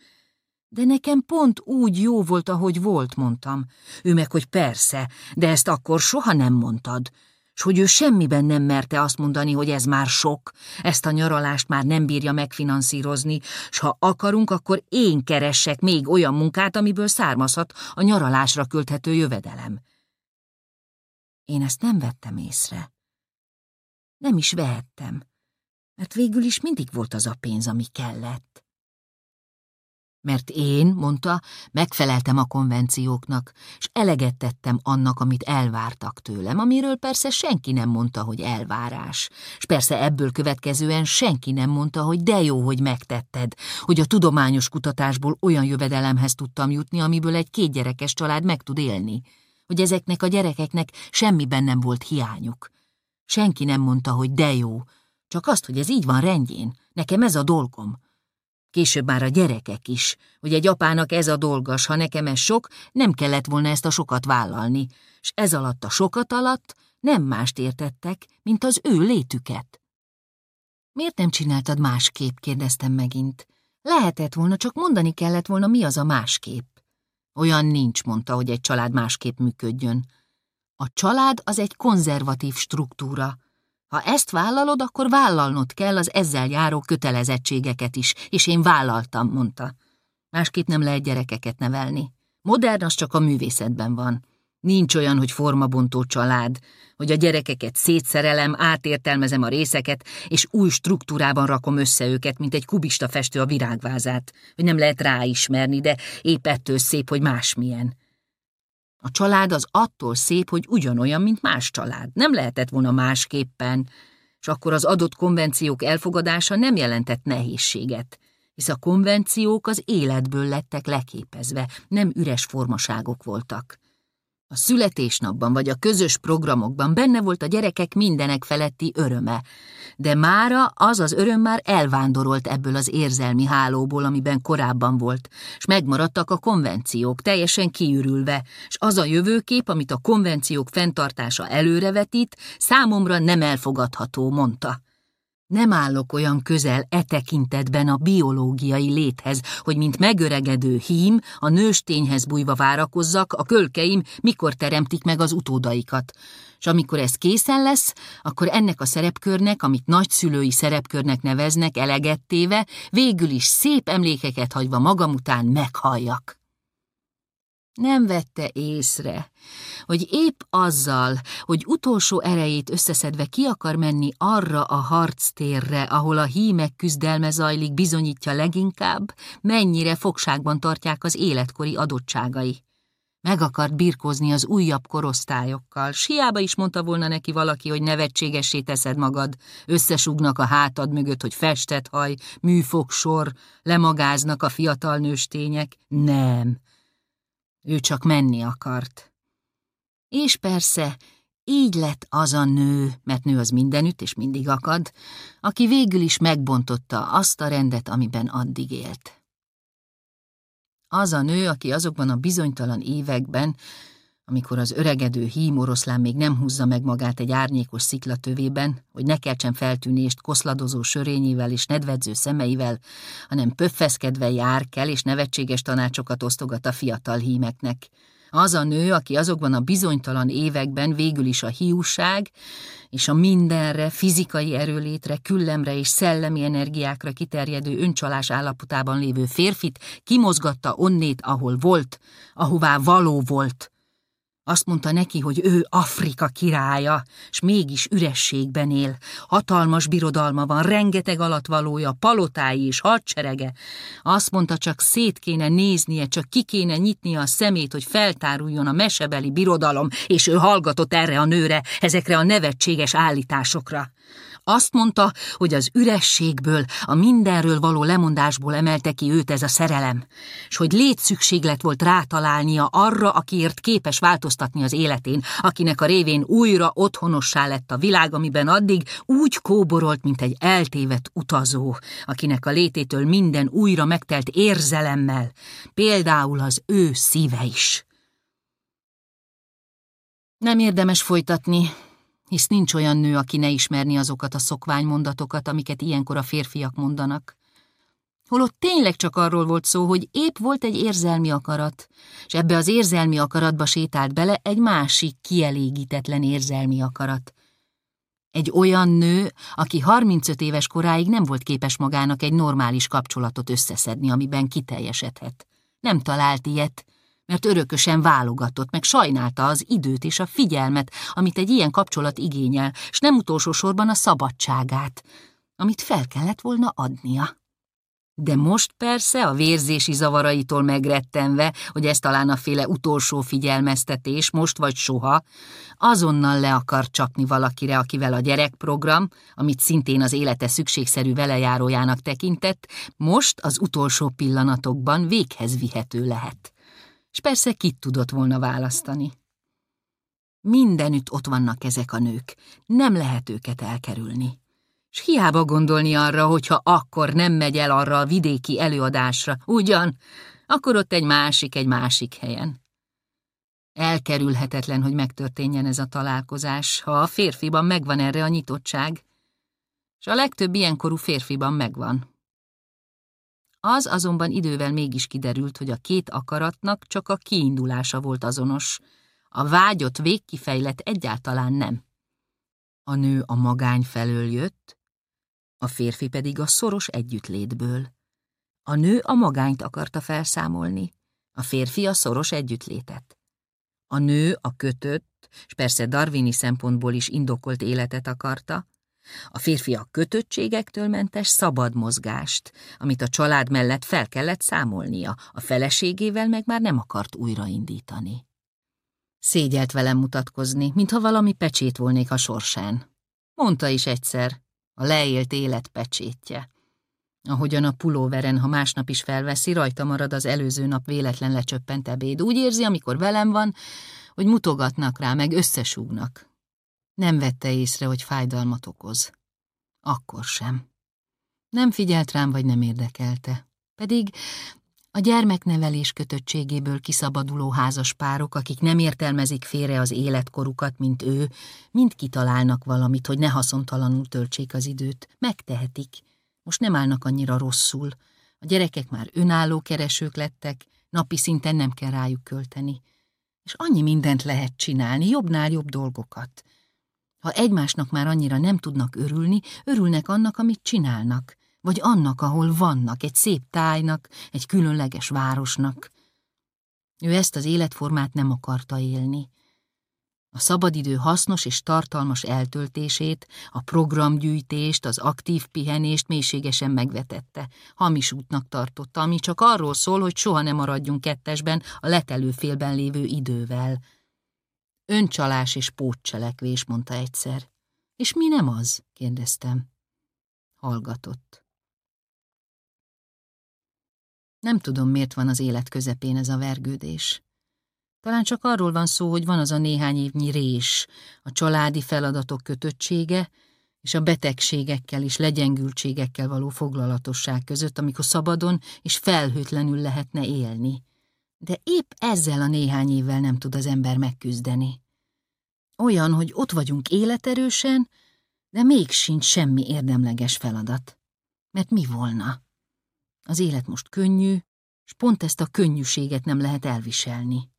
De nekem pont úgy jó volt, ahogy volt, mondtam. Ő meg, hogy persze, de ezt akkor soha nem mondtad. S hogy ő semmiben nem merte azt mondani, hogy ez már sok, ezt a nyaralást már nem bírja megfinanszírozni, s ha akarunk, akkor én keressek még olyan munkát, amiből származhat a nyaralásra költhető jövedelem. Én ezt nem vettem észre. Nem is vehettem, mert végül is mindig volt az a pénz, ami kellett. Mert én, mondta, megfeleltem a konvencióknak, és eleget tettem annak, amit elvártak tőlem, amiről persze senki nem mondta, hogy elvárás. És persze ebből következően senki nem mondta, hogy de jó, hogy megtetted, hogy a tudományos kutatásból olyan jövedelemhez tudtam jutni, amiből egy kétgyerekes család meg tud élni, hogy ezeknek a gyerekeknek semmiben nem volt hiányuk. Senki nem mondta, hogy de jó, csak azt, hogy ez így van rendjén, nekem ez a dolgom. Később már a gyerekek is, hogy egy apának ez a dolgas, ha nekem ez sok, nem kellett volna ezt a sokat vállalni, és ez alatt a sokat alatt nem mást értettek, mint az ő létüket. Miért nem csináltad másképp, kérdeztem megint. Lehetett volna, csak mondani kellett volna, mi az a másképp. Olyan nincs, mondta, hogy egy család másképp működjön. A család az egy konzervatív struktúra, ha ezt vállalod, akkor vállalnod kell az ezzel járó kötelezettségeket is, és én vállaltam, mondta. Másképp nem lehet gyerekeket nevelni. Modern az csak a művészetben van. Nincs olyan, hogy formabontó család, hogy a gyerekeket szétszerelem, átértelmezem a részeket, és új struktúrában rakom össze őket, mint egy kubista festő a virágvázát, hogy nem lehet ráismerni, de épp ettől szép, hogy másmilyen. A család az attól szép, hogy ugyanolyan, mint más család. Nem lehetett volna másképpen, és akkor az adott konvenciók elfogadása nem jelentett nehézséget, hisz a konvenciók az életből lettek leképezve, nem üres formaságok voltak. A születésnapban vagy a közös programokban benne volt a gyerekek mindenek feletti öröme, de mára az az öröm már elvándorolt ebből az érzelmi hálóból, amiben korábban volt, és megmaradtak a konvenciók, teljesen kiürülve, és az a jövőkép, amit a konvenciók fenntartása előrevetít, számomra nem elfogadható, mondta. Nem állok olyan közel e tekintetben a biológiai léthez, hogy mint megöregedő hím, a nőstényhez bújva várakozzak, a kölkeim mikor teremtik meg az utódaikat. És amikor ez készen lesz, akkor ennek a szerepkörnek, amit nagyszülői szerepkörnek neveznek elegettéve, végül is szép emlékeket hagyva magam után meghalljak. Nem vette észre, hogy épp azzal, hogy utolsó erejét összeszedve ki akar menni arra a harctérre, ahol a hímek küzdelme zajlik, bizonyítja leginkább, mennyire fogságban tartják az életkori adottságai. Meg akart birkózni az újabb korosztályokkal. Siába is mondta volna neki valaki, hogy nevetségessé teszed magad. Összesugnak a hátad mögött, hogy festett haj, műfogsor, lemagáznak a fiatal nőstények. Nem, ő csak menni akart. És persze, így lett az a nő, mert nő az mindenütt és mindig akad, aki végül is megbontotta azt a rendet, amiben addig élt. Az a nő, aki azokban a bizonytalan években, amikor az öregedő hím oroszlán még nem húzza meg magát egy árnyékos sziklatövében, hogy ne keltsen feltűnést koszladozó sörényével és nedvedző szemeivel, hanem pöffeszkedve jár kell és nevetséges tanácsokat osztogat a fiatal hímeknek. Az a nő, aki azokban a bizonytalan években végül is a hiúság és a mindenre, fizikai erőlétre, küllemre és szellemi energiákra kiterjedő öncsalás állapotában lévő férfit kimozgatta onnét, ahol volt, ahová való volt, azt mondta neki, hogy ő Afrika királya, s mégis ürességben él. Hatalmas birodalma van, rengeteg alatvalója, palotái és hadserege. Azt mondta, csak szét kéne néznie, csak ki kéne nyitnia a szemét, hogy feltáruljon a mesebeli birodalom, és ő hallgatott erre a nőre, ezekre a nevetséges állításokra. Azt mondta, hogy az ürességből, a mindenről való lemondásból emelte ki őt ez a szerelem, és hogy létszükséglet volt rátalálnia arra, akiért képes változtatni az életén, akinek a révén újra otthonossá lett a világ, amiben addig úgy kóborolt, mint egy eltévedt utazó, akinek a lététől minden újra megtelt érzelemmel, például az ő szíve is. Nem érdemes folytatni, hisz nincs olyan nő, aki ne ismerni azokat a szokványmondatokat, amiket ilyenkor a férfiak mondanak. Holott tényleg csak arról volt szó, hogy épp volt egy érzelmi akarat, és ebbe az érzelmi akaratba sétált bele egy másik, kielégítetlen érzelmi akarat – Egy olyan nő, aki 35 éves koráig nem volt képes magának egy normális kapcsolatot összeszedni, amiben kiteljesedhet. Nem talált ilyet, mert örökösen válogatott, meg sajnálta az időt és a figyelmet, amit egy ilyen kapcsolat igényel, s nem utolsó sorban a szabadságát, amit fel kellett volna adnia. De most persze a vérzési zavaraitól megrettenve, hogy ez talán a féle utolsó figyelmeztetés, most vagy soha, azonnal le akar csapni valakire, akivel a gyerekprogram, amit szintén az élete szükségszerű velejárójának tekintett, most az utolsó pillanatokban véghez vihető lehet. És persze kit tudott volna választani. Mindenütt ott vannak ezek a nők, nem lehet őket elkerülni. S hiába gondolni arra, hogyha akkor nem megy el arra a vidéki előadásra, ugyan, akkor ott egy másik, egy másik helyen. Elkerülhetetlen, hogy megtörténjen ez a találkozás, ha a férfiban megvan erre a nyitottság, és a legtöbb ilyenkorú férfiban megvan. Az azonban idővel mégis kiderült, hogy a két akaratnak csak a kiindulása volt azonos, a vágyott végkifejlet egyáltalán nem. A nő a magány felől jött, a férfi pedig a szoros együttlétből. A nő a magányt akarta felszámolni, a férfi a szoros együttlétet. A nő a kötött, és persze darwini szempontból is indokolt életet akarta, a férfi a kötöttségektől mentes szabad mozgást, amit a család mellett fel kellett számolnia, a feleségével meg már nem akart újraindítani. Szégyelt velem mutatkozni, mintha valami pecsét volnék a sorsán. Mondta is egyszer, a leélt élet pecsétje. Ahogyan a pulóveren, ha másnap is felveszi, rajta marad az előző nap véletlen lecsöppent ebéd. Úgy érzi, amikor velem van, hogy mutogatnak rá, meg összesúgnak. Nem vette észre, hogy fájdalmat okoz. Akkor sem. Nem figyelt rám, vagy nem érdekelte. Pedig a gyermeknevelés kötöttségéből kiszabaduló házas párok, akik nem értelmezik félre az életkorukat, mint ő, mind kitalálnak valamit, hogy ne haszontalanul töltsék az időt. Megtehetik. Most nem állnak annyira rosszul. A gyerekek már önálló keresők lettek, napi szinten nem kell rájuk költeni. És annyi mindent lehet csinálni, jobbnál jobb dolgokat. Ha egymásnak már annyira nem tudnak örülni, örülnek annak, amit csinálnak vagy annak, ahol vannak, egy szép tájnak, egy különleges városnak. Ő ezt az életformát nem akarta élni. A szabadidő hasznos és tartalmas eltöltését, a programgyűjtést, az aktív pihenést mélységesen megvetette. Hamis útnak tartotta, ami csak arról szól, hogy soha nem maradjunk kettesben a letelő félben lévő idővel. Öncsalás és pótcselekvés, mondta egyszer. És mi nem az? kérdeztem. Hallgatott. Nem tudom, miért van az élet közepén ez a vergődés. Talán csak arról van szó, hogy van az a néhány évnyi rés, a családi feladatok kötöttsége, és a betegségekkel és legyengültségekkel való foglalatosság között, amikor szabadon és felhőtlenül lehetne élni. De épp ezzel a néhány évvel nem tud az ember megküzdeni. Olyan, hogy ott vagyunk életerősen, de még sincs semmi érdemleges feladat. Mert mi volna? Az élet most könnyű, és pont ezt a könnyűséget nem lehet elviselni.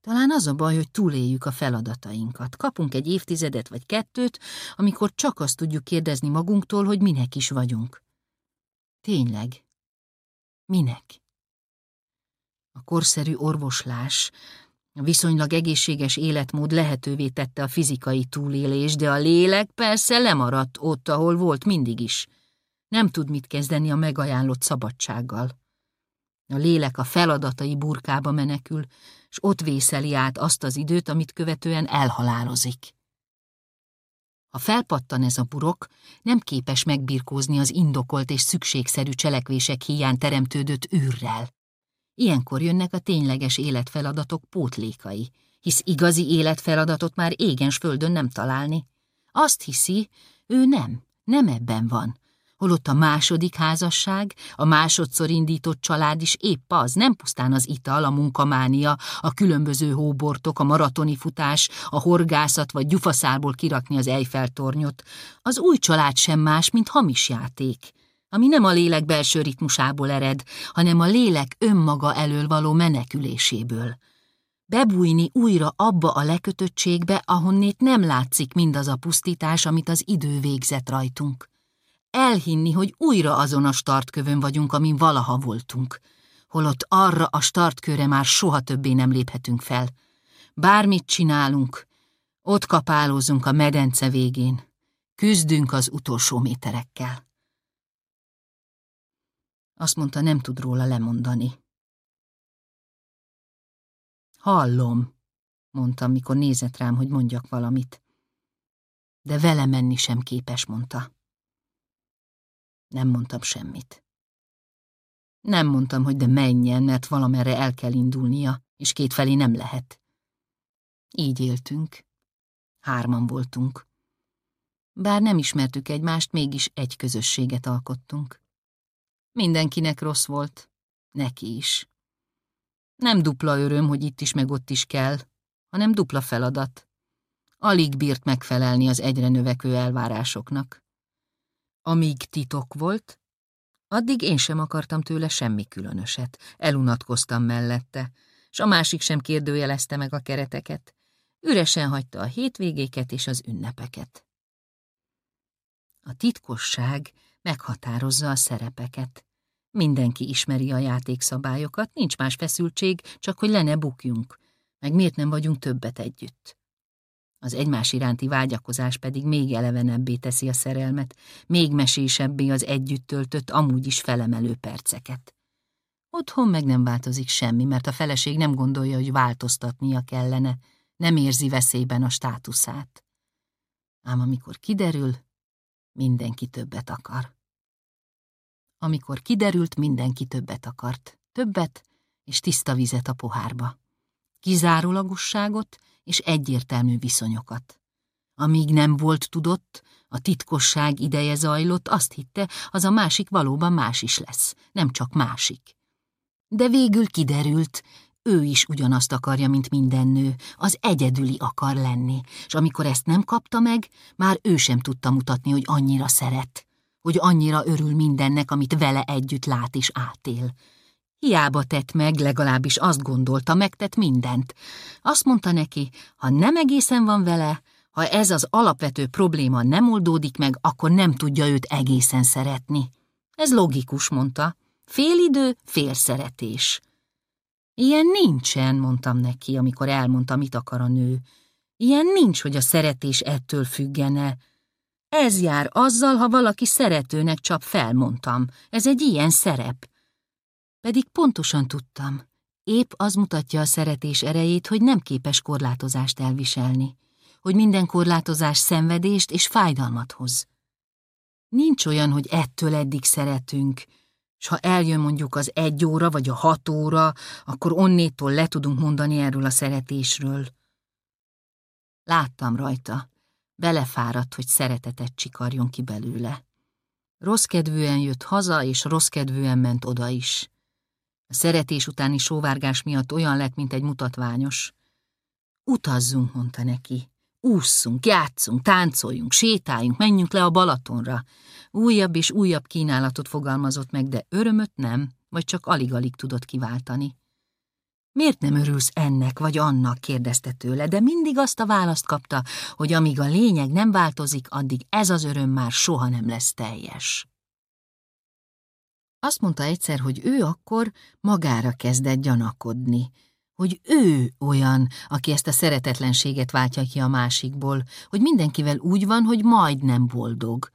Talán az a baj, hogy túléljük a feladatainkat. Kapunk egy évtizedet vagy kettőt, amikor csak azt tudjuk kérdezni magunktól, hogy minek is vagyunk. Tényleg. Minek? A korszerű orvoslás, a viszonylag egészséges életmód lehetővé tette a fizikai túlélés, de a lélek persze lemaradt ott, ahol volt mindig is – nem tud mit kezdeni a megajánlott szabadsággal. A lélek a feladatai burkába menekül, és ott vészeli át azt az időt, amit követően elhalálozik. Ha felpattan ez a burok, nem képes megbirkózni az indokolt és szükségszerű cselekvések hiány teremtődött űrrel. Ilyenkor jönnek a tényleges életfeladatok pótlékai, hisz igazi életfeladatot már égens földön nem találni. Azt hiszi, ő nem, nem ebben van, holott a második házasság, a másodszor indított család is épp az, nem pusztán az ital, a munkamánia, a különböző hóbortok, a maratoni futás, a horgászat vagy gyufaszárból kirakni az Eiffel tornyot. Az új család sem más, mint hamis játék, ami nem a lélek belső ritmusából ered, hanem a lélek önmaga elől való meneküléséből. bebújni újra abba a lekötöttségbe, ahonnét nem látszik mindaz a pusztítás, amit az idő végzett rajtunk. Elhinni, hogy újra azon a startkövön vagyunk, amin valaha voltunk, holott arra a startkőre már soha többé nem léphetünk fel. Bármit csinálunk, ott kapálózunk a medence végén, küzdünk az utolsó méterekkel. Azt mondta, nem tud róla lemondani. Hallom, mondtam, mikor nézett rám, hogy mondjak valamit. De vele menni sem képes, mondta. Nem mondtam semmit. Nem mondtam, hogy de menjen, mert valamerre el kell indulnia, és kétfelé nem lehet. Így éltünk. Hárman voltunk. Bár nem ismertük egymást, mégis egy közösséget alkottunk. Mindenkinek rossz volt, neki is. Nem dupla öröm, hogy itt is meg ott is kell, hanem dupla feladat. Alig bírt megfelelni az egyre növekvő elvárásoknak. Amíg titok volt, addig én sem akartam tőle semmi különöset. Elunatkoztam mellette, s a másik sem kérdőjelezte meg a kereteket. Üresen hagyta a hétvégéket és az ünnepeket. A titkosság meghatározza a szerepeket. Mindenki ismeri a játékszabályokat, nincs más feszültség, csak hogy le ne bukjunk, meg miért nem vagyunk többet együtt. Az egymás iránti vágyakozás pedig még elevenebbé teszi a szerelmet, még mesésebbé az együtt töltött, amúgy is felemelő perceket. Otthon meg nem változik semmi, mert a feleség nem gondolja, hogy változtatnia kellene, nem érzi veszélyben a státuszát. Ám amikor kiderül, mindenki többet akar. Amikor kiderült, mindenki többet akart. Többet és tiszta vizet a pohárba. Kizárólagosságot és egyértelmű viszonyokat. Amíg nem volt tudott, a titkosság ideje zajlott, azt hitte, az a másik valóban más is lesz, nem csak másik. De végül kiderült, ő is ugyanazt akarja, mint minden nő, az egyedüli akar lenni, és amikor ezt nem kapta meg, már ő sem tudta mutatni, hogy annyira szeret hogy annyira örül mindennek, amit vele együtt lát és átél. Hiába tett meg, legalábbis azt gondolta, megtett mindent. Azt mondta neki, ha nem egészen van vele, ha ez az alapvető probléma nem oldódik meg, akkor nem tudja őt egészen szeretni. Ez logikus, mondta. Fél idő, fél szeretés. Ilyen nincsen, mondtam neki, amikor elmondta, mit akar a nő. Ilyen nincs, hogy a szeretés ettől függene. Ez jár azzal, ha valaki szeretőnek csap felmondtam. Ez egy ilyen szerep. Pedig pontosan tudtam. Épp az mutatja a szeretés erejét, hogy nem képes korlátozást elviselni. Hogy minden korlátozás szenvedést és fájdalmat hoz. Nincs olyan, hogy ettől eddig szeretünk, és ha eljön mondjuk az egy óra vagy a hat óra, akkor onnétól le tudunk mondani erről a szeretésről. Láttam rajta, Belefáradt, hogy szeretetet csikarjon ki belőle. Rossz jött haza, és rossz ment oda is. A szeretés utáni sóvárgás miatt olyan lett, mint egy mutatványos. Utazzunk, mondta neki. Ússzunk, játszunk, táncoljunk, sétáljunk, menjünk le a Balatonra. Újabb és újabb kínálatot fogalmazott meg, de örömöt nem, vagy csak alig-alig tudott kiváltani. Miért nem örülsz ennek vagy annak, kérdezte tőle, de mindig azt a választ kapta, hogy amíg a lényeg nem változik, addig ez az öröm már soha nem lesz teljes. Azt mondta egyszer, hogy ő akkor magára kezdett gyanakodni, hogy ő olyan, aki ezt a szeretetlenséget váltja ki a másikból, hogy mindenkivel úgy van, hogy majd nem boldog.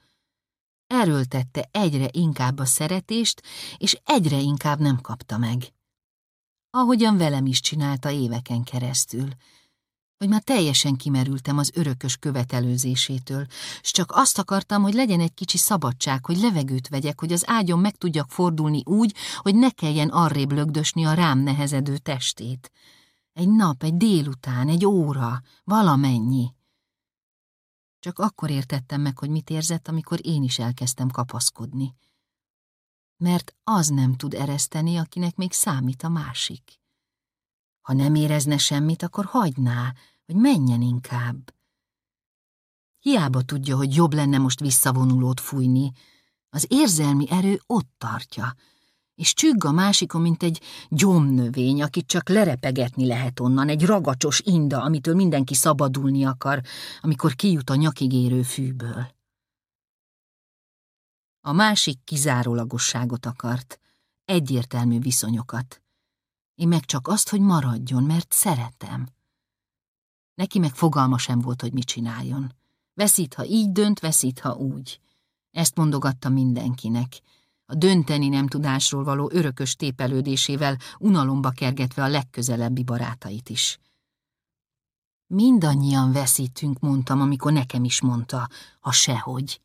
Erőltette egyre inkább a szeretést, és egyre inkább nem kapta meg ahogyan velem is csinálta éveken keresztül, hogy már teljesen kimerültem az örökös követelőzésétől, s csak azt akartam, hogy legyen egy kicsi szabadság, hogy levegőt vegyek, hogy az ágyon meg tudjak fordulni úgy, hogy ne kelljen arrébb lögdösni a rám nehezedő testét. Egy nap, egy délután, egy óra, valamennyi. Csak akkor értettem meg, hogy mit érzett, amikor én is elkezdtem kapaszkodni mert az nem tud ereszteni, akinek még számít a másik. Ha nem érezne semmit, akkor hagyná, hogy menjen inkább. Hiába tudja, hogy jobb lenne most visszavonulót fújni, az érzelmi erő ott tartja, és csügg a másikon, mint egy gyomnövény, akit csak lerepegetni lehet onnan, egy ragacsos inda, amitől mindenki szabadulni akar, amikor kijut a nyakigérő fűből. A másik kizárólagosságot akart, egyértelmű viszonyokat. Én meg csak azt, hogy maradjon, mert szeretem. Neki meg fogalma sem volt, hogy mit csináljon. Veszít, ha így dönt, veszít, ha úgy. Ezt mondogatta mindenkinek, a dönteni nem tudásról való örökös tépelődésével unalomba kergetve a legközelebbi barátait is. Mindannyian veszítünk, mondtam, amikor nekem is mondta, ha sehogy.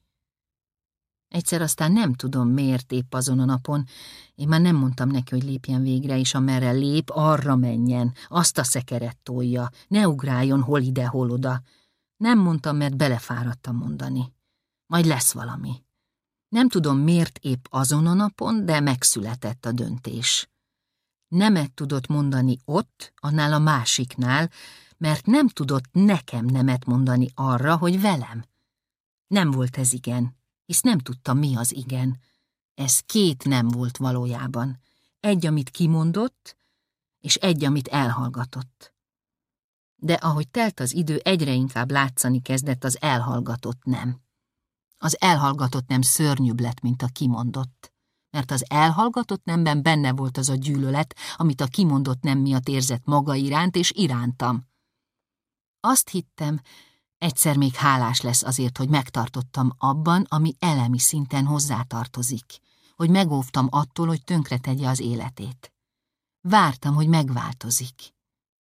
Egyszer aztán nem tudom, miért épp azon a napon. Én már nem mondtam neki, hogy lépjen végre, és amerre lép, arra menjen, azt a szekeret tolja, ne ugráljon hol ide, hol oda. Nem mondtam, mert belefáradtam mondani. Majd lesz valami. Nem tudom, miért épp azon a napon, de megszületett a döntés. Nemet tudott mondani ott, annál a másiknál, mert nem tudott nekem nemet mondani arra, hogy velem. Nem volt ez igen hisz nem tudta, mi az igen. Ez két nem volt valójában. Egy, amit kimondott, és egy, amit elhallgatott. De ahogy telt az idő, egyre inkább látszani kezdett az elhallgatott nem. Az elhallgatott nem szörnyűbb lett, mint a kimondott. Mert az elhallgatott nemben benne volt az a gyűlölet, amit a kimondott nem miatt érzett maga iránt és irántam. Azt hittem, Egyszer még hálás lesz azért, hogy megtartottam abban, ami elemi szinten hozzátartozik, hogy megóvtam attól, hogy tönkretegye az életét. Vártam, hogy megváltozik.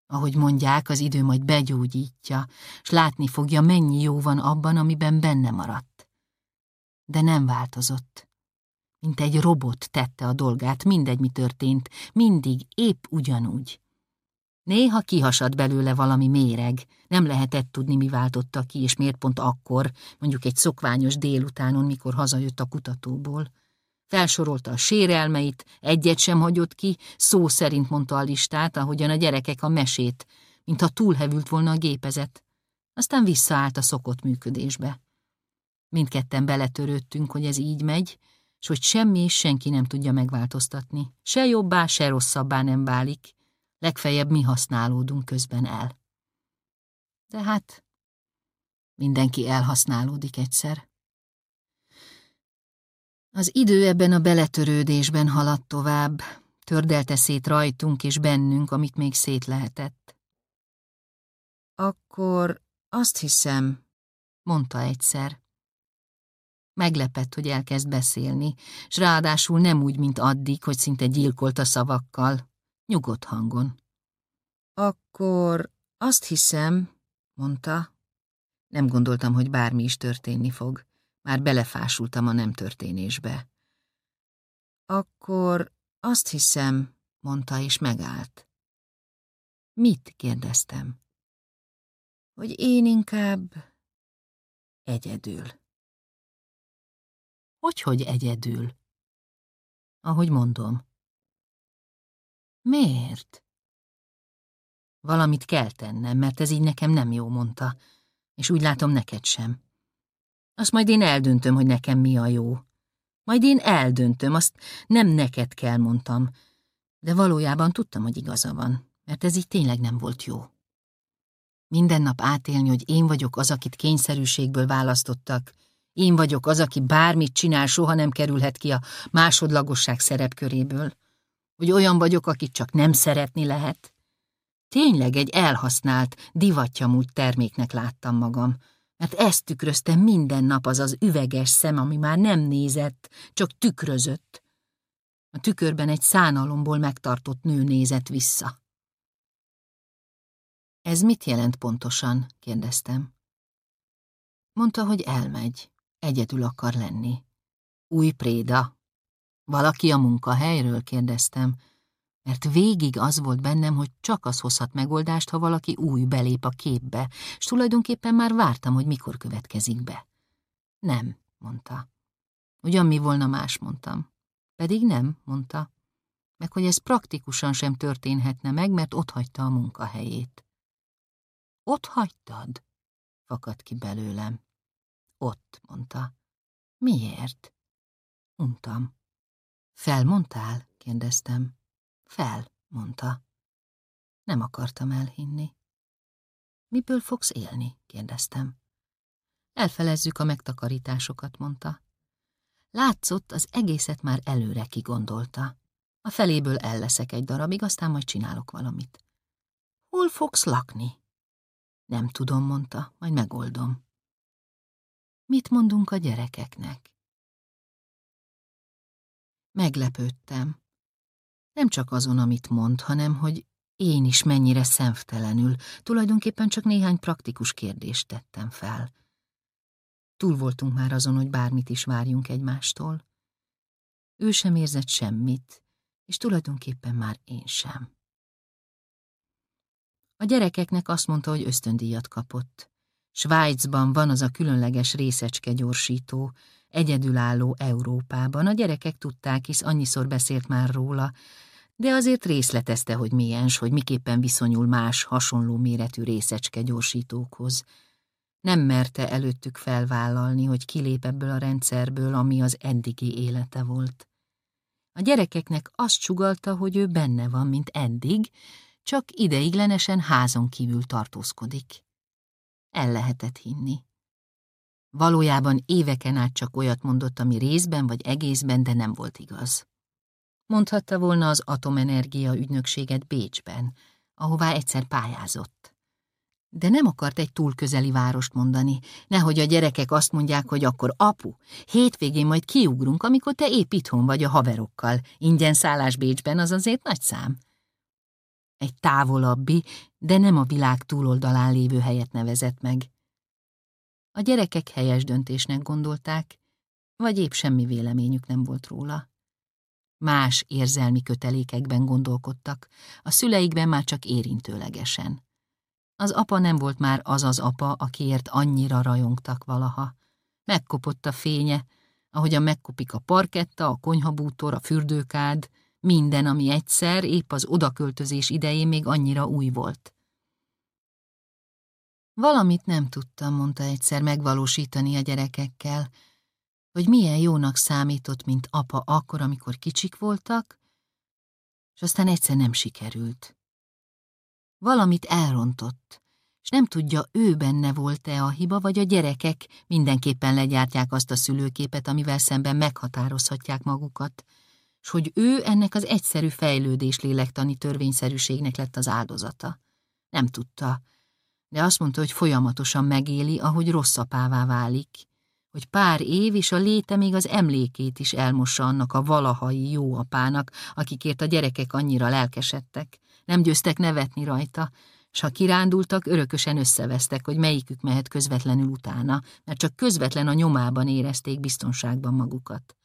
Ahogy mondják, az idő majd begyógyítja, s látni fogja, mennyi jó van abban, amiben benne maradt. De nem változott. Mint egy robot tette a dolgát, mindegy, mi történt, mindig épp ugyanúgy. Néha kihasad belőle valami méreg, nem lehetett tudni, mi váltotta ki, és miért pont akkor, mondjuk egy szokványos délutánon, mikor hazajött a kutatóból. Felsorolta a sérelmeit, egyet sem hagyott ki, szó szerint mondta a listát, ahogyan a gyerekek a mesét, mintha túlhevült volna a gépezet. Aztán visszaállt a szokott működésbe. Mindketten beletörődtünk, hogy ez így megy, és hogy semmi és senki nem tudja megváltoztatni. Se jobbá, se rosszabbá nem válik, legfeljebb mi használódunk közben el. De hát mindenki elhasználódik egyszer. Az idő ebben a beletörődésben haladt tovább, tördelte szét rajtunk és bennünk, amit még szét lehetett. Akkor azt hiszem, mondta egyszer. Meglepett, hogy elkezd beszélni, s ráadásul nem úgy, mint addig, hogy szinte gyilkolt a szavakkal, nyugodt hangon. Akkor azt hiszem, mondta, nem gondoltam, hogy bármi is történni fog. Már belefásultam a nem történésbe. Akkor azt hiszem, mondta, és megállt. Mit? kérdeztem. Hogy én inkább egyedül. Hogy, hogy egyedül? Ahogy mondom. Miért? Valamit kell tennem, mert ez így nekem nem jó, mondta, és úgy látom neked sem. Azt majd én eldöntöm, hogy nekem mi a jó. Majd én eldöntöm, azt nem neked kell, mondtam. De valójában tudtam, hogy igaza van, mert ez így tényleg nem volt jó. Minden nap átélni, hogy én vagyok az, akit kényszerűségből választottak, én vagyok az, aki bármit csinál, soha nem kerülhet ki a másodlagosság szerepköréből, hogy olyan vagyok, akit csak nem szeretni lehet, Tényleg egy elhasznált, divattyamúgy terméknek láttam magam, mert ezt tükrözte minden nap az az üveges szem, ami már nem nézett, csak tükrözött. A tükörben egy szánalomból megtartott nő nézett vissza. Ez mit jelent pontosan? kérdeztem. Mondta, hogy elmegy, egyedül akar lenni. Új préda. Valaki a munkahelyről? kérdeztem mert végig az volt bennem, hogy csak az hozhat megoldást, ha valaki új belép a képbe, és tulajdonképpen már vártam, hogy mikor következik be. Nem, mondta. Ugyan mi volna más, mondtam. Pedig nem, mondta. Meg hogy ez praktikusan sem történhetne meg, mert ott hagyta a munkahelyét. Ott hagytad? Fakadt ki belőlem. Ott, mondta. Miért? Untam. Felmondtál? kérdeztem. Fel, mondta. Nem akartam elhinni. Miből fogsz élni? kérdeztem. Elfelezzük a megtakarításokat, mondta. Látszott, az egészet már előre kigondolta. A feléből elleszek egy darabig, aztán majd csinálok valamit. Hol fogsz lakni? Nem tudom, mondta, majd megoldom. Mit mondunk a gyerekeknek? Meglepődtem. Nem csak azon, amit mond, hanem hogy én is mennyire szemtelenül, tulajdonképpen csak néhány praktikus kérdést tettem fel. Túl voltunk már azon, hogy bármit is várjunk egymástól. Ő sem érzett semmit, és tulajdonképpen már én sem. A gyerekeknek azt mondta, hogy ösztöndíjat kapott. Svájcban van az a különleges részecske gyorsító, egyedülálló Európában. A gyerekek tudták, hisz annyiszor beszélt már róla, de azért részletezte, hogy milyen, hogy miképpen viszonyul más hasonló méretű részecske gyorsítókhoz. Nem merte előttük felvállalni, hogy kilép ebből a rendszerből, ami az eddigi élete volt. A gyerekeknek azt sugalta, hogy ő benne van, mint eddig, csak ideiglenesen házon kívül tartózkodik. El lehetett hinni. Valójában éveken át csak olyat mondott, ami részben vagy egészben, de nem volt igaz. Mondhatta volna az atomenergia ügynökséget Bécsben, ahová egyszer pályázott. De nem akart egy túl közeli várost mondani, nehogy a gyerekek azt mondják, hogy akkor apu, hétvégén majd kiugrunk, amikor te épp itthon vagy a haverokkal, ingyen szállás Bécsben, az azért nagy szám. Egy távolabbi, de nem a világ túloldalán lévő helyet nevezett meg. A gyerekek helyes döntésnek gondolták, vagy épp semmi véleményük nem volt róla. Más érzelmi kötelékekben gondolkodtak, a szüleikben már csak érintőlegesen. Az apa nem volt már az az apa, akiért annyira rajongtak valaha. Megkopott a fénye, ahogyan megkopik a parketta, a konyhabútor, a fürdőkád, minden, ami egyszer, épp az odaköltözés idején még annyira új volt. Valamit nem tudtam, mondta egyszer megvalósítani a gyerekekkel, hogy milyen jónak számított, mint apa akkor, amikor kicsik voltak, és aztán egyszer nem sikerült. Valamit elrontott, és nem tudja, ő benne volt-e a hiba, vagy a gyerekek mindenképpen legyártják azt a szülőképet, amivel szemben meghatározhatják magukat, és hogy ő ennek az egyszerű fejlődés lélektani törvényszerűségnek lett az áldozata. Nem tudta, de azt mondta, hogy folyamatosan megéli, ahogy rosszapává válik, hogy pár év és a léte még az emlékét is elmossa annak a valahai jó apának, akikért a gyerekek annyira lelkesedtek, nem győztek nevetni rajta, s ha kirándultak, örökösen összevesztek, hogy melyikük mehet közvetlenül utána, mert csak közvetlen a nyomában érezték biztonságban magukat.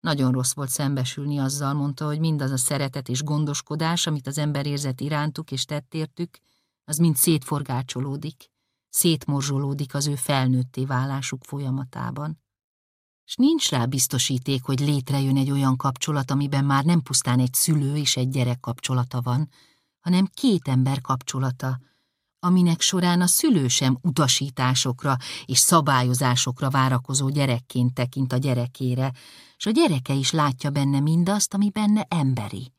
Nagyon rossz volt szembesülni azzal, mondta, hogy mindaz a szeretet és gondoskodás, amit az ember érzett irántuk és tett értük, az mind szétforgácsolódik, szétmorzsolódik az ő felnőtté válásuk folyamatában. S nincs rá biztosíték, hogy létrejön egy olyan kapcsolat, amiben már nem pusztán egy szülő és egy gyerek kapcsolata van, hanem két ember kapcsolata, aminek során a szülő sem utasításokra és szabályozásokra várakozó gyerekként tekint a gyerekére, és a gyereke is látja benne mindazt, ami benne emberi,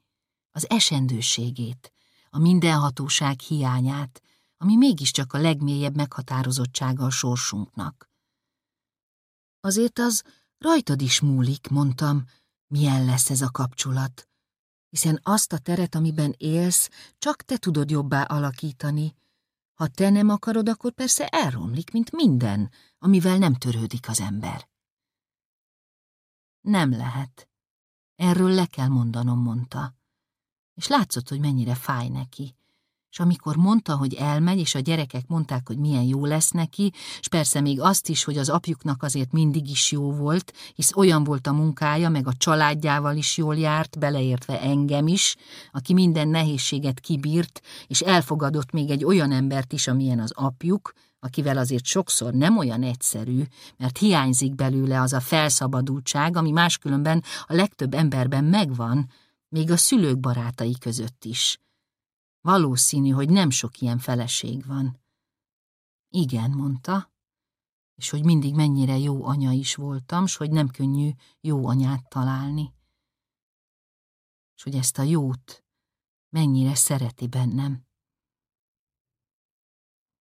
az esendőségét, a mindenhatóság hiányát, ami mégiscsak a legmélyebb meghatározottsága a sorsunknak. Azért az rajtad is múlik, mondtam, milyen lesz ez a kapcsolat, hiszen azt a teret, amiben élsz, csak te tudod jobbá alakítani. Ha te nem akarod, akkor persze elromlik, mint minden, amivel nem törődik az ember. Nem lehet. Erről le kell mondanom, mondta. És látszott, hogy mennyire fáj neki. És amikor mondta, hogy elmegy, és a gyerekek mondták, hogy milyen jó lesz neki, és persze még azt is, hogy az apjuknak azért mindig is jó volt, hisz olyan volt a munkája, meg a családjával is jól járt, beleértve engem is, aki minden nehézséget kibírt, és elfogadott még egy olyan embert is, amilyen az apjuk, akivel azért sokszor nem olyan egyszerű, mert hiányzik belőle az a felszabadultság, ami máskülönben a legtöbb emberben megvan, még a szülők barátai között is. Valószínű, hogy nem sok ilyen feleség van. Igen, mondta. és hogy mindig mennyire jó anya is voltam, s hogy nem könnyű jó anyát találni. És hogy ezt a jót mennyire szereti bennem.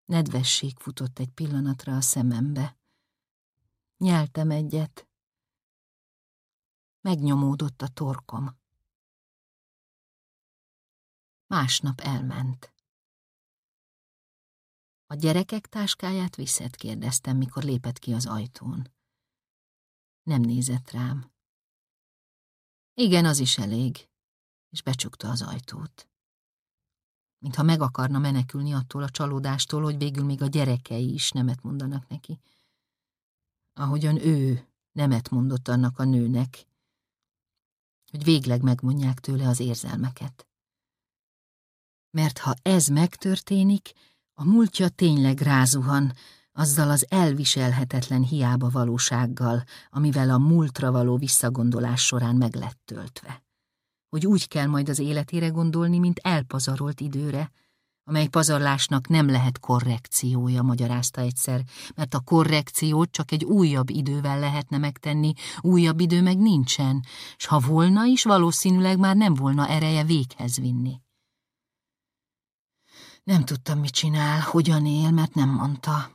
Nedvesség futott egy pillanatra a szemembe. Nyeltem egyet. Megnyomódott a torkom. Másnap elment. A gyerekek táskáját viszed, kérdeztem, mikor lépett ki az ajtón. Nem nézett rám. Igen, az is elég, és becsukta az ajtót. Mintha meg akarna menekülni attól a csalódástól, hogy végül még a gyerekei is nemet mondanak neki. Ahogyan ő nemet mondott annak a nőnek, hogy végleg megmondják tőle az érzelmeket. Mert ha ez megtörténik, a múltja tényleg rázuhan, azzal az elviselhetetlen hiába valósággal, amivel a múltra való visszagondolás során meg lett töltve. Hogy úgy kell majd az életére gondolni, mint elpazarolt időre, amely pazarlásnak nem lehet korrekciója, magyarázta egyszer, mert a korrekciót csak egy újabb idővel lehetne megtenni, újabb idő meg nincsen, s ha volna is, valószínűleg már nem volna ereje véghez vinni. Nem tudtam, mit csinál, hogyan él, mert nem mondta.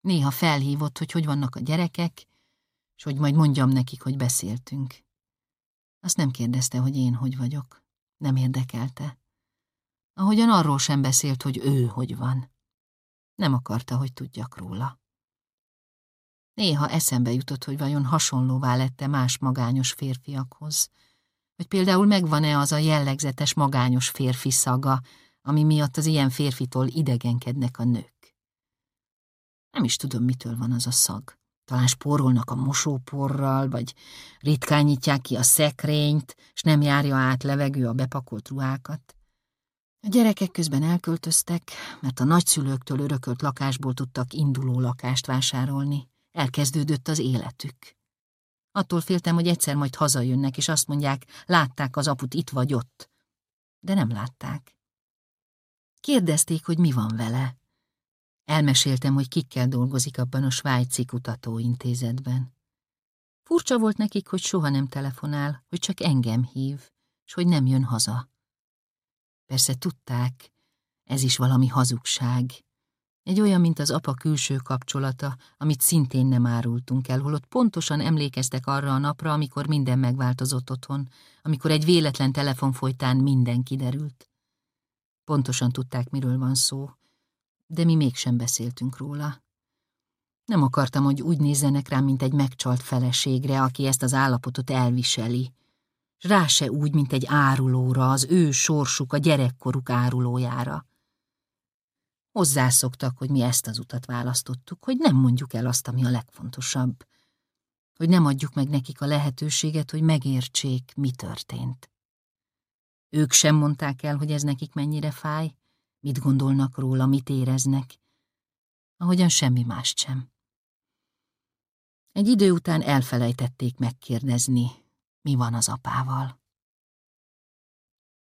Néha felhívott, hogy hogy vannak a gyerekek, és hogy majd mondjam nekik, hogy beszéltünk. Azt nem kérdezte, hogy én hogy vagyok. Nem érdekelte. Ahogyan arról sem beszélt, hogy ő hogy van. Nem akarta, hogy tudjak róla. Néha eszembe jutott, hogy vajon hasonlóvá lette más magányos férfiakhoz, hogy például megvan-e az a jellegzetes magányos férfi szaga, ami miatt az ilyen férfitól idegenkednek a nők. Nem is tudom, mitől van az a szag. Talán spórolnak a mosóporral, vagy ritkán nyitják ki a szekrényt, és nem járja át levegő a bepakolt ruhákat. A gyerekek közben elköltöztek, mert a nagyszülőktől örökölt lakásból tudtak induló lakást vásárolni. Elkezdődött az életük. Attól féltem, hogy egyszer majd hazajönnek, és azt mondják, látták az aput itt vagy ott. De nem látták. Kérdezték, hogy mi van vele. Elmeséltem, hogy kikkel dolgozik abban a svájci kutatóintézetben. Furcsa volt nekik, hogy soha nem telefonál, hogy csak engem hív, és hogy nem jön haza. Persze tudták, ez is valami hazugság. Egy olyan, mint az apa külső kapcsolata, amit szintén nem árultunk el, holott pontosan emlékeztek arra a napra, amikor minden megváltozott otthon, amikor egy véletlen telefon folytán minden kiderült. Pontosan tudták, miről van szó, de mi mégsem beszéltünk róla. Nem akartam, hogy úgy nézzenek rám, mint egy megcsalt feleségre, aki ezt az állapotot elviseli. S rá se úgy, mint egy árulóra, az ő sorsuk a gyerekkoruk árulójára. Hozzászoktak, hogy mi ezt az utat választottuk, hogy nem mondjuk el azt, ami a legfontosabb, hogy nem adjuk meg nekik a lehetőséget, hogy megértsék, mi történt. Ők sem mondták el, hogy ez nekik mennyire fáj, mit gondolnak róla, mit éreznek, ahogyan semmi mást sem. Egy idő után elfelejtették megkérdezni, mi van az apával.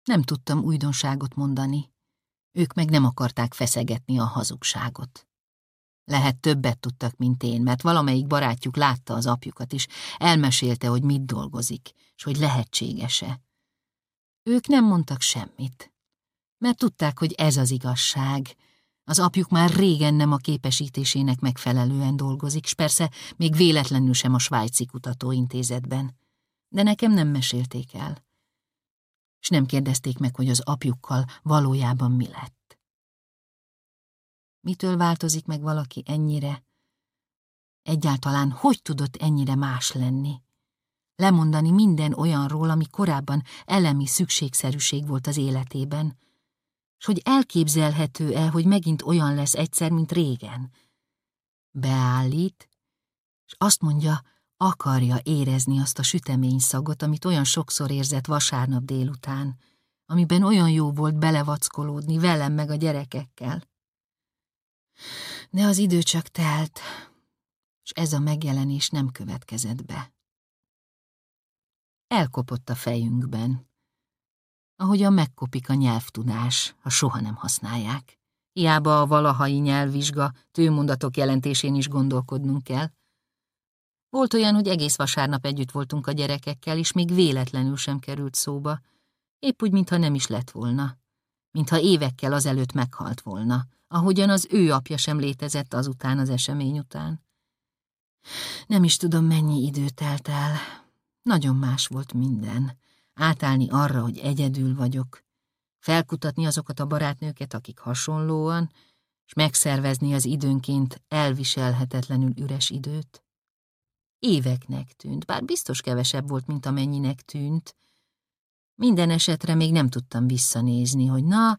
Nem tudtam újdonságot mondani, ők meg nem akarták feszegetni a hazugságot. Lehet többet tudtak, mint én, mert valamelyik barátjuk látta az apjukat is, elmesélte, hogy mit dolgozik, és hogy lehetséges-e. Ők nem mondtak semmit, mert tudták, hogy ez az igazság. Az apjuk már régen nem a képesítésének megfelelően dolgozik, s persze még véletlenül sem a svájci kutatóintézetben. De nekem nem mesélték el. És nem kérdezték meg, hogy az apjukkal valójában mi lett. Mitől változik meg valaki ennyire? Egyáltalán hogy tudott ennyire más lenni? Lemondani minden olyanról, ami korábban elemi szükségszerűség volt az életében, és hogy elképzelhető-e, hogy megint olyan lesz egyszer, mint régen. Beállít, és azt mondja, akarja érezni azt a sütemény szagot, amit olyan sokszor érzett vasárnap délután, amiben olyan jó volt belevackolódni velem meg a gyerekekkel. De az idő csak telt, és ez a megjelenés nem következett be elkopott a fejünkben, ahogyan megkopik a nyelvtudás, ha soha nem használják. Hiába a valahai nyelvvizsga, tőmondatok jelentésén is gondolkodnunk kell. Volt olyan, hogy egész vasárnap együtt voltunk a gyerekekkel, és még véletlenül sem került szóba. Épp úgy, mintha nem is lett volna. Mintha évekkel azelőtt meghalt volna, ahogyan az ő apja sem létezett azután az esemény után. Nem is tudom, mennyi idő telt el. Nagyon más volt minden. Átállni arra, hogy egyedül vagyok, felkutatni azokat a barátnőket, akik hasonlóan, és megszervezni az időnként elviselhetetlenül üres időt. Éveknek tűnt, bár biztos kevesebb volt, mint amennyinek tűnt. Minden esetre még nem tudtam visszanézni, hogy na,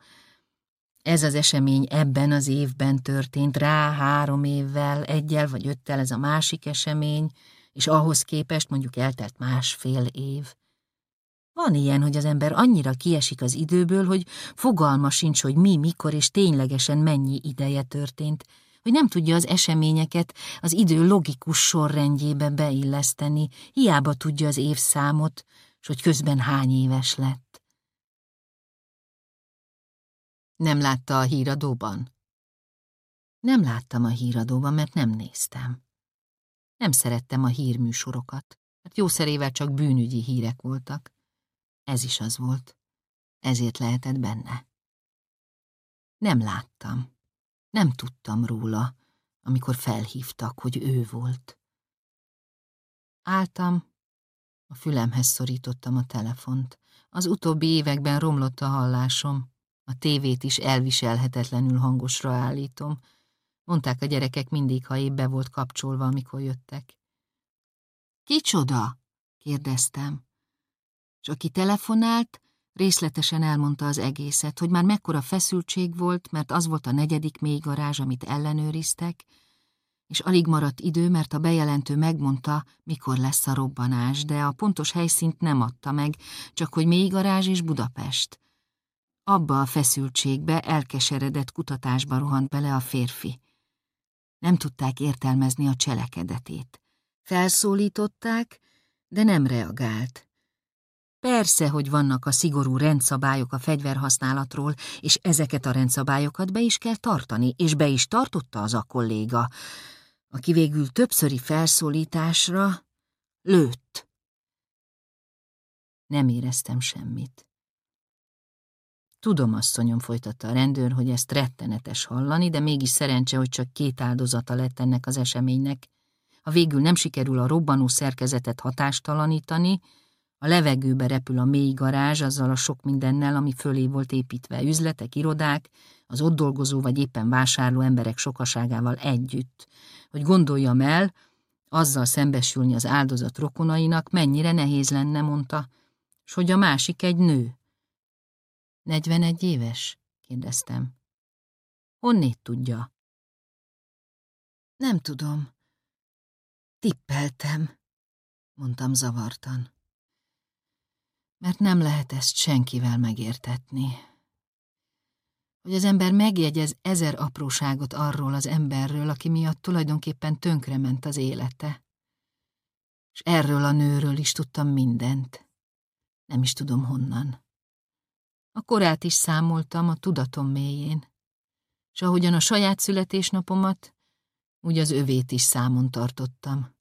ez az esemény ebben az évben történt, rá három évvel, egyel vagy öttel ez a másik esemény, és ahhoz képest mondjuk eltelt másfél év. Van ilyen, hogy az ember annyira kiesik az időből, hogy fogalma sincs, hogy mi, mikor és ténylegesen mennyi ideje történt, hogy nem tudja az eseményeket az idő logikus sorrendjébe beilleszteni, hiába tudja az évszámot, és hogy közben hány éves lett. Nem látta a híradóban? Nem láttam a híradóban, mert nem néztem. Nem szerettem a hírműsorokat, mert jószerével csak bűnügyi hírek voltak. Ez is az volt. Ezért lehetett benne. Nem láttam. Nem tudtam róla, amikor felhívtak, hogy ő volt. Álltam, a fülemhez szorítottam a telefont. Az utóbbi években romlott a hallásom. A tévét is elviselhetetlenül hangosra állítom. Mondták a gyerekek mindig, ha épp be volt kapcsolva, amikor jöttek. Kicsoda? kérdeztem és aki telefonált, részletesen elmondta az egészet, hogy már mekkora feszültség volt, mert az volt a negyedik mély amit ellenőriztek, és alig maradt idő, mert a bejelentő megmondta, mikor lesz a robbanás, de a pontos helyszínt nem adta meg, csak hogy mély és Budapest. Abba a feszültségbe, elkeseredett kutatásba rohant bele a férfi. Nem tudták értelmezni a cselekedetét. Felszólították, de nem reagált. Persze, hogy vannak a szigorú rendszabályok a fegyverhasználatról, és ezeket a rendszabályokat be is kell tartani, és be is tartotta az a kolléga, aki végül többszöri felszólításra lőtt. Nem éreztem semmit. Tudom, asszonyom, folytatta a rendőr, hogy ezt rettenetes hallani, de mégis szerencse, hogy csak két áldozata lett ennek az eseménynek. Ha végül nem sikerül a robbanó szerkezetet hatástalanítani, a levegőbe repül a mély garázs azzal a sok mindennel, ami fölé volt építve, üzletek, irodák, az ott dolgozó vagy éppen vásárló emberek sokaságával együtt, hogy gondoljam el, azzal szembesülni az áldozat rokonainak, mennyire nehéz lenne, mondta, és hogy a másik egy nő. Negyvenegy éves? kérdeztem. Honnét tudja? Nem tudom. Tippeltem, mondtam zavartan mert nem lehet ezt senkivel megértetni. Hogy az ember megjegyez ezer apróságot arról az emberről, aki miatt tulajdonképpen tönkrement az élete. És erről a nőről is tudtam mindent. Nem is tudom honnan. A korát is számoltam a tudatom mélyén, és ahogyan a saját születésnapomat, úgy az övét is számon tartottam.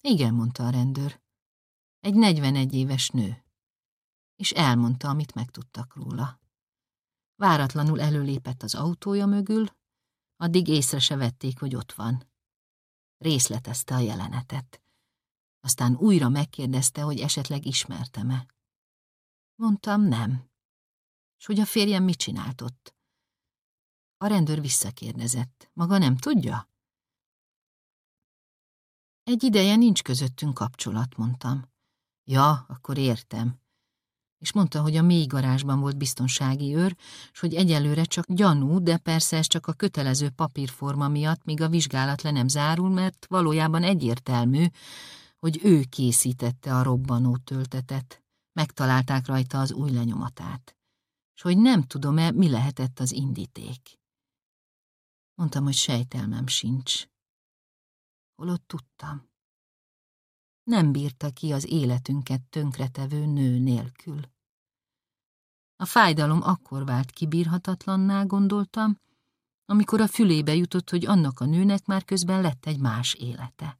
Igen, mondta a rendőr. Egy negyvenegy éves nő és elmondta, amit megtudtak róla. Váratlanul előlépett az autója mögül, addig észre se vették, hogy ott van. Részletezte a jelenetet. Aztán újra megkérdezte, hogy esetleg ismertem-e. Mondtam, nem. És hogy a férjem mit csinált ott? A rendőr visszakérdezett. Maga nem tudja? Egy ideje nincs közöttünk kapcsolat, mondtam. Ja, akkor értem és mondta, hogy a mély garázsban volt biztonsági őr, és hogy egyelőre csak gyanú, de persze ez csak a kötelező papírforma miatt, míg a vizsgálat le nem zárul, mert valójában egyértelmű, hogy ő készítette a robbanó töltetet. Megtalálták rajta az új lenyomatát. És hogy nem tudom-e, mi lehetett az indíték. Mondtam, hogy sejtelmem sincs. Holott tudtam nem bírta ki az életünket tönkretevő nő nélkül. A fájdalom akkor vált kibírhatatlanná, gondoltam, amikor a fülébe jutott, hogy annak a nőnek már közben lett egy más élete.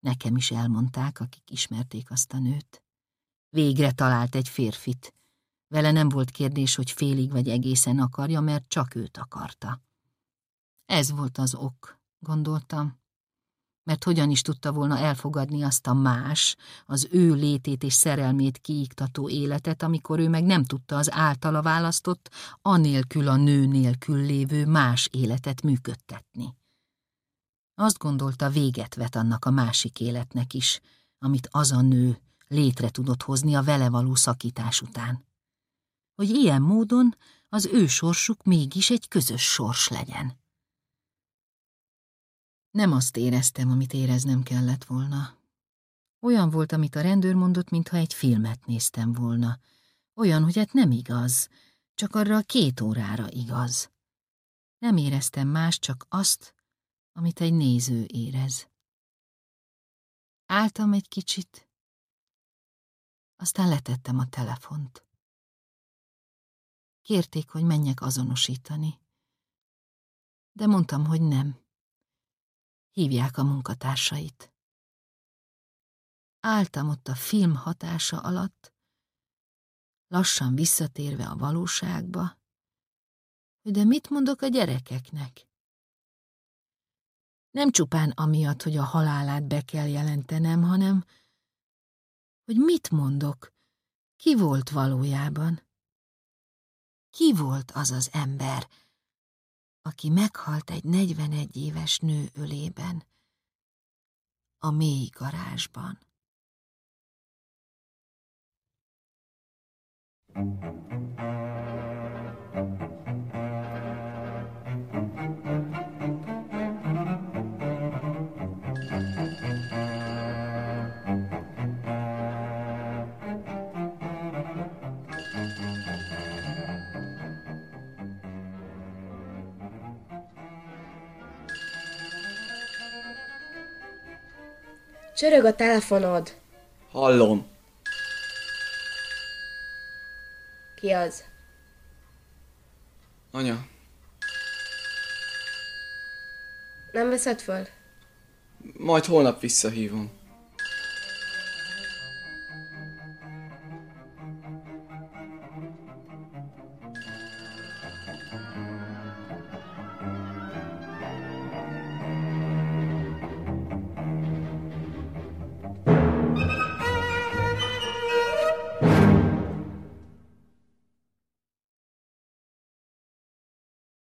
Nekem is elmondták, akik ismerték azt a nőt. Végre talált egy férfit. Vele nem volt kérdés, hogy félig vagy egészen akarja, mert csak őt akarta. Ez volt az ok, gondoltam. Mert hogyan is tudta volna elfogadni azt a más, az ő létét és szerelmét kiiktató életet, amikor ő meg nem tudta az általa választott, anélkül a nő nélkül lévő más életet működtetni. Azt gondolta, véget vet annak a másik életnek is, amit az a nő létre tudott hozni a vele való szakítás után. Hogy ilyen módon az ő sorsuk mégis egy közös sors legyen. Nem azt éreztem, amit éreznem kellett volna. Olyan volt, amit a rendőr mondott, mintha egy filmet néztem volna. Olyan, hogy hát nem igaz, csak arra a két órára igaz. Nem éreztem más, csak azt, amit egy néző érez. Álltam egy kicsit, aztán letettem a telefont. Kérték, hogy menjek azonosítani. De mondtam, hogy nem. Hívják a munkatársait. Álltam ott a film hatása alatt, lassan visszatérve a valóságba, hogy de mit mondok a gyerekeknek? Nem csupán amiatt, hogy a halálát be kell jelentenem, hanem hogy mit mondok, ki volt valójában. Ki volt az az ember, aki meghalt egy 41 éves nő ölében, a mély garázsban. Thank you. Csörög a telefonod. Hallom. Ki az? Anya. Nem veszed föl? Majd holnap visszahívom.